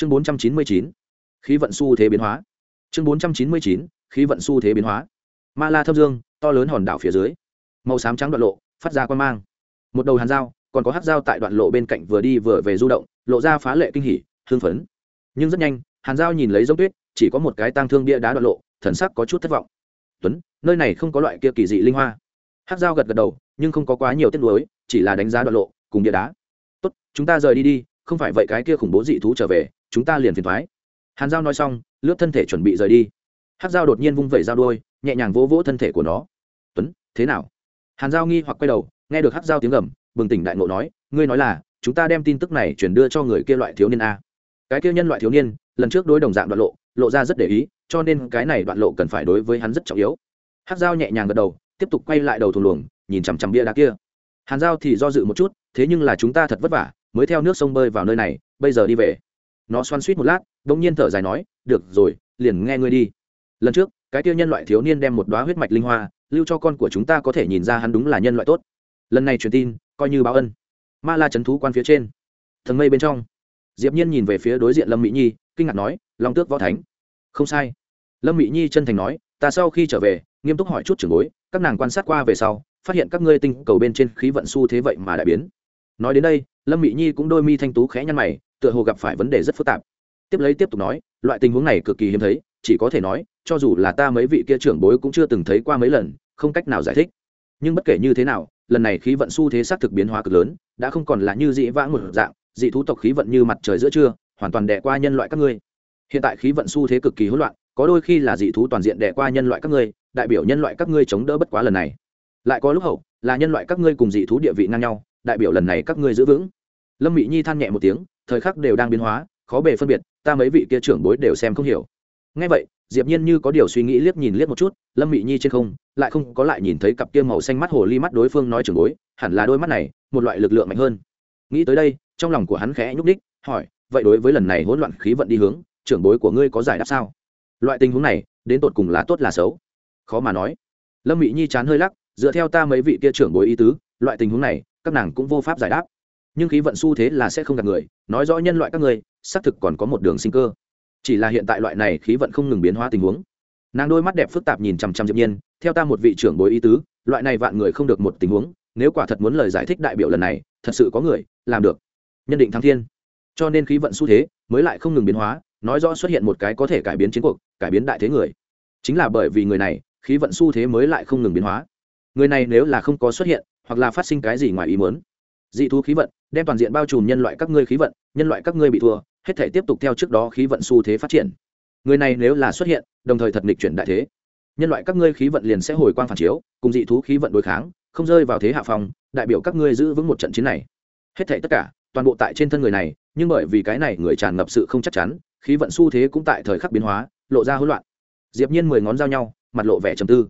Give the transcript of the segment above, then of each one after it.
chương bốn trăm chín mươi chín, khí vận xu thế biến hóa. Chương bốn trăm chín mươi chín, khí vận xu thế biến hóa. Ma la thâm dương, to lớn hòn đảo phía dưới, màu xám trắng đoạn lộ, phát ra quan mang. Một đầu hàn dao, còn có hát dao tại đoạn lộ bên cạnh vừa đi vừa về du động, lộ ra phá lệ kinh hỉ hương phấn. Nhưng rất nhanh, hàn dao nhìn lấy giống tuyết, chỉ có một cái tang thương bia đá đoạn lộ, thần sắc có chút thất vọng. Tuấn, nơi này không có loại kia kỳ dị linh hoa. Hát dao gật gật đầu, nhưng không có quá nhiều tiết nuối, chỉ là đánh giá đoạn lộ cùng bia đá. Tốt, chúng ta rời đi đi, không phải vậy cái kia khủng bố dị thú trở về chúng ta liền phiền thoái. Hàn giao nói xong, lướt thân thể chuẩn bị rời đi. Hát dao đột nhiên vung vẩy dao đôi nhẹ nhàng vỗ vỗ thân thể của nó. Tuấn, thế nào? Hàn giao nghi hoặc quay đầu, nghe được hát dao tiếng gầm, bừng tỉnh đại ngộ nói, ngươi nói là, chúng ta đem tin tức này chuyển đưa cho người kia loại thiếu niên a. Cái kia nhân loại thiếu niên, lần trước đối đồng dạng đoạn lộ lộ ra rất để ý, cho nên cái này đoạn lộ cần phải đối với hắn rất trọng yếu. Hát dao nhẹ nhàng gật đầu, tiếp tục quay lại đầu thùng luồng, nhìn chằm chằm bia đá kia. Hàn giao thì do dự một chút, thế nhưng là chúng ta thật vất vả, mới theo nước sông bơi vào nơi này, bây giờ đi về nó xoan suýt một lát đ ỗ n g nhiên thở dài nói, được rồi, liền nghe ngươi đi. Lần trước, cái tiêu nhân loại thiếu niên đem một đoá huyết mạch linh hoa lưu cho con của chúng ta có thể nhìn ra hắn đúng là nhân loại tốt. Lần này truyền tin, coi như báo ân. Ma la c h ấ n thú quan phía trên. Thần mây bên trong. Diệp nhiên nhìn về phía đối diện lâm mỹ nhi, kinh ngạc nói, long tước võ thánh. Không sai. Lâm mỹ nhi chân thành nói, ta sau khi trở về, nghiêm túc hỏi chút trưởng bối, các nàng quan sát qua về sau, phát hiện các ngươi tinh cầu bên trên khí vận xu thế vậy mà đại biến. Nói đến đây, lâm mỹ nhi cũng đôi mi thanh tú khẽ nhăn mày tựa hồ gặp phải vấn đề rất phức tạp. Tiếp lấy tiếp tục nói, loại tình huống này cực kỳ hiếm thấy, chỉ có thể nói, cho dù là ta mấy vị kia trưởng bối cũng chưa từng thấy qua mấy lần, không cách nào giải thích. Nhưng bất kể như thế nào, lần này khí vận xu thế xác thực biến hóa cực lớn, đã không còn là như dị vãng một dạng, dị thú tộc khí vận như mặt trời giữa trưa, hoàn toàn đẻ qua nhân loại các ngươi. Hiện tại khí vận xu thế cực kỳ hỗn loạn, có đôi khi là dị thú toàn diện đẻ qua nhân loại các ngươi, đại biểu nhân loại các ngươi chống đỡ bất quá lần này. Lại có lúc hậu, là nhân loại các ngươi cùng dị thú địa vị ngang nhau, đại biểu lần này các ngươi giữ vững. Lâm mỹ nhi than nhẹ một tiếng thời khắc đều đang biến hóa, khó bề phân biệt, ta mấy vị kia trưởng bối đều xem không hiểu. Ngay vậy, diệp nhiên như có điều suy nghĩ liếc nhìn liếc một chút, lâm mị nhi trên không, lại không có lại nhìn thấy cặp kia màu xanh mắt hồ ly mắt đối phương nói trưởng bối, hẳn là đôi mắt này, một loại lực lượng mạnh hơn. Nghĩ tới đây, trong lòng của hắn khẽ nhúc đích hỏi, vậy đối với lần này hỗn loạn khí vận đi hướng, trưởng bối của ngươi có giải đáp sao? Loại tình huống này, đến tột cùng là tốt là xấu? Khó mà nói. Lâm mị nhi chán hơi lắc, dựa theo ta mấy vị kia trưởng bối ý tứ, loại tình huống này, các nàng cũng vô pháp giải đáp nhưng khí vận xu thế là sẽ không gạt người, nói rõ nhân loại các người xác thực còn có một đường sinh cơ. Chỉ là hiện tại loại này khí vận không ngừng biến hóa tình huống. Nàng đôi mắt đẹp phức tạp nhìn chằm chằm diệp nhiên, theo ta một vị trưởng bối ý tứ, loại này vạn người không được một tình huống, nếu quả thật muốn lời giải thích đại biểu lần này, thật sự có người, làm được. Nhân định thắng thiên. Cho nên khí vận xu thế mới lại không ngừng biến hóa, nói rõ xuất hiện một cái có thể cải biến chiến cuộc, cải biến đại thế người. Chính là bởi vì người này, khí vận xu thế mới lại không ngừng biến hóa. Người này nếu là không có xuất hiện, hoặc là phát sinh cái gì ngoài ý muốn, dị thú khí vận đem toàn diện bao trùm nhân loại các ngươi khí vận, nhân loại các ngươi bị thua, hết thể tiếp tục theo trước đó khí vận xu thế phát triển. Người này nếu là xuất hiện, đồng thời thật nghịch chuyển đại thế, nhân loại các ngươi khí vận liền sẽ hồi quang phản chiếu, cùng dị thú khí vận đối kháng, không rơi vào thế hạ phòng. đại biểu các ngươi giữ vững một trận chiến này. Hết thể tất cả, toàn bộ tại trên thân người này, nhưng bởi vì cái này người tràn ngập sự không chắc chắn, khí vận xu thế cũng tại thời khắc biến hóa, lộ ra hỗn loạn. Diệp nhiên mười ngón giao nhau, mặt lộ vẻ trầm tư.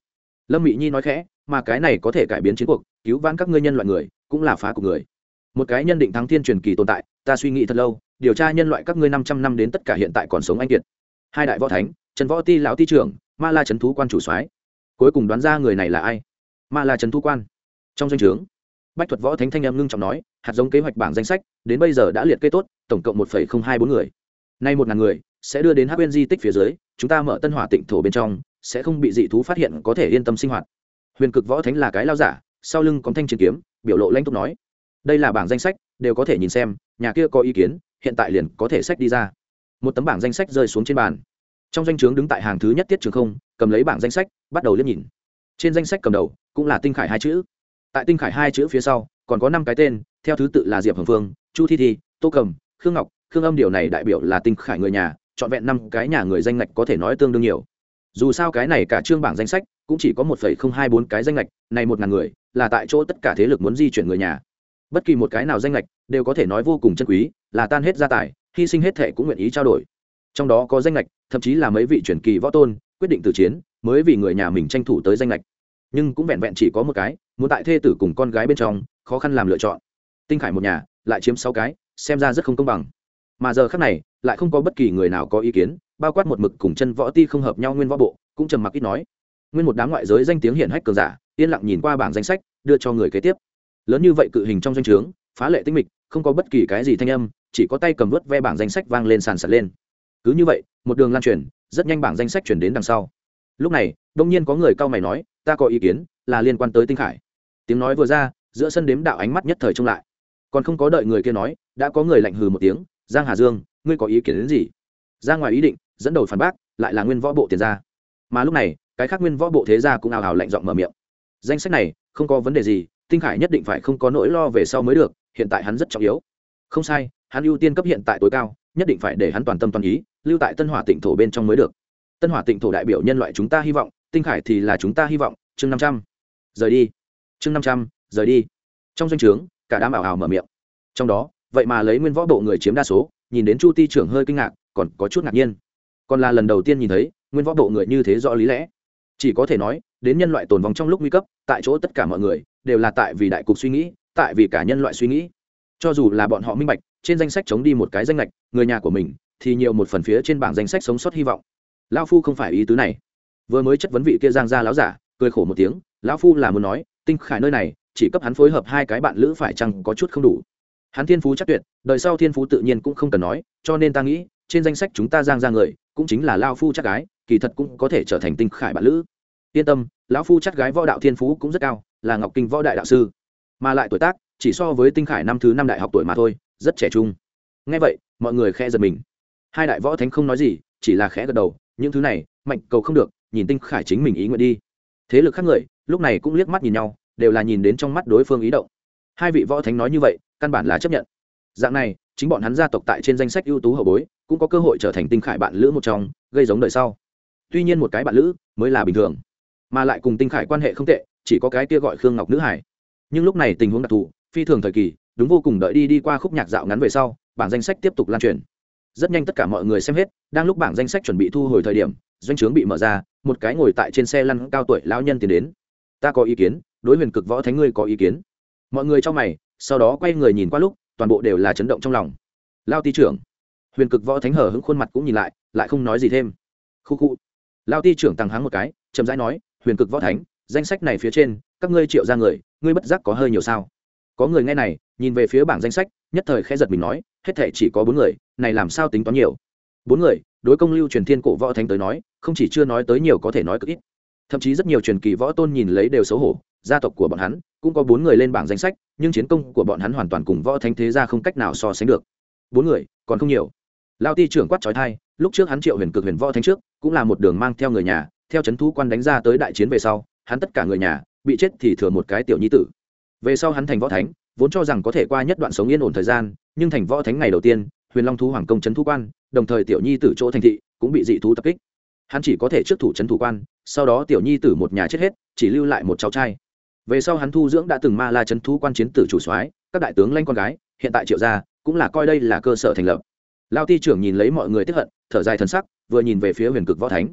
Lâm mỹ nhi nói khẽ, mà cái này có thể cải biến chiến cuộc, cứu vãn các ngươi nhân loại người, cũng là phá của người một cái nhân định thắng thiên truyền kỳ tồn tại, ta suy nghĩ thật lâu, điều tra nhân loại các ngươi năm trăm năm đến tất cả hiện tại còn sống anh kiệt. Hai đại võ thánh, trần võ ti lão ti trưởng, ma la trấn thú quan chủ soái. Cuối cùng đoán ra người này là ai? Ma la trấn thú quan. Trong danh o trướng, bách thuật võ thánh thanh em ngưng trọng nói, hạt giống kế hoạch bảng danh sách, đến bây giờ đã liệt kê tốt, tổng cộng một hai bốn người. Nay một ngàn người sẽ đưa đến hát bên di tích phía dưới, chúng ta mở tân hỏa tịnh thổ bên trong, sẽ không bị dị thú phát hiện có thể yên tâm sinh hoạt. Huyền cực võ thánh là cái lao giả, sau lưng có thanh chiến kiếm, biểu lộ lãnh túc nói đây là bảng danh sách, đều có thể nhìn xem, nhà kia có ý kiến, hiện tại liền có thể sách đi ra. Một tấm bảng danh sách rơi xuống trên bàn. Trong danh o chướng đứng tại hàng thứ nhất tiết trường không, cầm lấy bảng danh sách, bắt đầu liếc nhìn. Trên danh sách cầm đầu, cũng là tinh khải hai chữ. Tại tinh khải hai chữ phía sau, còn có năm cái tên, theo thứ tự là diệp hồng phương, chu thi thi, tô cầm, khương ngọc. Khương âm điều này đại biểu là tinh khải người nhà, trọn vẹn năm cái nhà người danh ngạch có thể nói tương đương nhiều. Dù sao cái này cả chương bảng danh sách, cũng chỉ có một không hai bốn cái danh lệch này một ngàn người, là tại chỗ tất cả thế lực muốn di chuyển người nhà bất kỳ một cái nào danh lệch đều có thể nói vô cùng chân quý, là tan hết gia tài, hy sinh hết thệ cũng nguyện ý trao đổi. Trong đó có danh lệch thậm chí là mấy vị truyền kỳ võ tôn, quyết định từ chiến, mới vì người nhà mình tranh thủ tới danh lệch nhưng cũng vẹn vẹn chỉ có một cái, muốn tại thê tử cùng con gái bên trong, khó khăn làm lựa chọn. Tinh khải một nhà, lại chiếm sáu cái, xem ra rất không công bằng. Mà giờ khác này, lại không có bất kỳ người nào có ý kiến, bao quát một mực cùng chân võ ti không hợp nhau nguyên võ bộ, cũng trầm mặc ít nói. Nguyên một đám ngoại giới danh tiếng hiển hách cường giả, yên lặng nhìn qua bảng danh sách, đưa cho người kế tiếp lớn như vậy cự hình trong doanh trướng, phá lệ tinh mịch, không có bất kỳ cái gì thanh âm, chỉ có tay cầm vớt ve bảng danh sách vang lên sàn sạt lên. Cứ như vậy, một đường lan truyền, rất nhanh bảng danh sách chuyển đến đằng sau. Lúc này, đông nhiên có người cao mày nói, ta có ý kiến, là liên quan tới tinh khải. Tiếng nói vừa ra, giữa sân đếm đạo ánh mắt nhất thời trông lại. Còn không có đợi người kia nói, đã có người lạnh hừ một tiếng, giang hà dương, ngươi có ý kiến đến gì? Ra ngoài ý định, dẫn đầu phản bác, lại là nguyên võ bộ tiền gia. Mà lúc này, cái khác nguyên võ bộ thế gia cũng ào ào lạnh giọng mở miệng. Danh sách này, không có vấn đề gì tinh khải nhất định phải không có nỗi lo về sau mới được, hiện tại hắn rất trọng yếu. Không sai, hắn ưu tiên cấp hiện tại tối cao, nhất định phải để hắn toàn tâm toàn ý, lưu tại tân hỏa tịnh thổ bên trong mới được. Tân hỏa tịnh thổ đại biểu nhân loại chúng ta hy vọng, tinh khải thì là chúng ta hy vọng. Chương năm trăm. Rời đi. Chương năm trăm, rời đi. Trong danh o trướng, cả đám ảo ảo mở miệng. Trong đó, vậy mà lấy nguyên võ bộ người chiếm đa số, nhìn đến chu ti trưởng hơi kinh ngạc, còn có chút ngạc nhiên. Còn là lần đầu tiên nhìn thấy, nguyên võ bộ người như thế rõ lý lẽ chỉ có thể nói, đến nhân loại tồn vong trong lúc nguy cấp, tại chỗ tất cả mọi người đều là tại vì đại cục suy nghĩ, tại vì cả nhân loại suy nghĩ. Cho dù là bọn họ minh bạch, trên danh sách chống đi một cái danh lệch người nhà của mình thì nhiều một phần phía trên bảng danh sách sống sót hy vọng. Lão phu không phải ý tứ này. Vừa mới chất vấn vị kia giang ra láo giả, cười khổ một tiếng, lão phu là muốn nói, tinh khải nơi này, chỉ cấp hắn phối hợp hai cái bạn lữ phải chăng có chút không đủ? Hắn thiên phú chắc tuyệt, đời sau thiên phú tự nhiên cũng không cần nói, cho nên ta nghĩ, trên danh sách chúng ta giang ra người, cũng chính là lao phu chắc gái kỳ thật cũng có thể trở thành tinh khải bạn lữ. Yên tâm, lão phu chắc gái võ đạo thiên phú cũng rất cao, là ngọc kinh võ đại đạo sư. Mà lại tuổi tác, chỉ so với tinh khải năm thứ năm đại học tuổi mà thôi, rất trẻ trung. Ngay vậy, mọi người khẽ giật mình. Hai đại võ thánh không nói gì, chỉ là khẽ gật đầu, những thứ này, mạnh cầu không được, nhìn tinh khải chính mình ý nguyện đi. Thế lực khác người, lúc này cũng liếc mắt nhìn nhau, đều là nhìn đến trong mắt đối phương ý động. Hai vị võ thánh nói như vậy, căn bản là chấp nhận. Dạng này, chính bọn hắn gia tộc tại trên danh sách ưu tú hậu bối, cũng có cơ hội trở thành tinh khải bạn lữ một trong, gây giống đời sau tuy nhiên một cái bạn lữ mới là bình thường, mà lại cùng tinh khải quan hệ không tệ, chỉ có cái kia gọi khương ngọc nữ hải. Nhưng lúc này tình huống đặc thù, phi thường thời kỳ, đúng vô cùng đợi đi đi qua khúc nhạc dạo ngắn về sau, bảng danh sách tiếp tục lan truyền. Rất nhanh tất cả mọi người xem hết, đang lúc bảng danh sách chuẩn bị thu hồi thời điểm, doanh trướng bị mở ra, một cái ngồi tại trên xe lăn cao tuổi lão nhân tiến đến. Ta có ý kiến, đối huyền cực võ thánh ngươi có ý kiến. Mọi người trong mày, sau đó quay người nhìn qua lúc, toàn bộ đều là chấn động trong lòng. Lao ti trưởng. Huyền cực võ thánh hở hững khuôn mặt cũng nhìn lại lại không nói gì thêm. Khu khu lao ti trưởng tăng háng một cái, chậm rãi nói, huyền cực võ thánh, danh sách này phía trên, các ngươi triệu ra người, ngươi bất giác có hơi nhiều sao? Có người nghe này, nhìn về phía bảng danh sách, nhất thời khẽ giật mình nói, hết thể chỉ có bốn người, này làm sao tính toán nhiều? Bốn người, đối công lưu truyền thiên cổ võ thánh tới nói, không chỉ chưa nói tới nhiều có thể nói cực ít. Thậm chí rất nhiều truyền kỳ võ tôn nhìn lấy đều xấu hổ, gia tộc của bọn hắn, cũng có bốn người lên bảng danh sách, nhưng chiến công của bọn hắn hoàn toàn cùng võ thánh thế gia không cách nào so sánh được. Bốn người, còn không nhiều. Lao ti trưởng quát trói thai lúc trước hắn triệu huyền cực huyền võ thánh trước, cũng là một đường mang theo người nhà, theo c h ấ n thú quan đánh ra tới đại chiến về sau, hắn tất cả người nhà bị chết thì thừa một cái tiểu nhi tử. Về sau hắn thành võ thánh, vốn cho rằng có thể qua nhất đoạn sống yên ổn thời gian, nhưng thành võ thánh ngày đầu tiên, huyền long thú hoàng công c thú quan, đồng thời tiểu nhi tử chỗ thành thị cũng bị dị thú tập kích. Hắn chỉ có thể trước thủ c thủ quan, sau đó tiểu nhi tử một nhà chết hết, chỉ lưu lại một cháu trai. Về sau hắn thu dưỡng đã từng ma la c thú quan chiến tử chủ soái, các đại tướng lanh con gái, hiện tại triệu gia, cũng là coi đây là cơ sở thành lập. Lao ti trưởng nhìn lấy mọi người tiếp hận thở dài thần sắc, vừa nhìn về phía huyền cực võ thánh.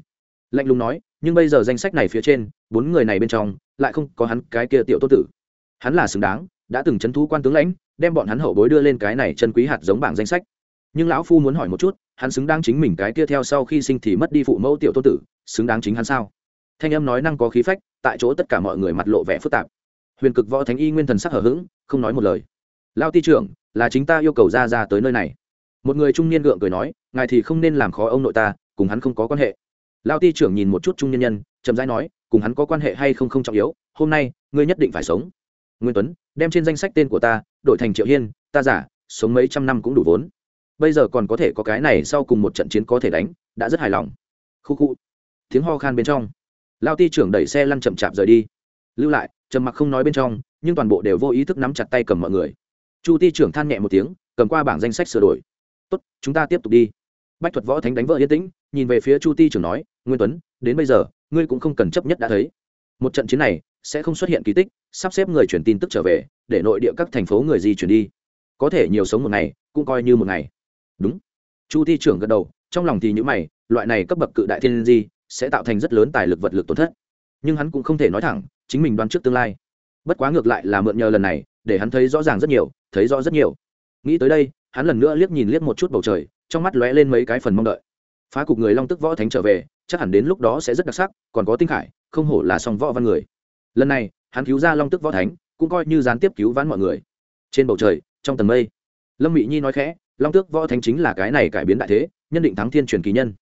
Lạnh lùng nói, nhưng bây giờ danh sách này phía trên, bốn người này bên trong, lại không có hắn cái kia tiểu tốt tử. Hắn là xứng đáng, đã từng c h ấ n thú quan tướng lãnh, đem bọn hắn hậu bối đưa lên cái này chân quý hạt giống bảng danh sách. Nhưng lão phu muốn hỏi một chút, hắn xứng đáng chính mình cái kia theo sau khi sinh thì mất đi phụ mẫu tiểu tôn tử, xứng đáng chính hắn sao? Thanh âm nói năng có khí phách, tại chỗ tất cả mọi người mặt lộ vẻ phức tạp. Huyền cực võ thánh y nguyên thần sắc hở h ữ g không nói một lời. Lao ti trưởng, là chính ta yêu cầu ra ra tới nơi này một người trung niên gượng cười nói, ngài thì không nên làm khó ông nội ta, cùng hắn không có quan hệ. Lao ti trưởng nhìn một chút trung niên nhân, chậm rãi nói, cùng hắn có quan hệ hay không không trọng yếu, hôm nay, ngươi nhất định phải sống. Nguyên tuấn, đem trên danh sách tên của ta, đổi thành triệu hiên, ta giả, sống mấy trăm năm cũng đủ vốn. Bây giờ còn có thể có cái này sau cùng một trận chiến có thể đánh, đã rất hài lòng. Khu khu. Tiếng ho khan bên trong. Lao ti trưởng đẩy xe lăn chậm chạp rời đi. Lưu lại, trầm mặc không nói bên trong, nhưng toàn bộ đều vô ý thức nắm chặt tay cầm mọi người. Chu ti trưởng than nhẹ một tiếng, cầm qua bảng danh sách sửa đổi tốt, chúng ta tiếp tục đi. Bách thuật võ thánh đánh vợ yên tĩnh, nhìn về phía chu ti trưởng nói, nguyên tuấn, đến bây giờ, ngươi cũng không cần chấp nhất đã thấy. Một trận chiến này sẽ không xuất hiện kỳ tích, sắp xếp người truyền tin tức trở về, để nội địa các thành phố người di chuyển đi. Có thể nhiều sống một ngày, cũng coi như một ngày. Đúng. Chu ti trưởng gật đầu, trong lòng thì những mày, loại này cấp bậc cự đại thiên di sẽ tạo thành rất lớn tài lực vật lực tổn thất. Nhưng hắn cũng không thể nói thẳng, chính mình đoán trước tương lai. Bất quá ngược lại là mượn nhờ lần này, để hắn thấy rõ ràng rất nhiều, thấy rõ rất nhiều. Nghĩ tới đây hắn lần nữa liếc nhìn liếc một chút bầu trời, trong mắt lóe lên mấy cái phần mong đợi. Phá cục người long tức võ thánh trở về, chắc hẳn đến lúc đó sẽ rất đặc sắc, còn có tinh khải, không hổ là song võ văn người. Lần này, hắn cứu ra long tức võ thánh, cũng coi như gián tiếp cứu vãn mọi người. Trên bầu trời, trong tầng mây, lâm mỹ nhi nói khẽ, long tước võ thánh chính là cái này cải biến đại thế, nhân định thắng thiên truyền kỳ nhân.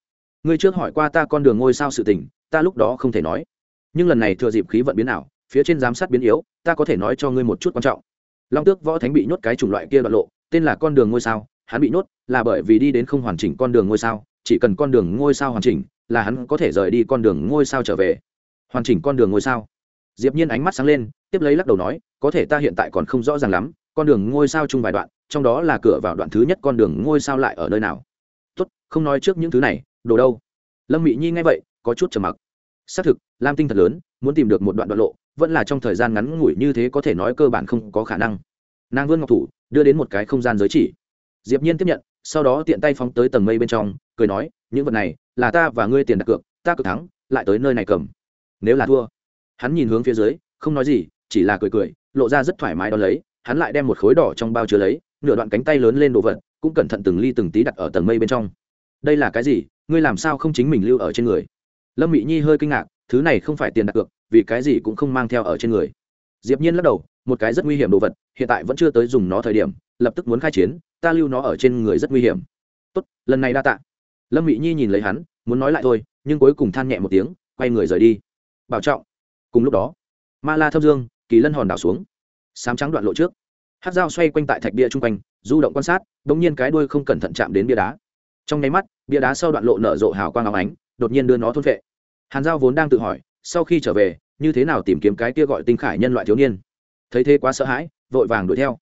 Ngươi trước hỏi qua ta con đường ngôi sao sự tình, ta lúc đó không thể nói. Nhưng lần này thừa dịp khí vận biến ảo, phía trên giám sát biến yếu, ta có thể nói cho ngươi một chút quan trọng. Long tước võ thánh bị nhốt cái chủng loại kia đoạn lộ tên là con đường ngôi sao, hắn bị nhốt là bởi vì đi đến không hoàn chỉnh con đường ngôi sao, chỉ cần con đường ngôi sao hoàn chỉnh là hắn có thể rời đi con đường ngôi sao trở về. Hoàn chỉnh con đường ngôi sao. Diệp nhiên ánh mắt sáng lên, tiếp lấy lắc đầu nói, có thể ta hiện tại còn không rõ ràng lắm, con đường ngôi sao chung vài đoạn, trong đó là cửa vào đoạn thứ nhất con đường ngôi sao lại ở nơi nào? Tốt, không nói trước những thứ này, đồ đâu? Lâm mị nhi nghe vậy, có chút trầm mặc. Xác thực, lam tinh thật lớn, muốn tìm được một đoạn đoạn lộ, vẫn là trong thời gian ngắn ngủi như thế có thể nói cơ bản không có khả năng nàng vươn ngọc thủ, đưa đến một cái không gian giới chỉ. Diệp nhiên tiếp nhận, sau đó tiện tay phóng tới tầng mây bên trong, cười nói, những vật này là ta và ngươi tiền đặt cược, ta cực thắng, lại tới nơi này cầm. Nếu là thua. Hắn nhìn hướng phía dưới, không nói gì, chỉ là cười cười, lộ ra rất thoải mái đ lấy, hắn lại đem một khối đỏ trong bao chứa lấy, nửa đoạn cánh tay lớn lên đồ vật, cũng cẩn thận từng ly từng tí đặt ở tầng mây bên trong. Đây là cái gì? Ngươi làm sao không chính mình lưu ở trên người? Lâm mỹ nhi hơi kinh ngạc, thứ này không phải tiền đặt cược, vì cái gì cũng không mang theo ở trên người. Diệp nhiên lắc đầu một cái rất nguy hiểm đồ vật, hiện tại vẫn chưa tới dùng nó thời điểm, lập tức muốn khai chiến, ta lưu nó ở trên người rất nguy hiểm. Tốt, lần này đa tạ. Lâm mị nhi nhìn lấy hắn, muốn nói lại thôi, nhưng cuối cùng than nhẹ một tiếng, quay người rời đi. Bảo trọng, cùng lúc đó, ma la thâm dương, kỳ lân hòn đảo xuống. Sám trắng đoạn lộ trước. Hát dao xoay quanh tại thạch bia chung quanh, du động quan sát đ ỗ n g nhiên cái đuôi không cẩn thận chạm đến bia đá. Trong nháy mắt, bia đá sau đoạn lộ nở rộ hào quang áo ánh, đột nhiên đưa nó thôn vệ hàn giao vốn đang tự hỏi, sau khi trở về, như thế nào tìm kiếm cái kia gọi tinh khải nhân loại thiếu niên? Thấy thế quá sợ hãi, vội vàng đuổi theo.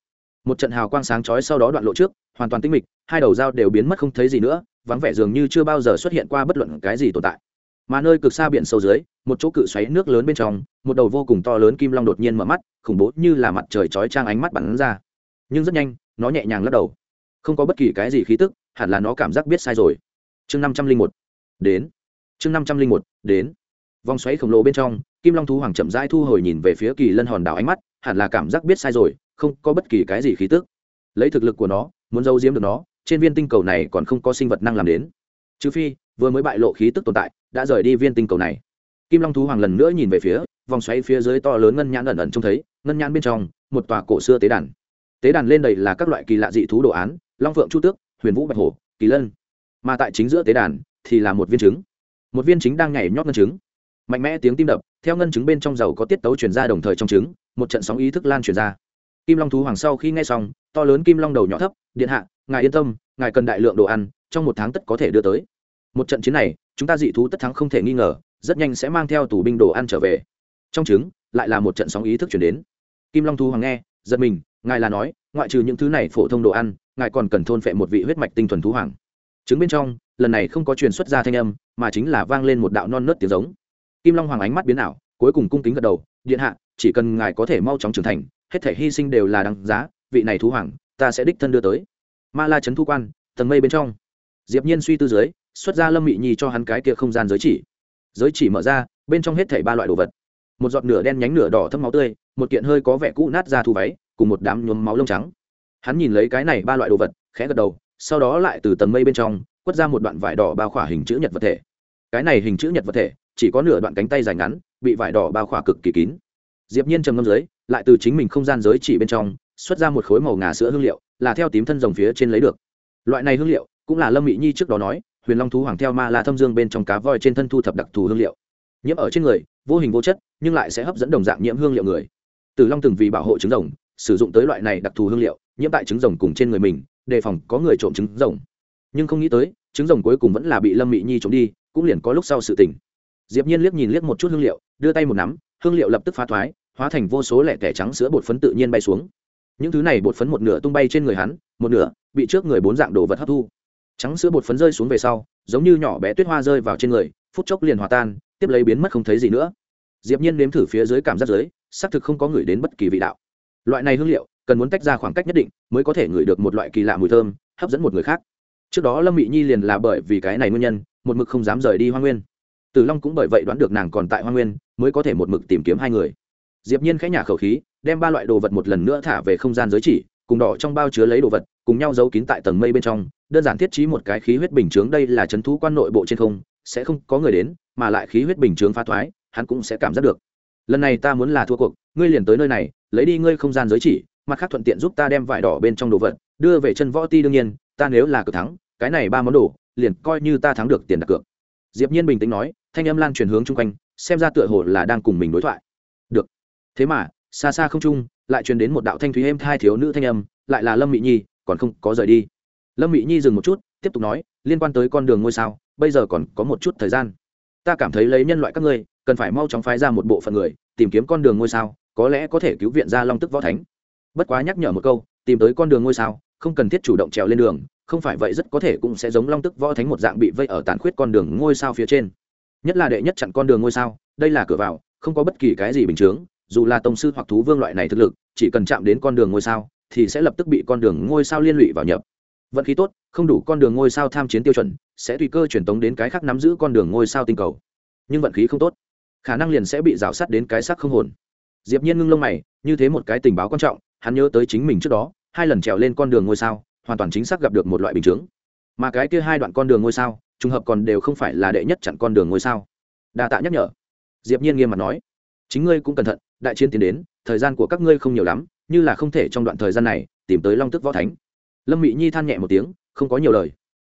Một trận hào quang sáng chói sau đó đoạn lộ trước, hoàn toàn tinh mịch, hai đầu dao đều biến mất không thấy gì nữa, vắng vẻ dường như chưa bao giờ xuất hiện qua bất luận cái gì tồn tại. Mà nơi cực xa biển sâu dưới, một chỗ cự xoáy nước lớn bên trong, một đầu vô cùng to lớn kim long đột nhiên mở mắt, khủng bố như là mặt trời chói trang ánh mắt bắn ra. Nhưng rất nhanh, nó nhẹ nhàng lắc đầu. Không có bất kỳ cái gì khí tức, hẳn là nó cảm giác biết sai rồi. Chương năm trăm linh một. Đến. Chương năm trăm linh một. Đến. Vòng xoáy khổng lồ bên trong, kim long thú hoàng chậm rãi thu hồi nhìn về phía kỳ lân hòn đảo ánh mắt hẳn là cảm giác biết sai rồi, không có bất kỳ cái gì khí tức. Lấy thực lực của nó, muốn giấu giếm được nó, trên viên tinh cầu này còn không có sinh vật năng làm đến. Trừ phi, vừa mới bại lộ khí tức tồn tại, đã rời đi viên tinh cầu này. Kim long thú hoàng lần nữa nhìn về phía, vòng xoáy phía dưới to lớn ngân nhãn ẩn ẩn trông thấy, ngân nhãn bên trong, một tòa cổ xưa tế đàn. Tế đàn lên đầy là các loại kỳ lạ dị thú đồ án, long phượng chu tước, huyền vũ bạch hổ, kỳ lân. Mà tại chính giữa tế đàn, thì là một viên trứng. Một viên trứng đang nhảy nhót ngân trứng. Mạnh mẽ tiếng tim đập, theo ngân trứng bên trong dầu có tiết tấu truyền ra đồng thời trong trứng một trận sóng ý thức lan truyền ra. Kim long thú hoàng sau khi nghe xong, to lớn kim long đầu nhỏ thấp, điện hạ, ngài yên tâm, ngài cần đại lượng đồ ăn, trong một tháng tất có thể đưa tới. Một trận chiến này, chúng ta dị thú tất thắng không thể nghi ngờ, rất nhanh sẽ mang theo tù binh đồ ăn trở về. Trong trứng, lại là một trận sóng ý thức chuyển đến. Kim long thú hoàng nghe, giật mình, ngài là nói, ngoại trừ những thứ này phổ thông đồ ăn, ngài còn cần thôn phệ một vị huyết mạch tinh thuần thú hoàng. Trứng bên trong, lần này không có truyền xuất ra thanh âm, mà chính là vang lên một đạo non nớt tiếng giống. Kim long hoàng ánh mắt biến ảo, cuối cùng cung kính gật đầu, điện hạ chỉ cần ngài có thể mau chóng trưởng thành, hết thể hy sinh đều là đáng giá, vị này thú hoàng, ta sẽ đích thân đưa tới. Ma la trấn thu quan, tầng mây bên trong. Diệp nhiên suy tư dưới, xuất ra lâm mị nhi cho hắn cái kia không gian giới chỉ. Giới chỉ mở ra, bên trong hết thảy ba loại đồ vật. Một giọt nửa đen nhánh nửa đỏ thấm máu tươi, một kiện hơi có vẻ cũ nát ra thu váy, cùng một đám nhuốm máu lông trắng. Hắn nhìn lấy cái này ba loại đồ vật, khẽ gật đầu, sau đó lại từ tầng mây bên trong, quất ra một đoạn vải đỏ bao khỏa hình chữ nhật vật thể. Cái này hình chữ nhật vật thể, chỉ có nửa đoạn cánh tay dài ngắn, bị vải đỏ bao khỏa cực kỳ kín diệp nhiên trầm ngâm dưới, lại từ chính mình không gian giới chỉ bên trong, xuất ra một khối màu ngà sữa hương liệu, là theo tím thân rồng phía trên lấy được. Loại này hương liệu, cũng là lâm mỹ nhi trước đó nói, huyền long thú hoàng theo ma la thâm dương bên trong cá voi trên thân thu thập đặc thù hương liệu. Nhiễm ở trên người, vô hình vô chất, nhưng lại sẽ hấp dẫn đồng dạng nhiễm hương liệu người. Tử long từng vì bảo hộ trứng rồng, sử dụng tới loại này đặc thù hương liệu, nhiễm tại trứng rồng cùng trên người mình, đề phòng có người trộm trứng rồng. Nhưng không nghĩ tới, trứng rồng cuối cùng vẫn là bị lâm Mỹ nhi trộm đi, cũng liền có lúc sau sự tình. Diệp nhiên liếc nhìn liếc một chút hương liệu, đưa tay một nắm, hương liệu lập tức phá thoái hóa thành vô số lẻ tẻ trắng sữa bột phấn tự nhiên bay xuống. Những thứ này bột phấn một nửa tung bay trên người hắn, một nửa bị trước người bốn dạng đồ vật hấp thu. Trắng sữa bột phấn rơi xuống về sau, giống như nhỏ bé tuyết hoa rơi vào trên người, phút chốc liền hòa tan, tiếp lấy biến mất không thấy gì nữa. Diệp nhiên nếm thử phía dưới cảm giác dưới, xác thực không có người đến bất kỳ vị đạo. Loại này hương liệu, cần muốn tách ra khoảng cách nhất định, mới có thể ngửi được một loại kỳ lạ mùi thơm, hấp dẫn một người khác. Trước đó lâm mị nhi liền là bởi vì cái này nguyên nhân, một mực không dám rời đi hoa nguyên. Tử long cũng bởi vậy đoán được nàng còn tại hoa nguyên, mới có thể một mực tìm kiếm hai người diệp nhiên khẽ nhả khẩu khí, đem ba loại đồ vật một lần nữa thả về không gian giới chỉ, cùng đỏ trong bao chứa lấy đồ vật, cùng nhau giấu kín tại tầng mây bên trong. Đơn giản thiết trí một cái khí huyết bình chướng đây là chấn thú quan nội bộ trên không, sẽ không có người đến, mà lại khí huyết bình chướng phá thoái, hắn cũng sẽ cảm giác được. Lần này ta muốn là thua cuộc, ngươi liền tới nơi này, lấy đi ngươi không gian giới chỉ, mặt khác thuận tiện giúp ta đem vải đỏ bên trong đồ vật đưa về chân võ ti đương nhiên, ta nếu là cược thắng, cái này ba món đồ, liền coi như ta thắng được tiền đặt cược. Diệp nhiên bình tĩnh nói, thanh âm lan truyền hướng chung quanh, xem ra tựa hồ là đang cùng mình đối thoại thế mà, xa xa không trung, lại truyền đến một đạo thanh thúy êm hai thiếu nữ thanh âm, lại là lâm mỹ nhi, còn không có rời đi. Lâm mỹ nhi dừng một chút, tiếp tục nói, liên quan tới con đường ngôi sao, bây giờ còn có một chút thời gian. Ta cảm thấy lấy nhân loại các ngươi, cần phải mau chóng phái ra một bộ phận người, tìm kiếm con đường ngôi sao, có lẽ có thể cứu viện ra long tức võ thánh. Bất quá nhắc nhở một câu, tìm tới con đường ngôi sao, không cần thiết chủ động trèo lên đường, không phải vậy rất có thể cũng sẽ giống long tức võ thánh một dạng bị vây ở tàn khuyết con đường ngôi sao phía trên. Nhất là đệ nhất chặn con đường ngôi sao, đây là cửa vào, không có bất kỳ cái gì bình chướng dù là tông sư hoặc thú vương loại này thực lực, chỉ cần chạm đến con đường ngôi sao, thì sẽ lập tức bị con đường ngôi sao liên lụy vào nhập. Vận khí tốt, không đủ con đường ngôi sao tham chiến tiêu chuẩn, sẽ tùy cơ truyền tống đến cái khác nắm giữ con đường ngôi sao tinh cầu. Nhưng vận khí không tốt, khả năng liền sẽ bị rào sát đến cái xác không hồn. Diệp nhiên ngưng lông mày, như thế một cái tình báo quan trọng, hắn nhớ tới chính mình trước đó, hai lần trèo lên con đường ngôi sao, hoàn toàn chính xác gặp được một loại bình chứng mà cái kia hai đoạn con đường ngôi sao, trùng hợp còn đều không phải là đệ nhất chặn con đường ngôi sao. Đa tạ nhắc nhở. Diệp nhiên nghiêm mặt nói, chính ngươi cũng cẩn thận đại chiến tiến đến, thời gian của các ngươi không nhiều lắm, như là không thể trong đoạn thời gian này tìm tới long tức võ thánh. Lâm Mị nhi than nhẹ một tiếng, không có nhiều lời.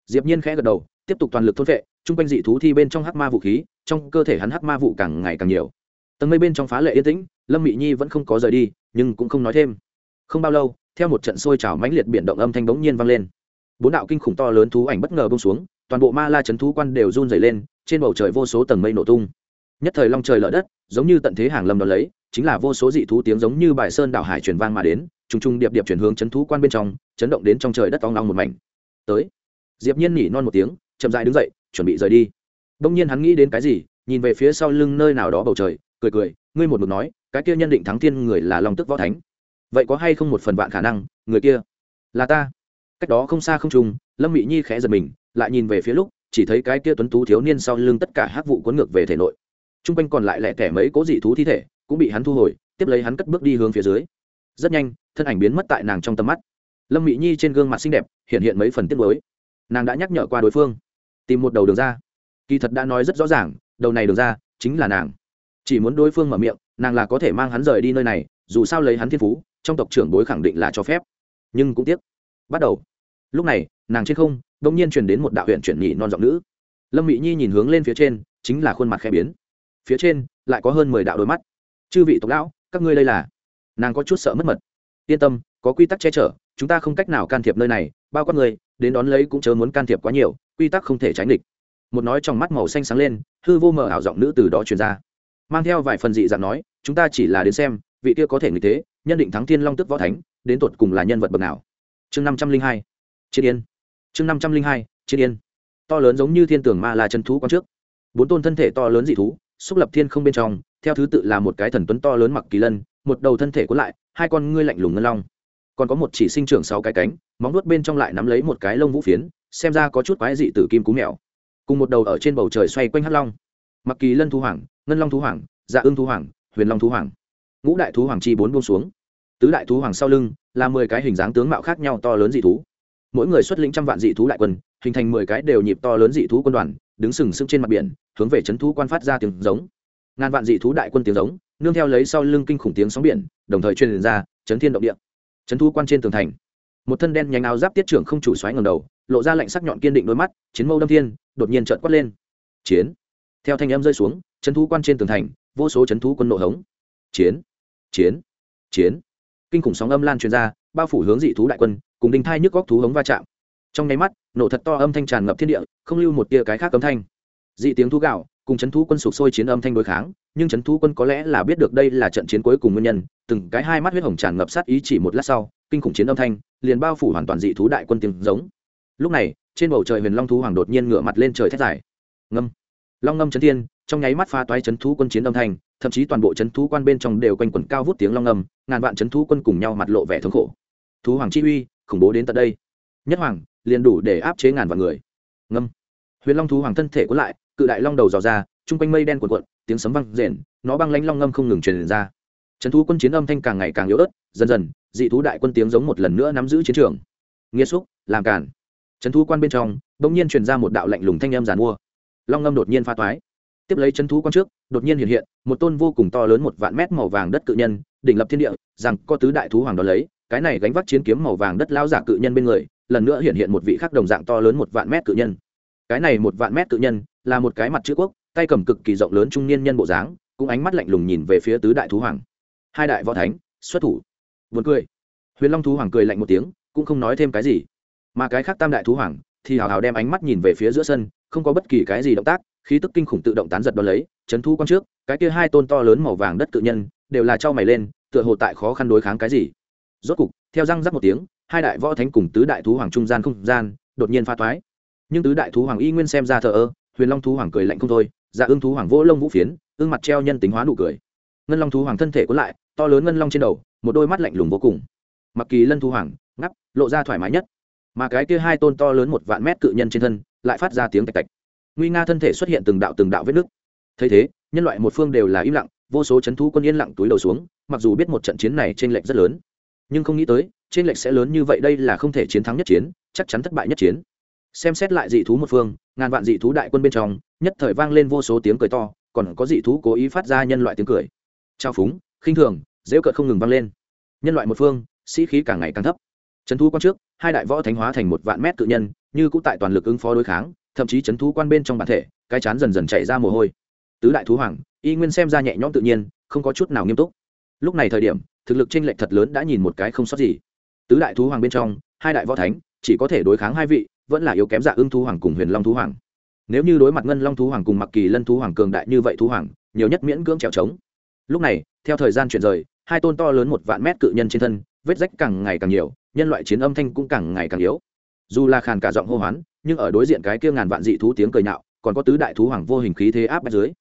Diệp nhiên khẽ gật đầu, tiếp tục toàn lực thôn vệ trung quanh dị thú thi bên trong hắc ma vũ khí, trong cơ thể hắn hắc ma vụ càng ngày càng nhiều. Tầng mây bên trong phá lệ yên tĩnh, lâm Mị nhi vẫn không có rời đi, nhưng cũng không nói thêm. Không bao lâu, theo một trận sôi trào mãnh liệt biển động âm thanh bỗng nhiên vang lên. Bốn đạo kinh khủng to lớn thú ảnh bất ngờ bông xuống, toàn bộ ma la chấn thú quan đều run dày lên, trên bầu trời vô số tầng mây nổ tung. Nhất thời long trời lở đất, giống như tận thế hàng lâm đ lấy chính là vô số dị thú tiếng giống như bài sơn đảo hải truyền vang mà đến, trùng trùng điệp điệp chuyển hướng chấn thú quan bên trong, chấn động đến trong trời đất ong long một mảnh. Tới, diệp nhiên nhỉ non một tiếng, chậm rãi đứng dậy, chuẩn bị rời đi. Đông nhiên hắn nghĩ đến cái gì, nhìn về phía sau lưng nơi nào đó bầu trời, cười cười, ngươi một mực nói, cái kia nhân định thắng thiên người là long tức võ thánh. Vậy có hay không một phần vạn khả năng, người kia là ta? Cách đó không xa không trùng, lâm mỹ nhi khẽ giật mình, lại nhìn về phía lúc, chỉ thấy cái kia tuấn tú thiếu niên sau lưng tất cả hắc vụ cuốn ngược về thể nội. T r u n g quanh còn lại lẻ tẻ mấy cố dị thú thi thể cũng bị hắn thu hồi, tiếp lấy hắn cất bước đi hướng phía dưới. Rất nhanh, thân ảnh biến mất tại nàng trong tầm mắt. Lâm mỹ nhi trên gương mặt xinh đẹp, hiện hiện mấy phần tiết mới nàng đã nhắc nhở qua đối phương, tìm một đầu đường ra. Kỳ thật đã nói rất rõ ràng, đầu này đường ra, chính là nàng. Chỉ muốn đối phương mở miệng, nàng là có thể mang hắn rời đi nơi này, dù sao lấy hắn thiên phú, trong tộc trưởng bối khẳng định là cho phép. Nhưng cũng tiếc. Bắt đầu. Lúc này, nàng trên không đ ỗ n g nhiên truyền đến một đạo huyện chuyển nhị non giọng nữ. Lâm mỹ nhi nhìn hướng lên phía trên, chính là khuôn mặt khẽ biến. Phía trên, lại có hơn mười đạo đôi mắt chư vị tộc lão, các ngươi đây là. Nàng có chút sợ mất mật. Yên tâm, có quy tắc che chở, chúng ta không cách nào can thiệp nơi này, bao con người, đến đón lấy cũng chớ muốn can thiệp quá nhiều, quy tắc không thể tránh địch một nói trong mắt màu xanh sáng lên, hư vô mờ ảo giọng nữ từ đó truyền ra. Mang theo vài phần dị dạng nói, chúng ta chỉ là đến xem, vị kia có thể như thế, nhân định thắng thiên long tức võ thánh, đến tột cùng là nhân vật bậc nào. Chương năm trăm linh hai, chiến yên. Chương năm trăm linh hai, chiến yên. To lớn giống như thiên tường ma là chân thú con trước. Bốn tôn thân thể to lớn dị thú, xúc lập thiên không bên trong theo thứ tự là một cái thần tuấn to lớn mặc kỳ lân, một đầu thân thể cuốn lại, hai con ngươi lạnh lùng ngân long. Còn có một chỉ sinh trưởng sáu cái cánh, móng nuốt bên trong lại nắm lấy một cái lông vũ phiến, xem ra có chút quái dị tử kim cú mèo. Cùng một đầu ở trên bầu trời xoay quanh hắc long. Mặc kỳ lân thú hoàng ngân long thú hoàng dạ ưng thú hoàng huyền long thú hoàng ngũ đại thú hoàng chi bốn buông xuống. Tứ đại thú hoàng sau lưng là mười cái hình dáng tướng mạo khác nhau to lớn dị thú. Mỗi người xuất lĩnh trăm vạn dị thú đại quân, hình thành mười cái đều nhịp to lớn dị thú quân đoàn, đứng sừng sững trên mặt biển, hướng về c h ấ n thú quan phát ra tiếng giống ngàn vạn dị thú đại quân tiếng giống, nương theo lấy sau lưng kinh khủng tiếng sóng biển, đồng thời truyền ra chấn thiên động địa, chấn thú quan trên tường thành. Một thân đen nhánh áo giáp tiết trưởng không chủ xoáy ngầm đầu, lộ ra lạnh sắc nhọn kiên định đôi mắt, chiến mâu đâm thiên, đột nhiên trợn quát lên. Chiến. Theo thanh em rơi xuống, chấn thú quan trên tường thành, vô số chấn thú quân nộ hống. Chiến. Chiến. Chiến. Kinh khủng sóng âm lan truyền ra, bao phủ hướng dị thú đại quân, cùng đinh thai nhức góc thú hống va chạm. Trong nháy mắt, nổ thật to âm thanh tràn ngập thiên địa, không lưu một tia cái khác âm thanh. Dị tiếng thú gạo cùng c h ấ n thú quân sụp sôi chiến âm thanh đối kháng, nhưng c h ấ n thú quân có lẽ là biết được đây là trận chiến cuối cùng nguyên nhân, từng cái hai mắt huyết hồng tràn ngập sát ý chỉ một lát sau, kinh khủng chiến âm thanh liền bao phủ hoàn toàn dị thú đại quân tiếng giống. Lúc này, trên bầu trời huyền long thú hoàng đột nhiên ngửa mặt lên trời thét dài. Ngâm. Long ngâm chấn thiên, trong nháy mắt pha toái chấn thú quân chiến âm thanh, thậm chí toàn bộ chấn thú quan bên trong đều quanh quẩn cao vút tiếng long ngâm, ngàn vạn chấn thú quân cùng nhau mặt lộ vẻ thống khổ. Thú hoàng chi uy, khủng bố đến tận đây. Nhất hoàng liền đủ để áp chế ngàn vạn người. Ngâm. Huyền long thú hoàng thân thể cuốn lại cự đại long đầu dò ra, chung quanh mây đen cuộn cuộn, tiếng sấm vang rền, nó băng lanh long ngâm không ngừng truyền ra. Trấn thú quân chiến âm thanh càng ngày càng yếu ớt, dần dần, dị thú đại quân tiếng giống một lần nữa nắm giữ chiến trường. Nghĩa xúc, làm cản trấn thú quan bên trong, bỗng nhiên truyền ra một đạo lạnh lùng thanh âm giàn mua. Long ngâm đột nhiên pha toái. Tiếp lấy trấn thú quan trước, đột nhiên hiện hiện, một tôn vô cùng to lớn một vạn mét màu vàng đất cự nhân, đỉnh lập thiên địa, rằng có tứ đại thú hoàng đó lấy, cái này gánh vác chiến kiếm màu vàng đất lao giả cự nhân bên người, lần nữa hiện hiện một vị khắc đồng dạng to lớn một vạn mét cự nhân. Cái này một vạn mét cự nhân là một cái mặt chữ quốc tay cầm cực kỳ rộng lớn trung niên nhân bộ dáng cũng ánh mắt lạnh lùng nhìn về phía tứ đại thú hoàng. Hai đại võ thánh xuất thủ. Vượt cười. Huyền long thú hoàng cười lạnh một tiếng cũng không nói thêm cái gì. Mà cái khác tam đại thú hoàng thì hào hào đem ánh mắt nhìn về phía giữa sân không có bất kỳ cái gì động tác khí tức kinh khủng tự động tán giật đón lấy chấn thu quan trước cái kia hai tôn to lớn màu vàng đất tự nhân đều là trao mày lên tựa hồ tại khó khăn đối kháng cái gì. Rốt cục theo răng rắc một tiếng hai đại võ thánh cùng tứ đại thú hoàng trung gian không gian đột nhiên pha thoái, nhưng tứ đại thú hoàng y nguyên xem ra thờ ơ huyền long thú hoàng cười lạnh không thôi dạ ương thú hoàng vỗ lông vũ phiến ương mặt treo nhân tính hóa nụ cười. Ngân long thú hoàng thân thể cuốn lại, to lớn ngân long trên đầu, một đôi mắt lạnh lùng vô cùng. Mặc kỳ lân thú hoàng, ngắp, lộ ra thoải mái nhất. Mà cái kia hai tôn to lớn một vạn mét cự nhân trên thân, lại phát ra tiếng tạch tạch. Nguy nga thân thể xuất hiện từng đạo từng đạo vết nứt. Thấy thế, nhân loại một phương đều là im lặng, vô số c h ấ n thú quân yên lặng túi đầu xuống, mặc dù biết một trận chiến này t r ê n lệch rất lớn. Nhưng không nghĩ tới t r ê n lệch sẽ lớn như vậy đây là không thể chiến thắng nhất chiến, chắc chắn thất bại nhất chiến. Xem xét lại dị thú một phương ngàn vạn dị thú đại quân bên trong, nhất thời vang lên vô số tiếng cười to, còn có dị thú cố ý phát ra nhân loại tiếng cười. Trao phúng, khinh thường dễu cợt không ngừng vang lên. Nhân loại một phương, sĩ khí càng ngày càng thấp. Trấn thú quan trước, hai đại võ thánh hóa thành một vạn mét tự nhân, như cũng tại toàn lực ứng phó đối kháng, thậm chí trấn thú quan bên trong bản thể, cái chán dần dần chạy ra mồ hôi. Tứ đại thú hoàng, y nguyên xem ra nhẹ nhõm tự nhiên, không có chút nào nghiêm túc. Lúc này thời điểm, thực lực tranh lệch thật lớn đã nhìn một cái không sót gì. Tứ đại thú hoàng bên trong, hai đại võ thánh chỉ có thể đối kháng hai vị, vẫn là yếu kém dạ ưng thú hoàng cùng huyền long thú hoàng. Nếu như đối mặt ngân long thú hoàng cùng mặc kỳ lân thú hoàng cường đại như vậy thú hoàng, nhiều nhất miễn cưỡng trèo trống. Lúc này, theo thời gian chuyển rời, hai tôn to lớn một vạn mét cự nhân trên thân, vết rách càng ngày càng nhiều, nhân loại chiến âm thanh cũng càng ngày càng yếu. Dù là khàn cả giọng hô hoán, nhưng ở đối diện cái kia ngàn vạn dị thú tiếng cười nhạo, còn có tứ đại thú hoàng vô hình khí thế áp bách dưới.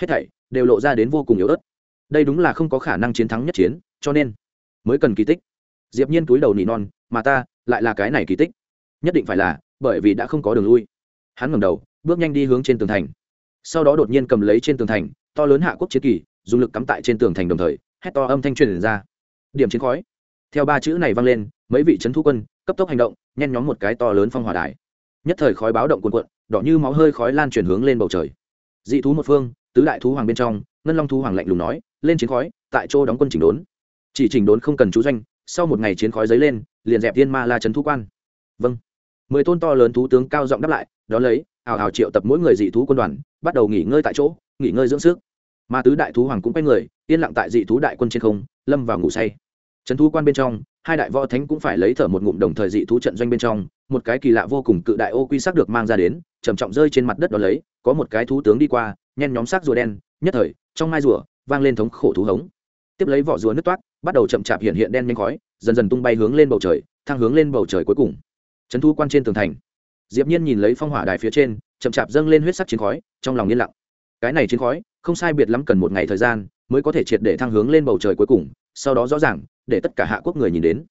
Hết thảy đều lộ ra đến vô cùng yếu ớt. Đây đúng là không có khả năng chiến thắng nhất chiến, cho nên mới cần kỳ tích. Diệp nhiên túi đầu nỉ non, mà ta lại là cái này kỳ tích. Nhất định phải là, bởi vì đã không có đường lui. Hắn ngẩng đầu, bước nhanh đi hướng trên tường thành. Sau đó đột nhiên cầm lấy trên tường thành, to lớn hạ quốc chiến kỳ, dùng lực cắm tại trên tường thành đồng thời, hét to âm thanh truyền ra. Điểm chiến khói. Theo ba chữ này vang lên, mấy vị trấn thu quân, cấp tốc hành động, nhen nhóm một cái to lớn phong hỏa đài. Nhất thời khói báo động cuồn cuộn, đỏ như máu hơi khói lan truyền hướng lên bầu trời. Dị thú một phương, tứ đại thú hoàng bên trong, ngân long thú hoàng lạnh lùng nói, lên chiến khói, tại chỗ đóng quân chỉnh đốn. Chỉ chỉnh đốn không cần chú doanh, sau một ngày chiến khói dấy lên liền dẹp tiên ma la trấn thú quan. Vâng. Mười tôn to lớn thú tướng cao giọng đáp lại đó lấy ảo ảo triệu tập mỗi người dị thú quân đoàn, bắt đầu nghỉ ngơi tại chỗ, nghỉ ngơi dưỡng sức. Mà tứ đại thú hoàng cũng quay người, yên lặng tại dị thú đại quân trên không, lâm vào ngủ say. Trấn thú quan bên trong, hai đại võ thánh cũng phải lấy thở một ngụm đồng thời dị thú trận doanh bên trong, một cái kỳ lạ vô cùng cự đại ô quy sắc được mang ra đến, trầm trọng rơi trên mặt đất đó lấy, có một cái thú tướng đi qua, nhen nhóm xác rùa đen, nhất thời, trong mai rùa, vang lên thống khổ thú hống. Tiếp lấy vỏ rùa nứt toát bắt đầu chậm chạp hiện hiện đen nhanh khói, dần dần tung bay hướng lên bầu trời thang hướng lên bầu trời cuối cùng. Trấn thu quan trên tường thành. Diệp nhiên nhìn lấy phong hỏa đài phía trên, chậm chạp dâng lên huyết sắc chiến khói, trong lòng yên lặng. Cái này chiến khói, không sai biệt lắm cần một ngày thời gian mới có thể triệt để thang hướng lên bầu trời cuối cùng, sau đó rõ ràng, để tất cả hạ quốc người nhìn đến.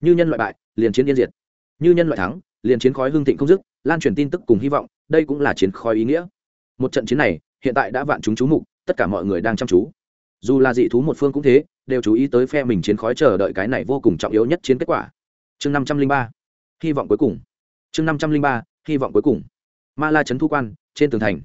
Như nhân loại bại, liền chiến yên diệt. Như nhân loại thắng, liền chiến khói hương thịnh không dứt, lan truyền tin tức cùng hy vọng, đây cũng là chiến khói ý nghĩa. Một trận chiến này, hiện tại đã vạn chúng chú mục, tất cả mọi người đang chăm chú. Dù là dị thú một phương cũng thế đều chú ý tới phe mình chiến khói chờ đợi cái này vô cùng trọng yếu nhất chiến kết quả. Chương năm trăm linh ba, hy vọng cuối cùng. Chương năm trăm linh ba, hy vọng cuối cùng. Ma la trấn thu quan, trên tường thành.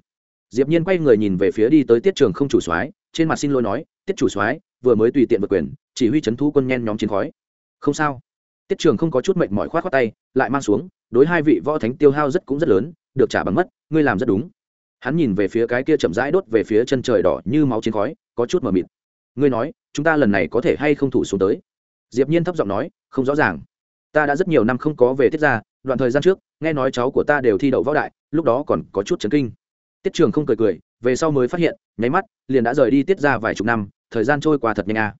Diệp nhiên quay người nhìn về phía đi tới tiết trường không chủ soái, trên mặt xin lỗi nói, tiết chủ soái, vừa mới tùy tiện vượt quyền, chỉ huy trấn thu quân nhen nhóm chiến khói. Không sao. Tiết trường không có chút mệnh mỏi khoát khoát tay, lại mang xuống, đối hai vị võ thánh tiêu hao rất cũng rất lớn, được trả bằng mất, ngươi làm rất đúng. Hắn nhìn về phía cái kia chậm rãi đốt về phía chân trời đỏ như máu chiến khói, có chút mờ mịt ngươi nói, chúng ta lần này có thể hay không thủ xuống tới? Diệp nhiên thấp giọng nói, không rõ ràng. Ta đã rất nhiều năm không có về tiết ra đoạn thời gian trước, nghe nói cháu của ta đều thi đậu võ đại, lúc đó còn có chút chấn kinh. Tiết trường không cười cười, về sau mới phát hiện, nháy mắt, liền đã rời đi tiết ra vài chục năm, thời gian trôi qua thật nhanh à.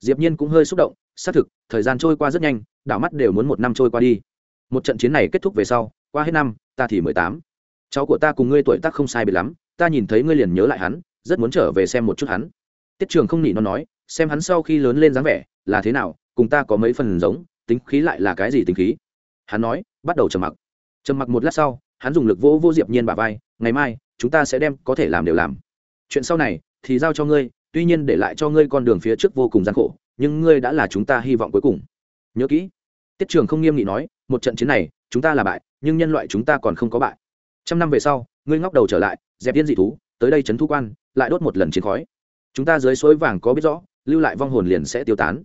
diệp nhiên cũng hơi xúc động, xác thực, thời gian trôi qua rất nhanh, đảo mắt đều muốn một năm trôi qua đi. Một trận chiến này kết thúc về sau, qua hết năm, ta thì mười tám. Cháu của ta cùng ngươi tuổi tác không sai biệt lắm, ta nhìn thấy ngươi liền nhớ lại hắn, rất muốn trở về xem một chút hắn tiết trường không nỉ nó nói, xem hắn sau khi lớn lên dáng vẻ, là thế nào, cùng ta có mấy phần giống, tính khí lại là cái gì tính khí? Hắn nói, bắt đầu trầm mặc. Trầm mặc một lát sau, hắn dùng lực vỗ vô diệp nhiên bà vai, ngày mai, chúng ta sẽ đem có thể làm đều làm. Chuyện sau này, thì giao cho ngươi, tuy nhiên để lại cho ngươi con đường phía trước vô cùng gian khổ, nhưng ngươi đã là chúng ta hy vọng cuối cùng. Nhớ kỹ. Tiết trường không nghiêm nghị nói, một trận chiến này, chúng ta là bại, nhưng nhân loại chúng ta còn không có bại. Trăm năm về sau, ngươi ngóc đầu trở lại dẹp viên dị thú, tới đây trấn thu quan, lại đốt một lần chiến khói chúng ta dưới suối vàng có biết rõ, lưu lại vong hồn liền sẽ tiêu tán.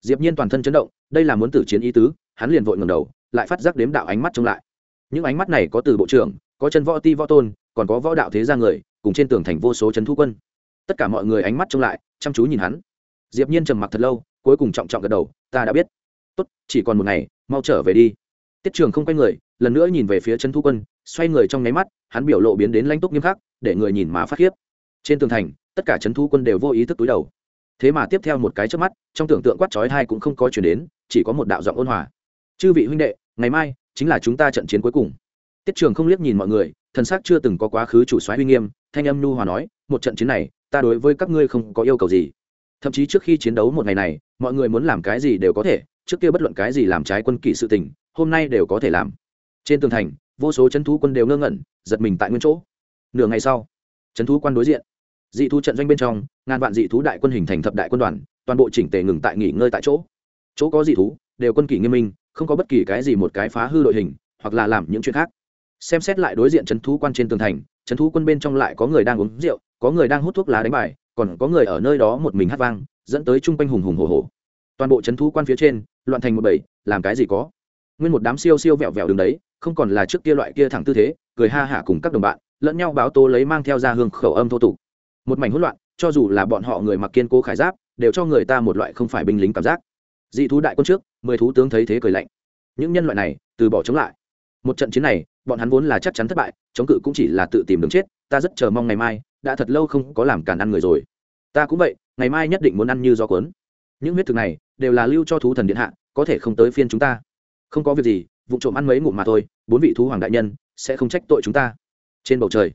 Diệp nhiên toàn thân chấn động, đây là muốn tử chiến ý tứ, hắn liền vội ngẩng đầu, lại phát giác đếm đạo ánh mắt trông lại. Những ánh mắt này có từ bộ trưởng, có chân võ ti võ tôn, còn có võ đạo thế gia người, cùng trên tường thành vô số chấn thu quân. Tất cả mọi người ánh mắt trông lại, chăm chú nhìn hắn. Diệp nhiên trầm mặc thật lâu, cuối cùng trọng trọng gật đầu, ta đã biết. Tốt, chỉ còn một ngày, mau trở về đi. Tiết trường không quay người, lần nữa nhìn về phía trấn thu quân, xoay người trong nháy mắt, hắn biểu lộ biến đến lãnh túc nghiêm khắc, để người nhìn mà phát khiếp trên tường thành, tất cả trấn thu quân đều vô ý thức túi đầu. Thế mà tiếp theo một cái trước mắt, trong tưởng tượng quát chói hai cũng không có chuyển đến, chỉ có một đạo giọng ôn hòa. Chư vị huynh đệ, ngày mai chính là chúng ta trận chiến cuối cùng. Tiết trường không liếc nhìn mọi người, thần sắc chưa từng có quá khứ chủ soái uy nghiêm, thanh âm nhu hòa nói, một trận chiến này, ta đối với các ngươi không có yêu cầu gì. Thậm chí trước khi chiến đấu một ngày này, mọi người muốn làm cái gì đều có thể, trước kia bất luận cái gì làm trái quân kỷ sự tình, hôm nay đều có thể làm. Trên tường thành, vô số chân thú quân đều ngơ ngẩn, giật mình tại nguyên chỗ. Nửa ngày sau trấn thú quân đối diện. Dị thú trận doanh bên trong, ngàn vạn dị thú đại quân hình thành thập đại quân đoàn, toàn bộ chỉnh tề ngừng tại nghỉ ngơi tại chỗ. Chỗ có dị thú, đều quân kỷ nghiêm minh, không có bất kỳ cái gì một cái phá hư đội hình, hoặc là làm những chuyện khác. Xem xét lại đối diện trấn thú quan trên tường thành trấn thú quân bên trong lại có người đang uống rượu, có người đang hút thuốc lá đánh bài, còn có người ở nơi đó một mình hát vang, dẫn tới chung quanh hùng hùng hồ hồ toàn bộ trấn thú quan phía trên, loạn thành một bảy làm cái gì có? Nguyên một đám siêu siêu vẹo vẹo đường đấy, không còn là trước kia loại kia thẳng tư thế, cười ha hả cùng các đồng bạn lẫn nhau báo tố lấy mang theo ra hương khẩu âm thô tục. Một mảnh hỗn loạn, cho dù là bọn họ người mặc kiên cố khải giáp, đều cho người ta một loại không phải binh lính cảm giác. Dị thú đại quân trước, mười thú tướng thấy thế cười lạnh. Những nhân loại này, từ bỏ chống lại. Một trận chiến này, bọn hắn vốn là chắc chắn thất bại, chống cự cũng chỉ là tự tìm đường chết, ta rất chờ mong ngày mai, đã thật lâu không có làm càn ăn người rồi. Ta cũng vậy, ngày mai nhất định muốn ăn như gió cuốn. Những huyết thực này, đều là lưu cho thú thần điện hạ, có thể không tới phiên chúng ta. Không có việc gì, vụ trộm ăn mấy ngụm mà thôi, bốn vị thú hoàng đại nhân, sẽ không trách tội chúng ta trên bầu trời.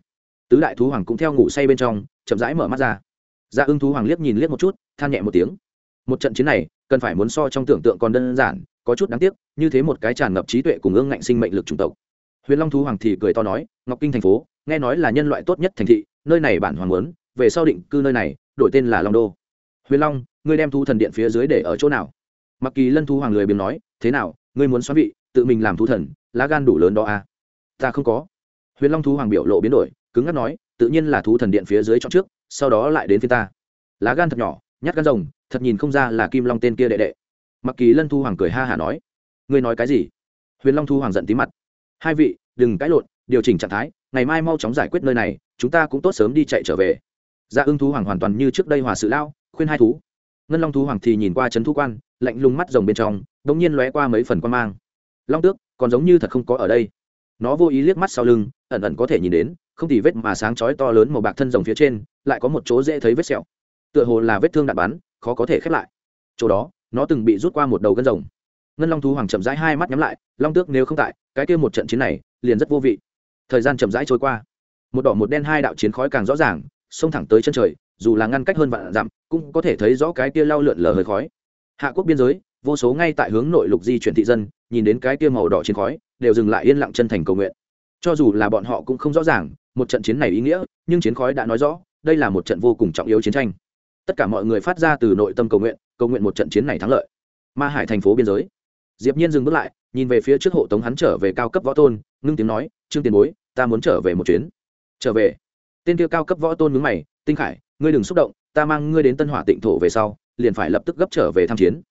Tứ đại thú hoàng cũng theo ngủ say bên trong, chậm rãi mở mắt ra. Dạ ưng thú hoàng liếc nhìn liếc một chút, than nhẹ một tiếng. Một trận chiến này, cần phải muốn so trong tưởng tượng còn đơn giản, có chút đáng tiếc, như thế một cái tràn ngập trí tuệ cùng ương ngạnh sinh mệnh lực chủng tộc. Huyền long thú hoàng thì cười to nói, ngọc kinh thành phố, nghe nói là nhân loại tốt nhất thành thị, nơi này bản hoàng muốn, về sau định cư nơi này, đổi tên là long đô. Huyền long, ngươi đem thu thần điện phía dưới để ở chỗ nào? Mặc kỳ lân thú hoàng lười biếng nói, thế nào, ngươi muốn xoắn vị, tự mình làm thú thần, lá gan đủ lớn đó à? Ta không có huyền long thú hoàng biểu lộ biến đổi, cứng ngắc nói, tự nhiên là thú thần điện phía dưới chọn trước, sau đó lại đến phía ta. Lá gan thật nhỏ, nhát gan rồng, thật nhìn không ra là kim long tên kia đệ đệ. Mặc kỳ lân thu hoàng cười ha hả nói, ngươi nói cái gì? Huyền long thu hoàng giận tí mặt, hai vị, đừng cãi lộn, điều chỉnh trạng thái, ngày mai mau chóng giải quyết nơi này, chúng ta cũng tốt sớm đi chạy trở về. Dạ ưng thú hoàng hoàn toàn như trước đây hòa sự lao, khuyên hai thú. Ngân long thú hoàng thì nhìn qua trấn thú quan, lạnh lùng mắt rồng bên trong đ ỗ n g nhiên lóe qua mấy phần quan mang. Long tước, còn giống như thật không có ở đây nó vô ý liếc mắt sau lưng, ẩn ẩn có thể nhìn đến, không thì vết mà sáng chói to lớn màu bạc thân rồng phía trên, lại có một chỗ dễ thấy vết sẹo. Tựa hồ là vết thương đạn bắn, khó có thể khép lại. Chỗ đó, nó từng bị rút qua một đầu gân rồng. Ngân long thú hoàng chậm rãi hai mắt nhắm lại, long tước nếu không tại, cái kia một trận chiến này, liền rất vô vị. Thời gian chậm rãi trôi qua. Một đỏ một đen hai đạo chiến khói càng rõ ràng, xông thẳng tới chân trời, dù là ngăn cách hơn vạn dặm, cũng có thể thấy rõ cái kia lao lượn lờ hơi khói. Hạ quốc biên giới, vô số ngay tại hướng nội lục di chuyển thị dân, nhìn đến cái kia màu đỏ chiến khói đều dừng lại yên lặng chân thành cầu nguyện. Cho dù là bọn họ cũng không rõ ràng, một trận chiến này ý nghĩa, nhưng chiến khói đã nói rõ, đây là một trận vô cùng trọng yếu chiến tranh. Tất cả mọi người phát ra từ nội tâm cầu nguyện cầu nguyện một trận chiến này thắng lợi. Ma hải thành phố biên giới. Diệp nhiên dừng bước lại, nhìn về phía trước hộ tống hắn trở về cao cấp võ tôn, ngưng tiếng nói, trương tiền bối, ta muốn trở về một chuyến. Trở về? Tên kia cao cấp võ tôn nhướng mày, tinh khải, ngươi đừng xúc động, ta mang ngươi đến tân hỏa tịnh thổ về sau, liền phải lập tức gấp trở về tham chiến.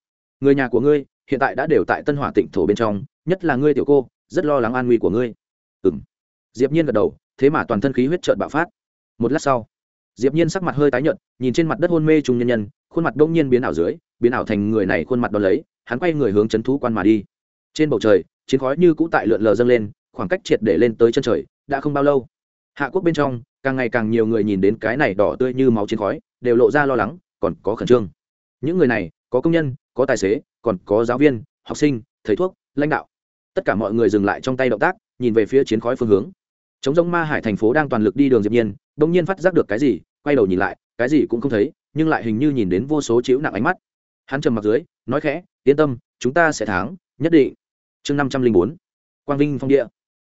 Người nhà của ngươi hiện tại đã đều tại tân hỏa tịnh thổ bên trong, nhất là ngươi tiểu cô rất lo lắng an nguy của ngươi. Ừm. Diệp nhiên gật đầu, thế mà toàn thân khí huyết chợt bạo phát. Một lát sau, diệp nhiên sắc mặt hơi tái nhợt, nhìn trên mặt đất hôn mê trung nhân nhân, khuôn mặt đông nhiên biến ảo dưới, biến ảo thành người này khuôn mặt đ lấy, hắn quay người hướng chấn thú quan mà đi. Trên bầu trời, chiến khói như cũ tại lượn lờ dâng lên, khoảng cách triệt để lên tới chân trời, đã không bao lâu. Hạ quốc bên trong, càng ngày càng nhiều người nhìn đến cái này đỏ tươi như máu chiến khói, đều lộ ra lo lắng, còn có khẩn trương. Những người này, có công nhân, có tài xế, còn có giáo viên, học sinh, thầy thuốc, lãnh đạo tất cả mọi người dừng lại trong tay động tác, nhìn về phía chiến khói phương hướng. Chống giống ma hải thành phố đang toàn lực đi đường diệp nhiên đông nhiên phát giác được cái gì, quay đầu nhìn lại, cái gì cũng không thấy, nhưng lại hình như nhìn đến vô số chiếu nặng ánh mắt. Hắn trầm mặt dưới, nói khẽ, yên tâm, chúng ta sẽ thắng, nhất định. Chương năm trăm linh bốn, quang vinh phong địa.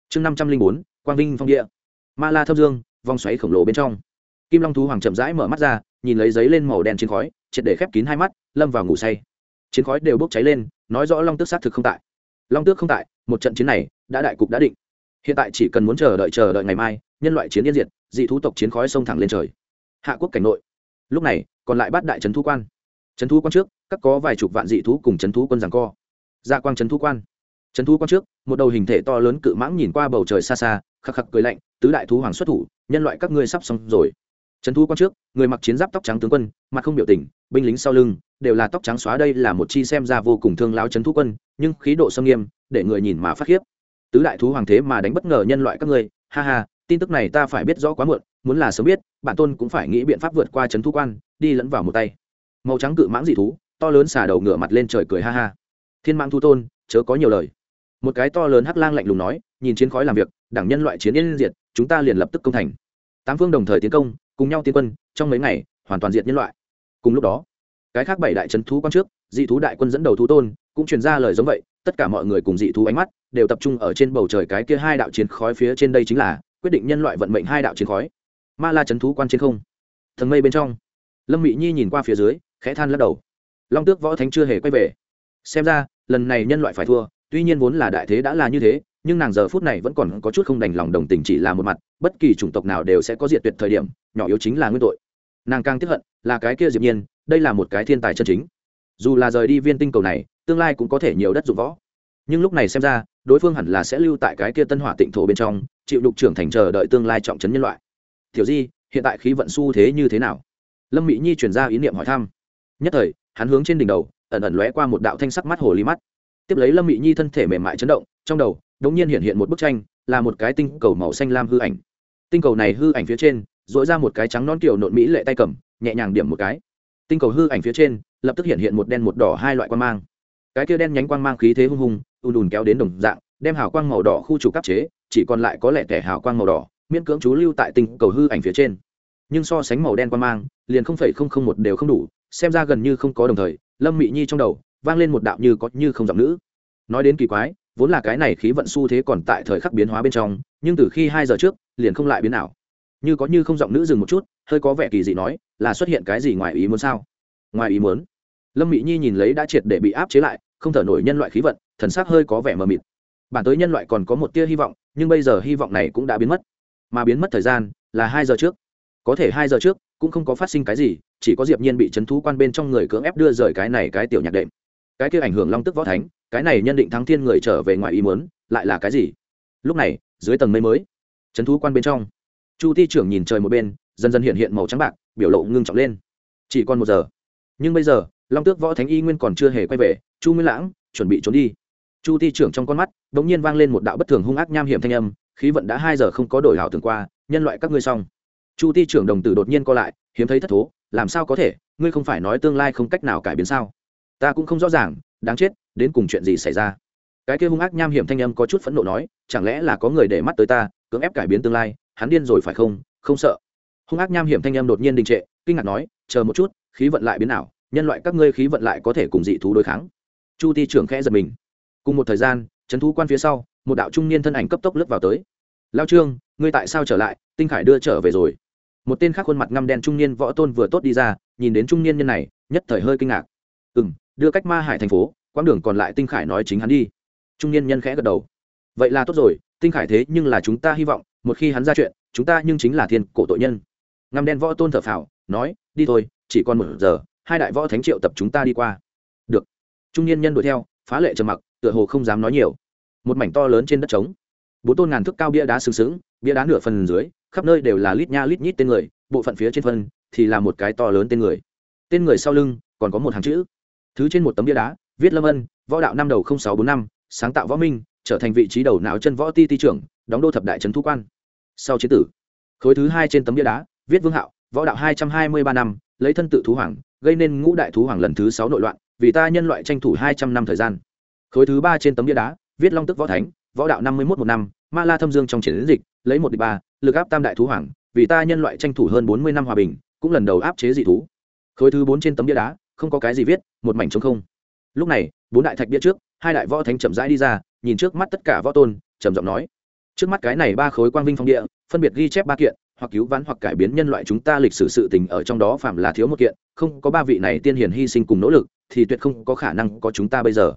Chương năm trăm linh bốn, quang vinh phong địa. Ma la thâm dương, vòng xoáy khổng lồ bên trong. Kim long thú hoàng chậm rãi mở mắt ra, nhìn lấy giấy lên màu đen trên khói, triệt để khép kín hai mắt, lâm vào ngủ say. Chiến khói đều bốc cháy lên, nói rõ long tức sát thực không tại long tước không tại, một trận chiến này đã đại cục đã định. Hiện tại chỉ cần muốn chờ đợi chờ đợi ngày mai, nhân loại chiến yên diệt, dị thú tộc chiến khói xông thẳng lên trời. Hạ quốc cảnh nội. Lúc này, còn lại bát đại trấn thu quan. Trấn thu quan trước, các có vài chục vạn dị thú cùng trấn thú quân giằng co. Gia quang trấn thu quan. Trấn thu quan trước, một đầu hình thể to lớn cự mãng nhìn qua bầu trời xa xa, khắc khắc cười lạnh, tứ đại thú hoàng xuất thủ, nhân loại các ngươi sắp xong rồi c thú quan trước, người mặc chiến giáp tóc trắng tướng quân, mặt không biểu tình, binh lính sau lưng, đều là tóc trắng xóa đây là một chi xem ra vô cùng thương lao trấn thú quân, nhưng khí độ xâm nghiêm, để người nhìn mà phát khiếp. Tứ đại thú hoàng thế mà đánh bất ngờ nhân loại các ngươi, ha ha, tin tức này ta phải biết rõ quá muộn, muốn là sớm biết bản tôn cũng phải nghĩ biện pháp vượt qua trấn thú quan, đi lẫn vào một tay. Màu trắng cự mãng dị thú, to lớn xả đầu ngửa mặt lên trời cười ha ha. Thiên mãng thu tôn, chớ có nhiều lời. Một cái to lớn hắc lang lạnh lùng nói, nhìn chiến khói làm việc đảng nhân loại chiến yên diệt, chúng ta liền lập tức công thành. Tám phương đồng thời tiến công cùng nhau tiến quân, trong mấy ngày, hoàn toàn diệt nhân loại. Cùng lúc đó, cái khác bảy đại trấn thú quan trước, dị thú đại quân dẫn đầu thú tôn, cũng truyền ra lời giống vậy, tất cả mọi người cùng dị thú ánh mắt đều tập trung ở trên bầu trời cái kia hai đạo chiến khói phía trên đây chính là quyết định nhân loại vận mệnh hai đạo chiến khói. Ma la trấn thú quan trên không, thần mây bên trong. Lâm mị nhi nhìn qua phía dưới, khẽ than lắc đầu. Long tước võ thánh chưa hề quay về. Xem ra, lần này nhân loại phải thua, tuy nhiên vốn là đại thế đã là như thế, nhưng nàng giờ phút này vẫn còn có chút không đành lòng đồng tình chỉ là một mặt, bất kỳ chủng tộc nào đều sẽ có diệt tuyệt thời điểm nhỏ yếu chính là nguyên tội. Nàng càng tiếp hận là cái kia diệp nhiên, đây là một cái thiên tài chân chính. Dù là rời đi viên tinh cầu này, tương lai cũng có thể nhiều đất dụng võ. Nhưng lúc này xem ra, đối phương hẳn là sẽ lưu tại cái kia tân hỏa tịnh thổ bên trong, chịu đục trưởng thành chờ đợi tương lai trọng trấn nhân loại. Tiểu di, hiện tại khí vận xu thế như thế nào? Lâm mỹ nhi chuyển ra ý niệm hỏi thăm. Nhất thời, hắn hướng trên đỉnh đầu, ẩn ẩn lóe qua một đạo thanh sắc mắt hồ ly mắt. Tiếp lấy lâm mỹ nhi thân thể mềm mại chấn động, trong đầu đ ỗ n g nhiên hiện hiện một bức tranh, là một cái tinh cầu màu xanh lam hư ảnh. Tinh cầu này hư ảnh phía trên dội ra một cái trắng non kiểu nộn mỹ lệ tay cầm, nhẹ nhàng điểm một cái. Tinh cầu hư ảnh phía trên, lập tức hiện hiện một đen một đỏ hai loại quan mang. Cái kia đen nhánh quang mang khí thế hung hùng, ùn ùn kéo đến đồng dạng, đem hào quang màu đỏ khu trục cấp chế, chỉ còn lại có lẽ kẻ hào quang màu đỏ, miễn cưỡng chú lưu tại tinh cầu hư ảnh phía trên. Nhưng so sánh màu đen quang mang, liền không phẩy không không một đều không đủ, xem ra gần như không có đồng thời, lâm mị nhi trong đầu, vang lên một đạo như có như không giọng nữ. Nói đến kỳ quái, vốn là cái này khí vận xu thế còn tại thời khắc biến hóa bên trong, nhưng từ khi hai giờ trước, liền không lại biến nào như có như không giọng nữ dừng một chút, hơi có vẻ kỳ dị nói, là xuất hiện cái gì ngoài ý muốn sao? Ngoài ý muốn? Lâm Mỹ nhi nhìn lấy đã triệt để bị áp chế lại, không thở nổi nhân loại khí vận, thần sắc hơi có vẻ mờ mịt. Bản tới nhân loại còn có một tia hy vọng, nhưng bây giờ hy vọng này cũng đã biến mất. Mà biến mất thời gian là hai giờ trước. Có thể hai giờ trước cũng không có phát sinh cái gì, chỉ có diệp nhiên bị chấn thú quan bên trong người cưỡng ép đưa rời cái này cái tiểu nhạc đệm. Cái kia ảnh hưởng long tức võ thánh, cái này nhân định thắng thiên người trở về ngoài ý muốn, lại là cái gì? Lúc này, dưới tầng mây mới, chấn thú quan bên trong chu ti trưởng nhìn trời một bên, dần dần hiện hiện màu trắng bạc, biểu lộ ngưng trọng lên. Chỉ còn một giờ. Nhưng bây giờ, long tước võ thánh y nguyên còn chưa hề quay về, chu nguyên lãng chuẩn bị trốn đi. Chu ti trưởng trong con mắt đ ỗ n g nhiên vang lên một đạo bất thường hung ác nham hiểm thanh âm, khí vận đã hai giờ không có đổi hảo thường qua, nhân loại các ngươi xong. Chu ti trưởng đồng tử đột nhiên co lại, hiếm thấy thất thố, làm sao có thể? Ngươi không phải nói tương lai không cách nào cải biến sao? Ta cũng không rõ ràng, đáng chết, đến cùng chuyện gì xảy ra? Cái kia hung ác nham hiểm thanh âm có chút phẫn nộ nói, chẳng lẽ là có người để mắt tới ta, cưỡng ép cải biến tương lai hắn điên rồi phải không? Không sợ. Hung ác nham hiểm thanh âm đột nhiên đình trệ, kinh ngạc nói, chờ một chút, khí vận lại biến nào nhân loại các ngươi khí vận lại có thể cùng dị thú đối kháng. Chu ti trưởng khẽ giật mình. Cùng một thời gian trấn thú quan phía sau, một đạo trung niên thân ảnh cấp tốc lướt vào tới. Lao trương, ngươi tại sao trở lại? Tinh khải đưa trở về rồi. Một tên khác khuôn mặt ngăm đen trung niên võ tôn vừa tốt đi ra, nhìn đến trung niên nhân này, nhất thời hơi kinh ngạc. Ừ m đưa cách ma hải thành phố, quãng đường còn lại tinh khải nói chính hắn đi. Trung niên nhân khẽ gật đầu. Vậy là tốt rồi tinh khải thế nhưng là chúng ta hy vọng, một khi hắn ra chuyện, chúng ta nhưng chính là thiên cổ tội nhân. Ngăm đen võ tôn thở phào, nói, đi thôi, chỉ còn một giờ, hai đại võ thánh triệu tập chúng ta đi qua. Được. Trung niên nhân đuổi theo, phá lệ trầm mặc, tựa hồ không dám nói nhiều. Một mảnh to lớn trên đất trống. Bốn tôn ngàn thước cao bia đá sừng sững, bia đá nửa phần dưới, khắp nơi đều là lít nha lít nhít tên người, bộ phận phía trên phân thì là một cái to lớn tên người. Tên người sau lưng, còn có một hàng chữ. Thứ trên một tấm bia đá, viết lâm ân, võ đạo năm đầu sáu bốn năm, sáng tạo võ minh trở thành vị trí đầu não chân võ ti ti trưởng, đóng đô thập đại trấn thu quan. Sau chế tử, khối thứ hai trên tấm bia đá, viết vương hạo, võ đạo hai trăm hai mươi ba năm, lấy thân tự thú hoàng, gây nên ngũ đại thú hoàng lần thứ sáu nội loạn, vì ta nhân loại tranh thủ hai trăm năm thời gian. Khối thứ ba trên tấm bia đá, viết long tức võ thánh, võ đạo năm mươi một một năm, ma la thâm dương trong chiến dịch, lấy một đ ba, lực áp tam đại thú hoàng, vì ta nhân loại tranh thủ hơn bốn mươi năm hòa bình, cũng lần đầu áp chế dị thú. Khối thứ bốn trên tấm bia đá, không có cái gì viết, một mảnh trống không. Lúc này, bốn đại thạch bia trước, hai đại võ thánh chậm rãi đi ra nhìn trước mắt tất cả võ tôn, trầm giọng nói, trước mắt cái này ba khối quang vinh phong địa, phân biệt ghi chép ba kiện, hoặc cứu vãn hoặc cải biến nhân loại chúng ta lịch sử sự tình ở trong đó phạm là thiếu một kiện, không có ba vị này tiên hiền hy sinh cùng nỗ lực, thì tuyệt không có khả năng có chúng ta bây giờ.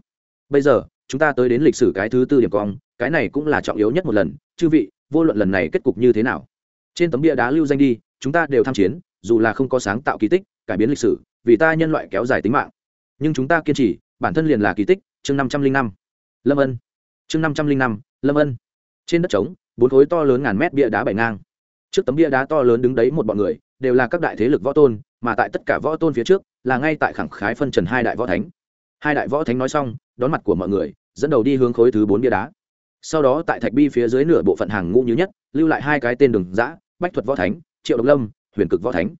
Bây giờ, chúng ta tới đến lịch sử cái thứ tư điểm cong, cái này cũng là trọng yếu nhất một lần, chư vị, vô luận lần này kết cục như thế nào, trên tấm bia đá lưu danh đi, chúng ta đều tham chiến, dù là không có sáng tạo kỳ tích, cải biến lịch sử, vì ta nhân loại kéo dài tính mạng. Nhưng chúng ta kiên trì, bản thân liền là kỳ tích, chương năm trăm linh năm. Lâm ân chương năm trăm linh năm, lâm ân. Trên đất trống, bốn khối to lớn ngàn mét bia đá bảy ngang. Trước tấm bia đá to lớn đứng đấy một bọn người, đều là các đại thế lực võ tôn, mà tại tất cả võ tôn phía trước là ngay tại khẳng khái phân trần hai đại võ thánh. Hai đại võ thánh nói xong, đón mặt của mọi người, dẫn đầu đi hướng khối thứ bốn bia đá. Sau đó tại thạch bi phía dưới nửa bộ phận hàng ngũ như nhất, lưu lại hai cái tên đường giã bách thuật võ thánh, triệu độc lâm, huyền cực võ thánh.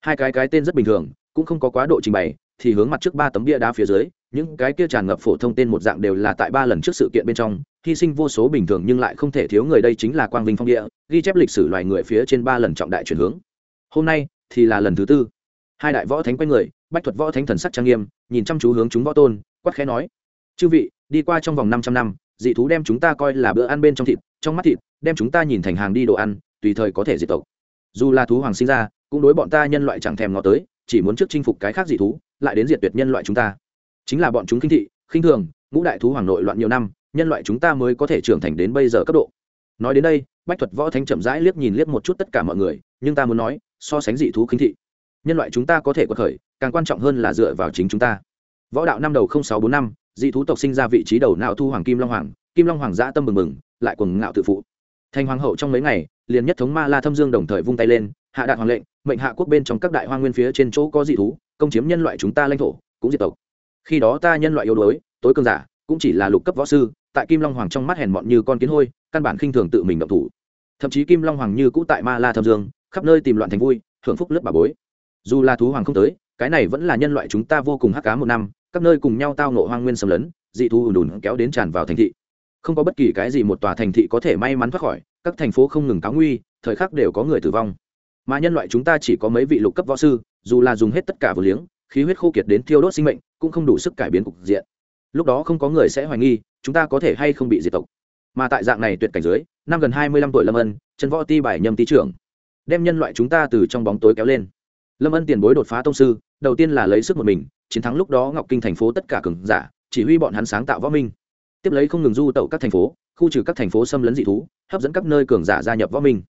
Hai cái cái tên rất bình thường, cũng không có quá độ trình bày, thì hướng mặt trước ba tấm bia đá phía dưới những cái kia tràn ngập phổ thông tên một dạng đều là tại ba lần trước sự kiện bên trong, hy sinh vô số bình thường nhưng lại không thể thiếu người đây chính là quang vinh phong địa, ghi chép lịch sử loài người phía trên ba lần trọng đại chuyển hướng. Hôm nay, thì là lần thứ tư. Hai đại võ thánh quay người, bách thuật võ thánh thần sắc trang nghiêm, nhìn chăm chú hướng chúng võ tôn quắc khẽ nói, chư vị, đi qua trong vòng 500 năm, dị thú đem chúng ta coi là bữa ăn bên trong thịt, trong mắt thịt, đem chúng ta nhìn thành hàng đi đồ ăn, tùy thời có thể diệt tộc. Dù là thú hoàng sinh ra, cũng đối bọn ta nhân loại chẳng thèm ngó tới, chỉ muốn trước chinh phục cái khác dị thú, lại đến diệt tuyệt nhân loại chúng ta chính là bọn chúng khinh thị, khinh thường, ngũ đại thú hoàng nội loạn nhiều năm, nhân loại chúng ta mới có thể trưởng thành đến bây giờ cấp độ. Nói đến đây, bách thuật võ thánh chậm rãi liếc nhìn liếc một chút tất cả mọi người, nhưng ta muốn nói, so sánh dị thú khinh thị, nhân loại chúng ta có thể có khởi, càng quan trọng hơn là dựa vào chính chúng ta. Võ đạo năm đầu sáu bốn năm, dị thú tộc sinh ra vị trí đầu não thu hoàng kim long hoàng, kim long hoàng dã tâm mừng mừng lại quần ngạo tự phụ. Thành hoàng hậu trong mấy ngày, liền nhất thống ma la thâm dương đồng thời vung tay lên, hạ đạt hoàng lệnh, mệnh hạ quốc bên trong các đại hoa nguyên phía trên chỗ có dị thú, công chiếm nhân loại chúng ta lãnh thổ, cũng diệt tộc khi đó ta nhân loại yếu đuối, tối cường giả, cũng chỉ là lục cấp võ sư, tại kim long hoàng trong mắt hèn mọn như con kiến hôi, căn bản khinh thường tự mình động thủ. Thậm chí kim long hoàng như cũ tại ma la thâm dương, khắp nơi tìm loạn thành vui hưởng phúc lướt bà bối. Dù là thú hoàng không tới, cái này vẫn là nhân loại chúng ta vô cùng hắc cá một năm, các nơi cùng nhau tao nộ hoang nguyên xâm lấn, dị thú ùn ùn kéo đến tràn vào thành thị. Không có bất kỳ cái gì một tòa thành thị có thể may mắn thoát khỏi, các thành phố không ngừng cáo nguy, thời khắc đều có người tử vong. Mà nhân loại chúng ta chỉ có mấy vị lục cấp võ sư, dù là dùng hết tất cả vừa liếng, khí huyết khô kiệt đến thiêu đốt sinh mệnh cũng không đủ sức cải biến cục diện. Lúc đó không có người sẽ hoài nghi, chúng ta có thể hay không bị diệt tộc. Mà tại dạng này tuyệt cảnh dưới, năm gần hai mươi lăm tuổi lâm ân, chân võ ti bài nhâm tý trưởng, đem nhân loại chúng ta từ trong bóng tối kéo lên. Lâm ân tiền bối đột phá tông sư, đầu tiên là lấy sức một mình, chiến thắng lúc đó ngọc kinh thành phố tất cả cường giả, chỉ huy bọn hắn sáng tạo võ minh. Tiếp lấy không ngừng du tẩu các thành phố, khu trừ các thành phố xâm lấn dị thú, hấp dẫn các nơi cường giả gia nhập võ minh.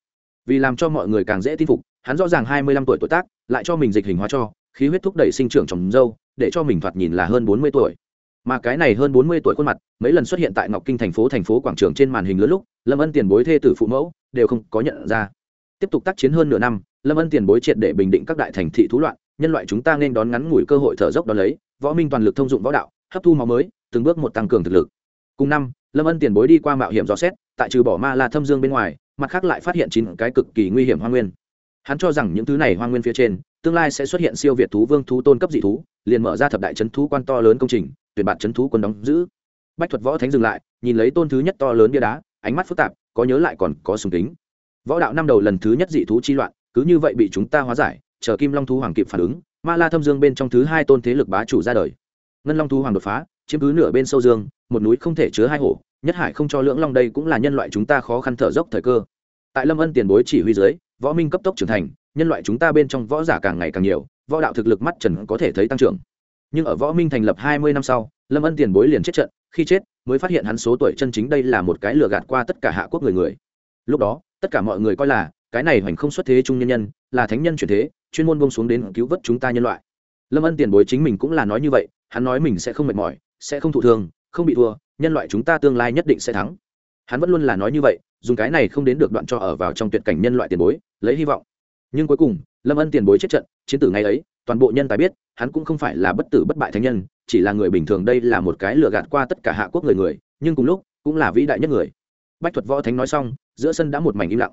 Vì làm cho mọi người càng dễ tin phục, hắn rõ ràng hai mươi lăm tuổi tuổi tác, lại cho mình dịch hình hóa cho, khí huyết thúc đẩy sinh trưởng trồng dâu để cho mình thoạt nhìn là hơn bốn mươi tuổi. Mà cái này hơn bốn mươi tuổi khuôn mặt, mấy lần xuất hiện tại ngọc kinh thành phố thành phố quảng trường trên màn hình lớn lúc, lâm ân tiền bối thê tử phụ mẫu đều không có nhận ra. Tiếp tục tác chiến hơn nửa năm, lâm ân tiền bối triệt để bình định các đại thành thị thú loạn, nhân loại chúng ta nên đón ngắn ngủi cơ hội thở dốc đón lấy, võ minh toàn lực thông dụng võ đạo, hấp thu máu mới, từng bước một tăng cường thực lực. Cùng năm, lâm ân tiền bối đi qua mạo hiểm dò xét, tại trừ bỏ ma la thâm dương bên ngoài, mặt khác lại phát hiện chín cái cực kỳ nguy hiểm hoa nguyên. Hắn cho rằng những thứ này hoa nguyên phía trên tương lai sẽ xuất hiện siêu việt thú vương thú tôn cấp dị thú, liền mở ra thập đại trấn thú quan to lớn công trình, tuyển bạt trấn thú quân đóng giữ. Bách thuật võ thánh dừng lại, nhìn lấy tôn thứ nhất to lớn bia đá, ánh mắt phức tạp, có nhớ lại còn có sùng kính. Võ đạo năm đầu lần thứ nhất dị thú chi loạn, cứ như vậy bị chúng ta hóa giải, chờ kim long thú hoàng kịp phản ứng, ma la thâm dương bên trong thứ hai tôn thế lực bá chủ ra đời. Ngân long thú hoàng đột phá, chiếm cứ nửa bên sâu dương, một núi không thể chứa hai hổ, nhất hải không cho lưỡng long đây cũng là nhân loại chúng ta khó khăn thở dốc thời cơ. Tại lâm ân tiền bối chỉ huy dưới, võ minh cấp tốc trưởng thành nhân loại chúng ta bên trong võ giả càng ngày càng nhiều, võ đạo thực lực mắt trần có thể thấy tăng trưởng. Nhưng ở võ minh thành lập hai mươi năm sau, lâm ân tiền bối liền chết trận, khi chết, mới phát hiện hắn số tuổi chân chính đây là một cái lừa gạt qua tất cả hạ quốc người người. Lúc đó, tất cả mọi người coi là, cái này hoành không xuất thế trung nhân nhân, là thánh nhân chuyển thế, chuyên môn bông xuống đến cứu vớt chúng ta nhân loại. Lâm ân tiền bối chính mình cũng là nói như vậy, hắn nói mình sẽ không mệt mỏi, sẽ không thụ thương, không bị thua, nhân loại chúng ta tương lai nhất định sẽ thắng. Hắn vẫn luôn là nói như vậy, dùng cái này không đến được đoạn cho ở vào trong tuyệt cảnh nhân loại tiền bối, lấy hy vọng nhưng cuối cùng, lâm ân tiền bối chết trận, chiến tử ngày ấy, toàn bộ nhân tài biết, hắn cũng không phải là bất tử bất bại thánh nhân, chỉ là người bình thường đây là một cái lừa gạt qua tất cả hạ quốc người người, nhưng cùng lúc, cũng là vĩ đại nhất người. Bách thuật võ thánh nói xong, giữa sân đã một mảnh im lặng.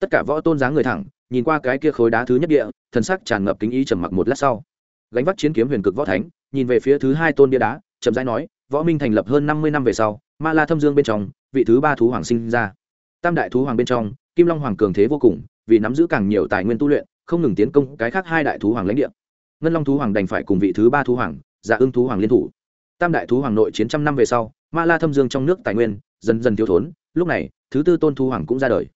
Tất cả võ tôn dáng người thẳng, nhìn qua cái kia khối đá thứ nhất địa, thần sắc tràn ngập kính ý trầm mặc một lát sau. Gánh vác chiến kiếm huyền cực võ thánh, nhìn về phía thứ hai tôn bia đá, chậm rãi nói, võ minh thành lập hơn năm mươi năm về sau, ma la thâm dương bên trong, vị thứ ba thú hoàng sinh ra. Tam đại thú hoàng bên trong, kim long hoàng cường thế vô cùng vì nắm giữ càng nhiều tài nguyên tu luyện không ngừng tiến công cái khác hai đại thú hoàng lãnh địa ngân long thú hoàng đành phải cùng vị thứ ba thú hoàng dạ ưng thú hoàng liên thủ tam đại thú hoàng nội chiến trăm năm về sau ma la thâm dương trong nước tài nguyên dần dần thiếu thốn lúc này thứ tư tôn thú hoàng cũng ra đời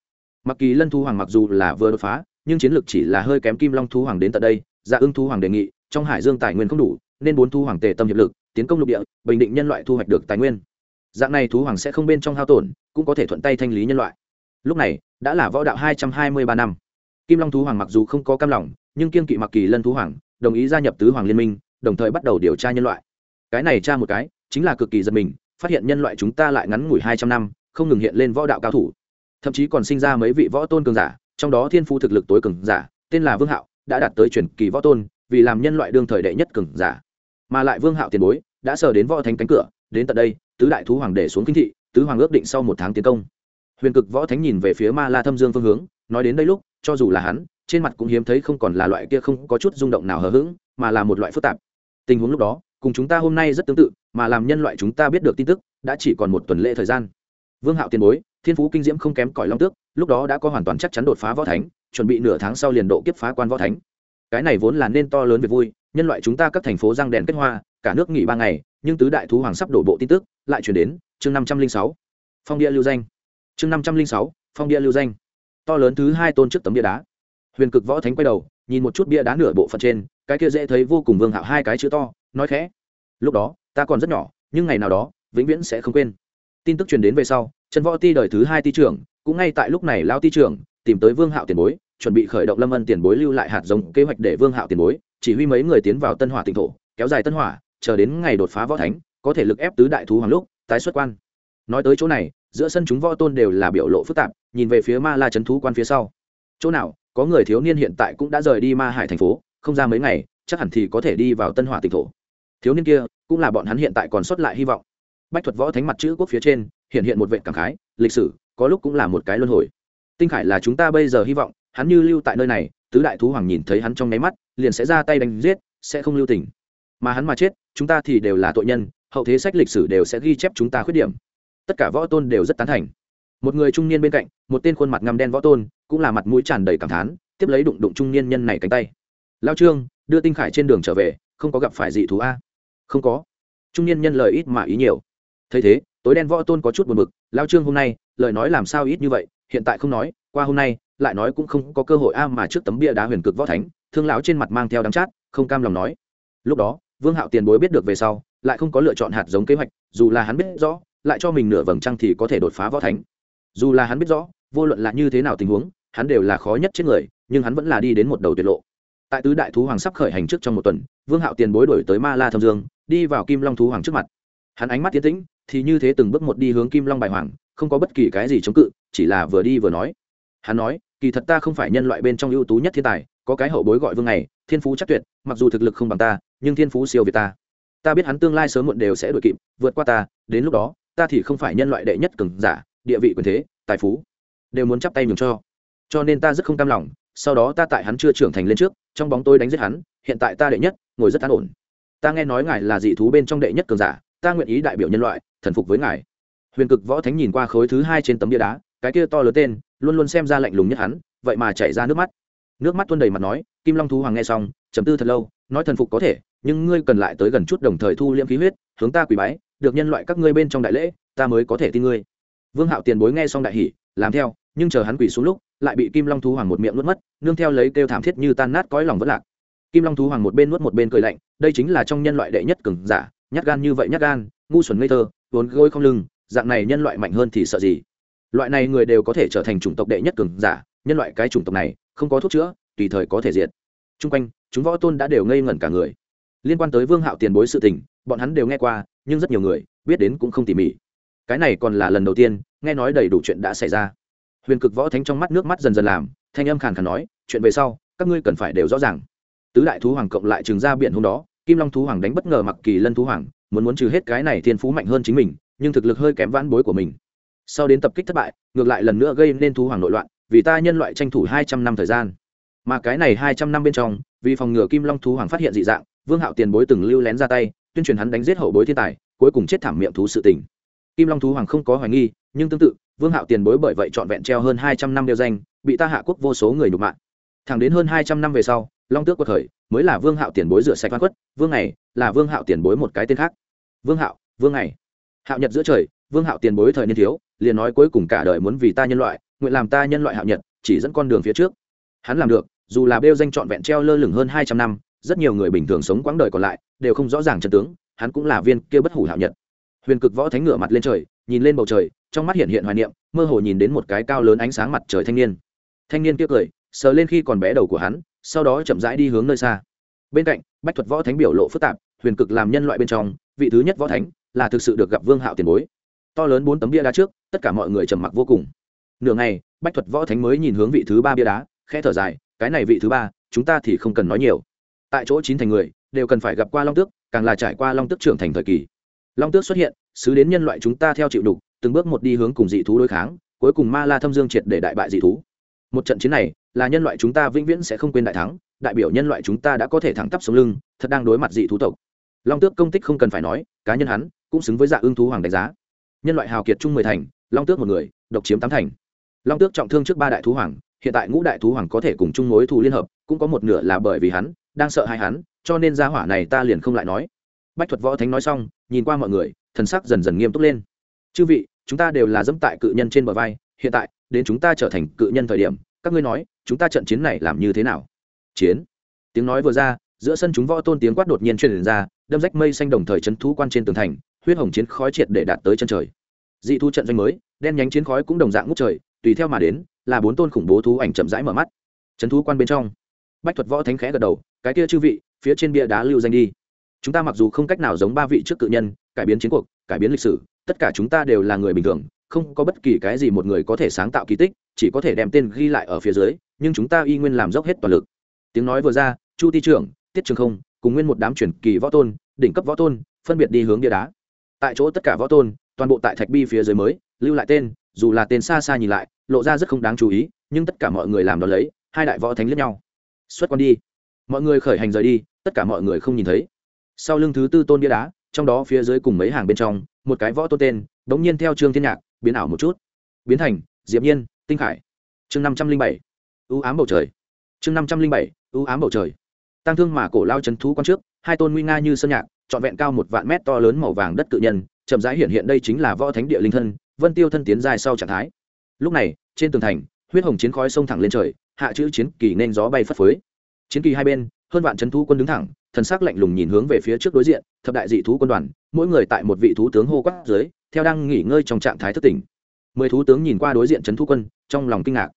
mặc kỳ lân thú hoàng mặc dù là vừa đột phá nhưng chiến lược chỉ là hơi kém kim long thú hoàng đến tận đây dạ ưng thú hoàng đề nghị trong hải dương tài nguyên không đủ nên bốn thú hoàng tề tâm hiệp lực tiến công lục địa bình định nhân loại thu hoạch được tài nguyên dạng này thú hoàng sẽ không bên trong hao tổn cũng có thể thuận tay thanh lý nhân loại lúc này đã là võ đạo hai trăm hai mươi ba năm. Kim long thú hoàng mặc dù không có cam lòng, nhưng kiên kỵ mặc kỳ lân thú hoàng, đồng ý gia nhập tứ hoàng liên minh, đồng thời bắt đầu điều tra nhân loại. Cái này tra một cái, chính là cực kỳ giật mình, phát hiện nhân loại chúng ta lại ngắn ngủi hai trăm năm, không ngừng hiện lên võ đạo cao thủ. Thậm chí còn sinh ra mấy vị võ tôn cường giả, trong đó thiên phu thực lực tối cường giả, tên là vương hạo, đã đạt tới truyền kỳ võ tôn, vì làm nhân loại đương thời đệ nhất cường giả. Mà lại vương hạo tiền bối, đã sờ đến võ thánh cánh cửa, đến tận đây, tứ đại thú hoàng để xuống kinh thị, tứ hoàng ước định sau một tháng tiến công huyền cực võ thánh nhìn về phía ma la thâm dương phương hướng, nói đến đây lúc, cho dù là hắn, trên mặt cũng hiếm thấy không còn là loại kia không có chút rung động nào hờ hững, mà là một loại phức tạp. Tình huống lúc đó, cùng chúng ta hôm nay rất tương tự, mà làm nhân loại chúng ta biết được tin tức, đã chỉ còn một tuần lễ thời gian. Vương hạo tiền bối, thiên phú kinh diễm không kém cỏi long tước, lúc đó đã có hoàn toàn chắc chắn đột phá võ thánh, chuẩn bị nửa tháng sau liền độ kiếp phá quan võ thánh. Cái này vốn là nên to lớn việc vui, nhân loại chúng ta các thành phố răng đèn kết hoa, cả nước nghỉ ba ngày, nhưng tứ đại thú hoàng sắp đổ bộ tin tức, lại chuyển đến chương năm trăm linh sáu. Phong địa lưu danh chương năm trăm linh sáu, phong bia lưu danh. To lớn thứ hai tôn trước tấm bia đá. Huyền cực võ thánh quay đầu, nhìn một chút bia đá nửa bộ phận trên, cái kia dễ thấy vô cùng vương hạo hai cái chữ to, nói khẽ. Lúc đó, ta còn rất nhỏ, nhưng ngày nào đó, vĩnh viễn sẽ không quên. Tin tức truyền đến về sau, trần võ ti đời thứ hai ti trưởng, cũng ngay tại lúc này lao ti trưởng, tìm tới vương hạo tiền bối, chuẩn bị khởi động lâm ân tiền bối lưu lại hạt giống kế hoạch để vương hạo tiền bối, chỉ huy mấy người tiến vào tân hỏa tỉnh thổ, kéo dài tân hỏa, chờ đến ngày đột phá võ thánh, có thể lực ép tứ đại thú hoàng lúc, tái xuất quan. Nói tới chỗ này giữa sân chúng võ tôn đều là biểu lộ phức tạp, nhìn về phía ma la trấn thú quan phía sau. Chỗ nào, có người thiếu niên hiện tại cũng đã rời đi ma hải thành phố, không ra mấy ngày, chắc hẳn thì có thể đi vào tân hỏa tỉnh thổ. Thiếu niên kia, cũng là bọn hắn hiện tại còn sót lại hy vọng. Bách thuật võ thánh mặt chữ quốc phía trên, hiện hiện một vệ cảm khái, lịch sử, có lúc cũng là một cái luân hồi. Tinh khải là chúng ta bây giờ hy vọng, hắn như lưu tại nơi này, tứ đại thú hoàng nhìn thấy hắn trong nháy mắt, liền sẽ ra tay đánh giết, sẽ không lưu tình. Mà hắn mà chết, chúng ta thì đều là tội nhân, hậu thế sách lịch sử đều sẽ ghi chép chúng ta khuyết điểm tất cả võ tôn đều rất tán thành. Một người trung niên bên cạnh, một tên khuôn mặt ngăm đen võ tôn, cũng là mặt mũi tràn đầy cảm thán, tiếp lấy đụng đụng trung niên nhân này cánh tay. Lao trương, đưa tinh khải trên đường trở về, không có gặp phải dị thú a? Không có. Trung niên nhân lời ít mà ý nhiều. Thấy thế, tối đen võ tôn có chút buồn bực, lao trương hôm nay, lời nói làm sao ít như vậy, hiện tại không nói, qua hôm nay, lại nói cũng không có cơ hội a mà trước tấm bia đá huyền cực võ thánh, thương lão trên mặt mang theo đắng chát, không cam lòng nói. Lúc đó, vương hạo tiền bối biết được về sau, lại không có lựa chọn hạt giống kế hoạch, dù là hắn biết rõ lại cho mình nửa vầng trăng thì có thể đột phá võ thánh. Dù là hắn biết rõ, vô luận là như thế nào tình huống, hắn đều là khó nhất trên người, nhưng hắn vẫn là đi đến một đầu tuyệt lộ. Tại tứ đại thú hoàng sắp khởi hành trước trong một tuần, vương hạo tiền bối đổi tới ma la thâm dương, đi vào kim long thú hoàng trước mặt. Hắn ánh mắt tiến tĩnh, thì như thế từng bước một đi hướng kim long bài hoàng, không có bất kỳ cái gì chống cự, chỉ là vừa đi vừa nói. Hắn nói, kỳ thật ta không phải nhân loại bên trong ưu tú nhất thiên tài, có cái hậu bối gọi vương này, thiên phú chắc tuyệt, mặc dù thực lực không bằng ta, nhưng thiên phú siêu việt ta. Ta biết hắn tương lai sớm muộn đều sẽ đuổi kịp, vượt qua ta, đến lúc đó ta thì không phải nhân loại đệ nhất cường giả, địa vị quyền thế, tài phú, đều muốn chắp tay nhường cho. Cho nên ta rất không cam lòng, sau đó ta tại hắn chưa trưởng thành lên trước, trong bóng tôi đánh giết hắn, hiện tại ta đệ nhất, ngồi rất an ổn. Ta nghe nói ngài là dị thú bên trong đệ nhất cường giả, ta nguyện ý đại biểu nhân loại, thần phục với ngài. Huyền cực võ thánh nhìn qua khối thứ hai trên tấm bia đá, cái kia to lớn tên, luôn luôn xem ra lạnh lùng nhất hắn, vậy mà chảy ra nước mắt. Nước mắt tuôn đầy mặt nói, kim long thú hoàng nghe xong chấm tư thật lâu, nói thần phục có thể, nhưng ngươi cần lại tới gần chút đồng thời thu liễm khí huyết, hướng ta quỳ bái được nhân loại các ngươi bên trong đại lễ, ta mới có thể tin ngươi. Vương hạo tiền bối nghe xong đại hỷ làm theo, nhưng chờ hắn quỳ xuống lúc, lại bị kim long thú hoàng một miệng nuốt mất, nương theo lấy kêu thảm thiết như tan nát cõi lòng vất lạc. Kim long thú hoàng một bên nuốt một bên cười lạnh, đây chính là trong nhân loại đệ nhất cường giả, nhát gan như vậy nhát gan, ngu xuẩn ngây thơ vốn gối không lưng, dạng này nhân loại mạnh hơn thì sợ gì? Loại này người đều có thể trở thành chủng tộc đệ nhất cường giả, nhân loại cái chủng tộc này, không có thuốc chữa, tùy thời có thể diệt. T r u n g quanh, chúng võ tôn đã đều ngây ngẩn cả người liên quan tới vương hạo tiền bối sự tình, bọn hắn đều nghe qua, nhưng rất nhiều người biết đến cũng không tỉ mỉ. Cái này còn là lần đầu tiên, nghe nói đầy đủ chuyện đã xảy ra. Huyền cực võ thánh trong mắt nước mắt dần dần làm, thanh âm khàn khàn nói, chuyện về sau, các ngươi cần phải đều rõ ràng. Tứ đại thú hoàng cộng lại trường ra biển hôm đó, kim long thú hoàng đánh bất ngờ mặc kỳ lân thú hoàng, muốn muốn trừ hết cái này thiên phú mạnh hơn chính mình, nhưng thực lực hơi kém vãn bối của mình. Sau đến tập kích thất bại, ngược lại lần nữa gây nên thú hoàng nội loạn, vì ta nhân loại tranh thủ hai trăm năm thời gian. Mà cái này hai trăm năm bên trong, vì phòng ngừa kim long thú hoàng phát hiện dị dạng vương hạo tiền bối từng lưu lén ra tay, tuyên truyền hắn đánh giết hậu bối thiên tài, cuối cùng chết thảm miệng thú sự tình. Kim long thú hoàng không có hoài nghi, nhưng tương tự, vương hạo tiền bối bởi vậy trọn vẹn treo hơn hai trăm năm đeo danh, bị ta hạ quốc vô số người nhục mạng thẳng đến hơn hai trăm năm về sau, long tước quật khởi, mới là vương hạo tiền bối rửa sạch văn quất vương này là vương hạo tiền bối một cái tên khác. Vương hạo, vương này hạo nhật giữa trời, vương hạo tiền bối thời niên thiếu, liền nói cuối cùng cả đời muốn vì ta nhân loại, nguyện làm ta nhân loại hạo nhật, chỉ dẫn con đường phía trước. Hắn làm được, dù là bêu danh trọn vẹn treo lơ lửng hơn hai trăm năm rất nhiều người bình thường sống quãng đời còn lại đều không rõ ràng chân tướng, hắn cũng là viên kia bất hủ hạo nhật. Huyền cực võ thánh ngửa mặt lên trời, nhìn lên bầu trời, trong mắt hiện hiện hoài niệm, mơ hồ nhìn đến một cái cao lớn ánh sáng mặt trời thanh niên. Thanh niên kia cười, sờ lên khi còn bé đầu của hắn, sau đó chậm rãi đi hướng nơi xa. Bên cạnh, bách thuật võ thánh biểu lộ phức tạp, huyền cực làm nhân loại bên trong, vị thứ nhất võ thánh là thực sự được gặp vương hạo tiền bối. To lớn bốn tấm bia đá trước, tất cả mọi người trầm mặc vô cùng. Nửa ngày, bách thuật võ thánh mới nhìn hướng vị thứ ba bia đá, khẽ thở dài, cái này vị thứ ba, chúng ta thì không cần nói nhiều tại chỗ chín thành người, đều cần phải gặp qua long tước, càng là trải qua long tước trưởng thành thời kỳ. Long tước xuất hiện xứ đến nhân loại chúng ta theo chịu đục, từng bước một đi hướng cùng dị thú đối kháng, cuối cùng ma la thâm dương triệt để đại bại dị thú. Một trận chiến này, là nhân loại chúng ta vĩnh viễn sẽ không quên đại thắng, đại biểu nhân loại chúng ta đã có thể thẳng tắp sống lưng, thật đang đối mặt dị thú tộc. Long tước công tích không cần phải nói, cá nhân hắn cũng xứng với dạ ương thú hoàng đánh giá. Nhân loại hào kiệt chung mười thành, long tước một người, độc chiếm tám thành. Long tước trọng thương trước ba đại thú hoàng, hiện tại ngũ đại thú hoàng có thể cùng chung mối thù liên hợp, cũng có một nửa là bởi vì hắn đang sợ hai hắn, cho nên ra hỏa này ta liền không lại nói. Bách thuật võ thánh nói xong, nhìn qua mọi người, thần sắc dần dần nghiêm túc lên. Chư vị, chúng ta đều là dẫm tại cự nhân trên bờ vai, hiện tại, đến chúng ta trở thành cự nhân thời điểm, các ngươi nói, chúng ta trận chiến này làm như thế nào? Chiến. Tiếng nói vừa ra, giữa sân chúng võ tôn tiếng quát đột nhiên truyền ra, đâm rách mây xanh đồng thời chấn thú quan trên tường thành, huyết hồng chiến khói triệt để đạt tới chân trời. Dị thu trận doanh mới, đen nhánh chiến khói cũng đồng dạng ngút trời, tùy theo mà đến, là bốn tôn khủng bố thú ảnh chậm rãi mở mắt. Chấn thú quan bên trong, bách thuật võ thánh khẽ gật đầu cái kia chư vị, phía trên bia đá lưu danh đi. Chúng ta mặc dù không cách nào giống ba vị trước cự nhân, cải biến chiến cuộc, cải biến lịch sử, tất cả chúng ta đều là người bình thường, không có bất kỳ cái gì một người có thể sáng tạo kỳ tích, chỉ có thể đem tên ghi lại ở phía dưới, nhưng chúng ta y nguyên làm dốc hết toàn lực. Tiếng nói vừa ra, chu ti trưởng, tiết trường không, cùng nguyên một đám chuyển kỳ võ tôn, đỉnh cấp võ tôn, phân biệt đi hướng bia đá. Tại chỗ tất cả võ tôn, toàn bộ tại thạch bi phía dưới mới, lưu lại tên, dù là tên xa xa nhìn lại, lộ ra rất không đáng chú ý, nhưng tất cả mọi người làm đó lấy, hai đại võ thánh lẫn nhau. Xuất quan đi mọi người khởi hành rời đi, tất cả mọi người không nhìn thấy. Sau lưng thứ tư tôn bia đá, trong đó phía dưới cùng mấy hàng bên trong, một cái võ tôn tên đ ố n g nhiên theo trương thiên nhạc, biến ảo một chút. Biến thành, diệp nhiên, tinh khải. Chương năm trăm linh bảy, ưu ám bầu trời. Chương năm trăm linh bảy, ưu ám bầu trời. Tăng thương mà cổ lao c thú quan trước, hai tôn nguy nga như sơn nhạc, trọn vẹn cao một vạn mét to lớn màu vàng đất cự nhân, chậm rãi hiện hiện đây chính là võ thánh địa linh thân, vân tiêu thân tiến dài sau trạng thái. Lúc này, trên tường thành, huyết hồng chiến khói sông thẳng lên trời, hạ chữ chiến kỳ nên gió bay phất phới chiến kỳ hai bên, hơn vạn c thú quân đứng thẳng, thần sắc lạnh lùng nhìn hướng về phía trước đối diện, thập đại dị thú quân đoàn, mỗi người tại một vị thú tướng hô quát dưới, theo đang nghỉ ngơi trong trạng thái thất tỉnh. Mười thú tướng nhìn qua đối diện c thú quân, trong lòng kinh ngạc.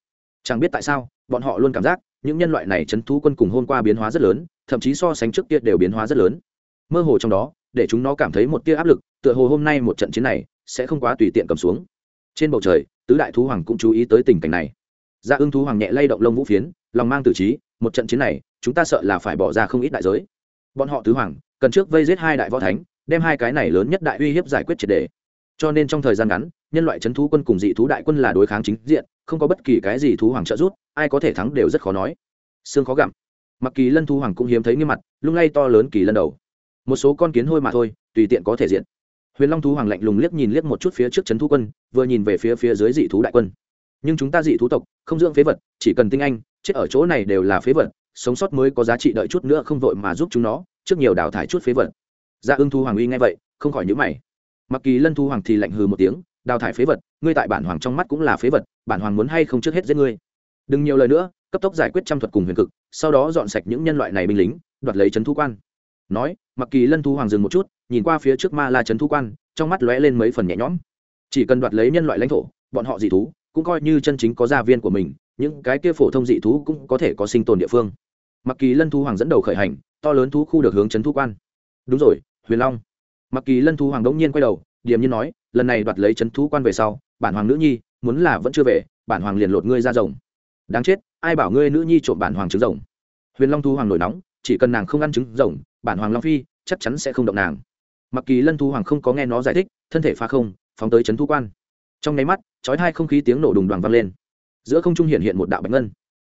Chẳng biết tại sao, bọn họ luôn cảm giác, những nhân loại này c thú quân cùng hôm qua biến hóa rất lớn, thậm chí so sánh trước kia đều biến hóa rất lớn. Mơ hồ trong đó, để chúng nó cảm thấy một tia áp lực, tựa hồ hôm nay một trận chiến này, sẽ không quá tùy tiện cầm xuống. Trên bầu trời, tứ đại thú hoàng cũng chú ý tới tình cảnh này. Dạ ưng thú hoàng nhẹ lay động lông vũ phiến, lòng mang tử trí một trận chiến này, chúng ta sợ là phải bỏ ra không ít đại giới. Bọn họ tứ hoàng, cần trước vây giết hai đại võ thánh, đem hai cái này lớn nhất đại uy hiếp giải quyết triệt đề. Cho nên trong thời gian ngắn, nhân loại c h ấ n thú quân cùng dị thú đại quân là đối kháng chính diện, không có bất kỳ cái gì thú hoàng trợ giúp, ai có thể thắng đều rất khó nói. Xương khó gặm mặc kỳ lân thú hoàng cũng hiếm thấy nghiêm mặt, lung lay to lớn kỳ lân đầu. Một số con kiến hôi mà thôi, tùy tiện có thể diện. Huyền long thú hoàng lạnh lùng liếc nhìn liếc một chút phía trước c h ấ n thú quân, vừa nhìn về phía phía dưới dị thú đại quân. Nhưng chúng ta dị thú tộc, không dưỡng phế vật, chỉ cần tinh anh chết ở chỗ này đều là phế vật, sống sót mới có giá trị đợi chút nữa không vội mà giúp chúng nó, trước nhiều đào thải chút phế vật. Dạ ưng thu hoàng uy nghe vậy, không khỏi nhữ mày. Mặc kỳ lân thu hoàng thì lạnh hừ một tiếng, đào thải phế vật, ngươi tại bản hoàng trong mắt cũng là phế vật, bản hoàng muốn hay không trước hết giết ngươi? Đừng nhiều lời nữa, cấp tốc giải quyết trăm thuật cùng huyền cực, sau đó dọn sạch những nhân loại này binh lính, đoạt lấy trấn thu quan. Nói, mặc kỳ lân thu hoàng dừng một chút, nhìn qua phía trước ma la trấn thu quan, trong mắt lóe lên mấy phần nhẹ nhõm. Chỉ cần đoạt lấy nhân loại lãnh thổ, bọn họ dị thú, cũng coi như chân chính có gia viên của mình những cái kia phổ thông dị thú cũng có thể có sinh tồn địa phương. Mặc kỳ lân thu hoàng dẫn đầu khởi hành, to lớn thú khu được hướng trấn thú quan. Đúng rồi, huyền long. Mặc kỳ lân thú hoàng đống nhiên quay đầu, điềm nhiên nói, lần này đoạt lấy trấn thú quan về sau, bản hoàng nữ nhi muốn là vẫn chưa về, bản hoàng liền lột ngươi ra rồng. Đáng chết, ai bảo ngươi nữ nhi trộm bản hoàng trứng rồng? Huyền long thú hoàng nổi nóng, chỉ cần nàng không ăn trứng rồng, bản hoàng long phi chắc chắn sẽ không động nàng. Mặc kỳ lân thú hoàng không có nghe nó giải thích, thân thể pha không, phóng tới trấn thú quan. Trong nháy mắt, chói hai không khí tiếng nổ đùng đoàn vang lên giữa không trung hiện hiện một đạo bạch ngân.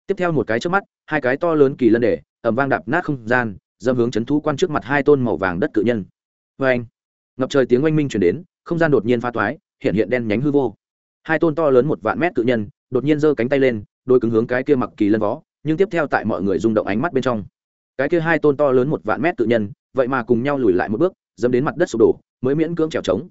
Tiếp theo một cái trước mắt, hai cái to lớn kỳ lân để ẩm vang đạp nát không gian, dâm hướng chấn thú quan trước mặt hai tôn màu vàng đất cự nhân. Vê anh, ngập trời tiếng oanh minh chuyển đến, không gian đột nhiên pha toái, hiện hiện đen nhánh hư vô. Hai tôn to lớn một vạn mét cự nhân, đột nhiên giơ cánh tay lên, đôi cứng hướng cái kia mặc kỳ lân vó nhưng tiếp theo tại mọi người rung động ánh mắt bên trong. Cái kia hai tôn to lớn một vạn mét cự nhân, vậy mà cùng nhau lùi lại một bước, dẫm đến mặt đất sụp đổ, mới miễn cưỡng trèo trống.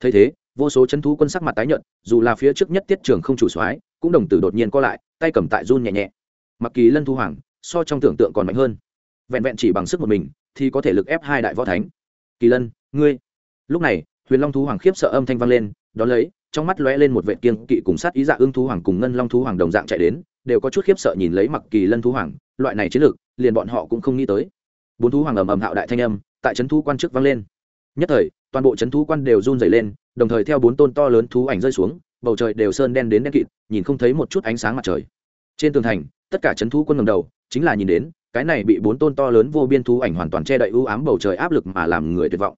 Thấy thế, vô số chân thú quân sắc mặt tái nhợt, dù là phía trước nhất tiết trường không chủ soái cũng đồng tử đột nhiên co lại, tay cầm tại run nhẹ nhẹ. Mặc kỳ lân thu hoàng, so trong tưởng tượng còn mạnh hơn. Vẹn vẹn chỉ bằng sức một mình, thì có thể lực ép hai đại võ thánh. Kỳ lân, ngươi. Lúc này, huyền long thú hoàng khiếp sợ âm thanh vang lên, đón lấy, trong mắt lóe lên một vệ kiên kỵ cùng sát ý dạ ưng thú hoàng cùng ngân long thú hoàng đồng dạng chạy đến, đều có chút khiếp sợ nhìn lấy mặc kỳ lân thú hoàng, loại này chiến lược liền bọn họ cũng không nghĩ tới. Bốn thú hoàng ầm ầm hạo đại thanh âm, tại trấn thú quan trước vang lên. Nhất thời, toàn bộ trấn thú quan đều run dày lên, đồng thời theo bốn tôn to lớn thú ảnh rơi xuống bầu trời đều sơn đen đến đen kịt, nhìn không thấy một chút ánh sáng mặt trời. Trên tường thành, tất cả c h ấ n thú quân ngầm đầu, chính là nhìn đến, cái này bị bốn tôn to lớn vô biên thú ảnh hoàn toàn che đậy ưu ám bầu trời áp lực mà làm người tuyệt vọng.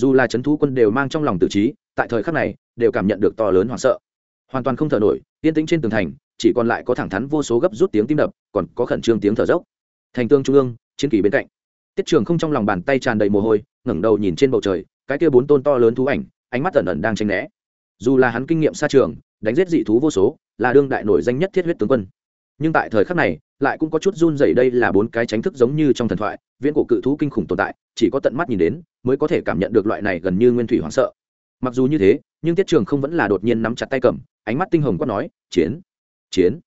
Dù là c h ấ n thú quân đều mang trong lòng tự trí, tại thời khắc này, đều cảm nhận được to lớn hoảng sợ. Hoàn toàn không thở nổi, yên tĩnh trên tường thành, chỉ còn lại có thẳng thắn vô số gấp rút tiếng tim đập, còn có khẩn trương tiếng thở dốc. Thành tương trung ương, chiến kỳ bên cạnh. Tiết trường không trong lòng bàn tay tràn đầy mồ hôi, ngẩng đầu nhìn trên bầu trời, cái kia bốn tôn to lớn thú ảnh, ánh mắt ẩn ẩn đang tranh né dù là hắn kinh nghiệm xa trường, đánh giết dị thú vô số, là đương đại nổi danh nhất thiết huyết tướng quân. Nhưng tại thời khắc này, lại cũng có chút run dày đây là bốn cái tránh thức giống như trong thần thoại, viễn cổ cự thú kinh khủng tồn tại, chỉ có tận mắt nhìn đến, mới có thể cảm nhận được loại này gần như nguyên thủy hoảng sợ. Mặc dù như thế, nhưng tiết trường không vẫn là đột nhiên nắm chặt tay cầm, ánh mắt tinh hồng quát nói, chiến chiến.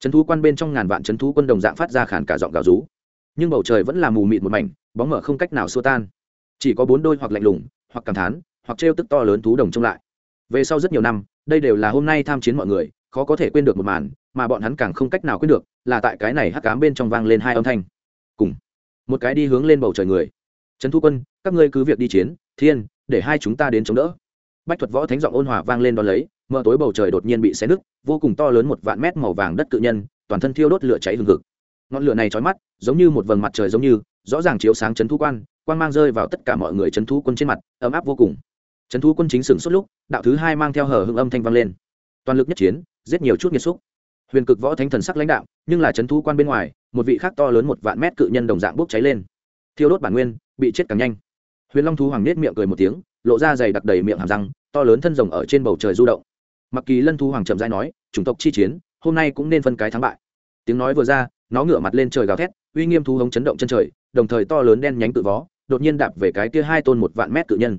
Trấn thú quan bên trong ngàn vạn trấn thú quân đồng dạng phát ra khản cả giọng gào rú. Nhưng bầu trời vẫn là mù mịt một mảnh, bóng mở không cách nào xua tan. Chỉ có bốn đôi hoặc lạnh lùng, hoặc cảm thán, hoặc trêu tức to lớn thú đồng trông lại về sau rất nhiều năm, đây đều là hôm nay tham chiến mọi người, khó có thể quên được một màn, mà bọn hắn càng không cách nào quên được, là tại cái này hắc cám bên trong vang lên hai âm thanh. Cùng một cái đi hướng lên bầu trời người. Trấn thu quân, các ngươi cứ việc đi chiến, thiên, để hai chúng ta đến chống đỡ. Bách thuật võ thánh giọng ôn hòa vang lên đ ó lấy mờ tối bầu trời đột nhiên bị xé nứt, vô cùng to lớn một vạn mét màu vàng đất cự nhân, toàn thân thiêu đốt lửa cháy hừng hực. Ngọn lửa này trói mắt, giống như một vầng mặt trời giống như, rõ ràng chiếu sáng trấn thu quan quan mang rơi vào tất cả mọi người trấn thu quân trên mặt, ấm áp vô cùng trấn thu quân chính sửng suốt lúc, đạo thứ hai mang theo hở hưng âm thanh vang lên. Toàn lực nhất chiến, giết nhiều chút nghiệt xúc. Huyền cực võ thánh thần sắc lãnh đạo, nhưng là trấn thú quan bên ngoài, một vị khác to lớn một vạn mét cự nhân đồng dạng bốc cháy lên. Thiêu đốt bản nguyên, bị chết càng nhanh. Huyền long thú hoàng nết miệng cười một tiếng, lộ ra dày đặc đầy miệng hàm răng, to lớn thân rồng ở trên bầu trời du động. Mặc kỳ lân thú hoàng trầm dai nói, chủng tộc chi chiến, hôm nay cũng nên phân cái thắng bại. Tiếng nói vừa ra, nó ngửa mặt lên trời gào thét, uy nghiêm thú hống chấn động chân trời, đồng thời to lớn đen nhánh tự vó đột nhiên đạp về cái kia hai tôn một vạn mét cự nhân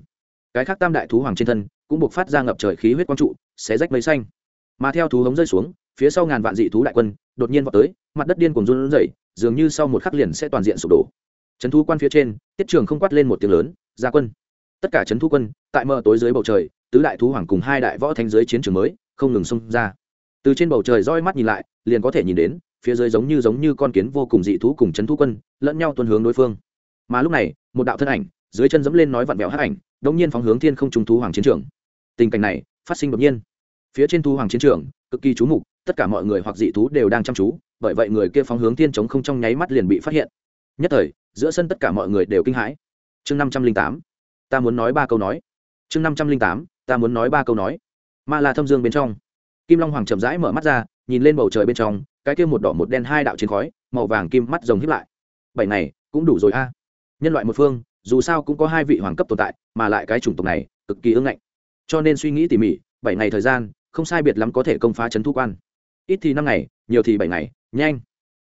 cái khác tam đại thú hoàng trên thân cũng buộc phát ra ngập trời khí huyết quang trụ, xé rách mây xanh. Mà theo thú hống rơi xuống, phía sau ngàn vạn dị thú đại quân đột nhiên vào tới, mặt đất điên cùng run rẩy, dường như sau một khắc liền sẽ toàn diện sụp đổ. Trấn thu quan phía trên, tiết trường không quát lên một tiếng lớn ra quân! Tất cả trấn thu quân, tại mờ tối dưới bầu trời, tứ đại thú hoàng cùng hai đại võ thánh dưới chiến trường mới, không ngừng xông ra. Từ trên bầu trời roi mắt nhìn lại, liền có thể nhìn đến, phía dưới giống như giống như con kiến vô cùng dị thú cùng trấn thu quân, lẫn nhau tuân hướng đối phương. Mà lúc này, một đạo thân ảnh dưới chân dẫm lên nói vặn vẹo hắc ảnh đống nhiên phóng hướng thiên không trung thú hoàng chiến trường. Tình cảnh này phát sinh đột nhiên. Phía trên thú hoàng chiến trường, cực kỳ chú mục, tất cả mọi người hoặc dị thú đều đang chăm chú, bởi vậy người kia phóng hướng thiên chống không trong nháy mắt liền bị phát hiện. Nhất thời, giữa sân tất cả mọi người đều kinh hãi. Chương năm trăm linh tám, ta muốn nói ba câu nói. Chương năm trăm linh tám, ta muốn nói ba câu nói. Ma la thâm dương bên trong. Kim long hoàng chậm rãi mở mắt ra, nhìn lên bầu trời bên trong, cái kia một đỏ một đen hai đạo chiến khói, màu vàng kim mắt rồng hiếp lại. Bảy này cũng đủ rồi a. Nhân loại một phương dù sao cũng có hai vị hoàng cấp tồn tại, mà lại cái chủng tộc này, cực kỳ ưng ngạnh. Cho nên suy nghĩ tỉ mỉ, bảy ngày thời gian, không sai biệt lắm có thể công phá c thu quan. Ít thì năm ngày, nhiều thì bảy ngày, nhanh.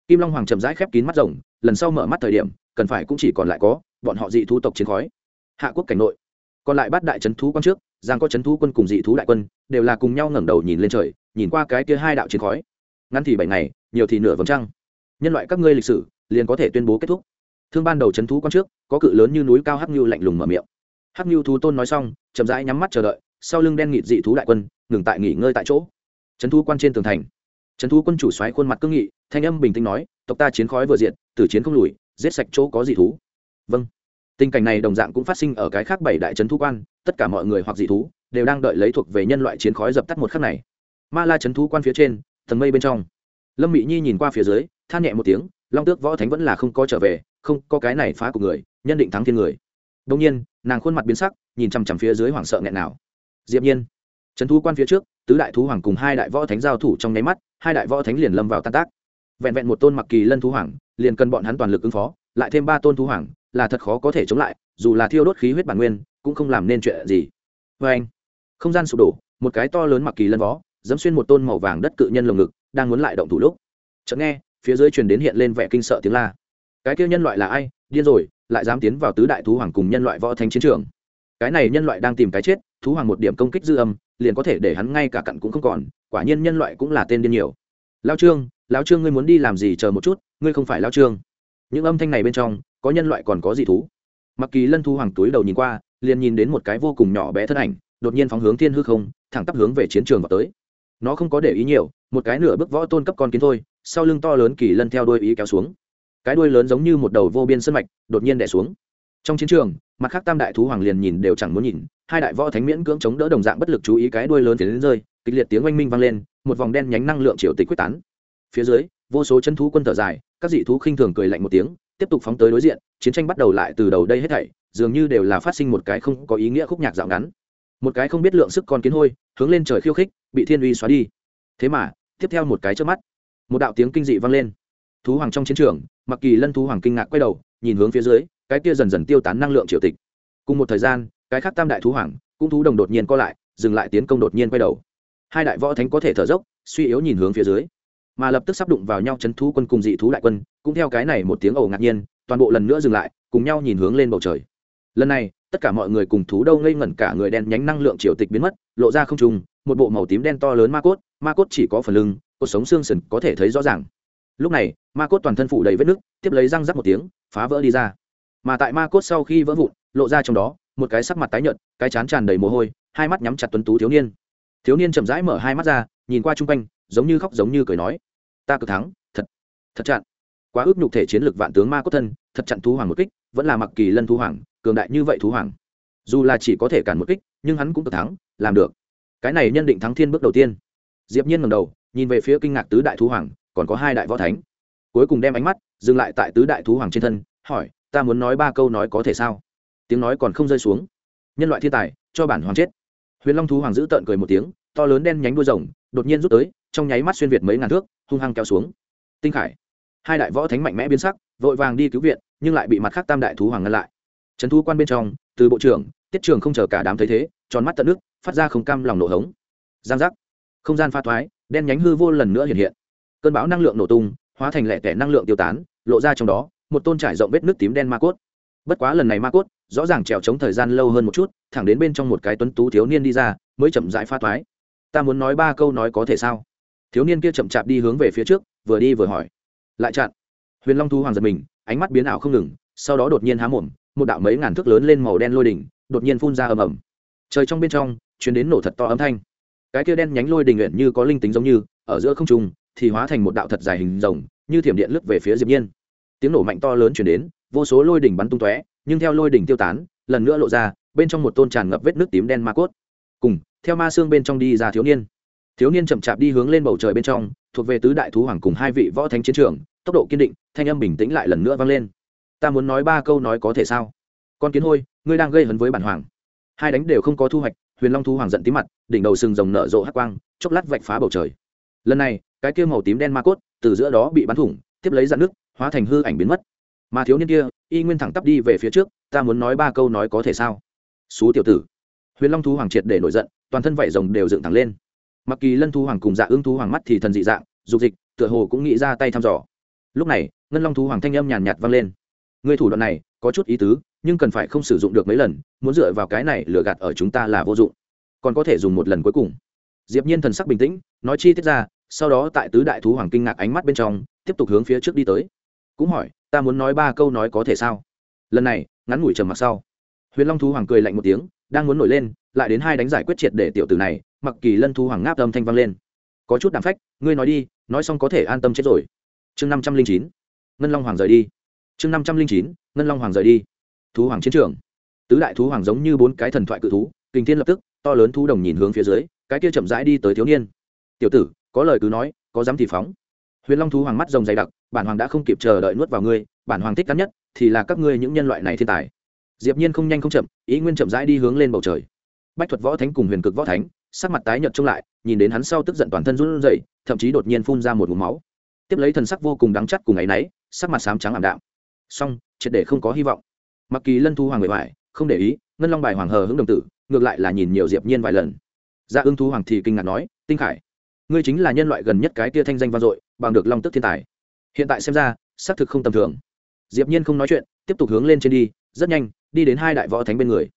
Kim long hoàng chậm rãi khép kín mắt rồng, lần sau mở mắt thời điểm, cần phải cũng chỉ còn lại có, bọn họ dị thú tộc chiến khói. Hạ quốc cảnh nội. Còn lại bắt đại trấn thú quan trước, giang có trấn thú quân cùng dị thú đại quân, đều là cùng nhau ngẩng đầu nhìn lên trời, nhìn qua cái kia hai đạo chiến khói. Ngắn thì bảy ngày, nhiều thì nửa vòng trăng. Nhân loại các ngươi lịch sử, liền có thể tuyên bố kết thúc thương ban đầu trấn thú quan trước, có cự lớn như núi cao hắc như lạnh lùng mở miệng. Hắc như thú tôn nói xong, chậm rãi nhắm mắt chờ đợi, sau lưng đen nghịt dị thú đại quân, ngừng tại nghỉ ngơi tại chỗ. trấn thú quan trên tường thành. trấn thú quân chủ xoáy khuôn mặt cương nghị, thanh âm bình tĩnh nói, tộc ta chiến khói vừa diện tử chiến không lùi, giết sạch chỗ có dị thú. Vâng. Tình cảnh này đồng dạng cũng phát sinh ở cái khác bảy đại trấn thú quan, tất cả mọi người hoặc dị thú đều đang đợi lấy thuộc về nhân loại chiến khói dập tắt một khắc này. Ma la trấn thú quan phía trên thần mây bên trong. Lâm mỹ nhi nhìn qua phía dưới than nhẹ một tiếng, long tước võ thánh vẫn là không có trở về, không có cái này phá của người, nhân định thắng thiên người. Đông nhiên, nàng khuôn mặt biến sắc, nhìn chằm chằm phía dưới hoảng sợ nghẹn nào. Diệp nhiên, trấn thú quan phía trước, tứ đại thú hoàng cùng hai đại võ thánh giao thủ trong nháy mắt, hai đại võ thánh liền lâm vào tan tác. Vẹn vẹn một tôn mặc kỳ lân thú hoàng, liền cần bọn hắn toàn lực ứng phó, lại thêm ba tôn thú hoàng, là thật khó có thể chống lại, dù là thiêu đốt khí huyết bản nguyên, cũng không làm nên chuyện gì. Vê anh, không gian sụp đổ, một cái to lớn mặc kỳ lân vó dẫm xuyên một tôn màu vàng đất cự nhân lồng ngực, đang muốn lại động thủ lúc. Chợt nghe phía dưới truyền đến hiện lên vẻ kinh sợ tiếng la. Cái kia nhân loại là ai? Điên rồi, lại dám tiến vào tứ đại thú hoàng cùng nhân loại võ thánh chiến trường. Cái này nhân loại đang tìm cái chết, thú hoàng một điểm công kích dư âm, liền có thể để hắn ngay cả cặn cũng không còn, quả nhiên nhân loại cũng là tên điên nhiều. Lao trương lao trương ngươi muốn đi làm gì chờ một chút, ngươi không phải lao trương. Những âm thanh này bên trong, có nhân loại còn có gì thú. Mặc kỳ lân thu hoàng túi đầu nhìn qua, liền nhìn đến một cái vô cùng nhỏ bé thân ảnh, đột nhiên phóng hướng thiên hư không, thẳng tắp hướng về chiến trường vào tới. Nó không có để ý nhiều, một cái nửa bước võ tôn cấp con kiến thôi sau lưng to lớn kỳ lân theo đuôi ý kéo xuống. Cái đuôi lớn giống như một đầu vô biên sân mạch, đột nhiên đẻ xuống. Trong chiến trường, mặt khác tam đại thú hoàng liền nhìn đều chẳng muốn nhìn, hai đại võ thánh miễn cưỡng chống đỡ đồng dạng bất lực chú ý cái đuôi lớn tiến đến rơi, kịch liệt tiếng oanh minh vang lên, một vòng đen nhánh năng lượng triều tịch quyết tán. Phía dưới, vô số chân thú quân thở dài, các dị thú khinh thường cười lạnh một tiếng, tiếp tục phóng tới đối diện, chiến tranh bắt đầu lại từ đầu đây hết thảy, dường như đều là phát sinh một cái không có ý nghĩa khúc nhạc dạo ngắn. Một cái không biết lượng sức con kiến hôi, hướng lên trời khiêu khích, bị thiên uy xóa đi. Thế mà, tiếp theo một cái trước mắt một đạo tiếng kinh dị vang lên. Thú hoàng trong chiến trường mặc kỳ lân thú hoàng kinh ngạc quay đầu, nhìn hướng phía dưới, cái kia dần dần tiêu tán năng lượng triều tịch. Cùng một thời gian, cái khác tam đại thú hoàng, cũng thú đồng đột nhiên co lại, dừng lại tiến công đột nhiên quay đầu. Hai đại võ thánh có thể thở dốc, suy yếu nhìn hướng phía dưới. Mà lập tức sắp đụng vào nhau chấn thú quân cùng dị thú đại quân, cũng theo cái này một tiếng ồ ngạc nhiên, toàn bộ lần nữa dừng lại, cùng nhau nhìn hướng lên bầu trời. Lần này, tất cả mọi người cùng thú đâu ngây ngẩn cả người đen nhánh năng lượng triều tịch biến mất, lộ ra không trùng một bộ màu tím đen to lớn ma cốt ma cốt chỉ có phần lưng cuộc sống xương sần có thể thấy rõ ràng. Lúc này, ma cốt toàn thân phủ đầy vết nước, tiếp lấy răng rắc một tiếng, phá vỡ đi ra. Mà tại ma cốt sau khi vỡ vụn, lộ ra trong đó, một cái sắc mặt tái nhợt, cái chán tràn đầy mồ hôi, hai mắt nhắm chặt tuấn tú thiếu niên. Thiếu niên chậm rãi mở hai mắt ra, nhìn qua chung quanh, giống như khóc giống như cười nói, ta cực thắng, thật thật chặn. Quá ước nhục thể chiến lược vạn tướng ma cốt thân, thật chặn thú hoàng một kích, vẫn là mặc kỳ lân thú hoàng, cường đại như vậy thú hoàng. Dù là chỉ có thể cản một kích, nhưng hắn cũng cực thắng, làm được. Cái này nhân định thắng thiên bước đầu tiên. Diệp nhiên ngẩng đầu nhìn về phía kinh ngạc tứ đại thú hoàng, còn có hai đại võ thánh. Cuối cùng đem ánh mắt dừng lại tại tứ đại thú hoàng trên thân, hỏi, ta muốn nói ba câu nói có thể sao? Tiếng nói còn không rơi xuống. Nhân loại thiên tài, cho bản hoàng chết. Huyền long thú hoàng giữ tợn cười một tiếng, to lớn đen nhánh đuôi rồng, đột nhiên rút tới, trong nháy mắt xuyên việt mấy ngàn thước, hung hăng kéo xuống. Tinh khải, hai đại võ thánh mạnh mẽ biến sắc, vội vàng đi cứu viện, nhưng lại bị mặt khác tam đại thú hoàng ngăn lại. Trấn thu quan bên trong, từ bộ trưởng, tiết trường không chờ cả đám thấy thế, tròn mắt tận nước, phát ra không cam lòng nổ hống. Giang giác. Không gian pha thoái đen nhánh hư vô lần nữa hiện hiện. Cơn bão năng lượng nổ tung, hóa thành lẻ tẻ năng lượng tiêu tán, lộ ra trong đó một tôn trải rộng vết nước tím đen ma cốt. Bất quá lần này ma cốt, rõ ràng trèo trống thời gian lâu hơn một chút, thẳng đến bên trong một cái tuấn tú thiếu niên đi ra, mới chậm rãi pha thoái ta muốn nói ba câu nói có thể sao? Thiếu niên kia chậm chạp đi hướng về phía trước, vừa đi vừa hỏi. Lại chặn. Huyền long thu hoàng giật mình, ánh mắt biến ảo không ngừng, sau đó đột nhiên há mồm, một đạo mấy ngàn thước lớn lên màu đen lôi đỉnh, đột nhiên phun ra ầm ầm. Trời trong bên trong chuyến đến nổ thật to âm thanh cái kia đen nhánh lôi đình nguyện như có linh tính giống như, ở giữa không trung, thì hóa thành một đạo thật dài hình rồng, như thiểm điện lướt về phía diệp nhiên. Tiếng nổ mạnh to lớn truyền đến, vô số lôi đỉnh bắn tung tóe, nhưng theo lôi đỉnh tiêu tán, lần nữa lộ ra, bên trong một tôn tràn ngập vết nước tím đen ma cốt. Cùng, theo ma xương bên trong đi ra thiếu niên. Thiếu niên chậm chạp đi hướng lên bầu trời bên trong, thuộc về tứ đại thú hoàng cùng hai vị võ thánh chiến trường, tốc độ kiên định, thanh âm bình tĩnh lại lần nữa vang lên. Ta muốn nói ba câu nói có thể sao? Con kiến hôi, ngươi đang gây hấn với bản hoàng. Hai đánh đều không có thu hoạch huyền long thú hoàng giận tí mặt, đỉnh đầu sừng rồng nở rộ hắc quang, chốc lát vạch phá bầu trời. Lần này, cái kia màu tím đen ma cốt, từ giữa đó bị bắn thủng, tiếp lấy dạn nước hóa thành hư ảnh biến mất. Mà thiếu niên kia, y nguyên thẳng tắp đi về phía trước, ta muốn nói ba câu nói có thể sao? Xú tiểu tử. Huyền long thú hoàng triệt để nổi giận, toàn thân vảy rồng đều dựng thẳng lên. Mặc kỳ lân thú hoàng cùng dạ ương thú hoàng mắt thì thần dị dạng, dục dịch, tựa hồ cũng nghĩ ra tay thăm dò. Lúc này, ngân long thú hoàng thanh âm nhàn nhạt vang lên. Người thủ đoạn này, có chút ý tứ nhưng cần phải không sử dụng được mấy lần, muốn dựa vào cái này lừa gạt ở chúng ta là vô dụng. Còn có thể dùng một lần cuối cùng. Diệp nhiên thần sắc bình tĩnh, nói chi tiết ra, sau đó tại tứ đại thú hoàng kinh ngạc ánh mắt bên trong, tiếp tục hướng phía trước đi tới. Cũng hỏi, ta muốn nói ba câu nói có thể sao? Lần này, ngắn ngủi trầm mặc sau, huyền long thú hoàng cười lạnh một tiếng, đang muốn nổi lên, lại đến hai đánh giải quyết triệt để tiểu tử này, mặc kỳ lân thú hoàng ngáp âm thanh vang lên. Có chút đạm phách, ngươi nói đi, nói xong có thể an tâm chết rồi. Chương năm trăm linh chín, ngân long hoàng rời đi. Chương năm trăm linh chín, ngân long hoàng rời đi thú hoàng chiến trường. Tứ đại thú hoàng giống như bốn cái thần thoại cự thú, kinh thiên lập tức, to lớn thú đồng nhìn hướng phía dưới, cái kia chậm rãi đi tới thiếu niên. Tiểu tử, có lời cứ nói, có dám thì phóng. Huyền long thú hoàng mắt rồng dày đặc, bản hoàng đã không kịp chờ đợi nuốt vào ngươi, bản hoàng thích cắn nhất thì là các ngươi những nhân loại này thiên tài. Diệp nhiên không nhanh không chậm, ý nguyên chậm rãi đi hướng lên bầu trời. Bách thuật võ thánh cùng huyền cực võ thánh, sắc mặt tái nhợt trông lại, nhìn đến hắn sau tức giận toàn thân run rẩy, thậm chí đột nhiên phun ra một ngụm máu. Tiếp lấy thần sắc vô cùng đắng chắt cùng ấy nấy sắc mặt sám trắng ảm đạm. Song triệt để không có hy vọng mặc kỳ lân thu hoàng người vải không để ý, ngân long bài hoàng hờ hững đồng tử, ngược lại là nhìn nhiều diệp nhiên vài lần. Dạ ưng thu hoàng thì kinh ngạc nói, tinh khải, ngươi chính là nhân loại gần nhất cái tia thanh danh vang dội, bằng được long tức thiên tài. Hiện tại xem ra, xác thực không tầm thường. Diệp nhiên không nói chuyện, tiếp tục hướng lên trên đi, rất nhanh, đi đến hai đại võ thánh bên người.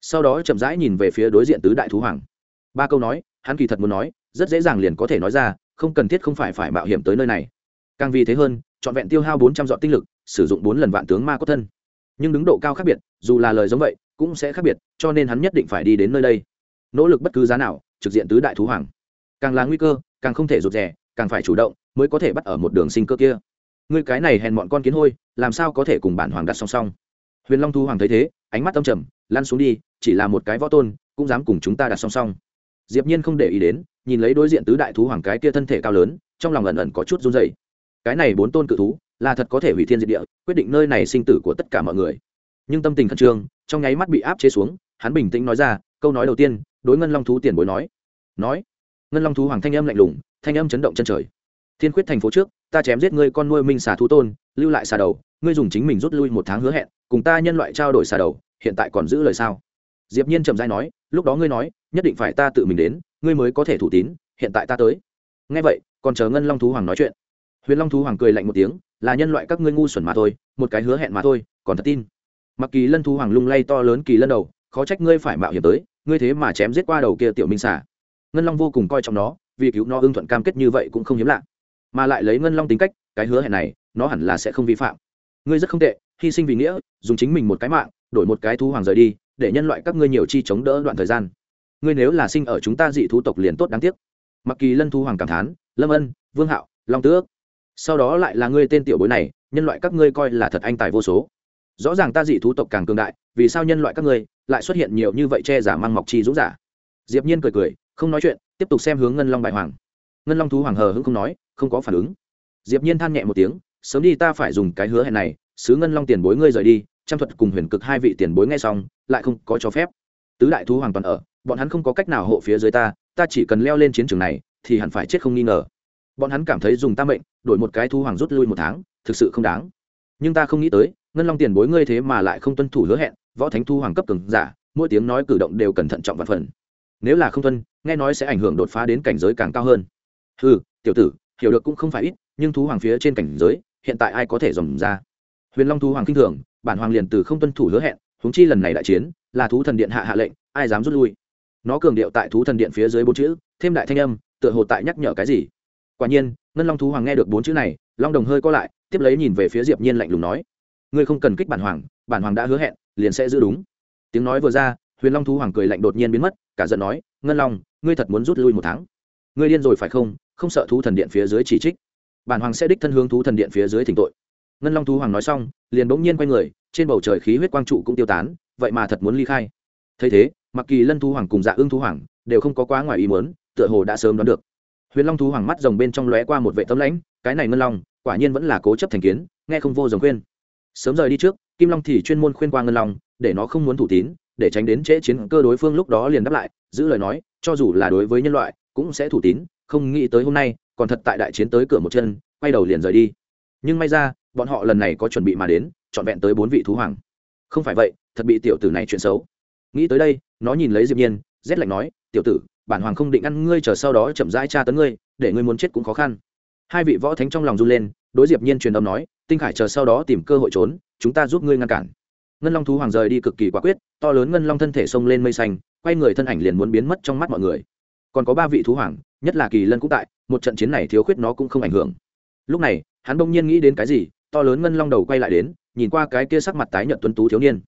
Sau đó chậm rãi nhìn về phía đối diện tứ đại thú hoàng. Ba câu nói, hắn kỳ thật muốn nói, rất dễ dàng liền có thể nói ra, không cần thiết không phải phải mạo hiểm tới nơi này. Càng vì thế hơn, trọn vẹn tiêu hao bốn trăm dọn tinh lực, sử dụng bốn lần vạn tướng ma có thân nhưng đứng độ cao khác biệt, dù là lời giống vậy, cũng sẽ khác biệt, cho nên hắn nhất định phải đi đến nơi đây. Nỗ lực bất cứ giá nào, trực diện tứ đại thú hoàng. Càng là nguy cơ, càng không thể rụt rè, càng phải chủ động, mới có thể bắt ở một đường sinh cơ kia. Ngươi cái này hèn bọn con kiến hôi, làm sao có thể cùng bản hoàng đặt song song? Huyền long thu hoàng thấy thế, ánh mắt tâm trầm, lăn xuống đi, chỉ là một cái võ tôn, cũng dám cùng chúng ta đặt song song. Diệp nhiên không để ý đến, nhìn lấy đối diện tứ đại thú hoàng cái kia thân thể cao lớn, trong lòng ẩn ẩn có chút run rẩy. Cái này bốn tôn cự thú là thật có thể hủy thiên diệt địa, quyết định nơi này sinh tử của tất cả mọi người. Nhưng tâm tình khẩn trương, trong nháy mắt bị áp chế xuống, hắn bình tĩnh nói ra, câu nói đầu tiên, đối ngân long thú tiền bối nói. Nói, ngân long thú hoàng thanh âm lạnh lùng, thanh âm chấn động chân trời. Thiên khuyết thành phố trước, ta chém giết ngươi con nuôi minh xà thú tôn, lưu lại xà đầu, ngươi dùng chính mình rút lui một tháng hứa hẹn, cùng ta nhân loại trao đổi xà đầu, hiện tại còn giữ lời sao? Diệp nhiên trầm dai nói, lúc đó ngươi nói, nhất định phải ta tự mình đến, ngươi mới có thể thủ tín, hiện tại ta tới. Nghe vậy, còn chờ ngân long thú hoàng nói chuyện huyền long thú hoàng cười lạnh một tiếng, là nhân loại các ngươi ngu xuẩn mà thôi, một cái hứa hẹn mà thôi, còn thật tin. Mặc kỳ lân thú hoàng lung lay to lớn kỳ lân đầu, khó trách ngươi phải mạo hiểm tới, ngươi thế mà chém giết qua đầu kia tiểu minh xả ngân long vô cùng coi trọng nó, vì cứu nó ưng thuận cam kết như vậy cũng không hiếm lạ. Mà lại lấy ngân long tính cách, cái hứa hẹn này, nó hẳn là sẽ không vi phạm. Ngươi rất không tệ, hy sinh vì nghĩa, dùng chính mình một cái mạng, đổi một cái thú hoàng rời đi, để nhân loại các ngươi nhiều chi chống đỡ đoạn thời gian. Ngươi nếu là sinh ở chúng ta dị thú tộc liền tốt đáng tiếc. Mặc kỳ lân thú hoàng cảm thán, lâm ân, vương hạo, long tước sau đó lại là ngươi tên tiểu bối này, nhân loại các ngươi coi là thật anh tài vô số. Rõ ràng ta dị thú tộc càng cường đại, vì sao nhân loại các ngươi lại xuất hiện nhiều như vậy che giả mang mọc chi dũng giả? Diệp nhiên cười cười, không nói chuyện, tiếp tục xem hướng ngân long bại hoàng. Ngân long thú hoàng hờ hững không nói, không có phản ứng. Diệp nhiên than nhẹ một tiếng, sớm đi ta phải dùng cái hứa hẹn này, sứ ngân long tiền bối ngươi rời đi, trăm thuật cùng huyền cực hai vị tiền bối nghe xong, lại không có cho phép. Tứ đại thú hoàng toàn ở, bọn hắn không có cách nào hộ phía dưới ta ta chỉ cần leo lên chiến trường này, thì hẳn phải chết không nghi ngờ bọn hắn cảm thấy dùng ta mệnh, đổi một cái thu hoàng rút lui một tháng, thực sự không đáng. Nhưng ta không nghĩ tới, ngân long tiền bối ngươi thế mà lại không tuân thủ hứa hẹn, võ thánh thu hoàng cấp cường giả, mỗi tiếng nói cử động đều cẩn thận trọng và phần. Nếu là không tuân, nghe nói sẽ ảnh hưởng đột phá đến cảnh giới càng cao hơn. Ừ tiểu tử, hiểu được cũng không phải ít, nhưng thú hoàng phía trên cảnh giới, hiện tại ai có thể dòm ra? Huyền long thú hoàng kinh thường, bản hoàng liền từ không tuân thủ hứa hẹn, huống chi lần này đại chiến, là thú thần điện hạ hạ lệnh, ai dám rút lui? Nó cường điệu tại thú thần điện phía dưới bốn chữ, thêm đại thanh âm, tựa hồ tại nhắc nhở cái gì? Quả nhiên, ngân long thú hoàng nghe được bốn chữ này, long đồng hơi co lại, tiếp lấy nhìn về phía diệp nhiên lạnh lùng nói, ngươi không cần kích bản hoàng bản hoàng đã hứa hẹn, liền sẽ giữ đúng. Tiếng nói vừa ra, huyền long thú hoàng cười lạnh đột nhiên biến mất, cả giận nói, ngân long, ngươi thật muốn rút lui một tháng? Ngươi điên rồi phải không? Không sợ thú thần điện phía dưới chỉ trích? Bản hoàng sẽ đích thân hướng thú thần điện phía dưới thỉnh tội. Ngân long thú hoàng nói xong, liền bỗng nhiên quay người, trên bầu trời khí huyết quang trụ cũng tiêu tán, vậy mà thật muốn ly khai. Thấy thế, mặc kỳ lân thú hoàng cùng dạ ương thú hoàng đều không có quá ngoài ý muốn, tựa hồ đã sớm đoán được huyền long thú hoàng mắt rồng bên trong lóe qua một vệ tấm lãnh, cái này ngân long, quả nhiên vẫn là cố chấp thành kiến, nghe không vô rồng khuyên. Sớm rời đi trước, kim long thì chuyên môn khuyên qua ngân long, để nó không muốn thủ tín, để tránh đến trễ chiến cơ đối phương lúc đó liền đáp lại, giữ lời nói, cho dù là đối với nhân loại, cũng sẽ thủ tín, không nghĩ tới hôm nay, còn thật tại đại chiến tới cửa một chân, quay đầu liền rời đi. Nhưng may ra, bọn họ lần này có chuẩn bị mà đến, trọn vẹn tới bốn vị thú hoàng. Không phải vậy, thật bị tiểu tử này chuyện xấu. Nghĩ tới đây, nó nhìn lấy diệp nhiên, rét lạnh nói, tiểu tử bản hoàng không định ăn ngươi chờ sau đó chậm rãi tra tấn ngươi, để ngươi muốn chết cũng khó khăn. Hai vị võ thánh trong lòng run lên, đối diệp nhiên truyền âm nói, tinh khải chờ sau đó tìm cơ hội trốn, chúng ta giúp ngươi ngăn cản. Ngân long thú hoàng rời đi cực kỳ quả quyết, to lớn ngân long thân thể xông lên mây xanh, quay người thân ảnh liền muốn biến mất trong mắt mọi người. Còn có ba vị thú hoàng, nhất là kỳ lân cũng tại, một trận chiến này thiếu khuyết nó cũng không ảnh hưởng. Lúc này, hắn bỗng nhiên nghĩ đến cái gì, to lớn ngân long đầu quay lại đến, nhìn qua cái kia sắc mặt tái nhợt tuấn tú thiếu niên.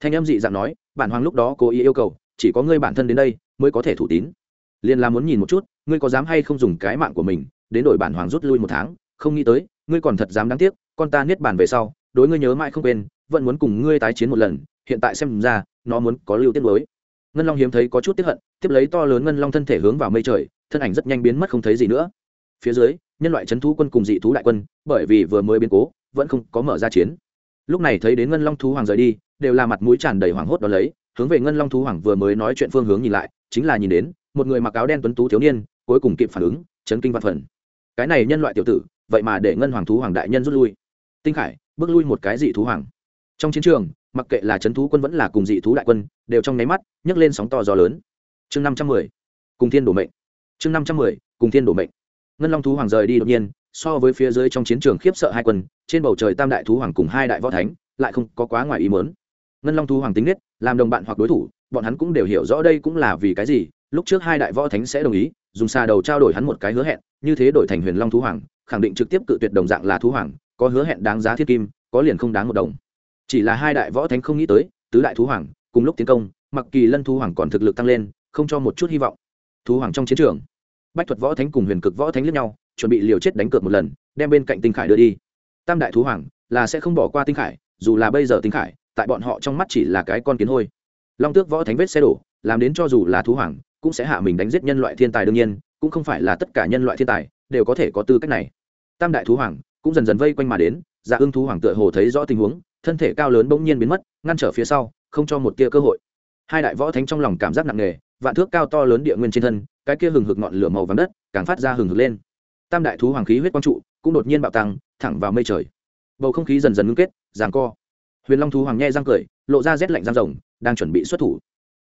Thanh âm dị dạng nói, bản hoàng lúc đó cố ý yêu cầu, chỉ có ngươi bản thân đến đây mới có thể thủ tín liền là muốn nhìn một chút, ngươi có dám hay không dùng cái mạng của mình, đến đổi bản hoàng rút lui một tháng, không nghĩ tới, ngươi còn thật dám đáng tiếc, con ta niết bản về sau, đối ngươi nhớ mãi không quên, vẫn muốn cùng ngươi tái chiến một lần, hiện tại xem ra, nó muốn có lưu tiết mới. Ngân long hiếm thấy có chút tiếp hận, tiếp lấy to lớn ngân long thân thể hướng vào mây trời, thân ảnh rất nhanh biến mất không thấy gì nữa. Phía dưới, nhân loại c h ấ n thú quân cùng dị thú đại quân, bởi vì vừa mới biến cố, vẫn không có mở ra chiến. Lúc này thấy đến ngân long thú hoàng rời đi, đều là mặt mũi tràn đầy hoảng hốt đ ó lấy, hướng về ngân long thú hoàng vừa mới nói chuyện phương hướng nhìn lại, chính là nhìn đến một người mặc áo đen tuấn tú thiếu niên, cuối cùng kịp phản ứng, chấn kinh văn phần. Cái này nhân loại tiểu tử, vậy mà để ngân hoàng thú hoàng đại nhân rút lui. Tinh khải, bước lui một cái dị thú hoàng. Trong chiến trường, mặc kệ là c thú quân vẫn là cùng dị thú đại quân, đều trong nháy mắt nhấc lên sóng to gió lớn. Chương năm trăm mười, cùng thiên đổ mệnh. Chương năm trăm mười, cùng thiên đổ mệnh. Ngân long thú hoàng rời đi đột nhiên, so với phía dưới trong chiến trường khiếp sợ hai quân, trên bầu trời tam đại thú hoàng cùng hai đại võ thánh, lại không có quá ngoài ý mớn ngân long thú hoàng tính nết, làm đồng bạn hoặc đối thủ, bọn hắn cũng đều hiểu rõ đây cũng là vì cái gì lúc trước hai đại võ thánh sẽ đồng ý, dùng xà đầu trao đổi hắn một cái hứa hẹn, như thế đổi thành huyền long thú hoàng, khẳng định trực tiếp cự tuyệt đồng dạng là thú hoàng, có hứa hẹn đáng giá thiết kim, có liền không đáng một đồng. Chỉ là hai đại võ thánh không nghĩ tới, tứ đại thú hoàng, cùng lúc tiến công, mặc kỳ lân thú hoàng còn thực lực tăng lên, không cho một chút hy vọng. Thú hoàng trong chiến trường, bách thuật võ thánh cùng huyền cực võ thánh lẫn nhau, chuẩn bị liều chết đánh cược một lần, đem bên cạnh tinh khải đưa đi. Tam đại thú hoàng, là sẽ không bỏ qua tinh khải, dù là bây giờ tinh khải, tại bọn họ trong mắt chỉ là cái con kiến hôi. Long tước võ thánh vết xe đổ, làm đến cho dù là thú hoàng cũng sẽ hạ mình đánh giết nhân loại thiên tài đương nhiên, cũng không phải là tất cả nhân loại thiên tài đều có thể có tư cách này. Tam đại thú hoàng cũng dần dần vây quanh mà đến dạ ưng thú hoàng tựa hồ thấy rõ tình huống, thân thể cao lớn bỗng nhiên biến mất, ngăn trở phía sau, không cho một tia cơ hội. Hai đại võ thánh trong lòng cảm giác nặng nề, vạn thước cao to lớn địa nguyên trên thân, cái kia hừng hực ngọn lửa màu vàng đất càng phát ra hừng hực lên. Tam đại thú hoàng khí huyết quang trụ cũng đột nhiên bạo tăng, thẳng vào mây trời. Bầu không khí dần dần ngưng kết ràng co. Huyền long thú hoàng nghe răng cười, lộ ra rét lạnh răng rồng, đang chuẩn bị xuất thủ.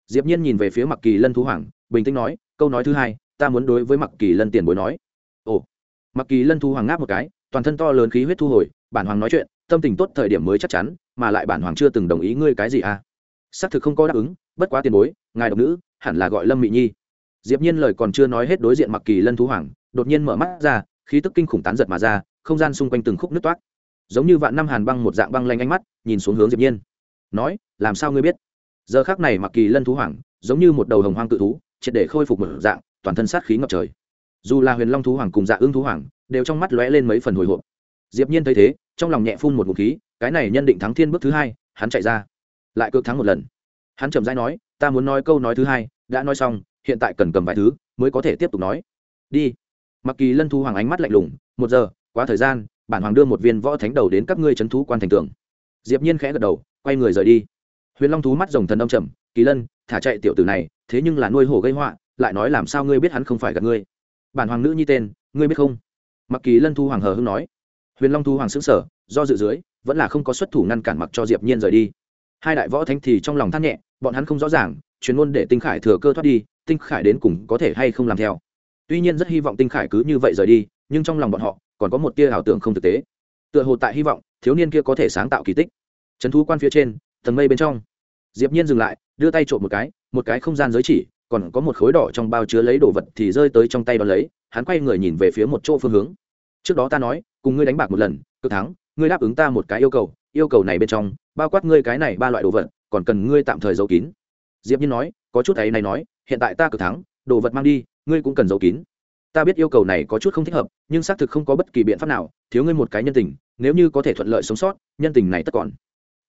Diệp nhiên nhìn về phía mặc kỳ lân thú hoàng bình tĩnh nói, câu nói thứ hai, ta muốn đối với mặc kỳ lân tiền bối nói. Ồ mặc kỳ lân Thu hoàng ngáp một cái, toàn thân to lớn khí huyết thu hồi, bản hoàng nói chuyện, tâm tình tốt thời điểm mới chắc chắn, mà lại bản hoàng chưa từng đồng ý ngươi cái gì à? Xác thực không có đáp ứng, bất quá tiền bối, ngài độc nữ, hẳn là gọi lâm mị nhi. Diệp nhiên lời còn chưa nói hết đối diện mặc kỳ lân thú hoàng, đột nhiên mở mắt ra, khí tức kinh khủng tán giật mà ra, không gian xung quanh từng khúc nứt toát. Giống như vạn năm hàn băng một dạng băng lanh ánh mắt, nhìn xuống hướng diệp nhiên. Nói, làm sao ngươi biết? Giờ khắc này mặc kỳ lân thú hoàng, giống như một đầu hồng hoang tự thú triệt để khôi phục một dạng, toàn thân sát khí ngập trời. Dù là huyền long thú hoàng cùng dạ ương thú hoàng, đều trong mắt lóe lên mấy phần hồi hộp. Diệp nhiên thấy thế, trong lòng nhẹ phun một ngụm khí, cái này nhân định thắng thiên bước thứ hai, hắn chạy ra. Lại cược thắng một lần. Hắn chậm rãi nói, ta muốn nói câu nói thứ hai, đã nói xong, hiện tại cần cầm vài thứ, mới có thể tiếp tục nói. Đi. Mặc kỳ lân thú hoàng ánh mắt lạnh lùng, một giờ, quá thời gian, bản hoàng đưa một viên võ thánh đầu đến các ngươi chấn thú quan thành tường. Diệp nhiên khẽ gật đầu, quay người rời đi. Huyền long thú mắt rồng thần âm trầm, kỳ lân thả chạy tiểu tử này, thế nhưng là nuôi hổ gây họa, lại nói làm sao ngươi biết hắn không phải gạt ngươi? Bản hoàng nữ như tên, ngươi biết không? Mặc kỳ lân thu hoàng hờ hưng nói. Huyền long thu hoàng xứng sở do dự dưới, vẫn là không có xuất thủ ngăn cản mặc cho diệp nhiên rời đi. Hai đại võ thánh thì trong lòng than nhẹ, bọn hắn không rõ ràng, chuyên môn để tinh khải thừa cơ thoát đi, tinh khải đến cùng có thể hay không làm theo. Tuy nhiên rất hy vọng tinh khải cứ như vậy rời đi, nhưng trong lòng bọn họ, còn có một tia ảo tưởng không thực tế. Tựa hồ tại hy vọng, thiếu niên kia có thể sáng tạo kỳ tích. Trấn thu quan phía trên, tầng mây bên trong diệp nhiên dừng lại, đưa tay trộm một cái một cái không gian giới chỉ, còn có một khối đỏ trong bao chứa lấy đồ vật thì rơi tới trong tay đó lấy, hắn quay người nhìn về phía một chỗ phương hướng. Trước đó ta nói, cùng ngươi đánh bạc một lần cực thắng, ngươi đáp ứng ta một cái yêu cầu yêu cầu này bên trong, bao quát ngươi cái này ba loại đồ vật, còn cần ngươi tạm thời giấu kín. Diệp nhiên nói, có chút ấy này nói, hiện tại ta cực thắng, đồ vật mang đi, ngươi cũng cần giấu kín. Ta biết yêu cầu này có chút không thích hợp, nhưng xác thực không có bất kỳ biện pháp nào, thiếu ngươi một cái nhân tình, nếu như có thể thuận lợi sống sót, nhân tình này tất còn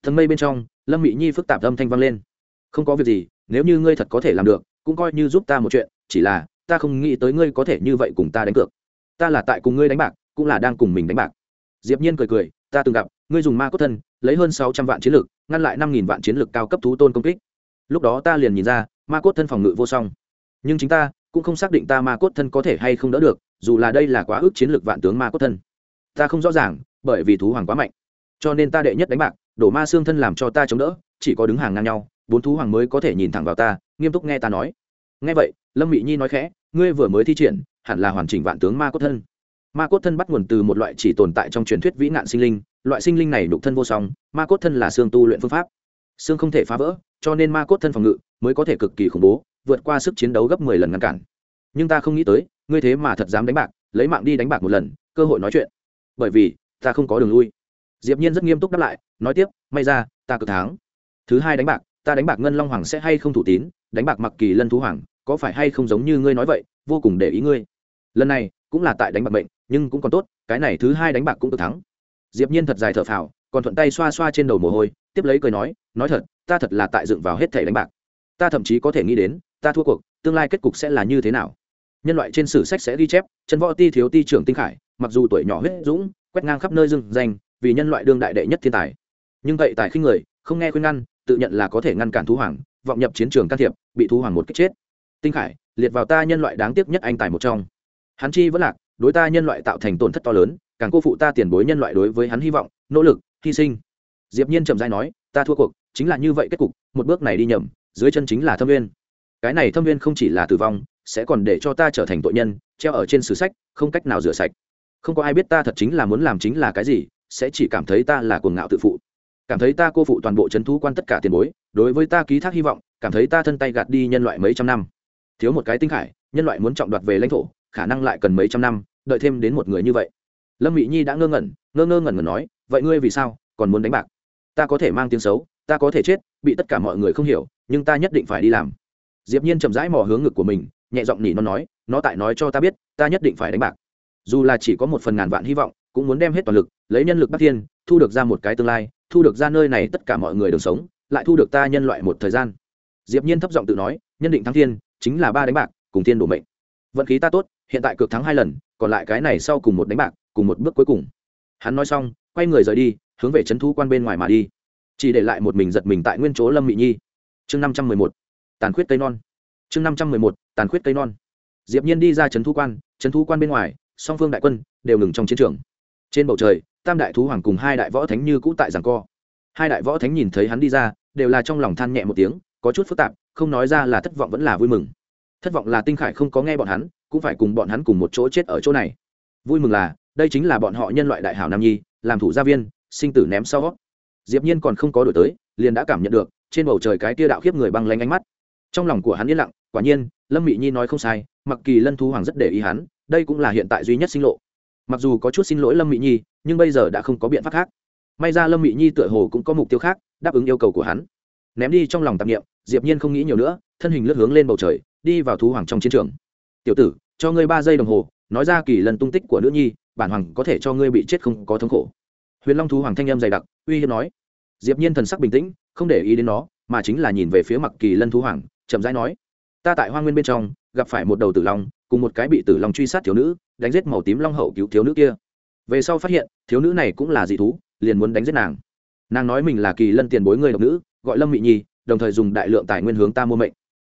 thần mây bên trong, lâm mỹ nhi phức tạp âm thanh vang lên. Không có việc gì, nếu như ngươi thật có thể làm được, cũng coi như giúp ta một chuyện, chỉ là, ta không nghĩ tới ngươi có thể như vậy cùng ta đánh cược. Ta là tại cùng ngươi đánh bạc, cũng là đang cùng mình đánh bạc. Diệp nhiên cười cười, ta từng gặp, ngươi dùng ma cốt thân, lấy hơn sáu trăm vạn chiến lực, ngăn lại năm nghìn vạn chiến lực cao cấp thú tôn công kích. Lúc đó ta liền nhìn ra, ma cốt thân phòng ngự vô song. Nhưng chính ta, cũng không xác định ta ma cốt thân có thể hay không đỡ được, dù là đây là quá ước chiến lược vạn tướng ma cốt thân. Ta không rõ ràng, bởi vì thú hoàng quá mạnh. Cho nên ta đệ nhất đánh bạc đổ ma xương thân làm cho ta chống đỡ, chỉ có đứng hàng ngang nhau, bốn thú hoàng mới có thể nhìn thẳng vào ta, nghiêm túc nghe ta nói. Nghe vậy, lâm mị nhi nói khẽ, ngươi vừa mới thi triển, hẳn là hoàn chỉnh vạn tướng ma cốt thân. Ma cốt thân bắt nguồn từ một loại chỉ tồn tại trong truyền thuyết vĩ nạn sinh linh, loại sinh linh này đục thân vô song, ma cốt thân là xương tu luyện phương pháp. Xương không thể phá vỡ, cho nên ma cốt thân phòng ngự mới có thể cực kỳ khủng bố, vượt qua sức chiến đấu gấp mười lần ngăn cản. Nhưng ta không nghĩ tới, ngươi thế mà thật dám đánh bạc, lấy mạng đi đánh bạc một lần, cơ hội nói chuyện. Bởi vì, ta không có đường lui diệp nhiên rất nghiêm túc đáp lại, nói tiếp, may ra, ta cực tháng thứ hai đánh bạc, ta đánh bạc ngân long hoàng sẽ hay không thủ tín? Đánh bạc mặc kỳ lân thú hoàng, có phải hay không giống như ngươi nói vậy? Vô cùng để ý ngươi. Lần này, cũng là tại đánh bạc bệnh nhưng cũng còn tốt, cái này thứ hai đánh bạc cũng cực thắng. Diệp nhiên thật dài thở phào, còn thuận tay xoa xoa trên đầu mồ hôi, tiếp lấy cười nói nói thật, ta thật là tại dựng vào hết thể đánh bạc. Ta thậm chí có thể nghĩ đến, ta thua cuộc, tương lai kết cục sẽ là như thế nào? Nhân loại trên sử sách sẽ ghi chép chân võ ti thiếu ti trưởng tinh khải, mặc dù tuổi nhỏ huyết dũng, quét ngang khắp nơi rừng danh vì nhân loại đương đại đệ nhất thiên tài. Nhưng vậy tài khinh người, không nghe khuyên ngăn, tự nhận là có thể ngăn cản thú hoàng, vọng nhập chiến trường can thiệp, bị thú hoàng một cách chết. Tinh khải, liệt vào ta nhân loại đáng tiếc nhất anh tài một trong. Hắn chi vẫn lạc, đối ta nhân loại tạo thành tổn thất to lớn, càng cô phụ ta tiền bối nhân loại đối với hắn hy vọng, nỗ lực, hy sinh. Diệp nhiên trầm dai nói, ta thua cuộc, chính là như vậy kết cục, một bước này đi nhầm, dưới chân chính là thâm viên. Cái này thâm viên không chỉ là tử vong, sẽ còn để cho ta trở thành tội nhân, treo ở trên sử sách, không cách nào rửa sạch. Không có ai biết ta thật chính là muốn làm chính là cái gì sẽ chỉ cảm thấy ta là cuồng ngạo tự phụ. Cảm thấy ta cô phụ toàn bộ c h ấ n thú quan tất cả tiền bối, đối với ta ký thác hy vọng, cảm thấy ta thân tay gạt đi nhân loại mấy trăm năm. Thiếu một cái tinh khải, nhân loại muốn trọng đoạt về lãnh thổ, khả năng lại cần mấy trăm năm, đợi thêm đến một người như vậy. Lâm mỹ nhi đã ngơ ngẩn, ngơ ngơ ngẩn ngẩn nói, vậy ngươi vì sao còn muốn đánh bạc? Ta có thể mang tiếng xấu, ta có thể chết, bị tất cả mọi người không hiểu, nhưng ta nhất định phải đi làm. Diệp nhiên chậm rãi mò hướng ngực của mình, nhẹ giọng nỉ nó nói, nó tại nói cho ta biết, ta nhất định phải đánh bạc. Dù là chỉ có một phần ngàn vạn hy vọng cũng muốn đem hết toàn lực, lấy nhân lực bắc thiên, thu được ra một cái tương lai, thu được ra nơi này tất cả mọi người đường sống, lại thu được ta nhân loại một thời gian. Diệp nhiên thấp giọng tự nói, nhân định thắng thiên, chính là ba đánh bạc, cùng thiên đổ mệnh. Vận khí ta tốt, hiện tại cược thắng hai lần, còn lại cái này sau cùng một đánh bạc, cùng một bước cuối cùng. Hắn nói xong, quay người rời đi, hướng về trấn thu quan bên ngoài mà đi. Chỉ để lại một mình giật mình tại nguyên chỗ lâm mỹ nhi. Chương năm trăm mười một, tàn khuyết cây non. Chương năm trăm mười một, tàn khuyết cây non. Diệp nhiên đi ra trấn thu quan, trấn thu quan bên ngoài, song phương đại quân đều ngừng trong chiến trường trên bầu trời, tam đại thú hoàng cùng hai đại võ thánh như cũ tại giảng co. Hai đại võ thánh nhìn thấy hắn đi ra, đều là trong lòng than nhẹ một tiếng, có chút phức tạp, không nói ra là thất vọng vẫn là vui mừng. Thất vọng là tinh khải không có nghe bọn hắn, cũng phải cùng bọn hắn cùng một chỗ chết ở chỗ này. Vui mừng là, đây chính là bọn họ nhân loại đại hảo nam nhi, làm thủ gia viên, sinh tử ném sau diệp nhiên còn không có đổi tới, liền đã cảm nhận được, trên bầu trời cái tia đạo khiếp người băng lanh ánh mắt. Trong lòng của hắn yên lặng, quả nhiên, lâm mị nhi nói không sai, mặc kỳ lân thú hoàng rất để ý hắn, đây cũng là hiện tại duy nhất sinh lộ mặc dù có chút xin lỗi lâm mị nhi, nhưng bây giờ đã không có biện pháp khác. May ra lâm mị nhi tựa hồ cũng có mục tiêu khác, đáp ứng yêu cầu của hắn. Ném đi trong lòng tạp nghiệm diệp nhiên không nghĩ nhiều nữa, thân hình lướt hướng lên bầu trời, đi vào thú hoàng trong chiến trường. Tiểu tử, cho ngươi ba giây đồng hồ, nói ra kỳ lần tung tích của nữ nhi, bản hoàng có thể cho ngươi bị chết không có thống khổ. Huyền long thú hoàng thanh âm dày đặc, uy hiếp nói. Diệp nhiên thần sắc bình tĩnh, không để ý đến nó, mà chính là nhìn về phía mặc kỳ lân thú hoàng, chậm rãi nói. Ta tại Hoang nguyên bên trong, gặp phải một đầu tử long, cùng một cái bị tử long truy sát thiếu nữ đánh giết màu tím long hậu cứu thiếu nữ kia. Về sau phát hiện, thiếu nữ này cũng là dị thú, liền muốn đánh giết nàng. Nàng nói mình là kỳ lân tiền bối người độc nữ, gọi lâm mị nhi, đồng thời dùng đại lượng tài nguyên hướng ta mua mệnh.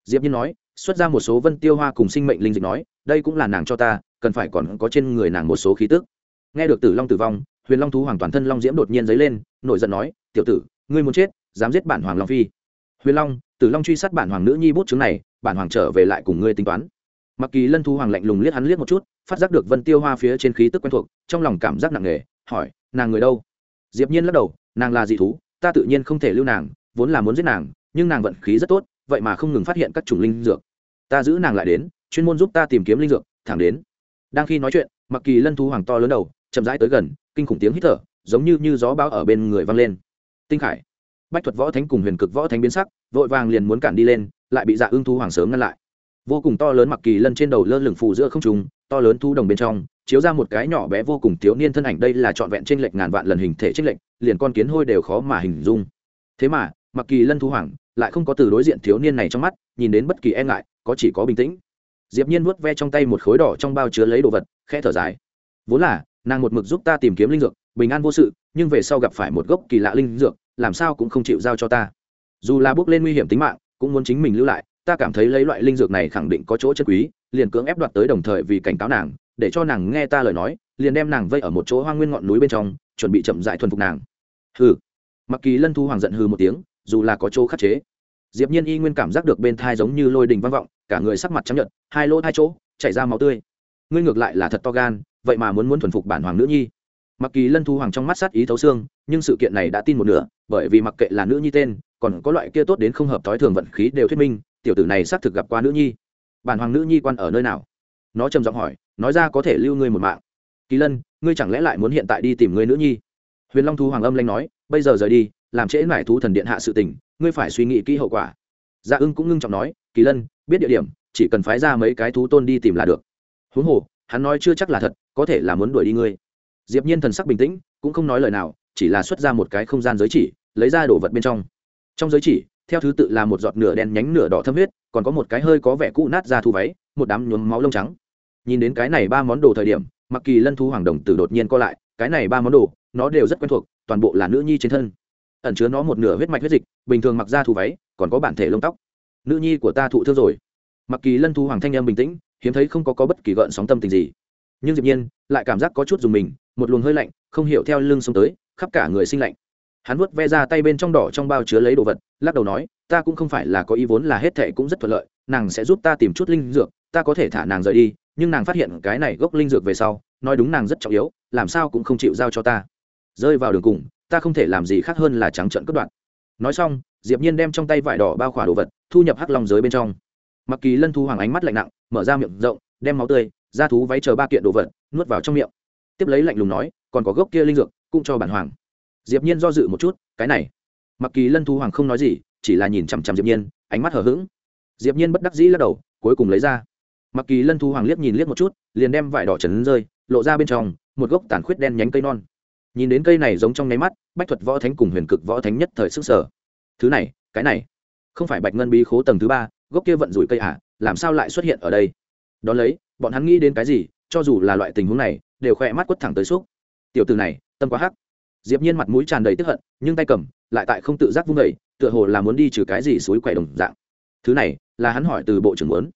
Diệp nhiên nói, xuất ra một số vân tiêu hoa cùng sinh mệnh linh dịch nói, đây cũng là nàng cho ta, cần phải còn có trên người nàng một số khí tức. Nghe được tử long tử vong, huyền long thú hoàng toàn thân long diễm đột nhiên dấy lên, nổi giận nói, tiểu tử, ngươi muốn chết, dám giết bản hoàng long phi. Huyền long, tử long truy sát bản hoàng nữ nhi bút chứng này, bản hoàng trở về lại cùng ngươi tính toán mặc kỳ lân Thu hoàng lạnh lùng liếc hắn liếc một chút, phát giác được vân tiêu hoa phía trên khí tức quen thuộc, trong lòng cảm giác nặng nề, hỏi, nàng người đâu? Diệp nhiên lắc đầu, nàng là dị thú, ta tự nhiên không thể lưu nàng, vốn là muốn giết nàng, nhưng nàng vận khí rất tốt, vậy mà không ngừng phát hiện các chủng linh dược. Ta giữ nàng lại đến, chuyên môn giúp ta tìm kiếm linh dược, thẳng đến. Đang khi nói chuyện, mặc kỳ lân Thu hoàng to lớn đầu, chậm rãi tới gần, kinh khủng tiếng hít thở, giống như như gió bão ở bên người vang lên. Tinh khải. Bách thuật võ thánh cùng huyền cực võ thánh biến sắc, vội vàng liền muốn cản đi lên, lại bị dạ ương Thu hoàng sớm ngăn lại vô cùng to lớn mặc kỳ lân trên đầu lơ lửng phù giữa không trùng to lớn thu đồng bên trong, chiếu ra một cái nhỏ bé vô cùng thiếu niên thân ảnh, đây là trọn vẹn trên lệch ngàn vạn lần hình thể trên lệch, liền con kiến hôi đều khó mà hình dung. Thế mà, mặc kỳ lân thu hoàng lại không có từ đối diện thiếu niên này trong mắt, nhìn đến bất kỳ e ngại, có chỉ có bình tĩnh. Diệp nhiên vuốt ve trong tay một khối đỏ trong bao chứa lấy đồ vật, khẽ thở dài. Vốn là, nàng một mực giúp ta tìm kiếm linh dược, bình an vô sự, nhưng về sau gặp phải một gốc kỳ lạ linh dược, làm sao cũng không chịu giao cho ta. Dù là bước lên nguy hiểm tính mạng, cũng muốn chính mình lưu lại ta cảm thấy lấy loại linh dược này khẳng định có chỗ chân quý, liền cưỡng ép đoạt tới đồng thời vì cảnh cáo nàng, để cho nàng nghe ta lời nói, liền đem nàng vây ở một chỗ hoang nguyên ngọn núi bên trong, chuẩn bị chậm dại thuần phục nàng. Hừ. Mặc kỳ lân thu hoàng giận hừ một tiếng, dù là có chỗ khắc chế. Diệp nhiên y nguyên cảm giác được bên thai giống như lôi đình vang vọng, cả người sắc mặt trắng nhợt, hai lỗ hai chỗ, chảy ra máu tươi. Ngươi ngược lại là thật to gan, vậy mà muốn muốn thuần phục bản hoàng nữ nhi. Mặc kỳ lân thu hoàng trong mắt sát ý thấu xương, nhưng sự kiện này đã tin một nửa, bởi vì mặc kệ là nữ nhi tên, còn có loại kia tốt đến không hợp thói thường vận khí đều thuyết minh tiểu tử này xác thực gặp qua nữ nhi. Bản hoàng nữ nhi quan ở nơi nào? Nó trầm giọng hỏi, nói ra có thể lưu ngươi một mạng. Kỳ lân, ngươi chẳng lẽ lại muốn hiện tại đi tìm ngươi nữ nhi? Huyền long thu hoàng âm lanh nói, bây giờ rời đi, làm trễ mải thú thần điện hạ sự tình, ngươi phải suy nghĩ kỹ hậu quả. Dạ ưng cũng ngưng trọng nói, kỳ lân, biết địa điểm, chỉ cần phái ra mấy cái thú tôn đi tìm là được. Huống hồ, hắn nói chưa chắc là thật, có thể là muốn đuổi đi ngươi. Diệp nhiên thần sắc bình tĩnh, cũng không nói lời nào, chỉ là xuất ra một cái không gian giới chỉ, lấy ra đồ vật bên trong. Trong giới chỉ theo thứ tự là một giọt nửa đen nhánh nửa đỏ thâm huyết còn có một cái hơi có vẻ cũ nát ra thu váy một đám nhuốm máu lông trắng. Nhìn đến cái này ba món đồ thời điểm mặc kỳ lân thu hoàng đồng tử đột nhiên co lại cái này ba món đồ nó đều rất quen thuộc toàn bộ là nữ nhi trên thân. Ẩn chứa nó một nửa huyết mạch huyết dịch bình thường mặc ra thu váy còn có bản thể lông tóc. Nữ nhi của ta thụ thương rồi. Mặc kỳ lân thu hoàng thanh em bình tĩnh hiếm thấy không có, có bất kỳ gợn sóng tâm tình gì. Nhưng dĩ nhiên lại cảm giác có chút dùng mình một luồng hơi lạnh không hiểu theo lưng xông tới khắp cả người sinh lạnh hắn vuốt ve ra tay bên trong đỏ trong bao chứa lấy đồ vật, lắc đầu nói, ta cũng không phải là có ý vốn là hết thệ cũng rất thuận lợi, nàng sẽ giúp ta tìm chút linh dược, ta có thể thả nàng rời đi, nhưng nàng phát hiện cái này gốc linh dược về sau, nói đúng nàng rất trọng yếu, làm sao cũng không chịu giao cho ta. Rơi vào đường cùng, ta không thể làm gì khác hơn là trắng trợn cất đoạn. Nói xong, diệp nhiên đem trong tay vải đỏ bao khỏa đồ vật, thu nhập hắc long giới bên trong. Mặc kỳ lân thu hoàng ánh mắt lạnh nặng, mở ra miệng rộng, đem máu tươi, ra thú váy chờ ba kiện đồ vật, nuốt vào trong miệng. Tiếp lấy lạnh lùng nói, còn có gốc kia linh dược, cũng cho bản hoàng diệp nhiên do dự một chút, cái này. Mặc kỳ lân thu hoàng không nói gì, chỉ là nhìn chằm chằm diệp nhiên, ánh mắt hờ hững. Diệp nhiên bất đắc dĩ lắc đầu, cuối cùng lấy ra. Mặc kỳ lân thu hoàng liếc nhìn liếc một chút, liền đem vải đỏ trần rơi, lộ ra bên trong, một gốc tàn khuyết đen nhánh cây non. Nhìn đến cây này giống trong nháy mắt, bách thuật võ thánh cùng huyền cực võ thánh nhất thời sức sở thứ này, cái này. Không phải bạch ngân bí khố tầng thứ ba, gốc kia vận rủi cây à làm sao lại xuất hiện ở đây? Đón lấy, bọn hắn nghĩ đến cái gì, cho dù là loại tình huống này, đều khỏe mắt quất thẳng tới xúc. Tiểu từ này, tâm quá hắc diệp nhiên mặt mũi tràn đầy tức hận, nhưng tay cầm, lại tại không tự giác vung đẩy tựa hồ là muốn đi trừ cái gì suối quẻ đồng dạng. Thứ này, là hắn hỏi từ bộ trưởng muốn.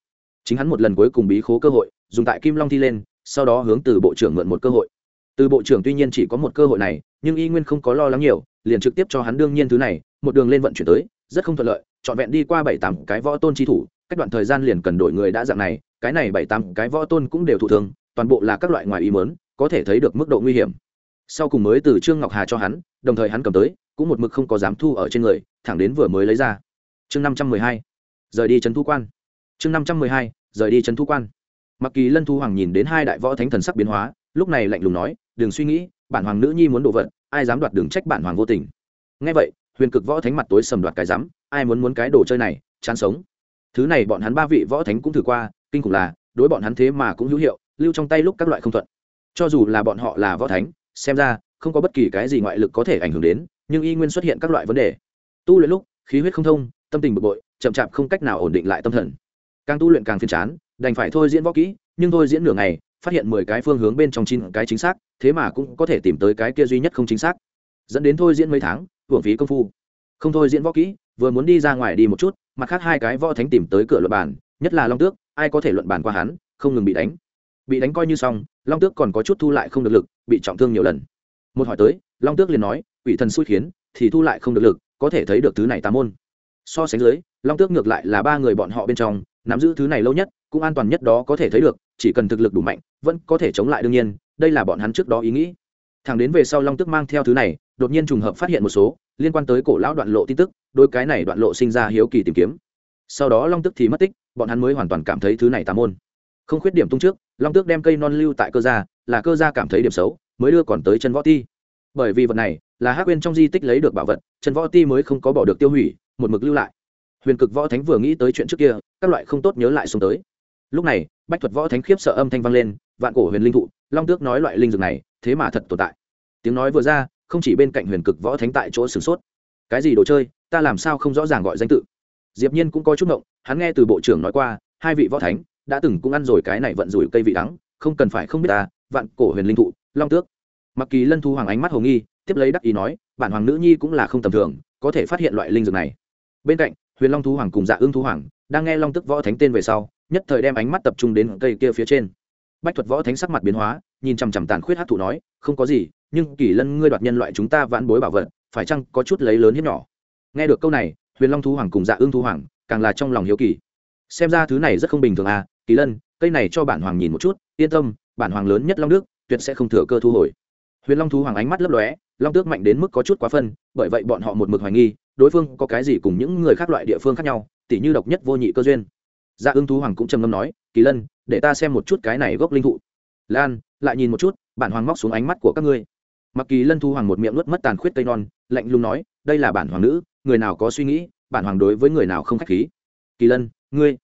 Chính hắn một lần cuối cùng bí khố cơ hội, dùng tại kim long thi lên, sau đó hướng từ bộ trưởng mượn một cơ hội. Từ bộ trưởng tuy nhiên chỉ có một cơ hội này, nhưng y nguyên không có lo lắng nhiều, liền trực tiếp cho hắn đương nhiên thứ này, một đường lên vận chuyển tới, rất không thuận lợi, trọn vẹn đi qua bảy tám cái võ tôn chi thủ, cách đoạn thời gian liền cần đổi người đã dạng này, cái này bảy tám cái võ tôn cũng đều thụ thương, toàn bộ là các loại ngoài ý mớn có thể thấy được mức độ nguy hiểm sau cùng mới từ trương ngọc hà cho hắn đồng thời hắn cầm tới cũng một mực không có dám thu ở trên người thẳng đến vừa mới lấy ra. Chương năm trăm mười hai rời đi trấn thu quan. Chương năm trăm mười hai rời đi trấn thu quan. Mặc kỳ lân thu hoàng nhìn đến hai đại võ thánh thần sắc biến hóa lúc này lạnh lùng nói đừng suy nghĩ bản hoàng nữ nhi muốn đổ vận, ai dám đoạt đường trách bản hoàng vô tình. Ngay vậy huyền cực võ thánh mặt tối sầm đoạt cái dám ai muốn muốn cái đồ chơi này chán sống. Thứ này bọn hắn ba vị võ thánh cũng thử qua kinh khủng là đối bọn hắn thế mà cũng hữu hiệu lưu trong tay lúc các loại không thuận. Cho dù là bọn họ là võ thánh xem ra, không có bất kỳ cái gì ngoại lực có thể ảnh hưởng đến, nhưng y nguyên xuất hiện các loại vấn đề. Tu luyện lúc, khí huyết không thông, tâm tình bực bội, chậm chạp không cách nào ổn định lại tâm thần. Càng tu luyện càng phiền chán, đành phải thôi diễn võ kỹ, nhưng thôi diễn nửa ngày, phát hiện mười cái phương hướng bên trong chín cái chính xác, thế mà cũng có thể tìm tới cái kia duy nhất không chính xác. Dẫn đến thôi diễn mấy tháng, hưởng phí công phu. Không thôi diễn võ kỹ, vừa muốn đi ra ngoài đi một chút, mặt khác hai cái võ thánh tìm tới cửa luật bàn, nhất là long tước, ai có thể luận bàn qua hắn, không ngừng bị đánh. Bị đánh coi như xong long tước còn có chút thu lại không được lực, bị trọng thương nhiều lần. Một hỏi tới, long tước liền nói ủy thần xui khiến, thì thu lại không được lực, có thể thấy được thứ này tà môn. So sánh dưới, long tước ngược lại là ba người bọn họ bên trong, nắm giữ thứ này lâu nhất, cũng an toàn nhất đó có thể thấy được, chỉ cần thực lực đủ mạnh, vẫn có thể chống lại đương nhiên, đây là bọn hắn trước đó ý nghĩ. Thằng đến về sau long tước mang theo thứ này, đột nhiên trùng hợp phát hiện một số, liên quan tới cổ lão đoạn lộ tin tức đôi cái này đoạn lộ sinh ra hiếu kỳ tìm kiếm. Sau đó long tức thì mất tích, bọn hắn mới hoàn toàn cảm thấy thứ này tà môn không khuyết điểm tung trước, long tước đem cây non lưu tại cơ gia, là cơ gia cảm thấy điểm xấu, mới đưa còn tới chân võ ti. Bởi vì vật này, là hắc quên trong di tích lấy được bảo vật chân võ ti mới không có bỏ được tiêu hủy, một mực lưu lại. Huyền cực võ thánh vừa nghĩ tới chuyện trước kia, các loại không tốt nhớ lại xuống tới. Lúc này, bách thuật võ thánh khiếp sợ âm thanh vang lên, vạn cổ huyền linh thụ, long tước nói loại linh dược này, thế mà thật tồn tại. Tiếng nói vừa ra, không chỉ bên cạnh huyền cực võ thánh tại chỗ sửng sốt. Cái gì đồ chơi, ta làm sao không rõ ràng gọi danh tự? Diệp nhiên cũng có chút ngộng, hắn nghe từ bộ trưởng nói qua, hai vị võ thánh đã từng cũng ăn rồi cái này vận rủi cây vị đắng, không cần phải không biết ta, vạn cổ huyền linh thụ, long tước. Mặc kỳ lân thu hoàng ánh mắt hồ nghi, tiếp lấy đắc ý nói, bản hoàng nữ nhi cũng là không tầm thường, có thể phát hiện loại linh dược này. Bên cạnh, huyền long thu hoàng cùng dạ ương thu hoàng, đang nghe long tức võ thánh tên về sau, nhất thời đem ánh mắt tập trung đến cây kia phía trên. Bách thuật võ thánh sắc mặt biến hóa, nhìn chằm chằm tàn khuyết hát thủ nói, không có gì, nhưng kỳ lân ngươi đoạt nhân loại chúng ta vãn bối bảo vật, phải chăng có chút lấy lớn hiếp nhỏ? Nghe được câu này, huyền long thu hoàng cùng dạ ương thu hoàng, càng là trong lòng hiếu kỳ. Xem ra thứ này rất không bình thường à kỳ lân, cây này cho bản hoàng nhìn một chút, yên tâm, bản hoàng lớn nhất long đức, tuyệt sẽ không thừa cơ thu hồi. Huyền long thu hoàng ánh mắt lấp lóe, long tước mạnh đến mức có chút quá phân, bởi vậy bọn họ một mực hoài nghi, đối phương có cái gì cùng những người khác loại địa phương khác nhau, tỉ như độc nhất vô nhị cơ duyên. Dạ ưng thú hoàng cũng trầm ngâm nói, kỳ lân, để ta xem một chút cái này gốc linh thụ. Lan, lại nhìn một chút, bản hoàng móc xuống ánh mắt của các ngươi. Mặc kỳ lân thu hoàng một miệng nuốt mất tàn khuyết cây non, lạnh lùng nói, đây là bản hoàng nữ, người nào có suy nghĩ, bản hoàng đối với người nào không khách khí? Kỳ lân, ngươi.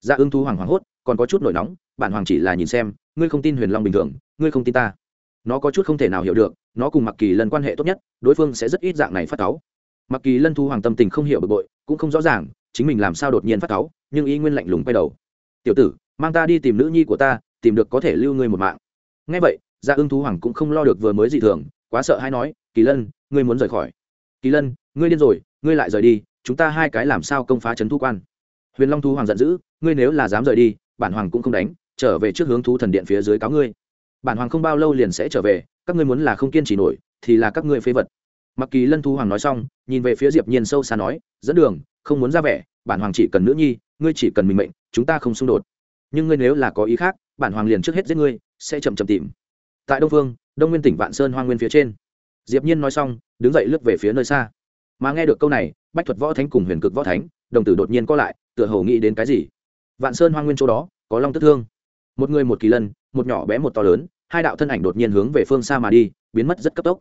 Dạ ưng thu hoàng hoảng hốt còn có chút nổi nóng, bản hoàng chỉ là nhìn xem, ngươi không tin huyền long bình thường, ngươi không tin ta. Nó có chút không thể nào hiểu được, nó cùng mặc kỳ lân quan hệ tốt nhất, đối phương sẽ rất ít dạng này phát cáu. Mặc kỳ lân thu hoàng tâm tình không hiểu bực bội, cũng không rõ ràng, chính mình làm sao đột nhiên phát cáu, nhưng y nguyên lạnh lùng quay đầu. Tiểu tử, mang ta đi tìm nữ nhi của ta, tìm được có thể lưu ngươi một mạng. Ngay vậy gia ưng thú hoàng cũng không lo được vừa mới dị thường, quá sợ hay nói, kỳ lân, ngươi muốn rời khỏi. Kỳ lân, ngươi điên rồi, ngươi lại rời đi, chúng ta hai cái làm sao công phá trấn thu quan? Huyền long thú hoàng giận dữ, ngươi nếu là dám rời đi bản hoàng cũng không đánh, trở về trước hướng thú thần điện phía dưới cáo ngươi. Bản hoàng không bao lâu liền sẽ trở về, các ngươi muốn là không kiên trì nổi, thì là các ngươi phế vật. Mặc kỳ lân thu hoàng nói xong, nhìn về phía diệp nhiên sâu xa nói, dẫn đường, không muốn ra vẻ, bản hoàng chỉ cần nữ nhi, ngươi chỉ cần mình mệnh, chúng ta không xung đột. Nhưng ngươi nếu là có ý khác, bản hoàng liền trước hết giết ngươi, sẽ chậm chậm tìm. Tại đông phương đông nguyên tỉnh vạn sơn hoang nguyên phía trên, diệp nhiên nói xong, đứng dậy lướt về phía nơi xa. Mà nghe được câu này, bách thuật võ thánh cùng huyền cực võ thánh, đồng tử đột nhiên co lại, tựa hồ nghĩ đến cái gì vạn sơn hoang nguyên chỗ đó, có long tức thương. Một người một kỳ lân, một nhỏ bé một to lớn, hai đạo thân ảnh đột nhiên hướng về phương xa mà đi, biến mất rất cấp tốc.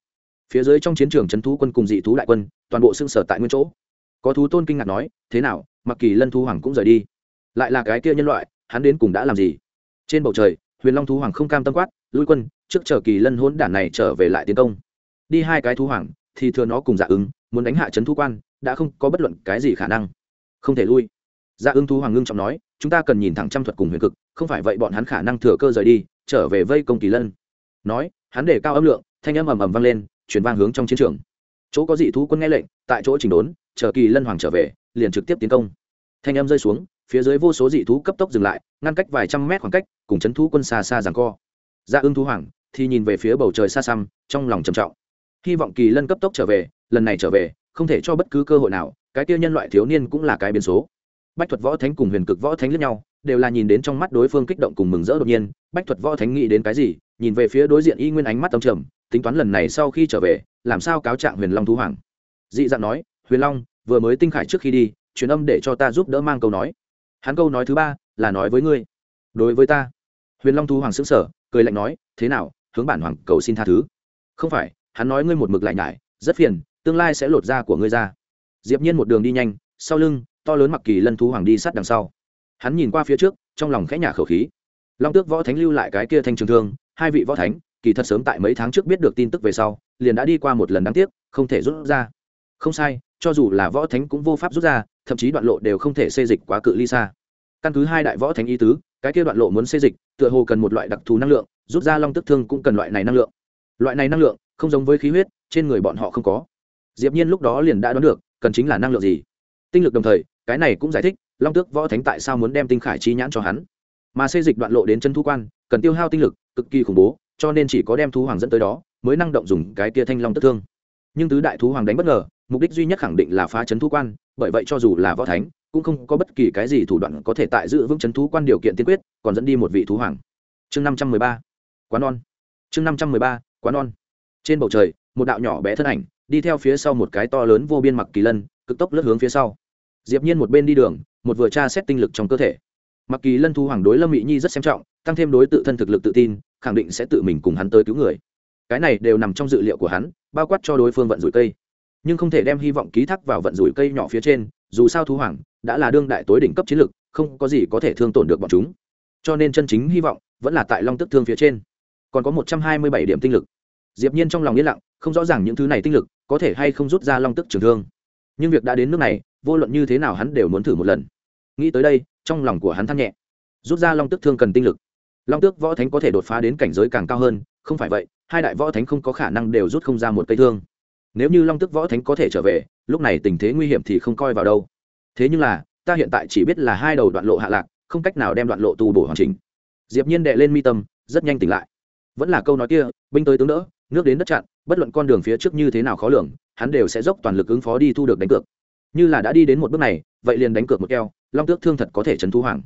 Phía dưới trong chiến trường c thú quân cùng dị thú đại quân, toàn bộ xưng sở tại nguyên chỗ. Có thú tôn kinh ngạc nói, thế nào, mặc kỳ lân thu hoàng cũng rời đi? Lại là cái kia nhân loại, hắn đến cùng đã làm gì? Trên bầu trời, huyền long thú hoàng không cam tâm quát, lui quân, trước chờ kỳ lân hỗn đản này trở về lại tiến công. Đi hai cái thú hoàng, thì thừa nó cùng dạ ứng, muốn đánh hạ trấn thu quan, đã không có bất luận cái gì khả năng. Không thể lui dạ ưng thú hoàng ngưng trọng nói, chúng ta cần nhìn thẳng trăm thuật cùng huyền cực, không phải vậy bọn hắn khả năng thừa cơ rời đi, trở về vây công kỳ lân. Nói, hắn để cao âm lượng, thanh âm ầm ầm vang lên chuyển vang hướng trong chiến trường. Chỗ có dị thú quân nghe lệnh, tại chỗ chỉnh đốn, chờ kỳ lân hoàng trở về, liền trực tiếp tiến công. Thanh âm rơi xuống, phía dưới vô số dị thú cấp tốc dừng lại, ngăn cách vài trăm mét khoảng cách, cùng chấn thú quân xa xa giằng co. Dạ ưng thú hoàng thì nhìn về phía bầu trời xa xăm, trong lòng trầm trọng. Hy vọng kỳ lân cấp tốc trở về, lần này trở về, không thể cho bất cứ cơ hội nào, cái kia nhân loại thiếu niên cũng là cái biến số bách thuật võ thánh cùng huyền cực võ thánh lẫn nhau, đều là nhìn đến trong mắt đối phương kích động cùng mừng rỡ đột nhiên, bách thuật võ thánh nghĩ đến cái gì, nhìn về phía đối diện y nguyên ánh mắt âm trầm, tính toán lần này sau khi trở về, làm sao cáo trạng huyền long thú hoàng. Dị dạng nói, huyền long, vừa mới tinh khải trước khi đi, truyền âm để cho ta giúp đỡ mang câu nói. Hắn câu nói thứ ba là nói với ngươi. Đối với ta. Huyền long thú hoàng xứng sở cười lạnh nói, thế nào, hướng bản hoàng cầu xin tha thứ? Không phải, hắn nói ngươi một mực lại nhải, rất phiền, tương lai sẽ lột da của ngươi ra. Diệp nhiên một đường đi nhanh, sau lưng to lớn mặc kỳ lân thú hoàng đi sát đằng sau. Hắn nhìn qua phía trước, trong lòng khẽ nhả khẩu khí. Long tước võ thánh lưu lại cái kia thanh trường thương, hai vị võ thánh, kỳ thật sớm tại mấy tháng trước biết được tin tức về sau, liền đã đi qua một lần đáng tiếc, không thể rút ra. Không sai, cho dù là võ thánh cũng vô pháp rút ra, thậm chí đoạn lộ đều không thể xê dịch quá cự ly xa. Căn cứ hai đại võ thánh ý tứ, cái kia đoạn lộ muốn xê dịch, tựa hồ cần một loại đặc thù năng lượng, rút ra long tức thương cũng cần loại này năng lượng. Loại này năng lượng không giống với khí huyết, trên người bọn họ không có. Diệp nhiên lúc đó liền đã đoán được, cần chính là năng lượng gì tinh lực đồng thời, cái này cũng giải thích, long tước võ thánh tại sao muốn đem tinh khải chi nhãn cho hắn. Mà xây dịch đoạn lộ đến chân thu quan, cần tiêu hao tinh lực, cực kỳ khủng bố, cho nên chỉ có đem thú hoàng dẫn tới đó, mới năng động dùng cái kia thanh long tức thương. Nhưng tứ đại thú hoàng đánh bất ngờ, mục đích duy nhất khẳng định là phá chấn thú quan, bởi vậy cho dù là võ thánh, cũng không có bất kỳ cái gì thủ đoạn có thể tại giữ vững chấn thú quan điều kiện tiên quyết, còn dẫn đi một vị thú hoàng. Chương năm trăm mười ba, quán non chương năm trăm mười ba, quán non trên bầu trời, một đạo nhỏ bé thân ảnh, đi theo phía sau một cái to lớn vô biên mặc kỳ lân cực tốc lướt hướng phía sau. Diệp nhiên một bên đi đường, một vừa tra xét tinh lực trong cơ thể. Mặc kỳ lân thu hoàng đối lâm mỹ nhi rất xem trọng, tăng thêm đối tự thân thực lực tự tin, khẳng định sẽ tự mình cùng hắn tới cứu người. Cái này đều nằm trong dự liệu của hắn, bao quát cho đối phương vận rủi cây. Nhưng không thể đem hy vọng ký thác vào vận rủi cây nhỏ phía trên, dù sao thú hoàng đã là đương đại tối đỉnh cấp chiến lực, không có gì có thể thương tổn được bọn chúng. Cho nên chân chính hy vọng vẫn là tại long tức thương phía trên. Còn có một trăm hai mươi bảy điểm tinh lực. Diệp nhiên trong lòng yên lặng, không rõ ràng những thứ này tinh lực có thể hay không rút ra long tức trường thương nhưng việc đã đến nước này, vô luận như thế nào hắn đều muốn thử một lần. Nghĩ tới đây, trong lòng của hắn than nhẹ. Rút ra long tức thương cần tinh lực. Long tước võ thánh có thể đột phá đến cảnh giới càng cao hơn, không phải vậy, hai đại võ thánh không có khả năng đều rút không ra một cây thương. Nếu như long tước võ thánh có thể trở về, lúc này tình thế nguy hiểm thì không coi vào đâu. Thế nhưng là, ta hiện tại chỉ biết là hai đầu đoạn lộ hạ lạc, không cách nào đem đoạn lộ tu bổ hoàn chỉnh. Diệp nhiên đệ lên mi tâm, rất nhanh tỉnh lại. Vẫn là câu nói kia, binh tới tướng đỡ, nước đến đất chặn, bất luận con đường phía trước như thế nào khó lường hắn đều sẽ dốc toàn lực ứng phó đi thu được đánh cược. Như là đã đi đến một bước này, vậy liền đánh cược một keo, long tước thương thật có thể trấn thu hoàng.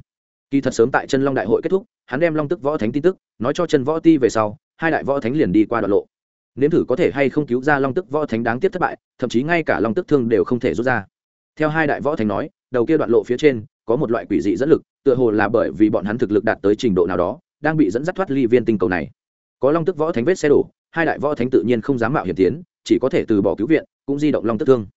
Kỳ thật sớm tại chân long đại hội kết thúc, hắn đem long tức võ thánh tin tức, nói cho chân võ ti về sau, hai đại võ thánh liền đi qua đoạn lộ. Nếm thử có thể hay không cứu ra long tức võ thánh đáng tiếc thất bại, thậm chí ngay cả long tức thương đều không thể rút ra. Theo hai đại võ thánh nói, đầu kia đoạn lộ phía trên, có một loại quỷ dị dẫn lực, tựa hồ là bởi vì bọn hắn thực lực đạt tới trình độ nào đó, đang bị dẫn dắt thoát ly viên tinh cầu này. Có long tức võ thánh vết xe đổ, hai đại võ thánh tự nhiên không dám mạo hiểm tiến chỉ có thể từ bỏ cứu viện, cũng di động long tức thương.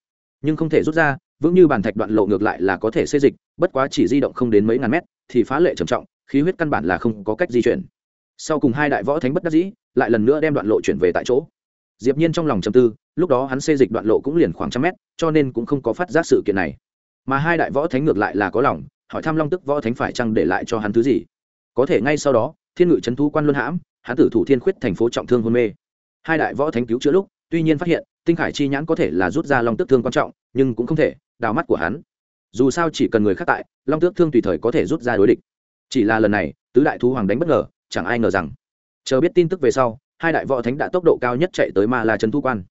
Nhưng không thể rút ra, vững như bàn thạch đoạn lộ ngược lại là có thể xây dịch, bất quá chỉ di động không đến mấy ngàn mét, thì phá lệ trầm trọng, khí huyết căn bản là không có cách di chuyển. Sau cùng hai đại võ thánh bất đắc dĩ, lại lần nữa đem đoạn lộ chuyển về tại chỗ. Diệp nhiên trong lòng trầm tư, lúc đó hắn xây dịch đoạn lộ cũng liền khoảng trăm mét, cho nên cũng không có phát giác sự kiện này. Mà hai đại võ thánh ngược lại là có lòng, hỏi thăm long tức võ thánh phải chăng để lại cho hắn thứ gì. Có thể ngay sau đó, thiên ngự chấn thu quan luân hãm, hắn tử thủ thiên khuyết thành phố trọng thương hôn mê. Hai đại võ thánh cứu chữa lúc tuy nhiên phát hiện, tinh khải chi nhãn có thể là rút ra long Tước thương quan trọng, nhưng cũng không thể đào mắt của hắn. Dù sao chỉ cần người khác tại, long tước thương tùy thời có thể rút ra đối địch. Chỉ là lần này, tứ đại thú hoàng đánh bất ngờ, chẳng ai ngờ rằng. Chờ biết tin tức về sau, hai đại võ thánh đã tốc độ cao nhất chạy tới ma la trấn thu quan.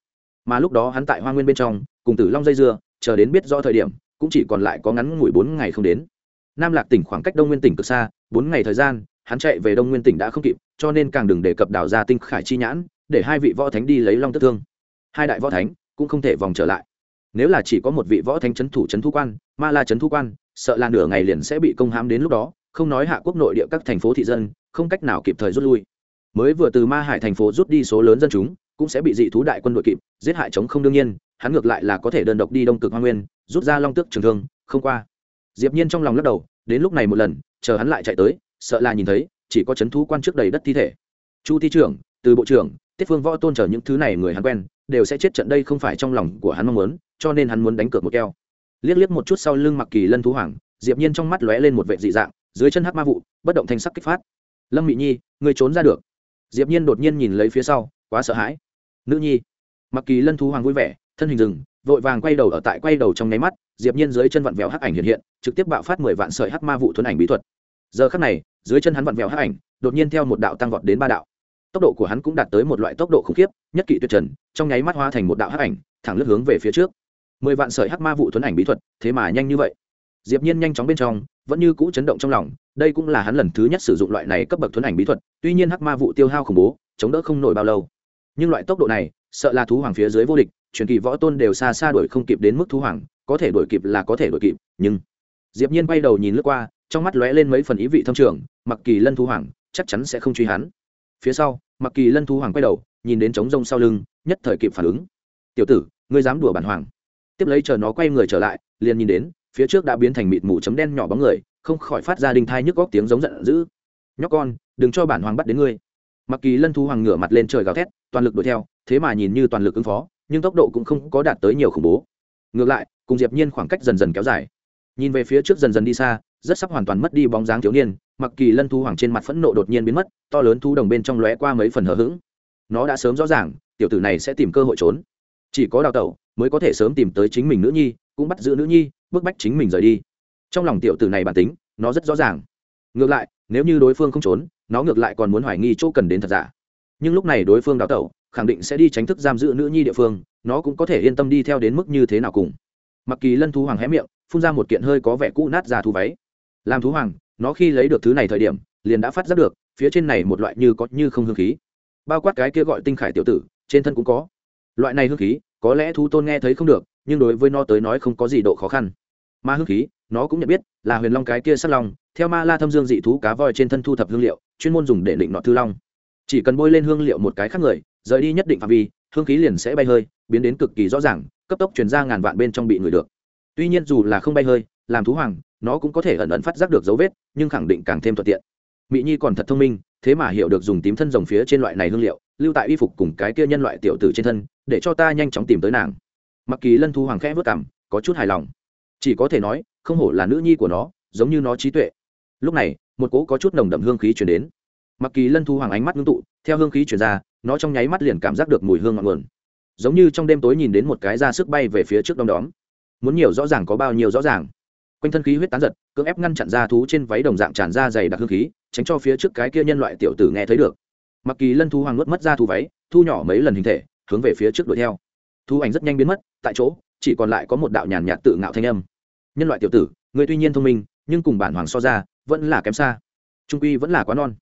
Mà lúc đó hắn tại hoa nguyên bên trong, cùng tử long dây dưa, chờ đến biết rõ thời điểm, cũng chỉ còn lại có ngắn ngủi bốn ngày không đến. Nam lạc tỉnh khoảng cách đông nguyên tỉnh cực xa, bốn ngày thời gian, hắn chạy về đông nguyên tỉnh đã không kịp, cho nên càng đừng đề cập đào ra tinh khải chi nhãn để hai vị võ thánh đi lấy long tức thương. Hai đại võ thánh cũng không thể vòng trở lại. Nếu là chỉ có một vị võ thánh c h ấ n thủ c h ấ n thu quan, ma la c h ấ n thu quan, sợ là nửa ngày liền sẽ bị công hãm đến lúc đó, không nói hạ quốc nội địa các thành phố thị dân, không cách nào kịp thời rút lui. Mới vừa từ ma hải thành phố rút đi số lớn dân chúng, cũng sẽ bị dị thú đại quân đội kịp, giết hại chống không đương nhiên, hắn ngược lại là có thể đơn độc đi đông cực hoa nguyên, rút ra long tước trường thương, không qua. Diệp nhiên trong lòng lắc đầu, đến lúc này một lần, chờ hắn lại chạy tới, sợ là nhìn thấy, chỉ có chấn thú quan trước đầy đất thi thể. Chu thi trưởng, từ bộ trưởng tiết phương võ tôn chờ những thứ này người hắn quen, đều sẽ chết trận đây không phải trong lòng của hắn mong muốn, cho nên hắn muốn đánh cược một keo. Liếc liếc một chút sau lưng mặc kỳ lân thú hoàng, diệp nhiên trong mắt lóe lên một vệ dị dạng, dưới chân hắc ma vụ, bất động thanh sắc kích phát. Lâm mị nhi người trốn ra được. Diệp nhiên đột nhiên nhìn lấy phía sau, quá sợ hãi. Nữ nhi. Mặc kỳ lân thú hoàng vui vẻ, thân hình dừng, vội vàng quay đầu ở tại quay đầu trong nháy mắt, diệp nhiên dưới chân vặn vẹo hắc ảnh hiện hiện, trực tiếp bạo phát mười vạn sợi hắc ma vụ thuần ảnh bí thuật. Giờ khắc này, dưới chân hắn vặn vẹo hắc ảnh, đột nhiên theo một đạo tăng vọt đến ba đạo tốc độ của hắn cũng đạt tới một loại tốc độ khủng khiếp, nhất kỵ tuyệt trần, trong nháy mắt hoa thành một đạo hắc ảnh, thẳng lướt hướng về phía trước. Mười vạn sợi hắc ma vụ thuấn ảnh bí thuật, thế mà nhanh như vậy. Diệp nhiên nhanh chóng bên trong, vẫn như cũ chấn động trong lòng, đây cũng là hắn lần thứ nhất sử dụng loại này cấp bậc thuấn ảnh bí thuật, tuy nhiên hắc ma vụ tiêu hao khủng bố, chống đỡ không nổi bao lâu. Nhưng loại tốc độ này, sợ là thú hoàng phía dưới vô địch, truyền kỳ võ tôn đều xa xa đuổi không kịp đến mức thú hoàng, có thể đuổi kịp là có thể đuổi kịp, nhưng diệp nhiên quay đầu nhìn lướt qua, trong mắt lóe lên mấy phần ý vị thâm trường, mặc kỳ lân thú hoàng, chắc chắn sẽ không truy hắn. Phía sau mặc kỳ lân thú hoàng quay đầu, nhìn đến trống rông sau lưng, nhất thời kịp phản ứng. Tiểu tử, ngươi dám đùa bản hoàng? Tiếp lấy chờ nó quay người trở lại, liền nhìn đến, phía trước đã biến thành mịt mù chấm đen nhỏ bóng người, không khỏi phát ra đinh thai nhức góc tiếng giống giận dữ. Nhóc con, đừng cho bản hoàng bắt đến ngươi. Mặc kỳ lân thú hoàng ngửa mặt lên trời gào thét, toàn lực đuổi theo, thế mà nhìn như toàn lực ứng phó, nhưng tốc độ cũng không có đạt tới nhiều khủng bố. Ngược lại, cùng diệp nhiên khoảng cách dần dần kéo dài. Nhìn về phía trước dần dần đi xa rất sắp hoàn toàn mất đi bóng dáng thiếu niên, mặc kỳ lân thu hoàng trên mặt phẫn nộ đột nhiên biến mất, to lớn thu đồng bên trong lóe qua mấy phần hờ hững. Nó đã sớm rõ ràng, tiểu tử này sẽ tìm cơ hội trốn. Chỉ có đào tẩu mới có thể sớm tìm tới chính mình nữ nhi, cũng bắt giữ nữ nhi, bức bách chính mình rời đi. Trong lòng tiểu tử này bản tính, nó rất rõ ràng. Ngược lại, nếu như đối phương không trốn, nó ngược lại còn muốn hoài nghi chỗ cần đến thật giả. Nhưng lúc này đối phương đào tẩu, khẳng định sẽ đi tránh thức giam giữ nữ nhi địa phương, nó cũng có thể yên tâm đi theo đến mức như thế nào cùng. Mặc kỳ lân thu hoàng hé miệng, phun ra một kiện hơi có vẻ cũ nát ra thu váy làm thú hoàng, nó khi lấy được thứ này thời điểm, liền đã phát giác được, phía trên này một loại như có như không hương khí. Bao quát cái kia gọi tinh khải tiểu tử, trên thân cũng có. Loại này hương khí, có lẽ thú tôn nghe thấy không được, nhưng đối với nó tới nói không có gì độ khó khăn. Ma hương khí, nó cũng nhận biết, là huyền long cái kia sắt long, theo ma la thâm dương dị thú cá voi trên thân thu thập hương liệu, chuyên môn dùng để định nọ thư long. Chỉ cần bôi lên hương liệu một cái khác người, rời đi nhất định phạm vi, hương khí liền sẽ bay hơi, biến đến cực kỳ rõ ràng, cấp tốc chuyển ra ngàn vạn bên trong bị người được. Tuy nhiên dù là không bay hơi làm thú hoàng nó cũng có thể ẩn ẩn phát giác được dấu vết, nhưng khẳng định càng thêm thuận tiện. Mỹ nhi còn thật thông minh, thế mà hiểu được dùng tím thân rồng phía trên loại này hương liệu, lưu tại y phục cùng cái kia nhân loại tiểu tử trên thân, để cho ta nhanh chóng tìm tới nàng. Mặc kỳ lân thu hoàng khẽ vất cảm có chút hài lòng. Chỉ có thể nói, không hổ là nữ nhi của nó, giống như nó trí tuệ. Lúc này, một cỗ có chút nồng đậm hương khí chuyển đến. Mặc kỳ lân thu hoàng ánh mắt ngưng tụ, theo hương khí chuyển ra, nó trong nháy mắt liền cảm giác được mùi hương ngọn nguồn giống như trong đêm tối nhìn đến một cái ra sức bay về phía trước đom đóm. Muốn nhiều rõ ràng có bao nhiêu rõ ràng quanh thân khí huyết tán giật, cưỡng ép ngăn chặn ra thú trên váy đồng dạng tràn ra dày đặc hương khí, tránh cho phía trước cái kia nhân loại tiểu tử nghe thấy được. Mặc kỳ lân thu hoàng nuốt mất ra thu váy, thu nhỏ mấy lần hình thể, hướng về phía trước đuổi theo. Thu ảnh rất nhanh biến mất, tại chỗ, chỉ còn lại có một đạo nhàn nhạt tự ngạo thanh âm. Nhân loại tiểu tử, người tuy nhiên thông minh, nhưng cùng bản hoàng so ra, vẫn là kém xa. Trung quy vẫn là quá non.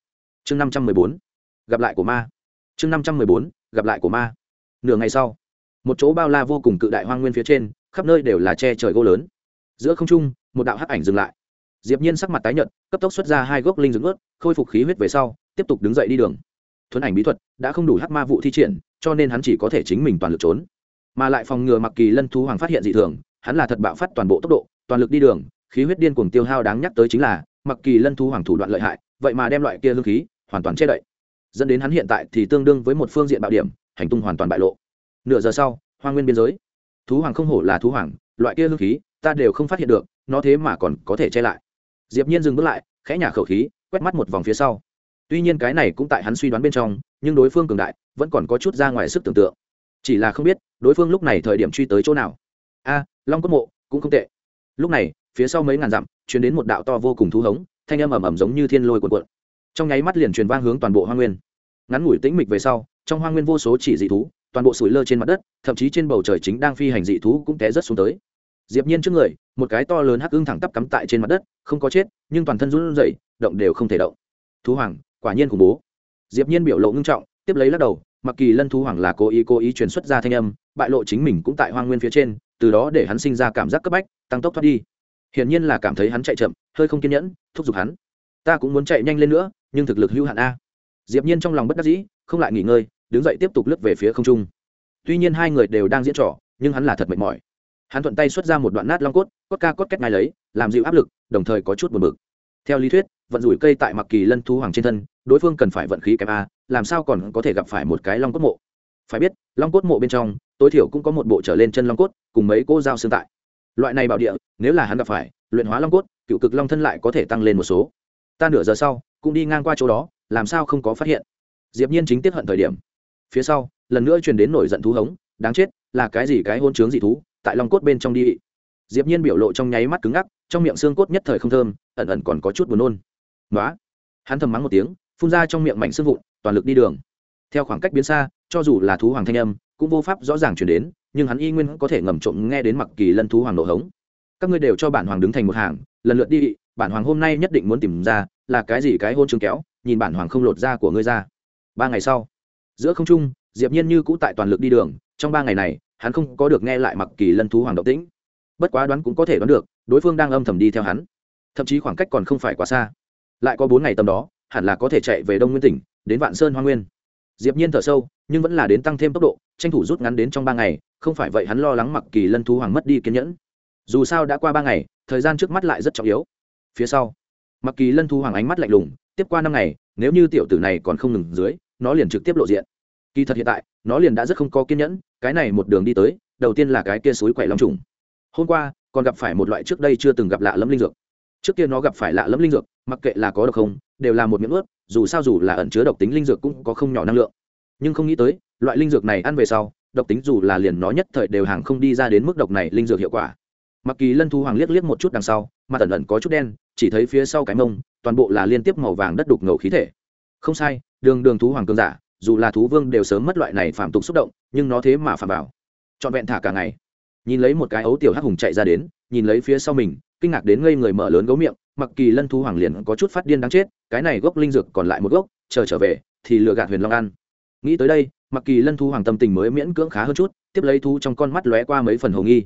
Chương năm trăm mười bốn, gặp lại của ma. Chương năm trăm mười bốn, gặp lại của ma. Nửa ngày sau, một chỗ bao la vô cùng cự đại hoang nguyên phía trên, khắp nơi đều là che trời gỗ lớn giữa không trung, một đạo hắc ảnh dừng lại. Diệp nhiên sắc mặt tái nhợt, cấp tốc xuất ra hai gốc linh dưỡng ướt, khôi phục khí huyết về sau, tiếp tục đứng dậy đi đường. Thuấn ảnh bí thuật đã không đủ hắc ma vụ thi triển, cho nên hắn chỉ có thể chính mình toàn lực trốn. Mà lại phòng ngừa mặc kỳ lân thú hoàng phát hiện dị thường, hắn là thật bạo phát toàn bộ tốc độ, toàn lực đi đường, khí huyết điên cuồng tiêu hao đáng nhắc tới chính là mặc kỳ lân thú hoàng thủ đoạn lợi hại, vậy mà đem loại kia lương khí, hoàn toàn che đậy. Dẫn đến hắn hiện tại thì tương đương với một phương diện bạo điểm, hành tung hoàn toàn bại lộ. Nửa giờ sau, hoa nguyên biên giới. Thú hoàng không hổ là thú hoàng, loại kia lương khí ta đều không phát hiện được, nó thế mà còn có thể che lại. Diệp nhiên dừng bước lại, khẽ nhả khẩu khí, quét mắt một vòng phía sau. Tuy nhiên cái này cũng tại hắn suy đoán bên trong, nhưng đối phương cường đại, vẫn còn có chút ra ngoài sức tưởng tượng. Chỉ là không biết, đối phương lúc này thời điểm truy tới chỗ nào. A, long cốt mộ, cũng không tệ. Lúc này, phía sau mấy ngàn dặm, truyền đến một đạo to vô cùng thú hống, thanh âm ầm ầm giống như thiên lôi cuộn cuộn. Trong nháy mắt liền truyền vang hướng toàn bộ hoa nguyên. Ngắn ngủi tĩnh mịch về sau, trong hoa nguyên vô số chỉ dị thú, toàn bộ sủi lơ trên mặt đất, thậm chí trên bầu trời chính đang phi hành dị thú cũng té rất xuống tới diệp nhiên trước người, một cái to lớn hắc ưng thẳng tắp cắm tại trên mặt đất, không có chết, nhưng toàn thân run rẩy, động đều không thể động. Thú hoàng, quả nhiên khủng bố. Diệp nhiên biểu lộ ngưng trọng, tiếp lấy lắc đầu, mặc kỳ lân thú hoàng là cố ý cố ý truyền xuất ra thanh âm, bại lộ chính mình cũng tại hoang nguyên phía trên, từ đó để hắn sinh ra cảm giác cấp bách, tăng tốc thoát đi. Hiển nhiên là cảm thấy hắn chạy chậm, hơi không kiên nhẫn, thúc giục hắn. Ta cũng muốn chạy nhanh lên nữa, nhưng thực lực hữu hạn a. Diệp nhiên trong lòng bất đắc dĩ, không lại nghỉ ngơi, đứng dậy tiếp tục lướt về phía không trung. Tuy nhiên hai người đều đang diễn trò, nhưng hắn là thật mệt mỏi hắn thuận tay xuất ra một đoạn nát long cốt cốt ca cốt két ngay lấy, làm dịu áp lực, đồng thời có chút buồn bực. Theo lý thuyết, vận rủi cây tại mặc kỳ lân thú hoàng trên thân, đối phương cần phải vận khí kém a, làm sao còn có thể gặp phải một cái long cốt mộ? Phải biết, long cốt mộ bên trong, tối thiểu cũng có một bộ trở lên chân long cốt, cùng mấy cô dao xương tại. Loại này bảo địa, nếu là hắn gặp phải, luyện hóa long cốt, cựu cực long thân lại có thể tăng lên một số. Ta nửa giờ sau, cũng đi ngang qua chỗ đó, làm sao không có phát hiện? Diệp nhiên chính tiếp hận thời điểm. Phía sau, lần nữa truyền đến nổi giận thú hống, đáng chết, là cái gì cái hôn trướng dị thú tại lòng cốt bên trong đi. Diệp nhiên biểu lộ trong nháy mắt cứng ngắc, trong miệng xương cốt nhất thời không thơm, ẩn ẩn còn có chút buồn nôn. Nói hắn thầm mắng một tiếng, phun ra trong miệng mảnh xương vụn, toàn lực đi đường. Theo khoảng cách biến xa, cho dù là thú hoàng thanh âm, cũng vô pháp rõ ràng truyền đến, nhưng hắn y nguyên có thể ngầm trộm nghe đến mặc kỳ lân thú hoàng nổ hống. Các ngươi đều cho bản hoàng đứng thành một hàng, lần lượt đi, bản hoàng hôm nay nhất định muốn tìm ra, là cái gì cái hôn trường kéo, nhìn bản hoàng không lột da của ngươi ra. Ba ngày sau, giữa không trung, diệp nhiên như cũ tại toàn lực đi đường, trong ba ngày này hắn không có được nghe lại mặc kỳ lân thú hoàng động tĩnh. Bất quá đoán cũng có thể đoán được, đối phương đang âm thầm đi theo hắn. Thậm chí khoảng cách còn không phải quá xa. Lại có bốn ngày tầm đó, hẳn là có thể chạy về đông nguyên tỉnh, đến vạn sơn hoa nguyên. Diệp nhiên thở sâu, nhưng vẫn là đến tăng thêm tốc độ, tranh thủ rút ngắn đến trong ba ngày, không phải vậy hắn lo lắng mặc kỳ lân thú hoàng mất đi kiên nhẫn. Dù sao đã qua ba ngày, thời gian trước mắt lại rất trọng yếu. Phía sau, mặc kỳ lân thú hoàng ánh mắt lạnh lùng, tiếp qua năm ngày, nếu như tiểu tử này còn không ngừng dưới, nó liền trực tiếp lộ diện kỳ thật hiện tại, nó liền đã rất không có kiên nhẫn, cái này một đường đi tới, đầu tiên là cái kia suối quậy long trùng. Hôm qua, còn gặp phải một loại trước đây chưa từng gặp lạ lẫm linh dược. Trước kia nó gặp phải lạ lẫm linh dược, mặc kệ là có độc không, đều là một miệng ướt, dù sao dù là ẩn chứa độc tính linh dược cũng có không nhỏ năng lượng. Nhưng không nghĩ tới, loại linh dược này ăn về sau, độc tính dù là liền nó nhất thời đều hàng không đi ra đến mức độc này linh dược hiệu quả. Mặc kỳ lân thu hoàng liếc liếc một chút đằng sau mà tần ẩn có chút đen, chỉ thấy phía sau cái mông, toàn bộ là liên tiếp màu vàng đất đục ngầu khí thể. Không sai, đường đường thú hoàng cương giả dù là thú vương đều sớm mất loại này phạm tục xúc động, nhưng nó thế mà phạm bảo trọn vẹn thả cả ngày. Nhìn lấy một cái ấu tiểu hắc hùng chạy ra đến, nhìn lấy phía sau mình, kinh ngạc đến ngây người mở lớn gấu miệng, mặc kỳ lân thú hoàng liền có chút phát điên đáng chết, cái này gốc linh dược còn lại một gốc, chờ trở về, thì lừa gạt huyền long ăn. Nghĩ tới đây, mặc kỳ lân thú hoàng tâm tình mới miễn cưỡng khá hơn chút, tiếp lấy thú trong con mắt lóe qua mấy phần hồ nghi.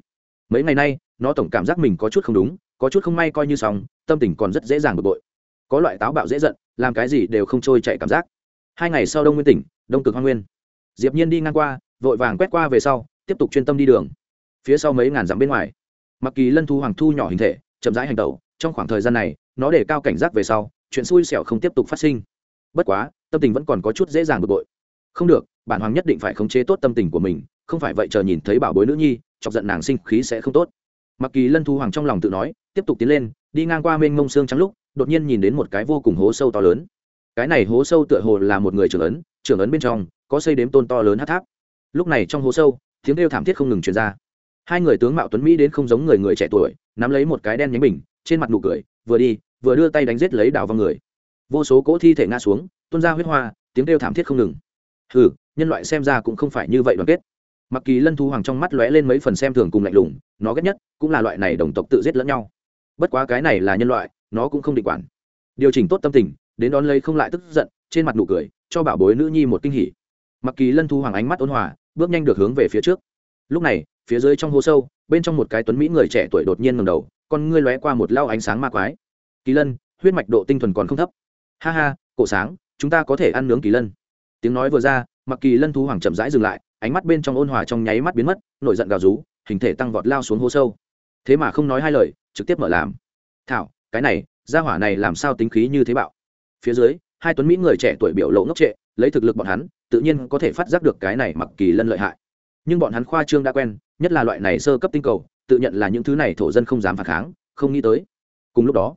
Mấy ngày nay, nó tổng cảm giác mình có chút không đúng, có chút không may coi như xong, tâm tình còn rất dễ dàng bực bội. Có loại táo bạo dễ giận, làm cái gì đều không trôi chạy cảm giác hai ngày sau đông nguyên tỉnh, đông cực hoa nguyên. Diệp nhiên đi ngang qua, vội vàng quét qua về sau, tiếp tục chuyên tâm đi đường. Phía sau mấy ngàn dặm bên ngoài, mặc kỳ lân thu hoàng thu nhỏ hình thể, chậm rãi hành tẩu, trong khoảng thời gian này, nó để cao cảnh giác về sau, chuyện xui xẻo không tiếp tục phát sinh. Bất quá, tâm tình vẫn còn có chút dễ dàng bực bội. Không được, bản hoàng nhất định phải khống chế tốt tâm tình của mình, không phải vậy chờ nhìn thấy bảo bối nữ nhi, chọc giận nàng sinh khí sẽ không tốt. Mặc kỳ lân thu hoàng trong lòng tự nói, tiếp tục tiến lên, đi ngang qua mênh mông xương trắng lúc, đột nhiên nhìn đến một cái vô cùng hố sâu to lớn cái này hố sâu tựa hồ là một người trưởng ấn trưởng ấn bên trong có xây đếm tôn to lớn hát tháp. Lúc này trong hố sâu, tiếng kêu thảm thiết không ngừng truyền ra. Hai người tướng mạo tuấn mỹ đến không giống người người trẻ tuổi, nắm lấy một cái đen nhánh bình, trên mặt nụ cười, vừa đi, vừa đưa tay đánh giết lấy đào vào người. Vô số cỗ thi thể ngã xuống, tuôn ra huyết hoa, tiếng kêu thảm thiết không ngừng. Hừ, nhân loại xem ra cũng không phải như vậy đoàn kết. Mặc kỳ lân thu hoàng trong mắt lóe lên mấy phần xem thường cùng lạnh lùng, nó ghét nhất cũng là loại này đồng tộc tự giết lẫn nhau. Bất quá cái này là nhân loại, nó cũng không định quản. Điều chỉnh tốt tâm tình đến đón lấy không lại tức giận, trên mặt nụ cười, cho bảo bối nữ nhi một kinh hỉ. Mặc kỳ lân thu hoàng ánh mắt ôn hòa, bước nhanh được hướng về phía trước. Lúc này, phía dưới trong hố sâu, bên trong một cái tuấn mỹ người trẻ tuổi đột nhiên ngầm đầu, con ngươi lóe qua một lao ánh sáng ma quái. Kỳ lân, huyết mạch độ tinh thuần còn không thấp. Ha ha, cổ sáng, chúng ta có thể ăn nướng kỳ lân. Tiếng nói vừa ra, mặc kỳ lân thú hoàng chậm rãi dừng lại, ánh mắt bên trong ôn hòa trong nháy mắt biến mất, nổi giận gào rú, hình thể tăng vọt lao xuống hố sâu. Thế mà không nói hai lời, trực tiếp mở làm. Thảo, cái này, gia hỏa này làm sao tính khí như thế bạo? Phía dưới, hai tuấn mỹ người trẻ tuổi biểu lộ ngốc trệ, lấy thực lực bọn hắn, tự nhiên có thể phát giác được cái này mặc kỳ lân lợi hại. Nhưng bọn hắn khoa trương đã quen, nhất là loại này sơ cấp tinh cầu, tự nhận là những thứ này thổ dân không dám phản kháng, không nghĩ tới. Cùng lúc đó,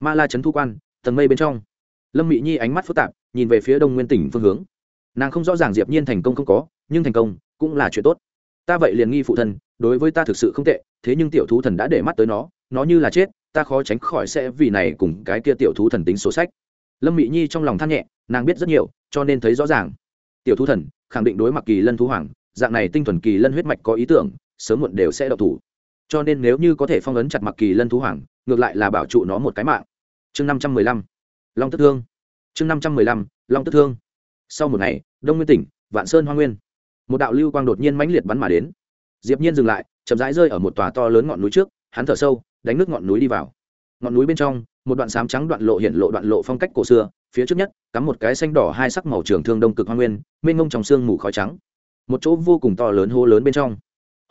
ma la trấn thu quan, tầng mây bên trong. Lâm mị nhi ánh mắt phức tạp, nhìn về phía đông nguyên tỉnh phương hướng. Nàng không rõ ràng diệp nhiên thành công không có, nhưng thành công cũng là chuyện tốt. Ta vậy liền nghi phụ thân, đối với ta thực sự không tệ, thế nhưng tiểu thú thần đã để mắt tới nó nó như là chết, ta khó tránh khỏi sẽ vì này cùng cái kia tiểu thú thần tính số sách lâm mị nhi trong lòng than nhẹ, nàng biết rất nhiều, cho nên thấy rõ ràng. Tiểu thú thần, khẳng định đối mặt kỳ lân thú hoàng, dạng này tinh thuần kỳ lân huyết mạch có ý tưởng, sớm muộn đều sẽ độc thủ. Cho nên nếu như có thể phong ấn chặt mặc kỳ lân thú hoàng, ngược lại là bảo trụ nó một cái mạng. Chương năm trăm mười lăm, long tức thương. Chương năm trăm mười lăm, long tức thương. Sau một ngày, đông nguyên tỉnh, vạn sơn hoa nguyên. Một đạo lưu quang đột nhiên mãnh liệt bắn mà đến. Diệp nhiên dừng lại, chậm rãi rơi ở một tòa to lớn ngọn núi trước, hắn thở sâu, đánh nước ngọn núi đi vào ngọn núi bên trong, một đoạn sám trắng đoạn lộ hiện lộ đoạn lộ phong cách cổ xưa, phía trước nhất, cắm một cái xanh đỏ hai sắc màu trường thương đông cực hoa nguyên, mênh ngông trong xương mù khói trắng. Một chỗ vô cùng to lớn hố lớn bên trong.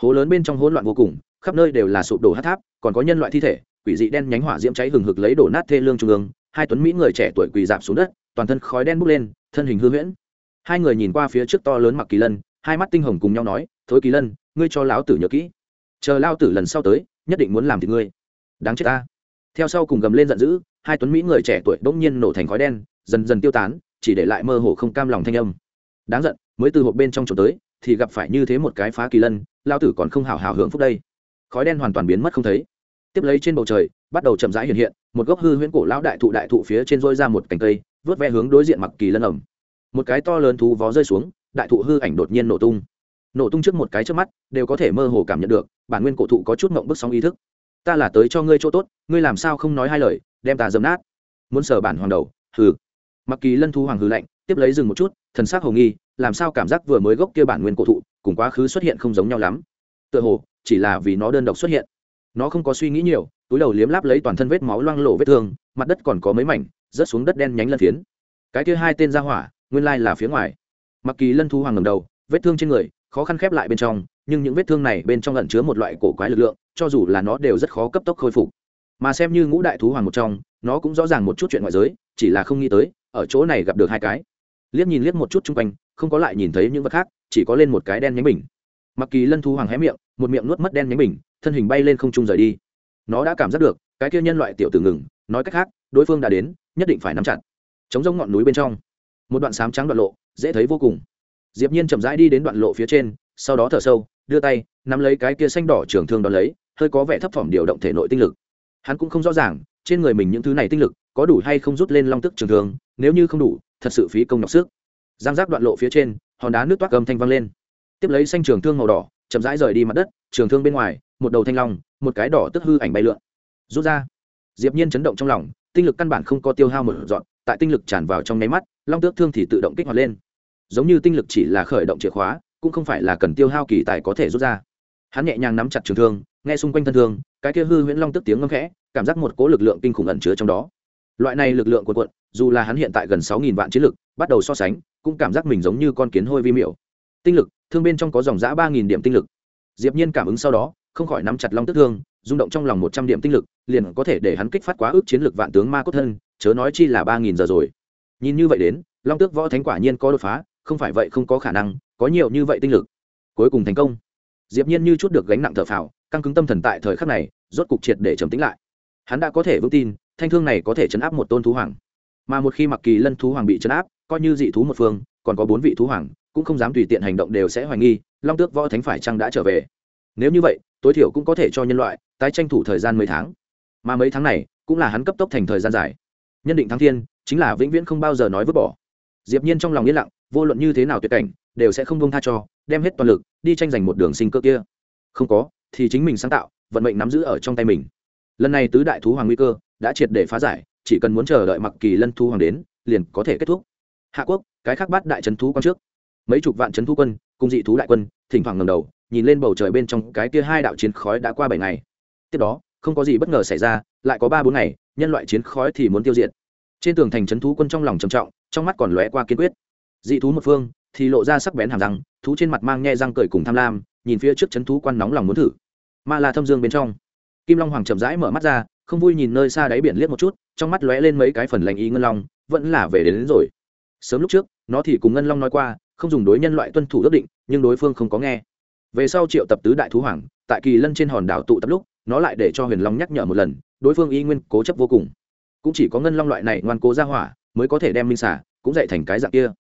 Hố lớn bên trong hỗn loạn vô cùng, khắp nơi đều là sụp đổ hát tháp, còn có nhân loại thi thể, quỷ dị đen nhánh hỏa diễm cháy hừng hực lấy đổ nát thê lương trung ương, hai tuấn mỹ người trẻ tuổi quỳ dạp xuống đất, toàn thân khói đen bốc lên, thân hình hư huyễn. Hai người nhìn qua phía trước to lớn mặc kỳ lân, hai mắt tinh hồng cùng nhau nói, thối kỳ lân, ngươi cho lão tử nhớ kỹ. Chờ lao tử lần sau tới, nhất định muốn làm thì ngươi. Đáng chết ta theo sau cùng gầm lên giận dữ, hai tuấn mỹ người trẻ tuổi bỗng nhiên nổ thành khói đen, dần dần tiêu tán, chỉ để lại mơ hồ không cam lòng thanh âm. Đáng giận, mới từ hộp bên trong trốn tới, thì gặp phải như thế một cái phá kỳ lân lao tử còn không hào hào hưởng phúc đây. Khói đen hoàn toàn biến mất không thấy. Tiếp lấy trên bầu trời, bắt đầu chậm rãi hiện hiện, một gốc hư huyễn cổ lão đại thụ đại thụ phía trên rôi ra một cành cây, vớt ve hướng đối diện mặc kỳ lân ẩm. Một cái to lớn thú vó rơi xuống, đại thụ hư ảnh đột nhiên nổ tung. Nổ tung trước một cái trước mắt, đều có thể mơ hồ cảm nhận được, bản nguyên cổ thụ có chút mộng bức sóng ý thức ta là tới cho ngươi chỗ tốt, ngươi làm sao không nói hai lời, đem ta dấm nát. Muốn sờ bản hoàng đầu, hừ. Mặc kỳ lân thu hoàng hư lạnh, tiếp lấy dừng một chút, thần sắc hồ nghi, làm sao cảm giác vừa mới gốc kia bản nguyên cổ thụ, cùng quá khứ xuất hiện không giống nhau lắm. Tựa hồ, chỉ là vì nó đơn độc xuất hiện. Nó không có suy nghĩ nhiều, túi đầu liếm láp lấy toàn thân vết máu loang lộ vết thương, mặt đất còn có mấy mảnh, rớt xuống đất đen nhánh lân phiến. Cái kia hai tên ra hỏa, nguyên lai là phía ngoài. Mặc kỳ lân thu hoàng ngầm đầu, vết thương trên người, khó khăn khép lại bên trong nhưng những vết thương này bên trong lẩn chứa một loại cổ quái lực lượng, cho dù là nó đều rất khó cấp tốc khôi phục. Mà xem như ngũ đại thú hoàng một trong, nó cũng rõ ràng một chút chuyện ngoại giới, chỉ là không nghĩ tới, ở chỗ này gặp được hai cái. Liếc nhìn liếc một chút chung quanh, không có lại nhìn thấy những vật khác, chỉ có lên một cái đen nhánh bình. Mặc kỳ lân thú hoàng hé miệng, một miệng nuốt mất đen nhánh bình, thân hình bay lên không trung rời đi. Nó đã cảm giác được, cái kia nhân loại tiểu tử ngừng, nói cách khác, đối phương đã đến, nhất định phải nắm chặt. Chống rông ngọn núi bên trong, một đoạn sám trắng đoạn lộ, dễ thấy vô cùng. Diệp nhiên chậm rãi đi đến đoạn lộ phía trên sau đó thở sâu, đưa tay, nắm lấy cái kia xanh đỏ trường thương đó lấy, hơi có vẻ thấp thỏm điều động thể nội tinh lực. Hắn cũng không rõ ràng, trên người mình những thứ này tinh lực có đủ hay không rút lên long tức trường thương, nếu như không đủ, thật sự phí công nhọc sức. Giang giác đoạn lộ phía trên, hòn đá nước toát gầm thanh văng lên. Tiếp lấy xanh trường thương màu đỏ, chậm rãi rời đi mặt đất, trường thương bên ngoài, một đầu thanh long, một cái đỏ tức hư ảnh bay lượn. Rút ra. Diệp nhiên chấn động trong lòng, tinh lực căn bản không có tiêu hao một dọn, tại tinh lực tràn vào trong nháy mắt, long tước thương thì tự động kích hoạt lên. Giống như tinh lực chỉ là khởi động chìa khóa cũng không phải là cần tiêu hao kỳ tài có thể rút ra. Hắn nhẹ nhàng nắm chặt trường thương, nghe xung quanh thân thương, cái kia hư huyễn long tức tiếng ngâm khẽ, cảm giác một cỗ lực lượng kinh khủng ẩn chứa trong đó. Loại này lực lượng của quận dù là hắn hiện tại gần sáu nghìn vạn chiến lực, bắt đầu so sánh, cũng cảm giác mình giống như con kiến hôi vi miểu. Tinh lực, thương bên trong có dòng giã ba nghìn điểm tinh lực. Diệp nhiên cảm ứng sau đó, không khỏi nắm chặt long tức thương, rung động trong lòng một trăm điểm tinh lực, liền có thể để hắn kích phát quá ước chiến lực vạn tướng ma cốt thân, chớ nói chi là ba nghìn giờ rồi. Nhìn như vậy đến, long tước võ thánh quả nhiên có đột phá, không phải vậy không có khả năng có nhiều như vậy tinh lực. Cuối cùng thành công. Diệp nhiên như chút được gánh nặng thở phào, căng cứng tâm thần tại thời khắc này, rốt cục triệt để trầm tĩnh lại. Hắn đã có thể vững tin, thanh thương này có thể chấn áp một tôn thú hoàng. Mà một khi mặc kỳ lân thú hoàng bị chấn áp, coi như dị thú một phương, còn có bốn vị thú hoàng, cũng không dám tùy tiện hành động đều sẽ hoài nghi, long tước võ thánh phải chăng đã trở về. Nếu như vậy, tối thiểu cũng có thể cho nhân loại tái tranh thủ thời gian mấy tháng. Mà mấy tháng này, cũng là hắn cấp tốc thành thời gian dài. Nhân định thắng thiên, chính là vĩnh viễn không bao giờ nói vứt bỏ. Diệp nhiên trong lòng yên lặng, vô luận như thế nào tuyệt cảnh đều sẽ không buông tha cho, đem hết toàn lực, đi tranh giành một đường sinh cơ kia. Không có, thì chính mình sáng tạo, vận mệnh nắm giữ ở trong tay mình. Lần này tứ đại thú hoàng nguy cơ đã triệt để phá giải, chỉ cần muốn chờ đợi mặc kỳ lân thu hoàng đến, liền có thể kết thúc. Hạ quốc, cái khác bát đại trấn thú quan trước. Mấy chục vạn trấn thú quân, cùng dị thú đại quân, thỉnh thoảng ngầm đầu, nhìn lên bầu trời bên trong cái kia hai đạo chiến khói đã qua bảy ngày. Tiếp đó, không có gì bất ngờ xảy ra, lại có ba bốn ngày, nhân loại chiến khói thì muốn tiêu diệt. Trên tường thành trấn thú quân trong lòng trầm trọng, trong mắt còn lóe qua kiên quyết. Dị thú một phương thì lộ ra sắc bén hàm răng thú trên mặt mang nhe răng cười cùng tham lam nhìn phía trước chấn thú quan nóng lòng muốn thử. Ma la thâm dương bên trong kim long hoàng chậm rãi mở mắt ra không vui nhìn nơi xa đáy biển liếc một chút trong mắt lóe lên mấy cái phần lành ý ngân long vẫn là về đến, đến rồi. Sớm lúc trước nó thì cùng ngân long nói qua không dùng đối nhân loại tuân thủ ước định nhưng đối phương không có nghe. Về sau triệu tập tứ đại thú hoàng tại kỳ lân trên hòn đảo tụ tập lúc nó lại để cho huyền long nhắc nhở một lần đối phương y nguyên cố chấp vô cùng. Cũng chỉ có ngân long loại này ngoan cố ra hỏa mới có thể đem minh xả cũng dạy thành cái dạng kia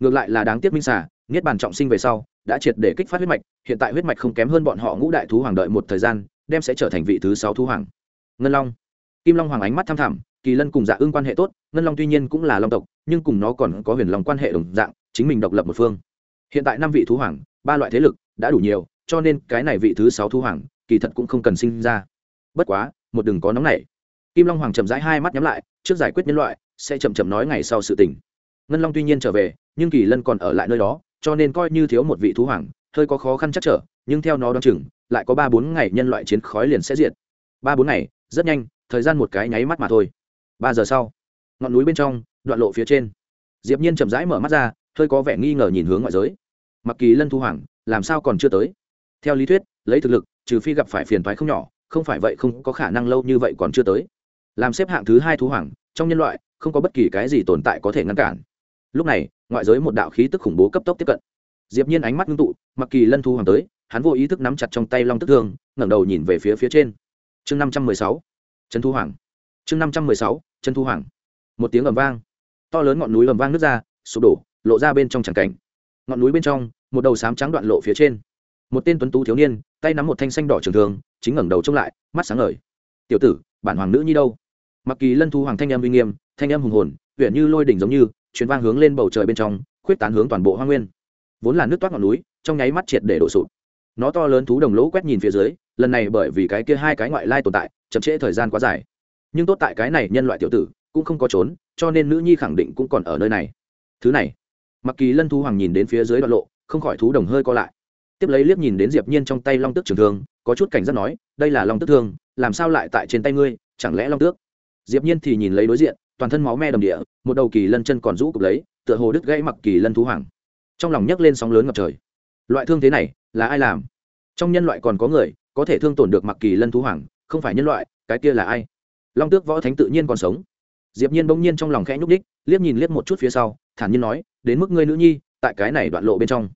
ngược lại là đáng tiếc minh xà, niết bàn trọng sinh về sau đã triệt để kích phát huyết mạch hiện tại huyết mạch không kém hơn bọn họ ngũ đại thú hoàng đợi một thời gian đem sẽ trở thành vị thứ sáu thú hoàng. Ngân long. Kim long hoàng ánh mắt tham thẳm kỳ lân cùng dạ ương quan hệ tốt ngân long tuy nhiên cũng là long tộc nhưng cùng nó còn có huyền lòng quan hệ đồng dạng chính mình độc lập một phương. Hiện tại năm vị thú hoàng ba loại thế lực đã đủ nhiều cho nên cái này vị thứ sáu thú hoàng kỳ thật cũng không cần sinh ra. Bất quá một đừng có nóng nảy. Kim long hoàng chậm rãi hai mắt nhắm lại trước giải quyết nhân loại sẽ chậm chậm nói ngày sau sự tình ngân long tuy nhiên trở về, nhưng kỳ lân còn ở lại nơi đó, cho nên coi như thiếu một vị thú hoàng, hơi có khó khăn chắc trở, nhưng theo nó đ o á n chừng, lại có ba bốn ngày nhân loại chiến khói liền sẽ diệt. Ba bốn ngày, rất nhanh, thời gian một cái nháy mắt mà thôi. Ba giờ sau, ngọn núi bên trong, đoạn lộ phía trên. Diệp nhiên chậm rãi mở mắt ra, hơi có vẻ nghi ngờ nhìn hướng ngoại giới. Mặc kỳ lân thu hoàng, làm sao còn chưa tới? Theo lý thuyết, lấy thực lực, trừ phi gặp phải phiền thoái không nhỏ, không phải vậy không có khả năng lâu như vậy còn chưa tới. Làm xếp hạng thứ hai thú hoàng, trong nhân loại, không có bất kỳ cái gì tồn tại có thể ngăn cản lúc này, ngoại giới một đạo khí tức khủng bố cấp tốc tiếp cận. Diệp nhiên ánh mắt ngưng tụ, mặc kỳ lân thu hoàng tới, hắn vô ý thức nắm chặt trong tay long tức thương, ngẩng đầu nhìn về phía phía trên. Chương năm trăm mười sáu trần thu hoàng. Chương năm trăm mười sáu trần thu hoàng. Một tiếng ầm vang. To lớn ngọn núi ầm vang nứt ra, sụp đổ, lộ ra bên trong chẳng cảnh. Ngọn núi bên trong, một đầu sám trắng đoạn lộ phía trên. Một tên tuấn tú thiếu niên, tay nắm một thanh xanh đỏ trường thường chính ngẩng đầu trông lại, mắt sáng ngời. Tiểu tử, bản hoàng nữ nhi đâu? Mặc kỳ lân thu hoàng thanh em uy nghiêm, thanh em hùng hồn huyện như lôi đỉnh giống như chuyến vang hướng lên bầu trời bên trong, khuyết tán hướng toàn bộ hoa nguyên. Vốn là nước toát ngọn núi, trong nháy mắt triệt để đổ sụp. Nó to lớn thú đồng lỗ quét nhìn phía dưới, lần này bởi vì cái kia hai cái ngoại lai tồn tại, chậm trễ thời gian quá dài. Nhưng tốt tại cái này nhân loại tiểu tử, cũng không có trốn, cho nên nữ nhi khẳng định cũng còn ở nơi này. Thứ này, mặc kỳ lân thu hoàng nhìn đến phía dưới đoạn lộ, không khỏi thú đồng hơi co lại. Tiếp lấy liếc nhìn đến diệp nhiên trong tay long tước trường thương, có chút cảnh giác nói, đây là long tước thương, làm sao lại tại trên tay ngươi, chẳng lẽ long tước? Diệp nhiên thì nhìn lấy đối diện toàn thân máu me đầm địa, một đầu kỳ lân chân còn rũ cục lấy, tựa hồ đứt gãy mặc kỳ lân thú hoàng. Trong lòng nhấc lên sóng lớn ngập trời. Loại thương thế này, là ai làm? Trong nhân loại còn có người, có thể thương tổn được mặc kỳ lân thú hoàng, không phải nhân loại, cái kia là ai? Long tước võ thánh tự nhiên còn sống. Diệp nhiên bỗng nhiên trong lòng khẽ nhúc đích liếc nhìn liếc một chút phía sau, thản nhiên nói, đến mức ngươi nữ nhi, tại cái này đoạn lộ bên trong.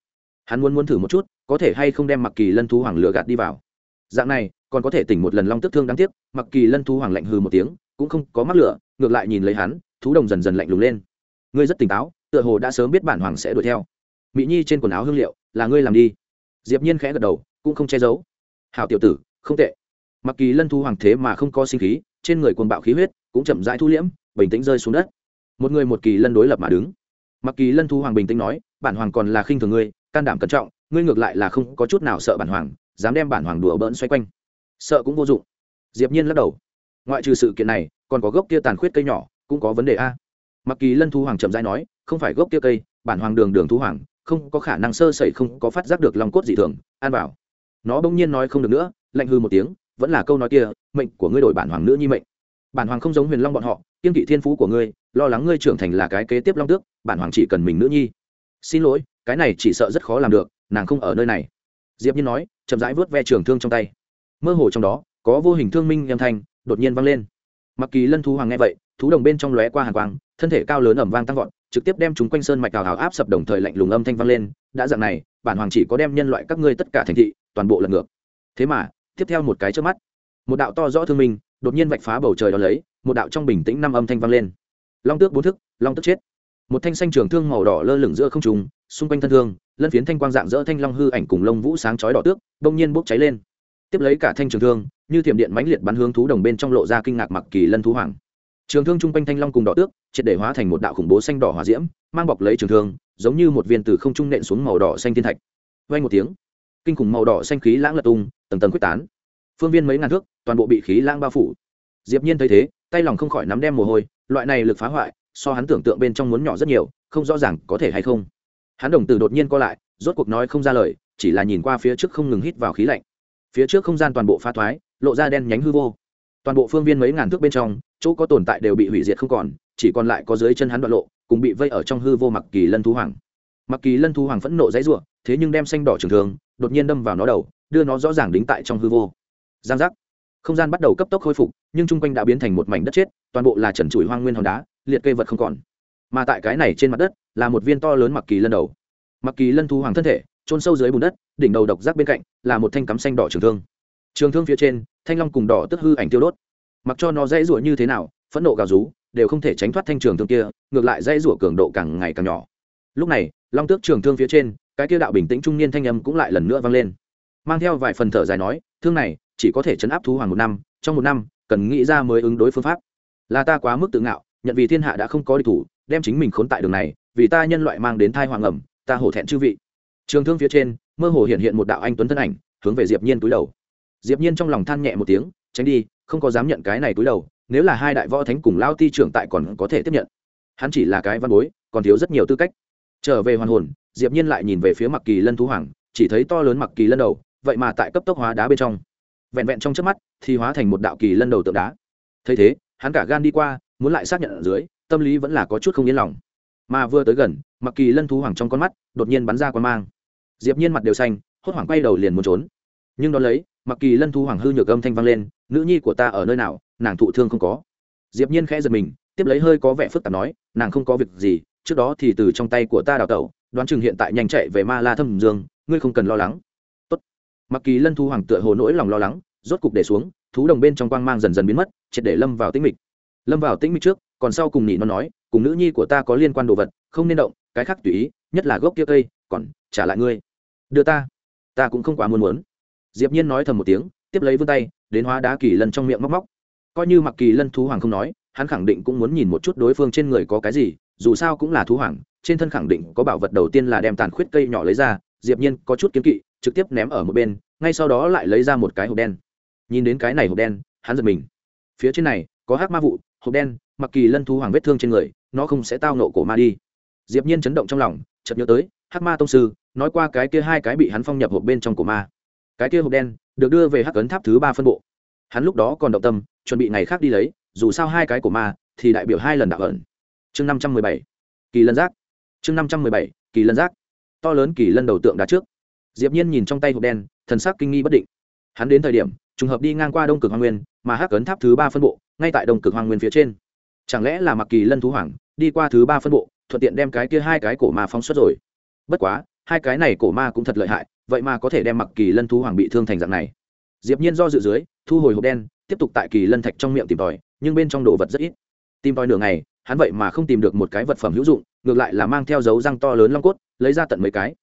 Hắn muốn muốn thử một chút, có thể hay không đem mặc kỳ lân thú hoàng lừa gạt đi vào. Dạng này, còn có thể tỉnh một lần long tức thương đáng tiếc, mặc kỳ lân thú hoàng lạnh hừ một tiếng, cũng không có mắc lửa ngược lại nhìn lấy hắn, thú đồng dần dần lạnh lùng lên. Ngươi rất tỉnh táo, tựa hồ đã sớm biết bản hoàng sẽ đuổi theo. Mỹ nhi trên quần áo hương liệu, là ngươi làm đi. Diệp nhiên khẽ gật đầu, cũng không che giấu. Hảo tiểu tử, không tệ. Mặc kỳ lân thu hoàng thế mà không có sinh khí, trên người cuồng bạo khí huyết, cũng chậm rãi thu liễm, bình tĩnh rơi xuống đất. Một người một kỳ lân đối lập mà đứng. Mặc kỳ lân thu hoàng bình tĩnh nói, bản hoàng còn là khinh thường ngươi, can đảm cẩn trọng, ngươi ngược lại là không có chút nào sợ bản hoàng, dám đem bản hoàng đùa bỡn xoay quanh. Sợ cũng vô dụng. Diệp nhiên lắc đầu ngoại trừ sự kiện này, còn có gốc kia tàn khuyết cây nhỏ, cũng có vấn đề a. Mặc kỳ lân Thu hoàng chậm rãi nói, không phải gốc kia cây, bản hoàng đường đường Thu hoàng, không có khả năng sơ sẩy, không có phát giác được lòng cốt dị thường, an bảo. Nó bỗng nhiên nói không được nữa, lạnh hư một tiếng, vẫn là câu nói kia, mệnh của ngươi đổi bản hoàng nữ nhi mệnh. Bản hoàng không giống huyền long bọn họ, kiên kỵ thiên phú của ngươi, lo lắng ngươi trưởng thành là cái kế tiếp long tước, bản hoàng chỉ cần mình nữ nhi. Xin lỗi, cái này chỉ sợ rất khó làm được, nàng không ở nơi này. Diệp nhiên nói, chậm rãi vớt ve trường thương trong tay. Mơ hồ trong đó, có vô hình thương minh âm thanh đột nhiên vang lên. Mặc kỳ lân thú hoàng nghe vậy, thú đồng bên trong lóe qua hàn quang, thân thể cao lớn ẩm vang tăng vọt, trực tiếp đem chúng quanh sơn mạch cào hào áp sập đồng thời lạnh lùng âm thanh vang lên, đã dạng này, bản hoàng chỉ có đem nhân loại các ngươi tất cả thành thị, toàn bộ lật ngược. Thế mà, tiếp theo một cái trước mắt, một đạo to rõ thương minh, đột nhiên vạch phá bầu trời đó lấy, một đạo trong bình tĩnh năm âm thanh vang lên. Long tước bốn thức, long tước chết. Một thanh xanh trường thương màu đỏ lơ lửng giữa không trùng xung quanh thân thương, lân phiến thanh quang dạng dỡ thanh long hư ảnh cùng lông vũ sáng chói đỏ tước đông nhiên bốc cháy lên tiếp lấy cả thanh trường thương, như thiểm điện mãnh liệt bắn hướng thú đồng bên trong lộ ra kinh ngạc mặc kỳ lân thú hoàng. Trường thương trung quanh thanh long cùng đỏ tước, triệt để hóa thành một đạo khủng bố xanh đỏ hỏa diễm, mang bọc lấy trường thương, giống như một viên từ không trung nện xuống màu đỏ xanh thiên thạch. Vay một tiếng, kinh khủng màu đỏ xanh khí lãng lật tung, tầng tầng quyết tán. Phương viên mấy ngàn thước, toàn bộ bị khí lãng bao phủ. Diệp nhiên thấy thế, tay lòng không khỏi nắm đem mồ hôi, loại này lực phá hoại, so hắn tưởng tượng bên trong muốn nhỏ rất nhiều, không rõ ràng có thể hay không. Hắn đồng tử đột nhiên co lại, rốt cuộc nói không ra lời, chỉ là nhìn qua phía trước không ngừng hít vào khí lạnh phía trước không gian toàn bộ phá thoái, lộ ra đen nhánh hư vô. Toàn bộ phương viên mấy ngàn thước bên trong, chỗ có tồn tại đều bị hủy diệt không còn, chỉ còn lại có dưới chân hắn đoạn lộ, cùng bị vây ở trong hư vô mặc kỳ lân thú hoàng. Mặc kỳ lân thú hoàng phẫn nộ dãy ruộng thế nhưng đem xanh đỏ trường thường đột nhiên đâm vào nó đầu, đưa nó rõ ràng đính tại trong hư vô. Giang giác. Không gian bắt đầu cấp tốc khôi phục, nhưng chung quanh đã biến thành một mảnh đất chết, toàn bộ là trần trụi hoang nguyên hòn đá, liệt cây vật không còn. Mà tại cái này trên mặt đất, là một viên to lớn mặc kỳ lân đầu. Mặc kỳ lân thú hoàng thân thể trôn sâu dưới bùn đất, đỉnh đầu độc giác bên cạnh là một thanh cắm xanh đỏ trường thương. Trường thương phía trên, thanh long cùng đỏ tức hư ảnh tiêu đốt. Mặc cho nó dãy rủa như thế nào, phẫn nộ gào rú, đều không thể tránh thoát thanh trường thương kia, ngược lại dãy rủa cường độ càng ngày càng nhỏ. Lúc này, long tước trường thương phía trên, cái kia đạo bình tĩnh trung niên thanh âm cũng lại lần nữa vang lên. Mang theo vài phần thở dài nói, thương này, chỉ có thể chấn áp thú hoàng một năm, trong một năm, cần nghĩ ra mới ứng đối phương pháp. Là ta quá mức tự ngạo, nhận vì thiên hạ đã không có địch thủ, đem chính mình khốn tại đường này, vì ta nhân loại mang đến thai hoàng ẩm ta hổ thẹn chư vị trường thương phía trên, mơ hồ hiện hiện một đạo anh tuấn thân ảnh, hướng về diệp nhiên túi đầu. Diệp nhiên trong lòng than nhẹ một tiếng, tránh đi, không có dám nhận cái này túi đầu, nếu là hai đại võ thánh cùng lao ti trưởng tại còn có thể tiếp nhận. Hắn chỉ là cái văn bối, còn thiếu rất nhiều tư cách. Trở về hoàn hồn, diệp nhiên lại nhìn về phía mặc kỳ lân thú hoàng, chỉ thấy to lớn mặc kỳ lân đầu, vậy mà tại cấp tốc hóa đá bên trong. Vẹn vẹn trong chớp mắt, thì hóa thành một đạo kỳ lân đầu tượng đá. Thấy thế, hắn cả gan đi qua, muốn lại xác nhận ở dưới, tâm lý vẫn là có chút không yên lòng. Mà vừa tới gần, mặc kỳ lân thú hoàng trong con mắt, đột nhiên bắn ra quan mang diệp nhiên mặt đều xanh, hốt hoảng quay đầu liền muốn trốn. Nhưng đó lấy, mặc kỳ lân thu hoàng hư nhược âm thanh vang lên, nữ nhi của ta ở nơi nào, nàng thụ thương không có. Diệp nhiên khẽ giật mình, tiếp lấy hơi có vẻ phức tạp nói, nàng không có việc gì, trước đó thì từ trong tay của ta đào tẩu, đoán chừng hiện tại nhanh chạy về ma la thâm dương, ngươi không cần lo lắng. Tốt. mặc kỳ lân thu hoàng tựa hồ nỗi lòng lo lắng, rốt cục để xuống, thú đồng bên trong quang mang dần dần biến mất, triệt để lâm vào tĩnh mịch. Lâm vào tĩnh mịch trước, còn sau cùng nhị nó nói, cùng nữ nhi của ta có liên quan đồ vật, không nên động, cái khác tùy ý, nhất là gốc kia cây, còn trả lại ngươi đưa ta. Ta cũng không quá muốn muốn. Diệp nhiên nói thầm một tiếng, tiếp lấy vươn tay, đến hóa đá kỳ lân trong miệng móc móc. Coi như mặc kỳ lân thú hoàng không nói, hắn khẳng định cũng muốn nhìn một chút đối phương trên người có cái gì, dù sao cũng là thú hoàng, trên thân khẳng định có bảo vật đầu tiên là đem tàn khuyết cây nhỏ lấy ra, diệp nhiên có chút kiến kỵ, trực tiếp ném ở một bên, ngay sau đó lại lấy ra một cái hộp đen. Nhìn đến cái này hộp đen, hắn giật mình. Phía trên này, có hắc ma vụ, hộp đen, mặc kỳ lân thú hoàng vết thương trên người, nó không sẽ tao nộ cổ ma đi. Diệp nhiên chấn động trong lòng, chợt nhớ tới hắc ma tông sư, nói qua cái kia hai cái bị hắn phong nhập hộp bên trong của ma. Cái kia hộp đen, được đưa về hắc ấn tháp thứ ba phân bộ. Hắn lúc đó còn động tâm, chuẩn bị ngày khác đi lấy, dù sao hai cái của ma, thì đại biểu hai lần đạo ẩn. Chương năm trăm mười bảy, kỳ lân giác. Chương năm trăm mười bảy, kỳ lân giác. To lớn kỳ lân đầu tượng đá trước. Diệp nhiên nhìn trong tay hộp đen, thần sắc kinh nghi bất định. Hắn đến thời điểm, trùng hợp đi ngang qua đông cực hoàng nguyên, mà hắc ấn tháp thứ ba phân bộ, ngay tại đông cực hoàng nguyên phía trên. Chẳng lẽ là mặc kỳ lân thú hoàng đi qua thứ ba phân bộ, thuận tiện đem cái kia hai cái cổ ma phóng xuất rồi? Bất quá, hai cái này cổ ma cũng thật lợi hại, vậy mà có thể đem mặc kỳ lân thú hoàng bị thương thành dạng này. Diệp nhiên do dự dưới, thu hồi hộp đen, tiếp tục tại kỳ lân thạch trong miệng tìm tòi, nhưng bên trong đồ vật rất ít. Tìm tòi nửa ngày, hắn vậy mà không tìm được một cái vật phẩm hữu dụng, ngược lại là mang theo dấu răng to lớn long cốt, lấy ra tận mấy cái.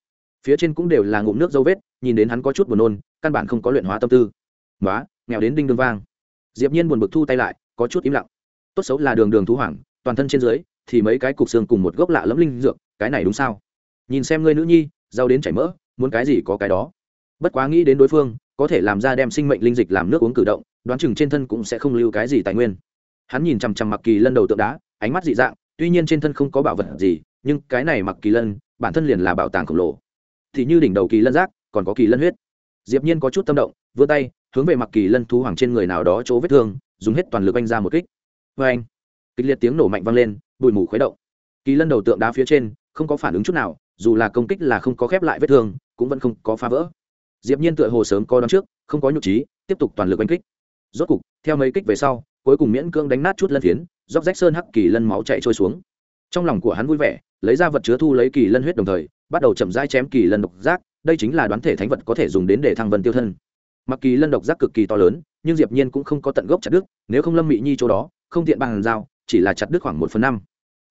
Phía trên cũng đều là ngụm nước dấu vết, nhìn đến hắn có chút buồn nôn, căn bản không có luyện hóa tâm tư. Quá nghèo đến đinh đương vang. Diệp nhiên buồn bực thu tay lại, có chút im lặng. Tốt xấu là đường đường thú hoàng, toàn thân trên dưới, thì mấy cái cục xương cùng một gốc lạ lẫm linh dược, cái này đúng sao? Nhìn xem ngươi nữ nhi, giàu đến chảy mỡ, muốn cái gì có cái đó. Bất quá nghĩ đến đối phương, có thể làm ra đem sinh mệnh linh dịch làm nước uống cử động, đoán chừng trên thân cũng sẽ không lưu cái gì tài nguyên. Hắn nhìn chằm chằm mặc kỳ lân đầu tượng đá, ánh mắt dị dạng, tuy nhiên trên thân không có bảo vật gì, nhưng cái này mặc kỳ lân, bản thân liền là bảo tàng khổng lồ. Thì như đỉnh đầu kỳ lân giác còn có kỳ lân huyết. Diệp nhiên có chút tâm động, vươn tay, hướng về mặc kỳ lân thú hoàng trên người nào đó chỗ vết thương, dùng hết toàn lực anh ra một kích. Với anh, kịch liệt tiếng nổ mạnh vang lên, bụi mù khuấy động. Kỳ lân đầu tượng đá phía trên, không có phản ứng chút nào dù là công kích là không có khép lại vết thương, cũng vẫn không có phá vỡ. Diệp nhiên tựa hồ sớm có đón trước, không có nhục trí, tiếp tục toàn lực đánh kích. Rốt cục, theo mấy kích về sau, cuối cùng miễn cương đánh nát chút lân phiến, dốc rách sơn hắc kỳ lân máu chảy trôi xuống. Trong lòng của hắn vui vẻ, lấy ra vật chứa thu lấy kỳ lân huyết đồng thời, bắt đầu chậm rãi chém kỳ lân độc giác, đây chính là đoán thể thánh vật có thể dùng đến để thăng vân tiêu thân. Mặc kỳ lân độc giác cực kỳ to lớn, nhưng diệp nhiên cũng không có tận gốc chặt đứt, nếu không lâm mị nhi chỗ đó, không tiện bằng dao chỉ là chặt đứt khoảng một phần năm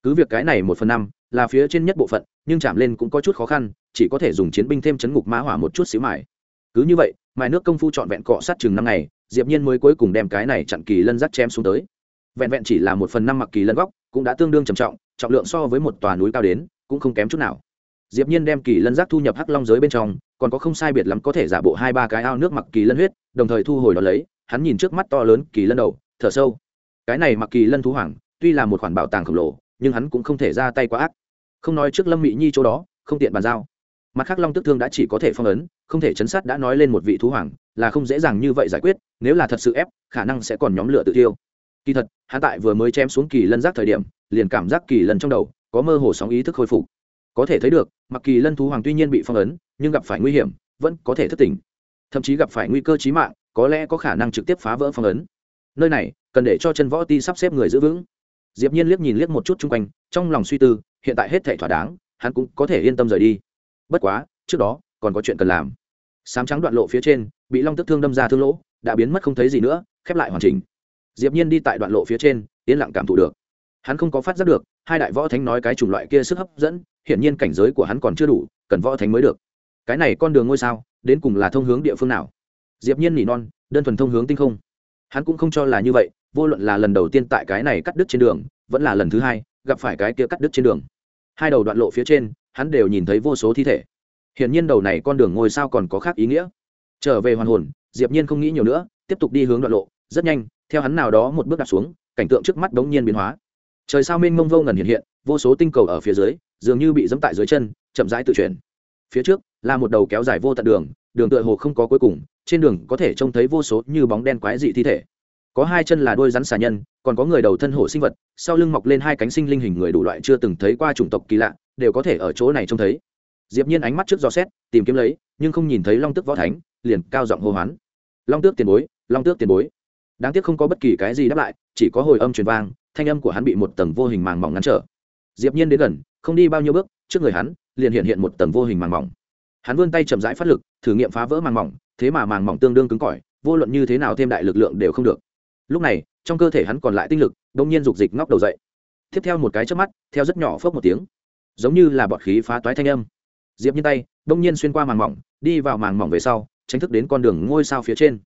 cứ việc cái này một phần năm là phía trên nhất bộ phận, nhưng chạm lên cũng có chút khó khăn, chỉ có thể dùng chiến binh thêm chấn ngục mã hỏa một chút xíu mải cứ như vậy, mài nước công phu trọn vẹn cọ sát chừng năm ngày, diệp nhiên mới cuối cùng đem cái này chặn kỳ lân rắc chém xuống tới. Vẹn vẹn chỉ là một phần năm mặc kỳ lân góc, cũng đã tương đương trầm trọng trọng lượng so với một tòa núi cao đến, cũng không kém chút nào. Diệp nhiên đem kỳ lân rắc thu nhập hắc long giới bên trong, còn có không sai biệt lắm có thể giả bộ hai ba cái ao nước mặc kỳ lân huyết, đồng thời thu hồi đó lấy, hắn nhìn trước mắt to lớn kỳ lân đầu, thở sâu. Cái này mặc kỳ lân thú hoàng, tuy là một khoản bảo tàng khổng lồ nhưng hắn cũng không thể ra tay quá ác. Không nói trước lâm mỹ nhi chỗ đó, không tiện bàn giao. Mặt khác long tức thương đã chỉ có thể phong ấn, không thể chấn sát đã nói lên một vị thú hoàng, là không dễ dàng như vậy giải quyết, nếu là thật sự ép, khả năng sẽ còn nhóm lửa tự tiêu kỳ thật, hắn tại vừa mới chém xuống kỳ lân giác thời điểm, liền cảm giác kỳ lân trong đầu có mơ hồ sóng ý thức khôi phục. Có thể thấy được, mặc kỳ lân thú hoàng tuy nhiên bị phong ấn, nhưng gặp phải nguy hiểm, vẫn có thể thất tỉnh thậm chí gặp phải nguy cơ chí mạng, có lẽ có khả năng trực tiếp phá vỡ phong ấn. Nơi này, cần để cho chân võ ti sắp xếp người giữ vững diệp nhiên liếc nhìn liếc một chút chung quanh, trong lòng suy tư, hiện tại hết thảy thỏa đáng, hắn cũng có thể yên tâm rời đi. Bất quá, trước đó, còn có chuyện cần làm. Sám trắng đoạn lộ phía trên, bị long tức thương đâm ra thương lỗ, đã biến mất không thấy gì nữa, khép lại hoàn chỉnh. Diệp nhiên đi tại đoạn lộ phía trên, yên lặng cảm thụ được. Hắn không có phát giác được, hai đại võ thánh nói cái chủng loại kia sức hấp dẫn, hiển nhiên cảnh giới của hắn còn chưa đủ, cần võ thánh mới được. Cái này con đường ngôi sao, đến cùng là thông hướng địa phương nào? Diệp nhiên nỉ non, đơn thuần thông hướng tinh không. Hắn cũng không cho là như vậy vô luận là lần đầu tiên tại cái này cắt đứt trên đường, vẫn là lần thứ hai, gặp phải cái kia cắt đứt trên đường. Hai đầu đoạn lộ phía trên, hắn đều nhìn thấy vô số thi thể. Hiển nhiên đầu này con đường ngôi sao còn có khác ý nghĩa. Trở về hoàn hồn, diệp nhiên không nghĩ nhiều nữa, tiếp tục đi hướng đoạn lộ, rất nhanh, theo hắn nào đó một bước đặt xuống, cảnh tượng trước mắt đống nhiên biến hóa. Trời sao mênh mông vô ngần hiện hiện, vô số tinh cầu ở phía dưới, dường như bị dẫm tại dưới chân, chậm rãi tự chuyển. Phía trước, là một đầu kéo dài vô tận đường đường tựa hồ không có cuối cùng, trên đường có thể trông thấy vô số như bóng đen quái dị thi thể có hai chân là đôi rắn xà nhân, còn có người đầu thân hổ sinh vật, sau lưng mọc lên hai cánh sinh linh hình người đủ loại chưa từng thấy qua chủng tộc kỳ lạ, đều có thể ở chỗ này trông thấy. Diệp nhiên ánh mắt trước do xét, tìm kiếm lấy, nhưng không nhìn thấy long tước võ thánh, liền cao giọng hô hoán. Long tước tiền bối, long tước tiền bối. Đáng tiếc không có bất kỳ cái gì đáp lại, chỉ có hồi âm truyền vang, thanh âm của hắn bị một tầng vô hình màng mỏng ngăn trở. Diệp nhiên đến gần, không đi bao nhiêu bước, trước người hắn, liền hiện hiện một tầng vô hình màng mỏng. Hắn vươn tay chậm rãi phát lực, thử nghiệm phá vỡ màng mỏng, thế mà màng mỏng tương đương cứng cỏi, vô luận như thế nào thêm đại lực lượng đều không được lúc này, trong cơ thể hắn còn lại tinh lực đông nhiên dục dịch ngóc đầu dậy. Tiếp theo một cái trước mắt, theo rất nhỏ phớp một tiếng, giống như là bọt khí phá toái thanh âm. Diệp nhiên tay đông nhiên xuyên qua màng mỏng, đi vào màng mỏng về sau, tránh thức đến con đường ngôi sao phía trên.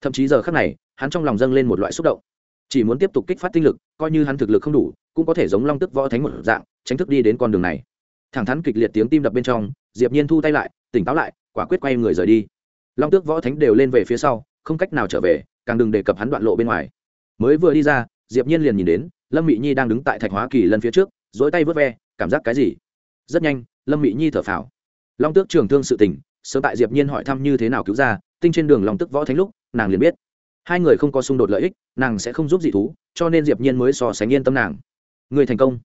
Thậm chí giờ khắc này, hắn trong lòng dâng lên một loại xúc động. Chỉ muốn tiếp tục kích phát tinh lực, coi như hắn thực lực không đủ, cũng có thể giống long tức võ thánh một dạng, tránh thức đi đến con đường này. Thẳng thắn kịch liệt tiếng tim đập bên trong, diệp nhiên thu tay lại, tỉnh táo lại, quả quyết quay người rời đi. Long tước võ thánh đều lên về phía sau, không cách nào trở về càng đừng đề cập hắn đoạn lộ bên ngoài. Mới vừa đi ra, diệp nhiên liền nhìn đến, lâm mị nhi đang đứng tại thạch hóa kỳ lân phía trước dỗi tay vớt ve, cảm giác cái gì? Rất nhanh, lâm mị nhi thở phào. Long tước trường thương sự tình, sớm tại diệp nhiên hỏi thăm như thế nào cứu ra, tinh trên đường long tước võ thánh lúc, nàng liền biết. Hai người không có xung đột lợi ích, nàng sẽ không giúp dị thú, cho nên diệp nhiên mới so sánh yên tâm nàng. Người thành công.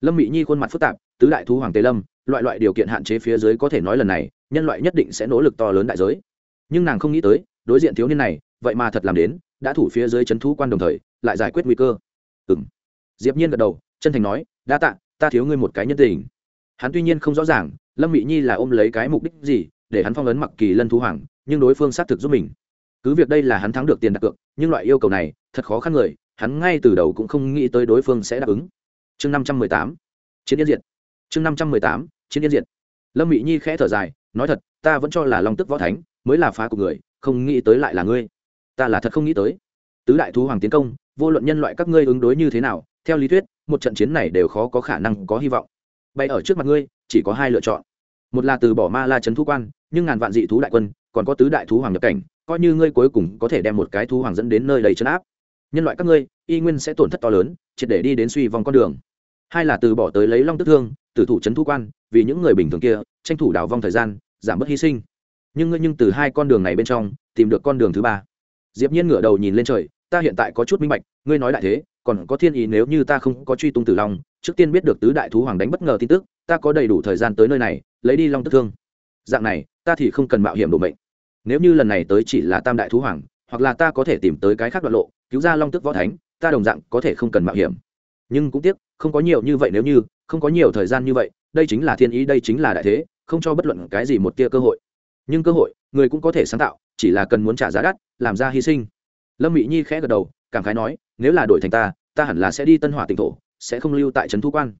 Lâm mị nhi khuôn mặt phức tạp, tứ đại thú hoàng tế lâm, loại loại điều kiện hạn chế phía dưới có thể nói lần này, nhân loại nhất định sẽ nỗ lực to lớn đại giới. Nhưng nàng không nghĩ tới, đối diện thiếu niên này vậy mà thật làm đến, đã thủ phía dưới c h ấ n thú quan đồng thời, lại giải quyết nguy cơ. Ừng diệp nhiên gật đầu, chân thành nói, đa tạ, ta thiếu ngươi một cái nhân tình. Hắn tuy nhiên không rõ ràng, lâm mỹ nhi là ôm lấy cái mục đích gì, để hắn phong ấn mặc kỳ lân thú hoàng, nhưng đối phương xác thực giúp mình. Cứ việc đây là hắn thắng được tiền đặt cược, nhưng loại yêu cầu này, thật khó khăn người, hắn ngay từ đầu cũng không nghĩ tới đối phương sẽ đáp ứng. Chương năm trăm mười tám, chiến yên diệt. Chương năm trăm mười tám, chiến yên diệt. Lâm mỹ nhi khẽ thở dài, nói thật, ta vẫn cho là long tức võ thánh mới là phá của người, không nghĩ tới lại là ngươi ta là thật không nghĩ tới. Tứ đại thú hoàng tiến công, vô luận nhân loại các ngươi ứng đối như thế nào, theo lý thuyết, một trận chiến này đều khó có khả năng có hy vọng. Bay ở trước mặt ngươi, chỉ có hai lựa chọn. Một là từ bỏ ma la trấn thú quan, nhưng ngàn vạn dị thú đại quân, còn có tứ đại thú hoàng nhập cảnh, coi như ngươi cuối cùng có thể đem một cái thú hoàng dẫn đến nơi đầy chấn áp. Nhân loại các ngươi, y nguyên sẽ tổn thất to lớn, triệt để đi đến suy vòng con đường. Hai là từ bỏ tới lấy long tức thương, tử thủ trấn thú quan, vì những người bình thường kia, tranh thủ đào vong thời gian, giảm bớt hy sinh. Nhưng ngươi nhưng từ hai con đường này bên trong, tìm được con đường thứ ba diệp nhiên ngửa đầu nhìn lên trời, ta hiện tại có chút minh bạch, ngươi nói đại thế, còn có thiên ý nếu như ta không có truy tung tử long, trước tiên biết được tứ đại thú hoàng đánh bất ngờ tin tức, ta có đầy đủ thời gian tới nơi này, lấy đi long tức thương. Dạng này, ta thì không cần mạo hiểm đổ mệnh. Nếu như lần này tới chỉ là tam đại thú hoàng, hoặc là ta có thể tìm tới cái khác đoạn lộ, cứu ra long tức võ thánh, ta đồng dạng có thể không cần mạo hiểm. Nhưng cũng tiếc, không có nhiều như vậy nếu như, không có nhiều thời gian như vậy, đây chính là thiên ý, đây chính là đại thế, không cho bất luận cái gì một tia cơ hội. Nhưng cơ hội, người cũng có thể sáng tạo chỉ là cần muốn trả giá đắt, làm ra hy sinh. Lâm mỹ nhi khẽ gật đầu, cảm khái nói, nếu là đổi thành ta ta hẳn là sẽ đi tân hỏa tỉnh thổ, sẽ không lưu tại trấn thu quan.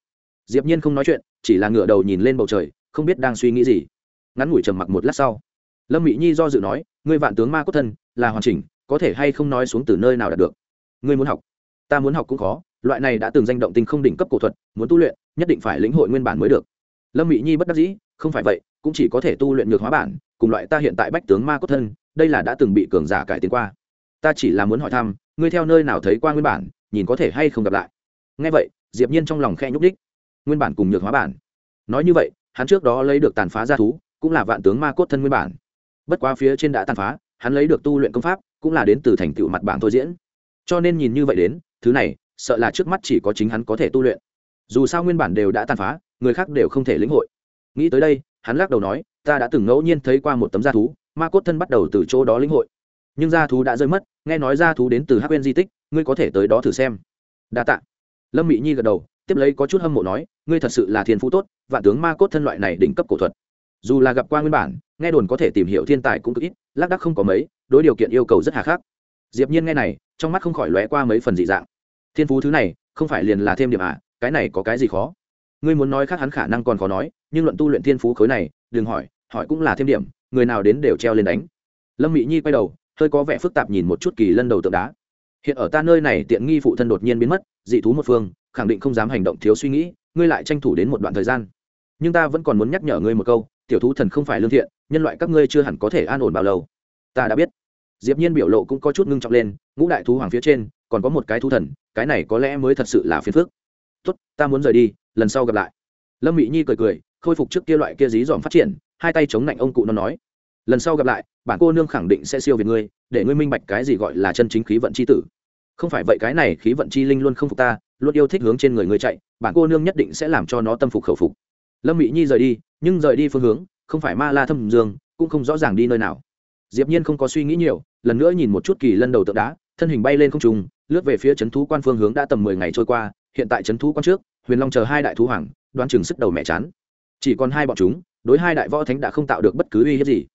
Diệp nhiên không nói chuyện, chỉ là ngửa đầu nhìn lên bầu trời, không biết đang suy nghĩ gì. Ngắn ngủi trầm mặc một lát sau, lâm mỹ nhi do dự nói, ngươi vạn tướng ma cốt thân, là hoàn chỉnh, có thể hay không nói xuống từ nơi nào đạt được? Ngươi muốn học, ta muốn học cũng khó, loại này đã từng danh động tinh không đỉnh cấp cổ thuật, muốn tu luyện, nhất định phải lĩnh hội nguyên bản mới được. Lâm mỹ nhi bất đắc dĩ, không phải vậy, cũng chỉ có thể tu luyện ngược hóa bản, cùng loại ta hiện tại bách tướng ma cốt thân đây là đã từng bị cường giả cải tiến qua. Ta chỉ là muốn hỏi thăm, ngươi theo nơi nào thấy qua nguyên bản, nhìn có thể hay không gặp lại? Ngay vậy, diệp nhiên trong lòng khe nhúc đích nguyên bản cùng nhược hóa bản. Nói như vậy, hắn trước đó lấy được tàn phá gia thú, cũng là vạn tướng ma cốt thân nguyên bản. Bất quá phía trên đã tàn phá, hắn lấy được tu luyện công pháp, cũng là đến từ thành tựu mặt bản thôi diễn. Cho nên nhìn như vậy đến, thứ này, sợ là trước mắt chỉ có chính hắn có thể tu luyện. Dù sao nguyên bản đều đã tàn phá, người khác đều không thể lĩnh hội. Nghĩ tới đây, hắn lắc đầu nói, ta đã từng ngẫu nhiên thấy qua một tấm da thú ma cốt thân bắt đầu từ chỗ đó lĩnh hội. Nhưng gia thú đã rơi mất, nghe nói gia thú đến từ hắc quên di tích, ngươi có thể tới đó thử xem. Đa tạ. Lâm mị nhi gật đầu, tiếp lấy có chút hâm mộ nói, ngươi thật sự là thiên phú tốt, vạn tướng ma cốt thân loại này đỉnh cấp cổ thuật. Dù là gặp qua nguyên bản, nghe đồn có thể tìm hiểu thiên tài cũng cực ít, lác đắc không có mấy, đối điều kiện yêu cầu rất hà khắc. Diệp nhiên nghe này, trong mắt không khỏi lóe qua mấy phần dị dạng. Thiên phú thứ này, không phải liền là thêm điểm à cái này có cái gì khó? Ngươi muốn nói khác hắn khả năng còn khó nói, nhưng luận tu luyện thiên phú khối này, đừng hỏi hỏi cũng là thêm điểm người nào đến đều treo lên đánh. Lâm mỹ nhi quay đầu, hơi có vẻ phức tạp nhìn một chút kỳ lân đầu tượng đá. Hiện ở ta nơi này tiện nghi phụ thân đột nhiên biến mất, dị thú một phương, khẳng định không dám hành động thiếu suy nghĩ, ngươi lại tranh thủ đến một đoạn thời gian. Nhưng ta vẫn còn muốn nhắc nhở ngươi một câu, tiểu thú thần không phải lương thiện, nhân loại các ngươi chưa hẳn có thể an ổn bao lâu. Ta đã biết. Diệp nhiên biểu lộ cũng có chút ngưng trọng lên, ngũ đại thú hoàng phía trên, còn có một cái thú thần, cái này có lẽ mới thật sự là phiền phức. Tốt, ta muốn rời đi, lần sau gặp lại. Lâm mỹ nhi cười cười, khôi phục trước kia loại kia dí dòm phát triển hai tay chống lạnh ông cụ nó nói, lần sau gặp lại, bản cô nương khẳng định sẽ siêu việt ngươi, để ngươi minh bạch cái gì gọi là chân chính khí vận c h i tử. Không phải vậy cái này khí vận chi linh luôn không phục ta, luôn yêu thích hướng trên người ngươi chạy, bản cô nương nhất định sẽ làm cho nó tâm phục khẩu phục. Lâm mỹ nhi rời đi, nhưng rời đi phương hướng, không phải ma la thâm dương, cũng không rõ ràng đi nơi nào. Diệp nhiên không có suy nghĩ nhiều, lần nữa nhìn một chút kỳ lân đầu tượng đá, thân hình bay lên không trùng lướt về phía trấn thú quan phương hướng đã tầm mười ngày trôi qua, hiện tại trấn thú quan trước, huyền long chờ hai đại thú hoàng, đoán chừng sức đầu mẹ chán. Chỉ còn hai bọn chúng đối hai đại võ thánh đã không tạo được bất cứ uy hiếp gì.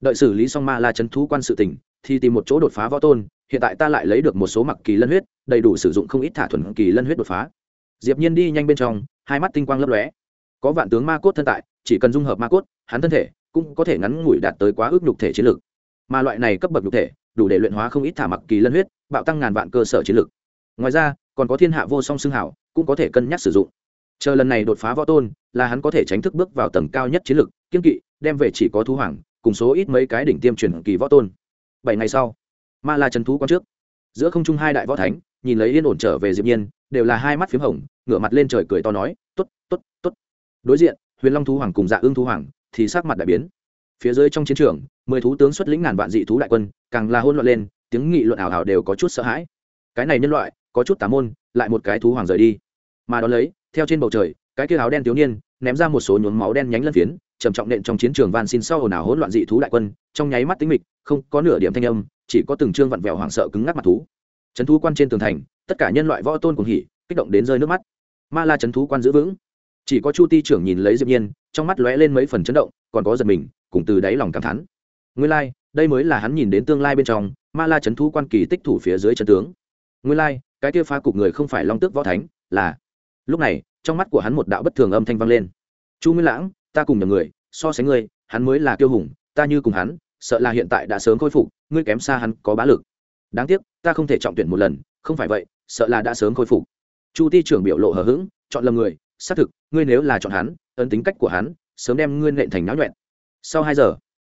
Đợi xử lý xong ma la chấn thú quan sự tình, thì tìm một chỗ đột phá võ tôn, hiện tại ta lại lấy được một số mặc kỳ lân huyết, đầy đủ sử dụng không ít thả thuần kỳ lân huyết đột phá. Diệp nhiên đi nhanh bên trong, hai mắt tinh quang lấp lóe. Có vạn tướng ma cốt thân tại, chỉ cần dung hợp ma cốt, hắn thân thể cũng có thể ngắn ngủi đạt tới quá ước nhục thể chiến lược mà loại này cấp bậc nhục thể, đủ để luyện hóa không ít thả mặc kỳ lân huyết, bạo tăng ngàn vạn cơ sở chiến lược ngoài ra, còn có thiên hạ vô song xương hảo, cũng có thể cân nhắc sử dụng chờ lần này đột phá võ tôn, là hắn có thể tránh thức bước vào tầng cao nhất chiến lược, kiên kỵ, đem về chỉ có thú hoàng, cùng số ít mấy cái đỉnh tiêm truyền kỳ võ tôn. Bảy ngày sau, ma la trần thú quan trước. Giữa không trung hai đại võ thánh, nhìn lấy yên ổn trở về diệp nhiên, đều là hai mắt phím hồng, ngửa mặt lên trời cười to nói, tốt tốt tốt. Đối diện, huyền long thú hoàng cùng dạ ương thú hoàng thì sắc mặt đại biến. Phía dưới trong chiến trường, mười thú tướng xuất lĩnh ngàn vạn dị thú đại quân, càng là hôn loạn lên, tiếng nghị luận ảo ảo đều có chút sợ hãi. Cái này nhân loại, có chút tà môn, lại một cái thú hoàng rời đi. Mà đón lấy theo trên bầu trời cái kia áo đen thiếu niên ném ra một số nhuốm máu đen nhánh lân phiến trầm trọng nện trong chiến trường van xin sau ồn ào hỗn loạn dị thú đại quân trong nháy mắt tính mịch không có nửa điểm thanh âm chỉ có từng trương vặn vẹo hoảng sợ cứng ngắc mặt thú. Trấn thú quan trên tường thành tất cả nhân loại võ tôn cùng hỉ kích động đến rơi nước mắt. Ma la trấn thú quan giữ vững. Chỉ có chu ti trưởng nhìn lấy diệp nhiên trong mắt lóe lên mấy phần chấn động còn có giật mình cùng từ đáy lòng cảm thán. Nguyên lai like, đây mới là hắn nhìn đến tương lai bên trong ma la trấn thú quan kỳ tích thủ phía dưới chân tướng. Nguyên lai like, cái kia phá cục người không phải long tước võ thánh là lúc này, trong mắt của hắn một đạo bất thường âm thanh vang lên. Chu nguyên lãng, ta cùng nhầm người, so sánh ngươi, hắn mới là kiêu hùng, ta như cùng hắn, sợ là hiện tại đã sớm khôi phục, ngươi kém xa hắn có bá lực. Đáng tiếc, ta không thể trọng tuyển một lần, không phải vậy, sợ là đã sớm khôi phục. Chu ti trưởng biểu lộ hờ hững, chọn lầm người, xác thực, ngươi nếu là chọn hắn, ấn tính cách của hắn, sớm đem ngươi nện thành náo nhuẹn. Sau hai giờ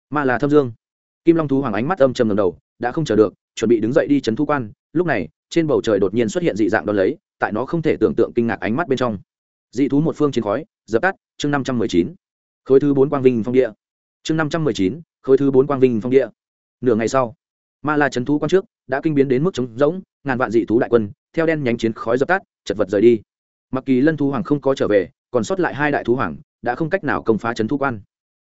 mà là thâm dương, kim long thú hoàng ánh mắt âm trầm ngầm đầu, đã không chờ được, chuẩn bị đứng dậy đi chấn thu quan. Lúc này, trên bầu trời đột nhiên xuất hiện dị dạng đ ó lấy tại nó không thể tưởng tượng kinh ngạc ánh mắt bên trong. Dị thú một phương chiến khói, dập tắt, chương năm trăm mười chín. Khối thứ bốn quang vinh phong địa. Chương năm trăm mười chín, khối thứ bốn quang vinh phong địa. Nửa ngày sau, ma la trấn thú quan trước đã kinh biến đến mức trống rỗng, ngàn vạn dị thú đại quân, theo đen nhánh chiến khói dập tắt, chật vật rời đi. Mặc kỳ lân thú hoàng không có trở về, còn sót lại hai đại thú hoàng, đã không cách nào công phá trấn thú quan.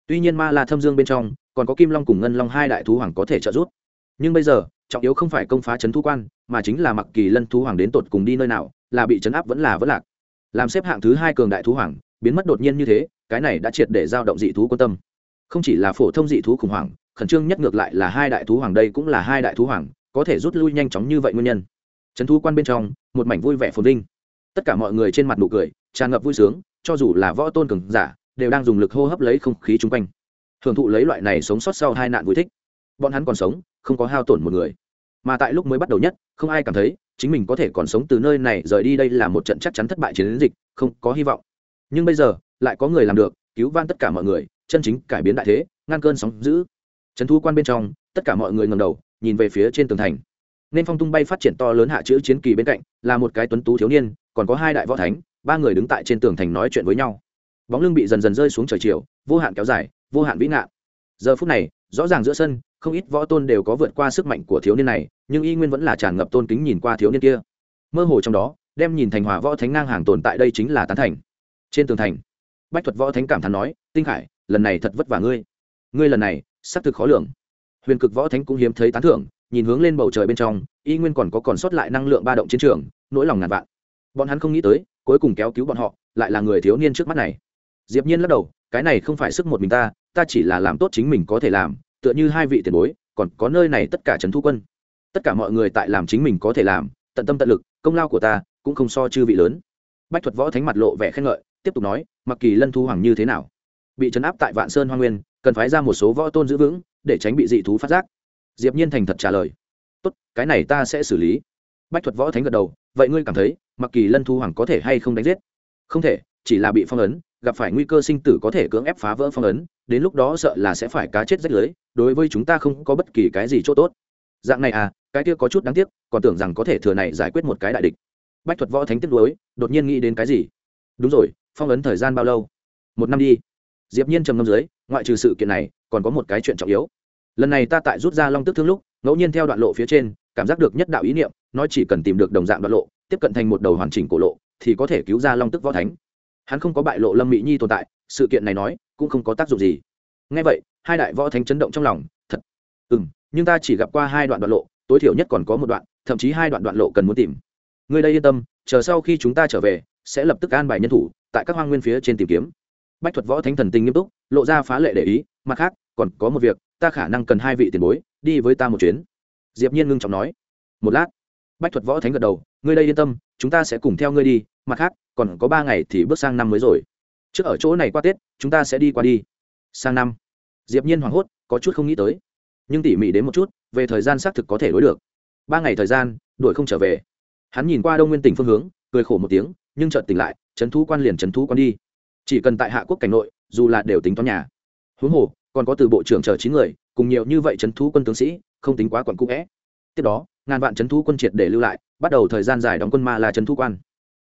Tuy nhiên ma la thâm dương bên trong, còn có kim long cùng ngân long hai đại thú hoàng có thể trợ giúp. Nhưng bây giờ, trọng yếu không phải công phá trấn thú quan, mà chính là mặc kỳ lân thú hoàng đến tột cùng đi nơi nào là bị trấn áp vẫn là vẫn lạc. Làm xếp hạng thứ hai cường đại thú hoàng, biến mất đột nhiên như thế, cái này đã triệt để giao động dị thú quan tâm. Không chỉ là phổ thông dị thú khủng hoảng, khẩn trương nhất ngược lại là hai đại thú hoàng đây cũng là hai đại thú hoàng, có thể rút lui nhanh chóng như vậy nguyên nhân. Trấn thú quan bên trong, một mảnh vui vẻ phồn vinh. Tất cả mọi người trên mặt nụ cười, tràn ngập vui sướng, cho dù là võ tôn cường giả, đều đang dùng lực hô hấp lấy không khí chung quanh. Hưởng thụ lấy loại này sống sót sau hai nạn vui thích. Bọn hắn còn sống, không có hao tổn một người mà tại lúc mới bắt đầu nhất, không ai cảm thấy chính mình có thể còn sống từ nơi này rời đi đây là một trận chắc chắn thất bại chiến dịch, không có hy vọng. Nhưng bây giờ, lại có người làm được, cứu van tất cả mọi người, chân chính cải biến đại thế, ngăn cơn sóng giữ trấn thu quan bên trong, tất cả mọi người ngầm đầu, nhìn về phía trên tường thành. Nên phong tung bay phát triển to lớn hạ chữ chiến kỳ bên cạnh, là một cái tuấn tú thiếu niên, còn có hai đại võ thánh, ba người đứng tại trên tường thành nói chuyện với nhau. Bóng lưng bị dần dần rơi xuống trời chiều, vô hạn kéo dài, vô hạn vĩ ngạn. Giờ phút này, rõ ràng giữa sân không ít võ tôn đều có vượt qua sức mạnh của thiếu niên này, nhưng y nguyên vẫn là tràn ngập tôn kính nhìn qua thiếu niên kia. Mơ hồ trong đó, đem nhìn thành hòa võ thánh ngang hàng tồn tại đây chính là tán thành. Trên tường thành, bách thuật võ thánh cảm thán nói, tinh khải, lần này thật vất vả ngươi. Ngươi lần này xác thực khó lường. Huyền cực võ thánh cũng hiếm thấy tán thưởng, nhìn hướng lên bầu trời bên trong, y nguyên còn có còn sót lại năng lượng ba động chiến trường, nỗi lòng ngàn vạn. Bọn hắn không nghĩ tới, cuối cùng kéo cứu bọn họ, lại là người thiếu niên trước mắt này. Diệp nhiên lắc đầu, cái này không phải sức một mình ta ta chỉ là làm tốt chính mình có thể làm tựa như hai vị tiền bối, còn có nơi này tất cả trấn thu quân. Tất cả mọi người tại làm chính mình có thể làm, tận tâm tận lực, công lao của ta cũng không so chư vị lớn. Bách thuật võ thánh mặt lộ vẻ khen ngợi, tiếp tục nói, mặc kỳ lân thu hoàng như thế nào? Bị trấn áp tại vạn sơn hoa nguyên, cần phái ra một số võ tôn giữ vững, để tránh bị dị thú phát giác. Diệp nhiên thành thật trả lời, tốt, cái này ta sẽ xử lý. Bách thuật võ thánh gật đầu, vậy ngươi cảm thấy, mặc kỳ lân thu hoàng có thể hay không đánh giết? Không thể, chỉ là bị phong ấn gặp phải nguy cơ sinh tử có thể cưỡng ép phá vỡ phong ấn, đến lúc đó sợ là sẽ phải cá chết rách lưới, đối với chúng ta không có bất kỳ cái gì chỗ tốt. Dạng này à cái kia có chút đáng tiếc, còn tưởng rằng có thể thừa này giải quyết một cái đại địch. Bách thuật võ thánh tiếp đối đột nhiên nghĩ đến cái gì? Đúng rồi, phong ấn thời gian bao lâu? Một năm đi. Diệp nhiên trầm ngâm dưới, ngoại trừ sự kiện này, còn có một cái chuyện trọng yếu. Lần này ta tại rút ra long tức thương lúc, ngẫu nhiên theo đoạn lộ phía trên, cảm giác được nhất đạo ý niệm, nói chỉ cần tìm được đồng dạng đoạn lộ, tiếp cận thành một đầu hoàn chỉnh cổ lộ, thì có thể cứu ra long tức võ thánh hắn không có bại lộ lâm mỹ nhi tồn tại, sự kiện này nói, cũng không có tác dụng gì. Ngay vậy, hai đại võ thánh chấn động trong lòng, thật. Ừ m nhưng ta chỉ gặp qua hai đoạn đoạn lộ, tối thiểu nhất còn có một đoạn, thậm chí hai đoạn đoạn lộ cần muốn tìm. Người đây yên tâm, chờ sau khi chúng ta trở về, sẽ lập tức an bài nhân thủ, tại các hoang nguyên phía trên tìm kiếm. Bách thuật võ thánh thần tình nghiêm túc, lộ ra phá lệ để ý, mặt khác, còn có một việc, ta khả năng cần hai vị tiền bối, đi với ta một chuyến. Diệp nhiên ngưng trọng nói. Một lát, bách thuật võ thánh gật đầu, ngươi đây yên tâm, chúng ta sẽ cùng theo ngươi đi, mặt khác còn có ba ngày thì bước sang năm mới rồi. Trước ở chỗ này qua tết, chúng ta sẽ đi qua đi. Sang năm. Diệp nhiên hoảng hốt, có chút không nghĩ tới. Nhưng tỉ mỉ đến một chút, về thời gian xác thực có thể đối được. Ba ngày thời gian, đuổi không trở về. Hắn nhìn qua đông nguyên tỉnh phương hướng, cười khổ một tiếng, nhưng chợt tỉnh lại trấn thu quan liền trấn thu quan đi. Chỉ cần tại hạ quốc cảnh nội, dù là đều tính toán nhà. Huống hồ, còn có từ bộ trưởng chờ chín người, cùng nhiều như vậy trấn thu quân tướng sĩ, không tính quá quẩn cũ vẽ tiếp đó, ngàn vạn trấn thu quân triệt để lưu lại, bắt đầu thời gian dài đóng quân ma là trấn thu quan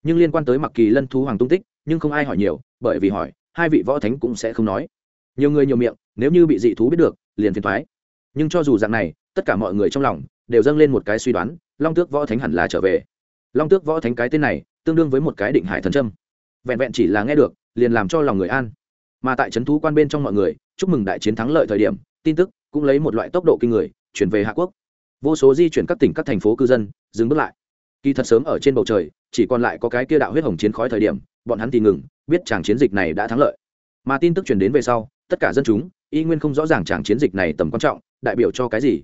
nhưng liên quan tới mặc kỳ lân thú hoàng tung tích, nhưng không ai hỏi nhiều, bởi vì hỏi, hai vị võ thánh cũng sẽ không nói. Nhiều người nhiều miệng, nếu như bị dị thú biết được, liền phiền thoái nhưng cho dù dạng này, tất cả mọi người trong lòng đều dâng lên một cái suy đoán, long tước võ thánh hẳn là trở về. Long tước võ thánh cái tên này, tương đương với một cái định hải thần trâm vẹn vẹn chỉ là nghe được, liền làm cho lòng người an. Mà tại trấn thú quan bên trong mọi người, chúc mừng đại chiến thắng lợi thời điểm, tin tức cũng lấy một loại tốc độ kinh người, chuyển về hạ quốc. Vô số di chuyển các tỉnh, các thành phố cư dân, dừng bước lại kỳ thật sớm ở trên bầu trời, chỉ còn lại có cái kia đạo huyết hồng chiến khói thời điểm, bọn hắn thì ngừng, biết chàng chiến dịch này đã thắng lợi. Mà tin tức truyền đến về sau, tất cả dân chúng, y nguyên không rõ ràng chàng chiến dịch này tầm quan trọng, đại biểu cho cái gì.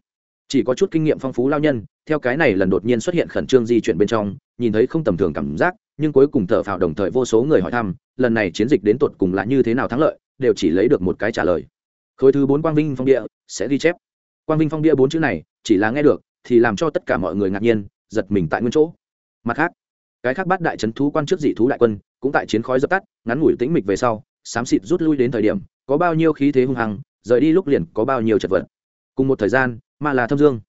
Chỉ có chút kinh nghiệm phong phú lao nhân, theo cái này lần đột nhiên xuất hiện khẩn trương di chuyển bên trong, nhìn thấy không tầm thường cảm giác, nhưng cuối cùng thở phào đồng thời vô số người hỏi thăm, lần này chiến dịch đến tột cùng là như thế nào thắng lợi, đều chỉ lấy được một cái trả lời. Khối thứ bốn quang vinh phong địa sẽ ghi chép. Quang vinh phong địa bốn chữ này, chỉ là nghe được, thì làm cho tất cả mọi người ngạc nhiên giật mình tại nguyên chỗ. Mặt khác, cái khác bát đại trấn thú quan trước dị thú đại quân cũng tại chiến khói dập tắt, ngắn ngủi tĩnh mịch về sau xám xịt rút lui đến thời điểm, có bao nhiêu khí thế hung hăng, rời đi lúc liền có bao nhiêu chật vật. Cùng một thời gian mà là thâm dương,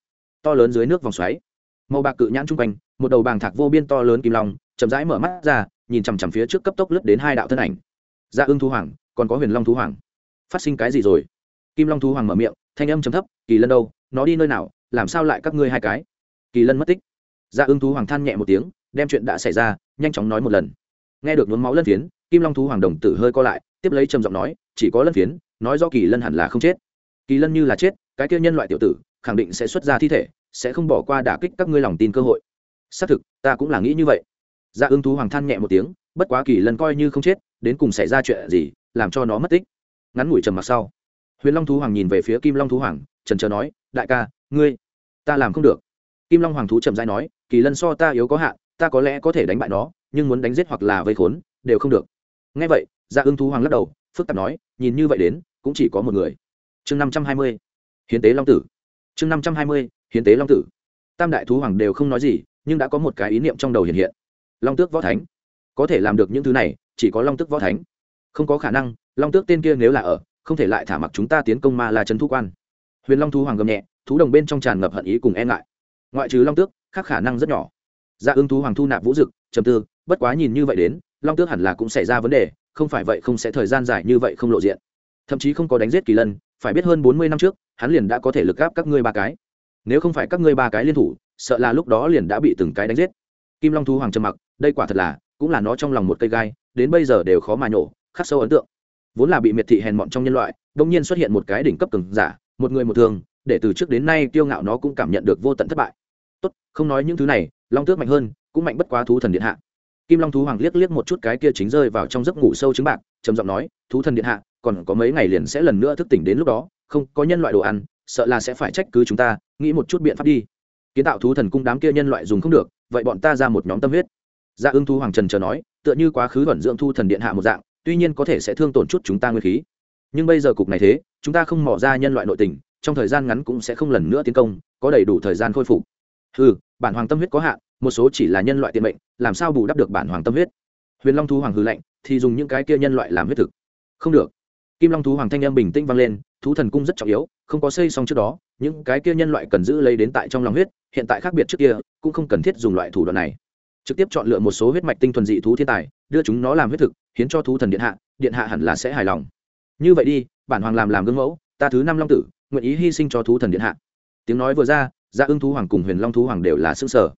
to lớn dưới nước vòng xoáy. Màu bạc cự nhãn chung quanh, một đầu bàng thạc vô biên to lớn kim long, chậm rãi mở mắt ra, nhìn chằm chằm phía trước cấp tốc lướt đến hai đạo thân ảnh. Dạ ưng thú hoàng, còn có huyền long thú hoàng. Phát sinh cái gì rồi? Kim long thú hoàng mở miệng, thanh âm chấm thấp, kỳ lân đâu? Nó đi nơi nào? Làm sao lại các ngươi hai cái? Kỳ lân mất tích dạ ưng thú hoàng than nhẹ một tiếng, đem chuyện đã xảy ra, nhanh chóng nói một lần. Nghe được nhuốm máu lân phiến, kim long thú hoàng đồng tử hơi co lại, tiếp lấy trầm giọng nói, chỉ có lân phiến, nói do kỳ lân hẳn là không chết. Kỳ lân như là chết, cái kia nhân loại tiểu tử, khẳng định sẽ xuất ra thi thể, sẽ không bỏ qua đả kích các ngươi lòng tin cơ hội. Xác thực, ta cũng là nghĩ như vậy. Dạ ưng thú hoàng than nhẹ một tiếng, bất quá kỳ lân coi như không chết, đến cùng xảy ra chuyện gì, làm cho nó mất tích. Ngắn ngủi trầm mặc sau, huyền long thú hoàng nhìn về phía kim long thú hoàng, trần trờ nói, đại ca, ngươi, ta làm không được kim long hoàng thú chậm rãi nói, kỳ lân so ta yếu có hạn, ta có lẽ có thể đánh bại nó, nhưng muốn đánh giết hoặc là vây khốn, đều không được. Ngay vậy dạ ưng thú hoàng lắc đầu, phức tạp nói, nhìn như vậy đến, cũng chỉ có một người. Chương năm trăm hai mươi, hiến tế long tử. Chương năm trăm hai mươi, hiến tế long tử. Tam đại thú hoàng đều không nói gì, nhưng đã có một cái ý niệm trong đầu hiện hiện. Long tước võ thánh. Có thể làm được những thứ này, chỉ có long tước võ thánh. Không có khả năng, long tước tên kia nếu là ở, không thể lại thả mặc chúng ta tiến công ma La trấn thu quan. Huyền long thú hoàng gầm nhẹ, thú đồng bên trong tràn ngập hận ý cùng e ngại ngoại trừ long tước, khác khả năng rất nhỏ. Dạ ưng thú hoàng thu nạp vũ dực, trầm tư, bất quá nhìn như vậy đến, long tước hẳn là cũng xảy ra vấn đề, không phải vậy không sẽ thời gian dài như vậy không lộ diện. Thậm chí không có đánh giết kỳ lân, phải biết hơn bốn mươi năm trước, hắn liền đã có thể lực gáp các ngươi ba cái. Nếu không phải các ngươi ba cái liên thủ, sợ là lúc đó liền đã bị từng cái đánh giết. Kim long thú hoàng trầm mặc, đây quả thật là, cũng là nó trong lòng một cây gai, đến bây giờ đều khó mà nhổ, khắc sâu ấn tượng. Vốn là bị miệt thị hèn mọn trong nhân loại đông nhiên xuất hiện một cái đỉnh cấp cường giả, một người một thường, để từ trước đến nay kiêu ngạo nó cũng cảm nhận được vô tận thất bại tốt, không nói những thứ này, long tước mạnh hơn, cũng mạnh bất quá thú thần điện hạ. Kim long thú hoàng liếc liếc một chút cái kia chính rơi vào trong giấc ngủ sâu trứng bạc, trầm giọng nói, thú thần điện hạ, còn có mấy ngày liền sẽ lần nữa thức tỉnh đến lúc đó, không có nhân loại đồ ăn, sợ là sẽ phải trách cứ chúng ta, nghĩ một chút biện pháp đi. Kiến tạo thú thần cung đám kia nhân loại dùng không được, vậy bọn ta ra một nhóm tâm huyết. Dạ ưng thú hoàng trần chờ nói, tựa như quá khứ vẩn dưỡng thu thần điện hạ một dạng, tuy nhiên có thể sẽ thương tổn chút chúng ta nguyên khí. Nhưng bây giờ cục này thế, chúng ta không mỏ ra nhân loại nội tình, trong thời gian ngắn cũng sẽ không lần nữa tiến công, có đầy đủ thời gian khôi phục ừ bản hoàng tâm huyết có hạn, một số chỉ là nhân loại tiện mệnh, làm sao bù đắp được bản hoàng tâm huyết? Huyền long thú hoàng hư lệnh thì dùng những cái kia nhân loại làm huyết thực. Không được. Kim long thú hoàng thanh em bình tĩnh vang lên, thú thần cung rất trọng yếu, không có xây xong trước đó, những cái kia nhân loại cần giữ lấy đến tại trong lòng huyết, hiện tại khác biệt trước kia, cũng không cần thiết dùng loại thủ đoạn này. Trực tiếp chọn lựa một số huyết mạch tinh thuần dị thú thiên tài, đưa chúng nó làm huyết thực, hiến cho thú thần điện hạ điện hạ hẳn là sẽ hài lòng. Như vậy đi, bản hoàng làm làm gương mẫu, ta thứ năm long tử, nguyện ý hy sinh cho thú thần điện hạ. Tiếng nói vừa ra gia ưng thú hoàng cùng huyền long thú hoàng đều là xương sở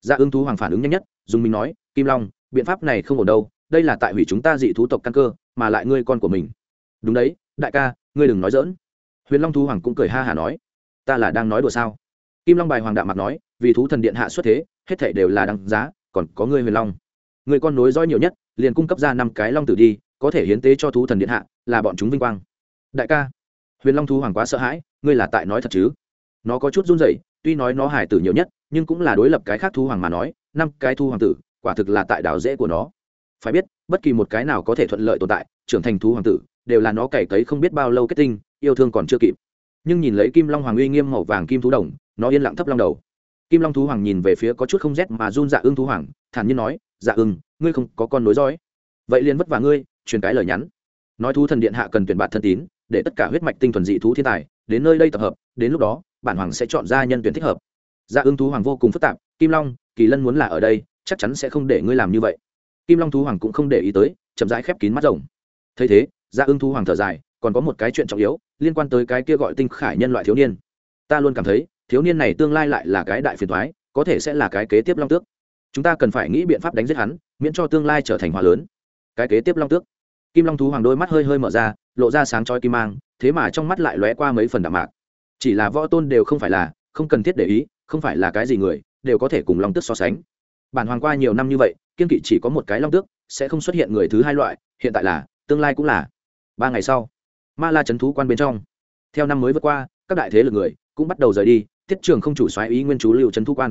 gia ưng thú hoàng phản ứng nhanh nhất, dùng mình nói, kim long, biện pháp này không ổn đâu, đây là tại hủy chúng ta dị thú tộc căn cơ, mà lại ngươi con của mình. Đúng đấy, đại ca, ngươi đừng nói dỡn huyền long thú hoàng cũng cười ha hả nói, ta là đang nói đùa sao? Kim long bài hoàng đạo mặt nói, vì thú thần điện hạ xuất thế, hết thể đều là đăng giá, còn có ngươi huyền long. Người con nối dõi nhiều nhất, liền cung cấp ra năm cái long tử đi, có thể hiến tế cho thú thần điện hạ, là bọn chúng vinh quang. Đại ca. Huyền long thú hoàng quá sợ hãi, ngươi là tại nói thật chứ? Nó có chút run rẩy, tuy nói nó hài tử nhiều nhất, nhưng cũng là đối lập cái khác thu hoàng mà nói, năm cái thu hoàng tử, quả thực là tại đảo rễ của nó. Phải biết, bất kỳ một cái nào có thể thuận lợi tồn tại, trưởng thành thú hoàng tử, đều là nó cày cấy không biết bao lâu kết tinh, yêu thương còn chưa kịp. Nhưng nhìn lấy kim long hoàng uy nghiêm màu vàng kim thú đồng, nó yên lặng thấp long đầu. Kim long thú hoàng nhìn về phía có chút không rét mà run dạ ưng thú hoàng, thản nhiên nói dạ ưng, ngươi không có con nối dõi. Vậy liền vất vả ngươi, truyền cái lời nhắn. Nói thú thần điện hạ cần tuyển bạn thân tín, để tất cả huyết mạch tinh thuần dị thú thiên tài, đến nơi đây tập hợp, đến lúc đó bản hoàng sẽ chọn ra nhân tuyển thích hợp. Dạ ưng thú hoàng vô cùng phức tạp, kim long, kỳ lân muốn là ở đây, chắc chắn sẽ không để ngươi làm như vậy. Kim long thú hoàng cũng không để ý tới, chậm rãi khép kín mắt rồng. Thấy thế dạ ưng thú hoàng thở dài, còn có một cái chuyện trọng yếu, liên quan tới cái kia gọi tinh khải nhân loại thiếu niên. Ta luôn cảm thấy, thiếu niên này tương lai lại là cái đại phiền thoái có thể sẽ là cái kế tiếp long tước. Chúng ta cần phải nghĩ biện pháp đánh giết hắn, miễn cho tương lai trở thành hòa lớn. Cái kế tiếp long tước. Kim long thú hoàng đôi mắt hơi hơi mở ra, lộ ra sáng trói kim mang, thế mà trong mắt lại lóe qua mấy phần đạm mạc chỉ là võ tôn đều không phải là, không cần thiết để ý, không phải là cái gì người, đều có thể cùng long tước so sánh. Bản hoàng qua nhiều năm như vậy, kiên kỵ chỉ có một cái long tước, sẽ không xuất hiện người thứ hai loại, hiện tại là, tương lai cũng là. Ba ngày sau, ma la c h ấ n thú quan bên trong. Theo năm mới vượt qua, các đại thế lực người cũng bắt đầu rời đi tiết trường không chủ xoáy ý nguyên chú lưu trấn thú quan.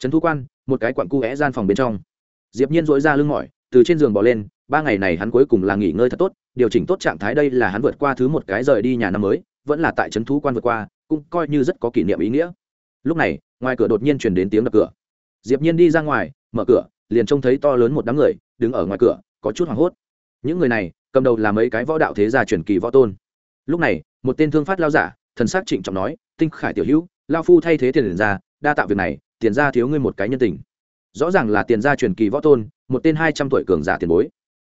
Trấn thú quan, một cái quặn cu vẽ gian phòng bên trong. Diệp nhiên dỗi ra lưng mỏi, từ trên giường bỏ lên, ba ngày này hắn cuối cùng là nghỉ ngơi thật tốt, điều chỉnh tốt trạng thái đây là hắn vượt qua thứ một cái rời đi nhà năm mới, vẫn là tại trấn thú quan vượt qua cũng coi như rất có kỷ niệm ý nghĩa. Lúc này, ngoài cửa đột nhiên chuyển đến tiếng đập cửa. Diệp nhiên đi ra ngoài, mở cửa, liền trông thấy to lớn một đám người đứng ở ngoài cửa, có chút hoảng hốt. Những người này, cầm đầu là mấy cái võ đạo thế gia truyền kỳ võ tôn. Lúc này, một tên thương phát lao giả, thần sắc trịnh trọng nói, tinh khải tiểu hữu lao phu thay thế tiền ra, đa tạo việc này, tiền ra thiếu ngươi một cái nhân tình. Rõ ràng là tiền gia truyền kỳ võ tôn, một tên hai trăm tuổi cường giả tiền bối.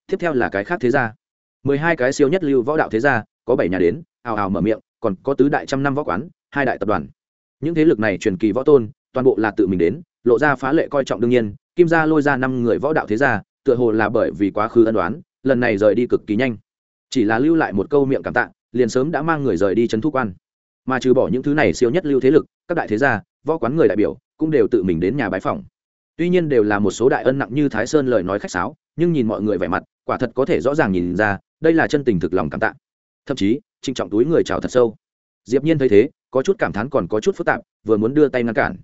Tiếp theo là cái khác thế gia. Mười hai cái siêu nhất lưu võ đạo thế gia, có bảy nhà đến, ào ào mở miệng còn có tứ đại trăm năm võ quán, hai đại tập đoàn. Những thế lực này truyền kỳ võ tôn, toàn bộ là tự mình đến, lộ ra phá lệ coi trọng đương nhiên, kim gia lôi ra năm người võ đạo thế gia, tựa hồ là bởi vì quá khứ ân đoán lần này rời đi cực kỳ nhanh. Chỉ là lưu lại một câu miệng cảm tạ, liền sớm đã mang người rời đi trấn thu quan. Mà trừ bỏ những thứ này siêu nhất lưu thế lực, các đại thế gia, võ quán người đại biểu, cũng đều tự mình đến nhà bái phòng tuy nhiên đều là một số đại ân nặng như thái sơn lời nói khách sáo, nhưng nhìn mọi người vẻ mặt, quả thật có thể rõ ràng nhìn ra, đây là chân tình thực lòng cảm tạ. Thậm chí trịnh trọng túi người chào thật sâu. Diệp nhiên thấy thế, có chút cảm thán còn có chút phức tạp, vừa muốn đưa tay ngăn cản.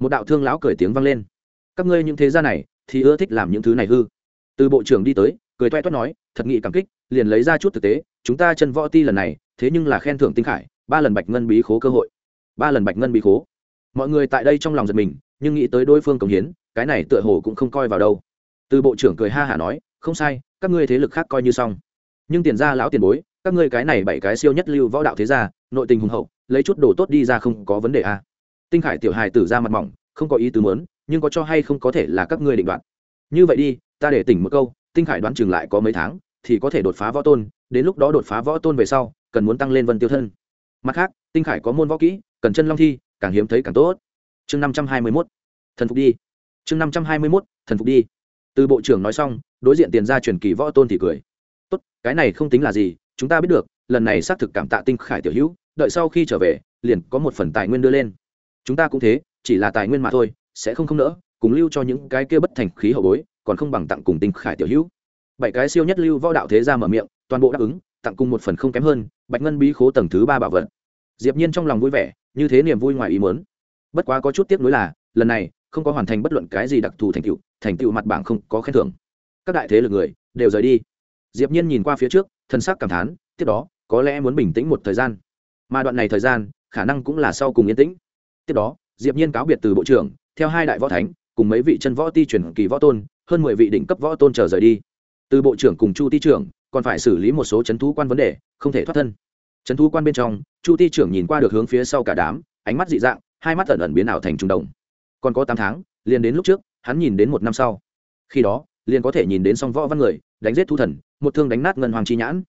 Một đạo thương lão cười tiếng vang lên. Các ngươi những thế gia này, thì ưa thích làm những thứ này hư. Từ bộ trưởng đi tới, cười toe toét nói, thật nghị cảm kích, liền lấy ra chút thực tế, chúng ta chân võ ti lần này, thế nhưng là khen thưởng tinh khải, ba lần bạch ngân bí khố cơ hội. Ba lần bạch ngân bí khố. Mọi người tại đây trong lòng giật mình, nhưng nghĩ tới đối phương cống hiến, cái này tựa hồ cũng không coi vào đâu. Từ bộ trưởng cười ha hả nói, không sai, các ngươi thế lực khác coi như xong. Nhưng tiền ra lão tiền bối các ngươi cái này bảy cái siêu nhất lưu võ đạo thế gia, nội tình hùng hậu, lấy chút đồ tốt đi ra không có vấn đề à. tinh khải tiểu hài tử ra mặt mỏng, không có ý tứ mớn nhưng có cho hay không có thể là các ngươi định đoạn như vậy đi, ta để tỉnh một câu, tinh khải đoán chừng lại có mấy tháng, thì có thể đột phá võ tôn, đến lúc đó đột phá võ tôn về sau, cần muốn tăng lên vân tiêu thân. Mặt khác, tinh khải có môn võ kỹ, cần chân long thi, càng hiếm thấy càng tốt. Chương năm trăm hai mươi mốt, thần phục đi. Chương năm trăm hai mươi mốt, thần phục đi. Từ bộ trưởng nói xong, đối diện tiền ra truyền kỳ võ tôn thì cười. Tốt, cái này không tính là gì chúng ta biết được, lần này xác thực cảm tạ tinh khải tiểu hữu, đợi sau khi trở về, liền có một phần tài nguyên đưa lên. Chúng ta cũng thế, chỉ là tài nguyên mà thôi, sẽ không không nỡ, cùng lưu cho những cái kia bất thành khí hậu bối, còn không bằng tặng cùng tinh khải tiểu hữu. Bảy cái siêu nhất lưu võ đạo thế ra mở miệng, toàn bộ đáp ứng, tặng cùng một phần không kém hơn, bạch ngân bí khố tầng thứ ba bảo vật. Diệp nhiên trong lòng vui vẻ, như thế niềm vui ngoài ý muốn. Bất quá có chút tiếc nuối là, lần này, không có hoàn thành bất luận cái gì đặc thù thành tựu thành tựu mặt bảng không có khen thưởng. Các đại thế lực người, đều rời đi diệp nhiên nhìn qua phía trước thân sắc cảm thán, tiếp đó, có lẽ muốn bình tĩnh một thời gian. Mà đoạn này thời gian, khả năng cũng là sau cùng yên tĩnh. Tiếp đó, diệp nhiên cáo biệt từ bộ trưởng, theo hai đại võ thánh, cùng mấy vị chân võ ti truyền kỳ võ tôn, hơn mười vị đỉnh cấp võ tôn chờ rời đi. Từ bộ trưởng cùng chu ti trưởng, còn phải xử lý một số chấn thú quan vấn đề, không thể thoát thân. Chấn thú quan bên trong, chu ti trưởng nhìn qua được hướng phía sau cả đám, ánh mắt dị dạng, hai mắt ẩn ẩn biến ảo thành trung đồng. Còn có tám tháng, liền đến lúc trước, hắn nhìn đến một năm sau. Khi đó, liền có thể nhìn đến song võ văn người, đánh giết thu thần một thương đánh nát ngân hoàng chi nhãn.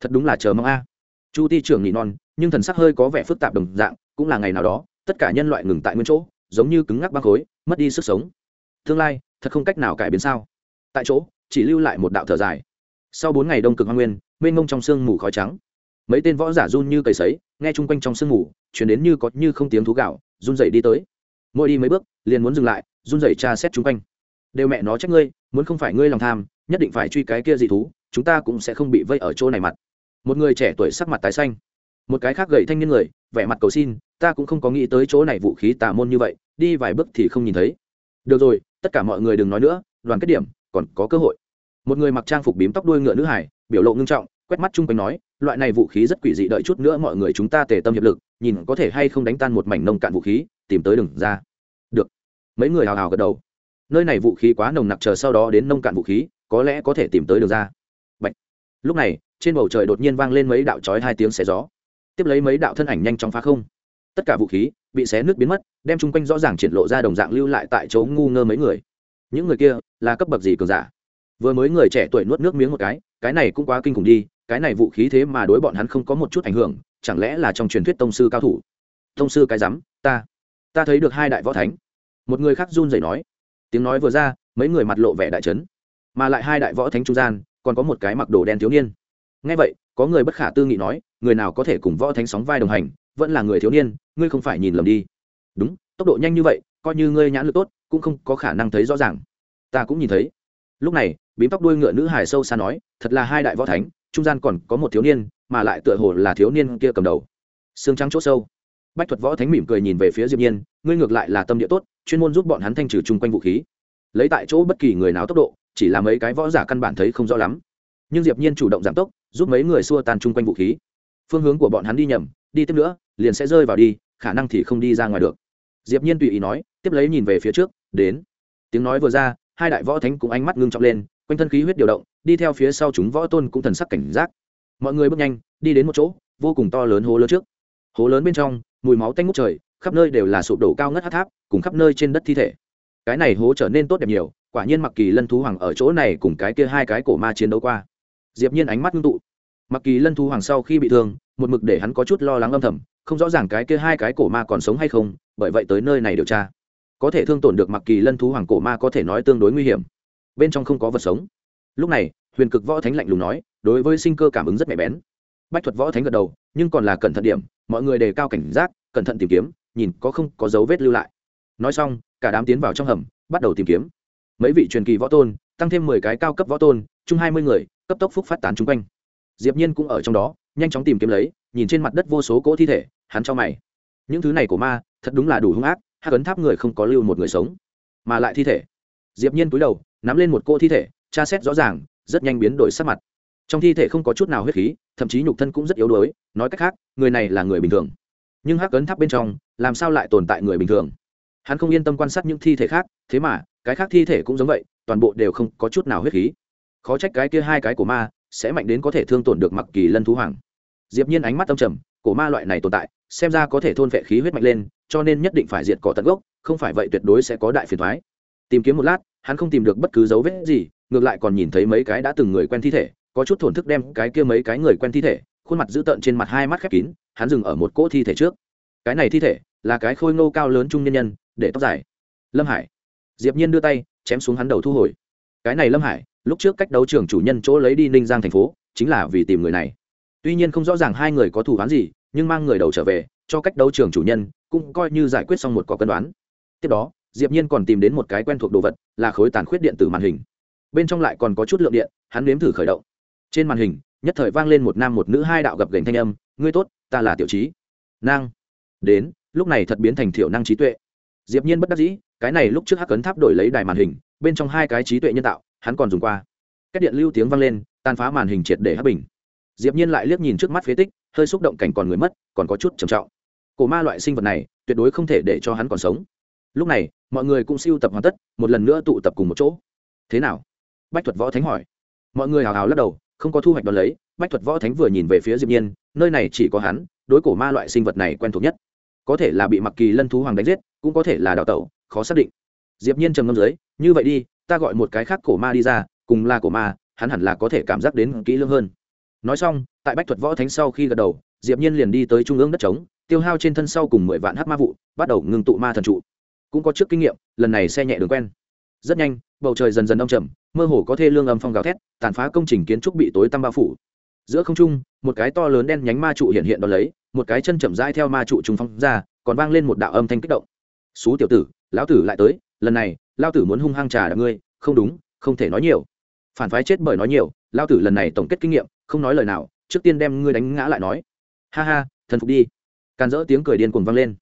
Thật đúng là chờ mong a. Chu ti trưởng nhị non, nhưng thần sắc hơi có vẻ phức tạp đồng dạng, cũng là ngày nào đó, tất cả nhân loại ngừng tại nguyên chỗ, giống như cứng ngắc băng khối, mất đi sức sống. Tương lai, thật không cách nào cải biến sao? Tại chỗ, chỉ lưu lại một đạo thở dài. Sau bốn ngày đông cực hoa nguyên, mênh mông trong sương mù khói trắng. Mấy tên võ giả run như cầy sấy, nghe chung quanh trong sương mù, chuyển đến như có như không tiếng thú gạo, run dậy đi tới. Mỗi đi mấy bước, liền muốn dừng lại, run dậy tra xét chung quanh. Đều mẹ nó trách ngươi, muốn không phải ngươi lòng tham, nhất định phải truy cái kia dị thú chúng ta cũng sẽ không bị vây ở chỗ này mặt. Một người trẻ tuổi sắc mặt tái xanh, một cái khác gầy thanh niên người, vẻ mặt cầu xin, ta cũng không có nghĩ tới chỗ này vũ khí tà môn như vậy, đi vài bước thì không nhìn thấy. Được rồi, tất cả mọi người đừng nói nữa, đoàn kết điểm, còn có cơ hội. Một người mặc trang phục bím tóc đuôi ngựa nữ hải, biểu lộ ngưng trọng, quét mắt chung quanh nói, loại này vũ khí rất quỷ dị đợi chút nữa mọi người chúng ta tề tâm hiệp lực, nhìn có thể hay không đánh tan một mảnh nông cạn vũ khí, tìm tới đường ra. Được. Mấy người hào hào gật đầu. Nơi này vũ khí quá nồng nặc, chờ sau đó đến nông cạn vũ khí, có lẽ có thể tìm tới đường ra lúc này, trên bầu trời đột nhiên vang lên mấy đạo chói hai tiếng xé gió. Tiếp lấy mấy đạo thân ảnh nhanh chóng phá không. Tất cả vũ khí bị xé nước biến mất, đem chung quanh rõ ràng triển lộ ra đồng dạng lưu lại tại chỗ ngu ngơ mấy người. Những người kia là cấp bậc gì cường giả? Vừa mới người trẻ tuổi nuốt nước miếng một cái cái này cũng quá kinh khủng đi, cái này vũ khí thế mà đối bọn hắn không có một chút ảnh hưởng, chẳng lẽ là trong truyền thuyết tông sư cao thủ? Tông sư cái rắm, ta ta thấy được hai đại võ thánh. Một người khác run rẩy nói. Tiếng nói vừa ra, mấy người mặt lộ vẻ đại trấn mà lại hai đại võ thánh trung gian còn có một cái mặc đồ đen thiếu niên. Ngay vậy, có người bất khả tư nghị nói, người nào có thể cùng võ thánh sóng vai đồng hành, vẫn là người thiếu niên, ngươi không phải nhìn lầm đi. Đúng, tốc độ nhanh như vậy, coi như ngươi nhãn lực tốt, cũng không có khả năng thấy rõ ràng. Ta cũng nhìn thấy. Lúc này, bím tóc đuôi ngựa nữ hải sâu xa nói, thật là hai đại võ thánh, trung gian còn có một thiếu niên, mà lại tựa hồ là thiếu niên kia cầm đầu. Xương trắng chỗ sâu. Bách thuật võ thánh mỉm cười nhìn về phía diệp nhiên, ngươi ngược lại là tâm địa tốt, chuyên môn giúp bọn hắn thanh trừ chung quanh vũ khí lấy tại chỗ bất kỳ người nào tốc độ, chỉ là mấy cái võ giả căn bản thấy không rõ lắm. Nhưng diệp nhiên chủ động giảm tốc, giúp mấy người xua tan chung quanh vũ khí. Phương hướng của bọn hắn đi nhầm, đi tiếp nữa, liền sẽ rơi vào đi, khả năng thì không đi ra ngoài được. Diệp nhiên tùy ý nói, tiếp lấy nhìn về phía trước, đến. Tiếng nói vừa ra, hai đại võ thánh cũng ánh mắt ngưng trọng lên, quanh thân khí huyết điều động, đi theo phía sau chúng võ tôn cũng thần sắc cảnh giác. Mọi người bước nhanh, đi đến một chỗ, vô cùng to lớn hố lớn trước. Hố lớn bên trong, mùi máu tanh ngút trời, khắp nơi đều là sụp đổ cao ngất hát tháp, cùng khắp nơi trên đất thi thể cái này hố trở nên tốt đẹp nhiều, quả nhiên mặc kỳ lân thú hoàng ở chỗ này cùng cái kia hai cái cổ ma chiến đấu qua. Diệp nhiên ánh mắt ngưng tụ. Mặc kỳ lân thú hoàng sau khi bị thương, một mực để hắn có chút lo lắng âm thầm, không rõ ràng cái kia hai cái cổ ma còn sống hay không, bởi vậy tới nơi này điều tra. Có thể thương tổn được mặc kỳ lân thú hoàng cổ ma có thể nói tương đối nguy hiểm. Bên trong không có vật sống. Lúc này, huyền cực võ thánh lạnh lùng nói, đối với sinh cơ cảm ứng rất mẻ bén. Bách thuật võ thánh gật đầu, nhưng còn là cẩn thận điểm, mọi người đề cao cảnh giác, cẩn thận tìm kiếm, nhìn có không có dấu vết lưu lại. Nói xong cả đám tiến vào trong hầm, bắt đầu tìm kiếm. Mấy vị truyền kỳ võ tôn, tăng thêm mười cái cao cấp võ tôn, chung hai mươi người, cấp tốc phúc phát tán chung quanh. Diệp nhiên cũng ở trong đó, nhanh chóng tìm kiếm lấy, nhìn trên mặt đất vô số cỗ thi thể, hắn cho mày. Những thứ này của ma, thật đúng là đủ hung ác, hắc ấn tháp người không có lưu một người sống, mà lại thi thể. Diệp nhiên cúi đầu, nắm lên một cô thi thể, tra xét rõ ràng, rất nhanh biến đổi sắc mặt. Trong thi thể không có chút nào huyết khí, thậm chí nhục thân cũng rất yếu đuối, nói cách khác, người này là người bình thường. Nhưng hắc ấn tháp bên trong, làm sao lại tồn tại người bình thường? Hắn không yên tâm quan sát những thi thể khác, thế mà, cái khác thi thể cũng giống vậy, toàn bộ đều không có chút nào huyết khí. Khó trách cái kia hai cái của ma sẽ mạnh đến có thể thương tổn được mặc kỳ lân thú hoàng. Diệp nhiên ánh mắt tâm trầm, cổ ma loại này tồn tại, xem ra có thể thôn vệ khí huyết mạnh lên, cho nên nhất định phải diệt cỏ tận gốc, không phải vậy tuyệt đối sẽ có đại phiền toái. Tìm kiếm một lát, hắn không tìm được bất cứ dấu vết gì, ngược lại còn nhìn thấy mấy cái đã từng người quen thi thể, có chút thổn thức đem cái kia mấy cái người quen thi thể, khuôn mặt dữ tợn trên mặt hai mắt khép kín, hắn dừng ở một cỗ thi thể trước. Cái này thi thể là cái khôi ngô cao lớn trung nhân nhân để tóc dài. Lâm hải. Diệp nhiên đưa tay, chém xuống hắn đầu thu hồi. Cái này lâm hải, lúc trước cách đấu trường chủ nhân chỗ lấy đi ninh giang thành phố, chính là vì tìm người này. Tuy nhiên không rõ ràng hai người có thù oán gì, nhưng mang người đầu trở về, cho cách đấu trường chủ nhân, cũng coi như giải quyết xong một cỏ cân đoán. Tiếp đó, diệp nhiên còn tìm đến một cái quen thuộc đồ vật, là khối tàn khuyết điện tử màn hình. Bên trong lại còn có chút lượng điện, hắn nếm thử khởi động. Trên màn hình, nhất thời vang lên một nam một nữ hai đạo gập gành thanh âm, ngươi tốt, ta là tiểu trí năng đến, lúc này thật biến thành thiểu năng trí tuệ diệp nhiên bất đắc dĩ, cái này lúc trước hắc cấn tháp đổi lấy đài màn hình, bên trong hai cái trí tuệ nhân tạo, hắn còn dùng qua. Các điện lưu tiếng vang lên tan phá màn hình triệt để hấp bình. Diệp nhiên lại liếc nhìn trước mắt phế tích, hơi xúc động cảnh còn người mất, còn có chút trầm trọng. Cổ ma loại sinh vật này, tuyệt đối không thể để cho hắn còn sống. Lúc này, mọi người cũng siêu tập hoàn tất, một lần nữa tụ tập cùng một chỗ. Thế nào? Bách thuật võ thánh hỏi. Mọi người hào hào lắc đầu, không có thu hoạch đo lấy, bách thuật võ thánh vừa nhìn về phía diệp nhiên, nơi này chỉ có hắn, đối cổ ma loại sinh vật này quen thuộc nhất có thể là bị mặc kỳ lân thú hoàng đánh giết, cũng có thể là đào tẩu, khó xác định. Diệp nhiên trầm ngâm dưới, như vậy đi, ta gọi một cái khác cổ ma đi ra, cùng là cổ ma, hắn hẳn là có thể cảm giác đến kỹ lưỡng hơn. Nói xong, tại bách thuật võ thánh sau khi gật đầu, diệp nhiên liền đi tới trung ương đất trống, tiêu hao trên thân sau cùng mười vạn hắc ma vụ, bắt đầu ngưng tụ ma thần trụ. Cũng có trước kinh nghiệm, lần này xe nhẹ đường quen. Rất nhanh, bầu trời dần dần đông trầm, mơ hồ có thê lương âm phong gào thét, tàn phá công trình kiến trúc bị tối tăm bao phủ. Giữa không trung, một cái to lớn đen nhánh ma trụ hiện hiện đó lấy một cái chân chậm rãi theo ma trụ trung phong ra, còn vang lên một đạo âm thanh kích động. Xú tiểu tử, lão tử lại tới, lần này, lão tử muốn hung hăng trà đạp ngươi, không đúng, không thể nói nhiều. Phản phái chết bởi nói nhiều lao tử lần này tổng kết kinh nghiệm, không nói lời nào, trước tiên đem ngươi đánh ngã lại nói. Ha ha, thần phục đi. Càn rỡ tiếng cười điên cuồng vang lên.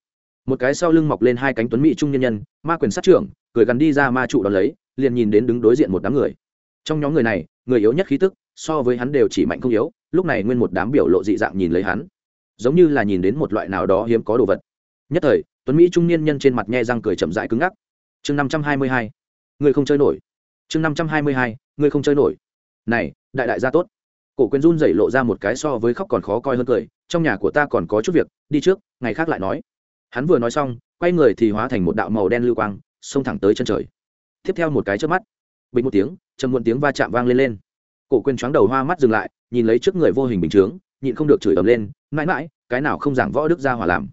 Một cái sau lưng mọc lên hai cánh tuấn mỹ trung nhân nhân, ma quyền sát trưởng, cười gắn đi ra ma trụ đón lấy, liền nhìn đến đứng đối diện một đám người. Trong nhóm người này, người yếu nhất khí tức, so với hắn đều chỉ mạnh không yếu, lúc này nguyên một đám biểu lộ dị dạng nhìn lấy hắn giống như là nhìn đến một loại nào đó hiếm có đồ vật. Nhất thời, tuấn mỹ trung niên nhân trên mặt nhe răng cười chậm rãi cứng ngắc. Chương năm trăm hai mươi hai, người không chơi nổi. Chương năm trăm hai mươi hai, người không chơi nổi. Này, đại đại gia tốt. Cổ quyền run dậy lộ ra một cái so với khóc còn khó coi hơn cười, trong nhà của ta còn có chút việc, đi trước, ngày khác lại nói. Hắn vừa nói xong, quay người thì hóa thành một đạo màu đen lưu quang, xông thẳng tới chân trời. Tiếp theo một cái trước mắt, bình một tiếng chầm muộn tiếng va chạm vang lên lên. Cổ quyền choáng đầu hoa mắt dừng lại, nhìn lấy trước người vô hình bình chướng nhịn không được chửi ầm lên, mãi mãi, cái nào không giảng võ đức ra hỏa làm?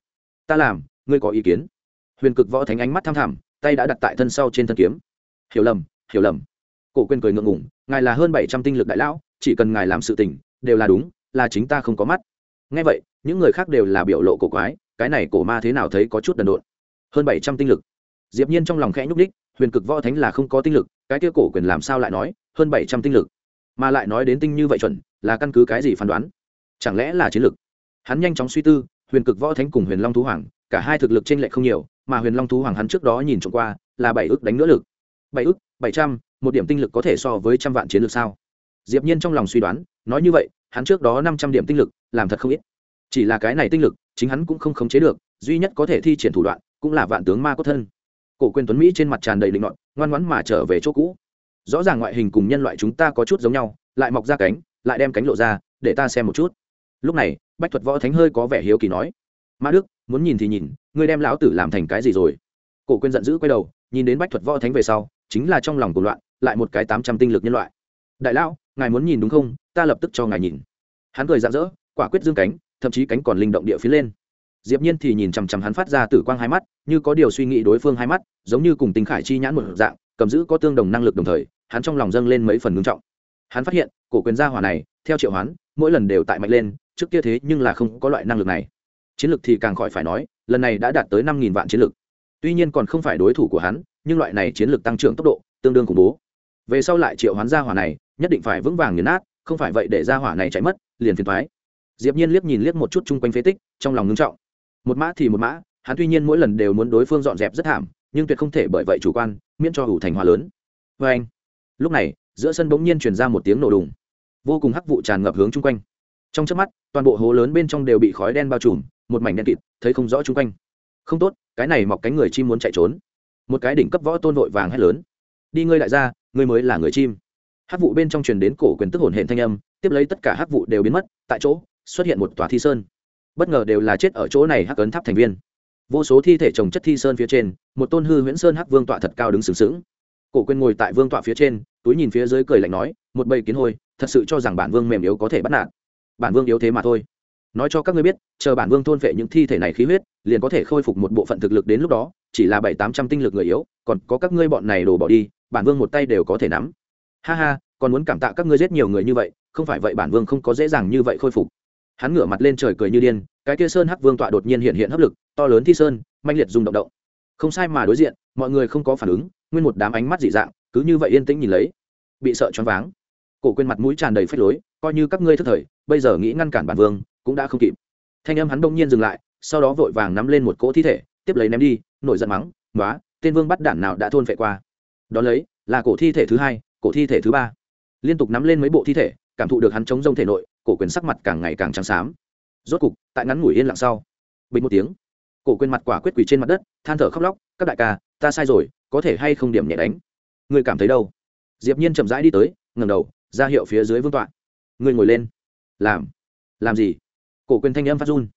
Ta làm, ngươi có ý kiến? Huyền cực võ thánh ánh mắt tham thẳm, tay đã đặt tại thân sau trên thân kiếm. Hiểu lầm hiểu lầm. Cổ quyền cười ngượng ngủng ngài là hơn bảy trăm tinh lực đại lão, chỉ cần ngài làm sự tình, đều là đúng, là chính ta không có mắt. Ngay vậy, những người khác đều là biểu lộ cổ quái, cái này cổ ma thế nào thấy có chút đần độn. Hơn bảy trăm tinh lực. Diệp nhiên trong lòng khẽ nhúc đích huyền cực võ thánh là không có tinh lực, cái kia cổ quyền làm sao lại nói, hơn bảy trăm tinh lực. Mà lại nói đến tinh như vậy chuẩn, là căn cứ cái gì phán đoán? Chẳng lẽ là chiến lực hắn nhanh chóng suy tư, huyền cực võ thánh cùng huyền long thú hoàng, cả hai thực lực trên lệ không nhiều, mà huyền long thú hoàng hắn trước đó nhìn trộm qua, là bảy ước đánh nữa lực. Bảy ước, bảy trăm, một điểm tinh lực có thể so với trăm vạn chiến lược sao? Diệp nhiên trong lòng suy đoán, nói như vậy, hắn trước đó năm trăm điểm tinh lực, làm thật không ít. Chỉ là cái này tinh lực, chính hắn cũng không khống chế được, duy nhất có thể thi triển thủ đoạn, cũng là vạn tướng ma cốt thân. Cổ quyền tuấn mỹ trên mặt tràn đầy định luận ngoan ngoãn mà trở về chỗ cũ. Rõ ràng ngoại hình cùng nhân loại chúng ta có chút giống nhau, lại mọc ra cánh, lại đem cánh lộ ra, để ta xem một chút lúc này, bách thuật võ thánh hơi có vẻ hiếu kỳ nói ma đức, muốn nhìn thì nhìn, ngươi đem lão tử làm thành cái gì rồi? Cổ quyền giận dữ quay đầu, nhìn đến bách thuật võ thánh về sau, chính là trong lòng của loạn, lại một cái tám trăm tinh lực nhân loại. Đại lão, ngài muốn nhìn đúng không? Ta lập tức cho ngài nhìn. Hắn cười rạng rỡ, quả quyết dương cánh, thậm chí cánh còn linh động địa phía lên. Diệp nhiên thì nhìn chằm chằm hắn phát ra tử quang hai mắt, như có điều suy nghĩ đối phương hai mắt, giống như cùng tinh khải chi nhãn một dạng, cầm giữ có tương đồng năng lực đồng thời, hắn trong lòng dâng lên mấy phần ngưng trọng. Hắn phát hiện, cổ quyền gia hỏa này, theo triệu hoán, mỗi lần đều tại mạnh lên trước kia thế nhưng là không có loại năng lực này. Chiến lực thì càng khỏi phải nói, lần này đã đạt tới năm nghìn vạn chiến lực tuy nhiên còn không phải đối thủ của hắn, nhưng loại này chiến lược tăng trưởng tốc độ tương đương khủng bố. Về sau lại triệu hoán gia hỏa này, nhất định phải vững vàng nghiền nát, không phải vậy để gia hỏa này chạy mất, liền phiền thoái diệp nhiên liếc nhìn liếc một chút chung quanh phế tích, trong lòng ngưng trọng. Một mã thì một mã, hắn tuy nhiên mỗi lần đều muốn đối phương dọn dẹp rất thảm, nhưng tuyệt không thể bởi vậy chủ quan, miễn cho hủ thành hòa lớn. Với anh lúc này, giữa sân bỗng nhiên truyền ra một tiếng nổ đùng. Vô cùng hắc vụ tràn ngập hướng chung quanh trong chớp mắt toàn bộ hố lớn bên trong đều bị khói đen bao trùm một mảnh đen kịt thấy không rõ chung quanh. Không tốt cái này mọc cánh người chim muốn chạy trốn. Một cái đỉnh cấp võ tôn vội vàng hét lớn. Đi ngươi lại ra, ngươi mới là người chim. Hắc vụ bên trong truyền đến cổ quyền tức hồn hển thanh âm tiếp lấy tất cả hắc vụ đều biến mất tại chỗ xuất hiện một tòa thi sơn. Bất ngờ đều là chết ở chỗ này hắc ấn tháp thành viên. Vô số thi thể trồng chất thi sơn phía trên một tôn hư huyễn sơn hắc vương tọa thật cao đứng sừng sững. Cổ quyền ngồi tại vương tọa phía trên túi nhìn phía dưới cười lạnh nói một bầy kiến hôi thật sự cho rằng bản vương mềm yếu có thể bắt nạt bản vương yếu thế mà thôi. Nói cho các ngươi biết, chờ bản vương thôn vệ những thi thể này khí huyết, liền có thể khôi phục một bộ phận thực lực đến lúc đó, chỉ là bảy tám trăm tinh lực người yếu, còn có các ngươi bọn này đổ bỏ đi, bản vương một tay đều có thể nắm. Ha ha, còn muốn cảm tạ các ngươi giết nhiều người như vậy, không phải vậy bản vương không có dễ dàng như vậy khôi phục. Hắn ngửa mặt lên trời cười như điên, cái kia sơn hắc vương tọa đột nhiên hiện hiện hấp lực, to lớn thi sơn manh liệt rung động động. Không sai mà đối diện, mọi người không có phản ứng, nguyên một đám ánh mắt dị dạng, cứ như vậy yên tĩnh nhìn lấy. Bị sợ choáng váng cổ quên mặt mũi tràn đầy phách lối, coi như các ngươi thức thời, bây giờ nghĩ ngăn cản bản vương, cũng đã không kịp. Thanh âm hắn đông nhiên dừng lại, sau đó vội vàng nắm lên một cỗ thi thể, tiếp lấy ném đi, nổi giận mắng nói tên vương bắt đản nào đã thôn phệ qua? Đó lấy, là cổ thi thể thứ hai, cổ thi thể thứ ba. Liên tục nắm lên mấy bộ thi thể, cảm thụ được hắn chống rông thể nội, cổ quyền sắc mặt càng ngày càng trắng xám. Rốt cục, tại ngắn ngủi yên lặng sau, bình một tiếng, cổ quyền mặt quả quyết quỳ trên mặt đất, than thở khóc lóc, các đại ca, ta sai rồi, có thể hay không điểm nhẹ đánh? Ngươi cảm thấy đâu? Diệp nhiên chậm rãi đi tới, ngẩng đầu ra hiệu phía dưới vương tọa. Ngươi ngồi lên. Làm. Làm gì? Cổ quyền thanh âm phát run.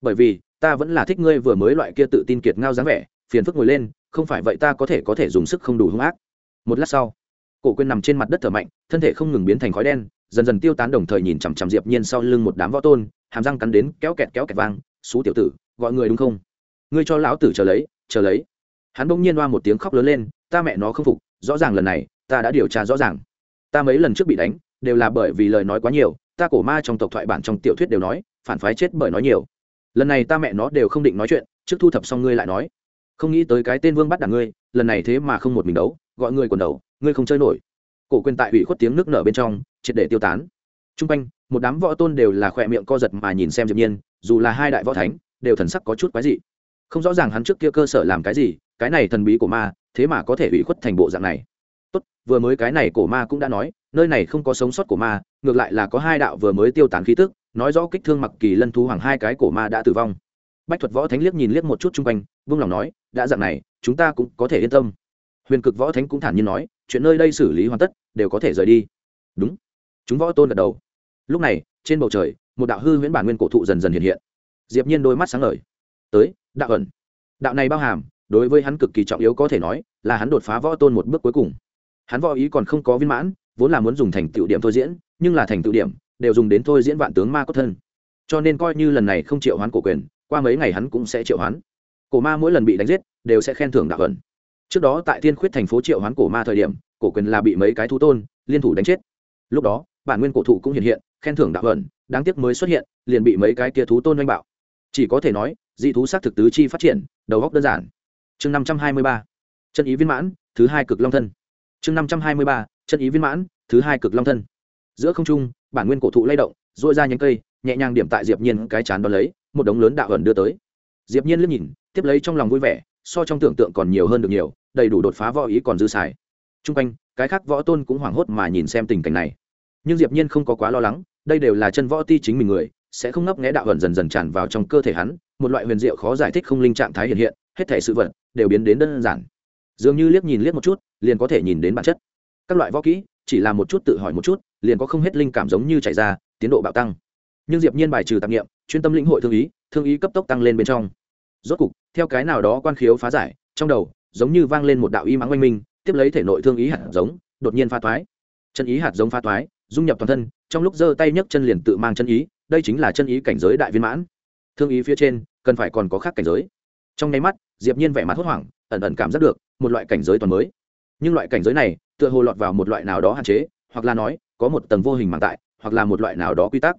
Bởi vì, ta vẫn là thích ngươi vừa mới loại kia tự tin kiệt ngao dáng vẻ, phiền phức ngồi lên, không phải vậy ta có thể có thể dùng sức không đủ hung ác. Một lát sau, cổ quyền nằm trên mặt đất thở mạnh, thân thể không ngừng biến thành khói đen, dần dần tiêu tán đồng thời nhìn chằm chằm diệp nhiên sau lưng một đám võ tôn, hàm răng cắn đến kéo kẹt kéo kẹt vang xú tiểu tử, gọi người đúng không? Ngươi cho lão tử chờ lấy chờ lấy. Hắn bỗng nhiên oa một tiếng khóc lớn lên, ta mẹ nó không phục, rõ ràng lần này, ta đã điều tra rõ ràng ta mấy lần trước bị đánh, đều là bởi vì lời nói quá nhiều, ta cổ ma trong tộc thoại bản trong tiểu thuyết đều nói, phản phái chết bởi nói nhiều. Lần này ta mẹ nó đều không định nói chuyện, trước thu thập xong ngươi lại nói. Không nghĩ tới cái tên vương bắt đảng ngươi, lần này thế mà không một mình đấu, gọi ngươi quần đầu, ngươi không chơi nổi. Cổ quyền tại ủy khuất tiếng nước nở bên trong, triệt để tiêu tán. T r u n g quanh, một đám võ tôn đều là khỏe miệng co giật mà nhìn xem diệp nhiên, dù là hai đại võ thánh, đều thần sắc có chút quái dị. Không rõ ràng hắn trước kia cơ sở làm cái gì, cái này thần bí của ma, thế mà có thể ủy khuất thành bộ dạng này vừa mới cái này cổ ma cũng đã nói, nơi này không có sống sót của ma, ngược lại là có hai đạo vừa mới tiêu tán khí tức, nói rõ kích thương mặc kỳ lân thú hoàng hai cái cổ ma đã tử vong. Bách thuật võ thánh liếc nhìn liếc một chút chung quanh vương lòng nói, đã dạng này, chúng ta cũng có thể yên tâm. Huyền cực võ thánh cũng thản nhiên nói, chuyện nơi đây xử lý hoàn tất, đều có thể rời đi. Đúng. Chúng võ tôn gật đầu. Lúc này, trên bầu trời, một đạo hư huyễn bản nguyên cổ thụ dần dần hiện hiện. Diệp nhiên đôi mắt sáng ngời. Tới, đạo ẩn. Đạo này bao hàm, đối với hắn cực kỳ trọng yếu có thể nói, là hắn đột phá võ tôn một bước cuối cùng hắn võ ý còn không có viên mãn, vốn là muốn dùng thành tựu điểm thôi diễn, nhưng là thành tựu điểm, đều dùng đến thôi diễn vạn tướng ma cốt thân. Cho nên coi như lần này không triệu hoán cổ quyền, qua mấy ngày hắn cũng sẽ triệu hoán. Cổ ma mỗi lần bị đánh giết, đều sẽ khen thưởng đạo ẩn. Trước đó tại thiên khuyết thành phố triệu hoán cổ ma thời điểm, cổ quyền là bị mấy cái thú tôn, liên thủ đánh chết. Lúc đó, bản nguyên cổ thụ cũng hiện hiện, khen thưởng đạo ẩn, đáng tiếc mới xuất hiện, liền bị mấy cái tia thú tôn oanh bạo. Chỉ có thể nói, dị thú xác thực tứ chi phát triển, đầu góc đơn giản. Chương năm trăm hai mươi ba. Chân ý viên mãn, thứ hai cực long thân chương năm trăm hai mươi ba, chân ý viên mãn, thứ hai cực long thân. Giữa không trung, bản nguyên cổ thụ lay động dội ra nhánh cây, nhẹ nhàng điểm tại diệp nhiên cái chán đón lấy, một đống lớn đạo ẩn đưa tới. Diệp nhiên liếc nhìn, tiếp lấy trong lòng vui vẻ, so trong tưởng tượng còn nhiều hơn được nhiều, đầy đủ đột phá võ ý còn dư xài. Trung quanh, cái khác võ tôn cũng hoảng hốt mà nhìn xem tình cảnh này. Nhưng diệp nhiên không có quá lo lắng, đây đều là chân võ ti chính mình người, sẽ không ngấp nghé đạo ẩn dần dần tràn vào trong cơ thể hắn, một loại huyền diệu khó giải thích không linh trạng thái hiện hiện, hết thể sự vật đều biến đến đơn giản dường như liếc nhìn liếc một chút, liền có thể nhìn đến bản chất. Các loại võ kỹ, chỉ là một chút tự hỏi một chút, liền có không hết linh cảm giống như chảy ra, tiến độ bạo tăng. Nhưng diệp nhiên bài trừ tạp nghiệm chuyên tâm lĩnh hội thương ý thương ý cấp tốc tăng lên bên trong. Rốt cục, theo cái nào đó quan khiếu phá giải, trong đầu, giống như vang lên một đạo y mắng oanh minh, tiếp lấy thể nội thương ý hạt giống, đột nhiên pha toái chân ý hạt giống pha toái dung nhập toàn thân, trong lúc giơ tay nhấc chân liền tự mang chân ý, đây chính là chân ý cảnh giới đại viên mãn. Thương ý phía trên, cần phải còn có khác cảnh giới. Trong nháy mắt diệp nhiên vẻ mặt hốt hoảng, ẩn ẩn cảm giác được một loại cảnh giới toàn mới. Nhưng loại cảnh giới này, tựa hồ lọt vào một loại nào đó hạn chế, hoặc là nói, có một tầng vô hình màng tại, hoặc là một loại nào đó quy tắc,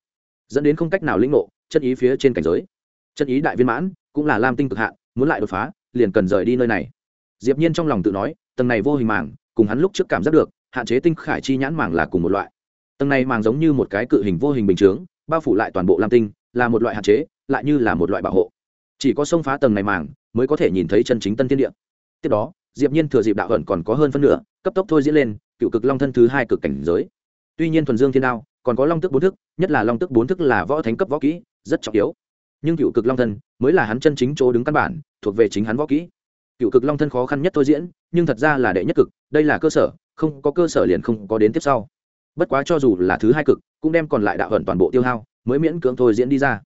dẫn đến không cách nào lĩnh ngộ chân ý phía trên cảnh giới. Chân ý đại viên mãn, cũng là lam tinh cực hạn, muốn lại đột phá, liền cần rời đi nơi này. Diệp nhiên trong lòng tự nói, tầng này vô hình màng, cùng hắn lúc trước cảm giác được, hạn chế tinh khải chi nhãn màng là cùng một loại. Tầng này màng giống như một cái cự hình vô hình bình chướng, bao phủ lại toàn bộ lam tinh, là một loại hạn chế, lại như là một loại bảo hộ. Chỉ có xông phá tầng này màng mới có thể nhìn thấy chân chính tân thiên địa. Tiếp đó, diệp nhiên thừa dịp đạo ẩn còn có hơn phân nửa, cấp tốc thôi diễn lên, cựu cực long thân thứ hai cực cảnh giới. Tuy nhiên thuần dương thiên đao, còn có long tức bốn thức, nhất là long tức bốn thức là võ thánh cấp võ kỹ, rất trọng yếu. Nhưng cựu cực long thân mới là hắn chân chính chỗ đứng căn bản, thuộc về chính hắn võ kỹ. Cựu cực long thân khó khăn nhất thôi diễn, nhưng thật ra là đệ nhất cực, đây là cơ sở, không có cơ sở liền không có đến tiếp sau. Bất quá cho dù là thứ hai cực, cũng đem còn lại đạo hận toàn bộ tiêu hao, mới miễn cưỡng thôi diễn đi ra.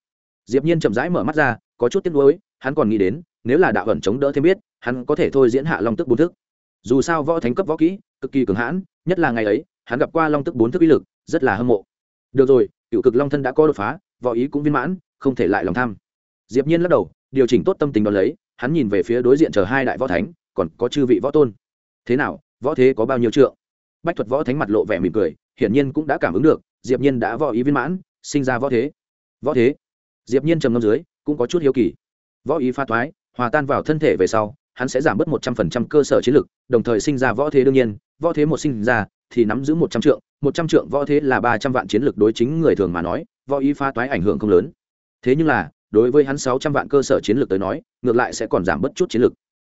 Diệp nhiên chậm rãi mở mắt ra, có chút tiếc nuối, hắn còn nghĩ đến nếu là đạo ẩn chống đỡ thêm biết, hắn có thể thôi diễn hạ long tức bốn thức. Dù sao võ thánh cấp võ kỹ, cực kỳ cường hãn, nhất là ngày ấy, hắn gặp qua long tức bốn thức uy lực, rất là hâm mộ. Được rồi, cựu cực long thân đã có đột phá, võ ý cũng viên mãn, không thể lại lòng tham. Diệp nhiên lắc đầu, điều chỉnh tốt tâm tình đó lấy, hắn nhìn về phía đối diện chờ hai đại võ thánh, còn có chư vị võ tôn. Thế nào, võ thế có bao nhiêu trượng? Bách thuật võ thánh mặt lộ vẻ mỉm cười, hiển nhiên cũng đã cảm ứng được, diệp nhiên đã võ ý viên mãn, sinh ra võ thế. Võ thế? Diệp nhiên trầm ngâm dưới, cũng có chút hiếu kỳ. Võ ý pha thoái hòa tan vào thân thể về sau, hắn sẽ giảm bớt một trăm phần trăm cơ sở chiến lực, đồng thời sinh ra võ thế đương nhiên, võ thế một sinh ra thì nắm giữ một trăm trượng, một trăm trượng võ thế là ba trăm vạn chiến lực đối chính người thường mà nói, võ ý phá toái ảnh hưởng không lớn. Thế nhưng là, đối với hắn sáu trăm vạn cơ sở chiến lược tới nói, ngược lại sẽ còn giảm bớt chút chiến lược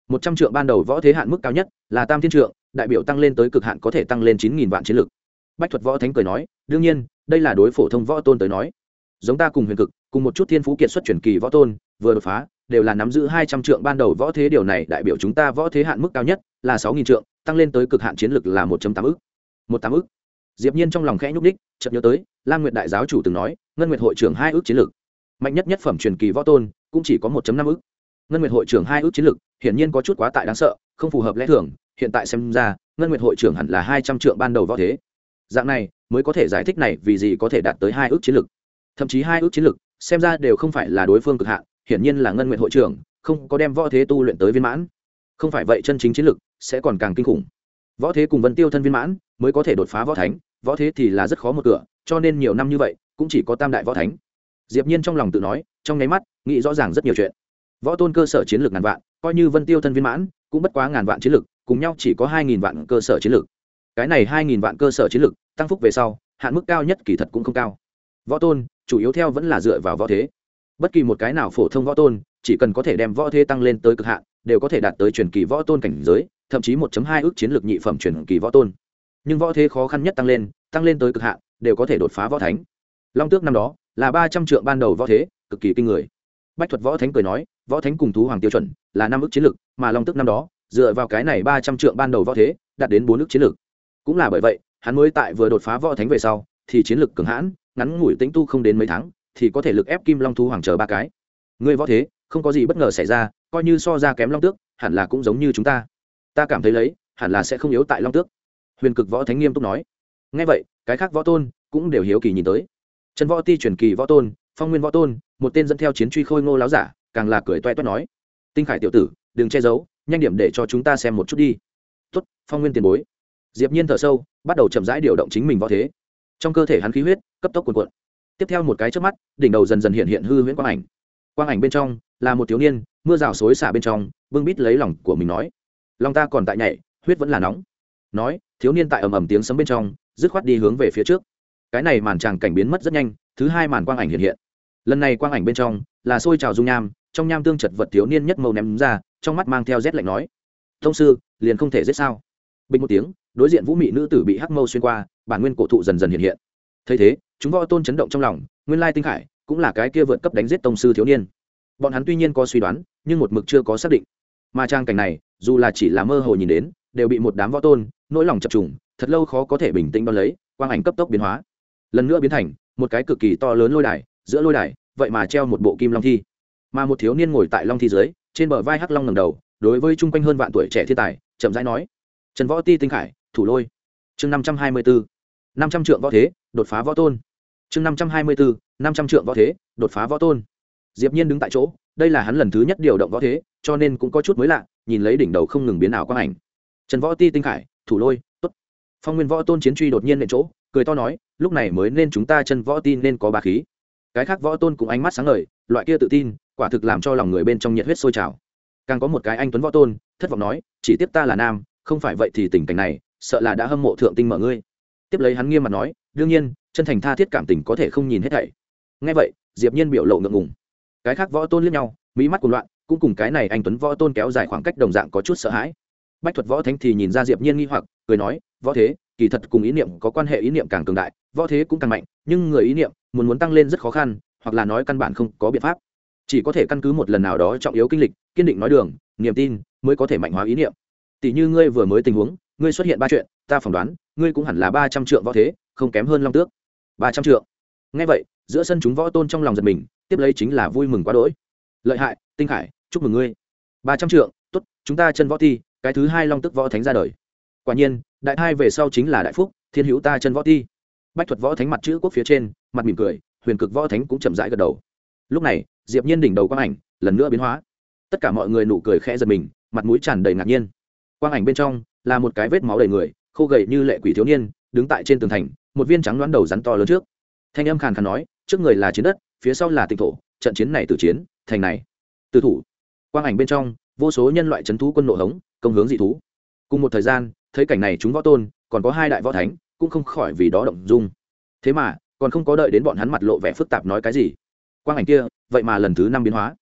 một trăm trượng ban đầu võ thế hạn mức cao nhất là tam thiên trượng, đại biểu tăng lên tới cực hạn có thể tăng lên chín nghìn vạn chiến lược bách thuật võ thánh cười nói, đương nhiên, đây là đối phổ thông võ tôn tới nói. Giống ta cùng huyền cực, cùng một chút thiên phú kiệt xuất truyền kỳ võ tôn vừa đột phá, đều là nắm giữ hai trăm trượng. Ban đầu võ thế điều này đại biểu chúng ta võ thế hạn mức cao nhất là sáu nghìn trượng, tăng lên tới cực hạn chiến lược là một tám ức. Một tám ức. Diệp nhiên trong lòng khẽ nhúc đích chợt nhớ tới, lam nguyệt đại giáo chủ từng nói, ngân nguyệt hội trưởng hai ước chiến lược mạnh nhất nhất phẩm truyền kỳ võ tôn, cũng chỉ có 1 năm ức. Ngân nguyệt hội trưởng hai ước chiến lược hiển nhiên có chút quá tại đáng sợ, không phù hợp lẽ thường, hiện tại xem ra, ngân nguyệt hội trưởng hẳn là hai trăm trượng ban đầu võ thế. Dạng này, mới có thể giải thích này vì gì có thể đạt tới hai ước chiến lược thậm chí hai ước chiến lược xem ra đều không phải là đối phương cực hạn hiển nhiên là ngân nguyện hội trưởng, không có đem võ thế tu luyện tới viên mãn. Không phải vậy chân chính chiến lược sẽ còn càng kinh khủng. Võ thế cùng vân tiêu thân viên mãn mới có thể đột phá võ thánh, võ thế thì là rất khó một cửa, cho nên nhiều năm như vậy cũng chỉ có tam đại võ thánh. Diệp nhiên trong lòng tự nói, trong nháy mắt, nghĩ rõ ràng rất nhiều chuyện. Võ tôn cơ sở chiến lược ngàn vạn, coi như vân tiêu thân viên mãn cũng bất quá ngàn vạn chiến lược cùng nhau chỉ có hai nghìn vạn cơ sở chiến lược cái này hai nghìn vạn cơ sở chiến lược tăng phúc về sau, hạn mức cao nhất kỳ thật cũng không cao. Võ tôn, chủ yếu theo vẫn là dựa vào võ thế bất kỳ một cái nào phổ thông võ tôn, chỉ cần có thể đem võ thế tăng lên tới cực hạn, đều có thể đạt tới truyền kỳ võ tôn cảnh giới, thậm chí 1 hai ước chiến lược nhị phẩm truyền kỳ võ tôn. Nhưng võ thế khó khăn nhất tăng lên tăng lên tới cực hạn, đều có thể đột phá võ thánh. Long tước năm đó, là ba trăm trượng ban đầu võ thế, cực kỳ kinh người. Bách thuật võ thánh cười nói, võ thánh cùng thú hoàng tiêu chuẩn, là năm ước chiến lược, mà long tước năm đó, dựa vào cái này ba trăm trượng ban đầu võ thế, đạt đến bốn ước chiến lược. Cũng là bởi vậy, hắn mới tại vừa đột phá võ thánh về sau, thì chiến lược cường hãn, ngắn ngủi tĩnh tu không đến mấy tháng thì có thể lực ép kim long thú hoàng chờ ba cái. Người võ thế, không có gì bất ngờ xảy ra, coi như so ra kém long tước, hẳn là cũng giống như chúng ta. Ta cảm thấy lấy, hẳn là sẽ không yếu tại long tước. Huyền cực võ thánh nghiêm túc nói. Ngay vậy, cái khác võ tôn cũng đều hiếu kỳ nhìn tới. Trần võ ti truyền kỳ võ tôn, phong nguyên võ tôn, một tên dẫn theo chiến truy khôi ngô láo giả, càng là cười toe toét nói. Tinh khải tiểu tử, đừng che giấu, nhanh điểm để cho chúng ta xem một chút đi. Tuất phong nguyên tiền bối. Diệp nhiên thở sâu, bắt đầu chậm rãi điều động chính mình võ thế. Trong cơ thể hắn khí huyết, cấp tốc cuồn cuộn tiếp theo một cái trước mắt, đỉnh đầu dần dần hiện hiện hư huyễn quang ảnh. Quang ảnh bên trong là một thiếu niên, mưa rào xối xả bên trong, bưng bít lấy lòng của mình nói lòng ta còn tại nhảy, huyết vẫn là nóng. Nói, thiếu niên tại ầm ầm tiếng sấm bên trong, dứt khoát đi hướng về phía trước. Cái này màn tràng cảnh biến mất rất nhanh, thứ hai màn quang ảnh hiện hiện. Lần này quang ảnh bên trong là xôi trào dung nham, trong nham tương chật vật thiếu niên nhất màu ném ra, trong mắt mang theo rét lạnh nói, thông sư, liền không thể giết sao? Bình một tiếng, đối diện vũ mị nữ tử bị hắc mâu xuyên qua, bản nguyên cổ thụ dần dần hiện hiện. Thấy thế chúng võ tôn chấn động trong lòng, nguyên lai tinh khải cũng là cái kia vượt cấp đánh giết tông sư thiếu niên. Bọn hắn tuy nhiên có suy đoán, nhưng một mực chưa có xác định. Mà trang cảnh này, dù là chỉ là mơ hồ nhìn đến, đều bị một đám võ tôn, nỗi lòng chập trùng, thật lâu khó có thể bình tĩnh đo lấy, quang ảnh cấp tốc biến hóa. Lần nữa biến thành một cái cực kỳ to lớn lôi đài, giữa lôi đài, vậy mà treo một bộ kim long thi. Mà một thiếu niên ngồi tại long thi dưới, trên bờ vai hắc long ngầm đầu, đối với chung quanh hơn vạn tuổi trẻ thiên tài, chậm rãi nói, trần võ ti tinh khải, thủ lôi. Chương năm trăm hai mươi bốn năm trăm trượng võ thế, đột phá võ tôn chương năm trăm hai mươi bốn, năm trăm trượng võ thế, đột phá võ tôn. Diệp nhiên đứng tại chỗ, đây là hắn lần thứ nhất điều động võ thế, cho nên cũng có chút mới lạ, nhìn lấy đỉnh đầu không ngừng biến ảo quang ảnh. Trần võ ti tinh khải, thủ lôi, tốt. Phong nguyên võ tôn chiến truy đột nhiên nện chỗ, cười to nói, lúc này mới nên chúng ta chân võ tin nên có bà khí. Cái khác võ tôn cũng ánh mắt sáng ngời, loại kia tự tin, quả thực làm cho lòng người bên trong nhiệt huyết sôi trào. Càng có một cái anh tuấn võ tôn, thất vọng nói, chỉ tiếp ta là nam, không phải vậy thì tình cảnh này, sợ là đã hâm mộ thượng tinh mở ngươi. Tiếp lấy hắn nghiêm mặt nói, đương nhiên chân thành tha thiết cảm tình có thể không nhìn hết thảy. Ngay vậy, diệp nhiên biểu lộ ngượng ngùng. Cái khác võ tôn liếc nhau, mỹ mắt cuồng loạn, cũng cùng cái này anh tuấn võ tôn kéo dài khoảng cách đồng dạng có chút sợ hãi. Bách thuật võ thánh thì nhìn ra diệp nhiên nghi hoặc, cười nói, võ thế, kỳ thật cùng ý niệm có quan hệ, ý niệm càng cường đại, võ thế cũng càng mạnh, nhưng người ý niệm muốn muốn tăng lên rất khó khăn, hoặc là nói căn bản không có biện pháp. Chỉ có thể căn cứ một lần nào đó trọng yếu kinh lịch, kiên định nói đường, niềm tin mới có thể mạnh hóa ý niệm. Tỷ như ngươi vừa mới tình huống, ngươi xuất hiện ba chuyện, ta phỏng đoán, ngươi cũng hẳn là ba trăm trượng võ thế, không kém hơn long tước ba trăm triệu ngay vậy giữa sân chúng võ tôn trong lòng giật mình tiếp lấy chính là vui mừng quá đỗi. Lợi hại tinh khải chúc mừng ngươi. Ba trăm triệu tốt chúng ta chân võ thi cái thứ hai long tức võ thánh ra đời. Quả nhiên đại hai về sau chính là đại phúc thiên hữu ta chân võ thi, bách thuật võ thánh mặt chữ quốc phía trên mặt mỉm cười huyền cực võ thánh cũng chậm rãi gật đầu. Lúc này diệp nhiên đỉnh đầu quang ảnh lần nữa biến hóa. Tất cả mọi người nụ cười khẽ giật mình mặt mũi tràn đầy ngạc nhiên. Quang ảnh bên trong là một cái vết máu đầy người khô gầy như lệ quỷ thiếu niên đứng tại trên tường thành một viên trắng đoán đầu rắn to lớn trước. Thanh âm khàn khàn nói, trước người là chiến đất, phía sau là tịnh thổ, trận chiến này từ chiến, thành này. Từ thủ. Quang ảnh bên trong, vô số nhân loại c thú quân nộ hống, công hướng dị thú. Cùng một thời gian, thấy cảnh này chúng võ tôn, còn có hai đại võ thánh, cũng không khỏi vì đó động dung. Thế mà, còn không có đợi đến bọn hắn mặt lộ vẻ phức tạp nói cái gì. Quang ảnh kia, vậy mà lần thứ năm biến hóa.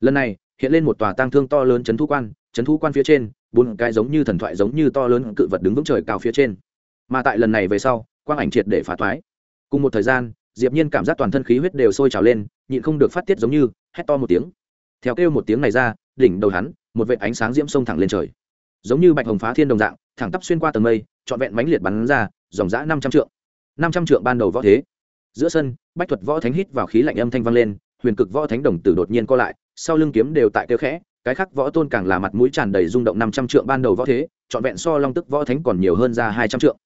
Lần này, hiện lên một tòa tang thương to lớn chấn thu quan, chấn thu quan phía trên, bốn cái giống như thần thoại giống như to lớn cự vật đứng vững trời cao phía trên. Mà tại lần này về sau quang ảnh triệt để phá thoái. Cùng một thời gian, diệp nhiên cảm giác toàn thân khí huyết đều sôi trào lên, nhịn không được phát tiết giống như, hét to một tiếng. Theo kêu một tiếng này ra, đỉnh đầu hắn, một vệt ánh sáng diễm sông thẳng lên trời. Giống như bạch hồng phá thiên đồng dạng, thẳng tắp xuyên qua tầng mây, trọn vẹn mãnh liệt bắn ra, dòng dã năm trăm trượng. Năm trăm trượng ban đầu võ thế. Giữa sân, bách thuật võ thánh hít vào khí lạnh âm thanh vang lên, huyền cực võ thánh đồng tử đột nhiên co lại, sau lưng kiếm đều tại kêu khẽ, cái khác võ tôn càng là mặt mũi tràn đầy rung động năm trăm trượng ban đầu võ thế, trọn vẹn so long tức võ thánh còn nhiều hơn ra hai trăm trượng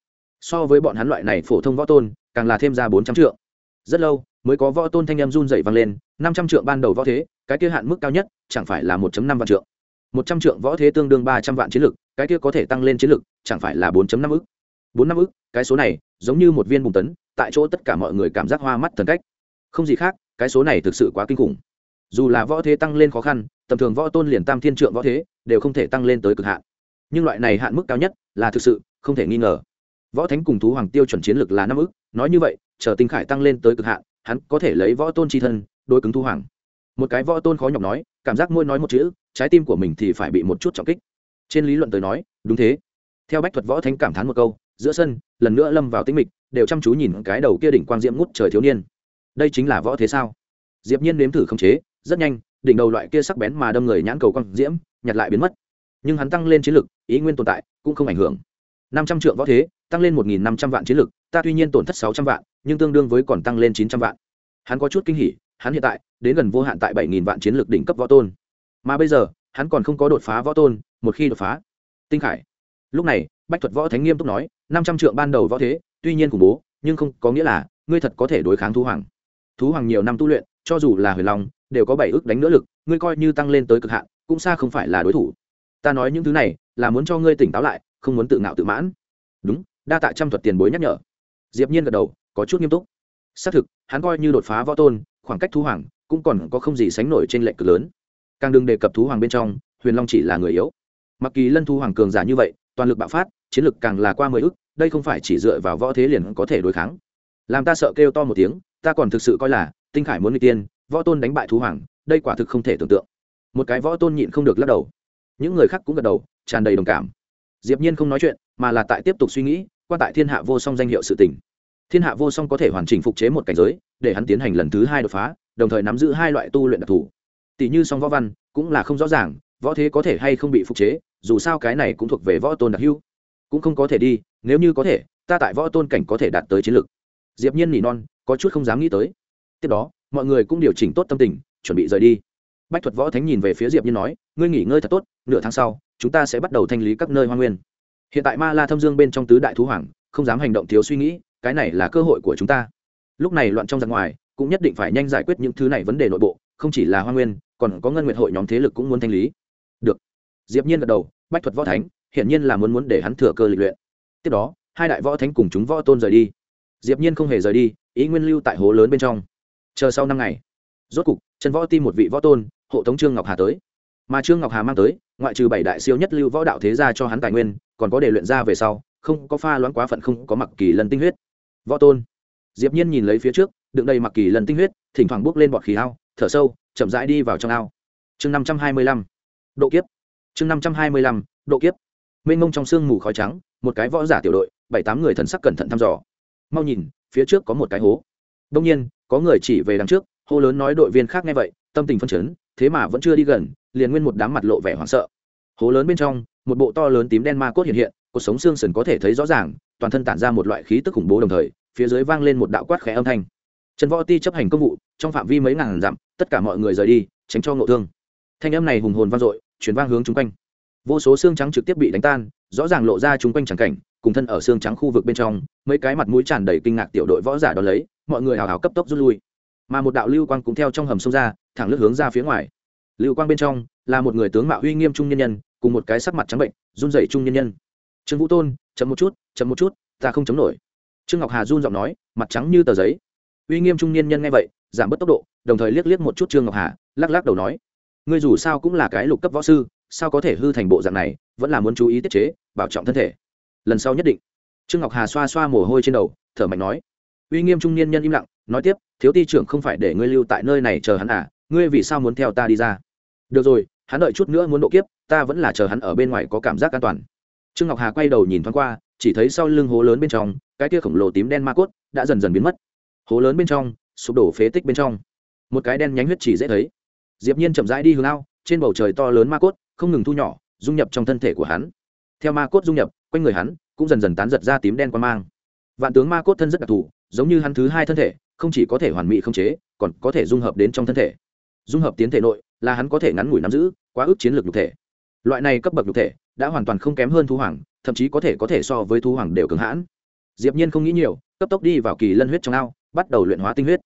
so với bọn hắn loại này phổ thông võ tôn, càng là thêm ra bốn trăm trượng. Rất lâu, mới có võ tôn thanh em run dậy vang lên, năm trăm trượng ban đầu võ thế, cái kia hạn mức cao nhất, chẳng phải là một năm vạn trượng. Một trăm trượng võ thế tương đương ba trăm vạn chiến lực, cái kia có thể tăng lên chiến lực, chẳng phải là bốn năm ức. Bốn năm ức, cái số này, giống như một viên bùng tấn, tại chỗ tất cả mọi người cảm giác hoa mắt thần cách. Không gì khác, cái số này thực sự quá kinh khủng. Dù là võ thế tăng lên khó khăn, tầm thường võ tôn liền tam thiên trượng võ thế, đều không thể tăng lên tới cực hạn. Nhưng loại này hạn mức cao nhất là thực sự không thể nghi ngờ võ thánh cùng thú hoàng tiêu chuẩn chiến lược là năm ức, nói như vậy, chờ tinh khải tăng lên tới cực hạn, hắn có thể lấy võ tôn chi thân đôi cứng thú hoàng. Một cái võ tôn khó nhọc nói, cảm giác môi nói một chữ, trái tim của mình thì phải bị một chút trọng kích. Trên lý luận tới nói, đúng thế. Theo bách thuật võ thánh cảm thán một câu, giữa sân, lần nữa lâm vào tĩnh mịch, đều chăm chú nhìn cái đầu kia đỉnh quang diễm ngút trời thiếu niên. Đây chính là võ thế sao? Diệp nhiên nếm thử không chế, rất nhanh, đỉnh đầu loại kia sắc bén mà đâm người nhãn cầu quang diễm, nhặt lại biến mất. Nhưng hắn tăng lên chiến lực, ý nguyên tồn tại, cũng không ảnh hưởng năm trăm trượng võ thế, tăng lên một nghìn năm trăm vạn chiến lực, ta tuy nhiên tổn thất sáu trăm vạn, nhưng tương đương với còn tăng lên chín trăm vạn. Hắn có chút kinh hỉ, hắn hiện tại, đến gần vô hạn tại bảy nghìn vạn chiến lực đỉnh cấp võ tôn. Mà bây giờ, hắn còn không có đột phá võ tôn, một khi đột phá. Tinh khải. Lúc này, bách thuật võ thánh nghiêm túc nói, năm trăm trượng ban đầu võ thế, tuy nhiên khủng bố, nhưng không có nghĩa là, ngươi thật có thể đối kháng thú hoàng. Thú hoàng nhiều năm tu luyện, cho dù là huyền long, đều có bảy ước đánh nữa lực, ngươi coi như tăng lên tới cực hạn, cũng xa không phải là đối thủ. Ta nói những thứ này, là muốn cho ngươi tỉnh táo lại không muốn tự ngạo tự mãn. Đúng, đa tạ trăm thuật tiền bối nhắc nhở. Diệp nhiên gật đầu, có chút nghiêm túc. Xác thực, hắn coi như đột phá võ tôn, khoảng cách thú hoàng cũng còn có không gì sánh nổi trên lệnh cực lớn. Càng đừng đề cập thú hoàng bên trong, huyền long chỉ là người yếu. Mặc kỳ lân thú hoàng cường giả như vậy, toàn lực bạo phát, chiến lực càng là qua mười ức, đây không phải chỉ dựa vào võ thế liền có thể đối kháng. Làm ta sợ kêu to một tiếng, ta còn thực sự coi là, tinh khải muốn người tiên, võ tôn đánh bại thú hoàng, đây quả thực không thể tưởng tượng. Một cái võ tôn nhịn không được lắc đầu. Những người khác cũng gật đầu, tràn đầy đồng cảm diệp nhiên không nói chuyện, mà là tại tiếp tục suy nghĩ, quan tại thiên hạ vô song danh hiệu sự tình. Thiên hạ vô song có thể hoàn chỉnh phục chế một cảnh giới, để hắn tiến hành lần thứ hai đột phá, đồng thời nắm giữ hai loại tu luyện đặc thù. Tỷ như song võ văn, cũng là không rõ ràng, võ thế có thể hay không bị phục chế, dù sao cái này cũng thuộc về võ tôn đặc hữu. Cũng không có thể đi, nếu như có thể, ta tại võ tôn cảnh có thể đạt tới chiến lực. Diệp nhiên nỉ non, có chút không dám nghĩ tới. Tiếp đó, mọi người cũng điều chỉnh tốt tâm tình, chuẩn bị rời đi. Bách thuật võ thánh nhìn về phía diệp nhiên nói, ngươi nghỉ ngơi thật tốt, nửa tháng sau chúng ta sẽ bắt đầu thanh lý các nơi hoa nguyên. Hiện tại ma la thâm dương bên trong tứ đại thú hoàng, không dám hành động thiếu suy nghĩ, cái này là cơ hội của chúng ta. Lúc này loạn trong giặc ngoài, cũng nhất định phải nhanh giải quyết những thứ này vấn đề nội bộ, không chỉ là hoa nguyên, còn có ngân nguyện hội nhóm thế lực cũng muốn thanh lý. Được. Diệp nhiên gật đầu, bách thuật võ thánh hiện nhiên là muốn muốn để hắn thừa cơ lịch luyện. Tiếp đó, hai đại võ thánh cùng chúng võ tôn rời đi. Diệp nhiên không hề rời đi, ý nguyên lưu tại hố lớn bên trong. Chờ sau năm ngày, rốt cục trần võ tim một vị võ tôn, hộ tống trương ngọc hà tới mà trương ngọc hà mang tới ngoại trừ bảy đại siêu nhất lưu võ đạo thế gia cho hắn tài nguyên còn có để luyện ra về sau không có pha loãng quá phận không có mặc kỳ lần tinh huyết võ tôn diệp nhiên nhìn lấy phía trước đựng đầy mặc kỳ lần tinh huyết thỉnh thoảng bước lên bọt khí ao thở sâu chậm rãi đi vào trong ao chương năm trăm hai mươi lăm độ kiếp chương năm trăm hai mươi lăm độ kiếp mênh mông trong sương mù khói trắng một cái võ giả tiểu đội bảy tám người thần sắc cẩn thận thăm dò mau nhìn phía trước có một cái hố đông nhiên có người chỉ về đằng trước hô lớn nói đội viên khác nghe vậy tâm tình phân chấn thế mà vẫn chưa đi gần, liền nguyên một đám mặt lộ vẻ hoảng sợ. Hố lớn bên trong, một bộ to lớn tím đen ma cốt hiện hiện cuộc sống xương sần có thể thấy rõ ràng, toàn thân tản ra một loại khí tức khủng bố đồng thời, phía dưới vang lên một đạo quát khẽ âm thanh. Trần võ ti chấp hành công vụ, trong phạm vi mấy ngàn dặm, tất cả mọi người rời đi, tránh cho ngộ thương. Thanh âm này hùng hồn vang dội chuyển vang hướng chung quanh. Vô số xương trắng trực tiếp bị đánh tan, rõ ràng lộ ra chung quanh trắng cảnh, cùng thân ở xương trắng khu vực bên trong, mấy cái mặt mũi tràn đầy kinh ngạc tiểu đội võ giả đ ó lấy, mọi người hào hào cấp tốc rút lui mà một đạo lưu quang cũng theo trong hầm sông ra, thẳng lướt hướng ra phía ngoài. Lưu quang bên trong là một người tướng mạo uy nghiêm trung nhân nhân, cùng một cái sắc mặt trắng bệnh, run dậy trung nhân nhân. Trương vũ tôn, chậm một chút, chậm một chút, ta không chống nổi. Trương ngọc hà run giọng nói, mặt trắng như tờ giấy. Uy nghiêm trung niên nhân nghe vậy, giảm bớt tốc độ, đồng thời liếc liếc một chút trương ngọc hà, lắc lắc đầu nói, ngươi dù sao cũng là cái lục cấp võ sư, sao có thể hư thành bộ dạng này, vẫn là muốn chú ý tiết chế, bảo trọng thân thể. Lần sau nhất định. Trương ngọc hà xoa xoa mồ hôi trên đầu, thở mạnh nói, uy nghiêm trung niên nhân im lặng nói tiếp, thiếu ti trưởng không phải để ngươi lưu tại nơi này chờ hắn à ngươi vì sao muốn theo ta đi ra? Được rồi, hắn đợi chút nữa muốn độ kiếp, ta vẫn là chờ hắn ở bên ngoài có cảm giác an toàn. Trương ngọc hà quay đầu nhìn thoáng qua, chỉ thấy sau lưng hố lớn bên trong, cái kia khổng lồ tím đen ma cốt đã dần dần biến mất. Hố lớn bên trong, sụp đổ phế tích bên trong. Một cái đen nhánh huyết chỉ dễ thấy. Diệp nhiên chậm rãi đi hướng ao, trên bầu trời to lớn ma cốt, không ngừng thu nhỏ, dung nhập trong thân thể của hắn. Theo ma cốt dung nhập, quanh người hắn cũng dần dần tán giật ra tím đen quan mang. Vạn tướng ma cốt thân rất đặc thù, giống như hắn thứ hai thân thể không chỉ có thể hoàn mỹ không chế, còn có thể dung hợp đến trong thân thể. Dung hợp tiến thể nội là hắn có thể ngắn ngủi nắm giữ, quá ước chiến lược nhục thể. Loại này cấp bậc nhục thể đã hoàn toàn không kém hơn thú hoàng, thậm chí có thể có thể so với thú hoàng đều cường hãn. Diệp nhiên không nghĩ nhiều, cấp tốc đi vào kỳ lân huyết trong ao, bắt đầu luyện hóa tinh huyết.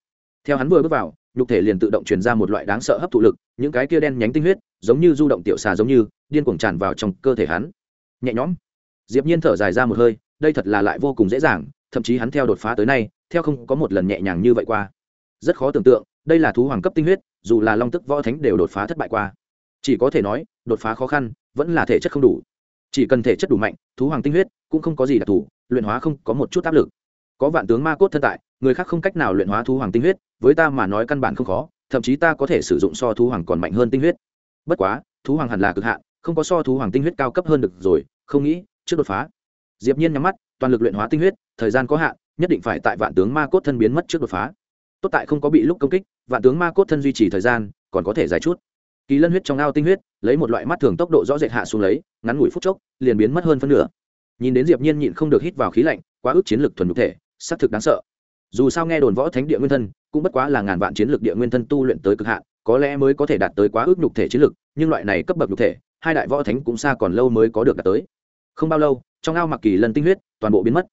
Theo hắn vừa bước vào, nhục thể liền tự động truyền ra một loại đáng sợ hấp thụ lực, những cái kia đen nhánh tinh huyết, giống như du động tiểu xà giống như, điên cuồng tràn vào trong cơ thể hắn. Nhẹ nhõm. Diệp nhiên thở dài ra một hơi, đây thật là lại vô cùng dễ dàng, thậm chí hắn theo đột phá tới nay theo không có một lần nhẹ nhàng như vậy qua. Rất khó tưởng tượng, đây là thú hoàng cấp tinh huyết, dù là long tức võ thánh đều đột phá thất bại qua. Chỉ có thể nói, đột phá khó khăn, vẫn là thể chất không đủ. Chỉ cần thể chất đủ mạnh, thú hoàng tinh huyết cũng không có gì đặc thù, luyện hóa không có một chút áp lực. Có vạn tướng ma cốt thân tại, người khác không cách nào luyện hóa thú hoàng tinh huyết, với ta mà nói căn bản không khó, thậm chí ta có thể sử dụng so thú hoàng còn mạnh hơn tinh huyết. Bất quá, thú hoàng hẳn là cực hạn, không có so thú hoàng tinh huyết cao cấp hơn được rồi, không nghĩ, trước đột phá. Diệp nhiên nhắm mắt, toàn lực luyện hóa tinh huyết, thời gian có hạn nhất định phải tại vạn tướng ma cốt thân biến mất trước đột phá. Tốt tại không có bị lúc công kích, vạn tướng ma cốt thân duy trì thời gian, còn có thể dài chút. Kỳ lân huyết trong ao tinh huyết, lấy một loại mắt thường tốc độ rõ rệt hạ xuống lấy, ngắn ngủi phút chốc, liền biến mất hơn phân nửa. Nhìn đến diệp nhiên nhịn không được hít vào khí lạnh, quá ước chiến lực thuần nhục thể, xác thực đáng sợ. Dù sao nghe đồn võ thánh địa nguyên thân, cũng bất quá là ngàn vạn chiến lực địa nguyên thân tu luyện tới cực hạn, có lẽ mới có thể đạt tới quá ước nhục thể chiến lực nhưng loại này cấp bậc nhục thể, hai đại võ thánh cũng xa còn lâu mới có được đạt tới. Không bao lâu, trong ao mặc kỳ lân tinh huyết, toàn bộ biến mất.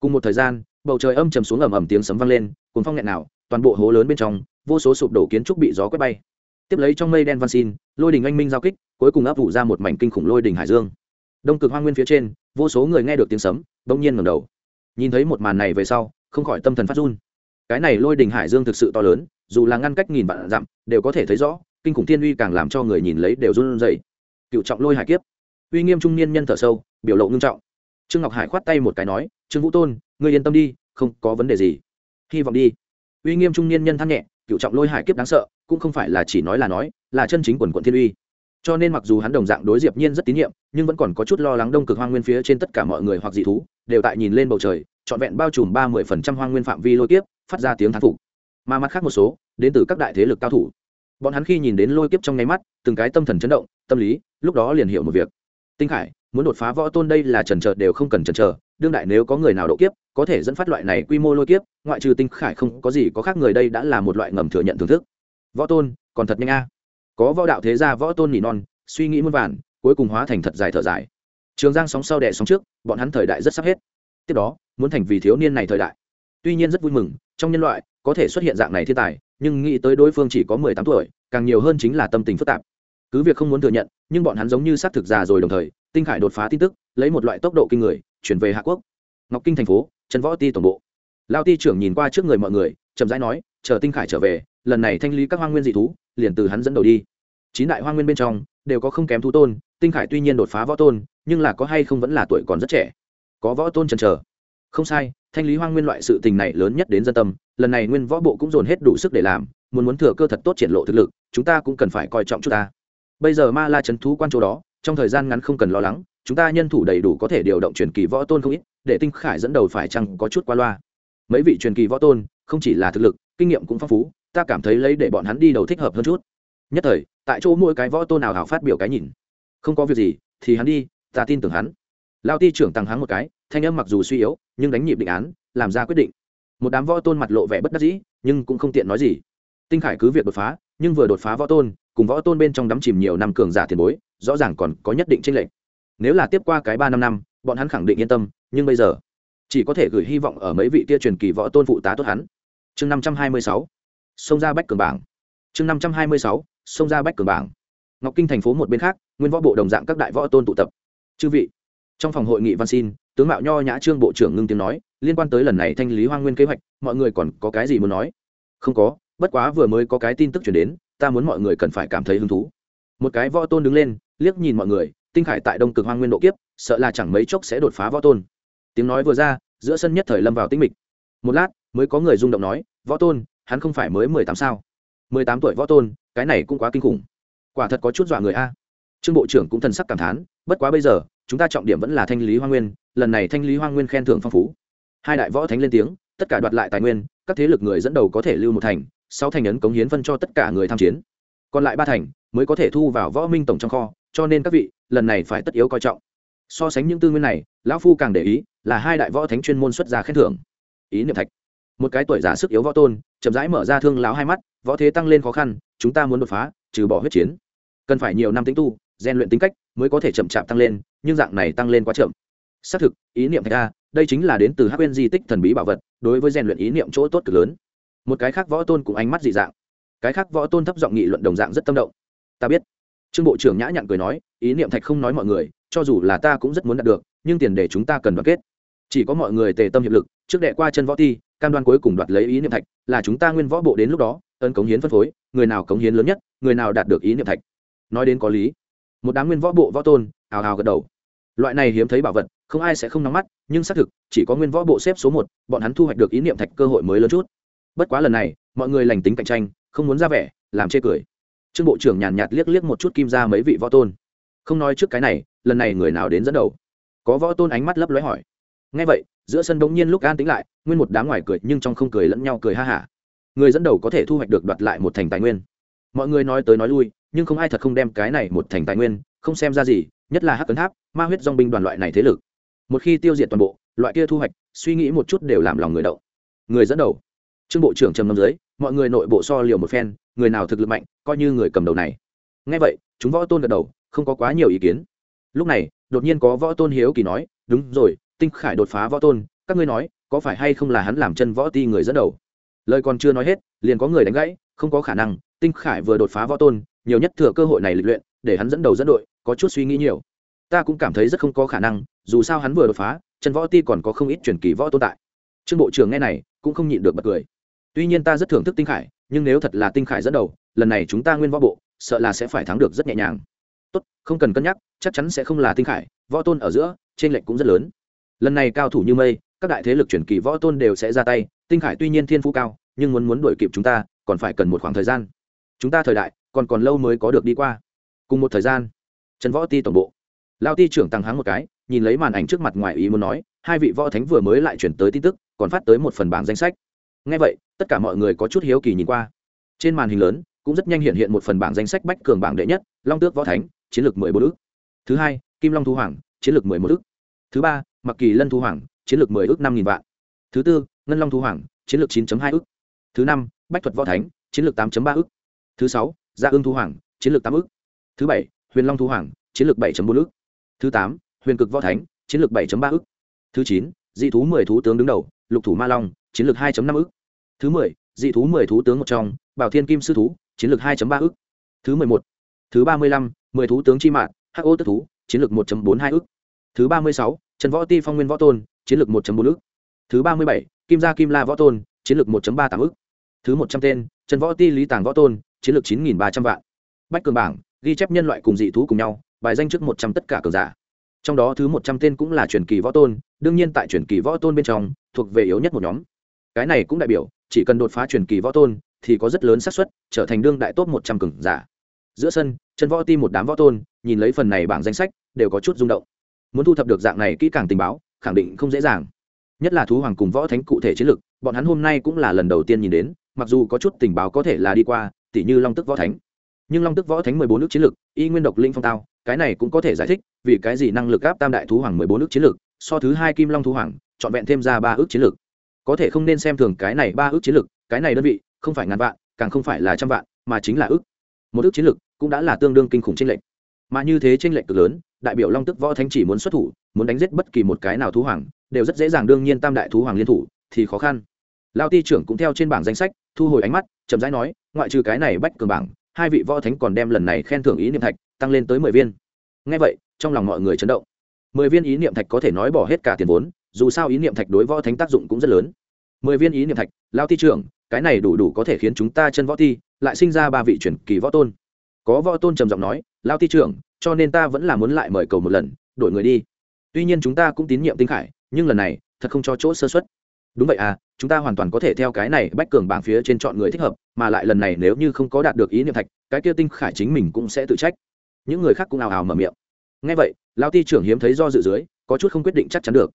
Cùng một thời gian bầu trời âm trầm xuống ầm ầm tiếng sấm vang lên cuốn phong nghẹn nào, toàn bộ hố lớn bên trong, vô số sụp đổ kiến trúc bị gió quét bay. Tiếp lấy trong mây đen văn xin, lôi đình anh minh giao kích, cuối cùng ấp vụ ra một mảnh kinh khủng lôi đình hải dương. Đông cực hoa nguyên phía trên, vô số người nghe được tiếng sấm, bỗng nhiên ngầm đầu. Nhìn thấy một màn này về sau, không khỏi tâm thần phát run. Cái này lôi đình hải dương thực sự to lớn, dù là ngăn cách nghìn vạn dặm, đều có thể thấy rõ, kinh khủng thiên uy càng làm cho người nhìn lấy đều run rẩy. Cựu trọng lôi hải kiếp. Uy nghiêm trung niên nhân thở sâu, biểu lộ ngưng trọng. Trương ngọc hải khoát tay một cái nói, trương vũ tôn ngươi yên tâm đi, không có vấn đề gì. Hy vọng đi. Uy nghiêm trung niên nhân than nhẹ, cựu trọng lôi hải kiếp đáng sợ, cũng không phải là chỉ nói là nói, là chân chính quần quận thiên uy. Cho nên mặc dù hắn đồng dạng đối diệp nhiên rất tín nhiệm, nhưng vẫn còn có chút lo lắng đông cực hoang nguyên phía trên tất cả mọi người hoặc dị thú, đều tại nhìn lên bầu trời, trọn vẹn bao trùm ba mươi phần trăm hoang nguyên phạm vi lôi kiếp, phát ra tiếng thán phục. Mà mặt khác một số, đến từ các đại thế lực cao thủ. Bọn hắn khi nhìn đến lôi kiếp trong nháy mắt, từng cái tâm thần chấn động, tâm lý, lúc đó liền hiểu một việc. Tinh khải muốn đột phá võ tôn đây là trần trờ đều không cần trần trờ. Đương đại nếu có người nào độ kiếp, có thể dẫn phát loại này quy mô lôi kiếp, ngoại trừ tinh khải không có gì, có khác người đây đã là một loại ngầm thừa nhận thưởng thức. Võ tôn, còn thật nhanh a. Có võ đạo thế gia võ tôn nỉ non, suy nghĩ muôn vàn, cuối cùng hóa thành thật dài thở dài. Trường giang sóng sau đẻ sóng trước, bọn hắn thời đại rất sắp hết. Tiếp đó, muốn thành vì thiếu niên này thời đại. Tuy nhiên rất vui mừng, trong nhân loại, có thể xuất hiện dạng này thiên tài, nhưng nghĩ tới đối phương chỉ có mười tám tuổi, càng nhiều hơn chính là tâm tình phức tạp. Cứ việc không muốn thừa nhận nhưng bọn hắn giống như xác thực già rồi đồng thời, tinh khải đột phá tin tức, lấy một loại tốc độ kinh người, chuyển về hạ quốc. Ngọc kinh thành phố, trần võ ti tổng bộ. Lao ti trưởng nhìn qua trước người mọi người, chậm rãi nói, chờ tinh khải trở về, lần này thanh lý các hoang nguyên dị thú, liền từ hắn dẫn đầu đi. Chín đại hoang nguyên bên trong, đều có không kém thú tôn, tinh khải tuy nhiên đột phá võ tôn, nhưng là có hay không vẫn là tuổi còn rất trẻ. Có võ tôn trần chờ. Không sai, thanh lý hoang nguyên loại sự tình này lớn nhất đến dân tâm, lần này nguyên võ bộ cũng dồn hết đủ sức để làm, muốn muốn thừa cơ thật tốt triển lộ thực lực, chúng ta cũng cần phải coi trọng chúng ta bây giờ ma la c h ấ n thú quan chỗ đó, trong thời gian ngắn không cần lo lắng, chúng ta nhân thủ đầy đủ có thể điều động truyền kỳ võ tôn không ít, để tinh khải dẫn đầu phải chăng có chút qua loa. Mấy vị truyền kỳ võ tôn, không chỉ là thực lực, kinh nghiệm cũng phong phú, ta cảm thấy lấy để bọn hắn đi đầu thích hợp hơn chút. Nhất thời, tại chỗ mỗi cái võ tôn nào hảo phát biểu cái nhìn. Không có việc gì, thì hắn đi, ta tin tưởng hắn. Lao ti trưởng tăng hắn một cái, thanh âm mặc dù suy yếu, nhưng đánh nhịp định án, làm ra quyết định. Một đám võ tôn mặt lộ vẻ bất đắc dĩ, nhưng cũng không tiện nói gì. Tinh khải cứ việc đột phá nhưng vừa đột phá võ tôn, cùng võ tôn bên trong đắm chìm nhiều năm cường giả tiền bối, rõ ràng còn có nhất định tranh lệch. Nếu là tiếp qua cái ba năm năm, bọn hắn khẳng định yên tâm, nhưng bây giờ, chỉ có thể gửi hy vọng ở mấy vị kia truyền kỳ võ tôn phụ tá tốt hắn. Chương năm trăm hai mươi sáu sông ra bách cường bảng. Chương năm trăm hai mươi sáu sông ra bách cường bảng. Ngọc kinh thành phố một bên khác, nguyên võ bộ đồng dạng các đại võ tôn tụ tập. Chư vị, trong phòng hội nghị văn xin, tướng mạo nho nhã trương bộ trưởng ngưng tiếng nói, liên quan tới lần này thanh lý hoang nguyên kế hoạch, mọi người còn có cái gì muốn nói? Không có bất quá vừa mới có cái tin tức chuyển đến, ta muốn mọi người cần phải cảm thấy hứng thú. Một cái võ tôn đứng lên, liếc nhìn mọi người, tinh khải tại đông cực hoang nguyên độ kiếp, sợ là chẳng mấy chốc sẽ đột phá võ tôn. Tiếng nói vừa ra, giữa sân nhất thời lâm vào tinh mịch. Một lát, mới có người rung động nói, võ tôn, hắn không phải mới mười tám sao? Mười tám tuổi võ tôn, cái này cũng quá kinh khủng. Quả thật có chút dọa người a. Trương bộ trưởng cũng thần sắc cảm thán, bất quá bây giờ, chúng ta trọng điểm vẫn là thanh lý hoa nguyên, lần này thanh lý hoa nguyên khen thưởng phong phú. Hai đại võ thánh lên tiếng, tất cả đoạt lại tài nguyên, các thế lực người dẫn đầu có thể lưu một thành sáu thành ấn cống hiến phân cho tất cả người tham chiến. Còn lại ba thành mới có thể thu vào võ minh tổng trong kho, cho nên các vị, lần này phải tất yếu coi trọng. So sánh những tư nguyên này, lão phu càng để ý là hai đại võ thánh chuyên môn xuất ra khen thưởng. Ý niệm thạch. Một cái tuổi giả sức yếu võ tôn, chậm rãi mở ra thương láo hai mắt, võ thế tăng lên khó khăn, chúng ta muốn đột phá, trừ bỏ huyết chiến. Cần phải nhiều năm tính tu, rèn luyện tính cách mới có thể chậm chạp tăng lên, nhưng dạng này tăng lên quá chậm. Xác thực, ý niệm thạch a, đây chính là đến từ hắc quên di tích thần bí bảo vật, đối với rèn luyện ý niệm chỗ tốt cực lớn một cái khác võ tôn cùng ánh mắt dị dạng. Cái khác võ tôn thấp giọng nghị luận đồng dạng rất tâm động. Ta biết. Trương bộ trưởng nhã nhặn cười nói, ý niệm thạch không nói mọi người, cho dù là ta cũng rất muốn đạt được, nhưng tiền để chúng ta cần đoàn kết. Chỉ có mọi người tề tâm hiệp lực, trước đệ qua chân võ ti, cam đoan cuối cùng đoạt lấy ý niệm thạch, là chúng ta nguyên võ bộ đến lúc đó, ân cống hiến phân phối, người nào cống hiến lớn nhất, người nào đạt được ý niệm thạch. Nói đến có lý. Một đám nguyên võ bộ võ tôn hào hào gật đầu. Loại này hiếm thấy bảo vật, không ai sẽ không nóng mắt, nhưng xác thực, chỉ có nguyên võ bộ xếp số một, bọn hắn thu hoạch được ý niệm thạch cơ hội mới lớn chút bất quá lần này, mọi người lành tính cạnh tranh, không muốn ra vẻ, làm chê cười. Trương bộ trưởng nhàn nhạt liếc liếc một chút kim ra mấy vị võ tôn. Không nói trước cái này, lần này người nào đến dẫn đầu? Có võ tôn ánh mắt lấp lóe hỏi. Ngay vậy, giữa sân bỗng nhiên lúc an tính lại, nguyên một đám ngoài cười, nhưng trong không cười lẫn nhau cười ha hả. Người dẫn đầu có thể thu hoạch được đoạt lại một thành tài nguyên. Mọi người nói tới nói lui, nhưng không ai thật không đem cái này một thành tài nguyên, không xem ra gì, nhất là hắc cấn tháp, ma huyết dong binh đoàn loại này thế lực. Một khi tiêu diệt toàn bộ, loại kia thu hoạch, suy nghĩ một chút đều làm lòng người đậu người dẫn đầu trương bộ trưởng trầm ngâm dưới, mọi người nội bộ so liều một phen, người nào thực lực mạnh, coi như người cầm đầu này. Ngay vậy, chúng võ tôn gật đầu, không có quá nhiều ý kiến. Lúc này, đột nhiên có võ tôn hiếu kỳ nói, đúng rồi, tinh khải đột phá võ tôn, các ngươi nói, có phải hay không là hắn làm chân võ ti người dẫn đầu? Lời còn chưa nói hết, liền có người đánh gãy, không có khả năng, tinh khải vừa đột phá võ tôn, nhiều nhất thừa cơ hội này lịch luyện, để hắn dẫn đầu dẫn đội, có chút suy nghĩ nhiều. Ta cũng cảm thấy rất không có khả năng, dù sao hắn vừa đột phá, chân võ ti còn có không ít truyền kỳ võ tôn tại. Trương bộ trưởng nghe này, cũng không nhịn được bật cười tuy nhiên ta rất thưởng thức tinh khải, nhưng nếu thật là tinh khải dẫn đầu, lần này chúng ta nguyên võ bộ, sợ là sẽ phải thắng được rất nhẹ nhàng. Tốt, không cần cân nhắc, chắc chắn sẽ không là tinh khải, võ tôn ở giữa trên lệnh cũng rất lớn. Lần này cao thủ như mây, các đại thế lực chuyển kỳ võ tôn đều sẽ ra tay, tinh khải tuy nhiên thiên phú cao, nhưng muốn muốn đuổi kịp chúng ta, còn phải cần một khoảng thời gian. Chúng ta thời đại, còn còn lâu mới có được đi qua. Cùng một thời gian, trần võ ti tổng bộ. Lao ti trưởng tăng háng một cái, nhìn lấy màn ảnh trước mặt ngoài ý muốn nói, hai vị võ thánh vừa mới lại chuyển tới tin tức, còn phát tới một phần bảng danh sách ngay vậy, tất cả mọi người có chút hiếu kỳ nhìn qua. Trên màn hình lớn, cũng rất nhanh hiện hiện một phần bảng danh sách bách cường bảng đệ nhất, long tước võ thánh, chiến lược mười bốn ước. Thứ hai, kim long thu hoàng, chiến lược mười một ước. Thứ ba, mặc kỳ lân thu hoàng, chiến lược mười ước năm nghìn vạn. Thứ tư, ngân long thu hoàng, chiến lược chín hai ước. Thứ năm, bách thuật võ thánh, chiến lược tám ba ước. Thứ sáu gia ương thu hoàng, chiến lược tám ước. Thứ bảy, huyền long thu hoàng, chiến lược bảy bốn ước. Thứ tám, huyền cực võ thánh, chiến lược bảy ba ước. Thứ chín, dị thú mười thú tướng đứng đầu lục thủ ma long, chiến lược hai năm ước thứ mười, dị thú mười thú tướng một trong, bảo thiên kim sư thú, chiến lược hai ba ước thứ mười một, thứ ba mươi lăm, mười thú tướng chi mạng hắc ô tức thú, chiến lược một bốn hai ước thứ ba mươi sáu, trần võ ti phong nguyên võ tôn, chiến lược một bốn ước thứ ba mươi bảy, kim gia kim la võ tôn, chiến lược một ba tám ước thứ một trăm tên, trần võ ti lý tàng võ tôn, chiến lược chín nghìn ba trăm vạn. Bách cường bảng ghi chép nhân loại cùng dị thú cùng nhau, bài danh trước một trăm tất cả cường giả trong đó thứ một trăm tên cũng là truyền kỳ võ tôn, đương nhiên tại truyền kỳ võ tôn bên trong, thuộc về yếu nhất một nhóm. Cái này cũng đại biểu, chỉ cần đột phá truyền kỳ võ tôn, thì có rất lớn xác suất trở thành đương đại top một trăm cường giả. Giữa sân chân võ ti một đám võ tôn, nhìn lấy phần này bảng danh sách, đều có chút rung động. Muốn thu thập được dạng này kỹ càng tình báo, khẳng định không dễ dàng. Nhất là thú hoàng cùng võ thánh cụ thể chiến lực, bọn hắn hôm nay cũng là lần đầu tiên nhìn đến, mặc dù có chút tình báo có thể là đi qua tỷ như long tức võ thánh. Nhưng long tức võ thánh mười bốn nước chiến lực, y nguyên độc linh phong tao cái này cũng có thể giải thích, vì cái gì năng lực áp tam đại thú hoàng mười bốn ước chiến lược, so thứ hai kim long thú hoàng, trọn vẹn thêm ra ba ước chiến lược. Có thể không nên xem thường cái này ba ước chiến lược, cái này đơn vị, không phải ngàn vạn, càng không phải là trăm vạn, mà chính là ước. Một ước chiến lược cũng đã là tương đương kinh khủng tranh lệch. Mà như thế tranh lệch cực lớn, đại biểu long tức võ thánh chỉ muốn xuất thủ, muốn đánh giết bất kỳ một cái nào thú hoàng, đều rất dễ dàng đương nhiên tam đại thú hoàng liên thủ, thì khó khăn. Lao ti trưởng cũng theo trên bảng danh sách, thu hồi ánh mắt, chậm rãi nói, ngoại trừ cái này bách cường bảng, hai vị võ thánh còn đem lần này khen thưởng ý niệm thạch tăng lên tới mười viên. Ngay vậy, trong lòng mọi người chấn động. Mười viên ý niệm thạch có thể nói bỏ hết cả tiền vốn, dù sao ý niệm thạch đối võ thánh tác dụng cũng rất lớn. Mười viên ý niệm thạch, lao Thi trưởng, cái này đủ đủ có thể khiến chúng ta chân võ thi lại sinh ra ba vị truyền kỳ võ tôn. Có võ tôn trầm giọng nói, lao Thi trưởng, cho nên ta vẫn là muốn lại mời cầu một lần, đổi người đi. Tuy nhiên chúng ta cũng tín nhiệm tinh khải, nhưng lần này, thật không cho chỗ sơ xuất đúng vậy à chúng ta hoàn toàn có thể theo cái này bách cường bảng phía trên chọn người thích hợp, mà lại lần này nếu như không có đạt được ý niệm thạch, cái kia tinh khải chính mình cũng sẽ tự trách những người khác cũng ào ào mở miệng. Ngay vậy lao ti trưởng hiếm thấy do dự dưới, có chút không quyết định chắc chắn được.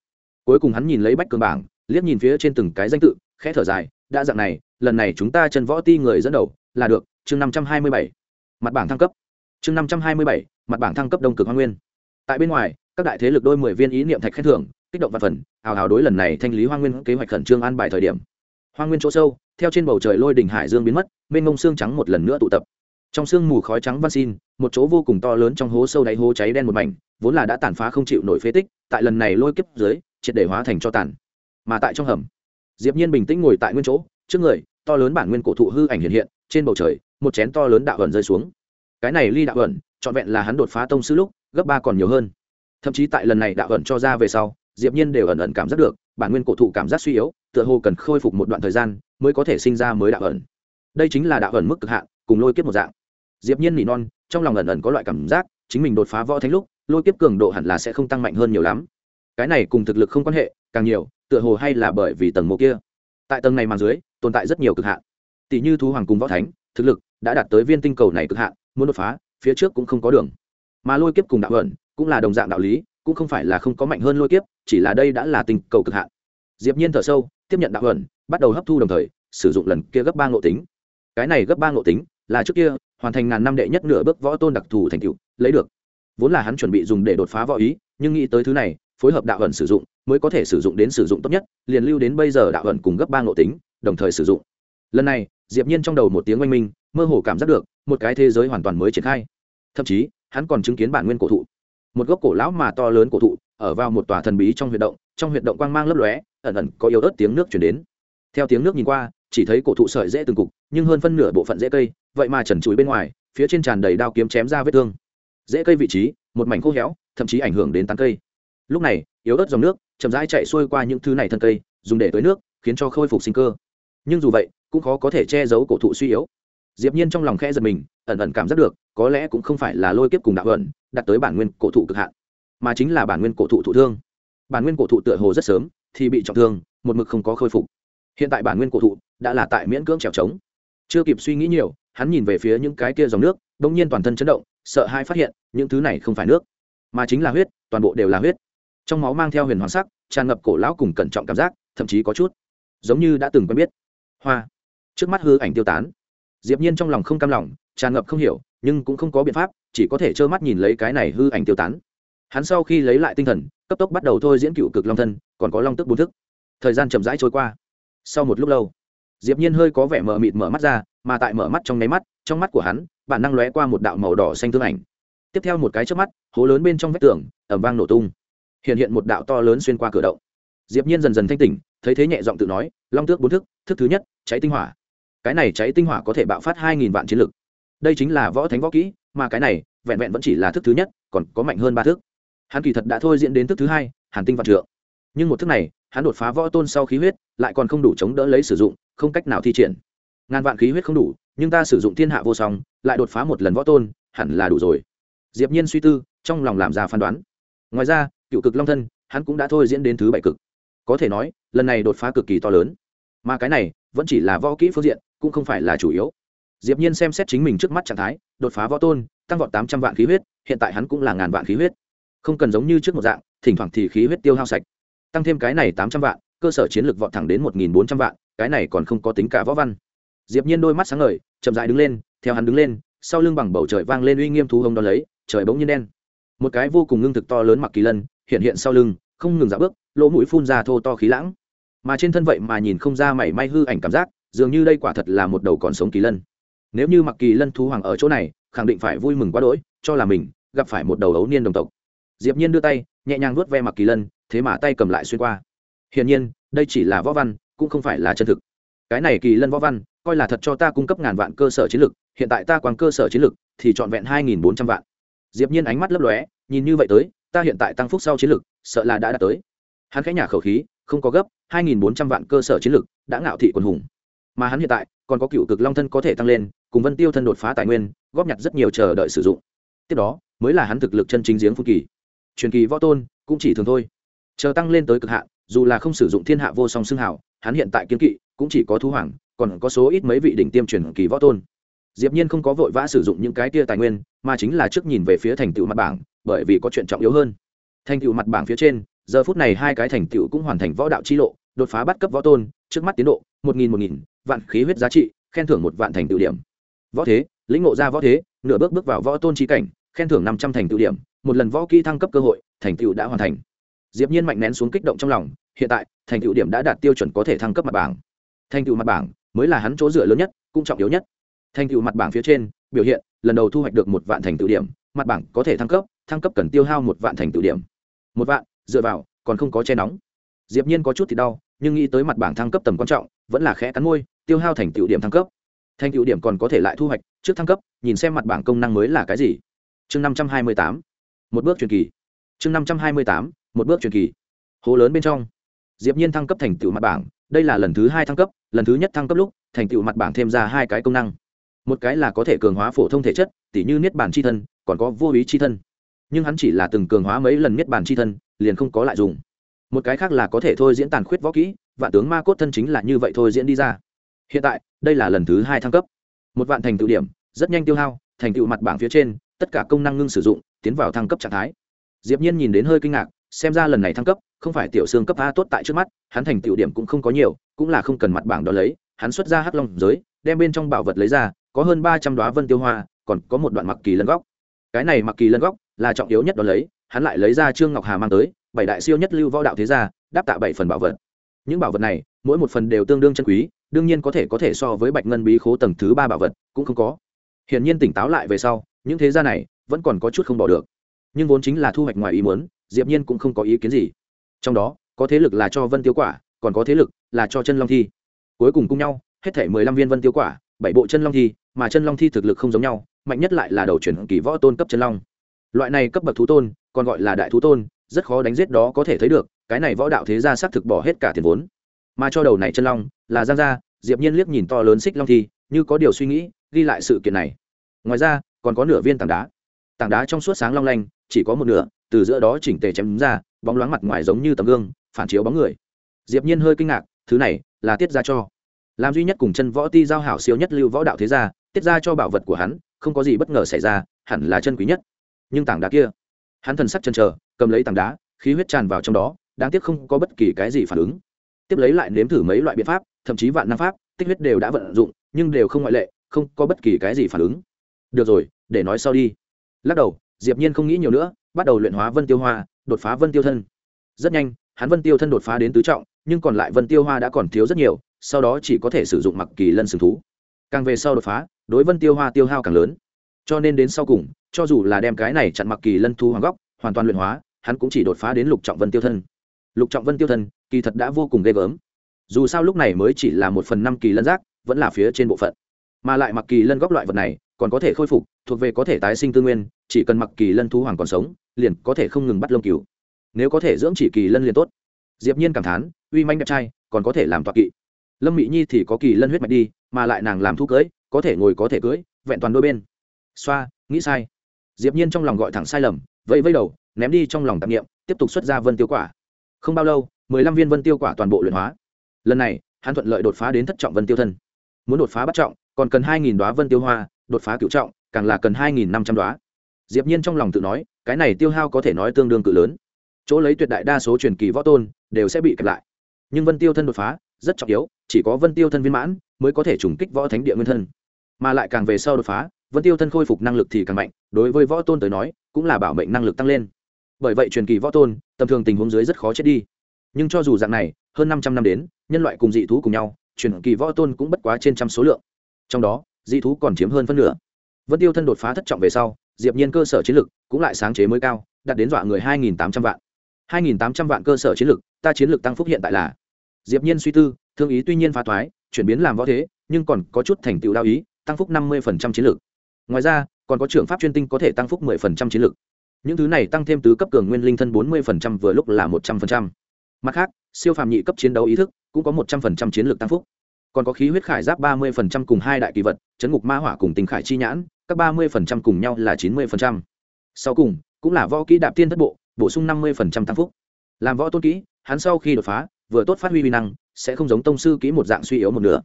Cuối cùng hắn nhìn lấy bách cường bảng, liếc nhìn phía trên từng cái danh tự, khẽ thở dài, đã dạng này, lần này chúng ta chân võ ti người dẫn đầu, là được, chương năm trăm hai mươi bảy, mặt bảng thăng cấp. Chương năm trăm hai mươi bảy, mặt bảng thăng cấp đông cực hoa nguyên. Tại bên ngoài, các đại thế lực đôi mười viên ý niệm thạch khen thưởng, kích động văn phần hào hào đối lần này thanh lý hoa nguyên kế hoạch khẩn trương an bài thời điểm. Hoa nguyên chỗ sâu, theo trên bầu trời lôi đỉnh hải dương biến mất bên ngông xương trắng một lần nữa tụ tập trong sương mù khói trắng văn xin, một chỗ vô cùng to lớn trong hố sâu đáy hố cháy đen một mảnh, vốn là đã tàn phá không chịu nổi phế tích, tại lần này lôi kiếp dưới, triệt để hóa thành cho tàn. Mà tại trong hầm, diệp nhiên bình tĩnh ngồi tại nguyên chỗ, trước người, to lớn bản nguyên cổ thụ hư ảnh hiện hiện, trên bầu trời, một chén to lớn đạo ẩn rơi xuống. Cái này ly đạo ẩn trọn vẹn là hắn đột phá tông sư lúc, gấp ba còn nhiều hơn. Thậm chí tại lần này đạo ẩn cho ra về sau, diệp nhiên đều ẩn ẩn cảm giác được, bản nguyên cổ thụ cảm giác suy yếu, tựa hồ cần khôi phục một đoạn thời gian, mới có thể sinh ra mới đạo ẩn đây chính là đạo ẩn mức cực hạn, cùng lôi kiếp một dạng diệp nhiên nỉ non, trong lòng ẩn ẩn có loại cảm giác, chính mình đột phá võ thánh lúc, lôi kiếp cường độ hẳn là sẽ không tăng mạnh hơn nhiều lắm. Cái này cùng thực lực không quan hệ, càng nhiều, tựa hồ hay là bởi vì tầng mộ kia. Tại tầng này màn dưới, tồn tại rất nhiều cực hạn. Tỷ như thú hoàng cùng võ thánh, thực lực đã đạt tới viên tinh cầu này cực hạn, muốn đột phá, phía trước cũng không có đường. Mà lôi kiếp cùng đạo ẩn, cũng là đồng dạng đạo lý, cũng không phải là không có mạnh hơn lôi kiếp, chỉ là đây đã là tinh cầu cực hạn. Diệp nhiên thở sâu, tiếp nhận đạo ẩn, bắt đầu hấp thu đồng thời, sử dụng lần kia gấp ba ngộ tính. Cái này gấp ba ngộ tính, là trước kia hoàn thành ngàn năm đệ nhất nửa bước võ tôn đặc thù thành tựu, lấy được. Vốn là hắn chuẩn bị dùng để đột phá võ ý, nhưng nghĩ tới thứ này, phối hợp đạo ẩn sử dụng, mới có thể sử dụng đến sử dụng tốt nhất, liền lưu đến bây giờ đạo ẩn cùng gấp ba ngộ tính, đồng thời sử dụng. Lần này, diệp nhiên trong đầu một tiếng oanh minh, mơ hồ cảm giác được, một cái thế giới hoàn toàn mới triển khai. Thậm chí, hắn còn chứng kiến bản nguyên cổ thụ. Một gốc cổ lão mà to lớn cổ thụ, ở vào một tòa thần bí trong huyệt động, trong huyệt động quang mang lấp lóe, ẩn ẩn có yếu ớt tiếng nước truyền đến. Theo tiếng nước nhìn qua chỉ thấy cổ thụ sợi dễ từng cục, nhưng hơn phân nửa bộ phận dễ cây, vậy mà trần chuối bên ngoài, phía trên tràn đầy đao kiếm chém ra vết thương. Dễ cây vị trí, một mảnh khô héo, thậm chí ảnh hưởng đến tán cây. Lúc này, yếu ớt dòng nước, chậm rãi chạy xuôi qua những thứ này thân cây, dùng để tới nước, khiến cho khôi phục sinh cơ. Nhưng dù vậy, cũng khó có thể che giấu cổ thụ suy yếu. Diệp nhiên trong lòng khẽ giật mình, ẩn ẩn cảm giác được, có lẽ cũng không phải là lôi kiếp cùng đạo ẩn, đặt tới bản nguyên cổ thụ cực hạn, mà chính là bản nguyên cổ thụ thụ thương. Bản nguyên cổ thụ tựa hồ rất sớm, thì bị trọng thương, một mực không có khôi phục. Hiện tại bản nguyên cổ thụ đã là tại miễn cưỡng trèo trống. Chưa kịp suy nghĩ nhiều, hắn nhìn về phía những cái kia dòng nước đột nhiên toàn thân chấn động, sợ hai phát hiện, những thứ này không phải nước, mà chính là huyết, toàn bộ đều là huyết. Trong máu mang theo huyền hoàng sắc, tràn ngập cổ lão cùng cẩn trọng cảm giác, thậm chí có chút, giống như đã từng quen biết. Hoa. Trước mắt hư ảnh tiêu tán. Diệp nhiên trong lòng không cam lòng, tràn ngập không hiểu, nhưng cũng không có biện pháp, chỉ có thể trơ mắt nhìn lấy cái này hư ảnh tiêu tán. Hắn sau khi lấy lại tinh thần, cấp tốc bắt đầu thôi diễn cựu cực long thân, còn có long tức bốn thức. Thời gian chậm rãi trôi qua. Sau một lúc lâu diệp nhiên hơi có vẻ mờ mịt mở mắt ra, mà tại mở mắt trong nháy mắt, trong mắt của hắn, bản năng lóe qua một đạo màu đỏ xanh thương ảnh. Tiếp theo một cái chớp mắt, hố lớn bên trong vách tường, ầm vang nổ tung. Hiện hiện một đạo to lớn xuyên qua cửa động. Diệp nhiên dần dần thanh tỉnh, thấy thế nhẹ giọng tự nói, long tước bốn thức thức thứ nhất, cháy tinh hỏa. Cái này cháy tinh hỏa có thể bạo phát hai nghìn vạn chiến lực. Đây chính là võ thánh võ kỹ, mà cái này, vẹn vẹn vẫn chỉ là thức thứ nhất, còn có mạnh hơn ba thức. Hắn kỳ thật đã thôi diễn đến thức thứ hai, hàn tinh vạn trượng. Nhưng một thức này, hắn đột phá võ tôn sau khí huyết lại còn không đủ chống đỡ lấy sử dụng, không cách nào thi triển. Ngàn vạn khí huyết không đủ, nhưng ta sử dụng thiên hạ vô song, lại đột phá một lần võ tôn, hẳn là đủ rồi. Diệp nhiên suy tư, trong lòng làm ra phán đoán. Ngoài ra, cựu cực long thân, hắn cũng đã thôi diễn đến thứ bảy cực. Có thể nói, lần này đột phá cực kỳ to lớn. Mà cái này, vẫn chỉ là võ kỹ phương diện, cũng không phải là chủ yếu. Diệp nhiên xem xét chính mình trước mắt trạng thái, đột phá võ tôn, tăng vọt tám trăm vạn khí huyết, hiện tại hắn cũng là ngàn vạn khí huyết. Không cần giống như trước một dạng, thỉnh thoảng thì khí huyết tiêu hao sạch. Tăng thêm cái này tám trăm vạn cơ sở chiến lược vọt thẳng đến một nghìn bốn trăm vạn, cái này còn không có tính cả võ văn. Diệp nhiên đôi mắt sáng ngời, chậm rãi đứng lên, theo hắn đứng lên, sau lưng bằng bầu trời vang lên uy nghiêm thú hồng đón lấy, trời bỗng nhiên đen. Một cái vô cùng ngưng thực to lớn mặc kỳ lân, hiện hiện sau lưng, không ngừng dạo bước, lỗ mũi phun ra thô to khí lãng. Mà trên thân vậy mà nhìn không ra mảy may hư ảnh cảm giác, dường như đây quả thật là một đầu còn sống kỳ lân. Nếu như mặc kỳ lân thú hoàng ở chỗ này, khẳng định phải vui mừng quá đỗi, cho là mình gặp phải một đầu ấu niên đồng tộc. Diệp nhiên đưa tay, nhẹ nhàng vuốt ve mặc kỳ lân, thế mà tay cầm lại xuyên qua hiển nhiên, đây chỉ là võ văn, cũng không phải là chân thực. Cái này kỳ lân võ văn, coi là thật cho ta cung cấp ngàn vạn cơ sở chiến lực, hiện tại ta quang cơ sở chiến lực thì trọn vẹn hai nghìn bốn trăm vạn. Diệp nhiên ánh mắt lấp lóe, nhìn như vậy tới, ta hiện tại tăng phúc sau chiến lực, sợ là đã đạt tới. Hắn khẽ nhả khẩu khí, không có gấp, hai nghìn bốn trăm vạn cơ sở chiến lực đã ngạo thị quần hùng. Mà hắn hiện tại, còn có cựu cực long thân có thể tăng lên, cùng vân tiêu thân đột phá tài nguyên, góp nhặt rất nhiều chờ đợi sử dụng. Tiếp đó, mới là hắn thực lực chân chính giếng phun kỳ. Truyền kỳ võ tôn, cũng chỉ thường thôi. Chờ tăng lên tới cực hạn dù là không sử dụng thiên hạ vô song xưng hảo hắn hiện tại kiến kỵ, cũng chỉ có thú hoàng, còn có số ít mấy vị đỉnh tiêm truyền kỳ võ tôn. Diệp nhiên không có vội vã sử dụng những cái kia tài nguyên, mà chính là trước nhìn về phía thành tựu mặt bảng, bởi vì có chuyện trọng yếu hơn. Thành tựu mặt bảng phía trên, giờ phút này hai cái thành tựu cũng hoàn thành võ đạo chi lộ, đột phá bắt cấp võ tôn, trước mắt tiến độ, một nghìn một nghìn, vạn khí huyết giá trị, khen thưởng một vạn thành tựu điểm. Võ thế, lĩnh ngộ ra võ thế, nửa bước bước vào võ tôn chi cảnh, khen thưởng năm trăm thành tựu điểm, một lần võ kỹ thăng cấp cơ hội, thành tựu đã hoàn thành diệp nhiên mạnh nén xuống kích động trong lòng, hiện tại, thành tựu điểm đã đạt tiêu chuẩn có thể thăng cấp mặt bảng. Thành tựu mặt bảng mới là hắn chỗ dựa lớn nhất, cũng trọng yếu nhất. Thành tựu mặt bảng phía trên, biểu hiện, lần đầu thu hoạch được một vạn thành tựu điểm, mặt bảng có thể thăng cấp thăng cấp cần tiêu hao một vạn thành tựu điểm. Một vạn, dựa vào, còn không có che nóng. Diệp nhiên có chút thì đau, nhưng nghĩ tới mặt bảng thăng cấp tầm quan trọng, vẫn là khẽ cắn môi, tiêu hao thành tựu điểm thăng cấp. Thành tựu điểm còn có thể lại thu hoạch, trước thăng cấp, nhìn xem mặt bảng công năng mới là cái gì. Chương 528 một bước truyền kỳ. Chương 528 một bước truyền kỳ. Hố lớn bên trong, diệp nhiên thăng cấp thành tựu mặt bảng, đây là lần thứ hai thăng cấp, lần thứ nhất thăng cấp lúc, thành tựu mặt bảng thêm ra hai cái công năng. Một cái là có thể cường hóa phổ thông thể chất, tỉ như niết bàn chi thân, còn có vô ý chi thân. Nhưng hắn chỉ là từng cường hóa mấy lần miết bàn chi thân, liền không có lại dùng. Một cái khác là có thể thôi diễn tàn khuyết võ kỹ, vạn tướng ma cốt thân chính là như vậy thôi diễn đi ra. Hiện tại, đây là lần thứ hai thăng cấp. Một vạn thành tựu điểm, rất nhanh tiêu hao, thành tựu mặt bảng phía trên, tất cả công năng ngưng sử dụng, tiến vào thăng cấp trạng thái. Diệp nhiên nhìn đến hơi kinh ngạc xem ra lần này thăng cấp, không phải tiểu xương cấp a tốt tại trước mắt, hắn thành tiểu điểm cũng không có nhiều, cũng là không cần mặt bảng đó lấy, hắn xuất ra hắc long giới, đem bên trong bảo vật lấy ra, có hơn ba trăm đoá vân tiêu hoa, còn có một đoạn mặc kỳ lân góc. Cái này mặc kỳ lân góc là trọng yếu nhất đó lấy, hắn lại lấy ra trương ngọc hà mang tới, bảy đại siêu nhất lưu võ đạo thế gia, đáp tạ bảy phần bảo vật. Những bảo vật này, mỗi một phần đều tương đương chân quý, đương nhiên có thể có thể so với bạch ngân bí khố tầng thứ ba bảo vật, cũng không có. Hiển nhiên tỉnh táo lại về sau, những thế gia này vẫn còn có chút không bỏ được. Nhưng vốn chính là thu hoạch ngoài ý muốn diệp nhiên cũng không có ý kiến gì. Trong đó, có thế lực là cho vân tiêu quả, còn có thế lực là cho chân long thi. Cuối cùng cùng nhau, hết thể mười lăm viên vân tiêu quả, bảy bộ chân long thi, mà chân long thi thực lực không giống nhau, mạnh nhất lại là đầu chuyển kỳ võ tôn cấp chân long. Loại này cấp bậc thú tôn, còn gọi là đại thú tôn, rất khó đánh giết đó có thể thấy được, cái này võ đạo thế gia xác thực bỏ hết cả tiền vốn. Mà cho đầu này chân long, là giang gia, diệp nhiên liếc nhìn to lớn xích long thi, như có điều suy nghĩ, ghi lại sự kiện này. Ngoài ra, còn có nửa viên tảng đá. Tảng đá trong suốt sáng long lanh, chỉ có một nửa từ giữa đó chỉnh tề chém ra, bóng loáng mặt ngoài giống như tấm gương, phản chiếu bóng người. Diệp nhiên hơi kinh ngạc, thứ này là tiết ra cho. Làm duy nhất cùng chân võ ti giao hảo siêu nhất lưu võ đạo thế gia, tiết ra cho bảo vật của hắn, không có gì bất ngờ xảy ra, hẳn là chân quý nhất. Nhưng tảng đá kia, hắn thần sắc chân chờ, cầm lấy tảng đá, khí huyết tràn vào trong đó, đáng tiếc không có bất kỳ cái gì phản ứng. Tiếp lấy lại nếm thử mấy loại biện pháp, thậm chí vạn năng pháp, tích huyết đều đã vận dụng, nhưng đều không ngoại lệ, không có bất kỳ cái gì phản ứng. Được rồi, để nói sau đi. Lắc đầu, diệp nhiên không nghĩ nhiều nữa bắt đầu luyện hóa vân tiêu hoa, đột phá vân tiêu thân. Rất nhanh, hắn vân tiêu thân đột phá đến tứ trọng, nhưng còn lại vân tiêu hoa đã còn thiếu rất nhiều, sau đó chỉ có thể sử dụng mặc kỳ lân sừng thú. Càng về sau đột phá, đối vân tiêu hoa tiêu hao càng lớn. Cho nên đến sau cùng, cho dù là đem cái này chặn mặc kỳ lân thu hoàng góc, hoàn toàn luyện hóa, hắn cũng chỉ đột phá đến lục trọng vân tiêu thân. Lục trọng vân tiêu thân, kỳ thật đã vô cùng ghê gớm. Dù sao lúc này mới chỉ là một phần năm kỳ lân giác, vẫn là phía trên bộ phận. Mà lại mặc kỳ lân góc loại vật này, còn có thể khôi phục, thuộc về có thể tái sinh tư nguyên chỉ cần mặc kỳ lân thú hoàng còn sống, liền có thể không ngừng bắt lông cừu. nếu có thể dưỡng chỉ kỳ lân liền tốt. Diệp nhiên cảm thán, uy manh đẹp trai, còn có thể làm toạc kỵ. Lâm mỹ nhi thì có kỳ lân huyết mạch đi, mà lại nàng làm thu cưới, có thể ngồi có thể cưới, vẹn toàn đôi bên. Xoa, nghĩ sai. Diệp nhiên trong lòng gọi thẳng sai lầm, vẫy vẫy đầu, ném đi trong lòng tạp niệm, tiếp tục xuất ra vân tiêu quả. Không bao lâu, mười lăm viên vân tiêu quả toàn bộ luyện hóa. Lần này, hắn thuận lợi đột phá đến thất trọng vân tiêu thân. Muốn đột phá bắt trọng, còn cần hai nghìn đoá vân tiêu hoa, đột phá cửu trọng, càng là cần hai nghìn năm trăm đoá diệp nhiên trong lòng tự nói, cái này tiêu hao có thể nói tương đương cự lớn. Chỗ lấy tuyệt đại đa số truyền kỳ võ tôn, đều sẽ bị kẹp lại. Nhưng vân tiêu thân đột phá, rất trọng yếu, chỉ có vân tiêu thân viên mãn, mới có thể trùng kích võ thánh địa nguyên thân. Mà lại càng về sau đột phá, vân tiêu thân khôi phục năng lực thì càng mạnh, đối với võ tôn tới nói, cũng là bảo mệnh năng lực tăng lên. Bởi vậy truyền kỳ võ tôn, tầm thường tình huống dưới rất khó chết đi. Nhưng cho dù dạng này, hơn 500 năm đến, nhân loại cùng dị thú cùng nhau, truyền kỳ võ tôn cũng bất quá trên trăm số lượng. Trong đó, dị thú còn chiếm hơn phân nửa. Vân tiêu thân đột phá thất trọng về sau diệp nhiên cơ sở chiến lực cũng lại sáng chế mới cao, đạt đến dọa người 2.800 vạn. 2.800 vạn cơ sở chiến lực, ta chiến lực tăng phúc hiện tại là. Diệp nhiên suy tư, thương ý tuy nhiên phá thoái, chuyển biến làm võ thế, nhưng còn có chút thành tựu đao ý, tăng phúc 50% chiến lực. Ngoài ra, còn có trưởng pháp chuyên tinh có thể tăng phúc 10% chiến lực. Những thứ này tăng thêm tứ cấp cường nguyên linh thân 40% vừa lúc là 100%. mặt khác, siêu phàm nhị cấp chiến đấu ý thức cũng có 100% chiến lược tăng phúc còn có khí huyết khải giáp 30% cùng hai đại kỳ vật, chấn ngục ma hỏa cùng tình khải chi nhãn, các 30% cùng nhau là 90%. sau cùng, cũng là võ kỹ đạp tiên thất bộ, bổ sung 50% tăng phúc. Làm võ tôn kỹ, hắn sau khi đột phá, vừa tốt phát huy vi năng, sẽ không giống tông sư kỹ một dạng suy yếu một nửa.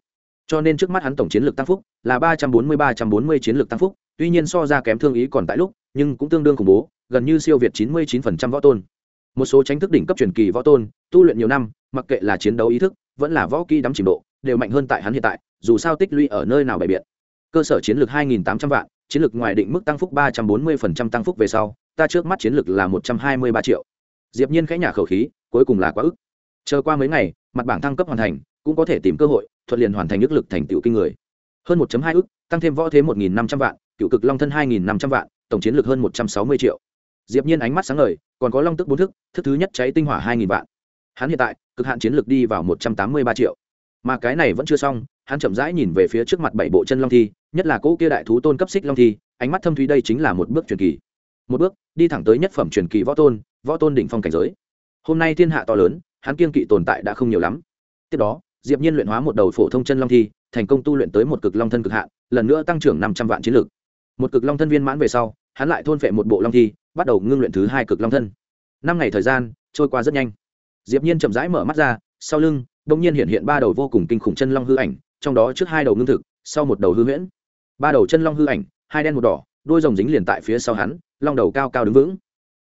Cho nên trước mắt hắn tổng chiến lược tăng phúc là ba trăm bốn mươi ba trăm bốn mươi chiến lược tăng phúc, tuy nhiên so ra kém thương ý còn tại lúc, nhưng cũng tương đương khủng bố, gần như siêu việt chín mươi chín phần trăm võ tôn. Một số tránh thức đỉnh cấp truyền kỳ võ tôn, tu luyện nhiều năm, mặc kệ là chiến đấu ý thức, vẫn là võ kỹ đắm trình độ đều mạnh hơn tại hắn hiện tại, dù sao tích lũy ở nơi nào bày biện. Cơ sở chiến lược hai nghìn tám trăm vạn, chiến lược ngoài định mức tăng phúc ba trăm bốn mươi phần trăm tăng phúc về sau, ta trước mắt chiến lược là một trăm hai mươi ba triệu. Diệp nhiên khẽ nhả khẩu khí, cuối cùng là quá ức. Chờ qua mấy ngày, mặt bảng thăng cấp hoàn thành, cũng có thể tìm cơ hội, thuận liền hoàn thành ước lực thành tựu kinh người. Hơn 1.2 ước tăng thêm võ thế một nghìn năm trăm vạn, cựu cực long thân hai nghìn năm trăm vạn, tổng chiến lược hơn một trăm sáu mươi triệu. Diệp nhiên ánh mắt sáng ngời, còn có long tức bốn thức thức thứ nhất cháy tinh hỏa hai nghìn vạn. Hắn hiện tại, cực hạn chiến lược đi vào một trăm tám mươi ba triệu mà cái này vẫn chưa xong, hắn chậm rãi nhìn về phía trước mặt bảy bộ chân long thi, nhất là cỗ kia đại thú tôn cấp xích long thi, ánh mắt thâm thúy đây chính là một bước truyền kỳ. Một bước, đi thẳng tới nhất phẩm truyền kỳ võ tôn võ tôn đỉnh phong cảnh giới. Hôm nay thiên hạ to lớn, hắn kiên kỵ tồn tại đã không nhiều lắm. Tiếp đó, diệp nhiên luyện hóa một đầu phổ thông chân long thi, thành công tu luyện tới một cực long thân cực hạn, lần nữa tăng trưởng năm trăm vạn chiến lực. Một cực long thân viên mãn về sau, hắn lại thôn phệ một bộ long thi, bắt đầu ngưng luyện thứ hai cực long thân. Năm ngày thời gian, trôi qua rất nhanh. Diệp nhiên chậm rãi mở mắt ra, sau lưng đông nhiên hiện hiện ba đầu vô cùng kinh khủng chân long hư ảnh, trong đó trước hai đầu ngưng thực, sau một đầu hư huyễn. Ba đầu chân long hư ảnh, hai đen một đỏ, đuôi rồng dính liền tại phía sau hắn, long đầu cao cao đứng vững.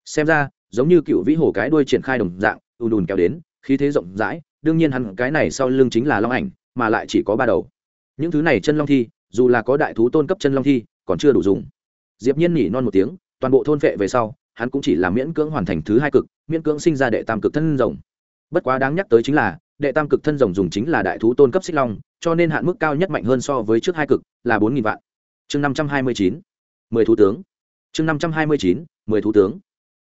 Xem ra, giống như cựu vĩ hổ cái đuôi triển khai đồng dạng, ùn ùn kéo đến, khí thế rộng rãi, đương nhiên hắn cái này sau lưng chính là long ảnh, mà lại chỉ có ba đầu. Những thứ này chân long thi, dù là có đại thú tôn cấp chân long thi, còn chưa đủ dùng. Diệp nhiên nhỉ non một tiếng, toàn bộ thôn vệ về sau, hắn cũng chỉ là miễn cưỡng hoàn thành thứ hai cực, miễn cưỡng sinh ra đệ tam cực thân rồng. Bất quá đáng nhắc tới chính là đệ tam cực thân rồng dùng chính là đại thú tôn cấp xích long, cho nên hạn mức cao nhất mạnh hơn so với trước hai cực là bốn nghìn vạn. Chương năm trăm hai mươi chín, mười thủ tướng. Chương năm trăm hai mươi chín, mười thủ tướng.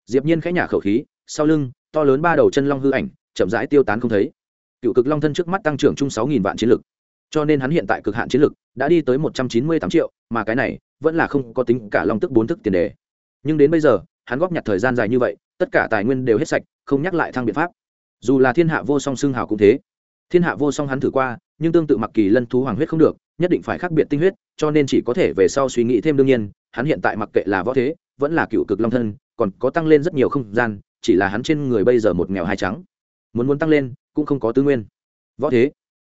Diệp nhiên khẽ nhả khẩu khí, sau lưng, to lớn ba đầu chân long hư ảnh, chậm rãi tiêu tán không thấy. Cựu cực long thân trước mắt tăng trưởng chung sáu nghìn vạn chiến lực. Cho nên hắn hiện tại cực hạn chiến lực đã đi tới một trăm chín mươi tám triệu, mà cái này vẫn là không có tính cả long tức bốn thức tiền đề. Nhưng đến bây giờ, hắn góp nhặt thời gian dài như vậy, tất cả tài nguyên đều hết sạch, không nhắc lại thăng biện pháp dù là thiên hạ vô song xương hào cũng thế. Thiên hạ vô song hắn thử qua, nhưng tương tự mặc kỳ lân thú hoàng huyết không được, nhất định phải khác biệt tinh huyết, cho nên chỉ có thể về sau suy nghĩ thêm đương nhiên, hắn hiện tại mặc kệ là võ thế, vẫn là cựu cực long thân, còn có tăng lên rất nhiều không gian, chỉ là hắn trên người bây giờ một nghèo hai trắng. Muốn muốn tăng lên, cũng không có tư nguyên. Võ thế.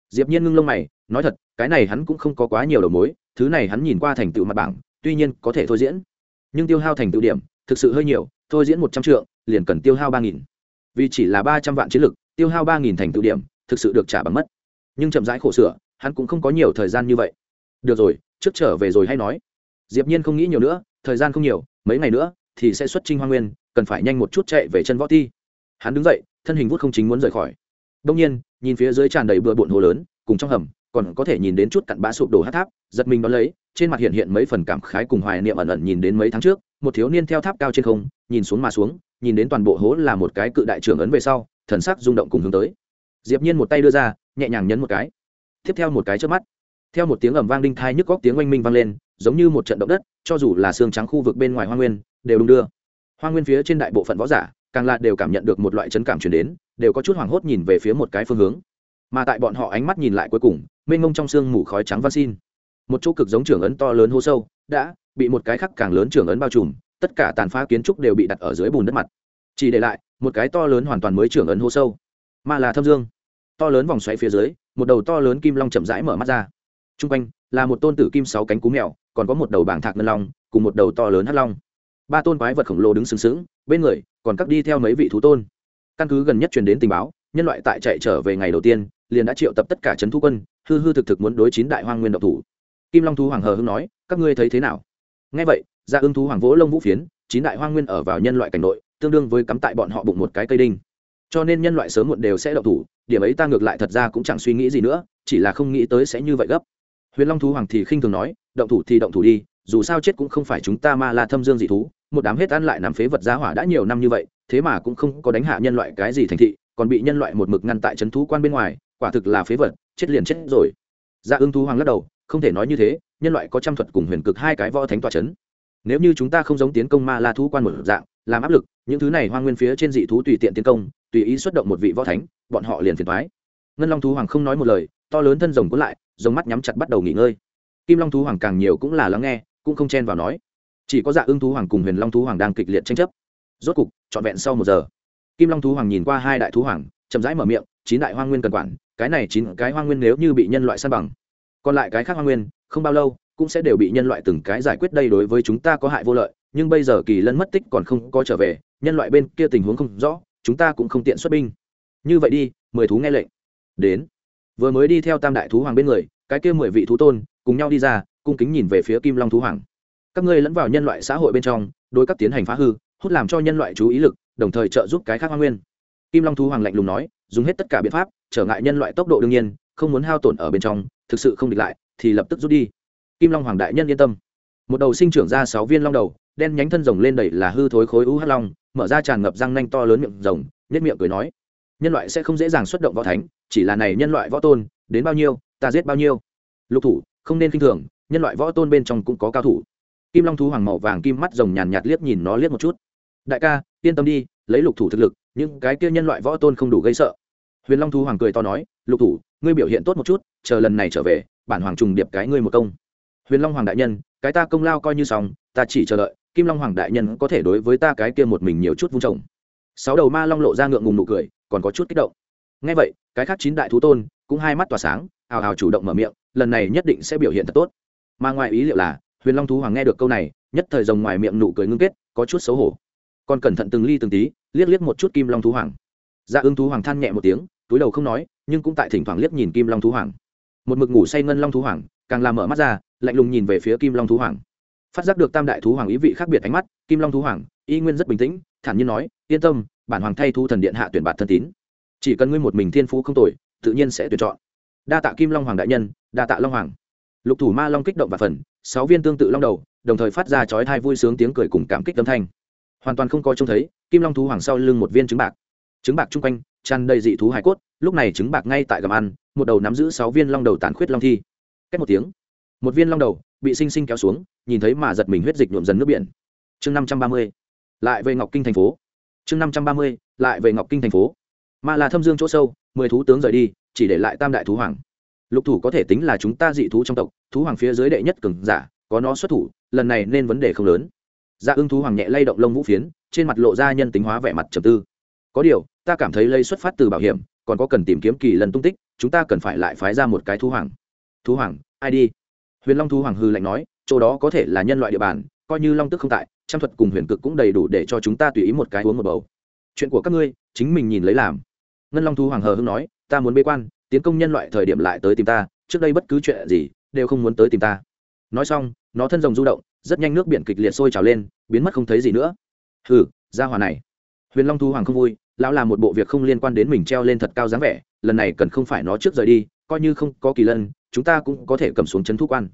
Diệp nhiên ngưng lông mày, nói thật, cái này hắn cũng không có quá nhiều đầu mối, thứ này hắn nhìn qua thành tựu mặt bảng, tuy nhiên có thể thôi diễn. Nhưng tiêu hao thành tựu điểm, thực sự hơi nhiều, thôi diễn một trăm triệu liền cần tiêu hao ba nghìn vì chỉ là ba trăm vạn chiến lực, tiêu hao ba nghìn thành tựu điểm, thực sự được trả bằng mất. Nhưng chậm rãi khổ sửa, hắn cũng không có nhiều thời gian như vậy. Được rồi, trước trở về rồi hay nói. Diệp nhiên không nghĩ nhiều nữa, thời gian không nhiều, mấy ngày nữa thì sẽ xuất trinh hoa nguyên, cần phải nhanh một chút chạy về chân võ ti hắn đứng dậy, thân hình vút không chính muốn rời khỏi. Đông nhiên, nhìn phía dưới tràn đầy bừa bộn hồ lớn, cùng trong hầm, còn có thể nhìn đến chút cặn bã sụp đổ hát tháp, giật mình đón lấy, trên mặt hiện hiện mấy phần cảm khái cùng hoài niệm ẩn ẩn nhìn đến mấy tháng trước, một thiếu niên theo tháp cao trên không, nhìn xuống mà xuống nhìn đến toàn bộ hố là một cái cự đại trưởng ấn về sau, thần sắc rung động cùng hướng tới. Diệp nhiên một tay đưa ra, nhẹ nhàng nhấn một cái. Tiếp theo một cái chớp mắt, theo một tiếng ầm vang đinh thai nhức góc tiếng oanh minh vang lên, giống như một trận động đất, cho dù là xương trắng khu vực bên ngoài hoa nguyên, đều đung đưa. Hoa nguyên phía trên đại bộ phận võ giả, càng là đều cảm nhận được một loại chấn cảm truyền đến, đều có chút hoảng hốt nhìn về phía một cái phương hướng. Mà tại bọn họ ánh mắt nhìn lại cuối cùng, mênh mông trong sương mù khói trắng văn xin. Một chỗ cực giống trưởng ấn to lớn hô sâu, đã bị một cái khắc càng lớn trưởng ấn bao trùm tất cả tàn phá kiến trúc đều bị đặt ở dưới bùn đất mặt. Chỉ để lại, một cái to lớn hoàn toàn mới trưởng ấn hô sâu. Mà là thâm dương. To lớn vòng xoáy phía dưới, một đầu to lớn kim long chậm rãi mở mắt ra. T r u n g quanh, là một tôn tử kim sáu cánh cú mèo, còn có một đầu bảng thạc ngân long, cùng một đầu to lớn hắt long. Ba tôn quái vật khổng lồ đứng sừng sững, bên người, còn cắt đi theo mấy vị thú tôn. Căn cứ gần nhất truyền đến tình báo, nhân loại tại chạy trở về ngày đầu tiên, liền đã triệu tập tất cả c h ấ n thu quân, hư hư thực thực muốn đối chín đại hoang nguyên độc thủ. Kim long thú hoàng hờ hưng nói, các ngươi thấy thế nào? Ngay vậy ra ưng thú hoàng vỗ lông vũ phiến, chín đại hoang nguyên ở vào nhân loại cảnh nội, tương đương với cắm tại bọn họ bụng một cái cây đinh. Cho nên nhân loại sớm muộn đều sẽ đậu thủ, điểm ấy ta ngược lại thật ra cũng chẳng suy nghĩ gì nữa, chỉ là không nghĩ tới sẽ như vậy gấp. Huyền long thú hoàng thì khinh thường nói, động thủ thì động thủ đi, dù sao chết cũng không phải chúng ta ma la thâm dương dị thú, một đám hết ăn lại nằm phế vật giá hỏa đã nhiều năm như vậy, thế mà cũng không có đánh hạ nhân loại cái gì thành thị, còn bị nhân loại một mực ngăn tại trấn thú quan bên ngoài, quả thực là phế vật, chết liền chết rồi. Dạ ưng thú hoàng lắc đầu, không thể nói như thế, nhân loại có trăm thuật cùng huyền cực hai cái võ thánh tòa c nếu như chúng ta không giống tiến công ma la thú quan một dạng, làm áp lực, những thứ này hoa nguyên phía trên dị thú tùy tiện tiến công, tùy ý xuất động một vị võ thánh, bọn họ liền phiền thoái ngân long thú hoàng không nói một lời, to lớn thân rồng cuốn lại, rồng mắt nhắm chặt bắt đầu nghỉ ngơi. Kim long thú hoàng càng nhiều cũng là lắng nghe, cũng không chen vào nói. Chỉ có dạ ưng thú hoàng cùng huyền long thú hoàng đang kịch liệt tranh chấp. Rốt cục, trọn vẹn sau một giờ, kim long thú hoàng nhìn qua hai đại thú hoàng, chậm rãi mở miệng, chín đại hoa nguyên cần quản, cái này chín cái hoa nguyên nếu như bị nhân loại săn bằng, còn lại cái khác hoa nguyên, không bao lâu cũng sẽ đều bị nhân loại từng cái giải quyết đây đối với chúng ta có hại vô lợi, nhưng bây giờ kỳ lân mất tích còn không có trở về, nhân loại bên kia tình huống không rõ, chúng ta cũng không tiện xuất binh. Như vậy đi, mười thú nghe lệnh. Đến. Vừa mới đi theo tam đại thú hoàng bên người, cái kia mười vị thú tôn, cùng nhau đi ra, cung kính nhìn về phía kim long thú hoàng. Các ngươi lẫn vào nhân loại xã hội bên trong, đối các tiến hành phá hư, hút làm cho nhân loại chú ý lực, đồng thời trợ giúp cái khác hoa nguyên. Kim long thú hoàng lạnh lùng nói, dùng hết tất cả biện pháp, trở ngại nhân loại tốc độ đương nhiên, không muốn hao tổn ở bên trong, thực sự không địch lại, thì lập tức rút đi kim long hoàng đại nhân yên tâm. Một đầu sinh trưởng ra sáu viên long đầu, đen nhánh thân rồng lên đầy là hư thối khối u hắc long, mở ra tràn ngập răng nanh to lớn miệng rồng nhất miệng cười nói, nhân loại sẽ không dễ dàng xuất động võ thánh, chỉ là này nhân loại võ tôn, đến bao nhiêu, ta giết bao nhiêu. Lục thủ, không nên k i n h thường, nhân loại võ tôn bên trong cũng có cao thủ. Kim long thú hoàng màu vàng kim mắt rồng nhàn nhạt liếc nhìn nó liếc một chút. Đại ca, yên tâm đi, lấy lục thủ thực lực, những cái kia nhân loại võ tôn không đủ gây sợ. Huyền long thú hoàng cười to nói, lục thủ, ngươi biểu hiện tốt một chút, chờ lần này trở về, bản hoàng trùng điệp cái ngươi một công huyền long hoàng đại nhân, cái ta công lao coi như xong, ta chỉ chờ đợi, kim long hoàng đại nhân có thể đối với ta cái kia một mình nhiều chút vung trồng. Sáu đầu ma long lộ ra ngượng ngùng nụ cười, còn có chút kích động. Ngay vậy, cái khác chín đại thú tôn cũng hai mắt tỏa sáng, ào ào chủ động mở miệng, lần này nhất định sẽ biểu hiện thật tốt. Mà ngoài ý liệu là, huyền long thú hoàng nghe được câu này, nhất thời rồng ngoài miệng nụ cười ngưng kết, có chút xấu hổ. Còn cẩn thận từng ly từng tí, liếc liếc một chút kim long thú hoàng. Dạ ưng thú hoàng than nhẹ một tiếng, túi đầu không nói, nhưng cũng tại thỉnh thoảng liếc nhìn kim long thú hoàng. Một mực ngủ say ngân long thú hoàng, càng làm mở mắt ra lạnh lùng nhìn về phía kim long thú hoàng. Phát giác được tam đại thú hoàng ý vị khác biệt ánh mắt, kim long thú hoàng, y nguyên rất bình tĩnh, thản nhiên nói, yên tâm, bản hoàng thay thu thần điện hạ tuyển bạt thân tín. Chỉ cần ngươi một mình thiên phú không tồi, tự nhiên sẽ tuyển chọn. Đa tạ kim long hoàng đại nhân, đa tạ long hoàng. Lục thủ ma long kích động và phần, sáu viên tương tự long đầu, đồng thời phát ra chói thai vui sướng tiếng cười cùng cảm kích âm thanh. Hoàn toàn không có trông thấy, kim long thú hoàng sau lưng một viên trứng bạc. Trứng bạc chung quanh chăn đầy dị thú hải cốt, lúc này trứng bạc ngay tại gầm ăn, một đầu nắm giữ sáu viên long đầu tàn khuyết long thi. Cách một tiếng một viên long đầu bị sinh sinh kéo xuống, nhìn thấy mà giật mình huyết dịch nhuộm dần nước biển. Chương năm trăm ba mươi, lại về ngọc kinh thành phố. Chương năm trăm ba mươi, lại về ngọc kinh thành phố. Mà là thâm dương chỗ sâu, mười thú tướng rời đi, chỉ để lại tam đại thú hoàng. Lục thủ có thể tính là chúng ta dị thú trong tộc, thú hoàng phía dưới đệ nhất cường giả, có nó xuất thủ, lần này nên vấn đề không lớn. Dạ ưng thú hoàng nhẹ lay động lông vũ phiến, trên mặt lộ ra nhân tính hóa vẻ mặt trầm tư. Có điều, ta cảm thấy lây xuất phát từ bảo hiểm, còn có cần tìm kiếm kỳ lần tung tích, chúng ta cần phải lại phái ra một cái thú hoàng. Thú hoàng, ai đi? Huyền long thú hoàng hư lạnh nói, chỗ đó có thể là nhân loại địa bàn, coi như long tức không tại, trăm thuật cùng huyền cực cũng đầy đủ để cho chúng ta tùy ý một cái uống một bầu. Chuyện của các ngươi, chính mình nhìn lấy làm. Ngân long thú hoàng hờ hưng nói, ta muốn bế quan, tiến công nhân loại thời điểm lại tới tìm ta, trước đây bất cứ chuyện gì, đều không muốn tới tìm ta. Nói xong, nó thân rồng du động, rất nhanh nước biển kịch liệt sôi trào lên, biến mất không thấy gì nữa. Hừ ra hòa này. Huyền long thú hoàng không vui, lão làm một bộ việc không liên quan đến mình treo lên thật cao dáng vẻ, lần này cần không phải nó trước rời đi, coi như không có kỳ lân chúng ta cũng có thể cầm xuống chấn thu quan.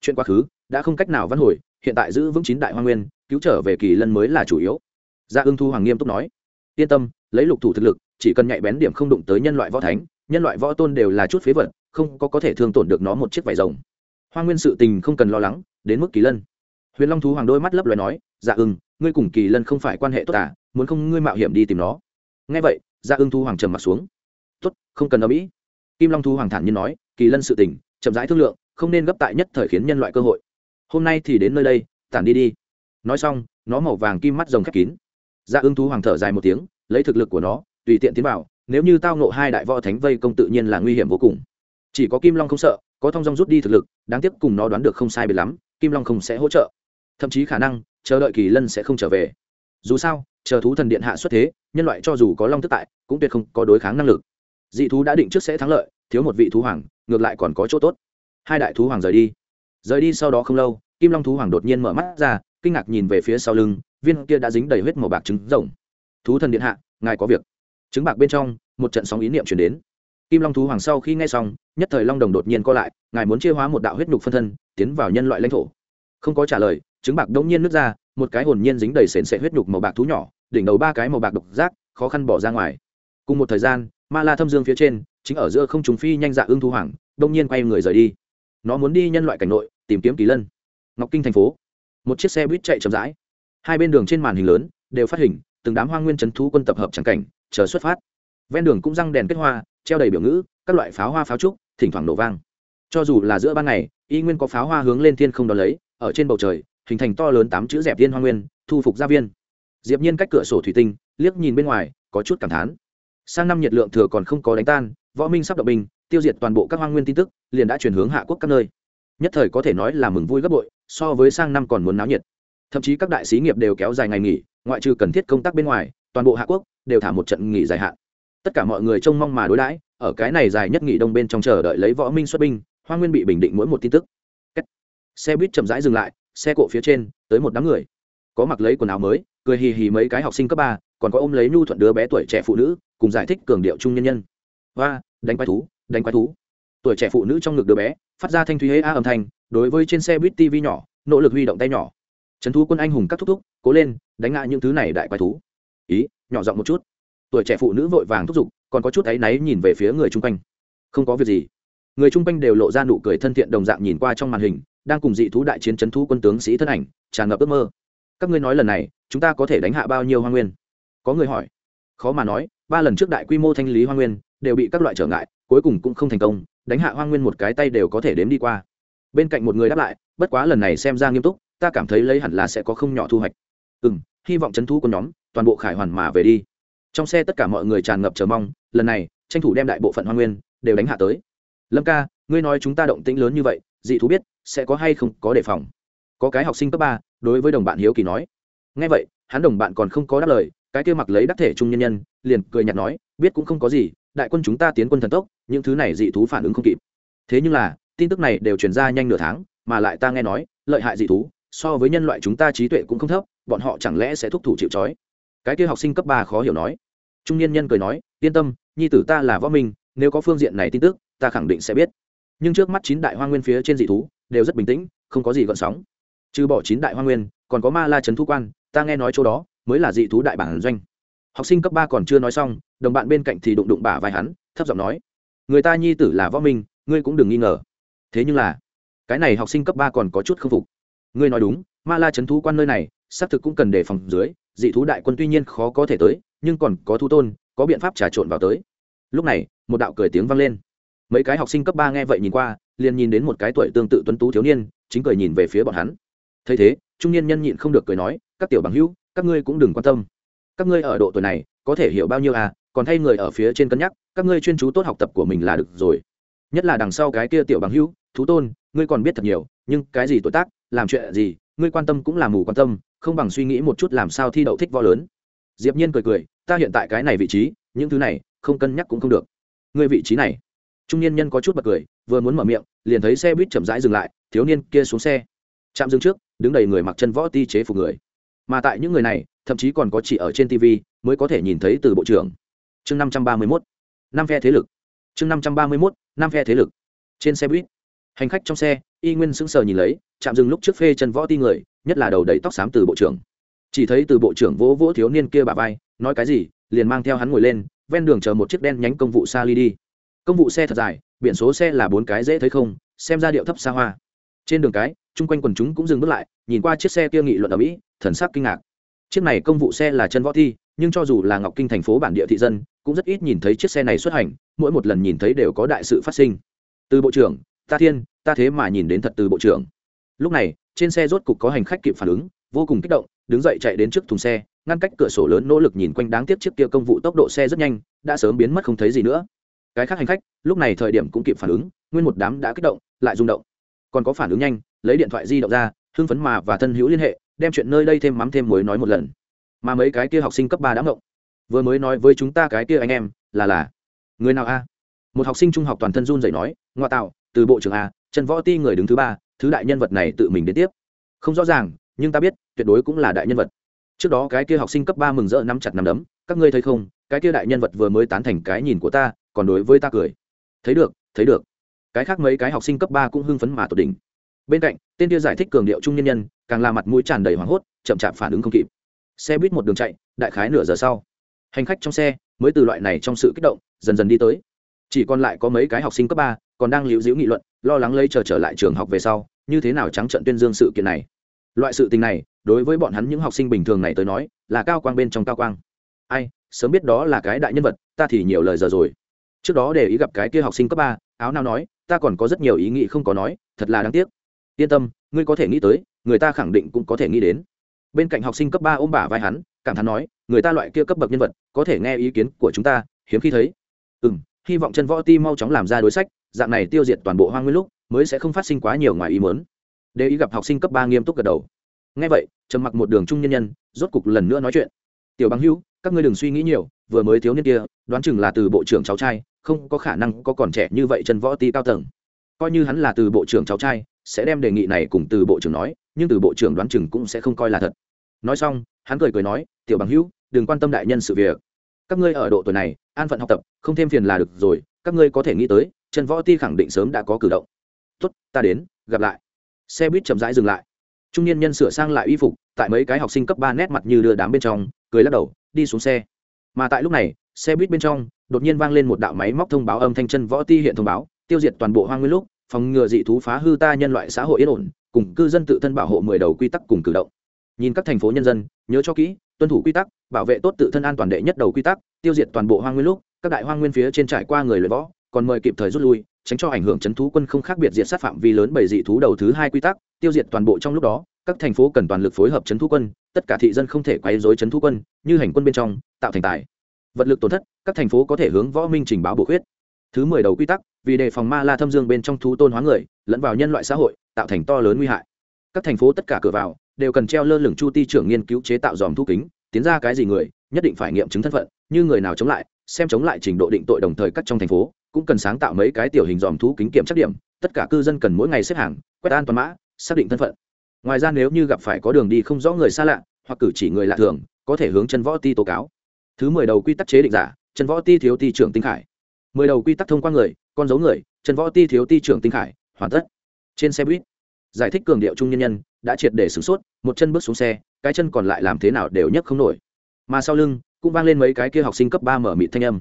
Chuyện quá khứ đã không cách nào văn hồi, hiện tại giữ vững chín đại hoa nguyên, cứu trở về kỳ lân mới là chủ yếu. Gia ưng thu hoàng nghiêm túc nói. Yên tâm, lấy lục thủ thực lực, chỉ cần nhạy bén điểm không đụng tới nhân loại võ thánh, nhân loại võ tôn đều là chút phế vật, không có có thể thương tổn được nó một chiếc vải rồng. Hoa nguyên sự tình không cần lo lắng, đến mức kỳ lân. Huyền long thú hoàng đôi mắt lấp loài nói dạ ưng, ngươi cùng kỳ lân không phải quan hệ tốt à muốn không ngươi mạo hiểm đi tìm nó. Nghe vậy dạ ưng thú hoàng trầm mặt xuống. Tốt, không cần ở mỹ kim long thú hoàng thản nhiên nói, kỳ lân sự tình, chậm rãi thương lượng, không nên gấp tại nhất thời khiến nhân loại cơ hội. Hôm nay thì đến nơi đây, tản đi đi. Nói xong, nó màu vàng kim mắt rồng khép kín. Dạ ưng thú hoàng thở dài một tiếng, lấy thực lực của nó, tùy tiện tiến vào, nếu như tao nộ hai đại võ thánh vây công tự nhiên là nguy hiểm vô cùng. Chỉ có kim long không sợ, có thông dong rút đi thực lực, đáng tiếc cùng nó đoán được không sai biệt lắm, kim long không sẽ hỗ trợ. Thậm chí khả năng, chờ đợi kỳ lân sẽ không trở về. Dù sao, chờ thú thần điện hạ xuất thế, nhân loại cho dù có long tức tại, cũng tuyệt không có đối kháng năng lực dị thú đã định trước sẽ thắng lợi, thiếu một vị thú hoàng, ngược lại còn có chỗ tốt. Hai đại thú hoàng rời đi. Rời đi sau đó không lâu, kim long thú hoàng đột nhiên mở mắt ra, kinh ngạc nhìn về phía sau lưng, viên kia đã dính đầy huyết màu bạc trứng rồng. Thú thần điện hạ, ngài có việc. Trứng bạc bên trong, một trận sóng ý niệm chuyển đến. Kim long thú hoàng sau khi nghe xong, nhất thời long đồng đột nhiên co lại, ngài muốn chia hóa một đạo huyết nhục phân thân, tiến vào nhân loại lãnh thổ. Không có trả lời, trứng bạc đông nhiên nước ra, một cái hồn nhiên dính đầy sền sệ huyết nhục màu bạc thú nhỏ, đỉnh đầu ba cái màu bạc độc giác, khó khăn bỏ ra ngoài. Cùng một thời gian ma la thâm dương phía trên, chính ở giữa không trùng phi nhanh dạ ưng thú hoàng, đông nhiên quay người rời đi. Nó muốn đi nhân loại cảnh nội, tìm kiếm kỳ lân. Ngọc kinh thành phố. Một chiếc xe buýt chạy chậm rãi. Hai bên đường trên màn hình lớn, đều phát hình, từng đám hoa nguyên trấn thú quân tập hợp trắng cảnh, chờ xuất phát. Ven đường cũng răng đèn kết hoa, treo đầy biểu ngữ, các loại pháo hoa pháo trúc, thỉnh thoảng nổ vang. Cho dù là giữa ban ngày, y nguyên có pháo hoa hướng lên thiên không đón lấy, ở trên bầu trời, hình thành to lớn tám chữ dẹp viên hoa nguyên, thu phục gia viên. Diệp nhiên cách cửa sổ thủy tinh, liếc nhìn bên ngoài, có chút cảm thán sang năm nhiệt lượng thừa còn không có đánh tan, võ minh sắp động binh tiêu diệt toàn bộ các hoang nguyên tin tức, liền đã chuyển hướng hạ quốc các nơi. Nhất thời có thể nói là mừng vui gấp bội, so với sang năm còn muốn náo nhiệt. Thậm chí các đại sĩ nghiệp đều kéo dài ngày nghỉ, ngoại trừ cần thiết công tác bên ngoài, toàn bộ hạ quốc đều thả một trận nghỉ dài hạn. Tất cả mọi người trông mong mà đối đãi, ở cái này dài nhất nghỉ đông bên trong chờ đợi lấy võ minh xuất binh hoa nguyên bị bình định mỗi một tin tức. Xe buýt chậm rãi dừng lại, xe cộ phía trên, tới một đám người. Có mặc lấy quần áo mới, cười hì hì mấy cái học sinh cấp ba, còn có ôm lấy nhu thuận đứa bé tuổi trẻ phụ nữ cùng giải thích cường điệu trung nhân nhân. Và đánh quái thú, đánh quái thú. Tuổi trẻ phụ nữ trong ngực đứa bé, phát ra thanh thúy hễ a âm thanh, đối với trên xe buýt tv nhỏ, nỗ lực huy động tay nhỏ. Trấn thú quân anh hùng các thúc thúc, cố lên, đánh ngã những thứ này đại quái thú. Ý, nhỏ giọng một chút. Tuổi trẻ phụ nữ vội vàng thúc giục, còn có chút áy náy nhìn về phía người chung quanh. Không có việc gì. Người chung quanh đều lộ ra nụ cười thân thiện đồng dạng nhìn qua trong màn hình, đang cùng dị thú đại chiến trấn thú quân tướng sĩ thân ảnh, tràn ngập ước mơ. Các ngươi nói lần này, chúng ta có thể đánh hạ bao nhiêu hoa nguyên? Có người hỏi. Khó mà nói ba lần trước đại quy mô thanh lý hoa nguyên đều bị các loại trở ngại, cuối cùng cũng không thành công, đánh hạ hoa nguyên một cái tay đều có thể đếm đi qua. Bên cạnh một người đáp lại, bất quá lần này xem ra nghiêm túc, ta cảm thấy lấy hẳn là sẽ có không nhỏ thu hoạch. Ừ m hy vọng c h ấ n thu của nhóm, toàn bộ khải hoàn mà về đi. Trong xe tất cả mọi người tràn ngập chờ mong, lần này, tranh thủ đem đại bộ phận hoa nguyên đều đánh hạ tới. Lâm ca, ngươi nói chúng ta động tĩnh lớn như vậy, dị thú biết sẽ có hay không có đề phòng. Có cái học sinh cấp ba đối với đồng bạn hiếu kỳ nói. Ngay vậy, hắn đồng bạn còn không có đáp lời cái kia mặc lấy đắc thể trung nhân nhân, liền cười nhạt nói, biết cũng không có gì, đại quân chúng ta tiến quân thần tốc, những thứ này dị thú phản ứng không kịp. Thế nhưng là, tin tức này đều truyền ra nhanh nửa tháng, mà lại ta nghe nói, lợi hại dị thú, so với nhân loại chúng ta trí tuệ cũng không thấp, bọn họ chẳng lẽ sẽ thúc thủ chịu trói? Cái kia học sinh cấp ba khó hiểu nói. Trung niên nhân cười nói, yên tâm, nhi tử ta là võ minh, nếu có phương diện này tin tức, ta khẳng định sẽ biết. Nhưng trước mắt chín đại hoa nguyên phía trên dị thú, đều rất bình tĩnh, không có gì gợn sóng. Trừ bỏ chín đại hoa nguyên, còn có ma la trấn thu quan, ta nghe nói chỗ đó mới là dị thú đại bản doanh. Học sinh cấp ba còn chưa nói xong, đồng bạn bên cạnh thì đụng đụng bả vai hắn, thấp giọng nói, người ta nhi tử là võ minh, ngươi cũng đừng nghi ngờ. Thế nhưng là, cái này học sinh cấp ba còn có chút k phục. Ngươi nói đúng, ma la c thú quan nơi này, xác thực cũng cần đề phòng dưới, dị thú đại quân tuy nhiên khó có thể tới, nhưng còn có thú tôn, có biện pháp trà trộn vào tới. Lúc này, một đạo cười tiếng vang lên. Mấy cái học sinh cấp ba nghe vậy nhìn qua, liền nhìn đến một cái tuổi tương tự tuấn tú thiếu niên, chính cười nhìn về phía bọn hắn. Thấy thế, trung niên nhân nhịn không được cười nói, các tiểu bằng hữu các ngươi cũng đừng quan tâm. Các ngươi ở độ tuổi này, có thể hiểu bao nhiêu à còn thay người ở phía trên cân nhắc, các ngươi chuyên chú tốt học tập của mình là được rồi. Nhất là đằng sau cái kia tiểu bằng hữu, thú tôn, ngươi còn biết thật nhiều, nhưng cái gì tuổi tác, làm chuyện gì, ngươi quan tâm cũng là mù quan tâm, không bằng suy nghĩ một chút làm sao thi đậu thích võ lớn. Diệp nhiên cười cười, ta hiện tại cái này vị trí, những thứ này, không cân nhắc cũng không được. Ngươi vị trí này. Trung niên nhân có chút bật cười, vừa muốn mở miệng, liền thấy xe buýt chậm rãi dừng lại, thiếu niên kia xuống xe. Chạm dừng trước, đứng đầy người mặc chân võ ti chế phục người mà tại những người này, thậm chí còn có chỉ ở trên tv mới có thể nhìn thấy từ bộ trưởng. Chương năm trăm ba mươi 531 năm phe thế lực. Chương năm trăm ba mươi 531 năm phe thế lực. Trên xe buýt, hành khách trong xe, y nguyên sững sờ nhìn lấy, chạm dừng lúc trước phê chân võ ti người, nhất là đầu đầy tóc xám từ bộ trưởng. Chỉ thấy từ bộ trưởng vỗ vỗ thiếu niên kia bà vai, nói cái gì, liền mang theo hắn ngồi lên, ven đường chờ một chiếc đen nhánh công vụ xa ly đi. Công vụ xe thật dài, biển số xe là bốn cái dễ thấy không, xem ra điệu thấp xa hoa. Trên đường cái, chung quanh quần chúng cũng dừng bước lại, nhìn qua chiếc xe kia nghị luận ở mỹ thần sắc kinh ngạc. Chiếc này công vụ xe là chân võ thi, nhưng cho dù là ngọc kinh thành phố bản địa thị dân, cũng rất ít nhìn thấy chiếc xe này xuất hành, mỗi một lần nhìn thấy đều có đại sự phát sinh. Từ bộ trưởng, ta thiên, ta thế mà nhìn đến thật từ bộ trưởng. Lúc này, trên xe rốt cục có hành khách kịp phản ứng, vô cùng kích động, đứng dậy chạy đến trước thùng xe, ngăn cách cửa sổ lớn nỗ lực nhìn quanh đáng tiếc chiếc kia công vụ tốc độ xe rất nhanh, đã sớm biến mất không thấy gì nữa. Cái khác hành khách, lúc này thời điểm cũng kịp phản ứng, nguyên một đám đã kích động, lại rung động. Còn có phản ứng nhanh, lấy điện thoại di động ra, hưng phấn mà và thân hữu liên hệ đem chuyện nơi đây thêm mắm thêm muối nói một lần. Mà mấy cái kia học sinh cấp ba đã ngộng. Vừa mới nói với chúng ta cái kia anh em, là là. Người nào a? Một học sinh trung học toàn thân run dậy nói, ngoa tạo, từ bộ trưởng a, trần võ ti người đứng thứ ba, thứ đại nhân vật này tự mình đến tiếp. Không rõ ràng, nhưng ta biết, tuyệt đối cũng là đại nhân vật. Trước đó cái kia học sinh cấp ba mừng rỡ nắm chặt nắm đấm, các ngươi thấy không, cái kia đại nhân vật vừa mới tán thành cái nhìn của ta, còn đối với ta cười. Thấy được thấy được. Cái khác mấy cái học sinh cấp ba cũng hưng phấn mà tột đỉnh bên cạnh, tên kia giải thích cường điệu trung nhân nhân, càng là mặt mũi tràn đầy hoảng hốt, chậm chạp phản ứng không kịp. Xe buýt một đường chạy, đại khái nửa giờ sau. Hành khách trong xe, mới từ loại này trong sự kích động, dần dần đi tới. Chỉ còn lại có mấy cái học sinh cấp ba, còn đang liễu diễu nghị luận, lo lắng lấy chờ trở lại trường học về sau, như thế nào trắng trận tuyên dương sự kiện này. Loại sự tình này, đối với bọn hắn những học sinh bình thường này tới nói, là cao quang bên trong cao quang. Ai, sớm biết đó là cái đại nhân vật, ta thì nhiều lời giờ rồi. Trước đó để ý gặp cái kia học sinh cấp ba, áo nào nói, ta còn có rất nhiều ý nghĩ không có nói, thật là đáng tiếc yên tâm, ngươi có thể nghĩ tới, người ta khẳng định cũng có thể nghĩ đến. Bên cạnh học sinh cấp ba ôm bả vai hắn, cảm thán nói, người ta loại kia cấp bậc nhân vật, có thể nghe ý kiến của chúng ta, hiếm khi thấy. Ừ m hy vọng chân võ ti mau chóng làm ra đối sách, dạng này tiêu diệt toàn bộ hoang nguyên lúc, mới sẽ không phát sinh quá nhiều ngoài ý mớn để ý gặp học sinh cấp ba nghiêm túc gật đầu. Ngay vậy, trầm mặc một đường trung nhân nhân, rốt cục lần nữa nói chuyện. Tiểu bằng hữu, các ngươi đừng suy nghĩ nhiều, vừa mới thiếu niên kia, đoán chừng là từ bộ trưởng cháu trai, không có khả năng có còn trẻ như vậy chân võ ti cao tầng. Coi như hắn là từ bộ trưởng cháu trai sẽ đem đề nghị này cùng từ bộ trưởng nói, nhưng từ bộ trưởng đoán chừng cũng sẽ không coi là thật. Nói xong, hắn cười cười nói, tiểu bằng hữu, đừng quan tâm đại nhân sự việc. Các ngươi ở độ tuổi này, an phận học tập, không thêm phiền là được rồi, các ngươi có thể nghĩ tới, trần võ ti khẳng định sớm đã có cử động. Tốt, ta đến, gặp lại. Xe buýt chậm rãi dừng lại. Trung niên nhân sửa sang lại y phục, tại mấy cái học sinh cấp ba nét mặt như đưa đám bên trong, cười lắc đầu, đi xuống xe. Mà tại lúc này, xe buýt bên trong, đột nhiên vang lên một đạo máy móc thông báo âm thanh chân võ ti hiện thông báo, tiêu diệt toàn bộ hoang nguyên lúc phòng ngừa dị thú phá hư ta nhân loại xã hội yên ổn, cùng cư dân tự thân bảo hộ mười đầu quy tắc cùng cử động. Nhìn các thành phố nhân dân, nhớ cho kỹ, tuân thủ quy tắc, bảo vệ tốt tự thân an toàn đệ nhất đầu quy tắc, tiêu diệt toàn bộ hoang nguyên lúc, các đại hoang nguyên phía trên trải qua người luyện võ, còn mời kịp thời rút lui, tránh cho ảnh hưởng chấn thú quân không khác biệt diệt sát phạm vi lớn bảy dị thú đầu thứ hai quy tắc, tiêu diệt toàn bộ trong lúc đó, các thành phố cần toàn lực phối hợp chấn thú quân, tất cả thị dân không thể quấy rối chấn thú quân, như hành quân bên trong, tạo thành tài, vật lực tổn thất, các thành phố có thể hướng võ minh trình báo bổ khuyết. Thứ mười đầu quy tắc vì đề phòng ma la thâm dương bên trong thú tôn hóa người, lẫn vào nhân loại xã hội, tạo thành to lớn nguy hại. Các thành phố tất cả cửa vào, đều cần treo lơ lửng chu ti trưởng nghiên cứu chế tạo dòm thu kính, tiến ra cái gì người, nhất định phải nghiệm chứng thân phận, như người nào chống lại, xem chống lại trình độ định tội đồng thời cắt trong thành phố, cũng cần sáng tạo mấy cái tiểu hình dòm thú kính kiểm trắc điểm, tất cả cư dân cần mỗi ngày xếp hàng, quét an toàn mã, xác định thân phận. Ngoài ra nếu như gặp phải có đường đi không rõ người xa lạ, hoặc cử chỉ người lạ thường, có thể hướng chân võ ti tố cáo. Thứ mười đầu quy tắc chế định giả, chân võ ti thiếu ti trưởng tinh khải. Mười đầu quy tắc thông qua người con dấu người, trần võ ti thiếu ti trưởng tinh khải, hoàn tất. Trên xe buýt, giải thích cường điệu trung nhân nhân, đã triệt để sửng sốt, một chân bước xuống xe, cái chân còn lại làm thế nào đều nhấc không nổi. Mà sau lưng, cũng vang lên mấy cái kia học sinh cấp ba mở mịt thanh âm.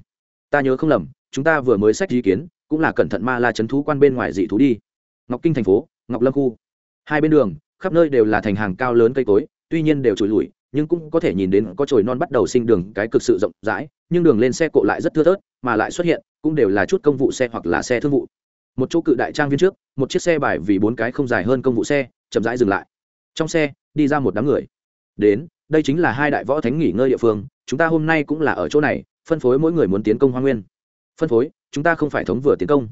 Ta nhớ không lầm, chúng ta vừa mới sách ý kiến, cũng là cẩn thận ma la chấn thú quan bên ngoài dị thú đi. Ngọc kinh thành phố, ngọc lâm khu. Hai bên đường, khắp nơi đều là thành hàng cao lớn cây cối, tuy nhiên đều trụi lùi nhưng cũng có thể nhìn đến có chồi non bắt đầu sinh đường cái cực sự rộng rãi, nhưng đường lên xe cộ lại rất thưa thớt, mà lại xuất hiện, cũng đều là chút công vụ xe hoặc là xe thương vụ. Một chỗ cự đại trang viên trước, một chiếc xe bài vì bốn cái không dài hơn công vụ xe, chậm rãi dừng lại. Trong xe, đi ra một đám người. Đến, đây chính là hai đại võ thánh nghỉ ngơi địa phương, chúng ta hôm nay cũng là ở chỗ này, phân phối mỗi người muốn tiến công hoa nguyên. Phân phối, chúng ta không phải thống vừa tiến công.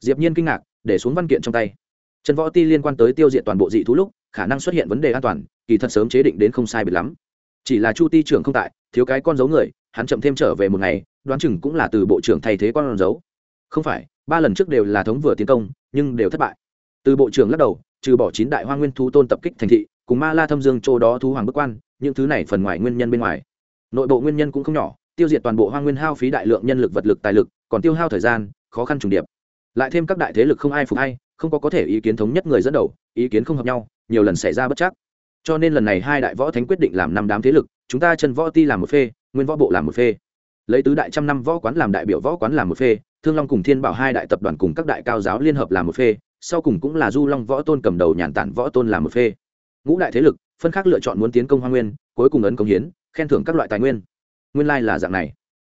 Diệp nhiên kinh ngạc, để xuống văn kiện trong tay. Trần võ ti liên quan tới tiêu diệt toàn bộ dị thú lúc, khả năng xuất hiện vấn đề an toàn, kỳ thật sớm chế định đến không sai biệt lắm chỉ là chu ti trưởng không tại, thiếu cái con dấu người, hắn chậm thêm trở về một ngày, đoán chừng cũng là từ bộ trưởng thay thế con dấu. Không phải, ba lần trước đều là thống vừa tiến công, nhưng đều thất bại. Từ bộ trưởng lắc đầu, trừ bỏ chín đại hoa nguyên thú tôn tập kích thành thị, cùng ma la thâm dương châu đó thú hoàng bức quan, những thứ này phần ngoài nguyên nhân bên ngoài. Nội bộ nguyên nhân cũng không nhỏ, tiêu diệt toàn bộ hoa nguyên hao phí đại lượng nhân lực vật lực tài lực, còn tiêu hao thời gian, khó khăn trùng điệp. Lại thêm các đại thế lực không ai phục hay, không có có thể ý kiến thống nhất người dẫn đầu, ý kiến không hợp nhau, nhiều lần xảy ra bất chắc cho nên lần này hai đại võ thánh quyết định làm năm đám thế lực, chúng ta chân võ ti làm một phê, nguyên võ bộ làm một phê. Lấy tứ đại trăm năm võ quán làm đại biểu võ quán làm một phê, thương long cùng thiên bảo hai đại tập đoàn cùng các đại cao giáo liên hợp làm một phê, sau cùng cũng là du long võ tôn cầm đầu nhàn tản võ tôn làm một phê. Ngũ đại thế lực, phân khác lựa chọn muốn tiến công hoa nguyên, cuối cùng ấn công hiến, khen thưởng các loại tài nguyên. Nguyên lai、like、là dạng này.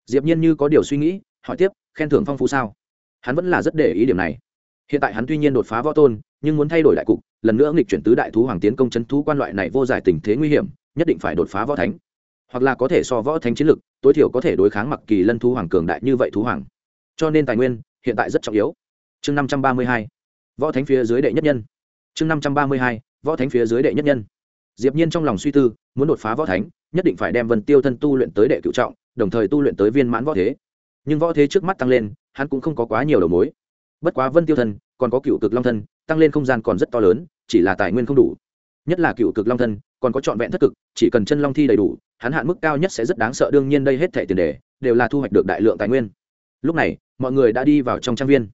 Diệp nhiên như có điều suy nghĩ, hỏi tiếp, khen thưởng phong phú sao? Hắn vẫn là rất để ý điểm này. Hiện tại hắn tuy nhiên đột phá võ tôn nhưng muốn thay đổi đại cục, lần nữa nghịch chuyển tứ đại thú hoàng tiến công chấn thú quan loại này vô giải tình thế nguy hiểm, nhất định phải đột phá võ thánh. Hoặc là có thể so võ thánh chiến lực, tối thiểu có thể đối kháng mặc kỳ lân thú hoàng cường đại như vậy thú hoàng. Cho nên tài nguyên, hiện tại rất trọng yếu. Chương năm trăm ba mươi hai, võ thánh phía dưới đệ nhất nhân. Chương năm trăm ba mươi hai, võ thánh phía dưới đệ nhất nhân. Diệp nhiên trong lòng suy tư, muốn đột phá võ thánh, nhất định phải đem vân tiêu thân tu luyện tới đệ cựu trọng, đồng thời tu luyện tới viên mãn võ thế. Nhưng võ thế trước mắt tăng lên, hắn cũng không có quá nhiều đầu mối. Bất quá vân tiêu thân, còn có cựu cực long thân tăng lên không gian còn rất to lớn, chỉ là tài nguyên không đủ. Nhất là cựu cực long thân, còn có trọn vẹn thất cực, chỉ cần chân long thi đầy đủ, hắn hạn mức cao nhất sẽ rất đáng sợ, đương nhiên đây hết thẻ tiền đề, đều là thu hoạch được đại lượng tài nguyên. Lúc này, mọi người đã đi vào trong trang viên.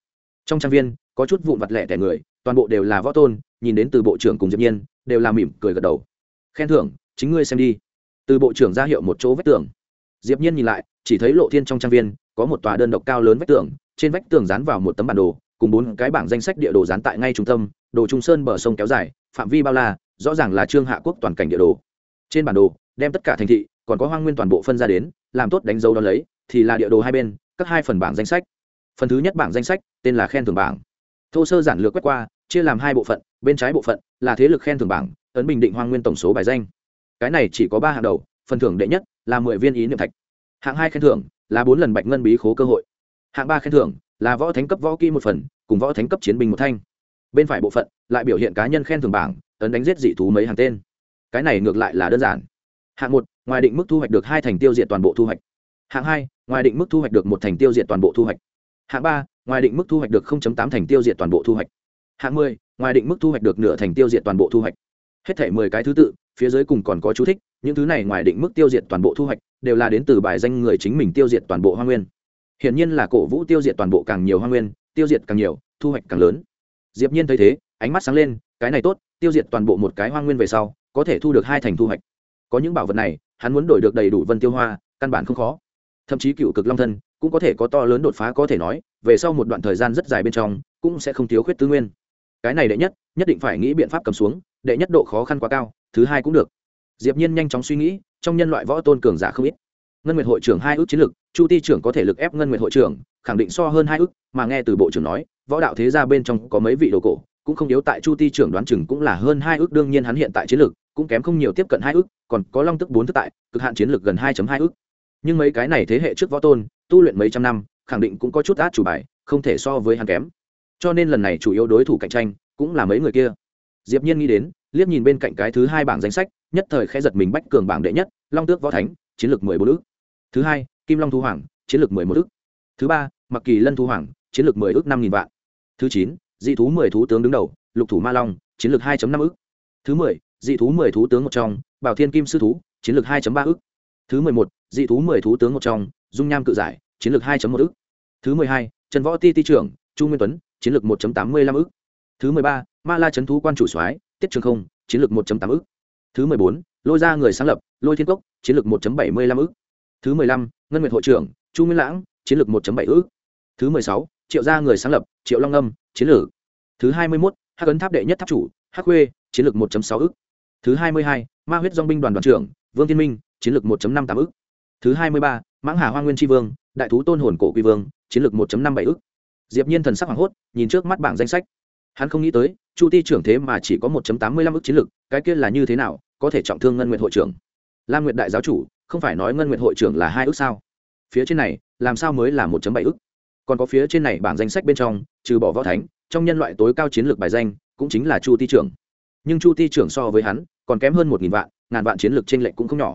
Trong trang viên, có chút vụn vặt lẻ tẻ người, toàn bộ đều là võ tôn, nhìn đến từ bộ trưởng cùng diệp nhiên, đều là mỉm cười gật đầu. Khen thưởng, chính ngươi xem đi. Từ bộ trưởng ra hiệu một chỗ vách tường. Diệp nhiên nhìn lại, chỉ thấy lộ thiên trong trang viên, có một tòa đơn độc cao lớn vách tường, trên vách tường dán vào một tấm bản đồ cùng bốn cái bảng danh sách địa đồ dán tại ngay trung tâm, đồ trung sơn bờ sông kéo dài, phạm vi bao la, rõ ràng là trương hạ quốc toàn cảnh địa đồ. Trên bản đồ, đem tất cả thành thị, còn có hoang nguyên toàn bộ phân ra đến, làm tốt đánh dấu đo lấy, thì là địa đồ hai bên, các hai phần bảng danh sách. Phần thứ nhất bảng danh sách, tên là khen thưởng bảng. Thô sơ giản lược quét qua, chia làm hai bộ phận, bên trái bộ phận là thế lực khen thưởng bảng, ấn bình định hoang nguyên tổng số bài danh. Cái này chỉ có ba hạng đầu, phần thưởng đệ nhất là mười viên ý niệm thạch. Hạng hai khen thưởng là bốn lần bạch ngân bí khố cơ hội. Hạng ba khen thưởng là võ thánh cấp võ kỹ một phần, cùng võ thánh cấp chiến binh một thanh. Bên phải bộ phận lại biểu hiện cá nhân khen thưởng bảng, ấn đánh giết dị thú mấy hàng tên. Cái này ngược lại là đơn giản. Hạng một, ngoài định mức thu hoạch được hai thành tiêu diệt toàn bộ thu hoạch. Hạng hai, ngoài định mức thu hoạch được một thành tiêu diệt toàn bộ thu hoạch. Hạng ba, ngoài định mức thu hoạch được tám thành tiêu diệt toàn bộ thu hoạch. Hạng mười, ngoài định mức thu hoạch được nửa thành tiêu diệt toàn bộ thu hoạch. Hết thể mười cái thứ tự, phía dưới cùng còn có chú thích, những thứ này ngoài định mức tiêu diệt toàn bộ thu hoạch, đều là đến từ bài danh người chính mình tiêu diệt toàn bộ hoa nguyên hiển nhiên là cổ vũ tiêu diệt toàn bộ càng nhiều hoa nguyên, tiêu diệt càng nhiều, thu hoạch càng lớn. Diệp nhiên thấy thế, ánh mắt sáng lên, cái này tốt, tiêu diệt toàn bộ một cái hoa nguyên về sau, có thể thu được hai thành thu hoạch. Có những bảo vật này, hắn muốn đổi được đầy đủ vân tiêu hoa, căn bản không khó. Thậm chí cựu cực long thân, cũng có thể có to lớn đột phá có thể nói, về sau một đoạn thời gian rất dài bên trong, cũng sẽ không thiếu khuyết tư nguyên. Cái này đệ nhất nhất định phải nghĩ biện pháp cầm xuống, đệ nhất độ khó khăn quá cao, thứ hai cũng được. Diệp nhiên nhanh chóng suy nghĩ, trong nhân loại võ tôn cường giả không ít ngân nguyệt hội trưởng hai ước chiến lực, chu ti trưởng có thể lực ép ngân nguyệt hội trưởng, khẳng định so hơn hai ước, mà nghe từ bộ trưởng nói, võ đạo thế gia bên trong có mấy vị đồ cổ, cũng không yếu tại chu ti trưởng đoán chừng cũng là hơn hai ước, đương nhiên hắn hiện tại chiến lược cũng kém không nhiều tiếp cận hai ước, còn có long tức bốn thức tại, cực hạn chiến lược gần hai hai ước. Nhưng mấy cái này thế hệ trước võ tôn, tu luyện mấy trăm năm, khẳng định cũng có chút át chủ bài, không thể so với hắn kém. Cho nên lần này chủ yếu đối thủ cạnh tranh cũng là mấy người kia. Diệp nhiên nghĩ đến, liếc nhìn bên cạnh cái thứ hai bảng danh sách, nhất thời khẽ giật mình bách cường bảng đệ nhất, long tước võ thánh, chiến lược mười bốn ước thứ hai, kim long thu hoàng, chiến lược mười một ước. Thứ ba, mặc kỳ lân thu hoàng, chiến lược mười ước năm nghìn vạn. Thứ chín, dị thú mười thú tướng đứng đầu, lục thủ ma long, chiến lược hai năm ước. Thứ mười, dị thú mười thú tướng một trong, bảo thiên kim sư thú, chiến lược hai ba ước. Thứ mười một, dị thú mười thú tướng một trong, dung nham cự giải, chiến lược hai một ước. Thứ mười hai, trần võ ti ti trưởng, chu nguyên tuấn, chiến lược một tám mươi lăm ước. Thứ mười ba, ma la trấn thú quan chủ soái, tiết trường không, chiến lược một tám ước. Thứ mười bốn, lôi ra người sáng lập, lôi thiên cốc, chiến lược một bảy mươi lăm ước thứ mười lăm, ngân nguyệt hội trưởng, chu nguyên lãng, chiến lược một bảy ước thứ mười sáu, triệu gia người sáng lập, triệu long âm, chiến lược. Thứ hai mươi mốt, hắc ấn tháp đệ nhất tháp chủ, hắc khuê, chiến lược một sáu ước thứ hai mươi hai, ma huyết dong binh đoàn đoàn trưởng, vương thiên minh, chiến lược một năm tám ước thứ hai mươi ba, mãng hà hoa nguyên tri vương, đại thú tôn hồn cổ quy vương, chiến lược một năm bảy ước diệp nhiên thần sắc hoảng hốt, nhìn trước mắt bảng danh sách. Hắn không nghĩ tới, chu ti trưởng thế mà chỉ có một tám mươi lăm ước chiến lược, cái kia là như thế nào, có thể trọng thương ngân nguyện hội trưởng? Lam nguyệt đại giáo chủ không phải nói ngân nguyện hội trưởng là hai ước sao? Phía trên này, làm sao mới là một bảy ước? Còn có phía trên này bảng danh sách bên trong, trừ bỏ võ thánh, trong nhân loại tối cao chiến lược bài danh, cũng chính là chu ti trưởng. Nhưng chu ti trưởng so với hắn, còn kém hơn một nghìn vạn, ngàn vạn chiến lược t r ê n lệch cũng không nhỏ.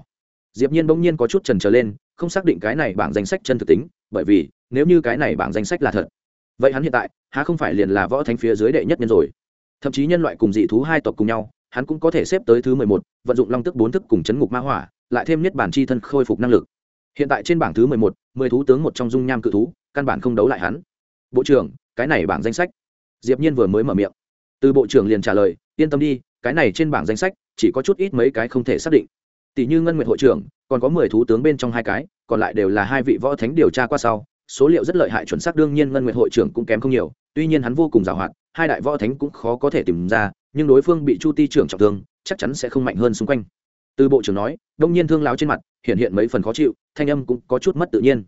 Diệp nhiên bỗng nhiên có chút trần trở lên, không xác định cái này bảng danh sách chân thực tính, bởi vì, nếu như cái này bảng danh sách là thật, vậy hắn hiện tại, há không phải liền là võ thánh phía dưới đệ nhất nhân rồi? Thậm chí nhân loại cùng dị thú hai tộc cùng nhau, hắn cũng có thể xếp tới thứ mười một, vận dụng long tức bốn thức cùng chấn ngục ma hỏa lại thêm niết bản chi thân khôi phục năng lực. Hiện tại trên bảng thứ mười một, mười thú tướng một trong dung nham cự thú, căn bản không đấu lại hắn. Bộ trưởng, cái này bảng danh sách. Diệp nhiên vừa mới mở miệng. Từ bộ trưởng liền trả lời, yên tâm đi, cái này trên bảng danh sách, chỉ có chút ít mấy cái không thể xác định. Tỷ như ngân nguyện hội trưởng, còn có mười thú tướng bên trong hai cái, còn lại đều là hai vị võ thánh điều tra qua sau. Số liệu rất lợi hại chuẩn xác, đương nhiên ngân nguyện hội trưởng cũng kém không nhiều, tuy nhiên hắn vô cùng giàu hạn, hai đại võ thánh cũng khó có thể tìm ra, nhưng đối phương bị chu ti trưởng trọng thương, chắc chắn sẽ không mạnh hơn xung quanh từ bộ trưởng nói, đông nhiên thương láo trên mặt, hiện hiện mấy phần khó chịu, thanh âm cũng có chút mất tự nhiên.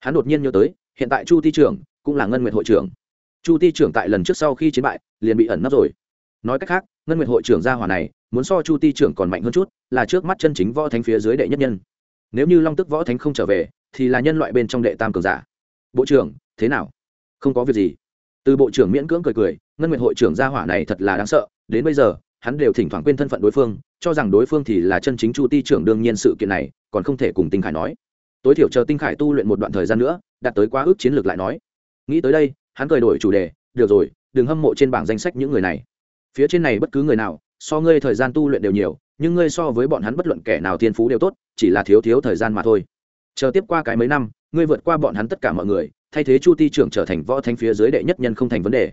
Hắn đột nhiên nhớ tới, hiện tại chu ti trưởng cũng là ngân nguyện hội trưởng. Chu ti trưởng tại lần trước sau khi chiến bại, liền bị ẩn nấp rồi. Nói cách khác, ngân nguyện hội trưởng gia hỏa này, muốn so chu ti trưởng còn mạnh hơn chút, là trước mắt chân chính võ thánh phía dưới đệ nhất nhân. Nếu như long tức võ thánh không trở về, thì là nhân loại bên trong đệ tam cường giả. Bộ trưởng, thế nào? Không có việc gì. Từ bộ trưởng miễn cưỡng cười cười, ngân nguyện hội trưởng gia hỏa này thật là đáng sợ, đến bây giờ, hắn đều thỉnh thoảng quên thân phận đối phương cho rằng đối phương thì là chân chính chu ti trưởng đương nhiên sự kiện này, còn không thể cùng tinh khải nói. Tối thiểu chờ tinh khải tu luyện một đoạn thời gian nữa, đạt tới quá ước chiến lược lại nói. Nghĩ tới đây, hắn cười đổi chủ đề, được rồi, đừng hâm mộ trên bảng danh sách những người này. Phía trên này bất cứ người nào, so ngươi thời gian tu luyện đều nhiều, nhưng ngươi so với bọn hắn bất luận kẻ nào thiên phú đều tốt, chỉ là thiếu thiếu thời gian mà thôi. Chờ tiếp qua cái mấy năm, ngươi vượt qua bọn hắn tất cả mọi người, thay thế chu ti trưởng trở thành võ thanh phía dưới đệ nhất nhân không thành vấn đề.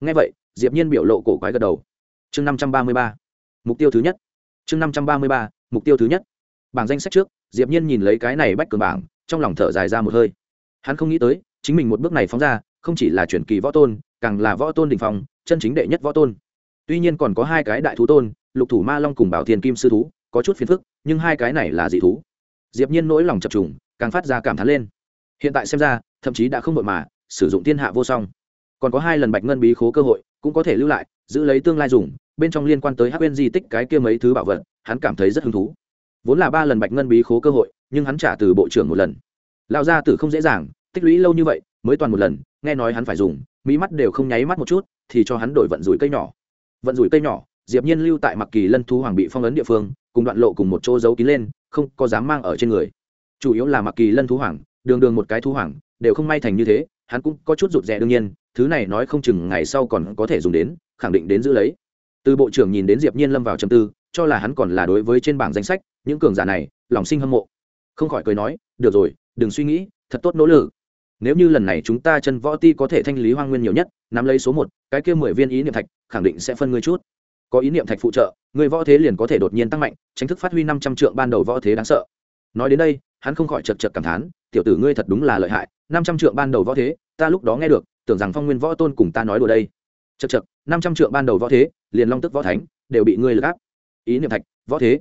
Ngay vậy, diệp nhiên biểu lộ cổ quái gật đầu. Chương năm trăm ba mươi ba. Mục tiêu thứ nhất chương năm trăm ba mươi ba, mục tiêu thứ nhất. Bảng danh sách trước, diệp nhiên nhìn lấy cái này bách cường bảng, trong lòng thở dài ra một hơi. Hắn không nghĩ tới, chính mình một bước này phóng ra, không chỉ là chuyển kỳ võ tôn, càng là võ tôn đình phong, chân chính đệ nhất võ tôn. Tuy nhiên còn có hai cái đại thú tôn, lục thủ ma long cùng bảo thiền kim sư thú, có chút phiền phức, nhưng hai cái này là dị thú. Diệp nhiên nỗi lòng chập trùng, càng phát ra cảm thán lên. Hiện tại xem ra, thậm chí đã không đội mà, sử dụng thiên hạ vô song. Còn có hai lần bạch ngân bí khố cơ hội, cũng có thể lưu lại, giữ lấy tương lai dùng bên trong liên quan tới hắc uyên di tích cái kia mấy thứ bảo vật, hắn cảm thấy rất hứng thú. Vốn là ba lần bạch ngân bí khố cơ hội, nhưng hắn trả từ bộ trưởng một lần. Lão gia tử không dễ dàng, tích lũy lâu như vậy, mới toàn một lần, nghe nói hắn phải dùng, mỹ mắt đều không nháy mắt một chút, thì cho hắn đổi vận rủi cây nhỏ. Vận rủi cây nhỏ, diệp nhiên lưu tại mặc kỳ lân thú hoàng bị phong ấn địa phương, cùng đoạn lộ cùng một chỗ giấu kín lên, không có dám mang ở trên người. Chủ yếu là mặc kỳ lân thú hoàng, đường đường một cái thú hoàng, đều không may thành như thế, hắn cũng có chút rụt rè đương nhiên, thứ này nói không chừng ngày sau còn có thể dùng đến, khẳng định đến giữ lấy từ bộ trưởng nhìn đến diệp nhiên lâm vào trầm tư, cho là hắn còn là đối với trên bảng danh sách, những cường giả này, lòng sinh hâm mộ. Không khỏi cười nói, được rồi, đừng suy nghĩ, thật tốt nỗ lực. Nếu như lần này chúng ta chân võ ti có thể thanh lý hoang nguyên nhiều nhất, nắm lấy số một, cái kia mười viên ý niệm thạch, khẳng định sẽ phân ngươi chút. Có ý niệm thạch phụ trợ, người võ thế liền có thể đột nhiên tăng mạnh tránh thức phát huy năm trăm trượng ban đầu võ thế đáng sợ. Nói đến đây, hắn không khỏi chật chật cảm thán, tiểu tử ngươi thật đúng là lợi hại, năm trăm trượng ban đầu võ thế, ta lúc đó nghe được, tưởng rằng phong nguyên võ tôn cùng ta nói đùa đây chật chật, năm trăm trượng ban đầu võ thế, liền long tức võ thánh, đều bị ngươi lực áp. Ý niệm thạch, võ thế.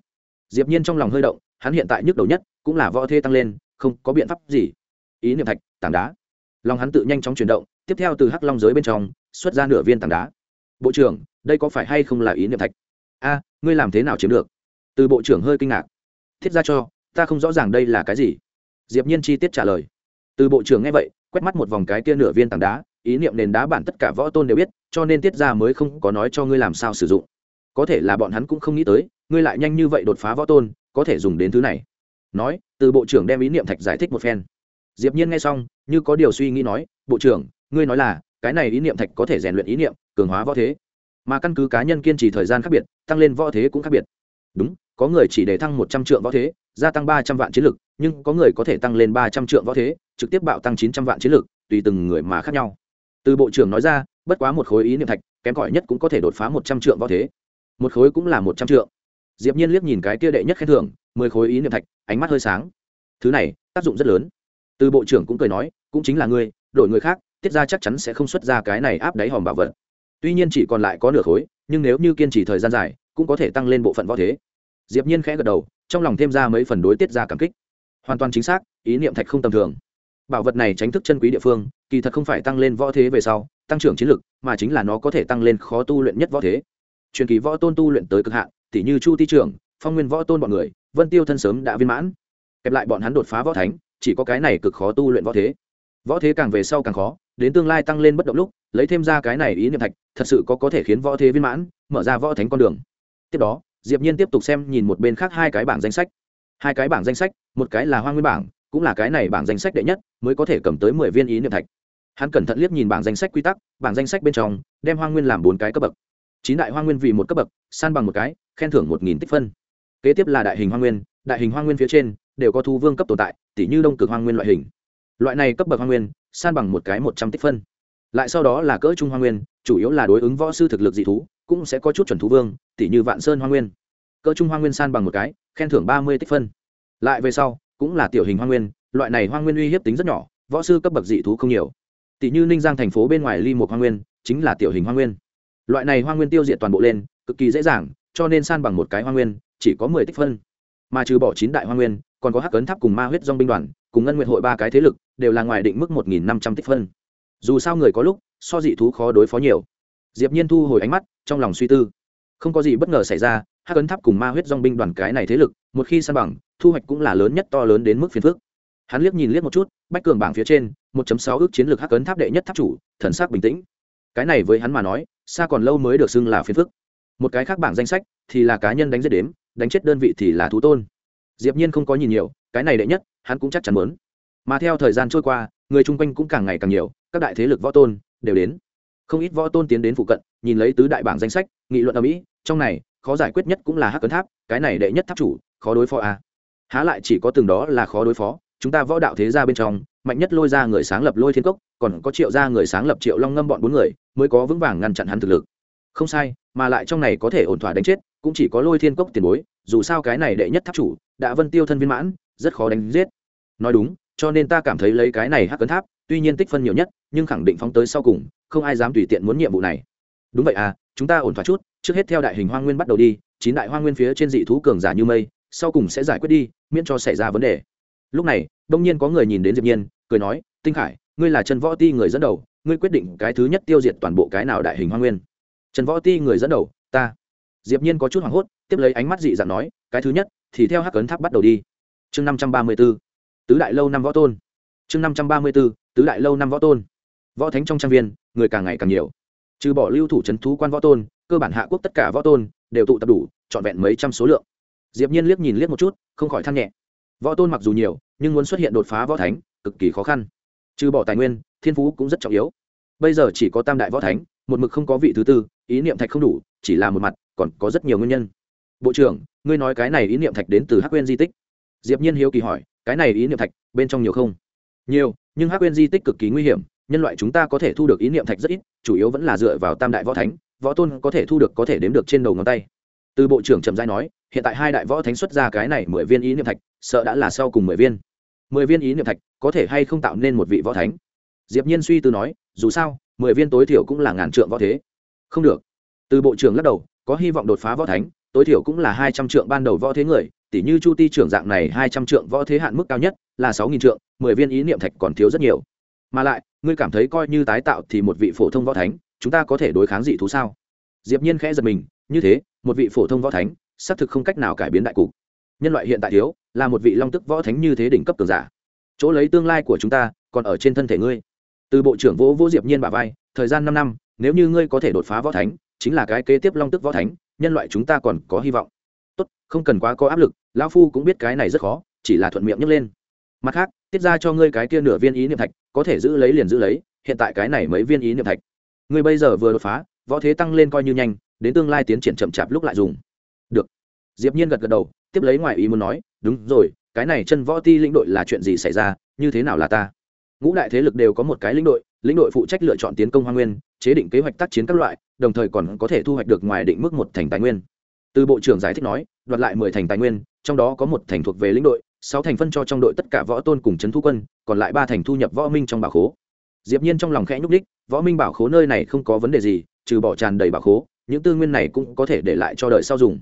Diệp nhiên trong lòng hơi động, hắn hiện tại nhức đầu nhất cũng là võ thế tăng lên, không có biện pháp gì. Ý niệm thạch, tảng đá. Lòng hắn tự nhanh chóng chuyển động, tiếp theo từ hắc long giới bên trong, xuất ra nửa viên tảng đá. Bộ trưởng, đây có phải hay không là ý niệm thạch? A, ngươi làm thế nào chiếm được? Từ bộ trưởng hơi kinh ngạc. Thiết ra cho, ta không rõ ràng đây là cái gì. Diệp nhiên chi tiết trả lời. Từ bộ trưởng nghe vậy, quét mắt một vòng cái kia nửa viên tảng đá ý niệm nền đá bản tất cả võ tôn đều biết, cho nên tiết ra mới không có nói cho ngươi làm sao sử dụng. Có thể là bọn hắn cũng không nghĩ tới, ngươi lại nhanh như vậy đột phá võ tôn, có thể dùng đến thứ này. Nói, từ bộ trưởng đem ý niệm thạch giải thích một phen. Diệp nhiên nghe xong, như có điều suy nghĩ nói, bộ trưởng, ngươi nói là, cái này ý niệm thạch có thể rèn luyện ý niệm, cường hóa võ thế. Mà căn cứ cá nhân kiên trì thời gian khác biệt, tăng lên võ thế cũng khác biệt. Đúng, có người chỉ để thăng một trăm võ thế, gia tăng ba trăm vạn chiến lực, nhưng có người có thể tăng lên ba trăm võ thế, trực tiếp bạo tăng chín trăm vạn chiến lực, tùy từng người mà khác nhau từ bộ trưởng nói ra, bất quá một khối ý niệm thạch, kém cỏi nhất cũng có thể đột phá một trăm triệu võ thế. Một khối cũng là một trăm triệu diệp nhiên liếc nhìn cái kia đệ nhất khen thưởng, mười khối ý niệm thạch, ánh mắt hơi sáng. Thứ này, tác dụng rất lớn. Từ bộ trưởng cũng cười nói, cũng chính là ngươi, đổi người khác, tiết ra chắc chắn sẽ không xuất ra cái này áp đáy hòm bảo vật. Tuy nhiên chỉ còn lại có nửa khối, nhưng nếu như kiên trì thời gian dài, cũng có thể tăng lên bộ phận võ thế. Diệp nhiên khẽ gật đầu, trong lòng thêm ra mấy phần đối tiết ra cảm kích. Hoàn toàn chính xác, ý niệm thạch không tầm thường bảo vật này tránh thức chân quý địa phương, kỳ thật không phải tăng lên võ thế về sau, tăng trưởng chiến lực, mà chính là nó có thể tăng lên khó tu luyện nhất võ thế. Truyền kỳ võ tôn tu luyện tới cực hạn tỷ như chu ti trưởng, phong nguyên võ tôn bọn người, vân tiêu thân sớm đã viên mãn. Kẹp lại bọn hắn đột phá võ thánh, chỉ có cái này cực khó tu luyện võ thế. Võ thế càng về sau càng khó, đến tương lai tăng lên bất động lúc, lấy thêm ra cái này ý niệm thạch, thật sự có có thể khiến võ thế viên mãn, mở ra võ thánh con đường. Tiếp đó, diệp nhiên tiếp tục xem nhìn một bên khác hai cái bảng danh sách. Hai cái bảng danh sách, một cái là hoa nguyên bảng cũng là cái này bảng danh sách đệ nhất, mới có thể cầm tới mười viên ý niệm thạch. Hắn cẩn thận liếc nhìn bảng danh sách quy tắc, bảng danh sách bên trong, đem hoa nguyên làm bốn cái cấp bậc. Chín đại hoa nguyên vì một cấp bậc, san bằng một cái, khen thưởng một nghìn tích phân. Kế tiếp là đại hình hoa nguyên, đại hình hoa nguyên phía trên, đều có thu vương cấp tồn tại tỷ như đông cực hoa nguyên loại hình. Loại này cấp bậc hoa nguyên, san bằng một cái một trăm tích phân. Lại sau đó là cỡ trung hoa nguyên, chủ yếu là đối ứng võ sư thực lực dị thú, cũng sẽ có chút chuẩn thú vương tỷ như vạn sơn hoa nguyên. Cỡ trung hoa nguyên san bằng một cái, khen thưởng ba mươi tích phân. Lại về sau cũng là tiểu hình hoa nguyên, loại này hoa nguyên uy hiếp tính rất nhỏ, võ sư cấp bậc dị thú không nhiều. Tỷ như ninh giang thành phố bên ngoài ly một hoa nguyên, chính là tiểu hình hoa nguyên. Loại này hoa nguyên tiêu diệt toàn bộ lên, cực kỳ dễ dàng, cho nên san bằng một cái hoa nguyên, chỉ có mười tích phân. Mà trừ bỏ chín đại hoa nguyên, còn có hắc cấn tháp cùng ma huyết dong binh đoàn, cùng ngân nguyện hội ba cái thế lực, đều là ngoài định mức một nghìn năm trăm tích phân. Dù sao người có lúc, so dị thú khó đối phó nhiều. Diệp nhiên thu hồi ánh mắt, trong lòng suy tư. Không có gì bất ngờ xảy ra, hắc cấn tháp cùng ma huyết dong binh đoàn cái này thế lực, một khi san bằng thu hoạch cũng là lớn nhất to lớn đến mức phiền phức. Hắn liếc nhìn liếc một chút, bách cường bảng phía trên 1.6 ước chiến lược hắc cấn tháp đệ nhất tháp chủ, thần sắc bình tĩnh. Cái này với hắn mà nói, xa còn lâu mới được xưng là phiền phức. Một cái khác bảng danh sách thì là cá nhân đánh giết đếm, đánh chết đơn vị thì là thú tôn. Diệp nhiên không có nhìn nhiều, cái này đệ nhất, hắn cũng chắc chắn muốn. Mà theo thời gian trôi qua, người chung quanh cũng càng ngày càng nhiều, các đại thế lực võ tôn đều đến. Không ít võ tôn tiến đến phụ cận, nhìn lấy tứ đại bảng danh sách, nghị luận ở mỹ, trong này, khó giải quyết nhất cũng là hắc cấn tháp, cái này đệ nhất tháp chủ, khó đối phó à há lại chỉ có từng đó là khó đối phó, chúng ta võ đạo thế gia bên trong, mạnh nhất lôi ra người sáng lập lôi thiên cốc, còn có triệu ra người sáng lập triệu long ngâm bọn bốn người, mới có vững vàng ngăn chặn hắn thực lực. Không sai, mà lại trong này có thể ổn thỏa đánh chết, cũng chỉ có lôi thiên cốc tiền bối, dù sao cái này đệ nhất tháp chủ, đã vân tiêu thân viên mãn, rất khó đánh giết. Nói đúng, cho nên ta cảm thấy lấy cái này hắc cấn tháp, tuy nhiên tích phân nhiều nhất, nhưng khẳng định phóng tới sau cùng, không ai dám tùy tiện muốn nhiệm vụ này. Đúng vậy à chúng ta ổn thỏa chút, trước hết theo đại hình hoa nguyên bắt đầu đi, chín đại hoa nguyên phía trên dị thú cường giả như mây sau cùng sẽ giải quyết đi, miễn cho xảy ra vấn đề. Lúc này, đông nhiên có người nhìn đến diệp nhiên, cười nói, tinh khải, ngươi là trần võ ti người dẫn đầu, ngươi quyết định cái thứ nhất tiêu diệt toàn bộ cái nào đại hình hoa nguyên. Trần võ ti người dẫn đầu, ta. Diệp nhiên có chút hoảng hốt, tiếp lấy ánh mắt dị dạng nói, cái thứ nhất thì theo hắc cấn tháp bắt đầu đi. Chương năm trăm ba mươi 534 tứ đại lâu năm võ tôn. Chương năm trăm ba mươi 534 tứ đại lâu năm võ tôn. Võ thánh trong trang viên, người càng ngày càng nhiều. Trừ bỏ lưu thủ trấn thú quan võ tôn, cơ bản hạ quốc tất cả võ tôn đều tụ tập đủ, trọn vẹn mấy trăm số lượng diệp nhiên liếc nhìn liếc một chút, không khỏi than nhẹ. Võ tôn mặc dù nhiều, nhưng muốn xuất hiện đột phá võ thánh, cực kỳ khó khăn. Trừ bỏ tài nguyên, thiên phú cũng rất trọng yếu. Bây giờ chỉ có tam đại võ thánh, một mực không có vị thứ tư, ý niệm thạch không đủ, chỉ là một mặt, còn có rất nhiều nguyên nhân. Bộ trưởng, ngươi nói cái này ý niệm thạch đến từ hắc quên di tích. Diệp nhiên hiếu kỳ hỏi, cái này ý niệm thạch, bên trong nhiều không? Nhiều, nhưng hắc quên di tích cực kỳ nguy hiểm, nhân loại chúng ta có thể thu được ý niệm thạch rất ít, chủ yếu vẫn là dựa vào tam đại võ thánh, võ tôn có thể thu được, có thể đếm được trên đầu ngón tay. Từ bộ trưởng trầm giai nói hiện tại hai đại võ thánh xuất ra cái này mười viên ý niệm thạch, sợ đã là sau cùng mười viên. Mười viên ý niệm thạch, có thể hay không tạo nên một vị võ thánh? Diệp nhiên suy tư nói, dù sao, mười viên tối thiểu cũng là ngàn trượng võ thế. Không được. Từ bộ trưởng lắc đầu, có hy vọng đột phá võ thánh, tối thiểu cũng là hai trăm trượng ban đầu võ thế người tỷ như chu ti trưởng dạng này hai trăm trượng võ thế hạn mức cao nhất là sáu nghìn trượng, mười viên ý niệm thạch còn thiếu rất nhiều. Mà lại, ngươi cảm thấy coi như tái tạo thì một vị phổ thông võ thánh, chúng ta có thể đối kháng dị thú sao? Diệp nhiên khẽ giật mình, như thế, một vị phổ thông võ thánh xác thực không cách nào cải biến đại cục. Nhân loại hiện tại thiếu, là một vị long tức võ thánh như thế đỉnh cấp cường giả. Chỗ lấy tương lai của chúng ta, còn ở trên thân thể ngươi. Từ bộ trưởng vỗ vỗ diệp nhiên bà vai, thời gian năm năm, nếu như ngươi có thể đột phá võ thánh, chính là cái kế tiếp long tức võ thánh, nhân loại chúng ta còn có hy vọng. Tốt, không cần quá có áp lực, lão phu cũng biết cái này rất khó, chỉ là thuận miệng nhấc lên. Mặt khác, tiết ra cho ngươi cái kia nửa viên ý niệm thạch, có thể giữ lấy liền giữ lấy, hiện tại cái này mấy viên ý niệm thạch. Ngươi bây giờ vừa đột phá, võ thế tăng lên coi như nhanh, đến tương lai tiến triển chậm chạp lúc lại dùng được. Diệp nhiên gật gật đầu, tiếp lấy ngoài ý muốn nói, đúng rồi, cái này chân võ ti lĩnh đội là chuyện gì xảy ra, như thế nào là ta? Ngũ đại thế lực đều có một cái lĩnh đội lĩnh đội phụ trách lựa chọn tiến công hoa nguyên, chế định kế hoạch tác chiến các loại, đồng thời còn có thể thu hoạch được ngoài định mức một thành tài nguyên. Từ bộ trưởng giải thích nói, đoạt lại mười thành tài nguyên, trong đó có một thành thuộc về lĩnh đội, sáu thành phân cho trong đội tất cả võ tôn cùng trấn thu quân, còn lại ba thành thu nhập võ minh trong bảo khố. Diệp nhiên trong lòng khẽ nhúc đích võ minh bảo khố nơi này không có vấn đề gì, trừ bỏ tràn đầy bảo khố, những tư nguyên này cũng có thể để lại cho đời sau dùng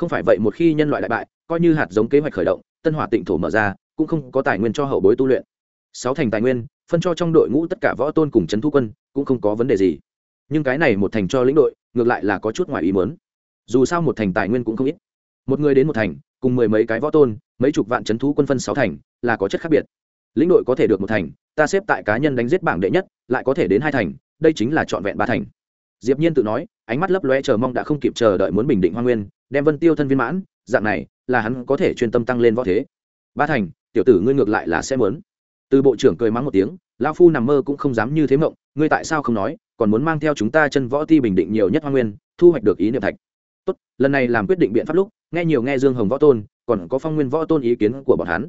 không phải vậy một khi nhân loại đại bại, coi như hạt giống kế hoạch khởi động, tân hỏa tịnh thổ mở ra, cũng không có tài nguyên cho hậu bối tu luyện. Sáu thành tài nguyên, phân cho trong đội ngũ tất cả võ tôn cùng trấn thu quân, cũng không có vấn đề gì. Nhưng cái này một thành cho lĩnh đội, ngược lại là có chút ngoài ý muốn. Dù sao một thành tài nguyên cũng không ít. Một người đến một thành, cùng mười mấy cái võ tôn, mấy chục vạn c h ấ n thu quân phân sáu thành, là có chất khác biệt. Lĩnh đội có thể được một thành, ta xếp tại cá nhân đánh giết bảng đệ nhất, lại có thể đến hai thành, đây chính là trọn vẹn ba thành. Diệp nhiên tự nói, ánh mắt lấp lóe chờ mong đã không kịp chờ đợi muốn bình định hoa nguyên đem vân tiêu thân viên mãn, dạng này là hắn có thể chuyên tâm tăng lên võ thế. Ba thành, tiểu tử ngươi ngược lại là sẽ muốn. Từ bộ trưởng cười mắng một tiếng lao phu nằm mơ cũng không dám như thế mộng, ngươi tại sao không nói, còn muốn mang theo chúng ta chân võ ti bình định nhiều nhất hoa nguyên, thu hoạch được ý niệm thạch. Tốt, lần này làm quyết định biện pháp lúc, nghe nhiều nghe dương hồng võ tôn, còn có phong nguyên võ tôn ý kiến của bọn hắn.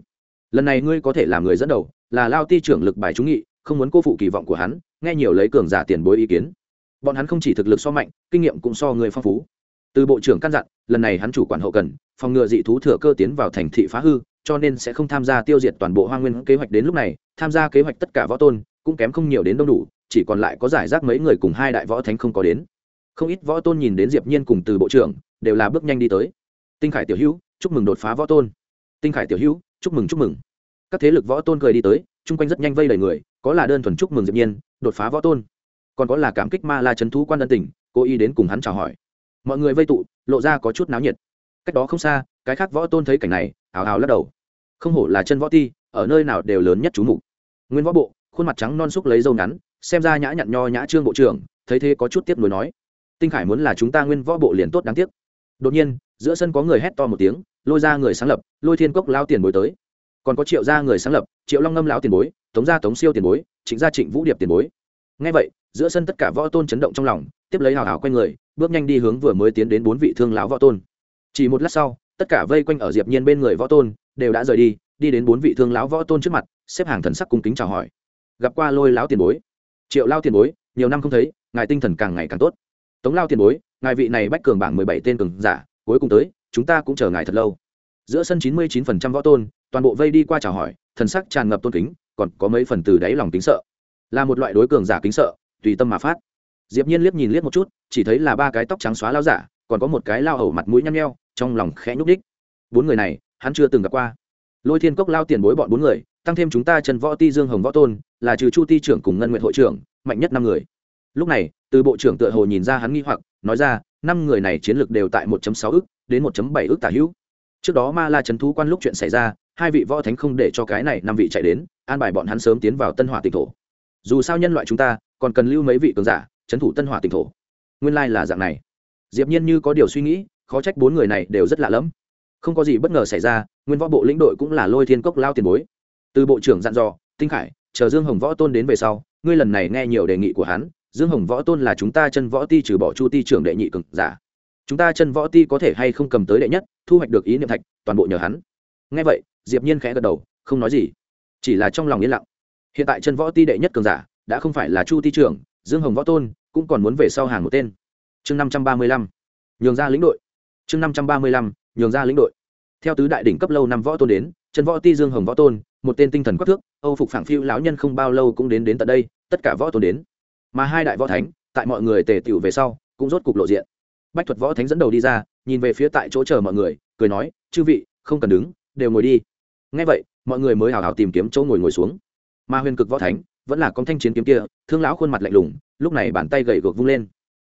Lần này ngươi có thể làm người dẫn đầu, là lao ti trưởng lực bài trúng nghị, không muốn cô phụ kỳ vọng của hắn, nghe nhiều lấy cường giả tiền bối ý kiến. Bọn hắn không chỉ thực lực so mạnh, kinh nghiệm cũng so người phong phú từ bộ trưởng căn dặn, lần này hắn chủ quản hậu cần, phòng ngừa dị thú thừa cơ tiến vào thành thị phá hư, cho nên sẽ không tham gia tiêu diệt toàn bộ hoa nguyên kế hoạch đến lúc này, tham gia kế hoạch tất cả võ tôn, cũng kém không nhiều đến đông đủ, chỉ còn lại có giải rác mấy người cùng hai đại võ thánh không có đến. Không ít võ tôn nhìn đến diệp nhiên cùng từ bộ trưởng, đều là bước nhanh đi tới. Tinh khải tiểu hữu, chúc mừng đột phá võ tôn. Tinh khải tiểu hữu, chúc mừng chúc mừng. Các thế lực võ tôn cười đi tới, chung quanh rất nhanh vây đầy người, có là đơn thuần chúc mừng diệp nhiên, đột phá võ tôn. Còn có là cảm kích ma la chấn thú quan ân tỉnh cố ý đến cùng hắn chào hỏi mọi người vây tụ, lộ ra có chút náo nhiệt. Cách đó không xa, cái khác võ tôn thấy cảnh này, hào hào lắc đầu. Không hổ là chân võ ti, ở nơi nào đều lớn nhất chú mục. Nguyên võ bộ, khuôn mặt trắng non xúc lấy dâu ngắn, xem ra nhã nhặn nho nhã trương bộ trưởng, thấy thế có chút tiếp nối nói. Tinh khải muốn là chúng ta nguyên võ bộ liền tốt đáng tiếc. Đột nhiên, giữa sân có người hét to một tiếng, lôi ra người sáng lập, lôi thiên cốc lao tiền bối tới. Còn có triệu gia người sáng lập, triệu long ngâm lão tiền bối, tống gia tống siêu tiền bối, trịnh gia trịnh vũ điệp tiền bối ngay vậy, giữa sân tất cả võ tôn chấn động trong lòng, tiếp lấy hào hào quanh người, bước nhanh đi hướng vừa mới tiến đến bốn vị thương lão võ tôn. Chỉ một lát sau, tất cả vây quanh ở diệp nhiên bên người võ tôn đều đã rời đi đi đến bốn vị thương lão võ tôn trước mặt, xếp hàng thần sắc cung kính chào hỏi. Gặp qua lôi lão tiền bối. Triệu lao tiền bối, nhiều năm không thấy, ngài tinh thần càng ngày càng tốt. Tống lao tiền bối, ngài vị này bách cường bảng mười bảy tên cường giả, cuối cùng tới, chúng ta cũng chờ ngài thật lâu. Giữa sân chín mươi chín phần trăm võ tôn, toàn bộ vây đi qua chào hỏi, thần sắc tràn ngập tôn kính, còn có mấy phần từ đáy lòng kính sợ là một loại đối cường giả kính sợ, tùy tâm mà phát. Diệp nhiên liếc nhìn liếc một chút, chỉ thấy là ba cái tóc trắng xóa lao giả, còn có một cái lao hầu mặt mũi nhăn nheo, trong lòng khẽ nhúc đích bốn người này, hắn chưa từng gặp qua. Lôi thiên cốc lao tiền bối bọn bốn người, tăng thêm chúng ta trần võ ti dương hồng võ tôn, là trừ chu ti trưởng cùng ngân nguyện hội trưởng, mạnh nhất năm người. Lúc này, từ bộ trưởng tựa hồ nhìn ra hắn nghi hoặc, nói ra, năm người này chiến lược đều tại 1.6 ức đến 1.7 ức tả hữu. Trước đó ma la trấn thú quan lúc chuyện xảy ra, hai vị võ thánh không để cho cái này năm vị chạy đến, an bài bọn hắn sớm tiến vào tân hỏa tịch thổ dù sao nhân loại chúng ta còn cần lưu mấy vị cường giả trấn thủ tân hỏa tỉnh thổ nguyên lai là dạng này diệp nhiên như có điều suy nghĩ khó trách bốn người này đều rất lạ lẫm. không có gì bất ngờ xảy ra, nguyên võ bộ lĩnh đội cũng là lôi thiên cốc lao tiền bối. từ bộ trưởng dặn dò, tinh khải, chờ dương hồng võ tôn đến về sau, ngươi lần này nghe nhiều đề nghị của hắn, dương hồng võ tôn là chúng ta chân võ ti trừ bỏ chu ti trưởng đệ nhị cường giả. chúng ta chân võ ti có thể hay không cầm tới đệ nhất, thu hoạch được ý niệm thạch, toàn bộ nhờ hắn. nghe vậy, diệp nhiên khẽ gật đầu, không nói gì, chỉ là trong lòng yên lặng hiện tại chân võ ti đệ nhất cường giả, đã không phải là chu ti trưởng, dương hồng võ tôn, cũng còn muốn về sau hàng một tên. Chương năm trăm ba mươi lăm, nhường ra lĩnh đội. Chương năm trăm ba mươi lăm, nhường ra lĩnh đội. Theo tứ đại đỉnh cấp lâu năm võ tôn đến, chân võ ti dương hồng võ tôn, một tên tinh thần quắc thước, âu phục phảng phiu lão nhân không bao lâu cũng đến đến tận đây, tất cả võ tôn đến. Mà hai đại võ thánh, tại mọi người tề tựu về sau, cũng rốt cục lộ diện. Bách thuật võ thánh dẫn đầu đi ra, nhìn về phía tại chỗ chờ mọi người, cười nói, chư vị, không cần đứng, đều ngồi đi. Ngay vậy, mọi người mới hào hào tìm kiếm chỗ ngồi ngồi xuống mà huyền cực võ thánh vẫn là con thanh chiến kiếm kia, thương lão khuôn mặt lạnh lùng, lúc này bàn tay gậy gược vung lên.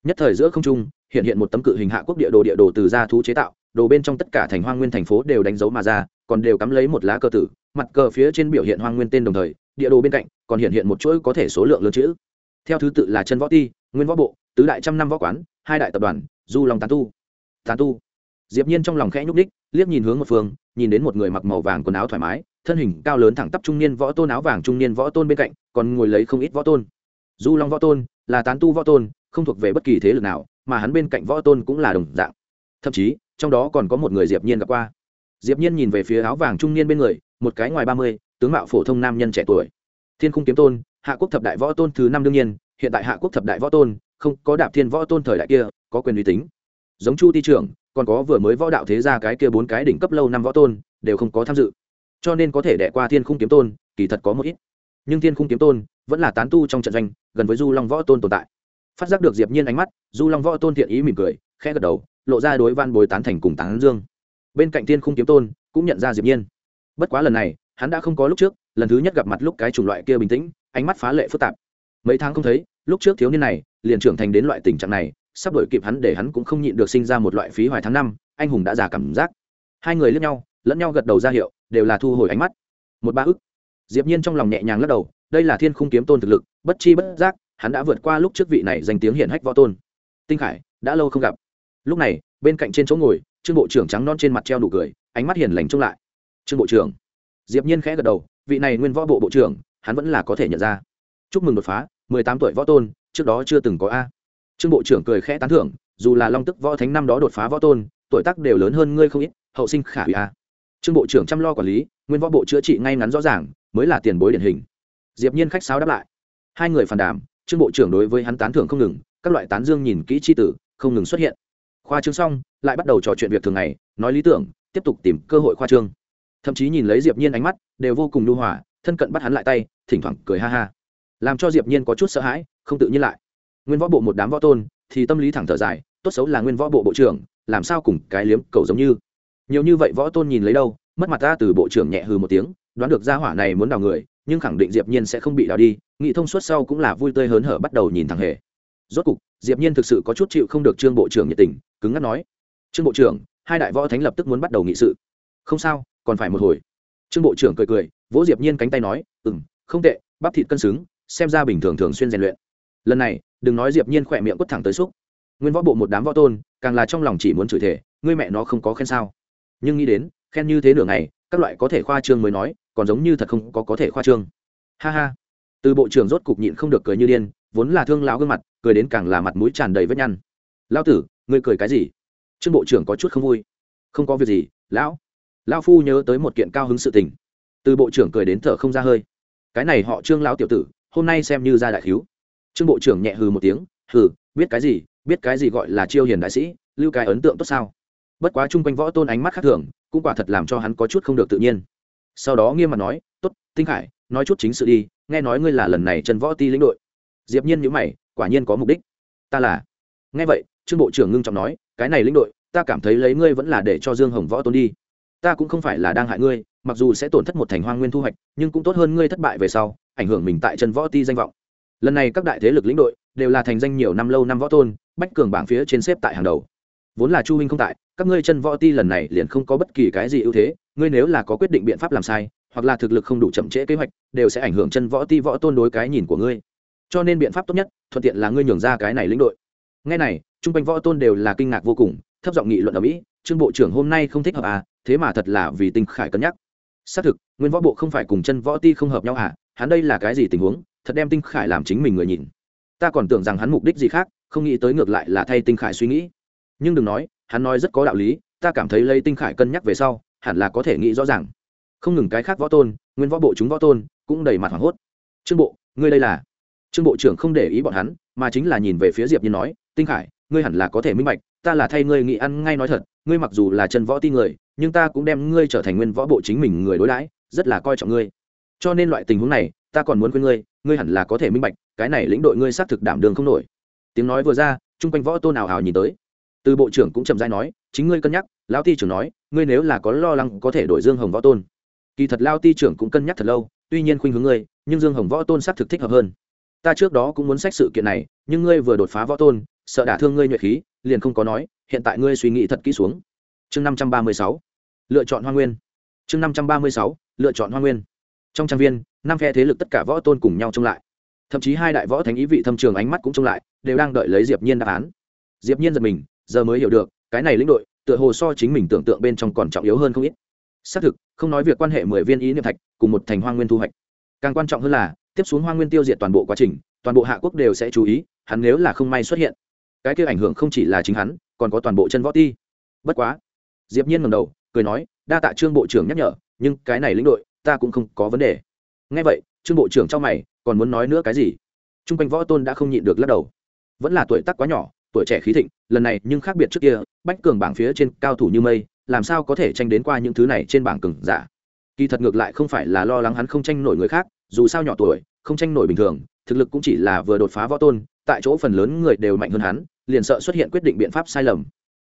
Nhất thời giữa không trung, hiện hiện một tấm cự hình hạ quốc địa đồ địa đồ từ gia thú chế tạo, đồ bên trong tất cả thành hoang nguyên thành phố đều đánh dấu mà ra, còn đều cắm lấy một lá cờ tử, mặt cờ phía trên biểu hiện hoang nguyên tên đồng thời, địa đồ bên cạnh còn hiện hiện một chuỗi có thể số lượng lớn chữ. Theo thứ tự là chân võ ti, nguyên võ bộ, tứ đại trăm năm võ quán, hai đại tập đoàn, du long tán tu. Tán tu. Diệp nhiên trong lòng khẽ nhúc đích liếc nhìn hướng một phương, nhìn đến một người mặc màu vàng quần áo thoải mái thân hình cao lớn thẳng tắp trung niên võ tôn áo vàng trung niên võ tôn bên cạnh, còn ngồi lấy không ít võ tôn. Du long võ tôn là tán tu võ tôn, không thuộc về bất kỳ thế lực nào, mà hắn bên cạnh võ tôn cũng là đồng dạng. Thậm chí, trong đó còn có một người diệp nhiên gặp qua. Diệp nhiên nhìn về phía áo vàng trung niên bên người, một cái ngoài ba mươi, tướng mạo phổ thông nam nhân trẻ tuổi. Thiên khung kiếm tôn, hạ quốc thập đại võ tôn thứ năm đương nhiên, hiện tại hạ quốc thập đại võ tôn, không có đạp thiên võ tôn thời đại kia, có quyền uy tín. Giống chu ti trưởng, còn có vừa mới võ đạo thế gia cái kia bốn cái đỉnh cấp lâu năm võ tôn, đều không có tham dự cho nên có thể đẻ qua thiên khung kiếm tôn, kỳ thật có một ít. Nhưng thiên khung kiếm tôn vẫn là tán tu trong trận doanh, gần với du long võ tôn tồn tại. Phát giác được diệp nhiên ánh mắt, du long võ tôn thiện ý mỉm cười, khẽ gật đầu, lộ ra đối văn bồi tán thành cùng tán dương. Bên cạnh thiên khung kiếm tôn cũng nhận ra diệp nhiên. Bất quá lần này, hắn đã không có lúc trước, lần thứ nhất gặp mặt lúc cái chủng loại kia bình tĩnh, ánh mắt phá lệ phức tạp. Mấy tháng không thấy, lúc trước thiếu niên này liền trưởng thành đến loại tình trạng này, sắp đổi kịp hắn để hắn cũng không nhịn được sinh ra một loại phí hoài tháng năm, anh hùng đã già cảm giác. Hai người liếc nhau, lẫn nhau gật đầu ra hiệu đều là thu hồi ánh mắt. Một ba ức. Diệp nhiên trong lòng nhẹ nhàng lắc đầu, đây là thiên khung kiếm tôn thực lực, bất chi bất giác, hắn đã vượt qua lúc trước vị này danh tiếng hiển hách võ tôn. Tinh khải, đã lâu không gặp. Lúc này, bên cạnh trên chỗ ngồi, trương bộ trưởng trắng non trên mặt treo đủ cười, ánh mắt hiền lành trông lại. Trương bộ trưởng. Diệp nhiên khẽ gật đầu, vị này nguyên võ bộ bộ trưởng, hắn vẫn là có thể nhận ra. Chúc mừng đột phá, mười tám tuổi võ tôn, trước đó chưa từng có a. Trương bộ trưởng cười khẽ tán thưởng, dù là long tức võ thánh năm đó đột phá võ tôn, tuổi tác đều lớn hơn ngươi không ít, hậu sinh khả hủy a trương bộ trưởng chăm lo quản lý, nguyên võ bộ chữa trị ngay ngắn rõ ràng, mới là tiền bối điển hình. Diệp nhiên khách sáo đáp lại. Hai người phản đàm, trương bộ trưởng đối với hắn tán thưởng không ngừng, các loại tán dương nhìn kỹ chi tử, không ngừng xuất hiện. Khoa trương xong, lại bắt đầu trò chuyện việc thường ngày, nói lý tưởng, tiếp tục tìm cơ hội khoa trương. Thậm chí nhìn lấy diệp nhiên ánh mắt, đều vô cùng nhu hòa, thân cận bắt hắn lại tay, thỉnh thoảng cười ha ha. Làm cho diệp nhiên có chút sợ hãi, không tự nhiên lại. Nguyên võ bộ một đám võ tôn, thì tâm lý thẳng thở dài, tốt xấu là nguyên võ bộ bộ trưởng, làm sao cùng cái liếm cầu giống như nhiều như vậy võ tôn nhìn lấy đâu, mất mặt ta từ bộ trưởng nhẹ hừ một tiếng, đoán được gia hỏa này muốn đào người, nhưng khẳng định diệp nhiên sẽ không bị đào đi nghị thông suốt sau cũng là vui tươi hớn hở bắt đầu nhìn thẳng hề. Rốt cục, diệp nhiên thực sự có chút chịu không được trương bộ trưởng nhiệt tình, cứng ngắt nói, trương bộ trưởng, hai đại võ thánh lập tức muốn bắt đầu nghị sự. Không sao, còn phải một hồi. Trương bộ trưởng cười cười, vỗ diệp nhiên cánh tay nói, ừm, không tệ, bắp thịt cân xứng, xem ra bình thường thường xuyên rèn luyện. Lần này, đừng nói diệp nhiên khỏe miệng quất thẳng tới xúc. Nguyên võ bộ một đám võ tôn, càng là trong lòng chỉ muốn chửi thể ngươi mẹ nó không có khen sao? Nhưng nghĩ đến, khen như thế nửa ngày, các loại có thể khoa trương mới nói, còn giống như thật không có có thể khoa trương. Ha ha. Từ bộ trưởng rốt cục nhịn không được cười như điên, vốn là thương lão gương mặt, cười đến càng là mặt mũi tràn đầy vết nhăn. Lão tử, ngươi cười cái gì? Trương bộ trưởng có chút không vui. Không có việc gì, lão. Lão phu nhớ tới một kiện cao hứng sự tình. Từ bộ trưởng cười đến thở không ra hơi. Cái này họ trương lão tiểu tử, hôm nay xem như ra đại thiếu trương bộ trưởng nhẹ hừ một tiếng, hừ, biết cái gì, biết cái gì gọi là chiêu hiền đại sĩ, lưu cái ấn tượng tốt sao? Bất quá chung quanh võ tôn ánh mắt khác thường, cũng quả thật làm cho hắn có chút không được tự nhiên. Sau đó nghiêm mặt nói, tốt, tinh khải, nói chút chính sự đi, nghe nói ngươi là lần này trần võ ti lĩnh đội. Diệp nhiên nhíu mày, quả nhiên có mục đích. Ta là. Nghe vậy, trương bộ trưởng ngưng trọng nói, cái này lĩnh đội, ta cảm thấy lấy ngươi vẫn là để cho dương hồng võ tôn đi. Ta cũng không phải là đang hại ngươi, mặc dù sẽ tổn thất một thành hoang nguyên thu hoạch, nhưng cũng tốt hơn ngươi thất bại về sau, ảnh hưởng mình tại trần võ ti danh vọng. Lần này các đại thế lực lĩnh đội đều là thành danh nhiều năm lâu năm võ tôn, bách cường bảng phía trên xếp tại hàng đầu. Vốn là chu huynh không tại các ngươi chân võ ti lần này liền không có bất kỳ cái gì ưu thế, ngươi nếu là có quyết định biện pháp làm sai, hoặc là thực lực không đủ chậm trễ kế hoạch, đều sẽ ảnh hưởng chân võ ti võ tôn đối cái nhìn của ngươi. Cho nên biện pháp tốt nhất, thuận tiện là ngươi nhường ra cái này lĩnh đội. Ngay này chung quanh võ tôn đều là kinh ngạc vô cùng, thấp giọng nghị luận ở mỹ, trương bộ trưởng hôm nay không thích hợp à thế mà thật là vì tinh khải cân nhắc. Xác thực, nguyên võ bộ không phải cùng chân võ ti không hợp nhau à hắn đây là cái gì tình huống, thật đem tinh khải làm chính mình người nhìn. Ta còn tưởng rằng hắn mục đích gì khác, không nghĩ tới ngược lại là thay tinh khải suy nghĩ. Nhưng đừng nói hắn nói rất có đạo lý, ta cảm thấy lấy tinh khải cân nhắc về sau, hẳn là có thể nghĩ rõ ràng. Không ngừng cái khác võ tôn, nguyên võ bộ chúng võ tôn, cũng đầy mặt hoảng hốt. Trương bộ, ngươi đây là? Trương bộ trưởng không để ý bọn hắn, mà chính là nhìn về phía diệp nhiên nói, tinh khải, ngươi hẳn là có thể minh bạch, ta là thay ngươi nghĩ ăn ngay nói thật, ngươi mặc dù là chân võ ti người, nhưng ta cũng đem ngươi trở thành nguyên võ bộ chính mình người đối đãi, rất là coi trọng ngươi. Cho nên loại tình huống này, ta còn muốn khuyên ngươi ngươi hẳn là có thể minh bạch, cái này lĩnh đội ngươi xác thực đảm đường không nổi. Tiếng nói vừa ra, chung quanh võ tôn nào hào nhìn tới từ bộ trưởng cũng chậm dai nói, chính ngươi cân nhắc. Lão ti trưởng nói, ngươi nếu là có lo lắng có thể đổi dương hồng võ tôn. Kỳ thật lao ti trưởng cũng cân nhắc thật lâu, tuy nhiên khuynh hướng ngươi, nhưng dương hồng võ tôn xác thực thích hợp hơn. Ta trước đó cũng muốn sách sự kiện này, nhưng ngươi vừa đột phá võ tôn, sợ đả thương ngươi nhuệ khí, liền không có nói, hiện tại ngươi suy nghĩ thật kỹ xuống. Chương năm trăm ba mươi sáu, lựa chọn hoa nguyên. Chương năm trăm ba mươi sáu, lựa chọn hoa nguyên. Trong trang viên, năm phe thế lực tất cả võ tôn cùng nhau trông lại. Thậm chí hai đại võ thánh ý vị thâm trường ánh mắt cũng trông lại, đều đang đợi lấy diệp nhiên đáp án. Diệp nhiên giật mình giờ mới hiểu được, cái này lĩnh đội, tựa hồ so chính mình tưởng tượng bên trong còn trọng yếu hơn không ít. Xác thực, không nói việc quan hệ mười viên ý niệm thạch cùng một thành hoa nguyên thu hoạch. Càng quan trọng hơn là, tiếp xuống hoa nguyên tiêu diệt toàn bộ quá trình, toàn bộ hạ quốc đều sẽ chú ý, hắn nếu là không may xuất hiện, cái kia ảnh hưởng không chỉ là chính hắn, còn có toàn bộ chân võ ti. Bất quá, diệp nhiên ngẩng đầu, cười nói, đa tạ trương bộ trưởng nhắc nhở, nhưng cái này lĩnh đội, ta cũng không có vấn đề. Nghe vậy, trương bộ trưởng trong mày, còn muốn nói nữa cái gì? Trung quanh võ tôn đã không nhịn được lắc đầu. Vẫn là tuổi tác quá nhỏ tuổi trẻ khí thịnh, lần này nhưng khác biệt trước kia, bách cường bảng phía trên cao thủ như mây, làm sao có thể tranh đến qua những thứ này trên bảng cường giả? Kỳ thật ngược lại không phải là lo lắng hắn không tranh nổi người khác, dù sao nhỏ tuổi, không tranh nổi bình thường, thực lực cũng chỉ là vừa đột phá võ tôn, tại chỗ phần lớn người đều mạnh hơn hắn, liền sợ xuất hiện quyết định biện pháp sai lầm.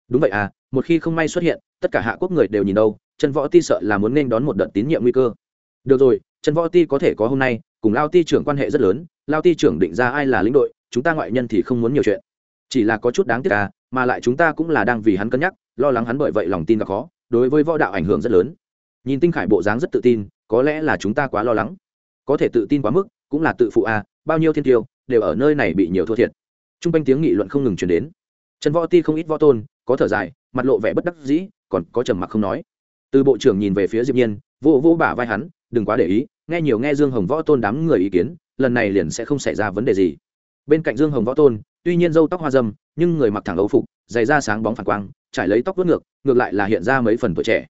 Đúng vậy à một khi không may xuất hiện, tất cả hạ quốc người đều nhìn đâu chân võ ti sợ là muốn nên đón một đợt tín nhiệm nguy cơ. Được rồi chân võ ti có thể có hôm nay, cùng lao ti trưởng quan hệ rất lớn, lao ti trưởng định ra ai là lĩnh đội, chúng ta ngoại nhân thì không muốn nhiều chuyện chỉ là có chút đáng tiếc à mà lại chúng ta cũng là đang vì hắn cân nhắc, lo lắng hắn bởi vậy lòng tin gặp khó, đối với võ đạo ảnh hưởng rất lớn. Nhìn tinh khải bộ dáng rất tự tin, có lẽ là chúng ta quá lo lắng. Có thể tự tin quá mức, cũng là tự phụ à bao nhiêu thiên tiêu, đều ở nơi này bị nhiều thua thiệt. T r u n g quanh tiếng nghị luận không ngừng chuyển đến. Trần võ ti không ít võ tôn, có thở dài, mặt lộ vẻ bất đắc dĩ, còn có trầm mặc không nói. Từ bộ trưởng nhìn về phía diệp nhiên, vô vô bả vai hắn, đừng quá để ý, nghe nhiều nghe dương hồng võ tôn đám người ý kiến, lần này liền sẽ không xảy ra vấn đề gì. Bên cạnh dương hồng võ tôn tuy nhiên râu tóc hoa dâm, nhưng người mặc thẳng ấu phục, dày da sáng bóng phản quang, trải lấy tóc vớt ngược ngược lại là hiện ra mấy phần tuổi trẻ.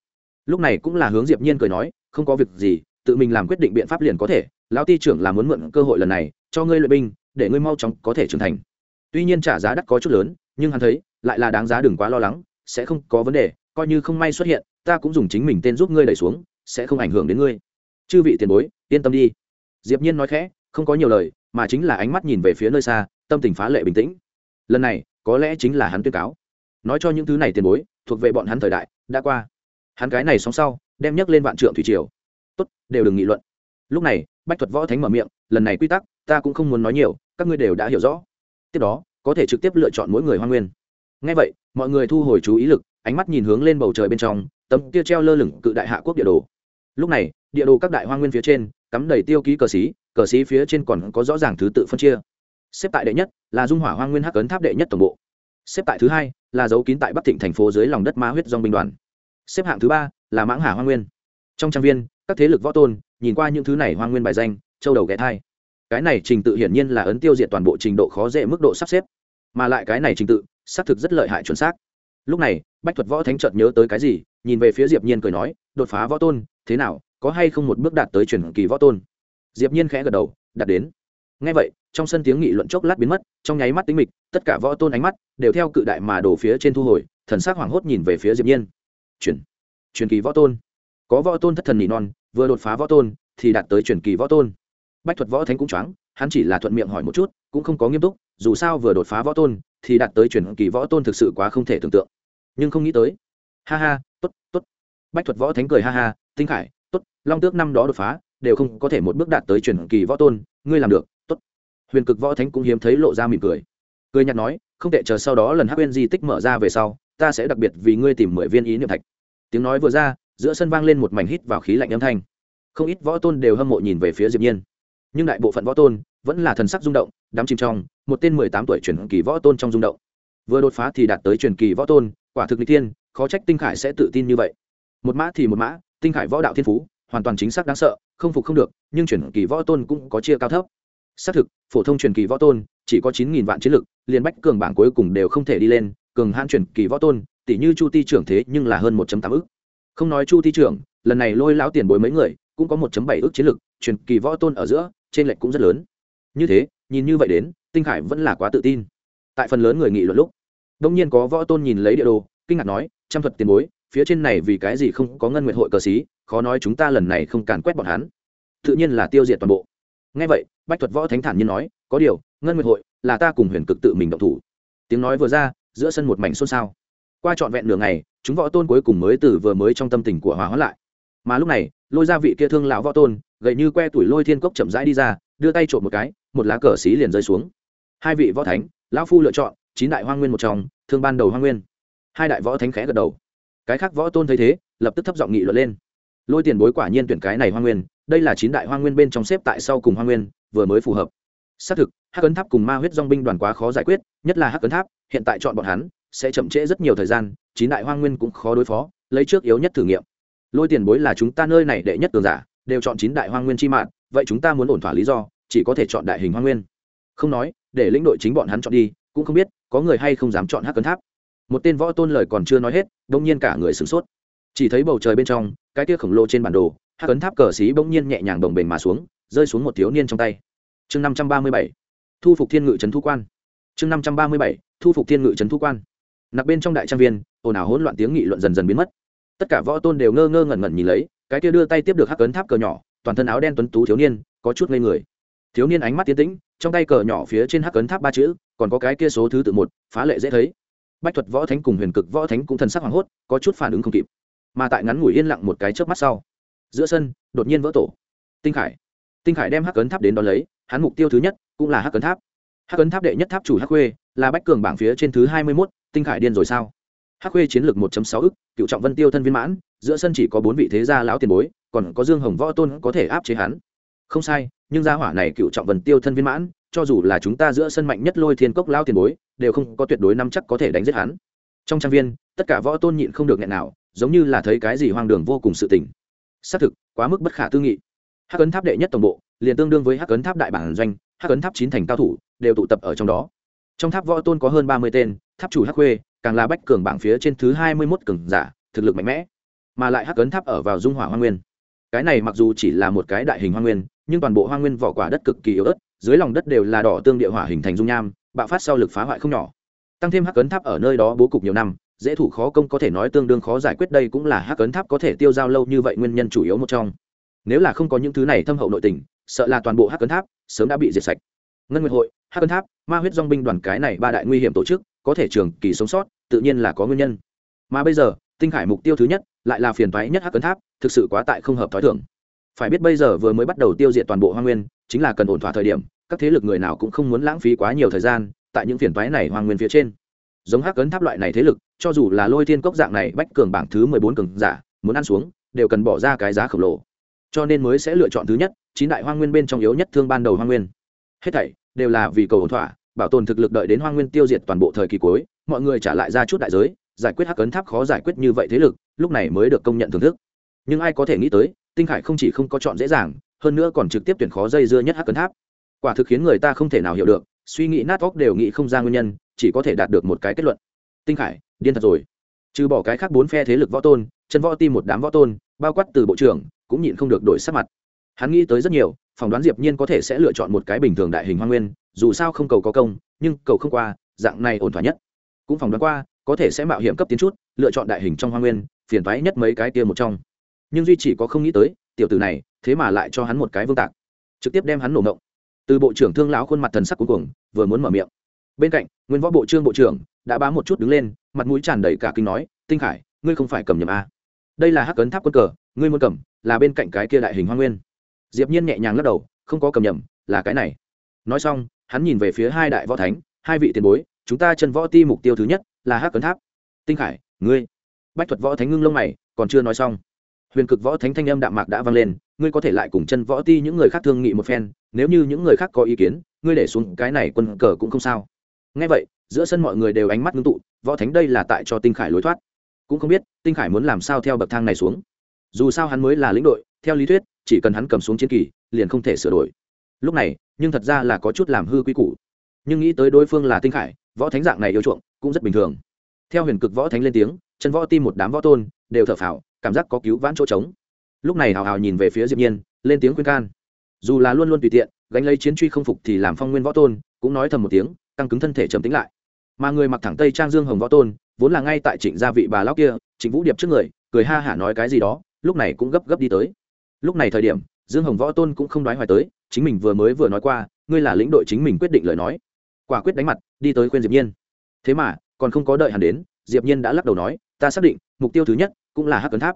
Lúc này cũng là hướng diệp nhiên cười nói, không có việc gì, tự mình làm quyết định biện pháp liền có thể. Lão ti trưởng là muốn mượn cơ hội lần này, cho ngươi luyện binh, để ngươi mau chóng có thể trưởng thành. Tuy nhiên trả giá đắt có chút lớn, nhưng hắn thấy, lại là đáng giá đừng quá lo lắng, sẽ không có vấn đề, coi như không may xuất hiện, ta cũng dùng chính mình tên giúp ngươi đẩy xuống, sẽ không ảnh hưởng đến ngươi. Chư vị tiền bối, yên tâm đi. Diệp nhiên nói khẽ, không có nhiều lời, mà chính là ánh mắt nhìn về phía nơi xa tâm tình phá lệ bình tĩnh. Lần này, có lẽ chính là hắn tuyên cáo. Nói cho những thứ này tiền bối, thuộc về bọn hắn thời đại, đã qua. Hắn cái này sóng sau, đem nhấc lên vạn trượng thủy triều. Tốt, đều đừng nghị luận. Lúc này, bách thuật võ thánh mở miệng, lần này quy tắc, ta cũng không muốn nói nhiều, các ngươi đều đã hiểu rõ. Tiếp đó, có thể trực tiếp lựa chọn mỗi người hoa nguyên. Ngay vậy, mọi người thu hồi chú ý lực, ánh mắt nhìn hướng lên bầu trời bên trong, tấm kia treo lơ lửng cự đại hạ quốc địa đồ. Lúc này, địa đồ các đại hoa nguyên phía trên, cắm đầy tiêu ký cờ xí cờ xí phía trên còn có rõ ràng thứ tự phân chia xếp tại đệ nhất là dung hỏa hoa nguyên hắc ấn tháp đệ nhất tổng bộ. Xếp tại thứ hai là dấu kín tại bắc thịnh thành phố dưới lòng đất ma huyết dong binh đoàn. Xếp hạng thứ ba là mãng hà hoa nguyên. Trong trang viên, các thế lực võ tôn nhìn qua những thứ này hoa nguyên bài danh, châu đầu ghé thai. Cái này trình tự hiển nhiên là ấn tiêu diệt toàn bộ trình độ khó dễ mức độ sắp xếp. Mà lại cái này trình tự, xác thực rất lợi hại chuẩn xác. Lúc này, bách thuật võ thánh chợt nhớ tới cái gì, nhìn về phía diệp nhiên cười nói, đột phá võ tôn, thế nào, có hay không một bước đạt tới truyền kỳ võ tôn? Diệp nhiên khẽ gật đầu, đạt đến ngay vậy, trong sân tiếng nghị luận chốc lát biến mất, trong nháy mắt tính mịch, tất cả võ tôn ánh mắt đều theo cự đại mà đổ phía trên thu hồi, thần sắc hoảng hốt nhìn về phía diệp nhiên. Truyền truyền kỳ võ tôn. Có võ tôn thất thần nỉ non, vừa đột phá võ tôn thì đạt tới truyền kỳ võ tôn. Bách thuật võ thánh cũng choáng, hắn chỉ là thuận miệng hỏi một chút, cũng không có nghiêm túc, dù sao vừa đột phá võ tôn thì đạt tới truyền kỳ võ tôn thực sự quá không thể tưởng tượng. Nhưng không nghĩ tới. Ha ha, tốt tốt. Bách thuật võ thánh cười ha ha, tinh khải, tốt, long tước năm đó đột phá, đều không có thể một bước đạt tới truyền kỳ võ tôn, ngươi làm được huyền cực võ thánh cũng hiếm thấy lộ ra mỉm cười. Cười nhạt nói, không thể chờ sau đó lần hắc quên di tích mở ra về sau, ta sẽ đặc biệt vì ngươi tìm mười viên ý niệm thạch. Tiếng nói vừa ra, giữa sân vang lên một mảnh hít vào khí lạnh âm thanh. Không ít võ tôn đều hâm mộ nhìn về phía diệp nhiên. Nhưng đại bộ phận võ tôn vẫn là thần sắc rung động đám chìm trong một tên mười tám tuổi truyền kỳ võ tôn trong rung động. Vừa đột phá thì đạt tới truyền kỳ võ tôn, quả thực n thiên, khó trách tinh khải sẽ tự tin như vậy. Một mã thì một mã, tinh khải võ đạo thiên phú, hoàn toàn chính xác đáng sợ, không phục không được, nhưng truyền kỳ võ tôn cũng có chia cao thấp xác thực, phổ thông truyền kỳ võ tôn, chỉ có chín nghìn vạn chiến lực, liền bách cường bảng cuối cùng đều không thể đi lên, cường hãn truyền kỳ võ tôn tỷ như chu ti trưởng thế nhưng là hơn một tám ức. Không nói chu ti trưởng, lần này lôi lão tiền bối mấy người, cũng có một bảy ức chiến lực, truyền kỳ võ tôn ở giữa, trên lệch cũng rất lớn. Như thế, nhìn như vậy đến, tinh khải vẫn là quá tự tin. Tại phần lớn người nghị luận lúc, đông nhiên có võ tôn nhìn lấy địa đồ, kinh ngạc nói, trăm thuật tiền bối, phía trên này vì cái gì không có ngân nguyện hội cờ xí, khó nói chúng ta lần này không càn quét bọn hắn. Tự nhiên là tiêu diệt toàn bộ ngay vậy, bách thuật võ thánh thản nhiên nói, có điều, ngân nguyệt hội là ta cùng huyền cực tự mình động thủ. Tiếng nói vừa ra, giữa sân một mảnh xôn xao. Qua trọn vẹn nửa ngày, chúng võ tôn cuối cùng mới từ vừa mới trong tâm tình của hòa hóa lại. Mà lúc này, lôi ra vị kia thương lão võ tôn gậy như que tuổi lôi thiên cốc chậm rãi đi ra, đưa tay trộm một cái, một lá cờ xí liền rơi xuống. Hai vị võ thánh, lão phu lựa chọn, chín đại hoang nguyên một trong, thương ban đầu hoa nguyên. Hai đại võ thánh khẽ gật đầu. Cái khác võ tôn thấy thế, lập tức thấp giọng nghị luận lên lôi tiền bối quả nhiên tuyển cái này hoa nguyên, đây là chín đại hoa nguyên bên trong xếp tại sau cùng hoa nguyên, vừa mới phù hợp. Xác thực, hắc ấn tháp cùng ma huyết dong binh đoàn quá khó giải quyết, nhất là hắc ấn tháp, hiện tại chọn bọn hắn, sẽ chậm trễ rất nhiều thời gian, chín đại hoa nguyên cũng khó đối phó, lấy trước yếu nhất thử nghiệm. Lôi tiền bối là chúng ta nơi này đệ nhất cường giả, đều chọn chín đại hoa nguyên chi mạng, vậy chúng ta muốn ổn thỏa lý do, chỉ có thể chọn đại hình hoa nguyên. Không nói, để lĩnh đội chính bọn hắn chọn đi, cũng không biết có người hay không dám chọn hắc ấn tháp. Một tên võ tôn lời còn chưa nói hết, đông nhiên cả người sửng sốt chỉ thấy bầu trời bên trong, cái kia khổng lồ trên bản đồ, hắc ấn tháp cờ xí bỗng nhiên nhẹ nhàng đồng bềnh mà xuống, rơi xuống một thiếu niên trong tay. Chương năm trăm ba mươi bảy, thu phục thiên ngự trấn thu quan. Chương năm trăm ba mươi bảy, thu phục thiên ngự trấn thu quan. Nặc bên trong đại trang viên, ồn ào hỗn loạn tiếng nghị luận dần dần biến mất. Tất cả võ tôn đều ngơ ngơ ngẩn ngẩn nhìn lấy, cái kia đưa tay tiếp được hắc ấn tháp cờ nhỏ, toàn thân áo đen tuấn tú thiếu niên, có chút ngây người. Thiếu niên ánh mắt tiến tĩnh, trong tay cờ nhỏ phía trên hắc ấn tháp ba chữ, còn có cái kia số thứ tự một, phá lệ dễ thấy. Bách thuật võ thánh cùng huyền cực võ thánh cũng thần sắc hoảng hốt, có chút phản ứng không kịp mà tại ngắn ngủi yên lặng một cái chớp mắt sau, giữa sân, đột nhiên vỡ tổ. Tinh khải. Tinh khải đem hắc cấn tháp đến đó lấy, hắn mục tiêu thứ nhất cũng là hắc cấn tháp. Hắc cấn tháp đệ nhất tháp chủ hắc khuê, là bách cường bảng phía trên thứ hai mươi mốt, tinh khải điên rồi sao? Hắc khuê chiến lược một sáu ức, cựu trọng vân tiêu thân viên mãn, giữa sân chỉ có bốn vị thế gia lão tiền bối, còn có dương hồng võ tôn có thể áp chế hắn. Không sai, nhưng gia hỏa này cựu trọng vân tiêu thân viên mãn, cho dù là chúng ta giữa sân mạnh nhất lôi thiên cốc lao tiền bối, đều không có tuyệt đối năm chắc có thể đánh giết hắn. Trong trang viên, tất cả võ tôn nhịn không được nghẹn nào giống như là thấy cái gì hoang đường vô cùng sự tình. Xác thực, quá mức bất khả tư nghị. Hắc ấn tháp đệ nhất tổng bộ, liền tương đương với hắc ấn tháp đại bản doanh, hắc ấn tháp chín thành cao thủ, đều tụ tập ở trong đó. Trong tháp võ tôn có hơn ba mươi tên, tháp chủ hắc khuê, càng là bách cường bảng phía trên thứ hai mươi mốt cường giả, thực lực mạnh mẽ. Mà lại hắc ấn tháp ở vào dung hỏa hoa nguyên. Cái này mặc dù chỉ là một cái đại hình hoa nguyên, nhưng toàn bộ hoa nguyên vỏ quả đất cực kỳ yếu ớt, dưới lòng đất đều là đỏ tương địa hỏa hình thành dung nham, bạo phát sau lực phá hoại không nhỏ. Tăng thêm hắc ấn tháp ở nơi đó bố cục nhiều năm dễ thủ khó công có thể nói tương đương khó giải quyết đây cũng là hắc ấn tháp có thể tiêu dao lâu như vậy nguyên nhân chủ yếu một trong. Nếu là không có những thứ này thâm hậu nội tình, sợ là toàn bộ hắc ấn tháp sớm đã bị diệt sạch. Ngân nguyệt hội, hắc ấn tháp, ma huyết dong binh đoàn cái này ba đại nguy hiểm tổ chức, có thể trường kỳ sống sót, tự nhiên là có nguyên nhân. Mà bây giờ, tinh khải mục tiêu thứ nhất, lại là phiền toái nhất hắc ấn tháp, thực sự quá tại không hợp thói thường. Phải biết bây giờ vừa mới bắt đầu tiêu diệt toàn bộ hoa nguyên, chính là cần ổn thỏa thời điểm, các thế lực người nào cũng không muốn lãng phí quá nhiều thời gian tại những phiền toái này hoa nguyên phía trên. Giống hắc ấn tháp loại này thế lực cho dù là lôi thiên cốc dạng này bách cường bảng thứ mười bốn cường giả, muốn ăn xuống, đều cần bỏ ra cái giá khổng lồ. Cho nên mới sẽ lựa chọn thứ nhất, chín đại hoa nguyên bên trong yếu nhất thương ban đầu hoa nguyên. Hết thảy đều là vì cầu ổn thỏa, bảo tồn thực lực đợi đến hoa nguyên tiêu diệt toàn bộ thời kỳ cuối, mọi người trả lại ra chút đại giới, giải quyết hắc ấn tháp khó giải quyết như vậy thế lực, lúc này mới được công nhận thưởng thức. Nhưng ai có thể nghĩ tới, tinh khải không chỉ không có chọn dễ dàng, hơn nữa còn trực tiếp tuyển khó dây dưa nhất hắc ấn tháp. Quả thực khiến người ta không thể nào hiểu được, suy nghĩ nát óc đều nghĩ không ra nguyên nhân, chỉ có thể đạt được một cái kết luận. Tinh khải điên thật rồi. Trừ bỏ cái khác bốn phe thế lực võ tôn, chân võ tim một đám võ tôn, bao quát từ bộ trưởng, cũng nhịn không được đổi sắc mặt. Hắn nghĩ tới rất nhiều, phỏng đoán diệp nhiên có thể sẽ lựa chọn một cái bình thường đại hình hoa nguyên, dù sao không cầu có công, nhưng cầu không qua, dạng này ổn thỏa nhất. Cũng phỏng đoán qua, có thể sẽ mạo hiểm cấp tiến chút, lựa chọn đại hình trong hoa nguyên, phiền toái nhất mấy cái kia một trong. Nhưng duy chỉ có không nghĩ tới, tiểu tử này, thế mà lại cho hắn một cái vương tạc. Trực tiếp đem hắn nổ ngộng. Từ bộ trưởng thương lão khuôn mặt thần sắc cuối cùng vừa muốn mở miệng. Bên cạnh, nguyên võ bộ trương bộ trưởng, đã bám một chút đứng lên mặt mũi tràn đầy cả kinh nói, tinh khải, ngươi không phải cầm nhầm a. Đây là hắc Cấn tháp quân cờ, ngươi muốn cầm, là bên cạnh cái kia đại hình hoa nguyên. Diệp nhiên nhẹ nhàng lắc đầu, không có cầm nhầm, là cái này. Nói xong, hắn nhìn về phía hai đại võ thánh, hai vị tiền bối, chúng ta chân võ ti mục tiêu thứ nhất là hắc Cấn tháp. Tinh khải, ngươi? Bách thuật võ thánh ngưng lông mày, còn chưa nói xong. Huyền cực võ thánh thanh âm đạm mạc đã vang lên, ngươi có thể lại cùng chân võ ti những người khác thương nghị một phen, nếu như những người khác có ý kiến, ngươi để xuống cái này quân cờ cũng không sao. Nghe vậy giữa sân mọi người đều ánh mắt ngưng tụ, võ thánh đây là tại cho tinh khải lối thoát. Cũng không biết tinh khải muốn làm sao theo bậc thang này xuống. Dù sao hắn mới là lĩnh đội, theo lý thuyết, chỉ cần hắn cầm xuống chiến kỳ, liền không thể sửa đổi. Lúc này, nhưng thật ra là có chút làm hư quy củ. Nhưng nghĩ tới đối phương là tinh khải, võ thánh dạng này yêu chuộng cũng rất bình thường. Theo huyền cực võ thánh lên tiếng, chân võ tim một đám võ tôn đều thở phào, cảm giác có cứu vãn chỗ trống. Lúc này hào hào nhìn về phía diệp nhiên, lên tiếng khuyên can. Dù là luôn luôn tùy tiện, gánh lấy chiến truy không phục thì làm phong nguyên võ tôn, cũng nói thầm một tiếng tăng cứng thân thể trầm tĩnh lại mà người mặc thẳng tây trang dương hồng võ tôn, vốn là ngay tại trịnh gia vị bà lão kia, trịnh vũ điệp trước người, cười ha hả nói cái gì đó, lúc này cũng gấp gấp đi tới. Lúc này thời điểm, dương hồng võ tôn cũng không nói hoài tới, chính mình vừa mới vừa nói qua, ngươi là lĩnh đội chính mình quyết định lời nói. Quả quyết đánh mặt, đi tới khuyên diệp nhiên. Thế mà, còn không có đợi hắn đến, diệp nhiên đã lắc đầu nói, ta xác định, mục tiêu thứ nhất cũng là hắc cấn tháp.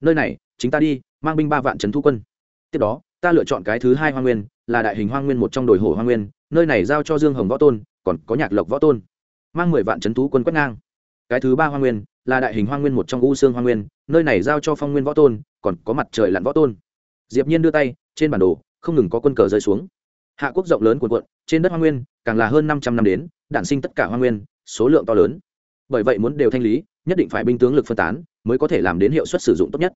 Nơi này, chính ta đi, mang binh ba vạn trấn thu quân. Tiếp đó, ta lựa chọn cái thứ hai hoang nguyên, là đại hình hoang nguyên một trong đồi hổ hoang nguyên. Nơi này giao cho dương hồng võ tôn, còn có nhạc lộc võ tôn mang mười vạn c thú quân quét ngang. Cái thứ ba hoa nguyên là đại hình hoa nguyên một trong u xương hoa nguyên, nơi này giao cho phong nguyên võ tôn, còn có mặt trời lặn võ tôn. Diệp nhiên đưa tay, trên bản đồ, không ngừng có quân cờ rơi xuống. Hạ quốc rộng lớn cuộn cuộn, trên đất hoa nguyên càng là hơn 500 năm đến, đản sinh tất cả hoa nguyên, số lượng to lớn. Bởi vậy muốn đều thanh lý, nhất định phải binh tướng lực phân tán, mới có thể làm đến hiệu suất sử dụng tốt nhất.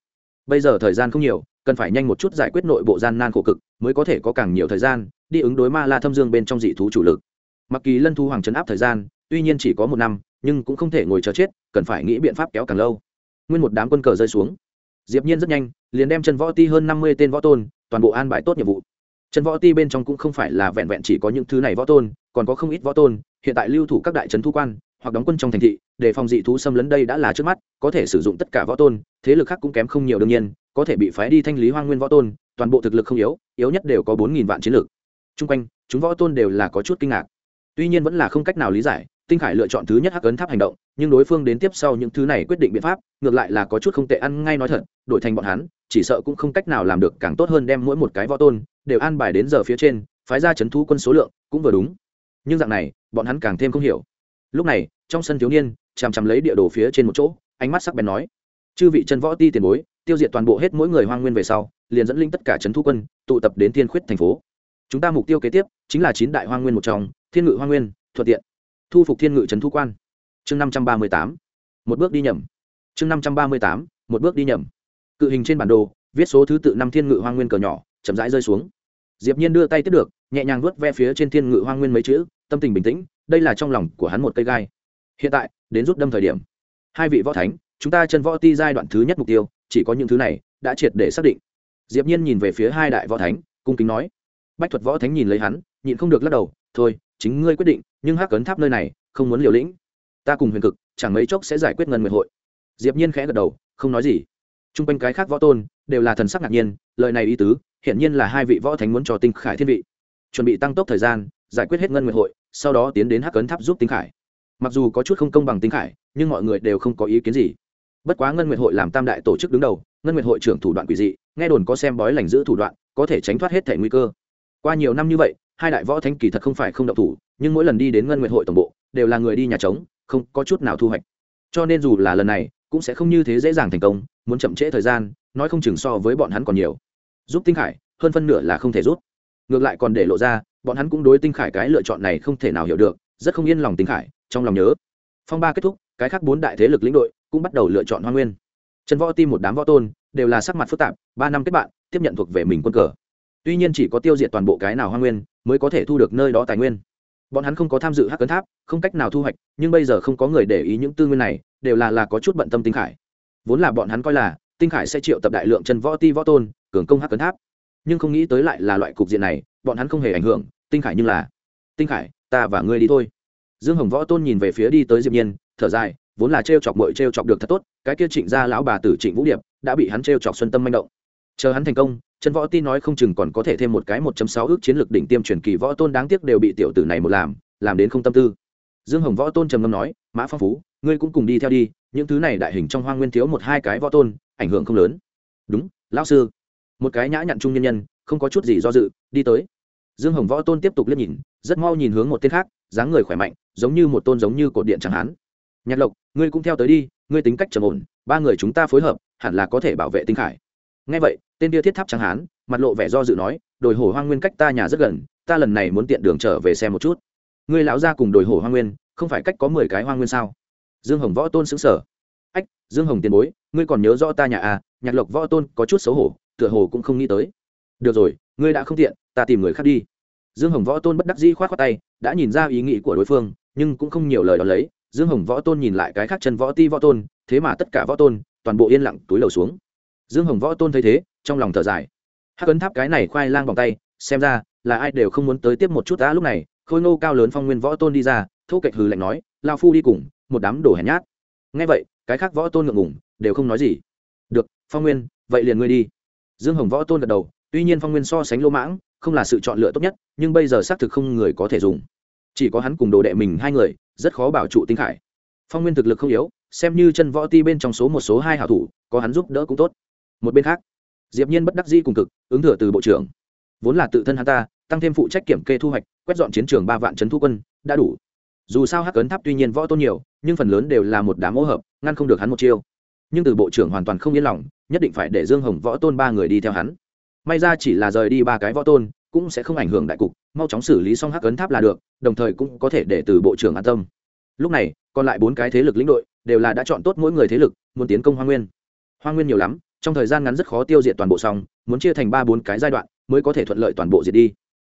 Bây giờ thời gian không nhiều, cần phải nhanh một chút giải quyết nội bộ gian nan khổ cực, mới có thể có càng nhiều thời gian, đi ứng đối ma la thâm dương bên trong dị thú chủ lực. Mặc kỳ lân thu hoàng trấn áp thời gian tuy nhiên chỉ có một năm, nhưng cũng không thể ngồi chờ chết, cần phải nghĩ biện pháp kéo càng lâu. Nguyên một đám quân cờ rơi xuống. Diệp nhiên rất nhanh, liền đem chân võ ti hơn năm mươi tên võ tôn, toàn bộ an bài tốt nhiệm vụ. Chân võ ti bên trong cũng không phải là vẹn vẹn chỉ có những thứ này võ tôn, còn có không ít võ tôn, hiện tại lưu thủ các đại trấn thu quan, hoặc đóng quân trong thành thị, để phòng dị thú xâm lấn đây đã là trước mắt, có thể sử dụng tất cả võ tôn, thế lực khác cũng kém không nhiều đương nhiên, có thể bị phái đi thanh lý hoang nguyên võ tôn, toàn bộ thực lực không yếu yếu nhất đều có bốn nghìn vạn chiến lực. chung quanh, chúng võ tôn đều là có chút kinh ngạc. Tuy nhiên vẫn là không cách nào lý giải tinh khải lựa chọn thứ nhất hắc ấn tháp hành động, nhưng đối phương đến tiếp sau những thứ này quyết định biện pháp, ngược lại là có chút không tệ ăn ngay nói thật, đổi thành bọn hắn, chỉ sợ cũng không cách nào làm được càng tốt hơn đem mỗi một cái võ tôn đều an bài đến giờ phía trên, phái ra chấn thu quân số lượng cũng vừa đúng. Nhưng dạng này, bọn hắn càng thêm không hiểu. Lúc này, trong sân thiếu niên, chằm chằm lấy địa đồ phía trên một chỗ, ánh mắt sắc bén nói, chư vị chân võ ti tiền bối, tiêu diệt toàn bộ hết mỗi người hoang nguyên về sau, liền dẫn linh tất cả trấn thu quân, tụ tập đến thiên khuyết thành phố. Chúng ta mục tiêu kế tiếp, chính là chín đại hoang nguyên một trong, thiên ngự hoang nguyên, thuận tiện thu phục thiên ngự trấn thu quan. Chương năm trăm ba mươi tám, một bước đi nhầm. Chương năm trăm ba mươi tám, một bước đi nhầm. Cự hình trên bản đồ, viết số thứ tự năm thiên ngự hoang nguyên cờ nhỏ, chậm rãi rơi xuống. Diệp nhiên đưa tay tiếp được, nhẹ nhàng vuốt ve phía trên thiên ngự hoang nguyên mấy chữ, tâm tình bình tĩnh, đây là trong lòng của hắn một cây gai. Hiện tại, đến rút đâm thời điểm. Hai vị võ thánh, chúng ta chân võ ti giai đoạn thứ nhất mục tiêu, chỉ có những thứ này đã triệt để xác định. Diệp nhiên nhìn về phía hai đại võ thánh, cung kính nói. Bách thuật võ thánh nhìn lấy hắn, nhịn không được lắc đầu, thôi, chính ngươi quyết định nhưng hắc cấn tháp nơi này không muốn liều lĩnh. Ta cùng huyền cực, chẳng mấy chốc sẽ giải quyết ngân nguyệt hội. Diệp nhiên khẽ gật đầu, không nói gì. Trung quanh cái khác võ tôn đều là thần sắc ngạc nhiên, lời này ý tứ hiện nhiên là hai vị võ thánh muốn cho tinh khải thiên vị. Chuẩn bị tăng tốc thời gian, giải quyết hết ngân nguyệt hội, sau đó tiến đến hắc cấn tháp giúp tinh khải. Mặc dù có chút không công bằng tinh khải, nhưng mọi người đều không có ý kiến gì. Bất quá ngân nguyệt hội làm tam đại tổ chức đứng đầu, ngân nguyệt hội trưởng thủ đoạn quỷ dị, nghe đồn có xem bói lành giữ thủ đoạn, có thể tránh thoát hết thể nguy cơ. Qua nhiều năm như vậy hai đại võ thánh kỳ thật không phải không động thủ, nhưng mỗi lần đi đến ngân nguyệt hội tổng bộ, đều là người đi nhà trống, không có chút nào thu hoạch. Cho nên dù là lần này, cũng sẽ không như thế dễ dàng thành công, muốn chậm trễ thời gian, nói không chừng so với bọn hắn còn nhiều. Giúp tinh khải, hơn phân nửa là không thể rút ngược lại còn để lộ ra, bọn hắn cũng đối tinh khải cái lựa chọn này không thể nào hiểu được, rất không yên lòng tinh khải, trong lòng nhớ. Phong ba kết thúc, cái khác bốn đại thế lực lĩnh đội cũng bắt đầu lựa chọn hoa nguyên. Trần võ tim một đám võ tôn, đều là sắc mặt phức tạp, ba năm kết bạn, tiếp nhận thuộc về mình quân cờ tuy nhiên chỉ có tiêu diệt toàn bộ cái nào hoa nguyên, mới có thể thu được nơi đó tài nguyên. Bọn hắn không có tham dự hắc cấn tháp, không cách nào thu hoạch, nhưng bây giờ không có người để ý những tư nguyên này, đều là là có chút bận tâm tinh khải. Vốn là bọn hắn coi là, tinh khải sẽ triệu tập đại lượng chân võ ti võ tôn, cường công hắc cấn tháp. Nhưng không nghĩ tới lại là loại cục diện này, bọn hắn không hề ảnh hưởng, tinh khải nhưng là, tinh khải, ta và ngươi đi thôi. Dương hồng võ tôn nhìn về phía đi tới diệp nhiên, thở dài, vốn là treo chọc mội treo chọc được thật tốt, cái kia trịnh gia lão bà tử trịnh vũ điệp, đã bị hắn treo chọc xuân tâm manh động. Chờ hắn thành công chân võ ti nói không chừng còn có thể thêm một cái một sáu ước chiến lược đỉnh tiêm truyền kỳ võ tôn đáng tiếc đều bị tiểu tử này một làm làm đến không tâm tư. Dương hồng võ tôn trầm ngâm nói, mã phong phú, ngươi cũng cùng đi theo đi, những thứ này đại hình trong hoang nguyên thiếu một hai cái võ tôn, ảnh hưởng không lớn. Đúng, lão sư. Một cái nhã nhặn trung nhân nhân, không có chút gì do dự, đi tới. Dương hồng võ tôn tiếp tục liếc nhìn, rất mau nhìn hướng một tên khác, dáng người khỏe mạnh, giống như một tôn giống như cột điện chẳng hán nhạc lộc, ngươi cũng theo tới đi, ngươi tính cách trầm ổn, ba người chúng ta phối hợp, hẳn là có thể bảo vệ tinh khải. Ngay vậy tên kia thiết tháp chẳng hán, mặt lộ vẻ do dự nói, đồi hổ hoang nguyên cách ta nhà rất gần, ta lần này muốn tiện đường trở về xem một chút. Ngươi lão ra cùng đồi hổ hoang nguyên, không phải cách có mười cái hoang nguyên sao? Dương hồng võ tôn xứng sở ách, dương hồng tiền bối, ngươi còn nhớ rõ ta nhà à? Nhạc lộc võ tôn có chút xấu hổ, tựa hồ cũng không nghĩ tới. Được rồi, ngươi đã không tiện, ta tìm người khác đi. Dương hồng võ tôn bất đắc dĩ k h o á t khoác tay, đã nhìn ra ý nghĩ của đối phương, nhưng cũng không nhiều lời đ ó lấy. Dương hồng võ tôn nhìn lại cái khác chân võ ti võ tôn, thế mà tất cả võ tôn, toàn bộ yên lặng túi lầu xuống dương hồng võ tôn thấy thế, trong lòng thở dài. Hắc ấn tháp cái này khoai lang vòng tay, xem ra là ai đều không muốn tới tiếp một chút đã lúc này, khôi ngô cao lớn phong nguyên võ tôn đi ra, thô kệch hừ lạnh nói lao phu đi cùng, một đám đồ hèn nhát. Ngay vậy, cái khác võ tôn ngượng ngủng đều không nói gì. Được, phong nguyên, vậy liền ngươi đi. Dương hồng võ tôn gật đầu, tuy nhiên phong nguyên so sánh lô mãng, không là sự chọn lựa tốt nhất, nhưng bây giờ xác thực không người có thể dùng. Chỉ có hắn cùng đồ đệ mình hai người, rất khó bảo trụ tinh khải. Phong nguyên thực lực không yếu, xem như chân võ ti bên trong số một, số hai hảo thủ, có hắn giúp đỡ cũng tốt một bên khác, diệp nhiên bất đắc dĩ cùng cực, ứng thừa từ bộ trưởng. Vốn là tự thân hắn ta, tăng thêm phụ trách kiểm kê thu hoạch, quét dọn chiến trường ba vạn trấn thu quân, đã đủ. Dù sao hắc ấn tháp tuy nhiên võ tôn nhiều, nhưng phần lớn đều là một đám ô hợp, ngăn không được hắn một chiêu. Nhưng từ bộ trưởng hoàn toàn không yên lòng, nhất định phải để dương hồng võ tôn ba người đi theo hắn. May ra chỉ là rời đi ba cái võ tôn, cũng sẽ không ảnh hưởng đại cục, mau chóng xử lý xong hắc ấn tháp là được, đồng thời cũng có thể để từ bộ trưởng an tâm. Lúc này, còn lại bốn cái thế lực lĩnh đội, đều là đã chọn tốt mỗi người thế lực, muốn tiến công hoa nguyên. Hoa nguyên nhiều lắm trong thời gian ngắn rất khó tiêu diệt toàn bộ xong muốn chia thành ba bốn cái giai đoạn mới có thể thuận lợi toàn bộ diệt đi.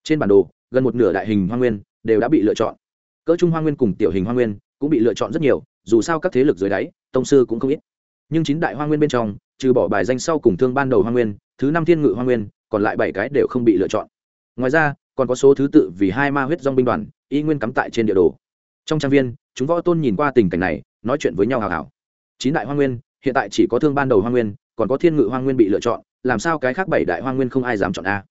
Trên bản đồ, gần một nửa đại hình hoa nguyên đều đã bị lựa chọn. Cỡ trung hoa nguyên cùng tiểu hình hoa nguyên cũng bị lựa chọn rất nhiều, dù sao các thế lực dưới đáy, tông sư cũng không ít. Nhưng chín đại hoa nguyên bên trong, trừ bỏ bài danh sau cùng thương ban đầu hoa nguyên, thứ năm thiên ngự hoa nguyên, còn lại bảy cái đều không bị lựa chọn. Ngoài ra, còn có số thứ tự vì hai ma huyết dong binh đoàn, y nguyên cắm tại trên địa đồ. Trong trang viên, chúng võ tôn nhìn qua tình cảnh này, nói chuyện với nhau hào hào. Chín đại hoa nguyên, hiện tại chỉ có thương ban đầu hoa nguyên còn có thiên ngự hoa nguyên bị lựa chọn, làm sao cái khác bảy đại hoa nguyên không ai dám chọn a?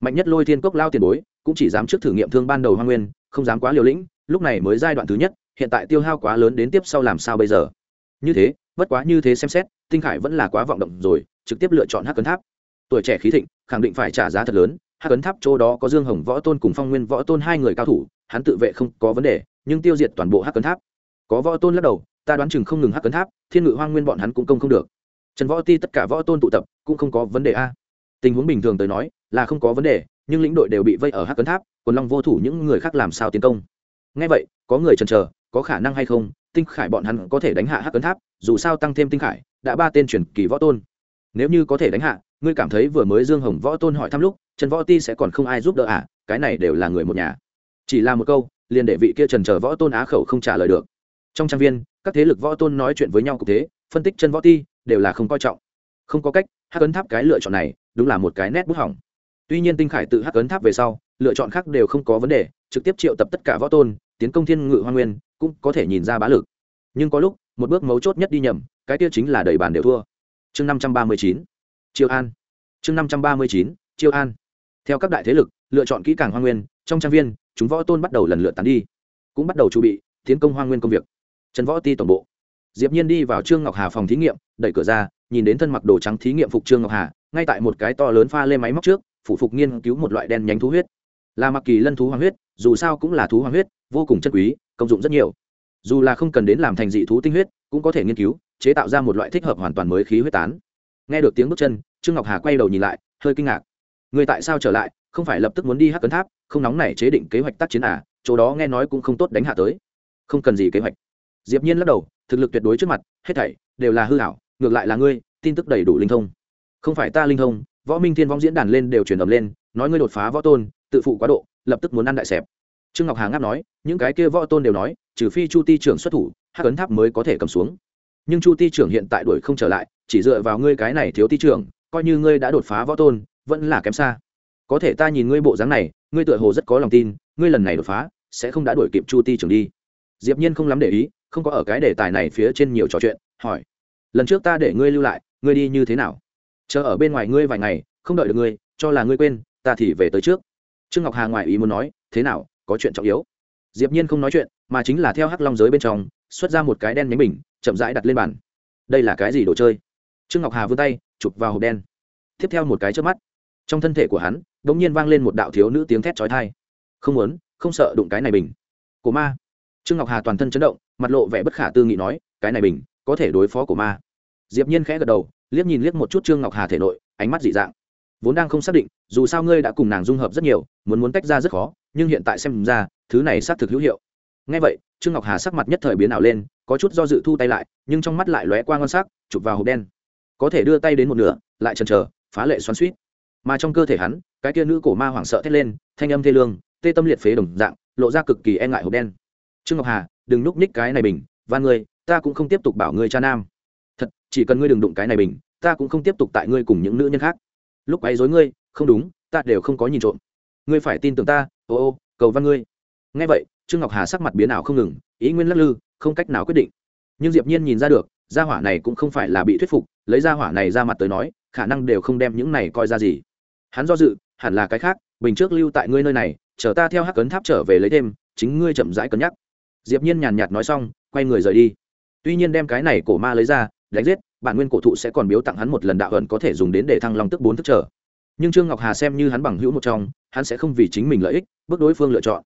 Mạnh nhất lôi thiên cốc lao tiền bối, cũng chỉ dám trước thử nghiệm thương ban đầu hoa nguyên, không dám quá liều lĩnh, lúc này mới giai đoạn thứ nhất, hiện tại tiêu hao quá lớn đến tiếp sau làm sao bây giờ? Như thế, bất quá như thế xem xét, tinh khải vẫn là quá vọng động rồi, trực tiếp lựa chọn hắc cấn tháp. Tuổi trẻ khí thịnh, khẳng định phải trả giá thật lớn, hắc cấn tháp chỗ đó có dương hồng võ tôn cùng phong nguyên võ tôn hai người cao thủ, hắn tự vệ không có vấn đề, nhưng tiêu diệt toàn bộ hắc cấn tháp. Có võ tôn lắc đầu, ta đoán chừng không ngừng hắc cấn tháp, thiên ngự hoang nguyên bọn hắn cũng công không được trần võ ti tất cả võ tôn tụ tập cũng không có vấn đề a. Tình huống bình thường tới nói là không có vấn đề, nhưng lĩnh đội đều bị vây ở hắc cấn tháp còn long vô thủ những người khác làm sao tiến công. Ngay vậy, có người chần chờ, có khả năng hay không, tinh khải bọn hắn có thể đánh hạ hắc cấn tháp, dù sao tăng thêm tinh khải, đã ba tên truyền kỳ võ tôn. Nếu như có thể đánh hạ, ngươi cảm thấy vừa mới dương hồng võ tôn hỏi thăm lúc, trần võ ti sẽ còn không ai giúp đỡ à cái này đều là người một nhà. Chỉ là một câu, liền để vị kia trần chờ võ tôn á khẩu không trả lời được. Trong trang viên, các thế lực võ tôn nói chuyện với nhau cụ thế, phân tích chân võ ti đều là không coi trọng. Không có cách, hắc ấn tháp cái lựa chọn này đúng là một cái nét bút hỏng. Tuy nhiên tinh khải tự hắc ấn tháp về sau, lựa chọn khác đều không có vấn đề, trực tiếp triệu tập tất cả võ tôn, tiến công thiên ngự hoa nguyên, cũng có thể nhìn ra bá lực. Nhưng có lúc, một bước mấu chốt nhất đi nhầm, cái tiêu chính là đẩy bàn đều thua. Chương năm trăm ba mươi chín triệu an. Chương năm trăm ba mươi chín triệu an. Theo các đại thế lực, lựa chọn kỹ càng hoa nguyên, trong trang viên, chúng võ tôn bắt đầu lần lượt tán đi. Cũng bắt đầu chuẩn bị, tiến công hoa nguyên công việc. Trần võ ti tổng bộ diệp nhiên đi vào trương ngọc hà phòng thí nghiệm, đẩy cửa ra, nhìn đến thân mặc đồ trắng thí nghiệm phục trương ngọc hà, ngay tại một cái to lớn pha lê máy móc trước, phủ phục nghiên cứu một loại đen nhánh thú huyết. Là mặc kỳ lân thú hoàng huyết, dù sao cũng là thú hoàng huyết, vô cùng chân quý, công dụng rất nhiều. Dù là không cần đến làm thành dị thú tinh huyết, cũng có thể nghiên cứu, chế tạo ra một loại thích hợp hoàn toàn mới khí huyết tán. Nghe được tiếng bước chân, trương ngọc hà quay đầu nhìn lại, hơi kinh ngạc. Người tại sao trở lại, không phải lập tức muốn đi hắc cấn tháp, không nóng này chế định kế hoạch tác chiến à chỗ đó nghe nói cũng không tốt đánh hạ tới. Không cần gì kế hoạch. Diệp nhiên lắc đầu thực lực tuyệt đối trước mặt, hết thảy đều là hư ảo, ngược lại là ngươi, tin tức đầy đủ linh thông. Không phải ta linh thông, võ minh thiên vong diễn đàn lên đều truyền ầm lên, nói ngươi đột phá võ tôn, tự phụ quá độ, lập tức muốn ăn đại sẹp trương ngọc hà ngáp nói, những cái kia võ tôn đều nói, trừ phi chu ti trưởng xuất thủ, hắc ấn tháp mới có thể cầm xuống. Nhưng chu ti trưởng hiện tại đuổi không trở lại, chỉ dựa vào ngươi cái này thiếu ti trưởng, coi như ngươi đã đột phá võ tôn, vẫn là kém xa. Có thể ta nhìn ngươi bộ dáng này, ngươi tựa hồ rất có lòng tin, ngươi lần này đột phá, sẽ không đã đuổi kịp chu ti trưởng đi. Diệp nhiên không lắm để ý không có ở cái đề tài này phía trên nhiều trò chuyện, hỏi, lần trước ta để ngươi lưu lại, ngươi đi như thế nào? Chờ ở bên ngoài ngươi vài ngày, không đợi được ngươi, cho là ngươi quên, ta thì về tới trước. Trương ngọc hà ngoài ý muốn nói, thế nào, có chuyện trọng yếu? Diệp nhiên không nói chuyện, mà chính là theo hắc long giới bên trong, xuất ra một cái đen nhánh bình, chậm rãi đặt lên bàn. Đây là cái gì đồ chơi? Trương ngọc hà vươn tay, chụp vào hộp đen. Tiếp theo một cái chớp mắt, trong thân thể của hắn, đột nhiên vang lên một đạo thiếu nữ tiếng thét chói tai. Không muốn, không sợ đụng cái này bình. Của ma trương ngọc hà toàn thân chấn động, mặt lộ vẻ bất khả tư nghị nói, cái này bình có thể đối phó của ma. Diệp nhiên khẽ gật đầu, liếc nhìn liếc một chút trương ngọc hà thể nội, ánh mắt dị dạng. Vốn đang không xác định, dù sao ngươi đã cùng nàng dung hợp rất nhiều, muốn muốn tách ra rất khó, nhưng hiện tại xem ra, thứ này xác thực hữu hiệu. Ngay vậy, trương ngọc hà sắc mặt nhất thời biến ảo lên, có chút do dự thu tay lại, nhưng trong mắt lại lóe qua ngon sắc, chụp vào hộp đen. Có thể đưa tay đến một nửa, lại chần chờ, phá lệ xoắn suýt mà trong cơ thể hắn, cái kia nữ cổ ma hoảng sợ thét lên, thanh âm thê lương, tê tâm liệt phế đồng dạng, lộ ra cực kỳ e ngại hộp đen trương ngọc hà, đừng núp ních cái này bình và ngươi, ta cũng không tiếp tục bảo ngươi cha nam. Thật, chỉ cần ngươi đừng đụng cái này bình, ta cũng không tiếp tục tại ngươi cùng những nữ nhân khác. Lúc quấy dối ngươi, không đúng, ta đều không có nhìn trộm. Ngươi phải tin tưởng ta, ô ô, cầu văn ngươi. Nghe vậy, trương ngọc hà sắc mặt biến ảo không ngừng, ý nguyên lắc lư, không cách nào quyết định. Nhưng diệp nhiên nhìn ra được, gia hỏa này cũng không phải là bị thuyết phục, lấy gia hỏa này ra mặt tới nói, khả năng đều không đem những này coi ra gì. Hắn do dự, hẳn là cái khác, bình trước lưu tại ngươi nơi này, chờ ta theo hắc cấn tháp trở về lấy thêm, chính ngươi chậm rãi cân nhắc diệp nhiên nhàn nhạt nói xong, quay người rời đi. Tuy nhiên đem cái này cổ ma lấy ra, đánh giết, bản nguyên cổ thụ sẽ còn biếu tặng hắn một lần đạo ẩn có thể dùng đến để thăng long tức bốn thức trở. Nhưng trương ngọc hà xem như hắn bằng hữu một trong, hắn sẽ không vì chính mình lợi ích, bước đối phương lựa chọn.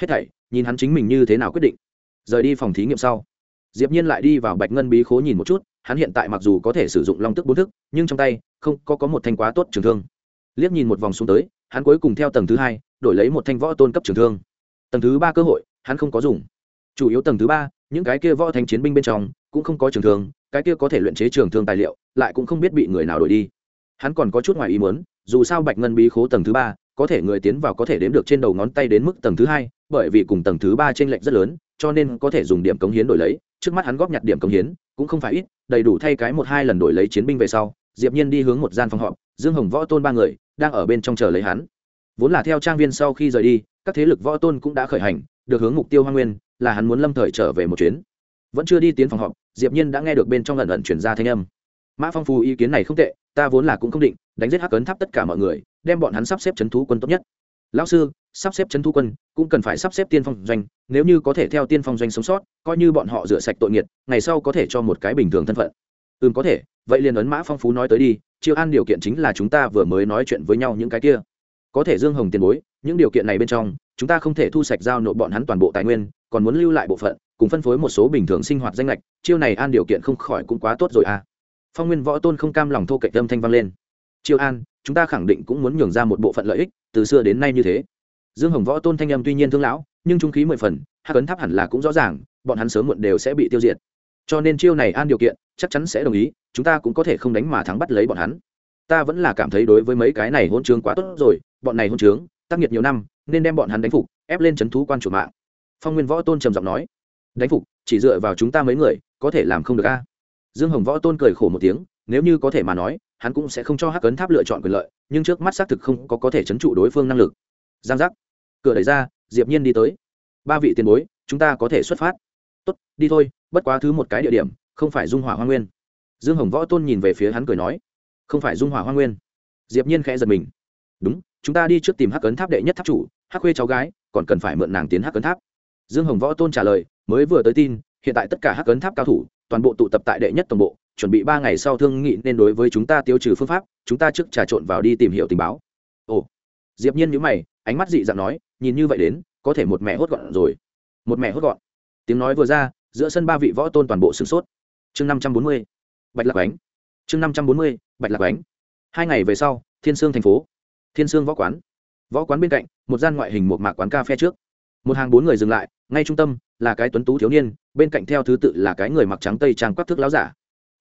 Hết thảy, nhìn hắn chính mình như thế nào quyết định. Rời đi phòng thí nghiệm sau, diệp nhiên lại đi vào bạch ngân bí khố nhìn một chút, hắn hiện tại mặc dù có thể sử dụng long tức bốn thức, nhưng trong tay không có có một thanh quá tốt trường thương. Liếc nhìn một vòng xuống tới, hắn cuối cùng theo tầng thứ hai, đổi lấy một thanh võ tôn cấp trường thương. Tầng thứ ba cơ hội, hắn không có dùng chủ yếu tầng thứ ba, những cái kia võ thành chiến binh bên trong, cũng không có trường thương, cái kia có thể luyện chế trường thương tài liệu, lại cũng không biết bị người nào đổi đi. Hắn còn có chút ngoài ý muốn, dù sao bạch ngân bí khố tầng thứ ba, có thể người tiến vào có thể đếm được trên đầu ngón tay đến mức tầng thứ hai, bởi vì cùng tầng thứ ba t r ê n lệch rất lớn, cho nên có thể dùng điểm cống hiến đổi lấy. Trước mắt hắn góp nhặt điểm cống hiến, cũng không phải ít, đầy đủ thay cái một hai lần đổi lấy chiến binh về sau, diệp nhiên đi hướng một gian phòng họp, dương hồng võ tôn ba người đang ở bên trong chờ lấy hắn. Vốn là theo trang viên sau khi rời đi các thế lực võ tôn cũng đã khởi hành, được hướng mục tiêu hoa nguyên, là hắn muốn lâm thời trở về một chuyến. Vẫn chưa đi tiến phòng họp, diệp nhiên đã nghe được bên trong lần ẩn chuyển ra thanh âm. Mã phong phù ý kiến này không tệ, ta vốn là cũng không định, đánh giết hắc cấn tháp tất cả mọi người, đem bọn hắn sắp xếp chấn thú quân tốt nhất. Lão sư, sắp xếp chấn thú quân, cũng cần phải sắp xếp tiên phong doanh, nếu như có thể theo tiên phong doanh sống sót, coi như bọn họ rửa sạch tội nghiệt, ngày sau có thể cho một cái bình thường thân phận. Ừm, có thể, vậy liền ấn mã phong phú nói tới đi chiêu an điều kiện chính là chúng ta vừa mới nói chuyện với nhau những cái kia có thể dương hồng tiền bối, những điều kiện này bên trong, chúng ta không thể thu sạch giao nộp bọn hắn toàn bộ tài nguyên, còn muốn lưu lại bộ phận, cùng phân phối một số bình thường sinh hoạt danh lệch, chiêu này an điều kiện không khỏi cũng quá tốt rồi à. Phong nguyên võ tôn không cam lòng thô cạnh âm thanh vang lên. Chiêu an, chúng ta khẳng định cũng muốn nhường ra một bộ phận lợi ích, từ xưa đến nay như thế. Dương hồng võ tôn thanh âm tuy nhiên thương lão, nhưng trung khí mười phần hạ cấn tháp hẳn là cũng rõ ràng, bọn hắn sớm muộn đều sẽ bị tiêu diệt. Cho nên chiêu này an điều kiện, chắc chắn sẽ đồng ý, chúng ta cũng có thể không đánh mà thắng bắt lấy bọn hắn. Ta vẫn là cảm thấy đối với mấy cái này hôn trường quá tốt rồi bọn này hôn trướng, tác nghiệt nhiều năm, nên đem bọn hắn đánh phục, ép lên c h ấ n thú quan chủ mạng. Phong nguyên võ tôn trầm giọng nói, đánh phục, chỉ dựa vào chúng ta mấy người, có thể làm không được a. Dương hồng võ tôn cười khổ một tiếng, nếu như có thể mà nói, hắn cũng sẽ không cho hắc cấn tháp lựa chọn quyền lợi, nhưng trước mắt xác thực không có có thể chấn trụ đối phương năng lực. Giang giác. Cửa đẩy ra, diệp nhiên đi tới. Ba vị tiền bối, chúng ta có thể xuất phát. Tốt, đi thôi, bất quá thứ một cái địa điểm, không phải dung hỏa hoa nguyên. Dương hồng võ tôn nhìn về phía hắn cười nói. Không phải dung hỏa hoa nguyên. Diệp nhiên khẽ giật mình. Đúng chúng ta đi trước tìm hắc cấn tháp đệ nhất tháp chủ, hắc khuê cháu gái, còn cần phải mượn nàng tiến hắc cấn tháp. Dương hồng võ tôn trả lời, mới vừa tới tin, hiện tại tất cả hắc cấn tháp cao thủ, toàn bộ tụ tập tại đệ nhất tổng bộ, chuẩn bị ba ngày sau thương nghị nên đối với chúng ta tiêu trừ phương pháp, chúng ta trước trà trộn vào đi tìm hiểu tình báo. Ồ. Diệp nhiên nhíu mày, ánh mắt dị dạng nói, nhìn như vậy đến, có thể một mẹ hốt gọn rồi. Một mẹ hốt gọn. Tiếng nói vừa ra, giữa sân ba vị võ tôn toàn bộ sửng sốt. Chương năm trăm bốn mươi, bạch lạc ánh chương năm trăm bốn mươi, bạch lạc ánh hai ngày về sau, thiên sương thành phố thiên sương võ quán. Võ quán bên cạnh, một gian ngoại hình một mạc quán cà phê trước. Một hàng bốn người dừng lại, ngay trung tâm là cái tuấn tú thiếu niên, bên cạnh theo thứ tự là cái người mặc trắng tây trang quắc thước láo giả.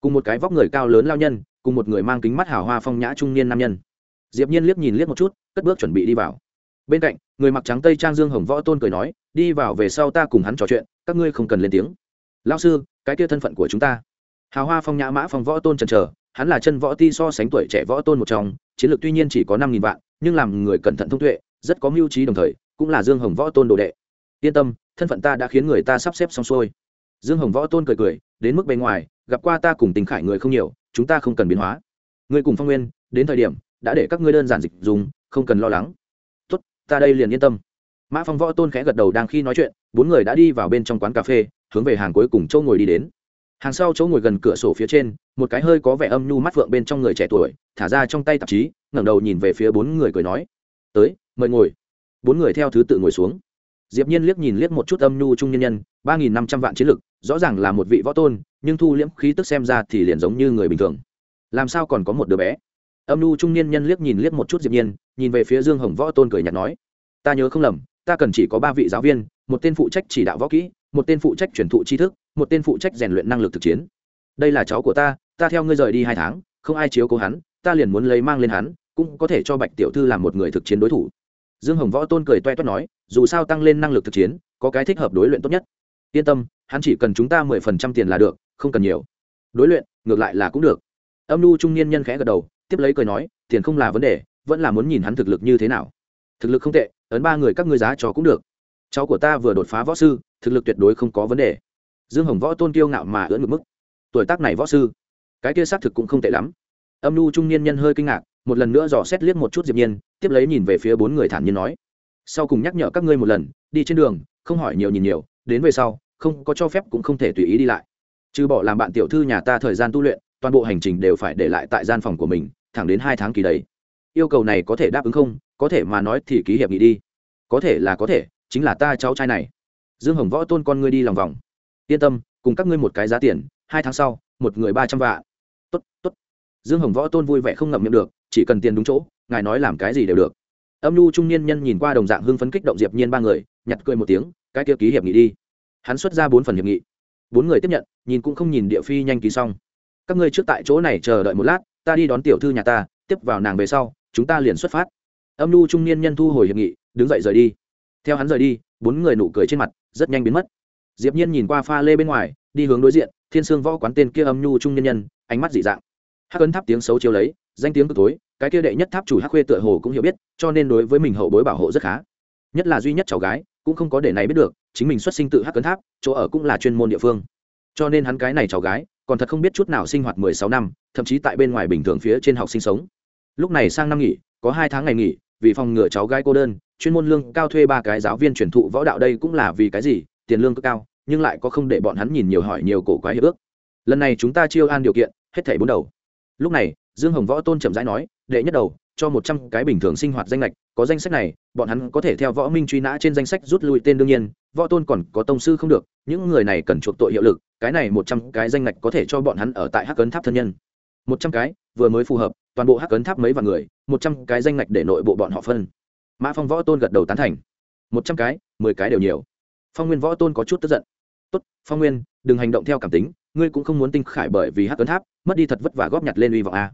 Cùng một cái vóc người cao lớn lao nhân, cùng một người mang kính mắt hào hoa phong nhã trung niên nam nhân. Diệp nhiên liếc nhìn liếc một chút, cất bước chuẩn bị đi vào. Bên cạnh, người mặc trắng tây trang dương hồng võ tôn cười nói, đi vào về sau ta cùng hắn trò chuyện, các ngươi không cần lên tiếng. Lão sư, cái kia thân phận của chúng ta. Hào hoa phong nhã mã phong võ tôn trần trờ hắn là chân võ ti so sánh tuổi trẻ võ tôn một trong, chiến lược tuy nhiên chỉ có năm nghìn vạn nhưng làm người cẩn thận thông tuệ, rất có mưu trí đồng thời, cũng là dương hồng võ tôn đồ đệ. Yên tâm, thân phận ta đã khiến người ta sắp xếp xong xuôi. Dương hồng võ tôn cười cười, đến mức bên ngoài, gặp qua ta cùng tình khải người không nhiều, chúng ta không cần biến hóa. Người cùng phong nguyên, đến thời điểm, đã để các ngươi đơn giản dịch dùng, không cần lo lắng. Tốt, ta đây liền yên tâm. Mã phong võ tôn khẽ gật đầu đang khi nói chuyện, bốn người đã đi vào bên trong quán cà phê, hướng về hàng cuối cùng châu ngồi đi đến hàng sau chỗ ngồi gần cửa sổ phía trên, một cái hơi có vẻ âm nhu mắt vượng bên trong người trẻ tuổi, thả ra trong tay tạp chí, ngẩng đầu nhìn về phía bốn người cười nói, tới, mời ngồi. Bốn người theo thứ tự ngồi xuống. Diệp nhiên liếc nhìn liếc một chút âm nhu trung nhân nhân, ba nghìn năm trăm vạn chiến lực, rõ ràng là một vị võ tôn, nhưng thu liễm khí tức xem ra thì liền giống như người bình thường. Làm sao còn có một đứa bé? Âm nhu trung niên nhân liếc nhìn liếc một chút diệp nhiên, nhìn về phía dương hồng võ tôn cười nhạt nói, ta nhớ không lầm, ta cần chỉ có ba vị giáo viên, một tên phụ trách chỉ đạo võ kỹ một tên phụ trách truyền thụ tri thức, một tên phụ trách rèn luyện năng lực thực chiến. Đây là cháu của ta ta theo ngươi rời đi hai tháng, không ai chiếu cố hắn, ta liền muốn lấy mang lên hắn, cũng có thể cho bạch tiểu thư làm một người thực chiến đối thủ. Dương hồng võ tôn cười toe toét nói, dù sao tăng lên năng lực thực chiến, có cái thích hợp đối luyện tốt nhất. Yên tâm, hắn chỉ cần chúng ta mười phần trăm tiền là được, không cần nhiều. Đối luyện, ngược lại là cũng được. Âm n trung niên nhân khẽ gật đầu, tiếp lấy cười nói, tiền không là vấn đề, vẫn là muốn nhìn hắn thực lực như thế nào. Thực lực không tệ, ấn ba người các ngươi giá cho cũng được cháu của ta vừa đột phá võ sư, thực lực tuyệt đối không có vấn đề. Dương hồng võ tôn kiêu ngạo mà ưỡn ngược mức. Tuổi tác này võ sư, cái kia xác thực cũng không tệ lắm. Âm n trung niên nhân hơi kinh ngạc, một lần nữa dò xét liếc một chút diệp nhiên, tiếp lấy nhìn về phía bốn người thản nhiên nói. Sau cùng nhắc nhở các ngươi một lần, đi trên đường, không hỏi nhiều nhìn nhiều, đến về sau, không có cho phép cũng không thể tùy ý đi lại. Trừ bỏ làm bạn tiểu thư nhà ta thời gian tu luyện, toàn bộ hành trình đều phải để lại tại gian phòng của mình, thẳng đến hai tháng kỳ đấy. Yêu cầu này có thể đáp ứng không? Có thể mà nói thì ký hiệp nghị đi. Có thể là có thể chính là ta cháu trai này. Dương hồng võ tôn con ngươi đi lòng vòng. Yên tâm, cùng các ngươi một cái giá tiền, hai tháng sau, một người ba trăm vạn. Tốt tốt. Dương hồng võ tôn vui vẻ không ngậm miệng được, chỉ cần tiền đúng chỗ, ngài nói làm cái gì đều được. Âm nhu trung niên nhân nhìn qua đồng dạng hưng phấn kích động diệp nhiên ba người, nhặt cười một tiếng, cái kia ký hiệp nghị đi. Hắn xuất ra bốn phần hiệp nghị. Bốn người tiếp nhận, nhìn cũng không nhìn địa phi nhanh ký xong. Các ngươi trước tại chỗ này chờ đợi một lát, ta đi đón tiểu thư nhà ta, tiếp vào nàng về sau, chúng ta liền xuất phát. Âm nhu trung niên nhân thu hồi hiệp nghị, đứng dậy rời đi theo hắn rời đi, bốn người nụ cười trên mặt rất nhanh biến mất. Diệp nhiên nhìn qua pha lê bên ngoài, đi hướng đối diện, thiên sương võ quán tên kia âm nhu trung nhân nhân, ánh mắt dị dạng. Hắc ấn tháp tiếng xấu chiếu lấy, danh tiếng cực tối, cái kia đệ nhất tháp chủ hắc khuê tựa hồ cũng hiểu biết, cho nên đối với mình hậu bối bảo hộ rất khá. Nhất là duy nhất cháu gái, cũng không có để này biết được, chính mình xuất sinh tự hắc ấn tháp, chỗ ở cũng là chuyên môn địa phương. Cho nên hắn cái này cháu gái, còn thật không biết chút nào sinh hoạt mười sáu năm, thậm chí tại bên ngoài bình thường phía trên học sinh sống. Lúc này sang năm nghỉ, có hai tháng ngày nghỉ vì phòng ngừa cháu gái cô đơn, chuyên môn lương cao thuê ba cái giáo viên truyền thụ võ đạo đây cũng là vì cái gì, tiền lương cực cao, nhưng lại có không để bọn hắn nhìn nhiều hỏi nhiều cổ quái hiệp ước. Lần này chúng ta chiêu an điều kiện, hết thảy bốn đầu. Lúc này, dương hồng võ tôn chậm rãi nói, đệ nhất đầu, cho một trăm cái bình thường sinh hoạt danh lệch, có danh sách này, bọn hắn có thể theo võ minh truy nã trên danh sách rút lui tên đương nhiên, võ tôn còn có tông sư không được, những người này cần chuộc tội hiệu lực, cái này một trăm cái danh lệch có thể cho bọn hắn ở tại hắc cấn tháp thân nhân. Một trăm cái, vừa mới phù hợp, toàn bộ hắc cấn tháp mấy vạn người một trăm cái danh ngạch để nội bộ bọn họ phân. Mã phong võ tôn gật đầu tán thành. Một trăm cái, mười cái đều nhiều. Phong nguyên võ tôn có chút tức giận. Tốt, phong nguyên, đừng hành động theo cảm tính, ngươi cũng không muốn tinh khải bởi vì hắc cấn tháp, mất đi thật vất vả góp nhặt lên uy vọng a.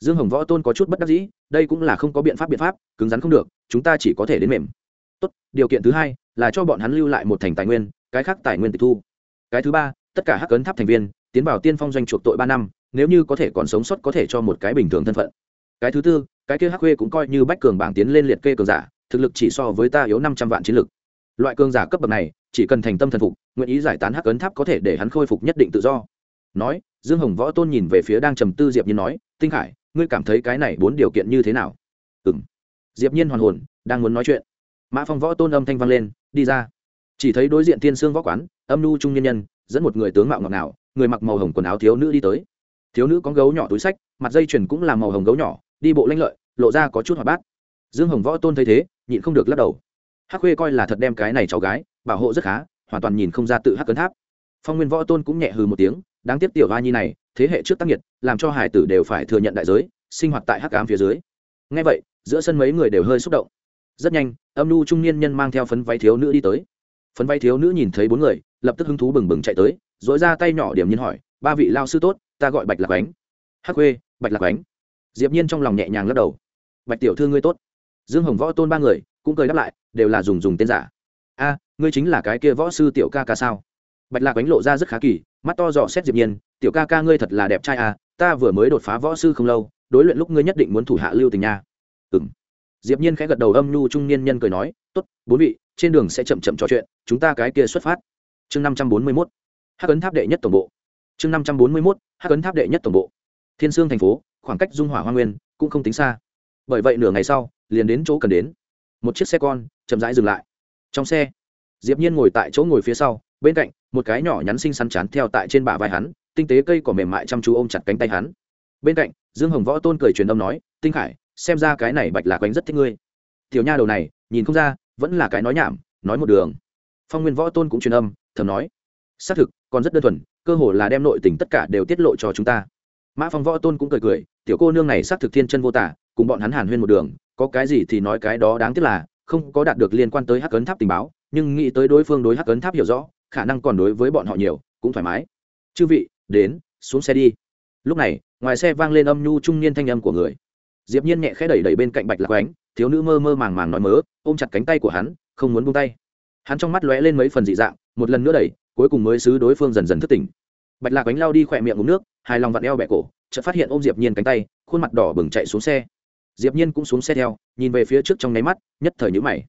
Dương hồng võ tôn có chút bất đắc dĩ, đây cũng là không có biện pháp biện pháp, cứng rắn không được, chúng ta chỉ có thể đến mềm. Tốt, điều kiện thứ hai là cho bọn hắn lưu lại một thành tài nguyên, cái khác tài nguyên tịch thu. Cái thứ ba, tất cả hắc cấn tháp thành viên tiến vào tiên phong doanh chuộc tội ba năm, nếu như có thể còn sống sót có thể cho một cái bình thường thân phận. Cái thứ tư cái kia hắc khuê cũng coi như bách cường bảng tiến lên liệt kê cường giả, thực lực chỉ so với ta yếu năm trăm vạn chiến lực. Loại cường giả cấp bậc này, chỉ cần thành tâm thần phục, nguyện ý giải tán hắc ấn tháp có thể để hắn khôi phục nhất định tự do. Nói, dương hồng võ tôn nhìn về phía đang trầm tư diệp nhiên nói, tinh khải, ngươi cảm thấy cái này bốn điều kiện như thế nào? Ừm. Diệp nhiên hoàn hồn, đang muốn nói chuyện, mã phong võ tôn âm thanh vang lên, đi ra. Chỉ thấy đối diện thiên sương võ quán, âm nu trung nhân nhân, dẫn một người tướng mạo ngọc nào người mặc màu hồng quần áo thiếu nữ đi tới. Thiếu nữ có gấu nhỏ túi sách, mặt dây chuyền cũng là màu hồng gấu nhỏ đi bộ lanh lợi, lộ ra có chút hoạt bát. Dương hồng võ tôn thấy thế, nhịn không được lắc đầu. Hắc khuê coi là thật đem cái này cháu gái, bảo hộ rất khá, hoàn toàn nhìn không ra tự hắc cấn tháp. Phong nguyên võ tôn cũng nhẹ hừ một tiếng, đáng tiếc tiểu hoa nhi này, thế hệ trước tác nghiệt, làm cho hải tử đều phải thừa nhận đại giới, sinh hoạt tại hắc ám phía dưới. Ngay vậy, giữa sân mấy người đều hơi xúc động. Rất nhanh, âm nhu trung niên nhân mang theo phấn váy thiếu nữ đi tới. Phấn váy thiếu nữ nhìn thấy bốn người, lập tức hứng thú bừng bừng chạy tới dỗi ra tay nhỏ điểm nhiên hỏi, ba vị lao sư tốt, ta gọi bạch lạc ánh. Hắc khuê, bạch lạc ánh diệp nhiên trong lòng nhẹ nhàng lắc đầu bạch tiểu thư ngươi tốt dương hồng võ tôn ba người cũng cười đáp lại đều là dùng dùng tên giả a ngươi chính là cái kia võ sư tiểu ca ca sao bạch lạc ánh lộ ra rất khá kỳ mắt to dò xét diệp nhiên tiểu ca ca ngươi thật là đẹp trai à ta vừa mới đột phá võ sư không lâu đối luyện lúc ngươi nhất định muốn thủ hạ lưu tình nha ừm diệp nhiên khẽ gật đầu âm nhu trung niên nhân cười nói tốt bốn vị trên đường sẽ chậm chậm trò chuyện chúng ta cái kia xuất phát chương 541 hắc ấn tháp đệ nhất tổng bộ chương 541 hắc ấn tháp đệ nhất tổng bộ thiên sương thành phố khoảng cách dung hỏa hoa nguyên cũng không tính xa. Bởi vậy nửa ngày sau, liền đến chỗ cần đến. Một chiếc xe con chậm rãi dừng lại. Trong xe, diệp nhiên ngồi tại chỗ ngồi phía sau, bên cạnh, một cái nhỏ nhắn xinh xắn chán theo tại trên bả vai hắn, tinh tế cây cỏ mềm mại chăm chú ôm chặt cánh tay hắn. Bên cạnh, dương hồng võ tôn cười truyền âm nói, tinh khải, xem ra cái này bạch lạc quánh rất thích ngươi. Tiểu nha đầu này, nhìn không ra, vẫn là cái nói nhảm, nói một đường. Phong nguyên võ tôn cũng truyền âm, thầm nói, xác thực, còn rất đơn thuần, cơ hồ là đem nội tình tất cả đều tiết lộ cho chúng ta mã phong võ tôn cũng cười cười, tiểu cô nương này xác thực thiên chân vô tả, cùng bọn hắn hàn huyên một đường, có cái gì thì nói cái đó đáng tiếc là, không có đạt được liên quan tới hắc ấn tháp tình báo, nhưng nghĩ tới đối phương đối hắc ấn tháp hiểu rõ, khả năng còn đối với bọn họ nhiều, cũng thoải mái. Chư vị, đến, xuống xe đi. Lúc này, ngoài xe vang lên âm nhu trung niên thanh âm của người. Diệp nhiên nhẹ khẽ đẩy đẩy bên cạnh bạch lạc ánh thiếu nữ mơ mơ màng màng nói mớ, ôm chặt cánh tay của hắn, không muốn buông tay. Hắn trong mắt lóe lên mấy phần dị dạng, một lần nữa đẩy, cuối cùng mới xứ đối phương dần dần thức tỉnh bạch lạc ánh lao đi khỏe miệng uống nước, hài lòng vặn eo bẹ cổ, chợt phát hiện ôm diệp nhiên cánh tay, khuôn mặt đỏ bừng chạy xuống xe. Diệp nhiên cũng xuống xe theo, nhìn về phía trước trong nháy mắt, nhất thời nhũ mày.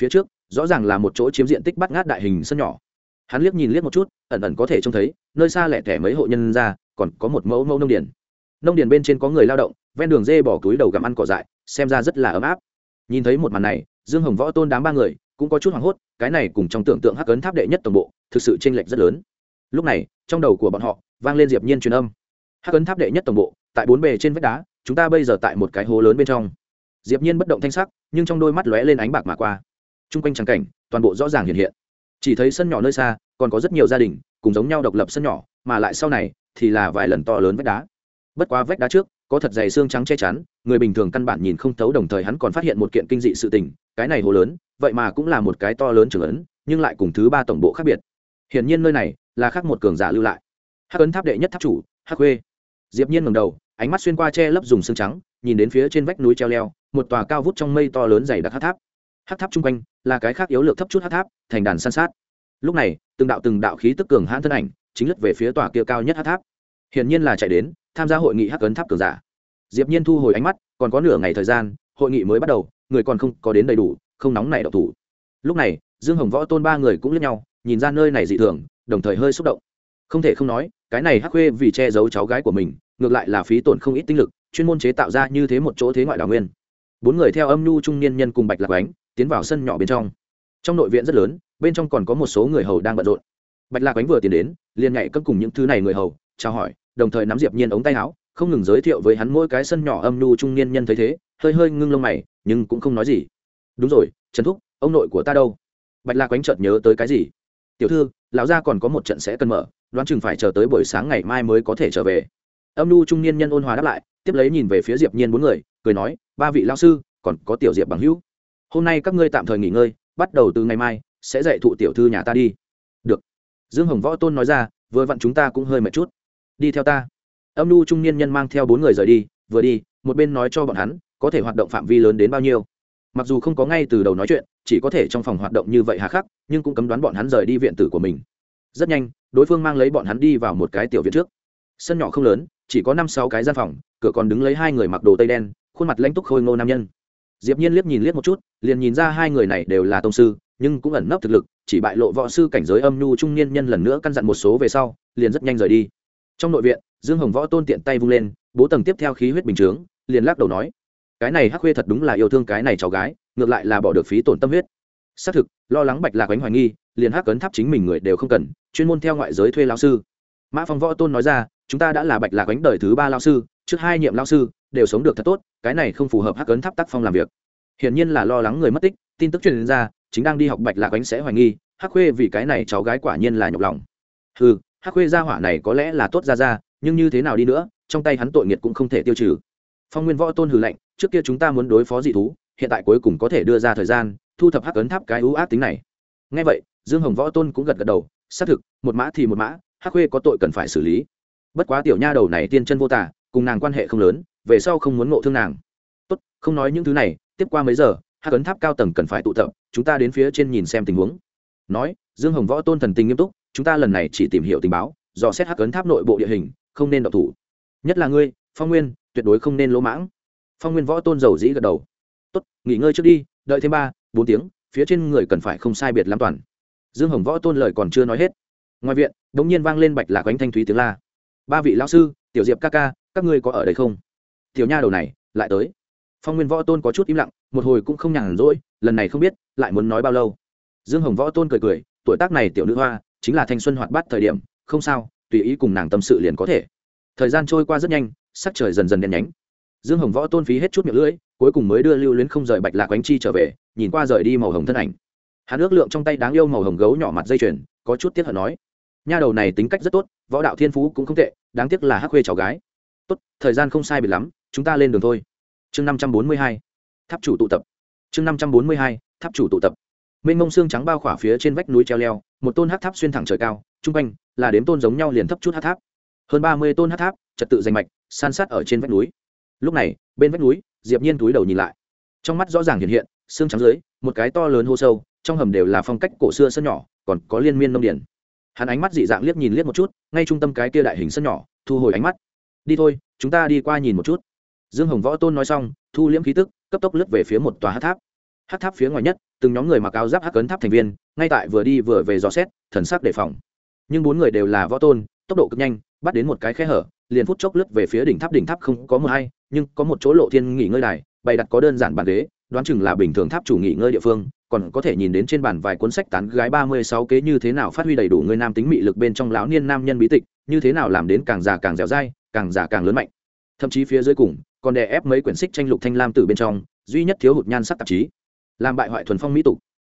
Phía trước, rõ ràng là một chỗ chiếm diện tích bắt ngát đại hình sân nhỏ. Hắn liếc nhìn liếc một chút, ẩn ẩn có thể trông thấy, nơi xa lẻ tẻ mấy hộ nhân ra, còn có một mẫu mẫu nông điền. Nông điền bên trên có người lao động, ven đường dê bỏ túi đầu gặm ăn cỏ dại, xem ra rất là ấm áp. Nhìn thấy một màn này, dương hồng võ tôn đám ba người cũng có chút hoảng hốt, cái này cùng trong tưởng tượng hắc ấn tháp đệ nhất tổng bộ, thực sự chênh lệch rất lớn lúc này, trong đầu của bọn họ vang lên diệp nhiên truyền âm. Hắc ấn tháp đệ nhất tổng bộ, tại bốn bề trên vách đá, chúng ta bây giờ tại một cái hố lớn bên trong. Diệp nhiên bất động thanh sắc, nhưng trong đôi mắt lóe lên ánh bạc mà qua. Trung quanh chẳng cảnh, toàn bộ rõ ràng hiện hiện. Chỉ thấy sân nhỏ nơi xa, còn có rất nhiều gia đình, cùng giống nhau độc lập sân nhỏ, mà lại sau này thì là vài lần to lớn vách đá. Bất quá vách đá trước, có thật dày xương trắng che chắn, người bình thường căn bản nhìn không thấu, đồng thời hắn còn phát hiện một kiện kinh dị sự tình, cái này hồ lớn, vậy mà cũng là một cái to lớn trường ấn, nhưng lại cùng thứ ba tổng bộ khác biệt. Hiển nhiên nơi này là khác một cường giả lưu lại. Hắc ấn tháp đệ nhất tháp chủ, hắc khuê. Diệp nhiên ngẩng đầu, ánh mắt xuyên qua che lấp dùng xương trắng, nhìn đến phía trên vách núi treo leo, một tòa cao vút trong mây to lớn dày đặc hắc tháp. Hắc tháp trung quanh là cái khác yếu lược thấp chút hắc tháp, thành đàn san sát. Lúc này, từng đạo từng đạo khí tức cường hãn thân ảnh chính lướt về phía tòa kia cao nhất hắc tháp. Hiển nhiên là chạy đến, tham gia hội nghị hắc ấn tháp cường giả. Diệp nhiên thu hồi ánh mắt, còn có nửa ngày thời gian, hội nghị mới bắt đầu, người còn không có đến đầy đủ, không nóng nảy độc thủ. Lúc này, dương hồng võ tôn ba người cũng liếc nhau, nhìn ra nơi này dị thường đồng thời hơi xúc động. Không thể không nói, cái này hắc khuê vì che giấu cháu gái của mình, ngược lại là phí tổn không ít tinh lực, chuyên môn chế tạo ra như thế một chỗ thế ngoại đào nguyên. Bốn người theo âm nhu trung niên nhân cùng bạch lạc ánh tiến vào sân nhỏ bên trong. Trong nội viện rất lớn, bên trong còn có một số người hầu đang bận rộn. Bạch lạc ánh vừa tiến đến, liền nhảy cất cùng những thứ này người hầu, chào hỏi, đồng thời nắm diệp nhiên ống tay áo, không ngừng giới thiệu với hắn mỗi cái sân nhỏ âm nhu trung niên nhân thấy thế, hơi hơi ngưng lông mày, nhưng cũng không nói gì. Đúng rồi, trần thúc, ông nội của ta đâu? Bạch lạc ánh chợt nhớ tới cái gì tiểu thư, lão gia còn có một trận sẽ cần mở, đoán chừng phải chờ tới buổi sáng ngày mai mới có thể trở về. Âm lưu trung niên nhân ôn hòa đáp lại, tiếp lấy nhìn về phía diệp nhiên bốn người, cười nói, ba vị lão sư, còn có tiểu diệp bằng hữu. Hôm nay các ngươi tạm thời nghỉ ngơi, bắt đầu từ ngày mai, sẽ dạy thụ tiểu thư nhà ta đi. Được. Dương hồng võ tôn nói ra, vừa vặn chúng ta cũng hơi mệt chút. Đi theo ta. Âm lưu trung niên nhân mang theo bốn người rời đi, vừa đi, một bên nói cho bọn hắn, có thể hoạt động phạm vi lớn đến bao nhiêu. Mặc dù không có ngay từ đầu nói chuyện chỉ có thể trong phòng hoạt động như vậy hà khắc, nhưng cũng cấm đoán bọn hắn rời đi viện tử của mình. Rất nhanh, đối phương mang lấy bọn hắn đi vào một cái tiểu viện trước. Sân nhỏ không lớn, chỉ có năm sáu cái gian phòng, cửa còn đứng lấy hai người mặc đồ tây đen, khuôn mặt lãnh túc khôi ngô nam nhân. Diệp nhiên liếc nhìn liếc một chút, liền nhìn ra hai người này đều là tông sư, nhưng cũng ẩn nấp thực lực, chỉ bại lộ võ sư cảnh giới âm nhu trung niên nhân lần nữa căn dặn một số về sau, liền rất nhanh rời đi. Trong nội viện, dương hồng võ tôn tiện tay vung lên, bố tầng tiếp theo khí huyết bình chướng, liền lắc đầu nói, cái này hắc khuê thật đúng là yêu thương cái này cháu gái ngược lại là bỏ được phí tổn tâm huyết. Xác thực, lo lắng bạch lạc ánh hoài nghi, liền hắc cấn tháp chính mình người đều không cần, chuyên môn theo ngoại giới thuê lao sư. Mã phong võ tôn nói ra, chúng ta đã là bạch lạc ánh đời thứ ba lao sư, trước hai nhiệm lao sư, đều sống được thật tốt, cái này không phù hợp hắc cấn tháp tác phong làm việc. Hiển nhiên là lo lắng người mất tích, tin tức truyền ra, chính đang đi học bạch lạc ánh sẽ hoài nghi, hắc khuê vì cái này cháu gái quả nhiên là nhọc lòng. Ừ hắc khuê gia hỏa này có lẽ là tốt ra ra, nhưng như thế nào đi nữa, trong tay hắn tội nghiệt cũng không thể tiêu trừ. Phong nguyên võ tôn hừ lạnh, trước kia chúng ta muốn đối phó dị thú hiện tại cuối cùng có thể đưa ra thời gian, thu thập hắc ấn tháp cái ưu ác tính này. Ngay vậy, dương hồng võ tôn cũng gật gật đầu, xác thực, một mã thì một mã, hắc khuê có tội cần phải xử lý. Bất quá tiểu nha đầu này tiên chân vô tả cùng nàng quan hệ không lớn, về sau không muốn ngộ thương nàng. Tốt, không nói những thứ này, tiếp qua mấy giờ, hắc ấn tháp cao tầng cần phải tụ tập, chúng ta đến phía trên nhìn xem tình huống. Nói, dương hồng võ tôn thần tình nghiêm túc, chúng ta lần này chỉ tìm hiểu tình báo, dò xét hắc ấn tháp nội bộ địa hình, không nên độc thủ. Nhất là ngươi, phong nguyên, tuyệt đối không nên lỗ mãng. Phong nguyên võ tôn giàu dĩ gật đầu tốt, nghỉ ngơi trước đi, đợi thêm ba, bốn tiếng, phía trên người cần phải không sai biệt lắm toàn. Dương hồng võ tôn lời còn chưa nói hết, ngoài viện đ ỗ n g nhiên vang lên bạch lạc ánh thanh thúy tiếng la. Ba vị lão sư, tiểu diệp ca ca, các ngươi có ở đây không? Tiểu nha đầu này, lại tới. Phong nguyên võ tôn có chút im lặng, một hồi cũng không nhàn rỗi, lần này không biết, lại muốn nói bao lâu. Dương hồng võ tôn cười cười, tuổi tác này tiểu nữ hoa, chính là thanh xuân hoạt bát thời điểm, không sao, tùy ý cùng nàng tâm sự liền có thể. Thời gian trôi qua rất nhanh, sắc trời dần dần đen nhánh dương hồng võ tôn phí hết chút miệng lưỡi, cuối cùng mới đưa lưu luyến không rời bạch lạc bánh chi trở về, nhìn qua rời đi màu hồng thân ảnh. Hắn ước lượng trong tay đáng yêu màu hồng gấu nhỏ mặt dây chuyền, có chút tiếc hận nói, nha đầu này tính cách rất tốt, võ đạo thiên phú cũng không tệ, đáng tiếc là hắc khuê cháu gái. Tốt, thời gian không sai biệt lắm, chúng ta lên đường thôi. Chương năm trăm bốn mươi hai, tháp chủ tụ tập. Chương năm trăm bốn mươi hai, tháp chủ tụ tập. Mênh mông xương trắng bao khỏa phía trên vách núi treo leo, một tôn hát tháp xuyên thẳng trời cao t r u n g quanh là đếm tôn giống nhau liền thấp chút hát tháp. Hơn ba mươi tôn hát tháp, trật tự danh mạch, san sát ở trên vách núi lúc này, bên vách núi, diệp nhiên túi đầu nhìn lại. Trong mắt rõ ràng hiện hiện, xương trắng dưới, một cái to lớn hô sâu, trong hầm đều là phong cách cổ xưa sân nhỏ, còn có liên miên nông điển. Hắn ánh mắt dị dạng liếc nhìn liếc một chút, ngay trung tâm cái kia đại hình sân nhỏ, thu hồi ánh mắt. Đi thôi, chúng ta đi qua nhìn một chút. Dương hồng võ tôn nói xong, thu liễm khí tức, cấp tốc lướt về phía một tòa hát tháp. Hát tháp phía ngoài nhất, từng nhóm người mặc áo giáp hát cấn tháp thành viên, ngay tại vừa đi vừa về dò xét, thần sắc đề phòng. Nhưng bốn người đều là võ tôn, tốc độ cực nhanh, bắt đến một cái khe hở, liền phút chốc lướt về phía đỉnh tháp đỉnh tháp không có mưa hay nhưng có một chỗ lộ thiên nghỉ ngơi đài, bày đặt có đơn giản bàn ghế, đoán chừng là bình thường tháp chủ nghỉ ngơi địa phương, còn có thể nhìn đến trên bàn vài cuốn sách tán gái ba mươi sáu kế như thế nào phát huy đầy đủ người nam tính mị lực bên trong lão niên nam nhân bí tịch, như thế nào làm đến càng già càng dẻo dai, càng già càng lớn mạnh. Thậm chí phía dưới cùng, còn đè ép mấy quyển sách tranh lục thanh lam từ bên trong, duy nhất thiếu hụt nhan sắc tạp chí. Làm bại hoại thuần phong mỹ tục.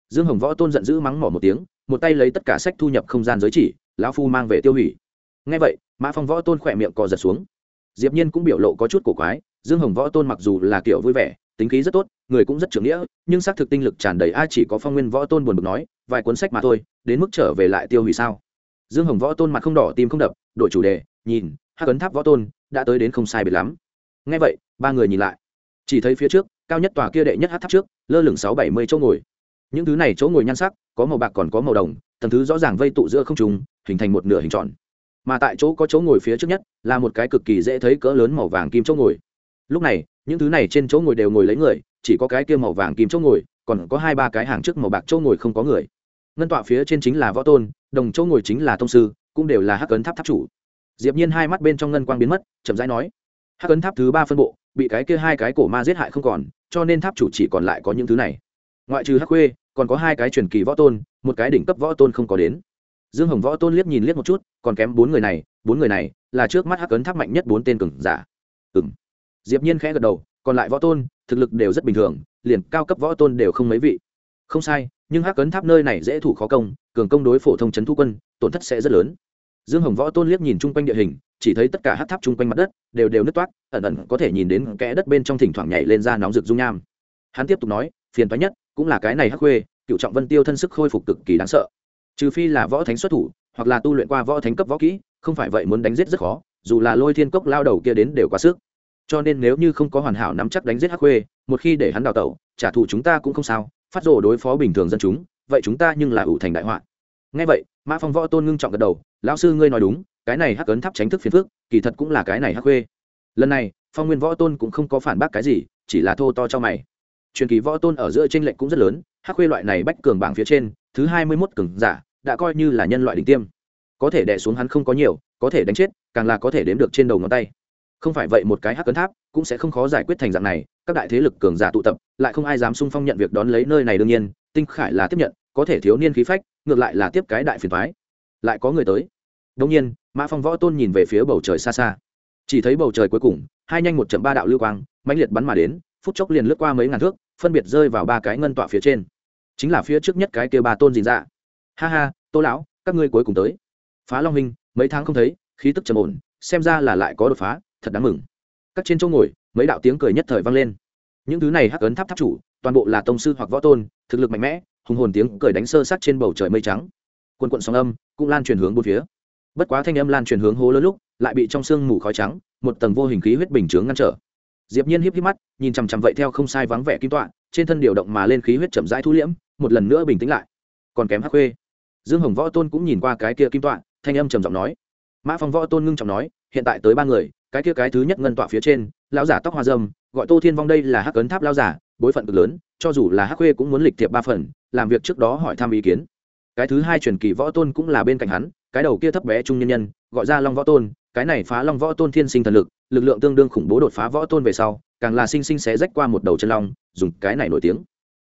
Dương hồng võ tôn giận dữ mắng mỏ một tiếng, một tay lấy tất cả sách thu nhập không gian giới chỉ, lão phu mang về tiêu hủy. Ngay vậy, mã phong võ tôn khỏe miệng cò giật xuống diệp nhiên cũng biểu lộ có chút cổ quái, dương hồng võ tôn mặc dù là kiểu vui vẻ, tính khí rất tốt, người cũng rất trưởng nghĩa, nhưng xác thực tinh lực tràn đầy ai chỉ có phong nguyên võ tôn buồn bực nói, vài cuốn sách mà thôi, đến mức trở về lại tiêu hủy sao? Dương hồng võ tôn mặt không đỏ tim không đập, đổi chủ đề, nhìn, hắc ấn tháp võ tôn, đã tới đến không sai biệt lắm. Nghe vậy, ba người nhìn lại. Chỉ thấy phía trước, cao nhất tòa kia đệ nhất hát tháp trước, lơ lửng sáu bảy mươi chỗ ngồi. Những thứ này chỗ ngồi nhan sắc, có màu bạc còn có màu đồng, tầng thứ rõ ràng vây tụ giữa không trùng hình thành một nửa hình tròn mà tại chỗ có chỗ ngồi phía trước nhất là một cái cực kỳ dễ thấy cỡ lớn màu vàng kim chỗ ngồi. Lúc này, những thứ này trên chỗ ngồi đều ngồi lấy người, chỉ có cái kia màu vàng kim chỗ ngồi, còn có hai ba cái hàng trước màu bạc chỗ ngồi không có người. Ngân tọa phía trên chính là võ tôn, đồng chỗ ngồi chính là thông sư, cũng đều là hắc ấn tháp tháp chủ. Diệp nhiên hai mắt bên trong ngân quang biến mất, chậm rãi nói, hắc ấn tháp thứ ba phân bộ, bị cái kia hai cái cổ ma giết hại không còn, cho nên tháp chủ chỉ còn lại có những thứ này. Ngoại trừ hắc khuê, còn có hai cái truyền kỳ võ tôn, một cái đỉnh cấp võ tôn không có đến dương hồng võ tôn liếc nhìn liếc một chút, còn kém bốn người này, bốn người này là trước mắt hắc ấn tháp mạnh nhất bốn tên cường giả. Ừm. Diệp nhiên khẽ gật đầu, còn lại võ tôn, thực lực đều rất bình thường, liền cao cấp võ tôn đều không mấy vị. Không sai, nhưng hắc ấn tháp nơi này dễ thủ khó công, cường công đối phổ thông chấn thu quân, tổn thất sẽ rất lớn. Dương hồng võ tôn liếc nhìn chung quanh địa hình, chỉ thấy tất cả hắc tháp chung quanh mặt đất đều đều nứt toát ẩn ẩn có thể nhìn đến kẽ đất bên trong thỉnh thoảng nhảy lên ra nóng rực dung nham. Hắn tiếp tục nói, phiền toái nhất cũng là cái này hắc khuê, cựu trọng vân tiêu thân sức khôi phục cực kỳ đáng sợ trừ phi là võ thánh xuất thủ, hoặc là tu luyện qua võ thánh cấp võ kỹ, không phải vậy muốn đánh giết rất khó, dù là lôi thiên cốc lao đầu kia đến đều quá sức. Cho nên nếu như không có hoàn hảo nắm chắc đánh giết hắc khuê, một khi để hắn đào tẩu, trả thù chúng ta cũng không sao, phát rồ đối phó bình thường dân chúng, vậy chúng ta nhưng là ủ thành đại họa. Ngay vậy, mã phong võ tôn ngưng trọng gật đầu, lão sư ngươi nói đúng, cái này hắc ấn tháp tránh thức phiền phước kỳ thật cũng là cái này hắc khuê. Lần này, phong nguyên võ tôn cũng không có phản bác cái gì, chỉ là thô to cho mày. Truyền kỳ võ tôn ở giữa tranh lệch cũng rất lớn hắc khuê loại này bách cường bảng phía trên, thứ hai mươi mốt cường giả, đã coi như là nhân loại đỉnh tiêm. Có thể đẻ xuống hắn không có nhiều, có thể đánh chết, càng là có thể đếm được trên đầu ngón tay. Không phải vậy một cái hắc cấn tháp, cũng sẽ không khó giải quyết thành dạng này, các đại thế lực cường giả tụ tập, lại không ai dám sung phong nhận việc đón lấy nơi này đương nhiên, tinh khải là tiếp nhận, có thể thiếu niên khí phách, ngược lại là tiếp cái đại phiền thoái lại có người tới. Đông nhiên, mã phong võ tôn nhìn về phía bầu trời xa xa. Chỉ thấy bầu trời cuối cùng, hai nhanh một chậm ba đạo lưu quang, mãnh liệt bắn mà đến, phút chốc liền lướt qua mấy ngàn thước, phân biệt rơi vào ba cái ngân tọa phía trên chính là phía trước nhất cái kia ba tôn dìn dạ. Ha ha, tô lão, các ngươi cuối cùng tới. Phá long minh mấy tháng không thấy, khí tức trầm ổn, xem ra là lại có đột phá, thật đáng mừng. Các trên chỗ ngồi, mấy đạo tiếng cười nhất thời vang lên. Những thứ này hắc ấn tháp tháp chủ, toàn bộ là tông sư hoặc võ tôn, thực lực mạnh mẽ, hùng hồn tiếng cười đánh sơ sát trên bầu trời mây trắng. Quân quận sóng âm cũng lan truyền hướng bốn phía. Bất quá thanh âm lan truyền hướng hố lớn lúc, lại bị trong sương mù khói trắng, một tầng vô hình khí huyết bình chướng ngăn trở. Diệp nhiên híp híp mắt, nhìn chằm chằm vậy theo không sai vắng vẻ kim tọa, trên thân điều động mà lên khí huyết chậm rãi thu liễm một lần nữa bình tĩnh lại. Còn kém hắc khuê. Dương hồng võ tôn cũng nhìn qua cái kia kim tọa, thanh âm trầm giọng nói. Mã phong võ tôn ngưng trọng nói, hiện tại tới ba người, cái kia cái thứ nhất ngân tọa phía trên, lão giả tóc hoa dâm, gọi tô thiên vong đây là hắc ấn tháp lão giả, bối phận cực lớn, cho dù là hắc khuê cũng muốn lịch thiệp ba phần, làm việc trước đó hỏi thăm ý kiến. Cái thứ hai truyền kỳ võ tôn cũng là bên cạnh hắn, cái đầu kia thấp bé trung nhân nhân, gọi ra long võ tôn, cái này phá long võ tôn thiên sinh thần lực lực lượng tương đương khủng bố đột phá võ tôn về sau, càng là sinh sinh xé rách qua một đầu chân long, dùng cái này nổi tiếng.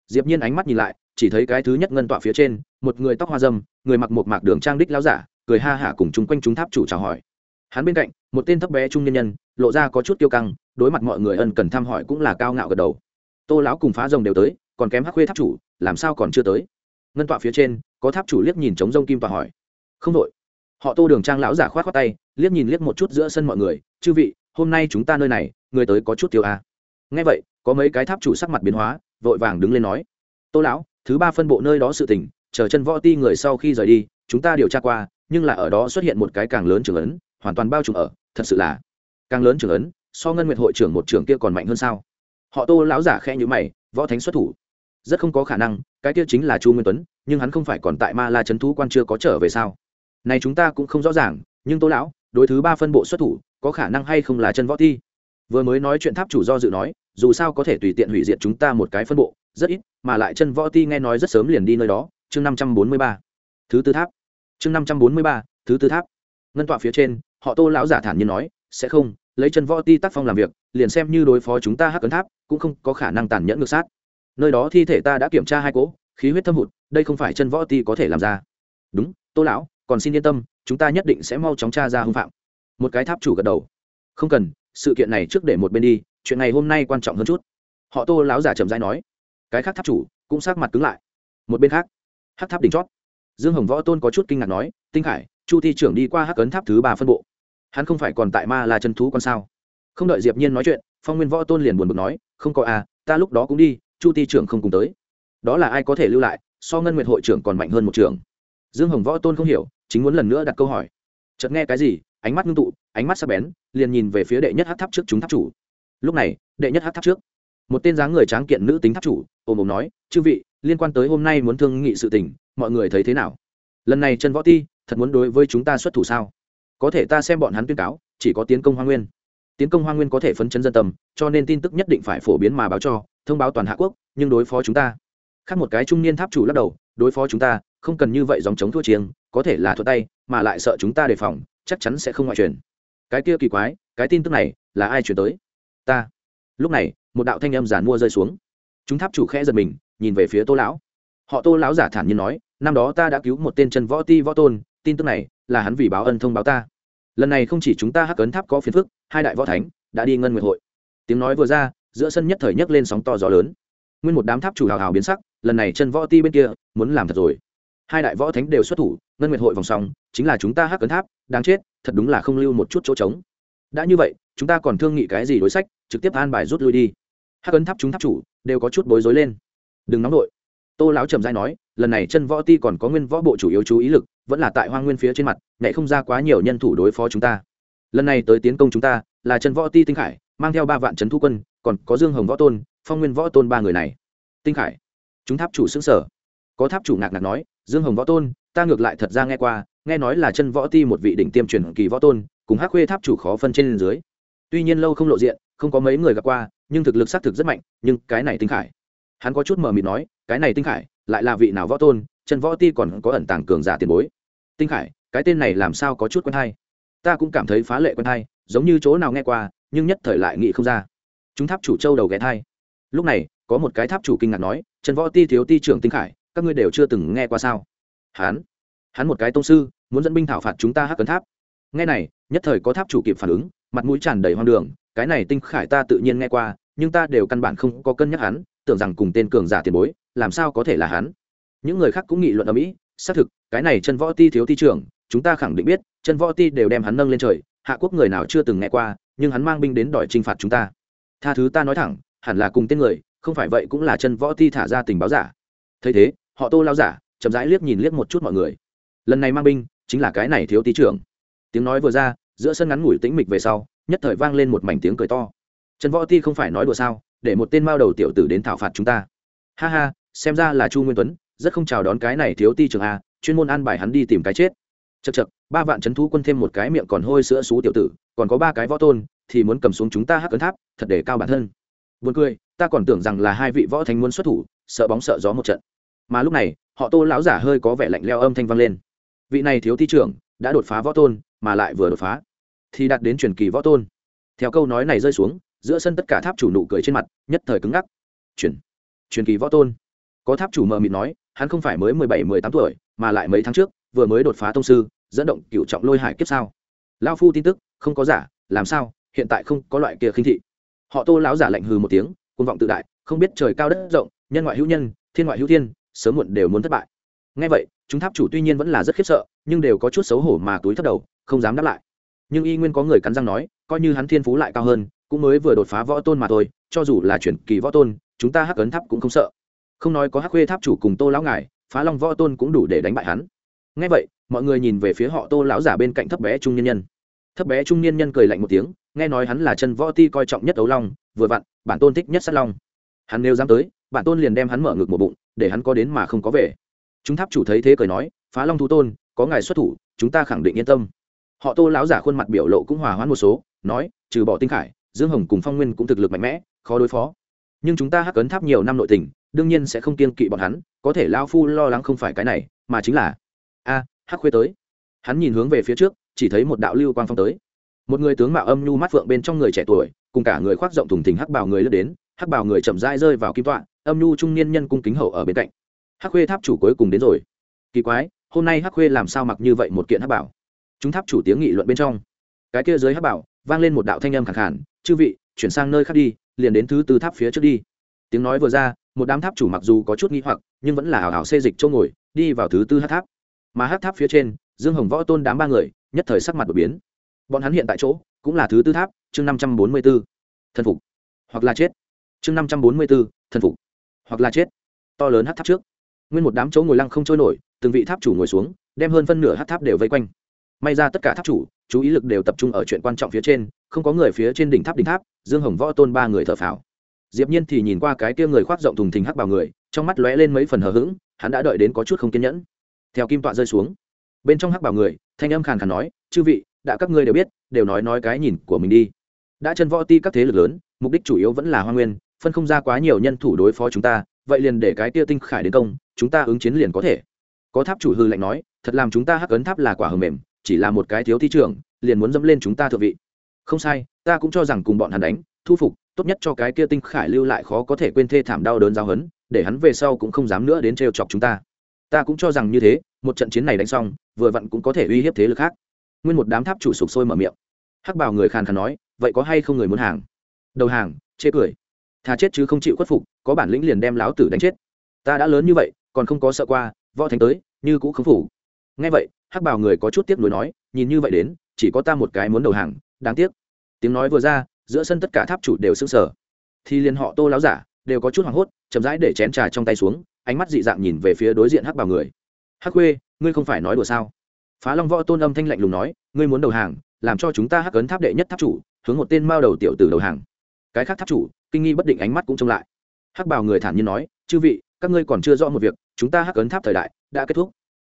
Diệp nhiên ánh mắt nhìn lại chỉ thấy cái thứ nhất ngân tọa phía trên, một người tóc hoa dâm, người mặc một mạc đường trang đích láo giả, cười ha hả cùng chung quanh chúng tháp chủ chào hỏi. Hắn bên cạnh, một tên thấp bé trung nhân nhân, lộ ra có chút kiêu căng, đối mặt mọi người ân cần thăm hỏi cũng là cao ngạo gật đầu. Tô lão cùng phá rồng đều tới, còn kém hắc khuê tháp chủ, làm sao còn chưa tới? Ngân tọa phía trên, có tháp chủ liếc nhìn chống rông kim tọa hỏi. Không đội. Họ tô đường trang lão giả khoát khoát tay, liếc nhìn liếc một chút giữa sân mọi người, chư vị, hôm nay chúng ta nơi này, người tới có chút tiêu a à. nghe vậy, có mấy cái tháp chủ sắc mặt biến hóa, vội vàng đứng lên nói. Tô lão thứ ba phân bộ nơi đó sự tình, chờ chân võ ti người sau khi rời đi, chúng ta điều tra qua, nhưng là ở đó xuất hiện một cái càng lớn trưởng ấn, hoàn toàn bao trùm ở, thật sự là càng lớn trưởng ấn, so ngân nguyệt hội trưởng một trưởng kia còn mạnh hơn sao? Họ tô lão giả khe nhữ mày, võ thánh xuất thủ. Rất không có khả năng, cái kia chính là chu nguyên tuấn, nhưng hắn không phải còn tại ma la trấn thú quan chưa có trở về sao? Này chúng ta cũng không rõ ràng, nhưng tô lão, đối thứ ba phân bộ xuất thủ, có khả năng hay không là chân võ thi vừa mới nói chuyện tháp chủ do dự nói, dù sao có thể tùy tiện hủy diệt chúng ta một cái phân bộ rất ít, mà lại chân võ ti nghe nói rất sớm liền đi nơi đó, chương năm trăm bốn mươi ba. Thứ tư tháp. Chương năm trăm bốn mươi ba, thứ tư tháp. Ngân tọa phía trên, họ tô lão giả thản nhiên nói, sẽ không, lấy chân võ ti tác phong làm việc, liền xem như đối phó chúng ta hắc cấn tháp, cũng không có khả năng tàn nhẫn ngược sát. Nơi đó thi thể ta đã kiểm tra hai cỗ, khí huyết thâm hụt, đây không phải chân võ ti có thể làm ra. Đúng, tô lão, còn xin yên tâm, chúng ta nhất định sẽ mau chóng tra ra hưng phạm. Một cái tháp chủ gật đầu. Không cần, sự kiện này trước để một bên đi, chuyện này hôm nay quan trọng hơn chút. Họ tô lão giả trầm dai nói cái khác tháp chủ cũng sát mặt cứng lại. Một bên khác hát tháp đỉnh chót. Dương hồng võ tôn có chút kinh ngạc nói, tinh khải, chu thi trưởng đi qua hắc ấn tháp thứ ba phân bộ. Hắn không phải còn tại ma là chân thú con sao? Không đợi diệp nhiên nói chuyện, phong nguyên võ tôn liền buồn bực nói, không có à ta lúc đó cũng đi, chu ti trưởng không cùng tới. Đó là ai có thể lưu lại, so ngân nguyệt hội trưởng còn mạnh hơn một trưởng dương hồng võ tôn không hiểu, chính muốn lần nữa đặt câu hỏi. Chợt nghe cái gì, ánh mắt ngưng tụ, ánh mắt sắc bén, liền nhìn về phía đệ nhất hắc tháp trước chúng tháp chủ. Lúc này, đệ nhất hắc tháp trước một tên dáng người tráng kiện nữ tính tháp chủ ôm ôm nói, chư vị, liên quan tới hôm nay muốn thương nghị sự tình, mọi người thấy thế nào? Lần này trần võ ti thật muốn đối với chúng ta xuất thủ sao? Có thể ta xem bọn hắn tuyên cáo, chỉ có tiến công hoa nguyên. Tiến công hoa nguyên có thể phấn chấn dân tâm, cho nên tin tức nhất định phải phổ biến mà báo cho, thông báo toàn hạ quốc, nhưng đối phó chúng ta. Khác một cái trung niên tháp chủ lắc đầu, đối phó chúng ta, không cần như vậy dòng chống thua chiêng, có thể là thuật tay, mà lại sợ chúng ta đề phòng, chắc chắn sẽ không ngoại truyền. Cái kia kỳ quái, cái tin tức này là ai chuyển tới? Ta. Lúc này một đạo thanh âm giản mua rơi xuống. Chúng tháp chủ khẽ giật mình, nhìn về phía tô lão. Họ tô lão giả thản nhiên nói, năm đó ta đã cứu một tên chân võ ti võ tôn, tin tức này là hắn vì báo ân thông báo ta. Lần này không chỉ chúng ta hắc ấn tháp có phiền phức, hai đại võ thánh đã đi ngân nguyệt hội. Tiếng nói vừa ra, giữa sân nhất thời nhấc lên sóng to gió lớn. Nguyên một đám tháp chủ hào hào biến sắc, lần này chân võ ti bên kia muốn làm thật rồi. Hai đại võ thánh đều xuất thủ, ngân nguyệt hội vòng song chính là chúng ta hắc ấn tháp, đáng chết, thật đúng là không lưu một chút chỗ trống. Đã như vậy, chúng ta còn thương nghị cái gì đối sách, trực tiếp an bài rút lui đi hắc ấn tháp chúng tháp chủ đều có chút bối rối lên. Đừng nóng nổi tô lão trầm dai nói, lần này chân võ ti còn có nguyên võ bộ chủ yếu chú ý lực, vẫn là tại hoa nguyên phía trên mặt, nhảy không ra quá nhiều nhân thủ đối phó chúng ta. Lần này tới tiến công chúng ta, là chân võ ti tinh khải, mang theo ba vạn trấn thu quân, còn có dương hồng võ tôn, phong nguyên võ tôn ba người này. Tinh khải, chúng tháp chủ xứng sở có tháp chủ ngạc ngạc nói, dương hồng võ tôn, ta ngược lại thật ra nghe qua, nghe nói là chân võ ti một vị đỉnh tiêm truyền kỳ võ tôn, cùng hắc khuê tháp chủ khó phân trên dưới. Tuy nhiên lâu không lộ diện không có mấy người gặp qua, nhưng thực lực xác thực rất mạnh, nhưng cái này tinh khải. Hắn có chút mờ mịt nói, cái này tinh khải, lại là vị nào võ tôn, Trần võ ti còn có ẩn tàng cường giả tiền bối. Tinh khải, cái tên này làm sao có chút quen hay? Ta cũng cảm thấy phá lệ quen hay, giống như chỗ nào nghe qua, nhưng nhất thời lại nghĩ không ra. Chúng tháp chủ châu đầu ghé thai. Lúc này, có một cái tháp chủ kinh ngạc nói, trần võ ti thiếu ti trưởng tinh khải, các ngươi đều chưa từng nghe qua sao? Hắn hắn một cái tông sư, muốn dẫn binh thảo phạt chúng ta hắc cấn tháp. Nghe này, nhất thời có tháp chủ kịp phản ứng, mặt mũi tràn đầy hoang đường cái này tinh khải ta tự nhiên nghe qua, nhưng ta đều căn bản không có cân nhắc hắn, tưởng rằng cùng tên cường giả tiền bối, làm sao có thể là hắn. Những người khác cũng nghị luận ở mỹ, xác thực, cái này chân võ ti thiếu ti trưởng, chúng ta khẳng định biết chân võ ti đều đem hắn nâng lên trời, hạ quốc người nào chưa từng nghe qua, nhưng hắn mang binh đến đòi t phạt chúng ta. Tha thứ ta nói thẳng, hẳn là cùng tên người, không phải vậy cũng là chân võ ti thả ra tình báo giả. Thấy thế, họ tô lao giả, chậm rãi liếc nhìn liếc một chút mọi người. Lần này mang binh, chính là cái này thiếu tí trưởng. Tiếng nói vừa ra, giữa sân ngắn ngủi tĩnh mịch về sau nhất thời vang lên một mảnh tiếng cười to. Trần võ ti không phải nói đùa sao để một tên mao đầu tiểu tử đến thảo phạt chúng ta. Ha ha xem ra là chu nguyên tuấn rất không chào đón cái này thiếu ti trường a chuyên môn an bài hắn đi tìm cái chết. Chật chật ba vạn c thú quân thêm một cái miệng còn hôi sữa xú tiểu tử còn có ba cái võ tôn thì muốn cầm xuống chúng ta hắc cấn tháp thật để cao bản thân. Buồn cười, ta còn tưởng rằng là hai vị võ thánh muốn xuất thủ, sợ bóng sợ gió một trận. Mà lúc này, họ Tô lão giả hơi có vẻ lạnh leo âm thanh vang lên. Vị này thiếu thi trưởng đã đột phá võ tôn, mà lại vừa đột phá thì đạt đến truyền kỳ võ tôn. Theo câu nói này rơi xuống, giữa sân tất cả tháp chủ nụ cười trên mặt, nhất thời cứng ngắc. Truyền, truyền kỳ võ tôn. Có tháp chủ mờ mịt nói, hắn không phải mới mười bảy mười tám tuổi, mà lại mấy tháng trước, vừa mới đột phá tông sư, dẫn động cựu trọng lôi hải kiếp sao? Lão phu tin tức, không có giả, làm sao? Hiện tại không có loại kia khinh thị họ tô lão giả lạnh hừ một tiếng côn vọng tự đại không biết trời cao đất rộng nhân ngoại hữu nhân thiên ngoại hữu thiên sớm muộn đều muốn thất bại ngay vậy chúng tháp chủ tuy nhiên vẫn là rất khiếp sợ nhưng đều có chút xấu hổ mà túi thất đầu không dám đáp lại nhưng y nguyên có người cắn răng nói, coi như hắn thiên phú lại cao hơn, cũng mới vừa đột phá võ tôn mà thôi, cho dù là chuyển kỳ võ tôn, chúng ta hắc ấn tháp cũng không sợ. Không nói có hắc khuê tháp chủ cùng tô lão ngài, phá long võ tôn cũng đủ để đánh bại hắn. Ngay vậy, mọi người nhìn về phía họ tô lão giả bên cạnh thấp bé trung nhân nhân. Thấp bé trung niên nhân cười lạnh một tiếng, nghe nói hắn là chân võ ti coi trọng nhất ấu long, vừa vặn, bản tôn thích nhất sát long. Hắn nếu dám tới, bản tôn liền đem hắn mở ngực một bụng, để hắn có đến mà không có về. Chúng tháp chủ thấy thế cười nói, phá long thú tôn, có ngài xuất thủ, chúng ta khẳng định yên tâm họ tô láo giả khuôn mặt biểu lộ cũng hòa hoãn một số, nói, trừ bỏ tinh khải, dương hồng cùng phong nguyên cũng thực lực mạnh mẽ, khó đối phó. Nhưng chúng ta hắc ấn tháp nhiều năm nội tình, đương nhiên sẽ không kiên kỵ bọn hắn, có thể lao phu lo lắng không phải cái này, mà chính là, a, hắc khuê tới. Hắn nhìn hướng về phía trước, chỉ thấy một đạo lưu quang phong tới. Một người tướng mạo âm nhu mắt phượng bên trong người trẻ tuổi, cùng cả người khoác rộng thùng thình hắc bào người lướt đến, hắc bào người chậm rãi rơi vào kim tọa, âm nhu trung niên nhân cung kính hậu ở bên cạnh. Hắc khuê tháp chủ cuối cùng đến rồi. Kỳ quái, hôm nay hắc khuê làm sao mặc như vậy một kiện hắc bảo chúng tháp chủ tiếng nghị luận bên trong. Cái kia dưới hắc bảo, vang lên một đạo thanh âm khẳng khản chư vị, chuyển sang nơi khác đi, liền đến thứ tư tháp phía trước đi. Tiếng nói vừa ra, một đám tháp chủ mặc dù có chút nghi hoặc, nhưng vẫn là hào hào xê dịch chỗ ngồi, đi vào thứ tư hát tháp. Mà hát tháp phía trên, dương hồng võ tôn đám ba người, nhất thời sắc mặt đột biến. Bọn hắn hiện tại chỗ, cũng là thứ tư tháp, chương năm trăm bốn mươi b ố thân phục. Hoặc là chết. Chương năm trăm bốn mươi b ố thân phục. Hoặc là chết. To lớn hát tháp trước. Nguyên một đám chỗ ngồi lăng không trôi nổi, từng vị tháp chủ ngồi xuống, đem hơn phân nửa hát tháp đều vây quanh may ra tất cả tháp chủ, chú ý lực đều tập trung ở chuyện quan trọng phía trên, không có người phía trên đỉnh tháp đỉnh tháp, dương hồng võ tôn ba người thở phào. Diệp nhiên thì nhìn qua cái kia người khoác rộng thùng thình hắc bào người, trong mắt lóe lên mấy phần hờ hững, hắn đã đợi đến có chút không kiên nhẫn. Theo kim tọa rơi xuống, bên trong hắc bào người, thanh âm khàn khàn nói, chư vị, đã các ngươi đều biết, đều nói nói cái nhìn của mình đi. Đã chân võ ti các thế lực lớn, mục đích chủ yếu vẫn là hoa nguyên, phân không ra quá nhiều nhân thủ đối phó chúng ta, vậy liền để cái kia tinh khải đến công, chúng ta ứng chiến liền có thể. Có tháp chủ hư lệnh nói, thật làm chúng ta hắc ấn tháp là quả hờ mềm chỉ là một cái thiếu thi trưởng, liền muốn dẫm lên chúng ta thượng vị. Không sai, ta cũng cho rằng cùng bọn hắn đánh, thu phục, tốt nhất cho cái kia tinh khải lưu lại khó có thể quên thê thảm đau đớn giao hấn để hắn về sau cũng không dám nữa đến trêu chọc chúng ta. Ta cũng cho rằng như thế, một trận chiến này đánh xong, vừa vặn cũng có thể uy hiếp thế lực khác. Nguyên một đám tháp chủ sụp sôi mở miệng. Hắc bảo người khàn khàn nói, vậy có hay không người muốn hàng? Đầu hàng, chê cười. Thà chết chứ không chịu khuất phục, có bản lĩnh liền đem láo tử đánh chết. Ta đã lớn như vậy, còn không có sợ qua, võ thánh tới, như cũ không phủ nghe vậy, hắc bảo người có chút tiếc nuối nói, nhìn như vậy đến, chỉ có ta một cái muốn đầu hàng, đáng tiếc. Tiếng nói vừa ra, giữa sân tất cả tháp chủ đều sững sờ. Thì liền họ tô láo giả, đều có chút hoảng hốt, chậm rãi để chén trà trong tay xuống, ánh mắt dị dạng nhìn về phía đối diện hắc bảo người. Hắc khuê, ngươi không phải nói đùa sao? Phá long võ tôn âm thanh lạnh lùng nói, ngươi muốn đầu hàng, làm cho chúng ta hắc ấn tháp đệ nhất tháp chủ, hướng một tên mao đầu tiểu tử đầu hàng. Cái khác tháp chủ, kinh nghi bất định ánh mắt cũng trông lại. Hắc bảo người thản nhiên nói, chư vị, các ngươi còn chưa rõ một việc, chúng ta hắc ấn tháp thời đại đã kết thúc.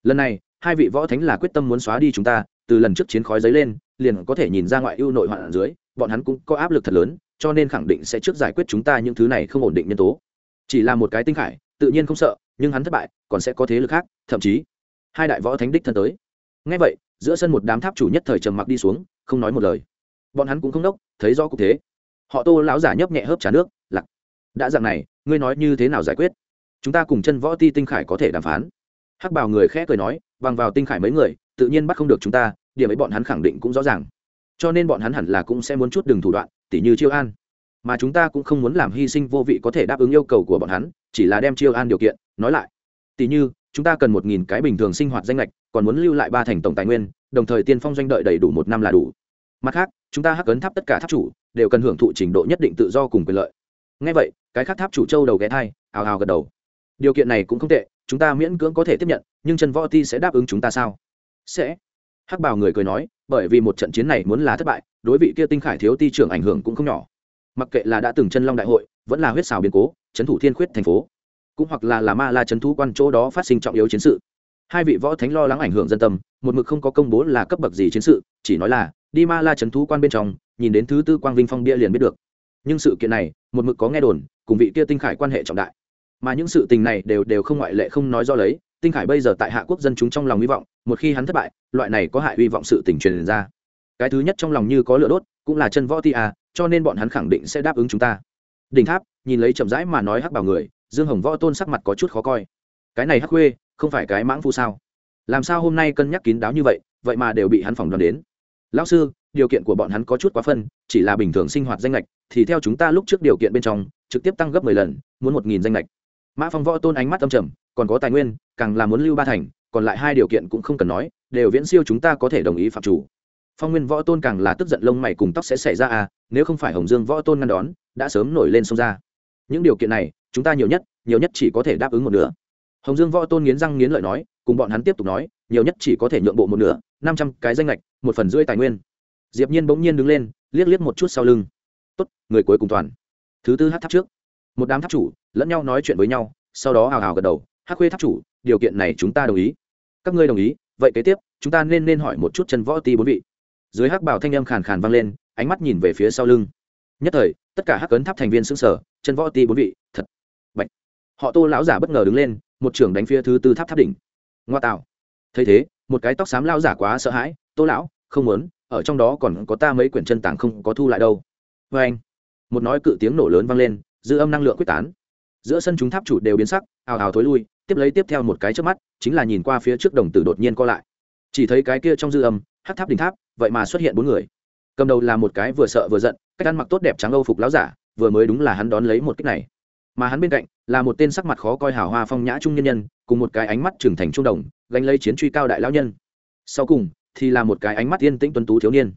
Lần này hai vị võ thánh là quyết tâm muốn xóa đi chúng ta, từ lần trước chiến khói giấy lên, liền có thể nhìn ra ngoại ưu nội hoạn ở dưới, bọn hắn cũng có áp lực thật lớn, cho nên khẳng định sẽ trước giải quyết chúng ta những thứ này không ổn định nhân tố. Chỉ là một cái tinh khải, tự nhiên không sợ, nhưng hắn thất bại, còn sẽ có thế lực khác, thậm chí hai đại võ thánh đích thân tới. Ngay vậy, giữa sân một đám tháp chủ nhất thời trầm mặc đi xuống, không nói một lời. Bọn hắn cũng không đốc, thấy rõ cục thế. Họ tô lão giả nhấp nhẹ hớp trà nước, lặc. Đã dạng này, ngươi nói như thế nào giải quyết? Chúng ta cùng chân võ ti tinh khải có thể đàm phán. Hắc bảo người khẽ cười nói bằng vào tinh khải mấy người, tự nhiên bắt không được chúng ta, điểm ấy bọn hắn khẳng định cũng rõ ràng. Cho nên bọn hắn hẳn là cũng sẽ muốn chút đường thủ đoạn, tỉ như chiêu an. Mà chúng ta cũng không muốn làm hy sinh vô vị có thể đáp ứng yêu cầu của bọn hắn, chỉ là đem chiêu an điều kiện, nói lại. Tỉ như, chúng ta cần một nghìn cái bình thường sinh hoạt danh lệch, còn muốn lưu lại ba thành tổng tài nguyên, đồng thời tiên phong doanh đợi đầy đủ một năm là đủ. Mặt khác, chúng ta hắc ấn tháp tất cả tháp chủ, đều cần hưởng thụ trình độ nhất định tự do cùng quyền lợi. Ngay vậy, cái khác tháp chủ châu đầu ghé thai ào ào gật đầu. Điều kiện này cũng không tệ chúng ta miễn cưỡng có thể tiếp nhận, nhưng trần võ ti sẽ đáp ứng chúng ta sao? Sẽ. Hắc bảo người cười nói, bởi vì một trận chiến này muốn là thất bại, đối vị kia tinh khải thiếu ti trưởng ảnh hưởng cũng không nhỏ. Mặc kệ là đã từng chân long đại hội, vẫn là huyết xào biến cố trấn thủ thiên khuyết thành phố, cũng hoặc là là ma la trấn thú quan chỗ đó phát sinh trọng yếu chiến sự. Hai vị võ thánh lo lắng ảnh hưởng dân tâm, một mực không có công bố là cấp bậc gì chiến sự, chỉ nói là, đi ma la trấn thú quan bên trong, nhìn đến thứ tư quang vinh phong bia liền biết được. Nhưng sự kiện này, một mực có nghe đồn, cùng vị kia tinh khải quan hệ trọng đại mà những sự tình này đều đều không ngoại lệ, không nói do lấy. Tinh khải bây giờ tại hạ quốc dân chúng trong lòng hy vọng, một khi hắn thất bại, loại này có hại hy vọng sự tình truyền ra. Cái thứ nhất trong lòng như có lửa đốt, cũng là chân võ ti à cho nên bọn hắn khẳng định sẽ đáp ứng chúng ta. Đỉnh tháp, nhìn lấy chậm rãi mà nói hắc bảo người, dương hồng võ tôn sắc mặt có chút khó coi. Cái này hắc khuê, không phải cái mãng phu sao? Làm sao hôm nay cân nhắc kín đáo như vậy vậy mà đều bị hắn phỏng đoán đến? Lão sư, điều kiện của bọn hắn có chút quá phân, chỉ là bình thường sinh hoạt danh lệch thì theo chúng ta lúc trước điều kiện bên trong, trực tiếp tăng gấp mười lần, muốn một nghìn danh lệch mã phong võ tôn ánh mắt âm trầm, còn có tài nguyên, càng là muốn lưu ba thành, còn lại hai điều kiện cũng không cần nói, đều viễn siêu chúng ta có thể đồng ý phạm chủ. Phong nguyên võ tôn càng là tức giận lông mày cùng tóc sẽ xảy ra à nếu không phải hồng dương võ tôn ngăn đón, đã sớm nổi lên sông ra. Những điều kiện này, chúng ta nhiều nhất nhiều nhất chỉ có thể đáp ứng một nửa. Hồng dương võ tôn nghiến răng nghiến lợi nói, cùng bọn hắn tiếp tục nói, nhiều nhất chỉ có thể nhượng bộ một nửa, năm trăm cái danh lệch một phần rưỡi tài nguyên. Diệp nhiên bỗng nhiên đứng lên, liếc liếc một chút sau lưng. Tốt, người cuối cùng toàn. Thứ tư hát tháp trước. Một đám tháp chủ lẫn nhau nói chuyện với nhau, sau đó hào hào gật đầu, hắc khuê tháp chủ, điều kiện này chúng ta đồng ý. Các ngươi đồng ý, vậy kế tiếp, chúng ta nên nên hỏi một chút chân võ ti bốn vị. Dưới hắc bảo thanh âm khàn khàn vang lên, ánh mắt nhìn về phía sau lưng. Nhất thời, tất cả hắc ấn tháp thành viên xứng sở chân võ ti bốn vị, thật bệnh họ tô lão giả bất ngờ đứng lên, một trưởng đánh phía thứ tư tháp tháp đỉnh. Ngoa tạo. Thấy thế, một cái tóc xám lao giả quá sợ hãi, tô lão, không muốn, ở trong đó còn có ta mấy quyển chân tàng không có thu lại đâu. Vê anh một nói cự tiếng nổ lớn vang lên, dư âm năng lượng quyết tán giữa sân chúng tháp chủ đều biến sắc, ào ào thối lui, tiếp lấy tiếp theo một cái trước mắt, chính là nhìn qua phía trước đồng tử đột nhiên co lại. Chỉ thấy cái kia trong dư âm, hát tháp đỉnh tháp, vậy mà xuất hiện bốn người. Cầm đầu là một cái vừa sợ vừa giận, cách ăn mặc tốt đẹp trắng âu phục láo giả, vừa mới đúng là hắn đón lấy một cách này. Mà hắn bên cạnh, là một tên sắc mặt khó coi hào hoa phong nhã trung nhân nhân, cùng một cái ánh mắt trưởng thành trung đồng, gánh lấy chiến truy cao đại lão nhân. Sau cùng, thì là một cái ánh mắt yên tĩnh tuấn tú thiếu niên.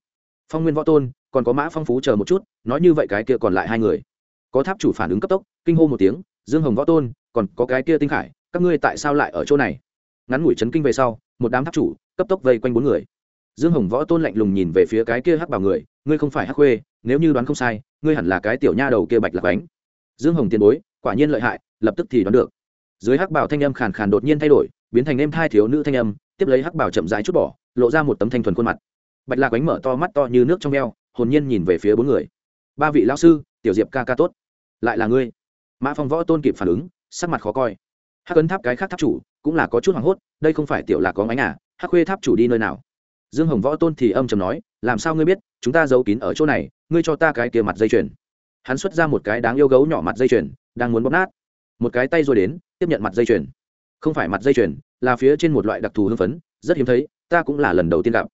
Phong nguyên võ tôn, còn có mã phong phú chờ một chút, nói như vậy cái kia còn lại hai người. Có tháp chủ phản ứng cấp tốc, kinh hô một tiếng dương hồng võ tôn, còn có cái kia tinh khải, các ngươi tại sao lại ở chỗ này? Ngắn ngủi chấn kinh về sau, một đám tháp chủ, cấp tốc vây quanh bốn người. Dương hồng võ tôn lạnh lùng nhìn về phía cái kia hắc bảo người, ngươi không phải hắc khuê, nếu như đoán không sai, ngươi hẳn là cái tiểu nha đầu kia bạch lạc bánh. Dương hồng tiền bối, quả nhiên lợi hại, lập tức thì đoán được. Dưới hắc bảo thanh âm khàn khàn đột nhiên thay đổi, biến thành em thai thiếu nữ thanh âm, tiếp lấy hắc bảo chậm rãi chút bỏ, lộ ra một tấm thanh thuần khuôn mặt. Bạch lạc bánh mở to mắt to như nước trong veo hồn nhiên nhìn về phía bốn người. Ba vị lão sư, tiểu diệp ca ca tốt. Lại là ngươi mã phong võ tôn kịp phản ứng sắc mặt khó coi. Hắc ấn tháp cái khác tháp chủ cũng là có chút hoảng hốt đây không phải tiểu lạc có ánh à hắc khuê tháp chủ đi nơi nào? Dương hồng võ tôn thì âm chầm nói làm sao ngươi biết chúng ta giấu kín ở chỗ này ngươi cho ta cái kia mặt dây chuyền. Hắn xuất ra một cái đáng yêu gấu nhỏ mặt dây chuyền đang muốn bóp nát. Một cái tay rồi đến tiếp nhận mặt dây chuyền. Không phải mặt dây chuyền là phía trên một loại đặc thù hưng phấn rất hiếm thấy ta cũng là lần đầu tiên gặp.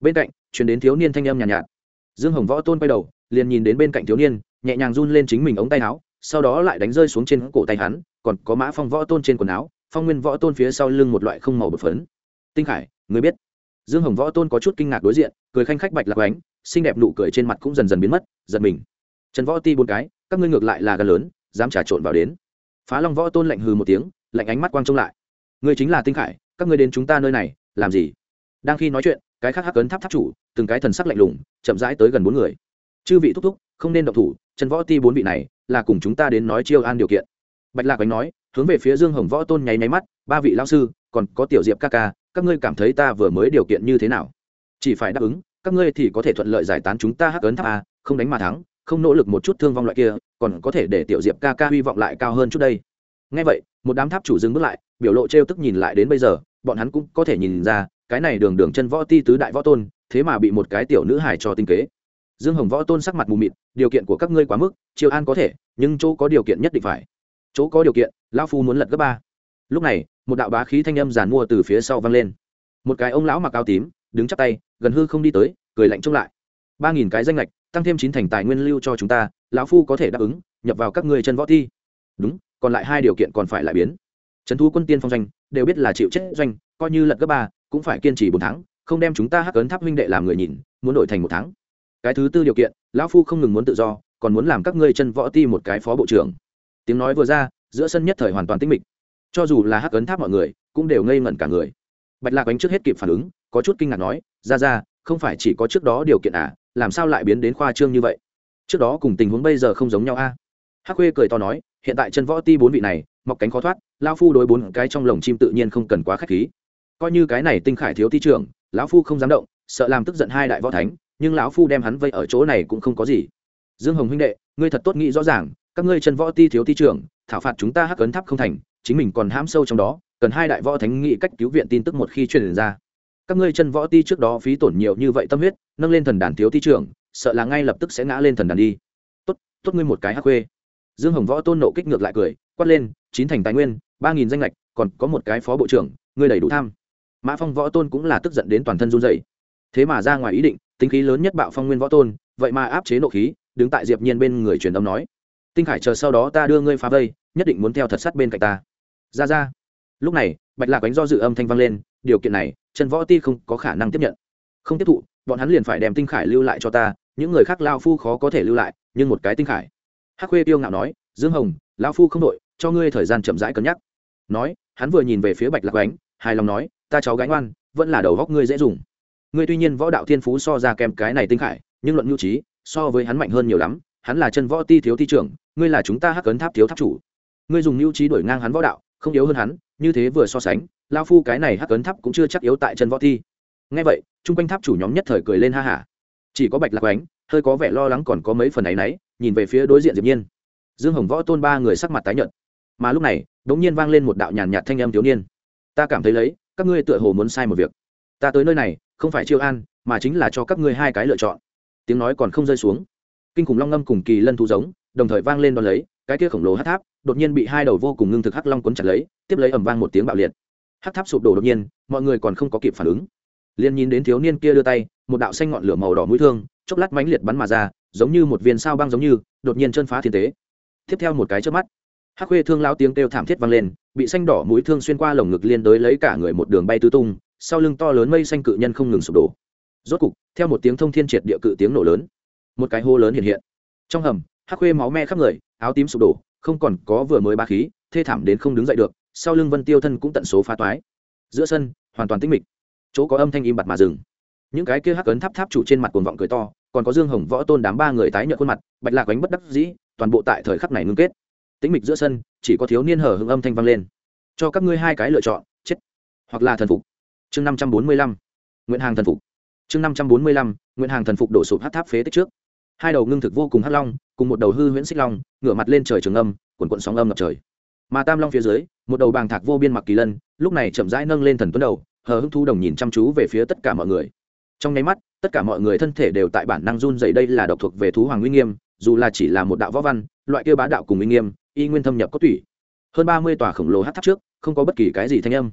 Bên cạnh chuyển đến thiếu niên thanh âm nhàn nhạt, nhạt. Dương hồng võ tôn quay đầu liền nhìn đến bên cạnh thiếu niên nhẹ nhàng run lên chính mình ống tay áo sau đó lại đánh rơi xuống trên cổ tay hắn, còn có mã phong võ tôn trên quần áo, phong nguyên võ tôn phía sau lưng một loại không màu bột phấn. Tinh khải, người biết? Dương hồng võ tôn có chút kinh ngạc đối diện, cười khanh khách bạch lạc ánh, xinh đẹp nụ cười trên mặt cũng dần dần biến mất, giật mình. Trần võ ti bốn cái, các ngươi ngược lại là gần lớn, dám trà trộn vào đến. Phá long võ tôn lạnh hừ một tiếng, lạnh ánh mắt quang trông lại. Ngươi chính là tinh khải, các ngươi đến chúng ta nơi này, làm gì? Đang khi nói chuyện, cái khác hắc ấn tháp tháp chủ, từng cái thần sắc lạnh lùng, chậm rãi tới gần bốn người. Chư vị thúc thúc, không nên động thủ, trần võ ti bốn vị này là cùng chúng ta đến nói chiêu an điều kiện. Bạch lạc ánh nói, hướng về phía dương hồng võ tôn nháy nháy mắt, ba vị lao sư, còn có tiểu diệp ca ca, các ngươi cảm thấy ta vừa mới điều kiện như thế nào? Chỉ phải đáp ứng, các ngươi thì có thể thuận lợi giải tán chúng ta hắc ấn tháp a, không đánh mà thắng, không nỗ lực một chút thương vong loại kia, còn có thể để tiểu diệp ca ca hy vọng lại cao hơn chút đây. Ngay vậy, một đám tháp chủ dừng bước lại, biểu lộ t r e o tức nhìn lại đến bây giờ, bọn hắn cũng có thể nhìn ra, cái này đường đường chân võ ti tứ đại võ tôn, thế mà bị một cái tiểu nữ hải cho tinh kế dương hồng võ tôn sắc mặt mù mịt, điều kiện của các ngươi quá mức, triều an có thể, nhưng chỗ có điều kiện nhất định phải. Chỗ có điều kiện, lão phu muốn lật gấp ba. Lúc này, một đạo bá khí thanh âm giàn mua từ phía sau vang lên. Một cái ông lão mặc áo tím, đứng chắp tay, gần hư không đi tới, cười lạnh trông lại. Ba nghìn cái danh lệch, tăng thêm chín thành tài nguyên lưu cho chúng ta, lão phu có thể đáp ứng, nhập vào các ngươi chân võ thi. Đúng, còn lại hai điều kiện còn phải lại biến. Trấn thu quân tiên phong doanh, đều biết là chịu chết doanh, coi như lật gấp ba, cũng phải kiên trì bốn tháng, không đem chúng ta hắc ấn tháp huynh đệ làm người nhìn, muốn đổi thành một tháng cái thứ tư điều kiện, lão phu không ngừng muốn tự do, còn muốn làm các ngươi chân võ ti một cái phó bộ trưởng. Tiếng nói vừa ra, giữa sân nhất thời hoàn toàn tĩnh mịch. Cho dù là hắc ấn tháp mọi người, cũng đều ngây ngẩn cả người. Bạch lạc ánh trước hết kịp phản ứng, có chút kinh ngạc nói, ra ra, không phải chỉ có trước đó điều kiện à làm sao lại biến đến khoa trương như vậy? Trước đó cùng tình huống bây giờ không giống nhau a. À? hắc khuê cười to nói, hiện tại chân võ ti bốn vị này, mọc cánh khó thoát lao phu đối bốn cái trong lồng chim tự nhiên không cần quá k h á c h khí. Coi như cái này tinh khải thiếu ti trưởng, lão phu không dám động, sợ làm tức giận hai đại võ thánh nhưng lão phu đem hắn vây ở chỗ này cũng không có gì. Dương hồng huynh đệ, ngươi thật tốt nghĩ rõ ràng, các ngươi chân võ ti thiếu ti trưởng, thảo phạt chúng ta hắc ấn tháp không thành, chính mình còn hãm sâu trong đó, cần hai đại võ thánh nghị cách cứu viện tin tức một khi truyền ra. Các ngươi chân võ ti trước đó phí tổn nhiều như vậy tâm huyết, nâng lên thần đàn thiếu ti trưởng, sợ là ngay lập tức sẽ ngã lên thần đàn đi. Tốt tốt ngươi một cái hắc khuê. Dương hồng võ tôn nộ kích ngược lại cười, quát lên, chín thành tài nguyên, ba nghìn danh lệch, còn có một cái phó bộ trưởng, ngươi đầy đủ tham. Mã phong võ tôn cũng là tức giận đến toàn thân run dậy thế mà ra ngoài ý định tính khí lớn nhất bạo phong nguyên võ tôn, vậy mà áp chế nộ khí, đứng tại diệp nhiên bên người truyền âm nói, tinh khải chờ sau đó ta đưa ngươi phá vây, nhất định muốn theo thật sát bên cạnh ta. Ra ra. Lúc này, bạch lạc ánh do dự âm thanh vang lên, điều kiện này, trần võ ti không có khả năng tiếp nhận. Không tiếp thụ, bọn hắn liền phải đem tinh khải lưu lại cho ta, những người khác lao phu khó có thể lưu lại, nhưng một cái tinh khải. Hắc khuê tiêu ngạo nói, dương hồng, lao phu không đội cho ngươi thời gian chậm rãi cân nhắc. Nói, hắn vừa nhìn về phía bạch lạc ánh, hài lòng nói, ta cháu gánh oan vẫn là đầu góc ngươi dễ dùng ngươi tuy nhiên võ đạo thiên phú so ra kèm cái này tinh khải, nhưng luận nhu trí, so với hắn mạnh hơn nhiều lắm, hắn là chân võ ti thiếu thi trưởng, ngươi là chúng ta hắc cấn tháp thiếu tháp chủ. Ngươi dùng nhu trí đổi ngang hắn võ đạo, không yếu hơn hắn, như thế vừa so sánh lao phu cái này hắc cấn tháp cũng chưa chắc yếu tại chân võ thi ngay vậy, chung quanh tháp chủ nhóm nhất thời cười lên ha hả chỉ có bạch lạc ánh hơi có vẻ lo lắng còn có mấy phần áy náy, nhìn về phía đối diện diệp nhiên. Dương hồng võ tôn ba người sắc mặt tái nhợt. Mà lúc này đống nhiên vang lên một đạo nhàn nhạt thanh âm thiếu niên. Ta cảm thấy lấy, các ngươi tựa hồ muốn sai một việc. Ta tới nơi này không phải chiêu an, mà chính là cho các ngươi hai cái lựa chọn. Tiếng nói còn không rơi xuống. Kinh khủng long ngâm cùng kỳ lân thu giống, đồng thời vang lên đón lấy, cái kia khổng lồ hát tháp đột nhiên bị hai đầu vô cùng ngưng thực hắc long quấn chặt lấy, tiếp lấy ẩm vang một tiếng bạo liệt. Hát tháp sụp đổ đột nhiên, mọi người còn không có kịp phản ứng. Liền nhìn đến thiếu niên kia đưa tay, một đạo xanh ngọn lửa màu đỏ mũi thương, chốc lát mãnh liệt bắn mà ra, giống như một viên sao băng giống như, đột nhiên chân phá thiên tế. Tiếp theo một cái trước mắt, hắc khuê thương lao tiếng kêu thảm thiết vang lên, bị xanh đỏ mũi thương xuyên qua lồng ngực liên đối lấy cả người một đường bay tứ tung sau lưng to lớn mây xanh cự nhân không ngừng sụp đổ. Rốt cục, theo một tiếng thông thiên triệt địa cự tiếng nổ lớn, một cái hô lớn hiện hiện. Trong hầm, hắc khuê máu me khắp người, áo tím sụp đổ, không còn có vừa mới ba khí, thê thảm đến không đứng dậy được, sau lưng vân tiêu thân cũng tận số phá toái. Giữa sân, hoàn toàn tĩnh mịch. Chỗ có âm thanh im bặt mà dừng. Những cái kia hắc ấn tháp tháp chủ trên mặt cuồng vọng cười to, còn có dương hồng võ tôn đám ba người tái nhợt khuôn mặt, bạch lạc bánh bất đắc dĩ, toàn bộ tại thời khắc này ngưng kết. Tĩnh mịch giữa sân, chỉ có thiếu niên hở hưng âm thanh vang lên. Cho các ngươi hai cái lựa chọn, chết, hoặc là thần phục chương năm trăm bốn mươi lăm nguyễn hàng thần phục. Chương năm trăm bốn mươi lăm nguyễn hàng thần phục đổ sụp hát tháp phế tích trước. Hai đầu ngưng thực vô cùng hắc long, cùng một đầu hư huyễn xích long, ngửa mặt lên trời trường âm quần quận sóng âm ngập trời. Mà tam long phía dưới, một đầu bàng thạc vô biên mặc kỳ lân, lúc này chậm rãi nâng lên thần tuấn đầu, hờ hưng thu đồng nhìn chăm chú về phía tất cả mọi người. Trong nháy mắt, tất cả mọi người thân thể đều tại bản năng run dày đây là độc thuộc về thú hoàng uy nghiêm, dù là chỉ là một đạo võ văn, loại kia bá đạo cùng uy nghiêm, y nguyên thâm nhập có tủy. Hơn ba mươi tòa khổng lồ hát tháp trước, không có bất kỳ cái gì thanh âm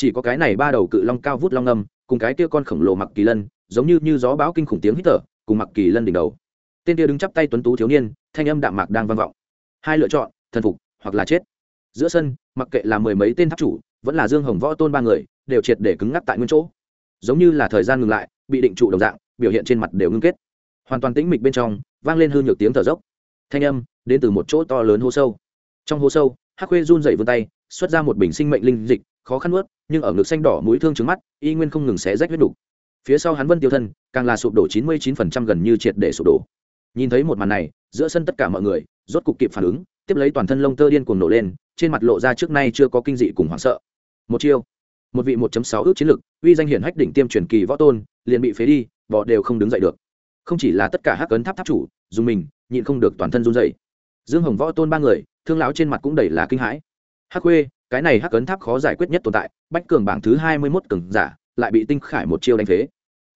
chỉ có cái này ba đầu cự long cao vút long ngâm cùng cái kia con khổng lồ mặc kỳ lân, giống như như gió bão kinh khủng tiếng hít thở, cùng mặc kỳ lân đỉnh đầu. Tên kia đứng chắp tay tuấn tú thiếu niên, thanh âm đạm mạc đang vang vọng. Hai lựa chọn, thần phục hoặc là chết. Giữa sân, mặc kệ là mười mấy tên tháp chủ, vẫn là dương hồng võ tôn ba người, đều triệt để cứng ngắc tại nguyên chỗ. Giống như là thời gian ngừng lại, bị định trụ đồng dạng, biểu hiện trên mặt đều ngưng kết. Hoàn toàn tĩnh mịch bên trong, vang lên hư nhược tiếng thở dốc. Thanh âm, đến từ một chỗ to lớn hố sâu. Trong hố sâu, hắc khuê run dậy vươn tay, xuất ra một bình sinh mệnh linh dịch khó khăn nuốt, nhưng ở ngực xanh đỏ mũi thương trứng mắt, y nguyên không ngừng xé rách huyết đủ. phía sau hắn vân tiêu thân, càng là sụp đổ chín mươi chín phần trăm gần như triệt để sụp đổ nhìn thấy một màn này, giữa sân tất cả mọi người, rốt cục kịp phản ứng, tiếp lấy toàn thân lông tơ điên cuồng nổ lên, trên mặt lộ ra trước nay chưa có kinh dị cùng hoảng sợ một chiêu, một vị 1 sáu ước chiến lực, uy danh hiển hách đỉnh tiêm truyền kỳ võ tôn, liền bị phế đi bỏ đều không đứng dậy được không chỉ là tất cả hắc ấn tháp tháp chủ, dùng mình, nhịn không được toàn thân run rẩy. dương hồng võ tôn ba người, thương lão trên mặt cũng đầy là kinh hãi hắc khuê cái này hắc ấn tháp khó giải quyết nhất tồn tại, bách cường bảng thứ hai mươi mốt cường giả lại bị tinh khải một chiêu đánh phế.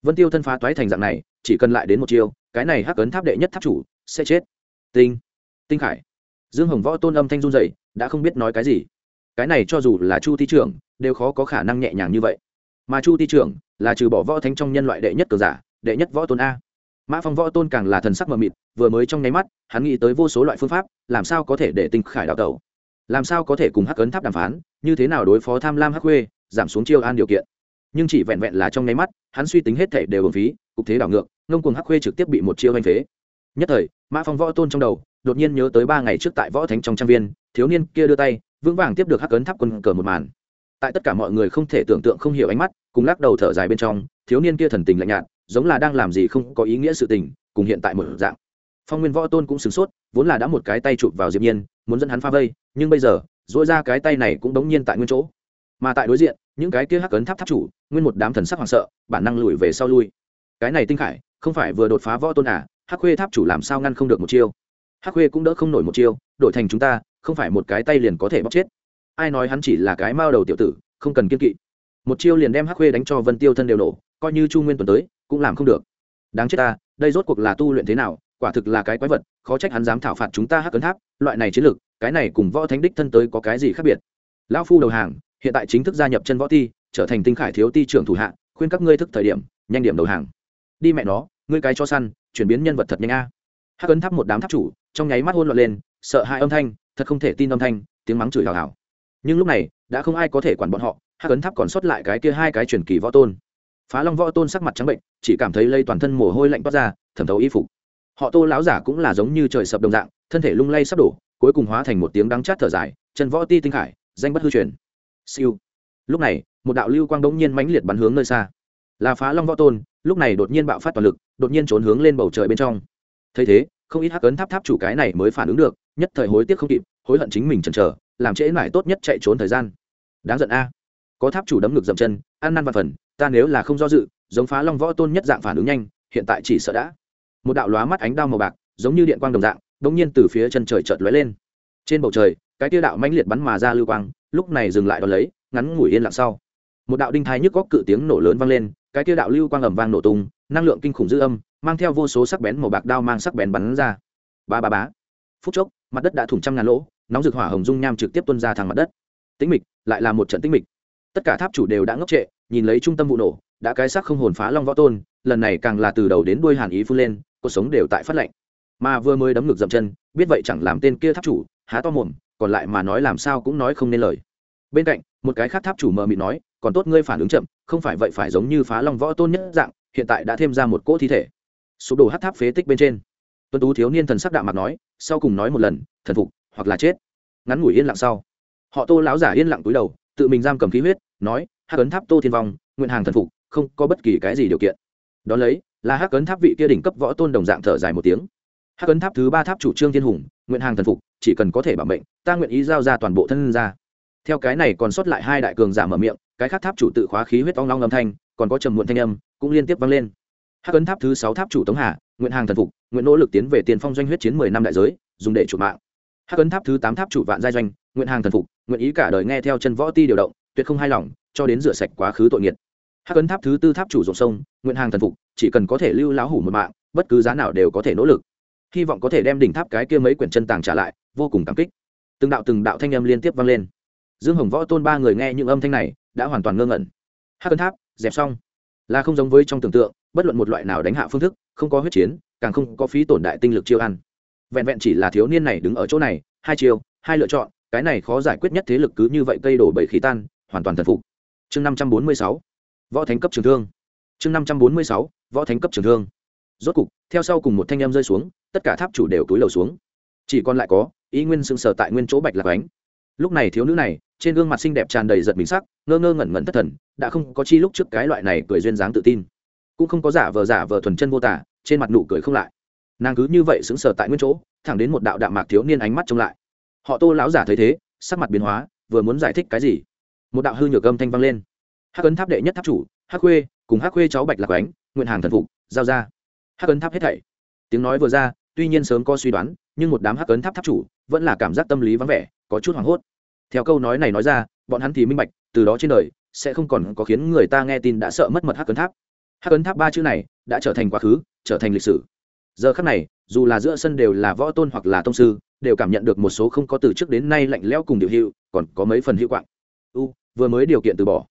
Vân tiêu thân phá toái thành dạng này, chỉ cần lại đến một chiêu, cái này hắc ấn tháp đệ nhất tháp chủ sẽ chết. Tinh tinh khải. Dương hồng võ tôn âm thanh run dậy đã không biết nói cái gì. Cái này cho dù là chu thi trưởng, đều khó có khả năng nhẹ nhàng như vậy. Mà chu thi trưởng là trừ bỏ võ thánh trong nhân loại đệ nhất cường giả, đệ nhất võ tôn a. Mã phong võ tôn càng là thần sắc mờ mịt, vừa mới trong nháy mắt, hắn nghĩ tới vô số loại phương pháp, làm sao có thể để tinh khải đào tẩu làm sao có thể cùng hắc ấn tháp đàm phán, như thế nào đối phó tham lam hắc khuê, giảm xuống chiêu an điều kiện. Nhưng chỉ vẹn vẹn là trong nháy mắt, hắn suy tính hết thể đều bổng phí, cục thế đảo ngược, ngông cuồng hắc khuê trực tiếp bị một chiêu anh phế. Nhất thời, mã phong võ tôn trong đầu, đột nhiên nhớ tới ba ngày trước tại võ thánh trong trang viên, thiếu niên kia đưa tay, vững vàng tiếp được hắc ấn tháp quân cờ một màn. Tại tất cả mọi người không thể tưởng tượng không hiểu ánh mắt, cùng lắc đầu thở dài bên trong, thiếu niên kia thần tình lạnh nhạt, giống là đang làm gì không có ý nghĩa sự tình, cùng hiện tại một dạng. Phong nguyên võ tôn cũng sửng sốt, vốn là đã một cái tay chụp vào diệp nhiên muốn dẫn hắn phá vây, nhưng bây giờ dỗi ra cái tay này cũng đống nhiên tại nguyên chỗ. Mà tại đối diện, những cái kia hắc ấn tháp tháp chủ, nguyên một đám thần sắc hoảng sợ, bản năng lùi về sau lui. Cái này tinh khải, không phải vừa đột phá võ tôn à hắc khuê tháp chủ làm sao ngăn không được một chiêu? Hắc khuê cũng đỡ không nổi một chiêu, đổi thành chúng ta, không phải một cái tay liền có thể bóc chết. Ai nói hắn chỉ là cái mao đầu tiểu tử, không cần kiên kỵ. Một chiêu liền đem hắc khuê đánh cho vân tiêu thân đều nổ, coi như chu nguyên tuần tới, cũng làm không được. Đáng chết ta, đây rốt cuộc là tu luyện thế nào, quả thực là cái quái vật, khó trách hắn dám thảo phạt chúng ta hắc cấn tháp loại này chiến lược, cái này cùng võ thánh đích thân tới có cái gì khác biệt? Lão phu đầu hàng, hiện tại chính thức gia nhập chân võ ti, trở thành tinh khải thiếu ti trưởng thủ hạ, khuyên các ngươi thức thời điểm, nhanh điểm đầu hàng. Đi mẹ nó, ngươi cái cho săn, chuyển biến nhân vật thật nhanh a. Hắc ấn tháp một đám tháp chủ, trong nháy mắt hôn loạn lên, sợ hãi âm thanh, thật không thể tin âm thanh, tiếng mắng chửi hào hào. Nhưng lúc này, đã không ai có thể quản bọn họ, hắc ấn tháp còn sót lại cái kia hai cái truyền kỳ võ tôn. Phá long võ tôn sắc mặt trắng bệnh, chỉ cảm thấy lây toàn thân mồ hôi lạnh toát ra, thẩm thấu y phục. Họ tô láo giả cũng là giống như trời sập đồng dạng thân thể lung lay sắp đổ, cuối cùng hóa thành một tiếng đắng chát thở dài, chân võ ti tinh khải, danh bất hư truyền. Siêu. Lúc này, một đạo lưu quang đống nhiên mãnh liệt bắn hướng nơi xa. Là phá long võ tôn, lúc này đột nhiên bạo phát toàn lực, đột nhiên trốn hướng lên bầu trời bên trong. Thấy thế, không ít hắc ấn tháp tháp chủ cái này mới phản ứng được, nhất thời hối tiếc không kịp, hối hận chính mình chần chờ, làm trễ mãi tốt nhất chạy trốn thời gian. Đáng giận a. Có tháp chủ đấm ngực dậm chân, ăn năn và phần, ta nếu là không do dự, giống phá long võ tôn nhất dạng phản ứng nhanh, hiện tại chỉ sợ đã. Một đạo lóa mắt ánh đao màu bạc, giống như điện quang đồng dạng bỗng nhiên từ phía chân trời chợt lóe lên. Trên bầu trời, cái tiêu đạo mãnh liệt bắn mà ra lưu quang, lúc này dừng lại đón lấy, ngắn ngủi yên lặng sau. Một đạo đinh thai nhức góc cự tiếng nổ lớn vang lên, cái tiêu đạo lưu quang ầm vang nổ tung, năng lượng kinh khủng dư âm, mang theo vô số sắc bén màu bạc đao mang sắc bén bắn ra. Ba ba bá phút chốc, mặt đất đã thủng trăm ngàn lỗ, nóng rực hỏa hồng dung nham trực tiếp tuôn ra thẳng mặt đất. Tĩnh mịch, lại là một trận tĩnh mịch. Tất cả tháp chủ đều đã ngốc trệ, nhìn lấy trung tâm vụ nổ, đã cái xác không hồn phá long võ tôn, lần này càng là từ đầu đến đuôi hàn ý phun lên, cuộc sống đều tại phát lệnh mà vừa mới đấm ngực dậm chân, biết vậy chẳng làm tên kia tháp chủ, há to mồm, còn lại mà nói làm sao cũng nói không nên lời. Bên cạnh, một cái khác tháp chủ mờ mịt nói, còn tốt ngươi phản ứng chậm, không phải vậy phải giống như phá long võ tôn nhất dạng, hiện tại đã thêm ra một cỗ thi thể. Sụp đổ hát tháp phế tích bên trên. Tuân tú thiếu niên thần sắc đạm mặt nói, sau cùng nói một lần, thần phục, hoặc là chết. Ngắn ngủi yên lặng sau, họ tô lão giả yên lặng túi đầu, tự mình giam cầm khí huyết, nói, hắc ấn tháp tô thiên vong, nguyện hàng thần phục, không có bất kỳ cái gì điều kiện. Đón lấy, là hắc ấn tháp vị kia đỉnh cấp võ tôn đồng dạng thở dài một tiếng hắc ấn tháp thứ ba tháp chủ trương thiên hùng, nguyện hàng thần phục, chỉ cần có thể bảo mệnh, ta nguyện ý giao ra toàn bộ thân ra theo cái này còn sót lại hai đại cường giả mở miệng, cái khác tháp chủ tự khóa khí huyết ong long âm thanh, còn có trầm muộn thanh âm, cũng liên tiếp vang lên. Hắc ấn tháp thứ sáu tháp chủ tống hà, nguyện hàng thần phục, nguyện nỗ lực tiến về tiền phong doanh huyết chiến mười năm đại giới, dùng để chủ mạng. Hắc ấn tháp thứ tám tháp chủ vạn giai doanh, nguyện hàng thần phục, nguyện ý cả đời nghe theo chân võ ti điều động, tuyệt không hài lòng, cho đến rửa sạch quá khứ tội nghiệt. Hắc ấn tháp thứ tư tháp chủ dòng sông, nguyện hàng thần phục, chỉ cần có thể lưu lão hủ một mạng, bất cứ giá nào đều có thể nỗ lực hy vọng có thể đem đỉnh tháp cái kia mấy quyển chân tàng trả lại, vô cùng cảm kích. Từng đạo từng đạo thanh âm liên tiếp vang lên. Dương hồng võ tôn ba người nghe những âm thanh này, đã hoàn toàn ngơ ngẩn. Hắc ấn tháp, dẹp xong. Là không giống với trong tưởng tượng, bất luận một loại nào đánh hạ phương thức, không có huyết chiến, càng không có phí tổn đại tinh lực chiêu ăn. Vẹn vẹn chỉ là thiếu niên này đứng ở chỗ này, hai chiêu, hai lựa chọn, cái này khó giải quyết nhất thế lực cứ như vậy cây đổ bầy khí tan, hoàn toàn thần phục. Chương năm trăm bốn mươi sáu, võ thánh cấp trường thương. Chương năm trăm bốn mươi sáu, võ thánh cấp trường thương rốt cục, theo sau cùng một thanh em rơi xuống, tất cả tháp chủ đều túi lầu xuống. Chỉ còn lại có ý nguyên sưng sờ tại nguyên chỗ bạch lạc ánh. Lúc này thiếu nữ này, trên gương mặt xinh đẹp tràn đầy giật mình sắc, ngơ ngơ ngẩn ngẩn thất thần, đã không có chi lúc trước cái loại này cười duyên dáng tự tin. Cũng không có giả vờ giả vờ thuần chân vô tả, trên mặt nụ cười không lại. Nàng cứ như vậy sững sờ tại nguyên chỗ, thẳng đến một đạo đạm mạc thiếu niên ánh mắt trông lại. Họ tô lão giả thấy thế, sắc mặt biến hóa, vừa muốn giải thích cái gì? Một đạo hư nhược âm thanh vang lên. Hắc ấn tháp đệ nhất tháp chủ, hắc khuê, cùng hắc khuê cháu bạch lạc ánh, nguyện hàng thần phục, giao ra hắc ấn tháp hết thảy. Tiếng nói vừa ra, tuy nhiên sớm có suy đoán, nhưng một đám hắc ấn tháp tháp chủ vẫn là cảm giác tâm lý vắng vẻ, có chút hoảng hốt. Theo câu nói này nói ra, bọn hắn thì minh bạch, từ đó trên đời sẽ không còn có khiến người ta nghe tin đã sợ mất mật hắc ấn tháp. Hắc ấn tháp ba chữ này đã trở thành quá khứ, trở thành lịch sử. Giờ khắc này, dù là giữa sân đều là võ tôn hoặc là tông sư, đều cảm nhận được một số không có từ trước đến nay lạnh lẽo cùng điều hiệu, còn có mấy phần hiệu quạng. U, vừa mới điều kiện từ bỏ.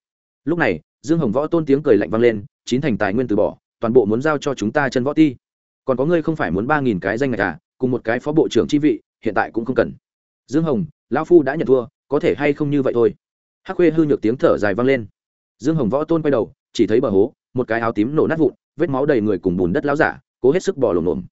Lúc này, dương hồng võ tôn tiếng cười lạnh vang lên, chín thành tài nguyên từ bỏ toàn bộ muốn giao cho chúng ta chân võ ti. Còn có ngươi không phải muốn ba nghìn cái danh ngạch à cùng một cái phó bộ trưởng chi vị, hiện tại cũng không cần. Dương hồng, lão phu đã nhận thua, có thể hay không như vậy thôi? Hắc khuê hư nhược tiếng thở dài vang lên. Dương hồng võ tôn quay đầu, chỉ thấy bờ hố, một cái áo tím nổ nát vụn, vết máu đầy người cùng bùn đất lão giả, cố hết sức bỏ lồm lồm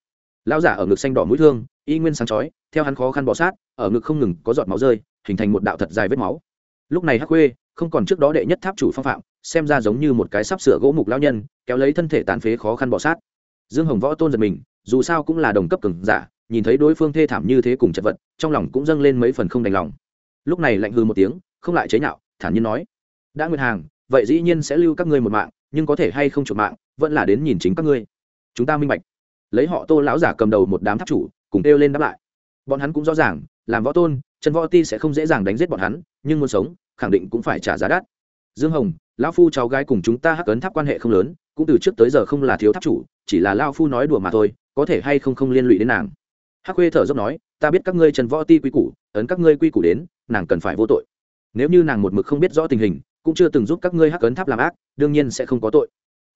lão giả ở ngực xanh đỏ mũi thương, y nguyên sáng chói, theo hắn khó khăn bỏ sát, ở ngực không ngừng có giọt máu rơi, hình thành một đạo thật dài vết máu. Lúc này hắc khuê không còn trước đó đệ nhất tháp chủ phong phạm, xem ra giống như một cái sắp sửa gỗ mục lão nhân, kéo lấy thân thể tàn phế khó khăn bỏ sát. Dương hồng võ tôn giật mình, dù sao cũng là đồng cấp cường giả, nhìn thấy đối phương thê thảm như thế cùng chật vật, trong lòng cũng dâng lên mấy phần không đành lòng. Lúc này lạnh hư một tiếng, không lại chế nhạo, thản nhiên nói, đã nguyên hàng, vậy dĩ nhiên sẽ lưu các ngươi một mạng, nhưng có thể hay không chuột mạng, vẫn là đến nhìn chính các ngươi. Chúng ta minh bạch. Lấy họ tô lão giả cầm đầu một đám tháp chủ, cùng kêu lên đáp lại. Bọn hắn cũng rõ ràng, làm võ tôn, trần võ ti sẽ không dễ dàng đánh giết bọn hắn, nhưng muốn sống khẳng định cũng phải trả giá đắt. Dương hồng, lão phu cháu gái cùng chúng ta hắc ấn tháp quan hệ không lớn, cũng từ trước tới giờ không là thiếu tháp chủ, chỉ là lao phu nói đùa mà thôi, có thể hay không không liên lụy đến nàng. Hắc khuê thở dốc nói, ta biết các ngươi trần võ ti quy củ, ấn các ngươi quy củ đến, nàng cần phải vô tội. Nếu như nàng một mực không biết rõ tình hình, cũng chưa từng giúp các ngươi hắc ấn tháp làm ác, đương nhiên sẽ không có tội.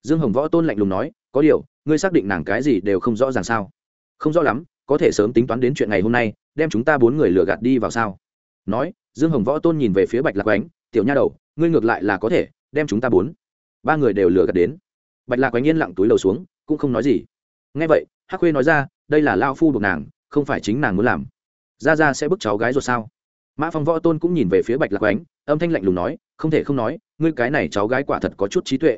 Dương hồng võ tôn lạnh lùng nói, có điều, ngươi xác định nàng cái gì đều không rõ ràng sao? Không rõ lắm, có thể sớm tính toán đến chuyện ngày hôm nay, đem chúng ta bốn người lừa gạt đi vào sao? Nói dương hồng võ tôn nhìn về phía bạch lạc oánh tiểu nha đầu, ngươi ngược lại là có thể, đem chúng ta bốn, ba người đều lừa gạt đến. Bạch lạc oánh yên lặng túi lầu xuống, cũng không nói gì. Ngay vậy, hắc khuê nói ra, đây là lao phu buộc nàng, không phải chính nàng muốn làm. Ra ra sẽ bức cháu gái rồi sao? Mã phong võ tôn cũng nhìn về phía bạch lạc oánh âm thanh lạnh lùng nói, không thể không nói, ngươi cái này cháu gái quả thật có chút trí tuệ.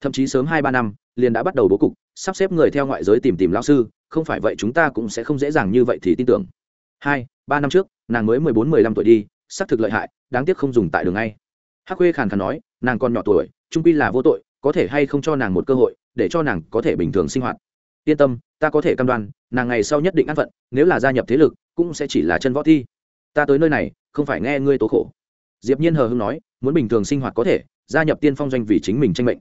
Thậm chí sớm hai ba năm, liền đã bắt đầu bố cục, sắp xếp người theo ngoại giới tìm tìm lao sư, không phải vậy chúng ta cũng sẽ không dễ dàng như vậy thì tin tưởng. Hai, ba năm trước, nàng mới mười bốn, mười lăm tuổi đi xác thực lợi hại, đáng tiếc không dùng tại đường ngay. Hắc khuê khàn khàn nói, nàng còn nhỏ tuổi, trung pi là vô tội, có thể hay không cho nàng một cơ hội, để cho nàng có thể bình thường sinh hoạt. Yên tâm, ta có thể cam đoan, nàng ngày sau nhất định an phận, nếu là gia nhập thế lực, cũng sẽ chỉ là chân võ thi. Ta tới nơi này, không phải nghe ngươi tố khổ. Diệp nhiên hờ hưng nói, muốn bình thường sinh hoạt có thể, gia nhập tiên phong doanh vì chính mình tranh mệnh.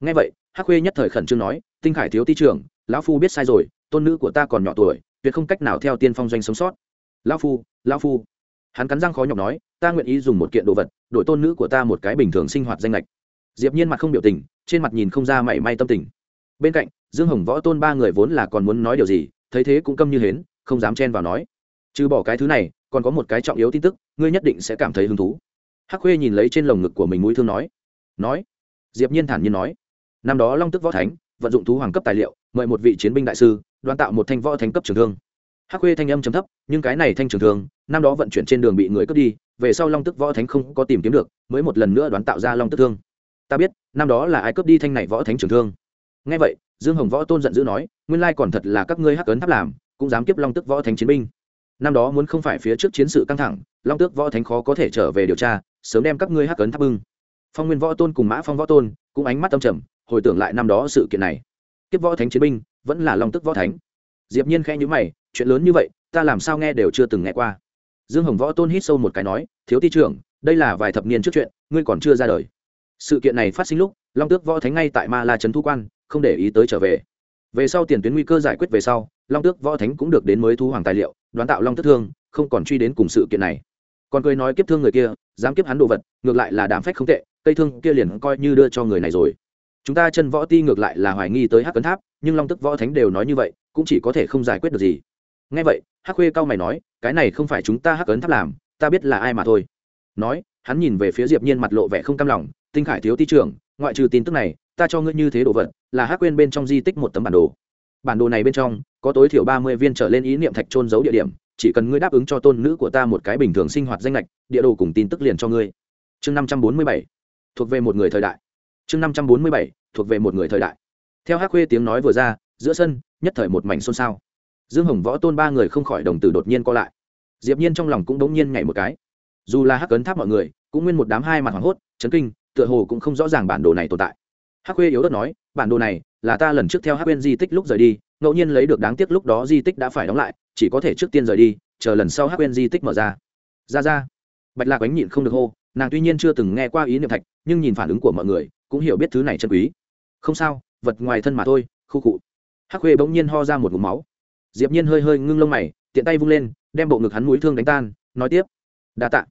Nghe vậy, hắc khuê nhất thời khẩn trương nói, tinh khải thiếu ti trưởng, lão phu biết sai rồi, tôn nữ của ta còn nhỏ tuổi, tuyệt không cách nào theo tiên phong doanh sống sót. Lão phu lão phu hắn cắn răng khó nhọc nói, ta nguyện ý dùng một kiện đồ vật, đổi tôn nữ của ta một cái bình thường sinh hoạt danh lệch. Diệp nhiên mặt không biểu tình, trên mặt nhìn không ra mảy may tâm tình. Bên cạnh, dương hồng võ tôn ba người vốn là còn muốn nói điều gì, thấy thế cũng câm như hến, không dám chen vào nói. Trừ bỏ cái thứ này, còn có một cái trọng yếu tin tức, ngươi nhất định sẽ cảm thấy hứng thú. Hắc khuê nhìn lấy trên lồng ngực của mình mũi thương nói. Nói. Diệp nhiên thản nhiên nói. Năm đó long tức võ thánh vận dụng thú hoàng cấp tài liệu, mời một vị chiến binh đại sư đoan tạo một thanh võ thánh cấp trường thương hắc khuê thanh âm chấm thấp, nhưng cái này thanh trường thường. năm đó vận chuyển trên đường bị người cướp đi, về sau long tức võ thánh không có tìm kiếm được, mới một lần nữa đoán tạo ra long tức thương. Ta biết, năm đó là ai cướp đi thanh này võ thánh trường thương. Nghe vậy, dương hồng võ tôn giận dữ nói, nguyên lai còn thật là các ngươi hắc ấn tháp làm, cũng dám kiếp long tức võ thánh chiến binh. Năm đó muốn không phải phía trước chiến sự căng thẳng, long tước võ thánh khó có thể trở về điều tra, sớm đem các ngươi hắc ấn tháp bưng. Phong nguyên võ tôn cùng mã phong võ tôn cũng ánh mắt tâm trầm, hồi tưởng lại năm đó sự kiện này. Kiếp võ thánh chiến binh vẫn là long tức võ thánh diệp nhiên khẽ nhíu mày, chuyện lớn như vậy, ta làm sao nghe đều chưa từng nghe qua. Dương hồng võ tôn hít sâu một cái nói, thiếu ti trưởng, đây là vài thập niên trước chuyện, ngươi còn chưa ra đời. Sự kiện này phát sinh lúc, long tước võ thánh ngay tại ma la trấn thu quan, không để ý tới trở về. Về sau tiền tuyến nguy cơ giải quyết về sau, long tước võ thánh cũng được đến mới thu hoàng tài liệu, đoán tạo long tức thương, không còn truy đến cùng sự kiện này. Còn cười nói kiếp thương người kia, dám kiếp hắn đồ vật, ngược lại là đảm phách không tệ, cây thương kia liền coi như đưa cho người này rồi. Chúng ta chân võ ti ngược lại là hoài nghi tới hắc cấn tháp, nhưng long tức võ thánh đều nói như vậy cũng chỉ có thể không giải quyết được gì. Ngay vậy, hắc khuê cao mày nói, cái này không phải chúng ta hắc ấn tháp làm, ta biết là ai mà thôi. Nói, hắn nhìn về phía diệp nhiên mặt lộ vẻ không cam lòng, tinh khải thiếu ti trưởng, ngoại trừ tin tức này, ta cho ngươi như thế đồ vật, là hắc quên bên trong di tích một tấm bản đồ. Bản đồ này bên trong, có tối thiểu ba mươi viên trở lên ý niệm thạch trôn giấu địa điểm, chỉ cần ngươi đáp ứng cho tôn nữ của ta một cái bình thường sinh hoạt danh lệch, địa đồ cùng tin tức liền cho ngươi. Chương năm trăm bốn mươi bảy, thuộc về một người thời đại. Chương năm trăm bốn mươi bảy, thuộc về một người thời đại. Theo hắc khuê tiếng nói vừa ra, giữa sân nhất thời một mảnh xôn xao. Dương hồng võ tôn ba người không khỏi đồng tử đột nhiên co lại. Diệp nhiên trong lòng cũng đống nhiên nhảy một cái. Dù là hắc cấn tháp mọi người, cũng nguyên một đám hai mặt hoảng hốt, chấn kinh, tựa hồ cũng không rõ ràng bản đồ này tồn tại. Hắc khuê yếu đất nói, bản đồ này là ta lần trước theo hắc bên di tích lúc rời đi, ngẫu nhiên lấy được đáng tiếc lúc đó di tích đã phải đóng lại, chỉ có thể trước tiên rời đi, chờ lần sau hắc bên di tích mở ra. Ra ra. Bạch lạc ánh nhịn không được hô, nàng tuy nhiên chưa từng nghe qua ý niệm thạch, nhưng nhìn phản ứng của mọi người, cũng hiểu biết thứ này chân quý. Không sao, vật ngoài thân mà thôi, khu cụ hắc khuê bỗng nhiên ho ra một ngụm máu. Diệp nhiên hơi hơi ngưng lông mày, tiện tay vung lên, đem bộ ngực hắn mũi thương đánh tan, nói tiếp. Đa tạ.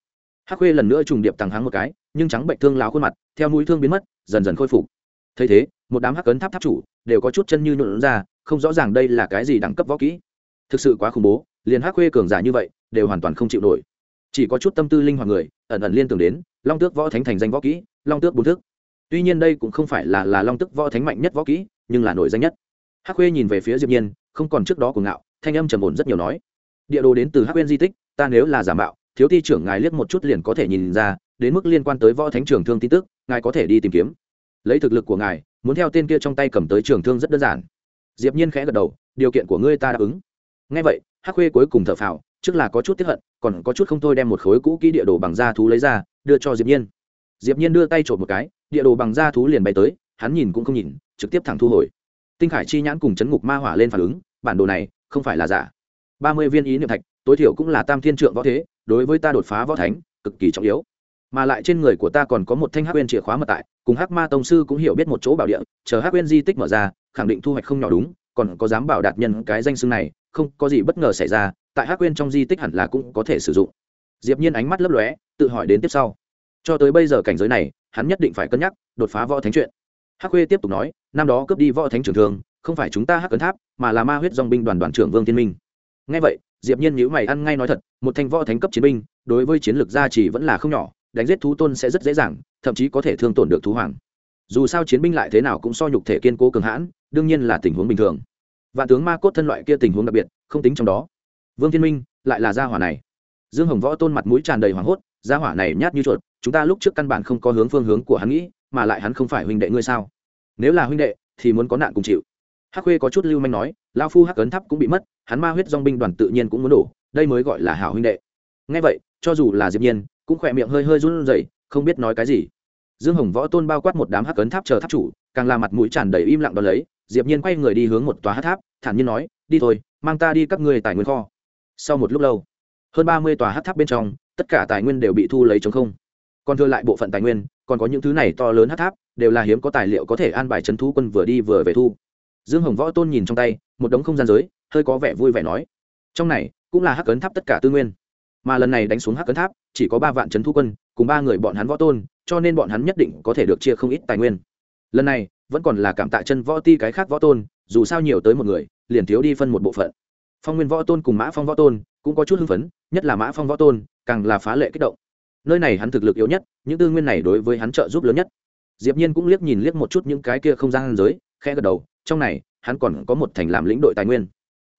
Hắc khuê lần nữa trùng điệp tàng hắng một cái, nhưng trắng bệnh thương láo khuôn mặt, theo mũi thương biến mất, dần dần khôi phục. Thấy thế, một đám hắc cấn tháp tháp chủ đều có chút chân như nhuộn ra, không rõ ràng đây là cái gì đẳng cấp võ kỹ. Thực sự quá khủng bố, liền hắc khuê cường giả như vậy, đều hoàn toàn không chịu nổi. Chỉ có chút tâm tư linh hoạt người, ẩn ẩn liên tưởng đến, long tước võ thánh thành danh võ kỹ, long tước bốn thức tuy nhiên đây cũng không phải là là long tước võ thánh mạnh nhất võ kỹ, nhưng là nổi danh nhất hắc khuê nhìn về phía diệp nhiên, không còn trước đó của ngạo, thanh âm trầm ổn rất nhiều nói. Địa đồ đến từ hắc quên di tích, ta nếu là giả mạo, thiếu ti trưởng ngài liếc một chút liền có thể nhìn ra, đến mức liên quan tới võ thánh trường thương tin tức, ngài có thể đi tìm kiếm. Lấy thực lực của ngài, muốn theo tên kia trong tay cầm tới trường thương rất đơn giản. Diệp nhiên khẽ gật đầu, điều kiện của ngươi ta đáp ứng. Nghe vậy, hắc khuê cuối cùng thở phào, trước là có chút tiếc hận, còn có chút không thôi đem một khối cũ kỹ địa đồ bằng da thú lấy ra, đưa cho diệp nhiên. Diệp nhiên đưa tay trộn một cái, địa đồ bằng da thú liền bay tới, hắn nhìn cũng không nhìn, trực tiếp thẳng thu hồi tinh khải chi nhãn cùng chấn ngục ma hỏa lên phản ứng, bản đồ này không phải là giả. Ba mươi viên ý niệm thạch, tối thiểu cũng là tam thiên trượng võ thế, đối với ta đột phá võ thánh, cực kỳ trọng yếu. Mà lại trên người của ta còn có một thanh hắc quên chìa khóa mật tại, cùng hắc ma tông sư cũng hiểu biết một chỗ bảo địa, chờ hắc quên di tích mở ra, khẳng định thu hoạch không nhỏ đúng, còn có dám bảo đạt nhân cái danh xưng này, không có gì bất ngờ xảy ra, tại hắc quên trong di tích hẳn là cũng có thể sử dụng. Diệp nhiên ánh mắt lấp lóe, tự hỏi đến tiếp sau. Cho tới bây giờ cảnh giới này, hắn nhất định phải cân nhắc, đột phá võ thánh chuyện hắc khuê tiếp tục nói, năm đó cướp đi võ thánh trưởng thường không phải chúng ta hắc cấn tháp, mà là ma huyết dòng binh đoàn đoàn trưởng vương thiên minh. Ngay vậy, diệp nhiên nhíu mày ăn ngay nói thật, một thanh võ thánh cấp chiến binh, đối với chiến lược gia chỉ vẫn là không nhỏ, đánh giết thú tôn sẽ rất dễ dàng, thậm chí có thể thương tổn được thú hoàng. Dù sao chiến binh lại thế nào cũng so nhục thể kiên cố cường hãn, đương nhiên là tình huống bình thường. Vạn tướng ma cốt thân loại kia tình huống đặc biệt, không tính trong đó. Vương thiên minh, lại là gia hỏa này. Dương hồng võ tôn mặt mũi tràn đầy hoảng hốt, gia hỏa này nhát như chuột, chúng ta lúc trước căn bản không có hướng phương hướng của hắn nghĩ mà lại hắn không phải huynh đệ ngươi sao? Nếu là huynh đệ, thì muốn có nạn cùng chịu. Hắc khuê có chút lưu manh nói lao phu hắc ấn thắp cũng bị mất, hắn ma huyết dong binh đoàn tự nhiên cũng muốn đổ, đây mới gọi là hảo huynh đệ. Ngay vậy, cho dù là diệp nhiên, cũng khỏe miệng hơi hơi run rẩy, không biết nói cái gì. Dương hồng võ tôn bao quát một đám hắc ấn tháp chờ tháp chủ, càng là mặt mũi tràn đầy im lặng đón lấy, diệp nhiên quay người đi hướng một tòa hắc tháp, thản nhiên nói, đi thôi, mang ta đi các ngươi tài nguyên kho. Sau một lúc lâu, hơn ba mươi tòa hắc tháp bên trong, tất cả tài nguyên đều bị thu lấy trống không còn thừa lại bộ phận tài nguyên, còn có những thứ này to lớn hắc tháp, đều là hiếm có tài liệu có thể an bài trấn thú quân vừa đi vừa về thu. Dương hồng võ tôn nhìn trong tay, một đống không gian giới, hơi có vẻ vui vẻ nói, trong này cũng là hắc cấn tháp tất cả tư nguyên, mà lần này đánh xuống hắc cấn tháp, chỉ có ba vạn trấn thu quân, cùng ba người bọn hắn võ tôn, cho nên bọn hắn nhất định có thể được chia không ít tài nguyên. Lần này, vẫn còn là cảm tạ chân võ ti cái khác võ tôn, dù sao nhiều tới một người, liền thiếu đi phân một bộ phận. Phong nguyên võ tôn cùng mã phong võ tôn cũng có chút hưng phấn, nhất là mã phong võ tôn, càng là phá lệ kích động nơi này hắn thực lực yếu nhất, những tư nguyên này đối với hắn trợ giúp lớn nhất. Diệp nhiên cũng liếc nhìn liếc một chút những cái kia không gian giới, khẽ gật đầu, trong này, hắn còn có một thành làm lĩnh đội tài nguyên.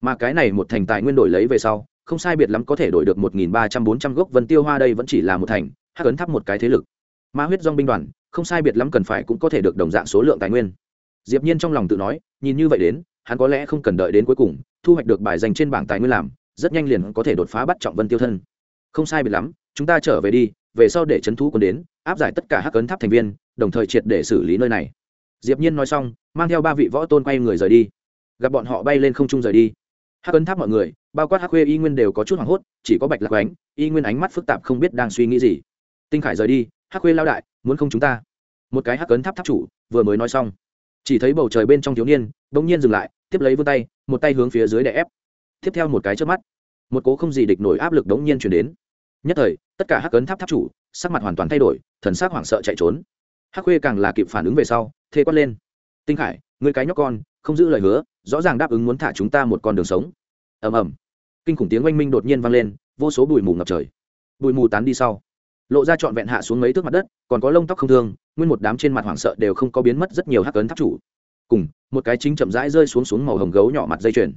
Mà cái này một thành tài nguyên đổi lấy về sau, không sai biệt lắm có thể đổi được một nghìn ba trăm bốn trăm gốc vân tiêu hoa đây vẫn chỉ là một thành, hắc ấn thắp một cái thế lực. Ma huyết dong binh đoàn, không sai biệt lắm cần phải cũng có thể được đồng dạng số lượng tài nguyên. Diệp nhiên trong lòng tự nói, nhìn như vậy đến, hắn có lẽ không cần đợi đến cuối cùng, thu hoạch được bài dành trên bảng tài nguyên làm, rất nhanh liền có thể đột phá bắt trọng vân tiêu thân. Không sai biệt lắm chúng ta trở về đi, về sau để chấn thú quân đến, áp giải tất cả hắc ấn tháp thành viên, đồng thời triệt để xử lý nơi này. Diệp nhiên nói xong, mang theo ba vị võ tôn quay người rời đi. Gặp bọn họ bay lên không trung rời đi. Hắc ấn tháp mọi người, bao quát hắc khuê, y nguyên đều có chút hoảng hốt, chỉ có bạch lạc ánh y nguyên ánh mắt phức tạp không biết đang suy nghĩ gì. Tinh khải rời đi, hắc khuê lao đại, muốn không chúng ta? Một cái hắc ấn tháp tháp chủ vừa mới nói xong, chỉ thấy bầu trời bên trong thiếu niên bỗng nhiên dừng lại, tiếp lấy vươn tay, một tay hướng phía dưới để ép. Tiếp theo một cái trước mắt, một cố không gì địch nổi áp lực đống nhiên chuyển đến nhất thời, tất cả hắc ấn tháp tháp chủ, sắc mặt hoàn toàn thay đổi, thần sắc hoảng sợ chạy trốn. Hắc khuê càng là kịp phản ứng về sau, thê quát lên. Tinh khải người cái nhóc con, không giữ lời hứa, rõ ràng đáp ứng muốn thả chúng ta một con đường sống. Ầm ầm. Kinh khủng tiếng oanh minh đột nhiên vang lên, vô số bụi mù ngập trời. Bụi mù tán đi sau, lộ ra trọn vẹn hạ xuống mấy thước mặt đất, còn có lông tóc không thương, nguyên một đám trên mặt hoảng sợ đều không có biến mất rất nhiều hắc ấn tháp chủ. Cùng, một cái chính chậm rãi rơi xuống xuống màu hồng gấu nhỏ mặt dây chuyền.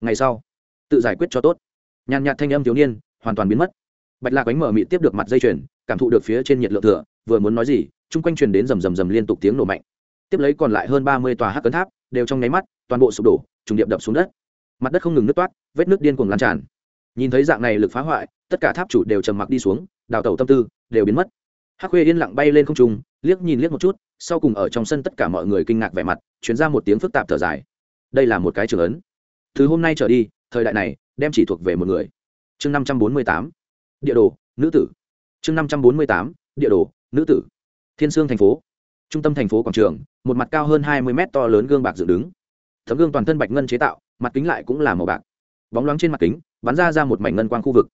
Ngày sau, tự giải quyết cho tốt. Nhàn nhạt thanh âm thiếu niên, hoàn toàn biến mất bạch lạc bánh mở mị tiếp được mặt dây chuyền, cảm thụ được phía trên nhiệt lượng thừa, vừa muốn nói gì, chung quanh truyền đến rầm rầm rầm liên tục tiếng nổ mạnh. Tiếp lấy còn lại hơn ba mươi tòa hắc cấn tháp, đều trong nháy mắt, toàn bộ sụp đổ, trùng điệp đập xuống đất. Mặt đất không ngừng nứt toát, vết nước điên cuồng lan tràn. Nhìn thấy dạng này lực phá hoại, tất cả tháp chủ đều trầm mặc đi xuống, đào tẩu tâm tư, đều biến mất. Hắc khuê yên lặng bay lên không trung, liếc nhìn liếc một chút, sau cùng ở trong sân tất cả mọi người kinh ngạc vẻ mặt chuyển ra một tiếng phức tạp thở dài. Đây là một cái trường ấn. Từ hôm nay trở đi, thời đại này, đem chỉ thuộc về một người. Chương năm trăm bốn mươi tám địa đồ, nữ tử. Chương năm trăm bốn mươi tám, địa đồ, nữ tử. Thiên sương thành phố. Trung tâm thành phố quảng trường, một mặt cao hơn hai mươi mét to lớn gương bạc dựng đứng. Tấm gương toàn thân bạch ngân chế tạo, mặt kính lại cũng là màu bạc. Bóng loáng trên mặt kính, bắn ra ra một mảnh ngân quang khu vực.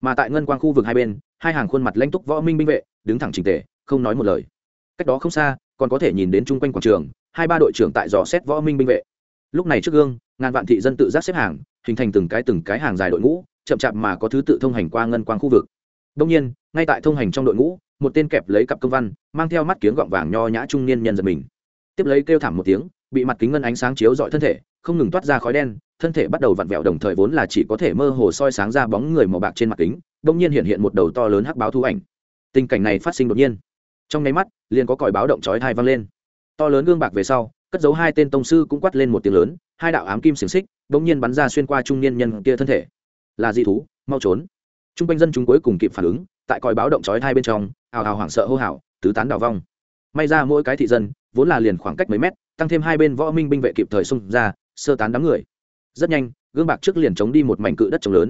Mà tại ngân quang khu vực hai bên, hai hàng khuôn mặt lãnh túc võ minh binh vệ, đứng thẳng trình tề, không nói một lời. Cách đó không xa, còn có thể nhìn đến chung quanh quảng trường, hai ba đội trưởng tại dò xét võ minh binh vệ. Lúc này trước gương, ngàn vạn thị dân tự giác xếp hàng, hình thành từng cái từng cái hàng dài đội ngũ chậm chạp mà có thứ tự thông hành qua ngân quang khu vực. Đông nhiên, ngay tại thông hành trong đội ngũ, một tên kẹp lấy cặp công văn, mang theo mắt kiếng gọng vàng nho nhã trung niên nhân giật mình. Tiếp lấy kêu thảm một tiếng, bị mặt kính ngân ánh sáng chiếu dọi thân thể, không ngừng toát ra khói đen, thân thể bắt đầu vặn vẹo đồng thời vốn là chỉ có thể mơ hồ soi sáng ra bóng người màu bạc trên mặt kính đông nhiên hiện hiện một đầu to lớn hắc báo thu ảnh. Tình cảnh này phát sinh đột nhiên. Trong nháy mắt, liền có còi báo động chói thai vang lên. To lớn gương bạc về sau, cất giấu hai tên tông sư cũng quát lên một tiếng lớn, hai đạo ám kim xiềng xích bỗng nhiên bắn ra xuyên qua trung niên nhân kia thân thể là dị thú, mau trốn. T r u n g quanh dân chúng cuối cùng kịp phản ứng, tại còi báo động chói hai bên trong hào hào hoảng sợ hô hào, tứ tán đào vong. May ra mỗi cái thị dân, vốn là liền khoảng cách mấy mét, tăng thêm hai bên võ minh binh vệ kịp thời xung ra, sơ tán đám người. Rất nhanh, gương bạc trước liền chống đi một mảnh cự đất trống lớn.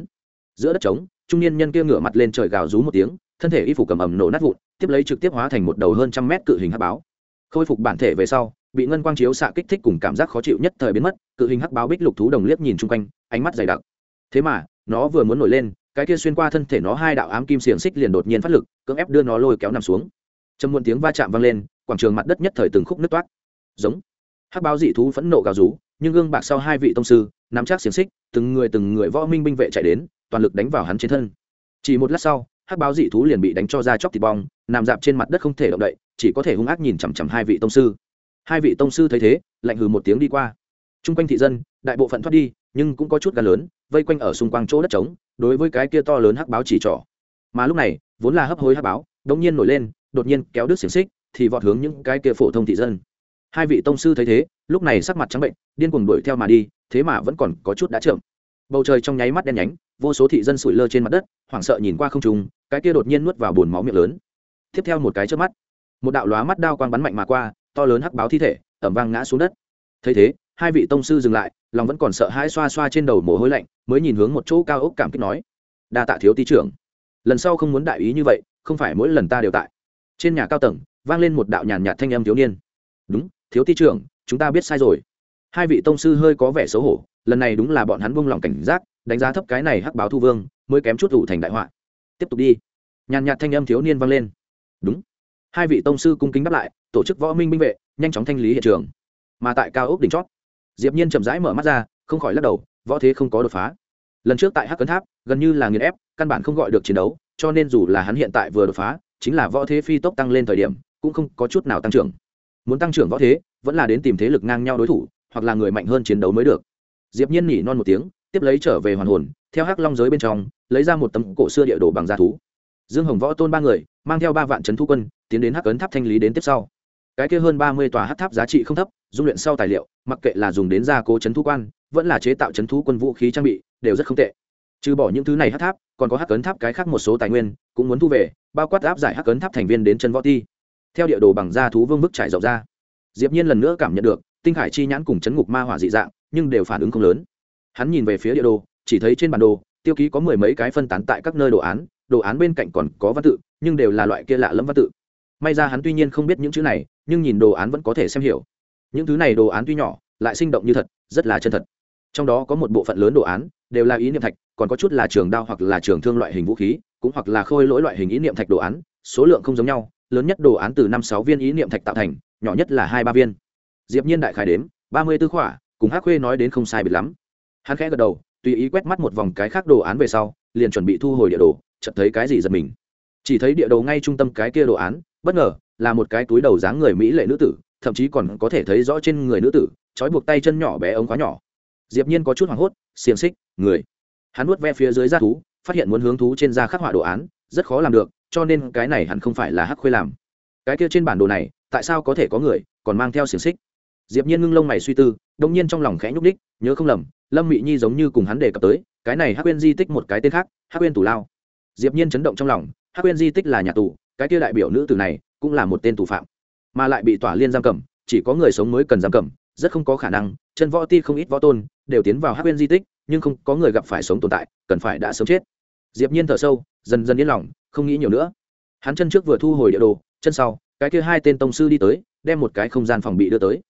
Giữa đất trống, trung niên nhân kia ngửa mặt lên trời gào rú một tiếng, thân thể y phục cầm ẩm nổ nát vụn, tiếp lấy trực tiếp hóa thành một đầu hơn trăm mét cự hình hắc báo. Khôi phục bản thể về sau, bị ngân quang chiếu xạ kích thích cùng cảm giác khó chịu nhất thời biến mất, cự hình hắc báo bích lục thú đồng liếc nhìn chung quanh, ánh mắt dày đặc. Thế mà nó vừa muốn nổi lên, cái kia xuyên qua thân thể nó hai đạo ám kim xiềng xích liền đột nhiên phát lực, cưỡng ép đưa nó lôi kéo nằm xuống. Trầm muộn tiếng va chạm vang lên, quảng trường mặt đất nhất thời từng khúc nứt toát. Giống. Hắc báo dị thú phẫn nộ gào rú, nhưng gương bạc sau hai vị tông sư, nắm chắc xiềng xích, từng người từng người võ minh binh vệ chạy đến, toàn lực đánh vào hắn trên thân. Chỉ một lát sau, hắc báo dị thú liền bị đánh cho ra chóc thịt bong, nằm dạp trên mặt đất không thể động đậy, chỉ có thể hung ác nhìn chằm chằm hai vị tông sư. Hai vị tông sư thấy thế, lạnh hừ một tiếng đi qua. T r u n g quanh thị dân, đại bộ phận thoát đi nhưng cũng có chút gan lớn, vây quanh ở xung quanh chỗ đất trống, đối với cái kia to lớn hắc báo chỉ trỏ. Mà lúc này, vốn là hấp hối hắc báo đ ỗ n g nhiên nổi lên, đột nhiên kéo đứt xiềng xích, thì vọt hướng những cái kia phổ thông thị dân. Hai vị tông sư thấy thế, lúc này sắc mặt trắng bệnh, điên cuồng đuổi theo mà đi, thế mà vẫn còn có chút đã trượm bầu trời trong nháy mắt đen nhánh, vô số thị dân sủi lơ trên mặt đất, hoảng sợ nhìn qua không trùng cái kia đột nhiên nuốt vào bồn máu miệng lớn. Tiếp theo một cái trước mắt, một đạo lóa mắt đao quang bắn mạnh mà qua, to lớn hắc báo thi thể ẩm vang ngã xuống đất. Thấy thế, hai vị tông sư dừng lại lòng vẫn còn sợ hãi xoa xoa trên đầu mồ hôi lạnh, mới nhìn hướng một chỗ cao ốc cảm kích nói, đa tạ thiếu ty trưởng. Lần sau không muốn đại ý như vậy, không phải mỗi lần ta đều tại. Trên nhà cao tầng, vang lên một đạo nhàn nhạt thanh âm thiếu niên. Đúng, thiếu ty trưởng, chúng ta biết sai rồi. Hai vị tông sư hơi có vẻ xấu hổ, lần này đúng là bọn hắn buông lòng cảnh giác, đánh giá thấp cái này hắc báo thu vương, mới kém chút ủ thành đại họa. Tiếp tục đi. Nhàn nhạt thanh âm thiếu niên vang lên. Đúng. Hai vị tông sư cung kính đáp lại, tổ chức võ minh binh vệ, nhanh chóng thanh lý hiện trường. Mà tại cao ốc đỉnh chót diệp nhiên chậm rãi mở mắt ra, không khỏi lắc đầu, võ thế không có đột phá. Lần trước tại hắc cấn tháp, gần như là nghiền ép, căn bản không gọi được chiến đấu, cho nên dù là hắn hiện tại vừa đột phá, chính là võ thế phi tốc tăng lên thời điểm, cũng không có chút nào tăng trưởng. Muốn tăng trưởng võ thế, vẫn là đến tìm thế lực ngang nhau đối thủ, hoặc là người mạnh hơn chiến đấu mới được. Diệp nhiên nhỉ non một tiếng, tiếp lấy trở về hoàn hồn, theo hắc long giới bên trong, lấy ra một tấm cổ xưa địa đồ bằng da thú. Dương hồng võ tôn ba người, mang theo ba vạn trấn thu quân, tiến đến hắc ấn tháp thanh lý đến tiếp sau cái kia hơn ba mươi tòa hắc tháp giá trị không thấp, dung luyện sau tài liệu, mặc kệ là dùng đến gia cố trấn thú quan, vẫn là chế tạo trấn thú quân vũ khí trang bị, đều rất không tệ. Trừ bỏ những thứ này hắc tháp, còn có hắc ấn tháp cái khác một số tài nguyên, cũng muốn thu về, bao quát áp giải hắc ấn tháp thành viên đến chân võ ti. Theo địa đồ bằng da thú vương bức trải rộng ra, diệp nhiên lần nữa cảm nhận được, tinh hải chi nhãn cùng chấn ngục ma hỏa dị dạng, nhưng đều phản ứng không lớn. Hắn nhìn về phía địa đồ, chỉ thấy trên bản đồ, tiêu ký có mười mấy cái phân tán tại các nơi đồ án đồ án bên cạnh còn có văn tự, nhưng đều là loại kia lạ lẫm văn tự. May ra hắn tuy nhiên không biết những chữ này nhưng nhìn đồ án vẫn có thể xem hiểu. Những thứ này đồ án tuy nhỏ, lại sinh động như thật, rất là chân thật. Trong đó có một bộ phận lớn đồ án, đều là ý niệm thạch, còn có chút là trường đao hoặc là trường thương loại hình vũ khí, cũng hoặc là khôi lỗi loại hình ý niệm thạch đồ án, số lượng không giống nhau, lớn nhất đồ án từ năm sáu viên ý niệm thạch tạo thành, nhỏ nhất là hai ba viên. Diệp nhiên đại khái đếm, ba mươi tư khỏa, cùng hắc khuê nói đến không sai biệt lắm. Hắn khẽ gật đầu, tùy ý quét mắt một vòng cái khác đồ án về sau, liền chuẩn bị thu hồi địa đồ, chợt thấy cái gì giật mình. Chỉ thấy địa đồ ngay trung tâm cái kia đồ án, bất ngờ là một cái túi đầu dáng người mỹ lệ nữ tử, thậm chí còn có thể thấy rõ trên người nữ tử, trói buộc tay chân nhỏ bé ống khóa nhỏ. Diệp nhiên có chút hoảng hốt, xiềng xích, người. Hắn nuốt ve phía dưới da thú, phát hiện muốn hướng thú trên da khắc họa đồ án, rất khó làm được, cho nên cái này hẳn không phải là hắc khuê làm. Cái kia trên bản đồ này, tại sao có thể có người, còn mang theo xiềng xích? Diệp nhiên ngưng lông mày suy tư đung nhiên trong lòng khẽ nhúc đích nhớ không lầm, lâm mị nhi giống như cùng hắn đề cập tới, cái này hắc quên di tích một cái tên khác, hắc quên tù lao. Diệp nhiên chấn động trong lòng, hắc quên di tích là nhà tù, cái kia đại biểu nữ tử này cũng là một tên tù phạm, mà lại bị tỏa liên giam cầm, chỉ có người sống mới cần giam cầm, rất không có khả năng, chân võ ti không ít võ tôn đều tiến vào hắc quên di tích, nhưng không có người gặp phải sống tồn tại, cần phải đã sớm chết. Diệp nhiên thở sâu, dần dần yên lòng, không nghĩ nhiều nữa. Hắn chân trước vừa thu hồi địa đồ, chân sau, cái kia hai tên tông sư đi tới, đem một cái không gian phòng bị đưa tới.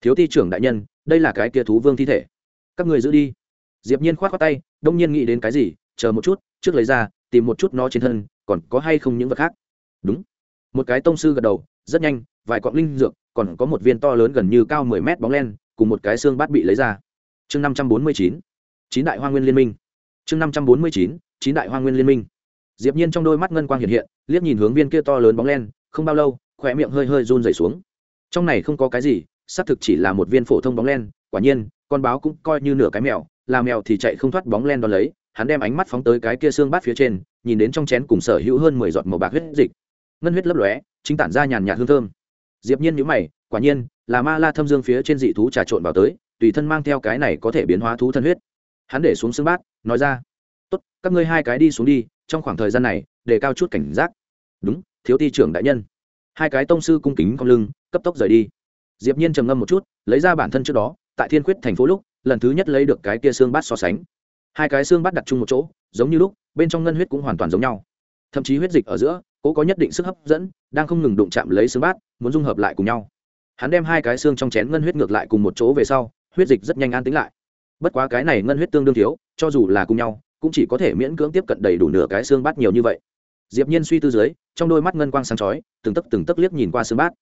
Thiếu ti trưởng đại nhân, đây là cái kia thú vương thi thể. Các người giữ đi. Diệp nhiên khoát khoát tay, đông nhiên nghĩ đến cái gì, chờ một chút, trước lấy ra, tìm một chút nó trên thân, còn có hay không những vật khác? Đúng một cái tông sư gật đầu, rất nhanh, vài quặng linh dược, còn có một viên to lớn gần như cao 10 mét bóng len, cùng một cái xương bát bị lấy ra. Chương 549 chín đại hoa nguyên liên minh. Chương 549 chín đại hoa nguyên liên minh. Diệp nhiên trong đôi mắt ngân quang hiện hiện, liếc nhìn hướng viên kia to lớn bóng len, không bao lâu khỏe miệng hơi hơi run rẩy xuống. Trong này không có cái gì, xác thực chỉ là một viên phổ thông bóng len, quả nhiên, con báo cũng coi như nửa cái mèo, là mèo thì chạy không thoát bóng len đón lấy, hắn đem ánh mắt phóng tới cái kia xương bát phía trên, nhìn đến trong chén cùng sở hữu hơn mười giọt màu bạc huyết dịch ngân huyết lấp lóe, chính tản ra nhàn nhạt hương thơm. Diệp nhiên nhíu mày, quả nhiên, là ma la thâm dương phía trên dị thú trà trộn vào tới, tùy thân mang theo cái này có thể biến hóa thú thân huyết. Hắn để xuống xương bát, nói ra, tốt, các ngươi hai cái đi xuống đi, trong khoảng thời gian này, để cao chút cảnh giác. Đúng, thiếu ti trưởng đại nhân. Hai cái tông sư cung kính cong lưng, cấp tốc rời đi. Diệp nhiên trầm ngâm một chút, lấy ra bản thân trước đó, tại thiên Quyết thành phố lúc, lần thứ nhất lấy được cái kia xương bát so sánh. Hai cái xương bát đặt chung một chỗ, giống như lúc, bên trong ngân huyết cũng hoàn toàn giống nhau. Thậm chí huyết dịch ở giữa cố có nhất định sức hấp dẫn, đang không ngừng đụng chạm lấy xương bát, muốn dung hợp lại cùng nhau. Hắn đem hai cái xương trong chén ngân huyết ngược lại cùng một chỗ về sau, huyết dịch rất nhanh an tĩnh lại. Bất quá cái này ngân huyết tương đương thiếu, cho dù là cùng nhau, cũng chỉ có thể miễn cưỡng tiếp cận đầy đủ nửa cái xương bát nhiều như vậy. Diệp nhiên suy tư dưới, trong đôi mắt ngân quang sáng chói, từng tấc từng tấc liếc nhìn qua xương bát.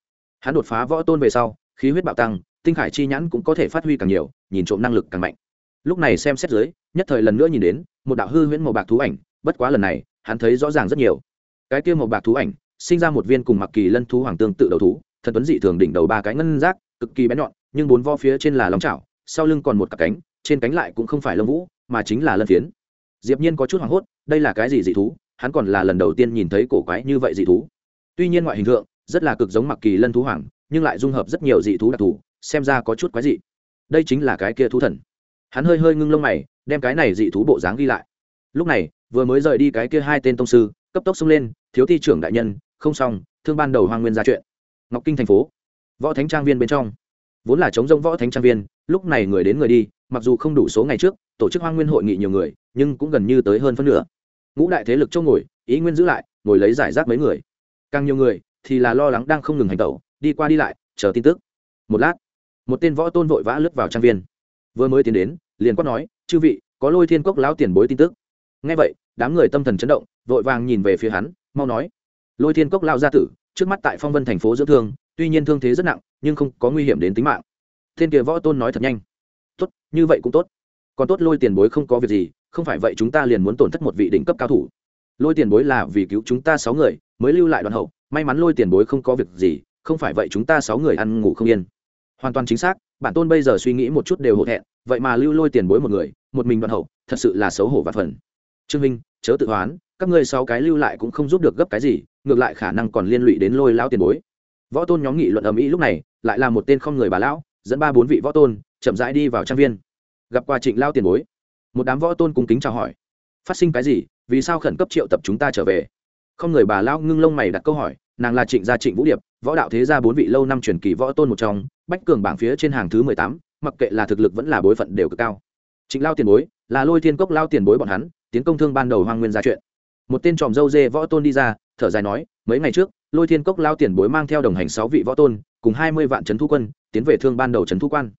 Hắn đột phá võ tôn về sau, khí huyết bạo tăng, tinh khải chi nhãn cũng có thể phát huy càng nhiều, nhìn trộm năng lực càng mạnh. Lúc này xem xét dưới, nhất thời lần nữa nhìn đến, một đạo hư huyễn màu bạc thú ảnh, bất quá lần này, hắn thấy rõ ràng rất nhiều cái kia màu bạc thú ảnh, sinh ra một viên cùng mặc kỳ lân thú hoàng tương tự đầu thú thần tuấn dị thường đỉnh đầu ba cái ngân rác cực kỳ bén nhọn, nhưng bốn vo phía trên là lòng chảo, sau lưng còn một cặp cánh, trên cánh lại cũng không phải lông vũ, mà chính là lân phiến. Diệp nhiên có chút hoảng hốt, đây là cái gì dị thú? Hắn còn là lần đầu tiên nhìn thấy cổ quái như vậy dị thú. Tuy nhiên ngoại hình thượng, rất là cực giống mặc kỳ lân thú hoàng, nhưng lại dung hợp rất nhiều dị thú đặc thù, xem ra có chút quái dị. Đây chính là cái kia thú thần. Hắn hơi hơi ngưng lông mày, đem cái này dị thú bộ dáng ghi lại. Lúc này, vừa mới rời đi cái kia hai tên tông sư cấp tốc xông lên, thiếu thi trưởng đại nhân, không xong, thương ban đầu hoa nguyên ra chuyện. Ngọc kinh thành phố, võ thánh trang viên bên trong. Vốn là chống rông võ thánh trang viên, lúc này người đến người đi, mặc dù không đủ số ngày trước, tổ chức hoang nguyên hội nghị nhiều người, nhưng cũng gần như tới hơn phân nửa. Ngũ đại thế lực châu ngồi, ý nguyên giữ lại, ngồi lấy giải rác mấy người. Càng nhiều người, thì là lo lắng đang không ngừng hành tẩu, đi qua đi lại, chờ tin tức. Một lát, một tên võ tôn vội vã lướt vào trang viên. Vừa mới tiến đến, liền quát nói, chư vị, có lôi thiên cốc lão tiền bối tin tức ngay vậy, đám người tâm thần chấn động, vội vàng nhìn về phía hắn, mau nói. Lôi thiên cốc lao gia tử, trước mắt tại phong vân thành phố dưỡng thương, tuy nhiên thương thế rất nặng, nhưng không có nguy hiểm đến tính mạng. Thiên kia võ tôn nói thật nhanh. Tốt, như vậy cũng tốt. Còn tốt lôi tiền bối không có việc gì, không phải vậy chúng ta liền muốn tổn thất một vị đỉnh cấp cao thủ. Lôi tiền bối là vì cứu chúng ta sáu người, mới lưu lại đoàn hậu, may mắn lôi tiền bối không có việc gì, không phải vậy chúng ta sáu người ăn ngủ không yên. Hoàn toàn chính xác, bản tôn bây giờ suy nghĩ một chút đều hổ thẹn, vậy mà lưu lôi tiền bối một người, một mình đoàn hậu, thật sự là xấu hổ và phần trương minh, chớ tự hoán, các ngươi sáu cái lưu lại cũng không giúp được gấp cái gì, ngược lại khả năng còn liên lụy đến lôi lao tiền bối. Võ tôn nhóm nghị luận ở mỹ lúc này, lại là một tên không người bà lão, dẫn ba bốn vị võ tôn, chậm rãi đi vào trang viên. Gặp qua trịnh lao tiền bối. Một đám võ tôn cung kính chào hỏi. Phát sinh cái gì? Vì sao khẩn cấp triệu tập chúng ta trở về? Không người bà lao ngưng lông mày đặt câu hỏi, nàng là trịnh gia trịnh vũ điệp, võ đạo thế gia bốn vị lâu năm truyền kỳ võ tôn một trong, bách cường bảng phía trên hàng thứ mười tám, mặc kệ là thực lực vẫn là bối phận đều cực cao. Trịnh lao tiền bối, là lôi thiên cốc lao tiền bối bọn hắn tiến công thương ban đầu hoang nguyên ra chuyện. Một tên tròm dâu dê võ tôn đi ra, thở dài nói, mấy ngày trước, lôi thiên cốc lao tiền bối mang theo đồng hành sáu vị võ tôn, cùng hai mươi vạn trấn thu quân, tiến về thương ban đầu trấn thu quan.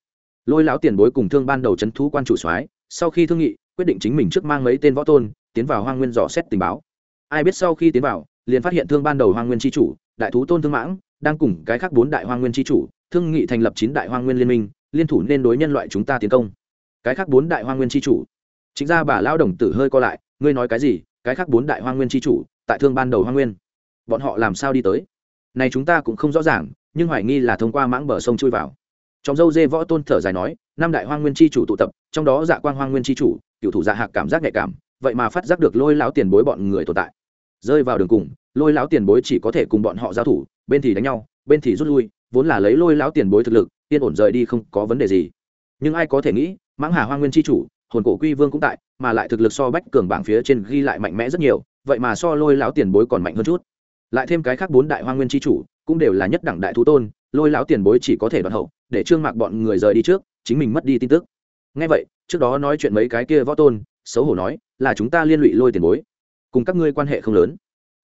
Lôi lão tiền bối cùng thương ban đầu trấn thu quan chủ soái, sau khi thương nghị, quyết định chính mình trước mang mấy tên võ tôn, tiến vào hoang nguyên dò xét tình báo. Ai biết sau khi tiến vào, liền phát hiện thương ban đầu hoang nguyên tri chủ, đại thú tôn thương mãng, đang cùng cái khác bốn đại hoang nguyên tri chủ, thương nghị thành lập chín đại hoang nguyên liên minh, liên thủ nên đối nhân loại chúng ta tiến công. Cái khác bốn đại hoang nguyên tri chủ chính ra bà lao đồng tử hơi co lại, ngươi nói cái gì? Cái khác bốn đại hoang nguyên tri chủ, tại thương ban đầu hoang nguyên, bọn họ làm sao đi tới? Này chúng ta cũng không rõ ràng, nhưng hoài nghi là thông qua mãng bờ sông chui vào. Trong dâu dê võ tôn thở dài nói, năm đại hoang nguyên tri chủ tụ tập, trong đó dạ quang hoang nguyên tri chủ cựu thủ dạ hạc cảm giác nhạy cảm, vậy mà phát giác được lôi lão tiền bối bọn người tồn tại. Rơi vào đường cùng, lôi lão tiền bối chỉ có thể cùng bọn họ giao thủ, bên thì đánh nhau, bên thì rút lui, vốn là lấy lôi lão tiền bối thực lực, yên ổn rời đi không có vấn đề gì. Nhưng ai có thể nghĩ, mãng hà hoang nguyên tri chủ hồn cổ quy vương cũng tại, mà lại thực lực so bách cường bảng phía trên ghi lại mạnh mẽ rất nhiều, vậy mà so lôi lão tiền bối còn mạnh hơn chút. Lại thêm cái khác bốn đại hoa nguyên tri chủ, cũng đều là nhất đẳng đại thú tôn, lôi lão tiền bối chỉ có thể đoạn hậu, để trương mạc bọn người rời đi trước, chính mình mất đi tin tức. Ngay vậy, trước đó nói chuyện mấy cái kia võ tôn, xấu hổ nói, là chúng ta liên lụy lôi tiền bối, cùng các ngươi quan hệ không lớn.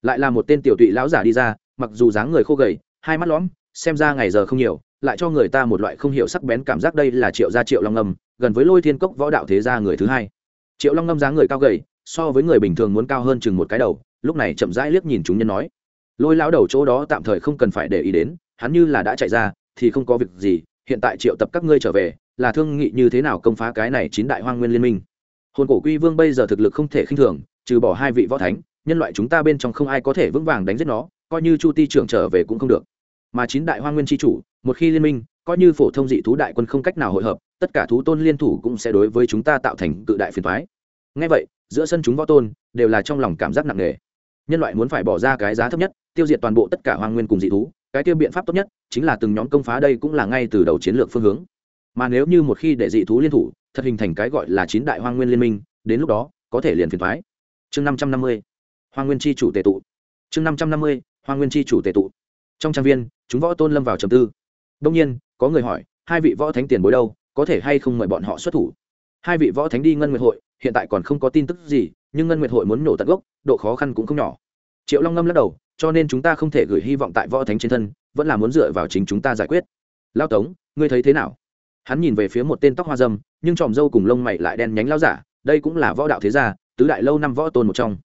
Lại là một tên tiểu tụy lão giả đi ra, mặc dù dáng người khô gầy, hai mắt lõm, xem ra ngày giờ không nhiều lại cho người ta một loại không hiểu sắc bén cảm giác đây là triệu gia triệu long ngâm gần với lôi thiên cốc võ đạo thế gia người thứ hai. Triệu long ngâm dáng người cao gầy, so với người bình thường muốn cao hơn chừng một cái đầu, lúc này chậm rãi liếc nhìn chúng nhân nói. Lôi lão đầu chỗ đó tạm thời không cần phải để ý đến, hắn như là đã chạy ra, thì không có việc gì, hiện tại triệu tập các ngươi trở về, là thương nghị như thế nào công phá cái này chín đại hoang nguyên liên minh. Hồn cổ quy vương bây giờ thực lực không thể khinh thường, trừ bỏ hai vị võ thánh, nhân loại chúng ta bên trong không ai có thể vững vàng đánh giết nó, coi như chu ti trưởng trở về cũng không được mà chín đại hoang nguyên tri chủ, một khi liên minh, coi như phổ thông dị thú đại quân không cách nào hội hợp, tất cả thú tôn liên thủ cũng sẽ đối với chúng ta tạo thành cự đại phiền thoái ngay vậy, giữa sân chúng võ tôn đều là trong lòng cảm giác nặng nề. Nhân loại muốn phải bỏ ra cái giá thấp nhất, tiêu diệt toàn bộ tất cả hoang nguyên cùng dị thú, cái tiêu biện pháp tốt nhất chính là từng nhóm công phá đây cũng là ngay từ đầu chiến lược phương hướng. Mà nếu như một khi để dị thú liên thủ, thật hình thành cái gọi là chín đại hoang nguyên liên minh, đến lúc đó, có thể liền phiền thoái chương năm trăm năm mươi hoang nguyên chi chủ tệ tụ. Chương năm trăm năm mươi hoang nguyên chi chủ tệ tụ trong trang viên, chúng võ tôn lâm vào trầm tư. Đông nhiên, có người hỏi, hai vị võ thánh tiền bối đâu, có thể hay không mời bọn họ xuất thủ? Hai vị võ thánh đi ngân nguyệt hội, hiện tại còn không có tin tức gì, nhưng ngân nguyệt hội muốn nổ tận gốc, độ khó khăn cũng không nhỏ. Triệu long ngâm lắc đầu, cho nên chúng ta không thể gửi hy vọng tại võ thánh trên thân, vẫn là muốn dựa vào chính chúng ta giải quyết. Lao tống, ngươi thấy thế nào? Hắn nhìn về phía một tên tóc hoa dâm, nhưng tròm râu cùng lông mày lại đen nhánh lao giả, đây cũng là võ đạo thế gia, tứ đại lâu năm võ tôn một trong.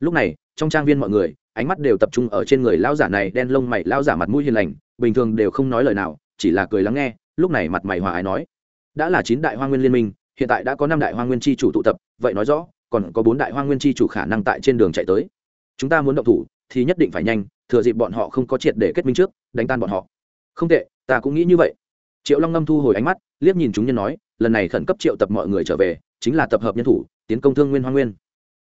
Lúc này, trong trang viên mọi người ánh mắt đều tập trung ở trên người lão giả này, đen lông mày, lão giả mặt mũi hiền lành, bình thường đều không nói lời nào, chỉ là cười lắng nghe, lúc này mặt mày hòa ái nói, đã là chín đại hoa nguyên liên minh, hiện tại đã có năm đại hoa nguyên tri chủ tụ tập, vậy nói rõ, còn có bốn đại hoa nguyên tri chủ khả năng tại trên đường chạy tới. Chúng ta muốn động thủ thì nhất định phải nhanh, thừa dịp bọn họ không có triệt để kết minh trước, đánh tan bọn họ. Không tệ, ta cũng nghĩ như vậy. Triệu long ngâm thu hồi ánh mắt, liếc nhìn chúng nhân nói, lần này khẩn cấp triệu tập mọi người trở về, chính là tập hợp nhân thủ, tiến công thương nguyên hoa nguyên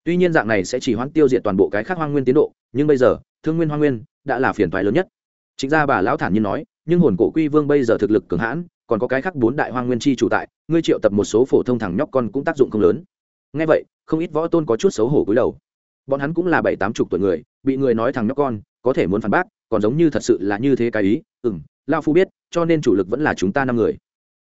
tuy nhiên dạng này sẽ chỉ hoãn tiêu diệt toàn bộ cái khác hoang nguyên tiến độ, nhưng bây giờ, thương nguyên hoang nguyên đã là phiền toái lớn nhất. Chính ra bà lão thản nhiên nói, nhưng hồn cổ quy vương bây giờ thực lực cường hãn, còn có cái khác bốn đại hoang nguyên chi chủ tại, ngươi triệu tập một số phổ thông thằng nhóc con cũng tác dụng không lớn. Ngay vậy, không ít võ tôn có chút xấu hổ cúi đầu. Bọn hắn cũng là bảy tám chục tuổi người, bị người nói thằng nhóc con, có thể muốn phản bác, còn giống như thật sự là như thế cái ý ừ m lao phu biết, cho nên chủ lực vẫn là chúng ta năm người.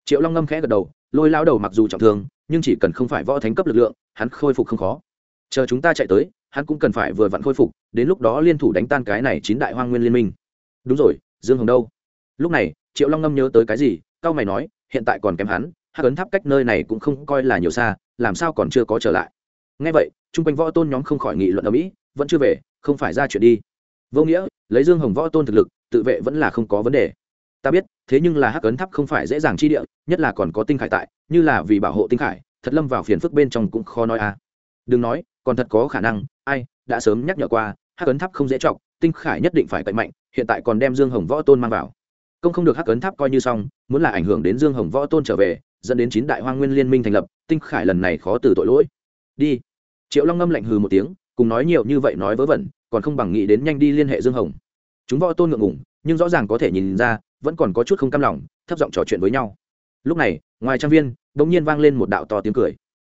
Triệu long ngâm khẽ gật đầu, lôi lao đầu mặc dù trọng thương, nhưng chỉ cần không phải võ thánh cấp lực lượng, hắn khôi phục không khó chờ chúng ta chạy tới, hắn cũng cần phải vừa vặn khôi phục, đến lúc đó liên thủ đánh tan cái này chín đại hoang nguyên liên minh. Đúng rồi, dương hồng đâu? Lúc này, triệu long ngâm nhớ tới cái gì cao mày nói, hiện tại còn kém hắn, hắc ấn tháp cách nơi này cũng không coi là nhiều xa, làm sao còn chưa có trở lại? Ngay vậy, chung quanh võ tôn nhóm không khỏi nghị luận ở mỹ vẫn chưa về, không phải ra chuyện đi. Vô nghĩa, lấy dương hồng võ tôn thực lực, tự vệ vẫn là không có vấn đề. Ta biết, thế nhưng là hắc ấn tháp không phải dễ dàng chi địa, nhất là còn có tinh khải tại, như là vì bảo hộ tinh khải, thật lâm vào phiền phức bên trong cũng khó nói à. Đừng nói còn thật có khả năng, ai, đã sớm nhắc nhở qua, hắc ấn tháp không dễ chọc, tinh khải nhất định phải cậy mạnh, hiện tại còn đem dương hồng võ tôn mang vào. Công không được hắc ấn tháp coi như xong, muốn là ảnh hưởng đến dương hồng võ tôn trở về, dẫn đến chín đại hoa nguyên liên minh thành lập, tinh khải lần này khó từ tội lỗi. Đi. Triệu long ngâm lạnh hừ một tiếng, cùng nói nhiều như vậy nói vớ vẩn, còn không bằng nghĩ đến nhanh đi liên hệ dương hồng. Chúng võ tôn ngượng ngủng nhưng rõ ràng có thể nhìn ra, vẫn còn có chút không cam lòng, thấp giọng trò chuyện với nhau. Lúc này, ngoài trang viên đ ỗ n g nhiên vang lên một đạo to tiếng cười.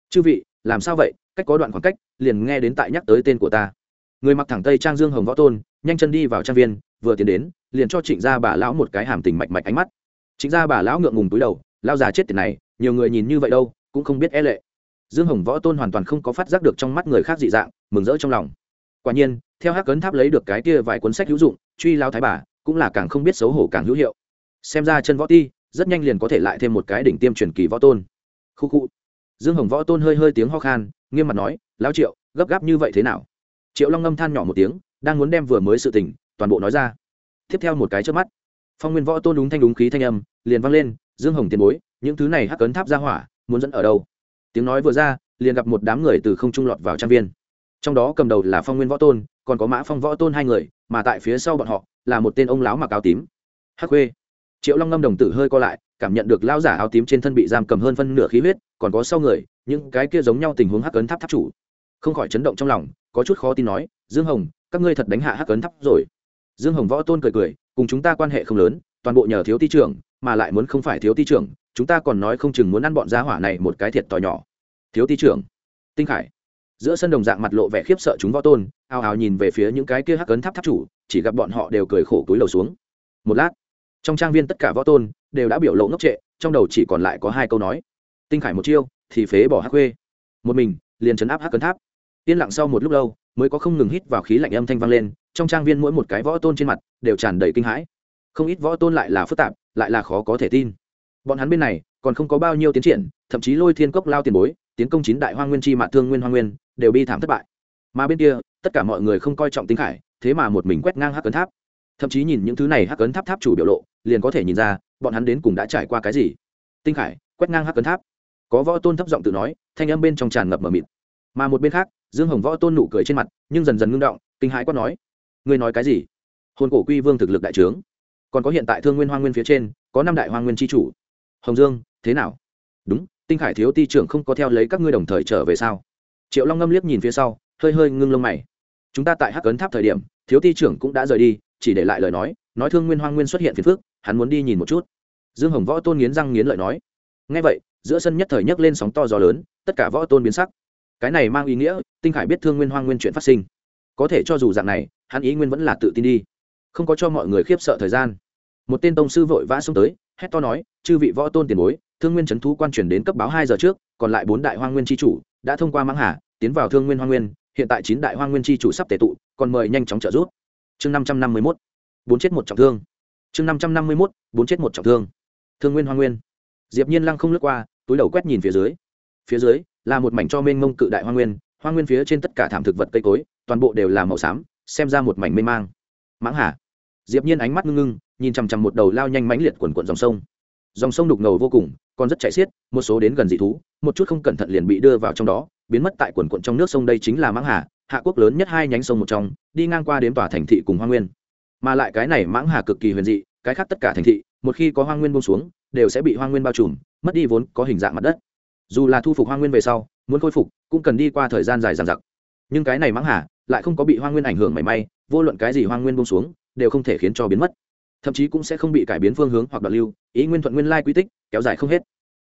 Chư vị làm sao vậy? Cách có đoạn khoảng cách, liền nghe đến tại nhắc tới tên của ta. Người mặc thẳng tây trang dương hồng võ tôn, nhanh chân đi vào trang viên, vừa tiến đến, liền cho trịnh gia bà lão một cái hàm tình mạch mạch ánh mắt. Trịnh gia bà lão ngượng ngùng túi đầu lao già chết tiền này, nhiều người nhìn như vậy đâu, cũng không biết e lệ. Dương hồng võ tôn hoàn toàn không có phát giác được trong mắt người khác dị dạng, mừng rỡ trong lòng. Quả nhiên, theo hắc cấn tháp lấy được cái kia vài cuốn sách hữu dụng, truy lao thái bà, cũng là càng không biết xấu hổ càng hữu hiệu. Xem ra chân võ ti, rất nhanh liền có thể lại thêm một cái đỉnh tiêm truyền kỳ võ tôn. Khu khu dương hồng võ tôn hơi hơi tiếng ho khan, nghiêm mặt nói, lão triệu, gấp gáp như vậy thế nào? Triệu long ngâm than nhỏ một tiếng, đang muốn đem vừa mới sự tình, toàn bộ nói ra. Tiếp theo một cái trước mắt, phong nguyên võ tôn đúng thanh đúng khí thanh âm, liền vang lên, dương hồng tiền bối, những thứ này hắc cấn tháp ra hỏa, muốn dẫn ở đâu? Tiếng nói vừa ra, liền gặp một đám người từ không trung lọt vào trang viên. Trong đó cầm đầu là phong nguyên võ tôn, còn có mã phong võ tôn hai người, mà tại phía sau bọn họ là một tên ông lão mặc áo tím. Hắc khuê. Triệu long ngâm đồng tử hơi co lại cảm nhận được lao giả áo tím trên thân bị giam cầm hơn phân nửa khí huyết, còn có sau người, những cái kia giống nhau tình huống hắc ấn tháp tháp chủ. Không khỏi chấn động trong lòng, có chút khó tin nói, dương hồng, các ngươi thật đánh hạ hắc ấn tháp rồi. Dương hồng võ tôn cười cười, cùng chúng ta quan hệ không lớn, toàn bộ nhờ thiếu ti trưởng, mà lại muốn không phải thiếu ti trưởng, chúng ta còn nói không chừng muốn ăn bọn gia hỏa này một cái thiệt to nhỏ. Thiếu ti trưởng? Tinh khải. Giữa sân đồng dạng mặt lộ vẻ khiếp sợ chúng võ tôn ao ao nhìn về phía những cái kia hắc ấn tháp tháp chủ, chỉ gặp bọn họ đều cười khổ túi lầu xuống. Một lát, trong trang viên tất cả võ tôn đều đã biểu lộ ngốc trệ, trong đầu chỉ còn lại có hai câu nói. Tinh khải một chiêu, thì phế bỏ hắc khuê. Một mình, liền chấn áp hắc cấn tháp. Yên lặng sau một lúc lâu, mới có không ngừng hít vào khí lạnh âm thanh vang lên, trong trang viên mỗi một cái võ tôn trên mặt đều tràn đầy kinh hãi. Không ít võ tôn lại là phức tạp, lại là khó có thể tin. Bọn hắn bên này, còn không có bao nhiêu tiến triển, thậm chí lôi thiên cốc lao tiền bối, tiến công chín đại hoa nguyên chi mạ thương nguyên hoa nguyên, đều bi thảm thất bại. Mà bên kia, tất cả mọi người không coi trọng tinh khải, thế mà một mình quét ngang hắc cấn tháp. Thậm chí nhìn những thứ này hắc cấn tháp tháp chủ biểu lộ, liền có thể nhìn ra bọn hắn đến cùng đã trải qua cái gì? Tinh khải, quét ngang hắc cấn tháp. Có võ tôn thấp giọng tự nói, thanh âm bên trong tràn ngập mờ mịt. Mà một bên khác, dương hồng võ tôn nụ cười trên mặt, nhưng dần dần ngưng động, kinh hãi quát nói, ngươi nói cái gì? Hồn cổ quy vương thực lực đại trướng. Còn có hiện tại thương nguyên hoa nguyên phía trên, có năm đại hoa nguyên tri chủ. Hồng dương, thế nào? Đúng, tinh khải thiếu ti trưởng không có theo lấy các ngươi đồng thời trở về sao? Triệu long ngâm liếc nhìn phía sau, hơi hơi ngưng lông mày. Chúng ta tại hắc ấn tháp thời điểm, thiếu ti trưởng cũng đã rời đi, chỉ để lại lời nói nói thương nguyên hoa nguyên xuất hiện phiền phước hắn muốn đi nhìn một chút. Dương hồng võ tôn nghiến răng nghiến lợi nói. Ngay vậy, giữa sân nhất thời nhấc lên sóng to gió lớn, tất cả võ tôn biến sắc. Cái này mang ý nghĩa, tinh khải biết thương nguyên hoang nguyên chuyện phát sinh. Có thể cho dù dạng này, hắn ý nguyên vẫn là tự tin đi. Không có cho mọi người khiếp sợ thời gian. Một tên tông sư vội vã xông tới, hét to nói, chư vị võ tôn tiền bối, thương nguyên trấn thú quan chuyển đến cấp báo hai giờ trước, còn lại bốn đại hoa nguyên tri chủ đã thông qua mãng hà, tiến vào thương nguyên hoa nguyên, hiện tại chín đại hoa nguyên tri chủ sắp tệ tụ, còn mời nhanh chóng trợ giúp. Chương năm trăm năm mươi mốt. Bốn chết một trọng thương chương năm trăm năm mươi mốt, bốn chết một trọng thương. Thương nguyên hoa nguyên. Diệp nhiên lăng không lướt qua, túi đầu quét nhìn phía dưới. Phía dưới là một mảnh cho mênh mông cự đại hoa nguyên hoa nguyên phía trên tất cả thảm thực vật cây cối, toàn bộ đều là màu xám, xem ra một mảnh mênh mang. Mãng hà. Diệp nhiên ánh mắt ngưng ngưng, nhìn chằm chằm một đầu lao nhanh mãnh liệt quần quần dòng sông. Dòng sông đục ngầu vô cùng, còn rất chảy xiết, một số đến gần dị thú, một chút không cẩn thận liền bị đưa vào trong đó, biến mất tại quần quận trong nước sông đây chính là mãng hà, hạ quốc lớn nhất hai nhánh sông một trong, đi ngang qua đến tòa thành thị cùng hoa nguyên mà lại cái này mãng hà cực kỳ huyền dị, cái khác tất cả thành thị, một khi có hoa nguyên buông xuống, đều sẽ bị hoa nguyên bao trùm, mất đi vốn có hình dạng mặt đất. Dù là thu phục hoa nguyên về sau, muốn khôi phục, cũng cần đi qua thời gian dài dằng dặc. Nhưng cái này mãng hà lại không có bị hoa nguyên ảnh hưởng mảy may, vô luận cái gì hoa nguyên buông xuống, đều không thể khiến cho biến mất. Thậm chí cũng sẽ không bị cải biến phương hướng hoặc đoạn lưu, ý nguyên thuận nguyên lai quy tích, kéo dài không hết.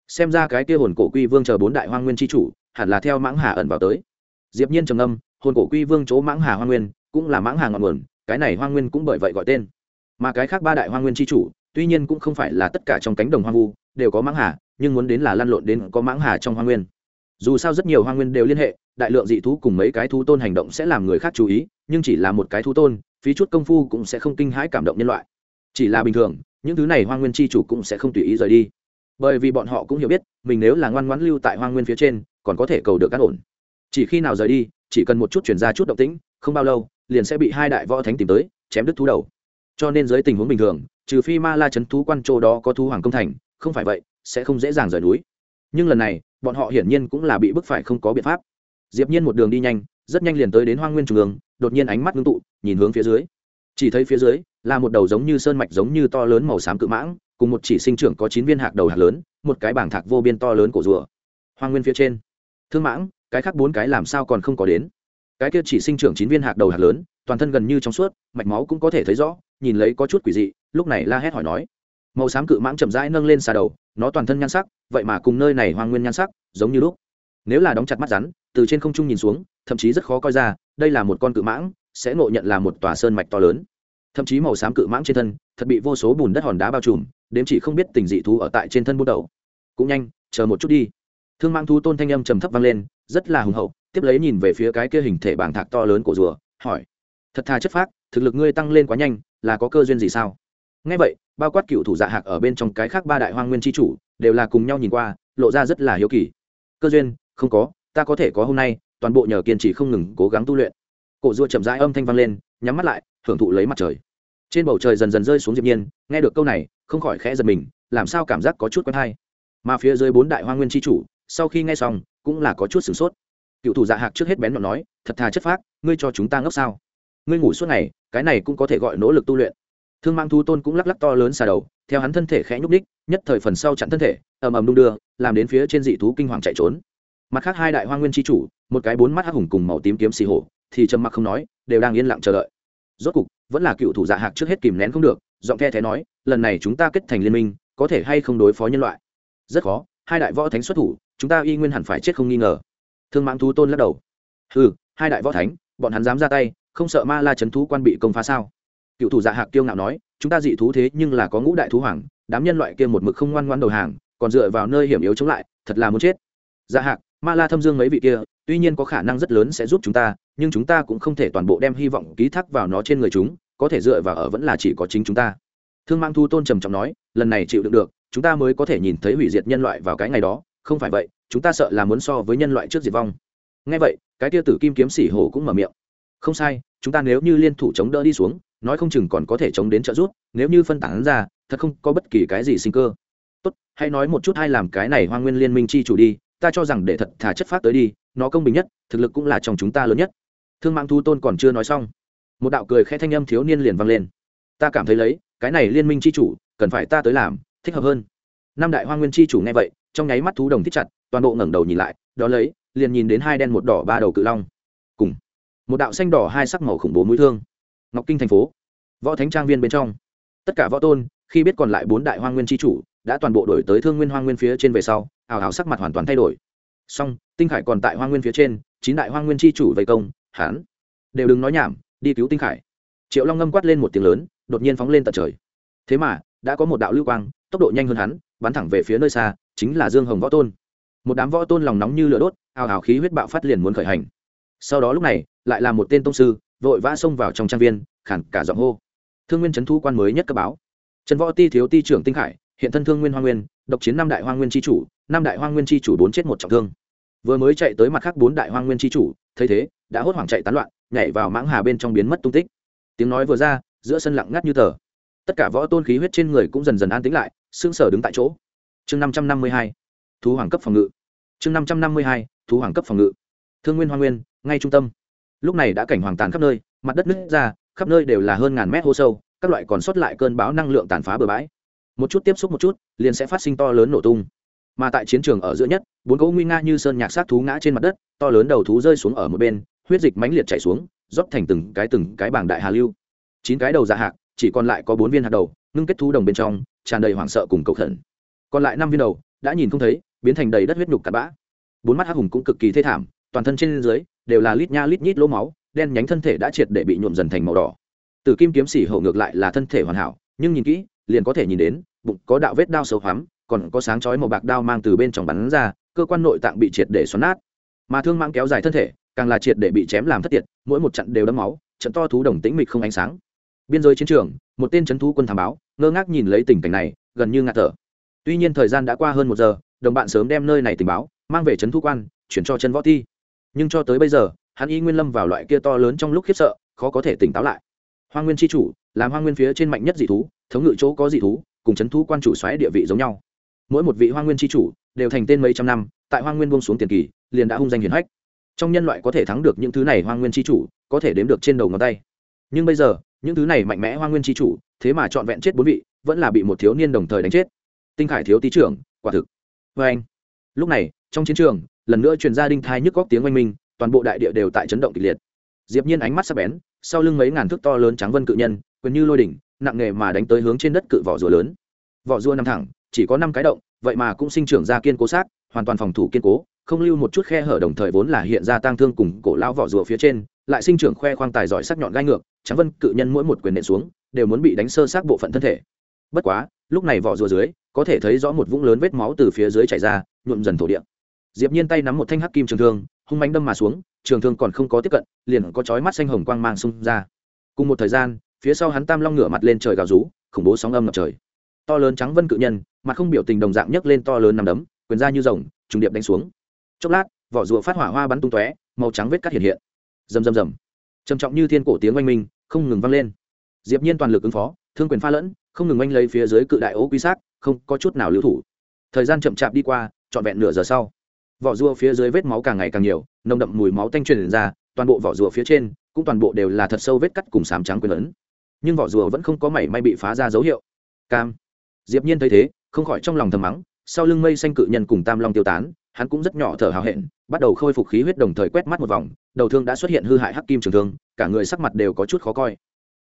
Xem ra cái kia hồn cổ quy vương chờ bốn đại hoang nguyên tri chủ, hẳn là theo mãng hà ẩn vào tới. Diệp nhiên trầm âm hồn cổ quy vương chỗ mãng hà hoang nguyên cũng là mãng hà ngọn nguồn cái này hoang nguyên cũng bởi vậy gọi tên. Mà cái khác ba đại hoang nguyên tri chủ, tuy nhiên cũng không phải là tất cả trong cánh đồng hoang vu, đều có mãng hà, nhưng muốn đến là lăn lộn đến có mãng hà trong hoang nguyên. Dù sao rất nhiều hoang nguyên đều liên hệ, đại lượng dị thú cùng mấy cái thú tôn hành động sẽ làm người khác chú ý, nhưng chỉ là một cái thú tôn, phí chút công phu cũng sẽ không kinh hãi cảm động nhân loại. Chỉ là bình thường, những thứ này hoang nguyên chi chủ cũng sẽ không tùy ý rời đi. Bởi vì bọn họ cũng hiểu biết, mình nếu là ngoan ngoãn lưu tại hoang nguyên phía trên, còn có thể cầu được cát ổn. Chỉ khi nào rời đi, chỉ cần một chút chuyển ra chút động tĩnh, không bao lâu liền sẽ bị hai đại võ thánh tìm tới, chém đứt thú đầu. Cho nên dưới tình huống bình thường, trừ phi ma la chấn thú quan châu đó có thú hoàng công thành, không phải vậy, sẽ không dễ dàng rời núi. Nhưng lần này, bọn họ hiển nhiên cũng là bị bức phải không có biện pháp. Diệp nhiên một đường đi nhanh, rất nhanh liền tới đến hoang nguyên trung ương, đột nhiên ánh mắt ngưng tụ, nhìn hướng phía dưới. Chỉ thấy phía dưới, là một đầu giống như sơn mạch giống như to lớn màu xám cự mãng, cùng một chỉ sinh trưởng có chín viên hạt đầu hạt lớn, một cái bảng thạc vô biên to lớn cổ rùa. Hoang nguyên phía trên. Thương mãng, cái khác bốn cái làm sao còn không có đến? Cái kia chỉ sinh trưởng chín viên hạt đầu hạt lớn, toàn thân gần như trong suốt, mạch máu cũng có thể thấy rõ, nhìn lấy có chút quỷ dị, lúc này la hét hỏi nói. Màu xám cự mãng chậm rãi nâng lên xà đầu, nó toàn thân nhan sắc, vậy mà cùng nơi này hoang nguyên nhan sắc, giống như lúc. Nếu là đóng chặt mắt rắn, từ trên không trung nhìn xuống, thậm chí rất khó coi ra, đây là một con cự mãng, sẽ ngộ nhận là một tòa sơn mạch to lớn. Thậm chí màu xám cự mãng trên thân, thật bị vô số bùn đất hòn đá bao trùm, đếm chỉ không biết tình dị thú ở tại trên thân bút đầu. Cũng nhanh, chờ một chút đi. Thương mang thu tôn thanh âm trầm thấp vang lên, rất là hùng hậu tiếp lấy nhìn về phía cái kia hình thể bảng thạc to lớn của rùa, hỏi, thật thà chất phác, thực lực ngươi tăng lên quá nhanh, là có cơ duyên gì sao? Ngay vậy, bao quát cựu thủ dạ hạc ở bên trong cái khác ba đại hoang nguyên tri chủ, đều là cùng nhau nhìn qua, lộ ra rất là hiếu kỳ. Cơ duyên, không có, ta có thể có hôm nay, toàn bộ nhờ kiên trì không ngừng cố gắng tu luyện. Cổ rùa chậm rãi âm thanh vang lên, nhắm mắt lại, hưởng thụ lấy mặt trời. Trên bầu trời dần dần rơi xuống diệp nhiên, nghe được câu này, không khỏi khẽ giật mình, làm sao cảm giác có chút quen hay. Mà phía dưới bốn đại hoa nguyên tri chủ, sau khi nghe xong, cũng là có chút sửng sốt cựu thủ dạ hạc trước hết bén nhọn nói, thật thà chất phác, ngươi cho chúng ta ngốc sao? Ngươi ngủ suốt ngày, cái này cũng có thể gọi nỗ lực tu luyện. Thương mang thu tôn cũng lắc lắc to lớn xà đầu, theo hắn thân thể khẽ nhúc ních nhất thời phần sau chặn thân thể, ầm ầm đung đưa, làm đến phía trên dị thú kinh hoàng chạy trốn. Mặt khác hai đại hoa nguyên tri chủ, một cái bốn mắt hắc hùng cùng màu tím kiếm xì hổ, thì trầm mặc không nói, đều đang yên lặng chờ đợi. Rốt cục, vẫn là cựu thủ dạ hạc trước hết kìm nén không được, giọng the thế nói, lần này chúng ta kết thành liên minh, có thể hay không đối phó nhân loại? Rất khó, hai đại võ thánh xuất thủ, chúng ta y nguyên hẳn phải chết không nghi ngờ thương mãng thú tôn lắc đầu. Ừ hai đại võ thánh, bọn hắn dám ra tay, không sợ ma la chấn thú quan bị công phá sao? Cựu thủ dạ hạc kiêu ngạo nói, chúng ta dị thú thế nhưng là có ngũ đại thú hoàng, đám nhân loại kia một mực không ngoan ngoan đầu hàng, còn dựa vào nơi hiểm yếu chống lại, thật là muốn chết. Dạ hạc, ma la thâm dương mấy vị kia, tuy nhiên có khả năng rất lớn sẽ giúp chúng ta, nhưng chúng ta cũng không thể toàn bộ đem hy vọng ký thác vào nó trên người chúng, có thể dựa vào ở vẫn là chỉ có chính chúng ta. Thương mang thu tôn trầm trọng nói, lần này chịu đựng được, chúng ta mới có thể nhìn thấy hủy diệt nhân loại vào cái ngày đó không phải vậy, chúng ta sợ là muốn so với nhân loại trước diệt vong. Ngay vậy, cái tia tử kim kiếm xỉ hổ cũng mở miệng. Không sai, chúng ta nếu như liên thủ chống đỡ đi xuống, nói không chừng còn có thể chống đến trợ giúp, nếu như phân tán ra, thật không có bất kỳ cái gì sinh cơ. Tốt, hãy nói một chút hay làm cái này hoa nguyên liên minh chi chủ đi, ta cho rằng để thật thà chất phát tới đi, nó công bình nhất, thực lực cũng là trong chúng ta lớn nhất. Thương mạng thu tôn còn chưa nói xong, một đạo cười khẽ thanh âm thiếu niên liền vang lên. Ta cảm thấy lấy, cái này liên minh c h i chủ, cần phải ta tới làm, thích hợp hơn. Năm đại hoa nguyên c h i chủ nghe vậy trong nháy mắt thú đồng thích chặt, toàn bộ ngẩng đầu nhìn lại, đó lấy, liền nhìn đến hai đen một đỏ ba đầu cự long. Cùng, một đạo xanh đỏ hai sắc màu khủng bố mũi thương. Ngọc kinh thành phố, võ thánh trang viên bên trong. Tất cả võ tôn, khi biết còn lại bốn đại hoa nguyên tri chủ, đã toàn bộ đổi tới thương nguyên hoa nguyên phía trên về sau ảo ảo sắc mặt hoàn toàn thay đổi. Song tinh khải còn tại hoa nguyên phía trên, chín đại hoa nguyên tri chủ vây công hán đều đừng nói nhảm, đi cứu tinh khải. Triệu long ngâm quát lên một tiếng lớn, đột nhiên phóng lên tận trời. Thế mà, đã có một đạo lưu quang, tốc độ nhanh hơn hắn, bắn thẳng về phía nơi xa chính là dương hồng võ tôn. Một đám võ tôn lòng nóng như lửa đốt, ào ào khí huyết bạo phát liền muốn khởi hành. Sau đó lúc này, lại là một tên tông sư, vội vã xông vào trong trang viên, khản cả giọng hô. Thương nguyên trấn thu quan mới nhất cấp báo. Trần võ ti thiếu ti trưởng tinh khải, hiện thân thương nguyên hoa nguyên, độc chiến năm đại hoa nguyên tri chủ, năm đại hoa nguyên tri chủ bốn chết một trọng thương. Vừa mới chạy tới mặt khác bốn đại hoa nguyên tri chủ, thấy thế, đã hốt hoảng chạy tán loạn, nhảy vào mãng hà bên trong biến mất tung tích. Tiếng nói vừa ra, giữa sân lặng ngắt như tờ. Tất cả võ tôn khí huyết trên người cũng dần dần an tĩnh lại xương sở đứng tại chỗ chương năm trăm năm mươi hai, thú hoàng cấp phòng ngự. chương năm trăm năm mươi hai, thú hoàng cấp phòng ngự. thương nguyên hoa nguyên, ngay trung tâm. lúc này đã cảnh hoàng tàn khắp nơi, mặt đất nứt ra, khắp nơi đều là hơn ngàn mét hô sâu, các loại còn sót lại cơn bão năng lượng tàn phá bừa bãi. một chút tiếp xúc một chút, liền sẽ phát sinh to lớn nổ tung. mà tại chiến trường ở giữa nhất, bốn cỗ nguy nga như sơn nhạc sát thú ngã trên mặt đất, to lớn đầu thú rơi xuống ở một bên, huyết dịch mãnh liệt chảy xuống, rót thành từng cái từng cái bảng đại hà lưu. chín cái đầu dạ hạc, chỉ còn lại có bốn viên hạt đầu, ngưng kết thú đồng bên trong, tràn đầy hoảng sợ cùng cầu khẩn còn lại năm viên đầu đã nhìn không thấy, biến thành đầy đất huyết nhục cặn bã. Bốn mắt hắc hùng cũng cực kỳ thê thảm, toàn thân trên dưới đều là lít nha lít nhít lỗ máu, đen nhánh thân thể đã triệt để bị nhuộm dần thành màu đỏ. Từ kim kiếm xỉ hậu ngược lại là thân thể hoàn hảo, nhưng nhìn kỹ, liền có thể nhìn đến, bụng có đạo vết đao sâu hoắm, còn có sáng chói màu bạc đao mang từ bên trong bắn ra, cơ quan nội tạng bị triệt để xoắn nát. Mà thương mang kéo dài thân thể, càng là triệt để bị chém làm thất tiệt, mỗi một trận đều đấm máu, trận to thú đồng tĩnh mịch không ánh sáng. Biên giới chiến trường, một tên c thú quân thám báo, ngơ ngác nhìn lấy tình cảnh này, gần như ngạt thở tuy nhiên thời gian đã qua hơn một giờ, đồng bạn sớm đem nơi này tình báo, mang về trấn thu quan, chuyển cho chân võ thi nhưng cho tới bây giờ, hắn y nguyên lâm vào loại kia to lớn trong lúc khiếp sợ, khó có thể tỉnh táo lại. Hoa nguyên tri chủ, làm hoa nguyên phía trên mạnh nhất dị thú, thống ngự chỗ có dị thú, cùng c thú quan chủ xoáy địa vị giống nhau. Mỗi một vị hoa nguyên tri chủ đều thành tên mấy trăm năm, tại hoa nguyên buông xuống tiền kỳ, liền đã hung danh hiển hách. Trong nhân loại có thể thắng được những thứ này hoang nguyên tri chủ, có thể đếm được trên đầu ngón tay. Nhưng bây giờ, những thứ này mạnh mẽ hoang nguyên tri chủ, thế mà trọn vẹn chết bốn vị, vẫn là bị một thiếu niên đồng thời đánh chết tinh khải thiếu tý trưởng, quả thực. Vê anh, lúc này, trong chiến trường, lần nữa truyền ra đinh thai nhức góc tiếng oanh minh, toàn bộ đại địa đều tại chấn động kịch liệt. Diệp nhiên ánh mắt sắc bén, sau lưng mấy ngàn thước to lớn trắng vân cự nhân, quyền như lôi đỉnh, nặng nghề mà đánh tới hướng trên đất cự vỏ rùa lớn. Vỏ rùa nằm thẳng, chỉ có năm cái động, vậy mà cũng sinh trưởng ra kiên cố xác, hoàn toàn phòng thủ kiên cố, không lưu một chút khe hở đồng thời vốn là hiện ra tang thương cùng cổ lao vỏ rùa phía trên, lại sinh trưởng khoe khoang tài giỏi sắc nhọn gai ngược, trắng vân cự nhân mỗi một quyền nện xuống, đều muốn bị đánh sơ xác bộ phận thân thể. Bất quá lúc này vỏ rùa dưới, có thể thấy rõ một vũng lớn vết máu từ phía dưới chảy ra, nhuộm dần thổ địa. Diệp nhiên tay nắm một thanh hắc kim trường thương, hung mãnh đâm mà xuống, trường thương còn không có tiếp cận, liền có chói mắt xanh hồng quang mang xung ra. Cùng một thời gian, phía sau hắn tam long ngửa mặt lên trời gào rú, khủng bố sóng âm ngập trời. To lớn trắng vân cự nhân, mặt không biểu tình đồng dạng nhấc lên to lớn nằm đấm, quyền ra như rồng, trùng điệp đánh xuống. Chốc lát, vỏ rùa phát hỏa hoa bắn tung tóe, màu trắng vết cắt hiện hiện. Rầm rầm rầm. Trầm trọng như thiên cổ tiếng oanh minh, không ngừng vang lên diệp nhiên toàn lực ứng phó thương quyền pha lẫn không ngừng oanh lấy phía dưới cự đại ố quy sát, không có chút nào lưu thủ. Thời gian chậm chạp đi qua trọn vẹn nửa giờ sau vỏ rùa phía dưới vết máu càng ngày càng nhiều nồng đậm mùi máu tanh truyền ra toàn bộ vỏ rùa phía trên cũng toàn bộ đều là thật sâu vết cắt cùng sám trắng quyền lớn, nhưng vỏ rùa vẫn không có mảy may bị phá ra dấu hiệu. Cam. Diệp nhiên thấy thế không khỏi trong lòng thầm mắng sau lưng mây xanh cự nhân cùng tam long tiêu tán hắn cũng rất nhỏ thở hào hẹn bắt đầu khôi phục khí huyết đồng thời quét mắt một vòng đầu thương đã xuất hiện hư hại hắc kim trường thương cả người sắc mặt đều có chút khó coi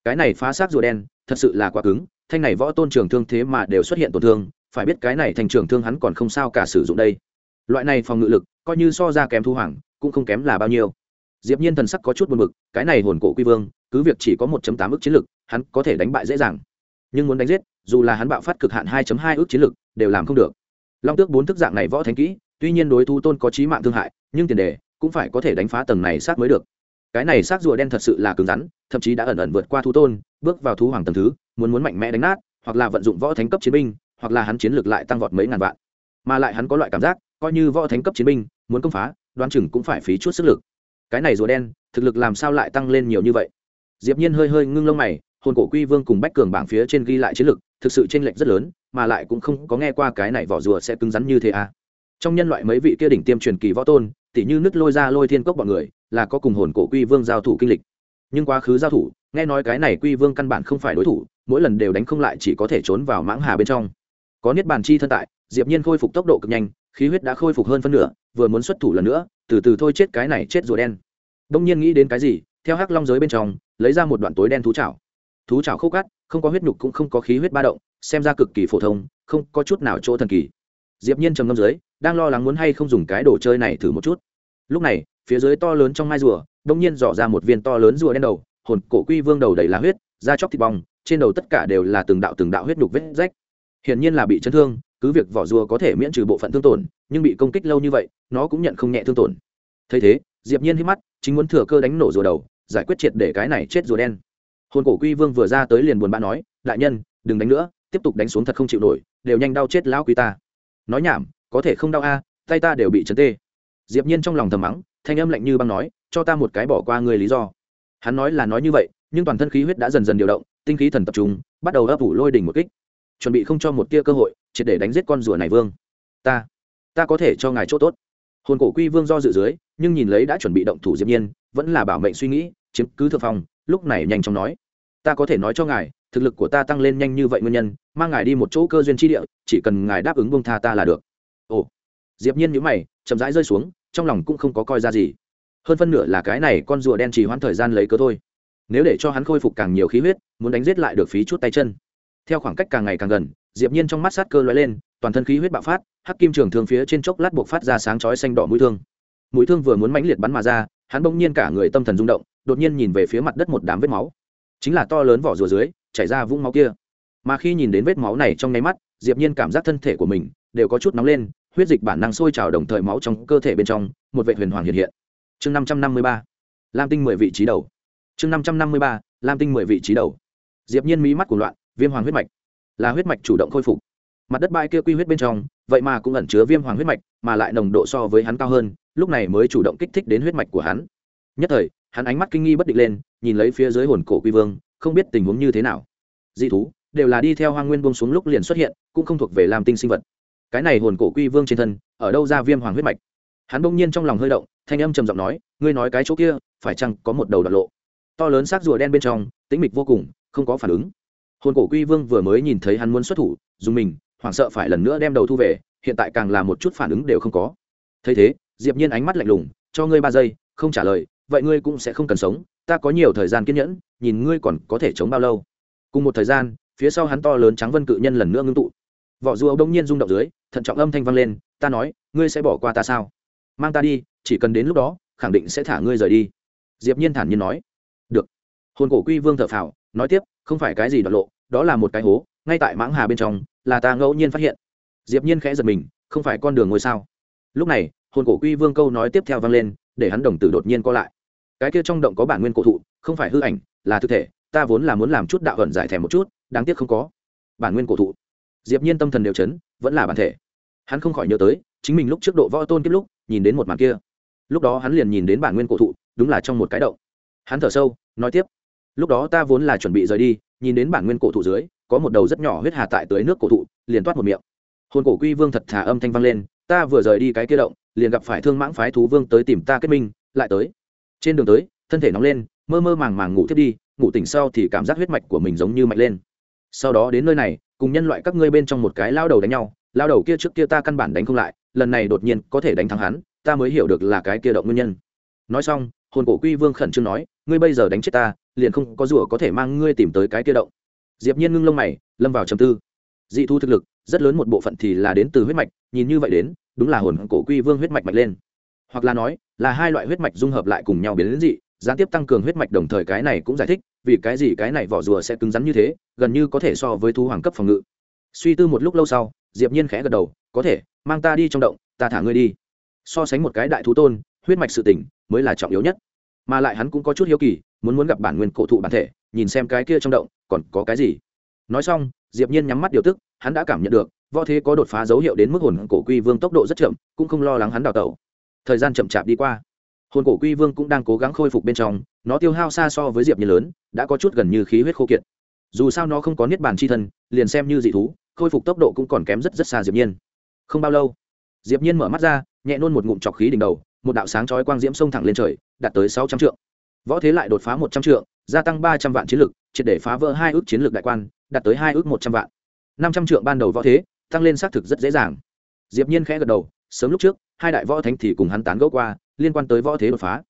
cái này phá xác rùa đen, thật sự là quá cứng, thanh này võ tôn trường thương thế mà đều xuất hiện tổn thương, phải biết cái này thành trường thương hắn còn không sao cả sử dụng đây. Loại này phòng ngự lực, coi như so ra kém thu hoàng, cũng không kém là bao nhiêu. Diệp nhiên thần sắc có chút buồn bực, cái này hồn cổ quy vương, cứ việc chỉ có 1.8 ức chiến lực, hắn có thể đánh bại dễ dàng. Nhưng muốn đánh giết, dù là hắn bạo phát cực hạn 2.2 ức chiến lực, đều làm không được. Long tước bốn thức dạng này võ thánh kỹ, tuy nhiên đối thu tôn có chí mạng thương hại, nhưng tiền đề cũng phải có thể đánh phá tầng này sát mới được cái này xác rùa đen thật sự là cứng rắn, thậm chí đã ẩn ẩn vượt qua thú tôn, bước vào thú hoàng tầm thứ, muốn muốn mạnh mẽ đánh nát, hoặc là vận dụng võ thánh cấp chiến binh, hoặc là hắn chiến lược lại tăng vọt mấy ngàn vạn. Mà lại hắn có loại cảm giác, coi như võ thánh cấp chiến binh, muốn công phá, đoán chừng cũng phải phí chút sức lực. Cái này rùa đen, thực lực làm sao lại tăng lên nhiều như vậy? Diệp nhiên hơi hơi ngưng lông mày, hồn cổ quy vương cùng bách cường bảng phía trên ghi lại chiến lực thực sự trên lệch rất lớn, mà lại cũng không có nghe qua cái này vỏ rùa sẽ cứng rắn như thế à. Trong nhân loại mấy vị kia đỉnh tiêm truyền kỳ võ tôn tỷ như nứt lôi ra lôi thiên cốc bọn người là có cùng hồn cổ quy vương giao thủ kinh lịch. Nhưng quá khứ giao thủ, nghe nói cái này quy vương căn bản không phải đối thủ, mỗi lần đều đánh không lại chỉ có thể trốn vào mãng hà bên trong. Có niết bàn chi thân tại, diệp nhiên khôi phục tốc độ cực nhanh, khí huyết đã khôi phục hơn phân nửa, vừa muốn xuất thủ lần nữa, từ từ thôi chết cái này chết rùa đen. Đông nhiên nghĩ đến cái gì, theo hắc long giới bên trong, lấy ra một đoạn tối đen thú chảo. Thú chảo khô cắt không có huyết nhục cũng không có khí huyết ba động, xem ra cực kỳ phổ thông, không có chút nào chỗ thần kỳ. Diệp nhiên trầm ngâm dưới, đang lo lắng muốn hay không dùng cái đồ chơi này thử một chút. Lúc này phía dưới to lớn trong mai rùa đông nhiên dò ra một viên to lớn rùa đen đầu, hồn cổ quy vương đầu đầy là huyết, da chóc thịt bong, trên đầu tất cả đều là từng đạo từng đạo huyết nhục vết rách. Hiển nhiên là bị chấn thương, cứ việc vỏ rùa có thể miễn trừ bộ phận thương tổn, nhưng bị công kích lâu như vậy, nó cũng nhận không nhẹ thương tổn. Thấy thế, diệp nhiên hít mắt, chính muốn thừa cơ đánh nổ rùa đầu, giải quyết triệt để cái này chết rùa đen. Hồn cổ quy vương vừa ra tới liền buồn bã nói, đại nhân, đừng đánh nữa, tiếp tục đánh xuống thật không chịu nổi, đều nhanh đau chết lão quý ta. Nói nhảm, có thể không đau a, tay ta đều bị chấn tê. Diệp nhiên trong lòng thầm mắng thanh âm lạnh như băng nói, cho ta một cái bỏ qua người lý do. Hắn nói là nói như vậy, nhưng toàn thân khí huyết đã dần dần điều động, tinh khí thần tập trung, bắt đầu ấp ủ lôi đỉnh một kích. Chuẩn bị không cho một tia cơ hội, triệt để đánh giết con rùa này vương. Ta ta có thể cho ngài chỗ tốt. Hồn cổ quy vương do dự dưới, nhưng nhìn lấy đã chuẩn bị động thủ diệp nhiên, vẫn là bảo mệnh suy nghĩ, chiếm cứ thượng phòng lúc này nhanh chóng nói, ta có thể nói cho ngài, thực lực của ta tăng lên nhanh như vậy nguyên nhân, mang ngài đi một chỗ cơ duyên chi địa, chỉ cần ngài đáp ứng bông tha ta là được. Ồ. Diệp nhiên nhíu mày, chậm rãi rơi xuống trong lòng cũng không có coi ra gì. Hơn phân nửa là cái này con rùa đen chỉ hoãn thời gian lấy cớ thôi. Nếu để cho hắn khôi phục càng nhiều khí huyết, muốn đánh giết lại được phí chút tay chân. Theo khoảng cách càng ngày càng gần, diệp nhiên trong mắt sát cơ lóe lên, toàn thân khí huyết bạo phát, hắc kim trường thương phía trên chốc lát buộc phát ra sáng chói xanh đỏ mũi thương. Mũi thương vừa muốn mãnh liệt bắn mà ra, hắn bỗng nhiên cả người tâm thần rung động, đột nhiên nhìn về phía mặt đất một đám vết máu. Chính là to lớn vỏ rùa dưới, chảy ra vũng máu kia. Mà khi nhìn đến vết máu này trong nháy mắt, diệp nhiên cảm giác thân thể của mình đều có chút nóng lên huyết dịch bản năng sôi trào đồng thời máu trong cơ thể bên trong, một vệ huyền hoàng hiện hiện. Chương 553 lam tinh mười vị trí đầu. Chương 553 lam tinh mười vị trí đầu. Diệp nhiên mí mắt của loạn, viêm hoàng huyết mạch. Là huyết mạch chủ động khôi phục. Mặt đất bãi kia quy huyết bên trong, vậy mà cũng ẩn chứa viêm hoàng huyết mạch, mà lại nồng độ so với hắn cao hơn, lúc này mới chủ động kích thích đến huyết mạch của hắn. Nhất thời, hắn ánh mắt kinh nghi bất định lên, nhìn lấy phía dưới hồn cổ quy vương, không biết tình huống như thế nào. Dị thú đều là đi theo hoang nguyên bông xuống lúc liền xuất hiện, cũng không thuộc về làm tinh sinh vật cái này hồn cổ quy vương trên thân, ở đâu ra viêm hoàng huyết mạch? Hắn bỗng nhiên trong lòng hơi động, thanh âm trầm giọng nói, ngươi nói cái chỗ kia, phải chăng có một đầu đoạn lộ? To lớn xác rùa đen bên trong, tĩnh mịch vô cùng, không có phản ứng. Hồn cổ quy vương vừa mới nhìn thấy hắn muốn xuất thủ, dùng mình, hoảng sợ phải lần nữa đem đầu thu về, hiện tại càng là một chút phản ứng đều không có. Thấy thế, diệp nhiên ánh mắt lạnh lùng, cho ngươi ba giây, không trả lời, vậy ngươi cũng sẽ không cần sống, ta có nhiều thời gian kiên nhẫn, nhìn ngươi còn có thể chống bao lâu. Cùng một thời gian, phía sau hắn to lớn trắng vân cự nhân lần nữa ngưng tụ vỏ rùa đông nhiên rung động dưới, thận trọng âm thanh vang lên, ta nói, ngươi sẽ bỏ qua ta sao? Mang ta đi, chỉ cần đến lúc đó, khẳng định sẽ thả ngươi rời đi. Diệp nhiên thản nhiên nói. Được. Hồn cổ quy vương thở phào, nói tiếp, không phải cái gì đoạn lộ, đó là một cái hố, ngay tại mãng hà bên trong, là ta ngẫu nhiên phát hiện. Diệp nhiên khẽ giật mình, không phải con đường ngôi sao? Lúc này, hồn cổ quy vương câu nói tiếp theo vang lên, để hắn đồng tử đột nhiên co lại. Cái kia trong động có bản nguyên cổ thụ, không phải hư ảnh, là thực thể, ta vốn là muốn làm chút đạo ẩn giải thẻ một chút, đáng tiếc không có. Bản nguyên cổ thụ? Diệp nhiên tâm thần đều chấn, vẫn là bản thể. Hắn không khỏi nhớ tới, chính mình lúc trước độ võ tôn kiếp lúc, nhìn đến một màn kia. Lúc đó hắn liền nhìn đến bản nguyên cổ thụ, đúng là trong một cái động. Hắn thở sâu, nói tiếp. Lúc đó ta vốn là chuẩn bị rời đi, nhìn đến bản nguyên cổ thụ dưới, có một đầu rất nhỏ huyết hà tại tới nước cổ thụ, liền toát một miệng. Hồn cổ quy vương thật thả âm thanh vang lên, ta vừa rời đi cái kia động, liền gặp phải thương mãng phái thú vương tới tìm ta kết minh, lại tới. Trên đường tới, thân thể nóng lên, mơ mơ màng màng ngủ thiết đi, ngủ tỉnh sau thì cảm giác huyết mạch của mình giống như mạnh lên sau đó đến nơi này, cùng nhân loại các ngươi bên trong một cái lao đầu đánh nhau, lao đầu kia trước kia ta căn bản đánh không lại, lần này đột nhiên có thể đánh thắng hắn, ta mới hiểu được là cái kia động nguyên nhân. Nói xong, hồn cổ quy vương khẩn trương nói, ngươi bây giờ đánh chết ta, liền không có rủa có thể mang ngươi tìm tới cái kia động. Diệp nhiên ngưng lông mày, lâm vào trầm tư. Dị thu thực lực, rất lớn một bộ phận thì là đến từ huyết mạch, nhìn như vậy đến, đúng là hồn cổ quy vương huyết mạch mạnh lên. Hoặc là nói, là hai loại huyết mạch dung hợp lại cùng nhau biến đến dị, gián tiếp tăng cường huyết mạch đồng thời cái này cũng giải thích vì cái gì cái này vỏ rùa sẽ cứng rắn như thế, gần như có thể so với thu hoàng cấp phòng ngự. Suy tư một lúc lâu sau, diệp nhiên khẽ gật đầu, có thể, mang ta đi trong động, ta thả ngươi đi. So sánh một cái đại thú tôn, huyết mạch sự tỉnh mới là trọng yếu nhất. Mà lại hắn cũng có chút hiếu kỳ, muốn muốn gặp bản nguyên cổ thụ bản thể, nhìn xem cái kia trong động còn có cái gì. Nói xong, diệp nhiên nhắm mắt điều tức, hắn đã cảm nhận được, võ thế có đột phá dấu hiệu đến mức hồn cổ quy vương tốc độ rất chậm, cũng không lo lắng hắn đào tẩu. Thời gian chậm chạp đi qua. Hồn cổ quy vương cũng đang cố gắng khôi phục bên trong nó tiêu hao xa so với diệp nhiên lớn, đã có chút gần như khí huyết khô kiệt. Dù sao nó không có niết bàn chi thân, liền xem như dị thú, khôi phục tốc độ cũng còn kém rất rất xa diệp nhiên. Không bao lâu, diệp nhiên mở mắt ra, nhẹ nôn một ngụm chọc khí đỉnh đầu, một đạo sáng chói quang diễm sông thẳng lên trời, đạt tới sáu trăm trượng. Võ thế lại đột phá một trăm trượng, gia tăng ba trăm vạn chiến lực, triệt để phá vỡ hai ước chiến lược đại quan, đạt tới hai ước một trăm vạn. Năm trăm trượng ban đầu võ thế, tăng lên xác thực rất dễ dàng. Diệp nhiên khẽ gật đầu, sớm lúc trước, hai đại võ thánh thì cùng hắn tán gẫu qua, liên quan tới võ thế đột phá.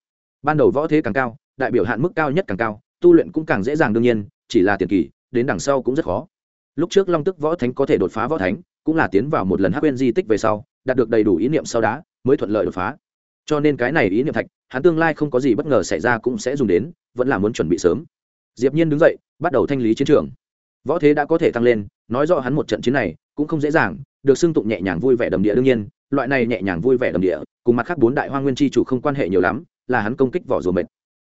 Ban đầu võ thế càng cao đại biểu hạn mức cao nhất càng cao, tu luyện cũng càng dễ dàng đương nhiên, chỉ là tiền kỳ, đến đằng sau cũng rất khó. Lúc trước long tức võ thánh có thể đột phá võ thánh, cũng là tiến vào một lần hắc quên di tích về sau, đạt được đầy đủ ý niệm sau đó mới thuận lợi đột phá. Cho nên cái này ý niệm thạch, hắn tương lai không có gì bất ngờ xảy ra cũng sẽ dùng đến, vẫn là muốn chuẩn bị sớm. Diệp nhiên đứng dậy, bắt đầu thanh lý chiến trường. Võ thế đã có thể tăng lên, nói rõ hắn một trận chiến này cũng không dễ dàng, được xưng tụng nhẹ nhàng vui vẻ đầm địa đương nhiên, loại này nhẹ nhàng vui vẻ đầm địa, cùng mặt khác bốn đại hoa nguyên chi chủ không quan hệ nhiều lắm, là hắn công kích vỏ rùa mệt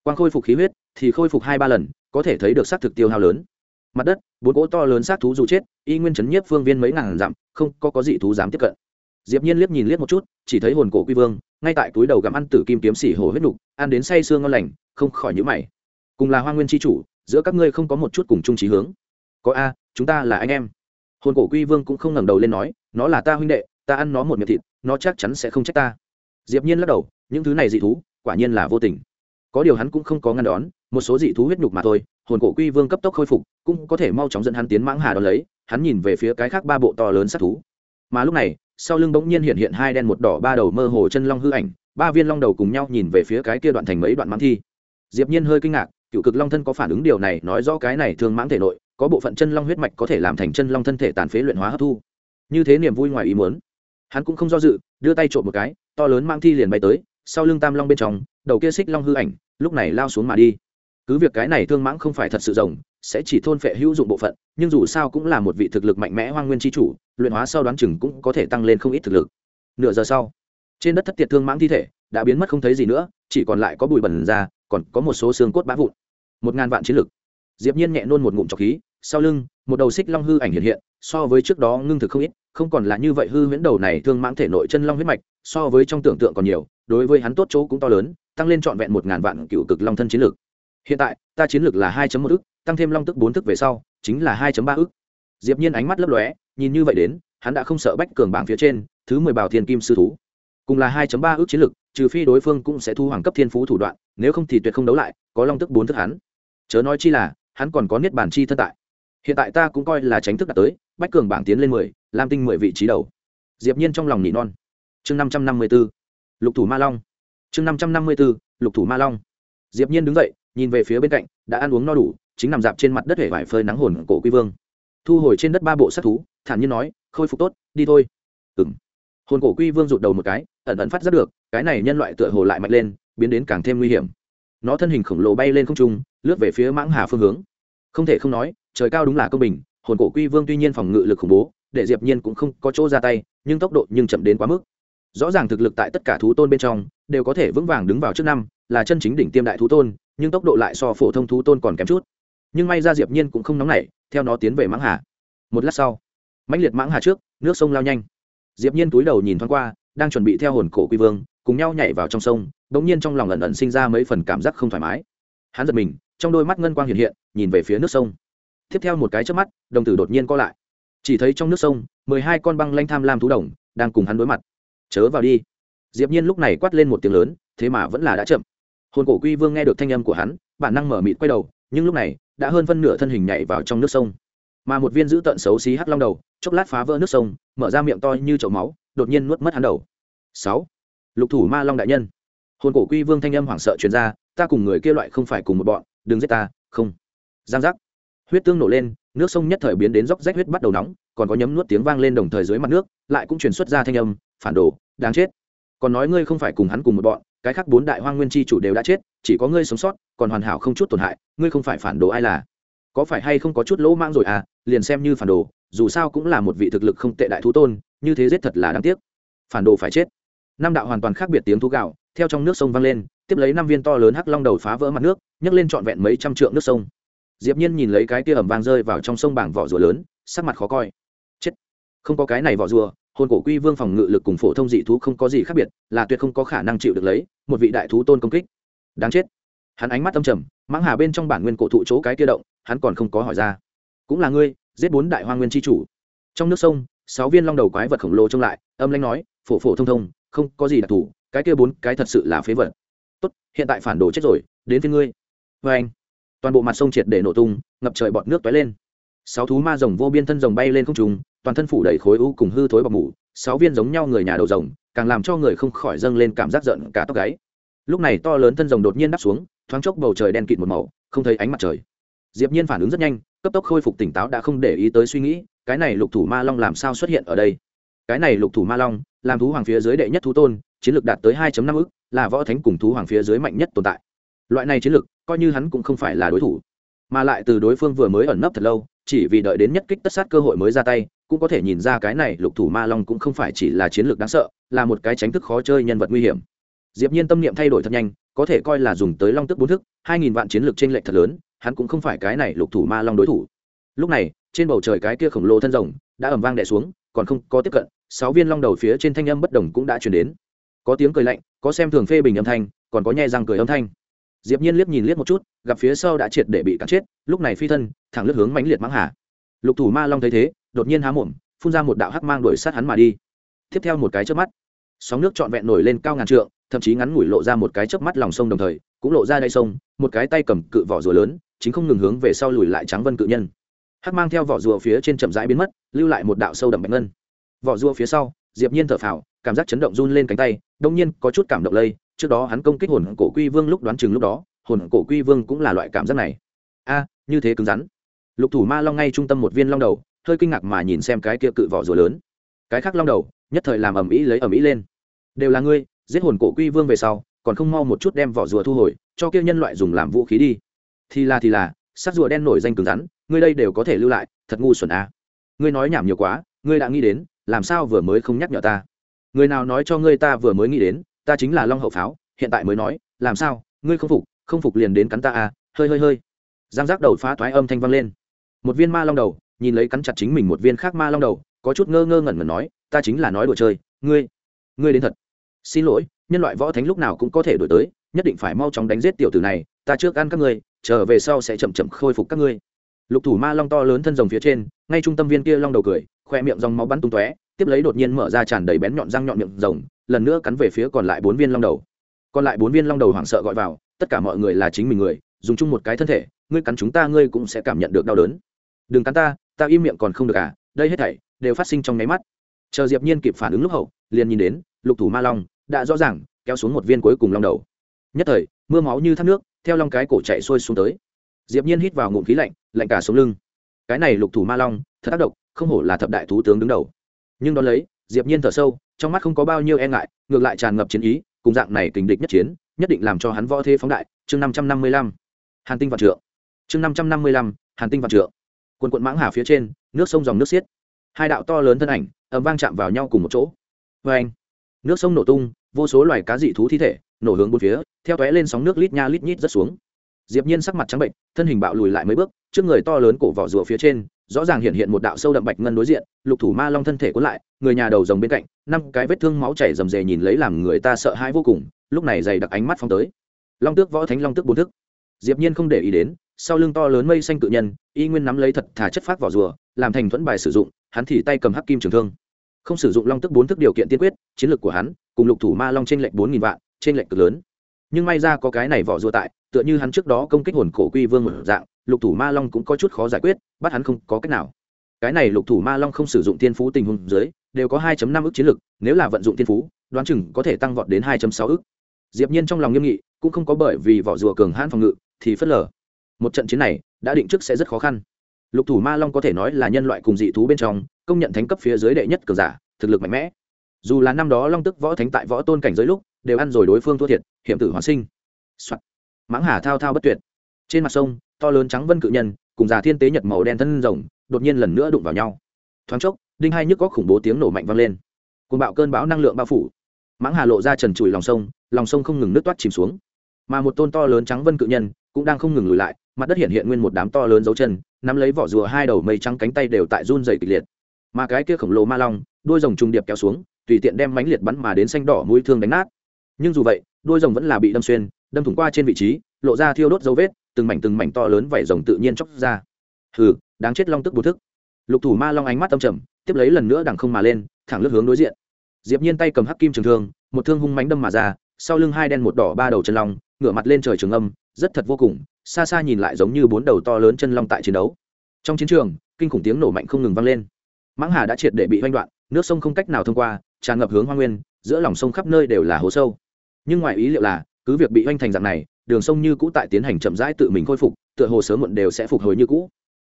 quang khôi phục khí huyết, thì khôi phục hai ba lần, có thể thấy được xác thực tiêu hao lớn. Mặt đất, bốn cỗ to lớn xác thú dù chết, y nguyên chấn nhiếp phương viên mấy ngàn dặm, không có có dị thú dám tiếp cận. Diệp nhiên liếc nhìn liếc một chút, chỉ thấy hồn cổ quy vương, ngay tại túi đầu gặm ăn tử kim kiếm xỉ hồ huyết nục, ăn đến say xương ngon lành, không khỏi nhíu mày. Cùng là hoa nguyên chi chủ, giữa các ngươi không có một chút cùng chung chí hướng. Có a, chúng ta là anh em. Hồn cổ quy vương cũng không ngẩng đầu lên nói, nó là ta huynh đệ, ta ăn nó một miệng thịt, nó chắc chắn sẽ không trách ta. Diệp nhiên lắc đầu, những thứ này dị thú, quả nhiên là vô tình có điều hắn cũng không có ngăn đón, một số dị thú huyết nhục mà thôi, hồn cổ quy vương cấp tốc khôi phục, cũng có thể mau chóng dẫn hắn tiến mãng hà đón lấy, hắn nhìn về phía cái khác ba bộ to lớn sát thú. Mà lúc này, sau lưng bỗng nhiên hiện hiện hai đen một đỏ ba đầu mơ hồ chân long hư ảnh, ba viên long đầu cùng nhau nhìn về phía cái kia đoạn thành mấy đoạn mãng thi. Diệp nhiên hơi kinh ngạc, cựu cực long thân có phản ứng điều này, nói rõ cái này thường mãng thể nội, có bộ phận chân long huyết mạch có thể làm thành chân long thân thể tàn phế luyện hóa hấp thu. Như thế niềm vui ngoài ý muốn. Hắn cũng không do dự, đưa tay trộm một cái, to lớn mang thi liền bay tới, sau lưng tam long bên trong, đầu kia xích long hư ảnh lúc này lao xuống mà đi. Cứ việc cái này thương mãng không phải thật sự rồng, sẽ chỉ thôn phệ hữu dụng bộ phận, nhưng dù sao cũng là một vị thực lực mạnh mẽ hoang nguyên tri chủ, luyện hóa sau đoán chừng cũng có thể tăng lên không ít thực lực. Nửa giờ sau, trên đất thất tiệt thương mãng thi thể đã biến mất không thấy gì nữa, chỉ còn lại có bụi bẩn ra, còn có một số xương cốt bã vụn. Một ngàn vạn chiến lực. Diệp nhiên nhẹ nôn một ngụm trọc khí, sau lưng, một đầu xích long hư ảnh hiện hiện, so với trước đó ngưng thực không ít, không còn là như vậy hư huyễn đầu này thương mãng thể nội chân long huyết mạch, so với trong tưởng tượng còn nhiều, đối với hắn tốt chỗ cũng to lớn tăng lên trọn vẹn một ngàn vạn cựu cực long thân chiến lược. Hiện tại, ta chiến lược là hai một ức, tăng thêm long tức bốn thức về sau, chính là hai ba ức. Diệp nhiên ánh mắt lấp lóe, nhìn như vậy đến, hắn đã không sợ bách cường bảng phía trên, thứ mười bảo thiên kim sư thú. Cùng là hai ba ức chiến lực trừ phi đối phương cũng sẽ thu hoàng cấp thiên phú thủ đoạn, nếu không thì tuyệt không đấu lại, có long tức bốn thức hắn. Chớ nói chi là, hắn còn có niết bản chi thân tại. Hiện tại ta cũng coi là tránh thức đạt tới, bách cường bảng tiến lên mười, lam tinh mười vị trí đầu. Diệp nhiên trong lòng nỉ non. Chương năm trăm năm mươi b ố lục thủ ma long chương năm trăm năm mươi b ố lục thủ ma long. Diệp nhiên đứng dậy, nhìn về phía bên cạnh, đã ăn uống no đủ, chính nằm dạp trên mặt đất hể vải phơi nắng hồn cổ quy vương. Thu hồi trên đất ba bộ sát thú, thản nhiên nói, khôi phục tốt, đi thôi. Ừng hồn cổ quy vương rụt đầu một cái, ẩn ẩn phát giác được, cái này nhân loại tựa hồ lại mạnh lên, biến đến càng thêm nguy hiểm. Nó thân hình khổng lồ bay lên không trung, lướt về phía mãng hà phương hướng. Không thể không nói, trời cao đúng là công bình, hồn cổ quy vương tuy nhiên phòng ngự lực khủng bố, để diệp nhiên cũng không có chỗ ra tay, nhưng tốc độ nhưng chậm đến quá mức rõ ràng thực lực tại tất cả thú tôn bên trong, đều có thể vững vàng đứng vào trước năm, là chân chính đỉnh tiêm đại thú tôn, nhưng tốc độ lại so phổ thông thú tôn còn kém chút. Nhưng may ra diệp nhiên cũng không nóng nảy, theo nó tiến về mãng hà. Một lát sau, mãnh liệt mãng hà trước, nước sông lao nhanh. Diệp nhiên túi đầu nhìn thoáng qua, đang chuẩn bị theo hồn cổ quy vương, cùng nhau nhảy vào trong sông đống nhiên trong lòng ẩn ẩn sinh ra mấy phần cảm giác không thoải mái. Hắn giật mình, trong đôi mắt ngân quang hiện hiện, nhìn về phía nước sông. Tiếp theo một cái chớp mắt, đồng tử đột nhiên co lại. Chỉ thấy trong nước sông, mười hai con băng lanh tham lam thú đồng đang cùng hắn đối mặt chớ vào đi. Diệp nhiên lúc này quát lên một tiếng lớn, thế mà vẫn là đã chậm. Hồn cổ quy vương nghe được thanh âm của hắn, bản năng mở mịt quay đầu, nhưng lúc này, đã hơn phân nửa thân hình nhảy vào trong nước sông. Mà một viên giữ tận xấu xí hắc long đầu, chốc lát phá vỡ nước sông, mở ra miệng to như chậu máu, đột nhiên nuốt mất hắn đầu. Sáu. Lục thủ ma long đại nhân. Hồn cổ quy vương thanh âm hoảng sợ truyền ra, ta cùng người kia loại không phải cùng một bọn, đừng giết ta, không. Giang giác huyết tương nổ lên, nước sông nhất thời biến đến róc rách huyết bắt đầu nóng, còn có nhấm nuốt tiếng vang lên đồng thời dưới mặt nước, lại cũng truyền xuất ra thanh âm, phản đồ, đáng chết. Còn nói ngươi không phải cùng hắn cùng một bọn, cái khác bốn đại hoang nguyên chi chủ đều đã chết, chỉ có ngươi sống sót, còn hoàn hảo không chút tổn hại, ngươi không phải phản đồ ai là? Có phải hay không có chút lỗ mang rồi à? Liền xem như phản đồ, dù sao cũng là một vị thực lực không tệ đại thú tôn, như thế giết thật là đáng tiếc. Phản đồ phải chết. Năm đạo hoàn toàn khác biệt tiếng thú gạo, theo trong nước sông vang lên, tiếp lấy năm viên to lớn hắc long đầu phá vỡ mặt nước, nhấc lên trọn vẹn mấy trăm trượng nước sông diệp nhiên nhìn lấy cái kia ẩm vang rơi vào trong sông bảng vỏ rùa lớn, sắc mặt khó coi. Chết! Không có cái này vỏ rùa, hồn cổ quy vương phòng ngự lực cùng phổ thông dị thú không có gì khác biệt, là tuyệt không có khả năng chịu được lấy, một vị đại thú tôn công kích. Đáng chết! Hắn ánh mắt âm trầm, mãng hà bên trong bản nguyên cổ thụ chỗ cái kia động, hắn còn không có hỏi ra. Cũng là ngươi, giết bốn đại hoa nguyên tri chủ. Trong nước sông, sáu viên long đầu quái vật khổng lồ trông lại, âm lanh nói, phổ phổ thông thông, không có gì đặc thù, cái kia bốn cái thật sự là phế vật. Tốt, hiện tại phản đồ chết rồi, đến phía ngươi. Vê anh toàn bộ mặt sông triệt để nổ tung, ngập trời bọt nước tóe lên. Sáu thú ma rồng vô biên thân rồng bay lên không trùng toàn thân phủ đầy khối u cùng hư thối bọc mủ, sáu viên giống nhau người nhà đầu rồng, càng làm cho người không khỏi dâng lên cảm giác giận cả tóc gáy. Lúc này to lớn thân rồng đột nhiên đắp xuống, thoáng chốc bầu trời đen kịt một màu, không thấy ánh mặt trời. Diệp nhiên phản ứng rất nhanh, cấp tốc khôi phục tỉnh táo đã không để ý tới suy nghĩ, cái này lục thủ ma long làm sao xuất hiện ở đây? Cái này lục thủ ma long, làm thú hoàng phía dưới đệ nhất thú tôn, chiến lược đạt tới 2.5 ức, là võ thánh cùng thú hoàng phía dưới mạnh nhất tồn tại. Loại này chiến lược coi như hắn cũng không phải là đối thủ. Mà lại từ đối phương vừa mới ẩn nấp thật lâu, chỉ vì đợi đến nhất kích tất sát cơ hội mới ra tay, cũng có thể nhìn ra cái này lục thủ ma long cũng không phải chỉ là chiến lược đáng sợ, là một cái tránh thức khó chơi nhân vật nguy hiểm. Diệp nhiên tâm niệm thay đổi thật nhanh, có thể coi là dùng tới long tức bốn thức, hai nghìn vạn chiến lược trên lệch thật lớn, hắn cũng không phải cái này lục thủ ma long đối thủ. Lúc này, trên bầu trời cái kia khổng lồ thân rồng đã ầm vang đè xuống, còn không có tiếp cận, sáu viên long đầu phía trên thanh âm bất đồng cũng đã truyền đến. Có tiếng cười lạnh, có xem thường phê bình âm thanh, còn có nhẹ răng cười âm thanh diệp nhiên liếc nhìn liếc một chút, gặp phía sau đã triệt để bị cắn chết, lúc này phi thân, thẳng lướt hướng mãnh liệt mãng hà. Lục thủ ma long thấy thế, đột nhiên há mồm, phun ra một đạo hắc mang đuổi sát hắn mà đi. Tiếp theo một cái chớp mắt, sóng nước trọn vẹn nổi lên cao ngàn trượng, thậm chí ngắn ngủi lộ ra một cái chớp mắt lòng sông đồng thời, cũng lộ ra đáy sông, một cái tay cầm cự vỏ rùa lớn, chính không ngừng hướng về sau lùi lại trắng vân cự nhân. Hắc mang theo vỏ rùa phía trên chậm rãi biến mất, lưu lại một đạo sâu đậm bạch ngân. Vỏ rùa phía sau, diệp nhiên thở phào, cảm giác chấn động run lên cánh tay, đông nhiên có chút cảm động lây trước đó hắn công kích hồn cổ quy vương lúc đoán chừng lúc đó, hồn cổ quy vương cũng là loại cảm giác này. A, như thế cứng rắn. Lục thủ ma long ngay trung tâm một viên long đầu, hơi kinh ngạc mà nhìn xem cái kia cự vỏ rùa lớn. Cái khác long đầu, nhất thời làm ầm ĩ lấy ầm ĩ lên. Đều là ngươi, giết hồn cổ quy vương về sau, còn không mau một chút đem vỏ rùa thu hồi, cho kia nhân loại dùng làm vũ khí đi. Thì là thì là, sát rùa đen nổi danh cứng rắn, ngươi đây đều có thể lưu lại, thật ngu xuẩn a. Ngươi nói nhảm nhiều quá, ngươi đã nghĩ đến, làm sao vừa mới không nhắc nhở ta? Người nào nói cho ngươi ta vừa mới nghĩ đến ta chính là long hậu pháo, hiện tại mới nói, làm sao, ngươi không phục không phục liền đến cắn ta à hơi hơi hơi. Giang giác đầu phá toái âm thanh vang lên. Một viên ma long đầu, nhìn lấy cắn chặt chính mình một viên khác ma long đầu, có chút ngơ ngơ ngẩn ngẩn nói, ta chính là nói đùa chơi, ngươi ngươi đến thật. Xin lỗi, nhân loại võ thánh lúc nào cũng có thể đổi tới, nhất định phải mau chóng đánh giết tiểu tử này, ta trước ăn các ngươi trở về sau sẽ chậm chậm khôi phục các ngươi. Lục thủ ma long to lớn thân rồng phía trên, ngay trung tâm viên kia long đầu cười khoe miệng dòng máu bắn tung tóe tiếp lấy đột nhiên mở ra tràn đầy bén nhọn răng nhọn miệng rồng, lần nữa cắn về phía còn lại bốn viên long đầu. Còn lại bốn viên long đầu hoảng sợ gọi vào, tất cả mọi người là chính mình người, dùng chung một cái thân thể, ngươi cắn chúng ta ngươi cũng sẽ cảm nhận được đau đớn. Đừng cắn ta ta im miệng còn không được à đây hết thảy đều phát sinh trong nháy mắt. Chờ diệp nhiên kịp phản ứng lúc hậu, liền nhìn đến, lục thủ ma long đã rõ ràng kéo xuống một viên cuối cùng long đầu. Nhất thời, mưa máu như thác nước, theo long cái cổ chạy xuôi xuống tới. Diệp nhiên hít vào ngụm khí lạnh lạnh cả sống lưng. Cái này lục thủ ma long, thật tác động không hổ là thập đại thú tướng đứng đầu nhưng đón lấy, diệp nhiên thở sâu, trong mắt không có bao nhiêu e ngại, ngược lại tràn ngập chiến ý, cùng dạng này kình địch nhất chiến, nhất định làm cho hắn võ thế phóng đại. Chương năm trăm năm mươi lăm, hàn tinh vạn trượng. Chương năm trăm năm mươi lăm, hàn tinh vạn trượng. Quần quận mãng hà phía trên, nước sông dòng nước xiết. Hai đạo to lớn thân ảnh, ầm vang chạm vào nhau cùng một chỗ. Vê anh, nước sông nổ tung, vô số loài cá dị thú thi thể, nổ hướng bốn phía, theo tóe lên sóng nước lít nha lít nhít rất xuống. Diệp nhiên sắc mặt trắng bệnh thân hình bạo lùi lại mấy bước, trước người to lớn cổ vỏ rùa phía trên rõ ràng hiện hiện một đạo sâu đậm bạch ngân đối diện, lục thủ ma long thân thể cuốn lại, người nhà đầu rồng bên cạnh, năm cái vết thương máu chảy rầm rề nhìn lấy làm người ta sợ hãi vô cùng, lúc này dày đặc ánh mắt phong tới. Long tước võ thánh, long tước bốn thức. Diệp nhiên không để ý đến, sau lưng to lớn mây xanh cự nhân, y nguyên nắm lấy thật thà chất phát vỏ rùa, làm thành thuẫn bài sử dụng, hắn thì tay cầm hắc kim trường thương. Không sử dụng long tức bốn thức điều kiện tiên quyết, chiến lược của hắn, cùng lục thủ ma long trên lệnh bốn nghìn vạn trên lệnh cực lớn. Nhưng may ra có cái này vỏ rùa tại, tựa như hắn trước đó công kích hồn cổ quy vương một dạng lục thủ ma long cũng có chút khó giải quyết, bắt hắn không có cách nào. Cái này lục thủ ma long không sử dụng tiên phú tình huống dưới, đều có 2 năm ức chiến lực, nếu là vận dụng tiên phú, đoán chừng có thể tăng vọt đến 2 sáu ức. Diệp nhiên trong lòng nghiêm nghị, cũng không có bởi vì vỏ rùa cường hãn phòng ngự, thì phất lờ. Một trận chiến này, đã định trước sẽ rất khó khăn. Lục thủ ma long có thể nói là nhân loại cùng dị thú bên trong, công nhận thánh cấp phía dưới đệ nhất cường giả, thực lực mạnh mẽ. Dù là năm đó long tức võ thánh tại võ tôn cảnh giới lúc, đều ăn rồi đối phương thua thiệt, hiểm tử hoàn sinh、Soạn. mãng hà thao thao bất tuyệt. Trên mặt sông to lớn trắng vân cự nhân, cùng già thiên tế nhật màu đen thân rồng, đột nhiên lần nữa đụng vào nhau. Thoáng chốc, đinh hai nhức có khủng bố tiếng nổ mạnh vang lên. Cùng bạo cơn bão năng lượng bao phủ. Mãng hà lộ ra trần trụi lòng sông lòng sông không ngừng nước toát chìm xuống. Mà một tôn to lớn trắng vân cự nhân cũng đang không ngừng lùi lại, mặt đất hiện hiện nguyên một đám to lớn dấu chân, nắm lấy vỏ rùa hai đầu mây trắng cánh tay đều tại run dày kịch liệt. Mà cái kia khổng lồ ma long đôi rồng trùng điệp kéo xuống, tùy tiện đem mánh liệt bắn mà đến xanh đỏ mũi thương đánh nát. Nhưng dù vậy đôi rồng vẫn là bị đâm xuyên, đâm thủng qua trên vị trí, lộ ra thiêu đốt dấu vết từng mảnh từng mảnh to lớn vảy rồng tự nhiên chóc ra. Hừ, đáng chết long tức bố thức. Lục thủ ma long ánh mắt tâm trầm, tiếp lấy lần nữa đằng không mà lên, thẳng lướt hướng đối diện. Diệp nhiên tay cầm hắc kim trường thương, một thương hung mãnh đâm mà ra, sau lưng hai đen một đỏ ba đầu chân long, ngửa mặt lên trời trường âm, rất thật vô cùng, xa xa nhìn lại giống như bốn đầu to lớn chân long tại chiến đấu. Trong chiến trường, kinh khủng tiếng nổ mạnh không ngừng vang lên. Mãng hà đã triệt để bị hoanh đoạn, nước sông không cách nào thông qua, tràn ngập hướng hoa nguyên, giữa lòng sông khắp nơi đều là hố sâu. Nhưng ngoài ý liệu là, cứ việc bị hoanh thành dạng này đường sông như cũ tại tiến hành chậm rãi tự mình khôi phục, tựa hồ sớm muộn đều sẽ phục hồi như cũ.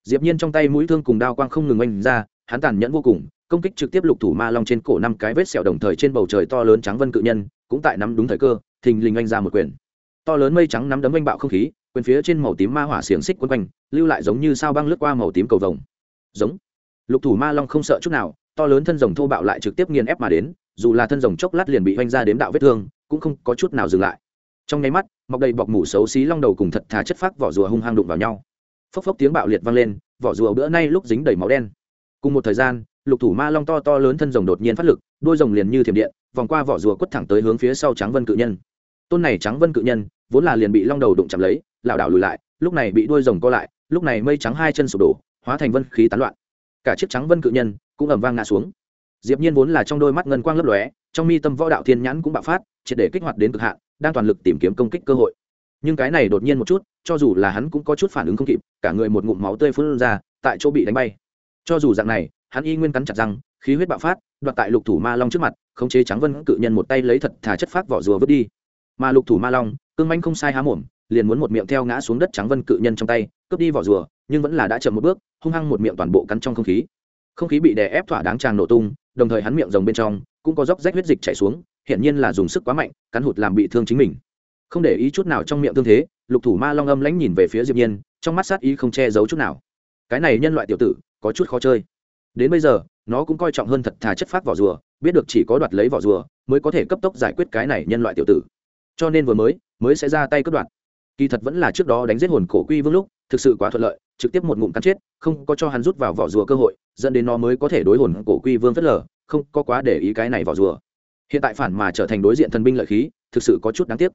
Diệp nhiên trong tay mũi thương cùng đao quang không ngừng oanh ra, hắn tàn nhẫn vô cùng, công kích trực tiếp lục thủ ma long trên cổ năm cái vết sẹo đồng thời trên bầu trời to lớn trắng vân cự nhân, cũng tại nắm đúng thời cơ, thình lình oanh ra một quyền. To lớn mây trắng nắm đấm oanh bạo không khí, quyền phía trên màu tím ma hỏa xiềng xích quấn quanh, lưu lại giống như sao băng lướt qua màu tím cầu vồng. Giống. Lục thủ ma long không sợ chút nào, to lớn thân rồng thô bạo lại trực tiếp nghiền ép mà đến, dù là thân rồng chốc lát liền bị oanh ra đếm đạo vết thương, cũng không có chút nào dừng lại. Trong nháy mắt mọc đầy bọc mủ xấu xí long đầu cùng thật thà chất phác vỏ rùa hung hăng đụng vào nhau. Phốc phốc tiếng bạo liệt vang lên, vỏ rùa bữa nay lúc dính đầy máu đen. Cùng một thời gian, lục thủ ma long to to lớn thân rồng đột nhiên phát lực, đôi rồng liền như thiểm điện, vòng qua vỏ rùa quất thẳng tới hướng phía sau trắng vân cự nhân. Tôn này trắng vân cự nhân, vốn là liền bị long đầu đụng chạm lấy, lảo đảo lùi lại, lúc này bị đuôi rồng co lại, lúc này mây trắng hai chân sụp đổ, hóa thành vân khí tán loạn. Cả chiếc trắng vân cự nhân cũng ầm vang ngã xuống. Diệp nhiên vốn là trong đôi mắt ngân quang lấp lóe, trong mi tâm võ đạo thiên nhãn cũng bạo phát, triệt để kích hoạt đến cực hạn đang toàn lực tìm kiếm công kích cơ hội. Nhưng cái này đột nhiên một chút, cho dù là hắn cũng có chút phản ứng không kịp, cả người một ngụm máu tươi phun ra, tại chỗ bị đánh bay. Cho dù dạng này, hắn y nguyên cắn chặt răng, khí huyết bạo phát, đoạt tại lục thủ ma long trước mặt, khống chế trắng vân cự nhân một tay lấy thật thà chất phát vỏ rùa vứt đi. Mà lục thủ ma long, cương manh không sai há mồm, liền muốn một miệng theo ngã xuống đất trắng vân cự nhân trong tay, cướp đi vỏ rùa, nhưng vẫn là đã chậm một bước, hung hăng một miệng toàn bộ cắn trong không khí. Không khí bị đè ép thỏa đáng tràn nổ tung, đồng thời hắn miệng rồng bên trong cũng có dốc rách huyết dịch chảy xuống hiện nhiên là dùng sức quá mạnh, cắn hụt làm bị thương chính mình. Không để ý chút nào trong miệng thương thế, lục thủ ma long âm lãnh nhìn về phía diệp nhiên, trong mắt sát ý không che giấu chút nào. Cái này nhân loại tiểu tử, có chút khó chơi. Đến bây giờ, nó cũng coi trọng hơn thật thà chất phát vỏ rùa, biết được chỉ có đoạt lấy vỏ rùa mới có thể cấp tốc giải quyết cái này nhân loại tiểu tử. Cho nên vừa mới mới sẽ ra tay cướp đoạt. Kỳ thật vẫn là trước đó đánh giết hồn cổ quy vương lúc, thực sự quá thuận lợi, trực tiếp một ngụm cắn chết, không có cho hắn rút vào vỏ rùa cơ hội, dẫn đến nó mới có thể đối hồn cổ quy vương phớt lờ, không có quá để ý cái này vỏ rùa hiện tại phản mà trở thành đối diện thần binh lợi khí, thực sự có chút đáng tiếc.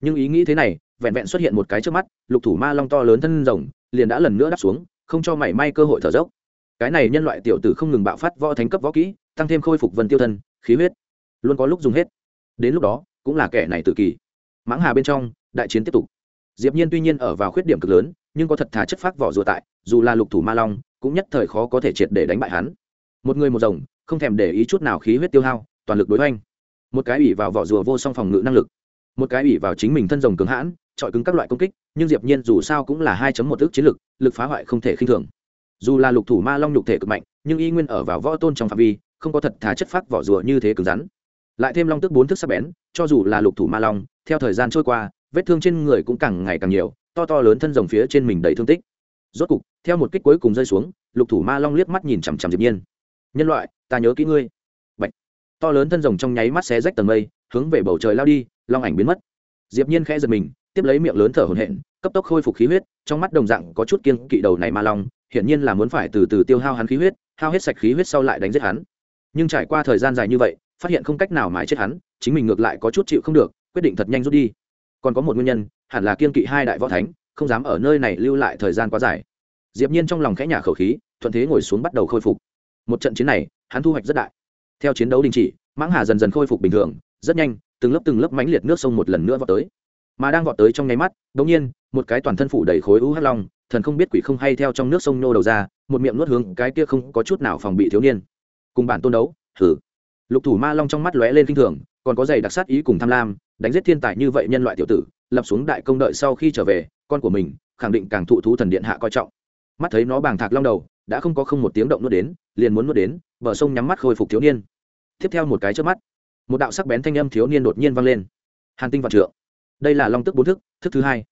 Nhưng ý nghĩ thế này, vẹn vẹn xuất hiện một cái trước mắt, lục thủ ma long to lớn thân rồng, liền đã lần nữa đáp xuống, không cho mảy may cơ hội thở dốc. Cái này nhân loại tiểu tử không ngừng bạo phát võ thánh cấp võ kỹ, tăng thêm khôi phục vân tiêu thân, khí huyết, luôn có lúc dùng hết. Đến lúc đó, cũng là kẻ này tự kỳ mãng hà bên trong, đại chiến tiếp tục. Diệp nhiên tuy nhiên ở vào khuyết điểm cực lớn, nhưng có thật thà chất phác vỏ rùa tại, dù là lục thủ ma long, cũng nhất thời khó có thể triệt để đánh bại hắn. Một người một rồng, không thèm để ý chút nào khí huyết tiêu hao, toàn lực đối hoành một cái ủy vào vỏ rùa vô song phòng ngự năng lực. Một cái ủy vào chính mình thân rồng cứng hãn, chọi cứng các loại công kích, nhưng diệp nhiên dù sao cũng là 2 một ước chiến lực lực phá hoại không thể khinh thường. Dù là lục thủ ma long nhục thể cực mạnh, nhưng y nguyên ở vào võ tôn trong phạm vi, không có thật thà chất phác vỏ rùa như thế cứng rắn. Lại thêm long tức bốn thức sắc bén, cho dù là lục thủ ma long, theo thời gian trôi qua, vết thương trên người cũng càng ngày càng nhiều, to to lớn thân rồng phía trên mình đầy thương tích. Rốt cục, theo một kích cuối cùng rơi xuống, lục thủ ma long liếc mắt nhìn chằm chằm diệp nhiên. Nhân loại, ta nhớ kỹ ngươi to lớn thân rồng trong nháy mắt xé rách tầng mây, hướng về bầu trời lao đi, long ảnh biến mất. Diệp nhiên khẽ giật mình, tiếp lấy miệng lớn thở hổn hển, cấp tốc khôi phục khí huyết, trong mắt đồng dạng có chút kiên kỵ đầu này ma long, hiển nhiên là muốn phải từ từ tiêu hao hắn khí huyết, hao hết sạch khí huyết sau lại đánh giết hắn. Nhưng trải qua thời gian dài như vậy, phát hiện không cách nào mãi chết hắn, chính mình ngược lại có chút chịu không được, quyết định thật nhanh rút đi. Còn có một nguyên nhân, hẳn là kiên kỵ hai đại võ thánh, không dám ở nơi này lưu lại thời gian quá dài. Diệp nhiên trong lòng khẽ nhả khẩu khí, thuận thế ngồi xuống bắt đầu khôi phục. Một trận chiến này, hắn thu hoạch rất đại theo chiến đấu đình chỉ, mãng hà dần dần khôi phục bình thường, rất nhanh, từng lớp từng lớp mãnh liệt nước sông một lần nữa vọt tới. Mà đang vọt tới trong nháy mắt, đột nhiên, một cái toàn thân phủ đầy khối u hắc long, thần không biết quỷ không hay theo trong nước sông nô đầu ra, một miệng nuốt hướng cái kia không có chút nào phòng bị thiếu niên. Cùng bản tôn đấu thử lục thủ ma long trong mắt lóe lên kinh thường, còn có giày đặc sát ý cùng tham lam, đánh giết thiên tài như vậy nhân loại tiểu tử, lập xuống đại công đợi sau khi trở về, con của mình, khẳng định càng thụ thú thần điện hạ coi trọng. Mắt thấy nó bàng thạc long đầu, đã không có không một tiếng động nuốt đến liền muốn nuốt đến, bờ sông nhắm mắt khôi phục thiếu niên. Tiếp theo một cái trước mắt, một đạo sắc bén thanh âm thiếu niên đột nhiên vang lên. Hàn tinh vạn trượng. Đây là long tức bốn thức thức thứ hai.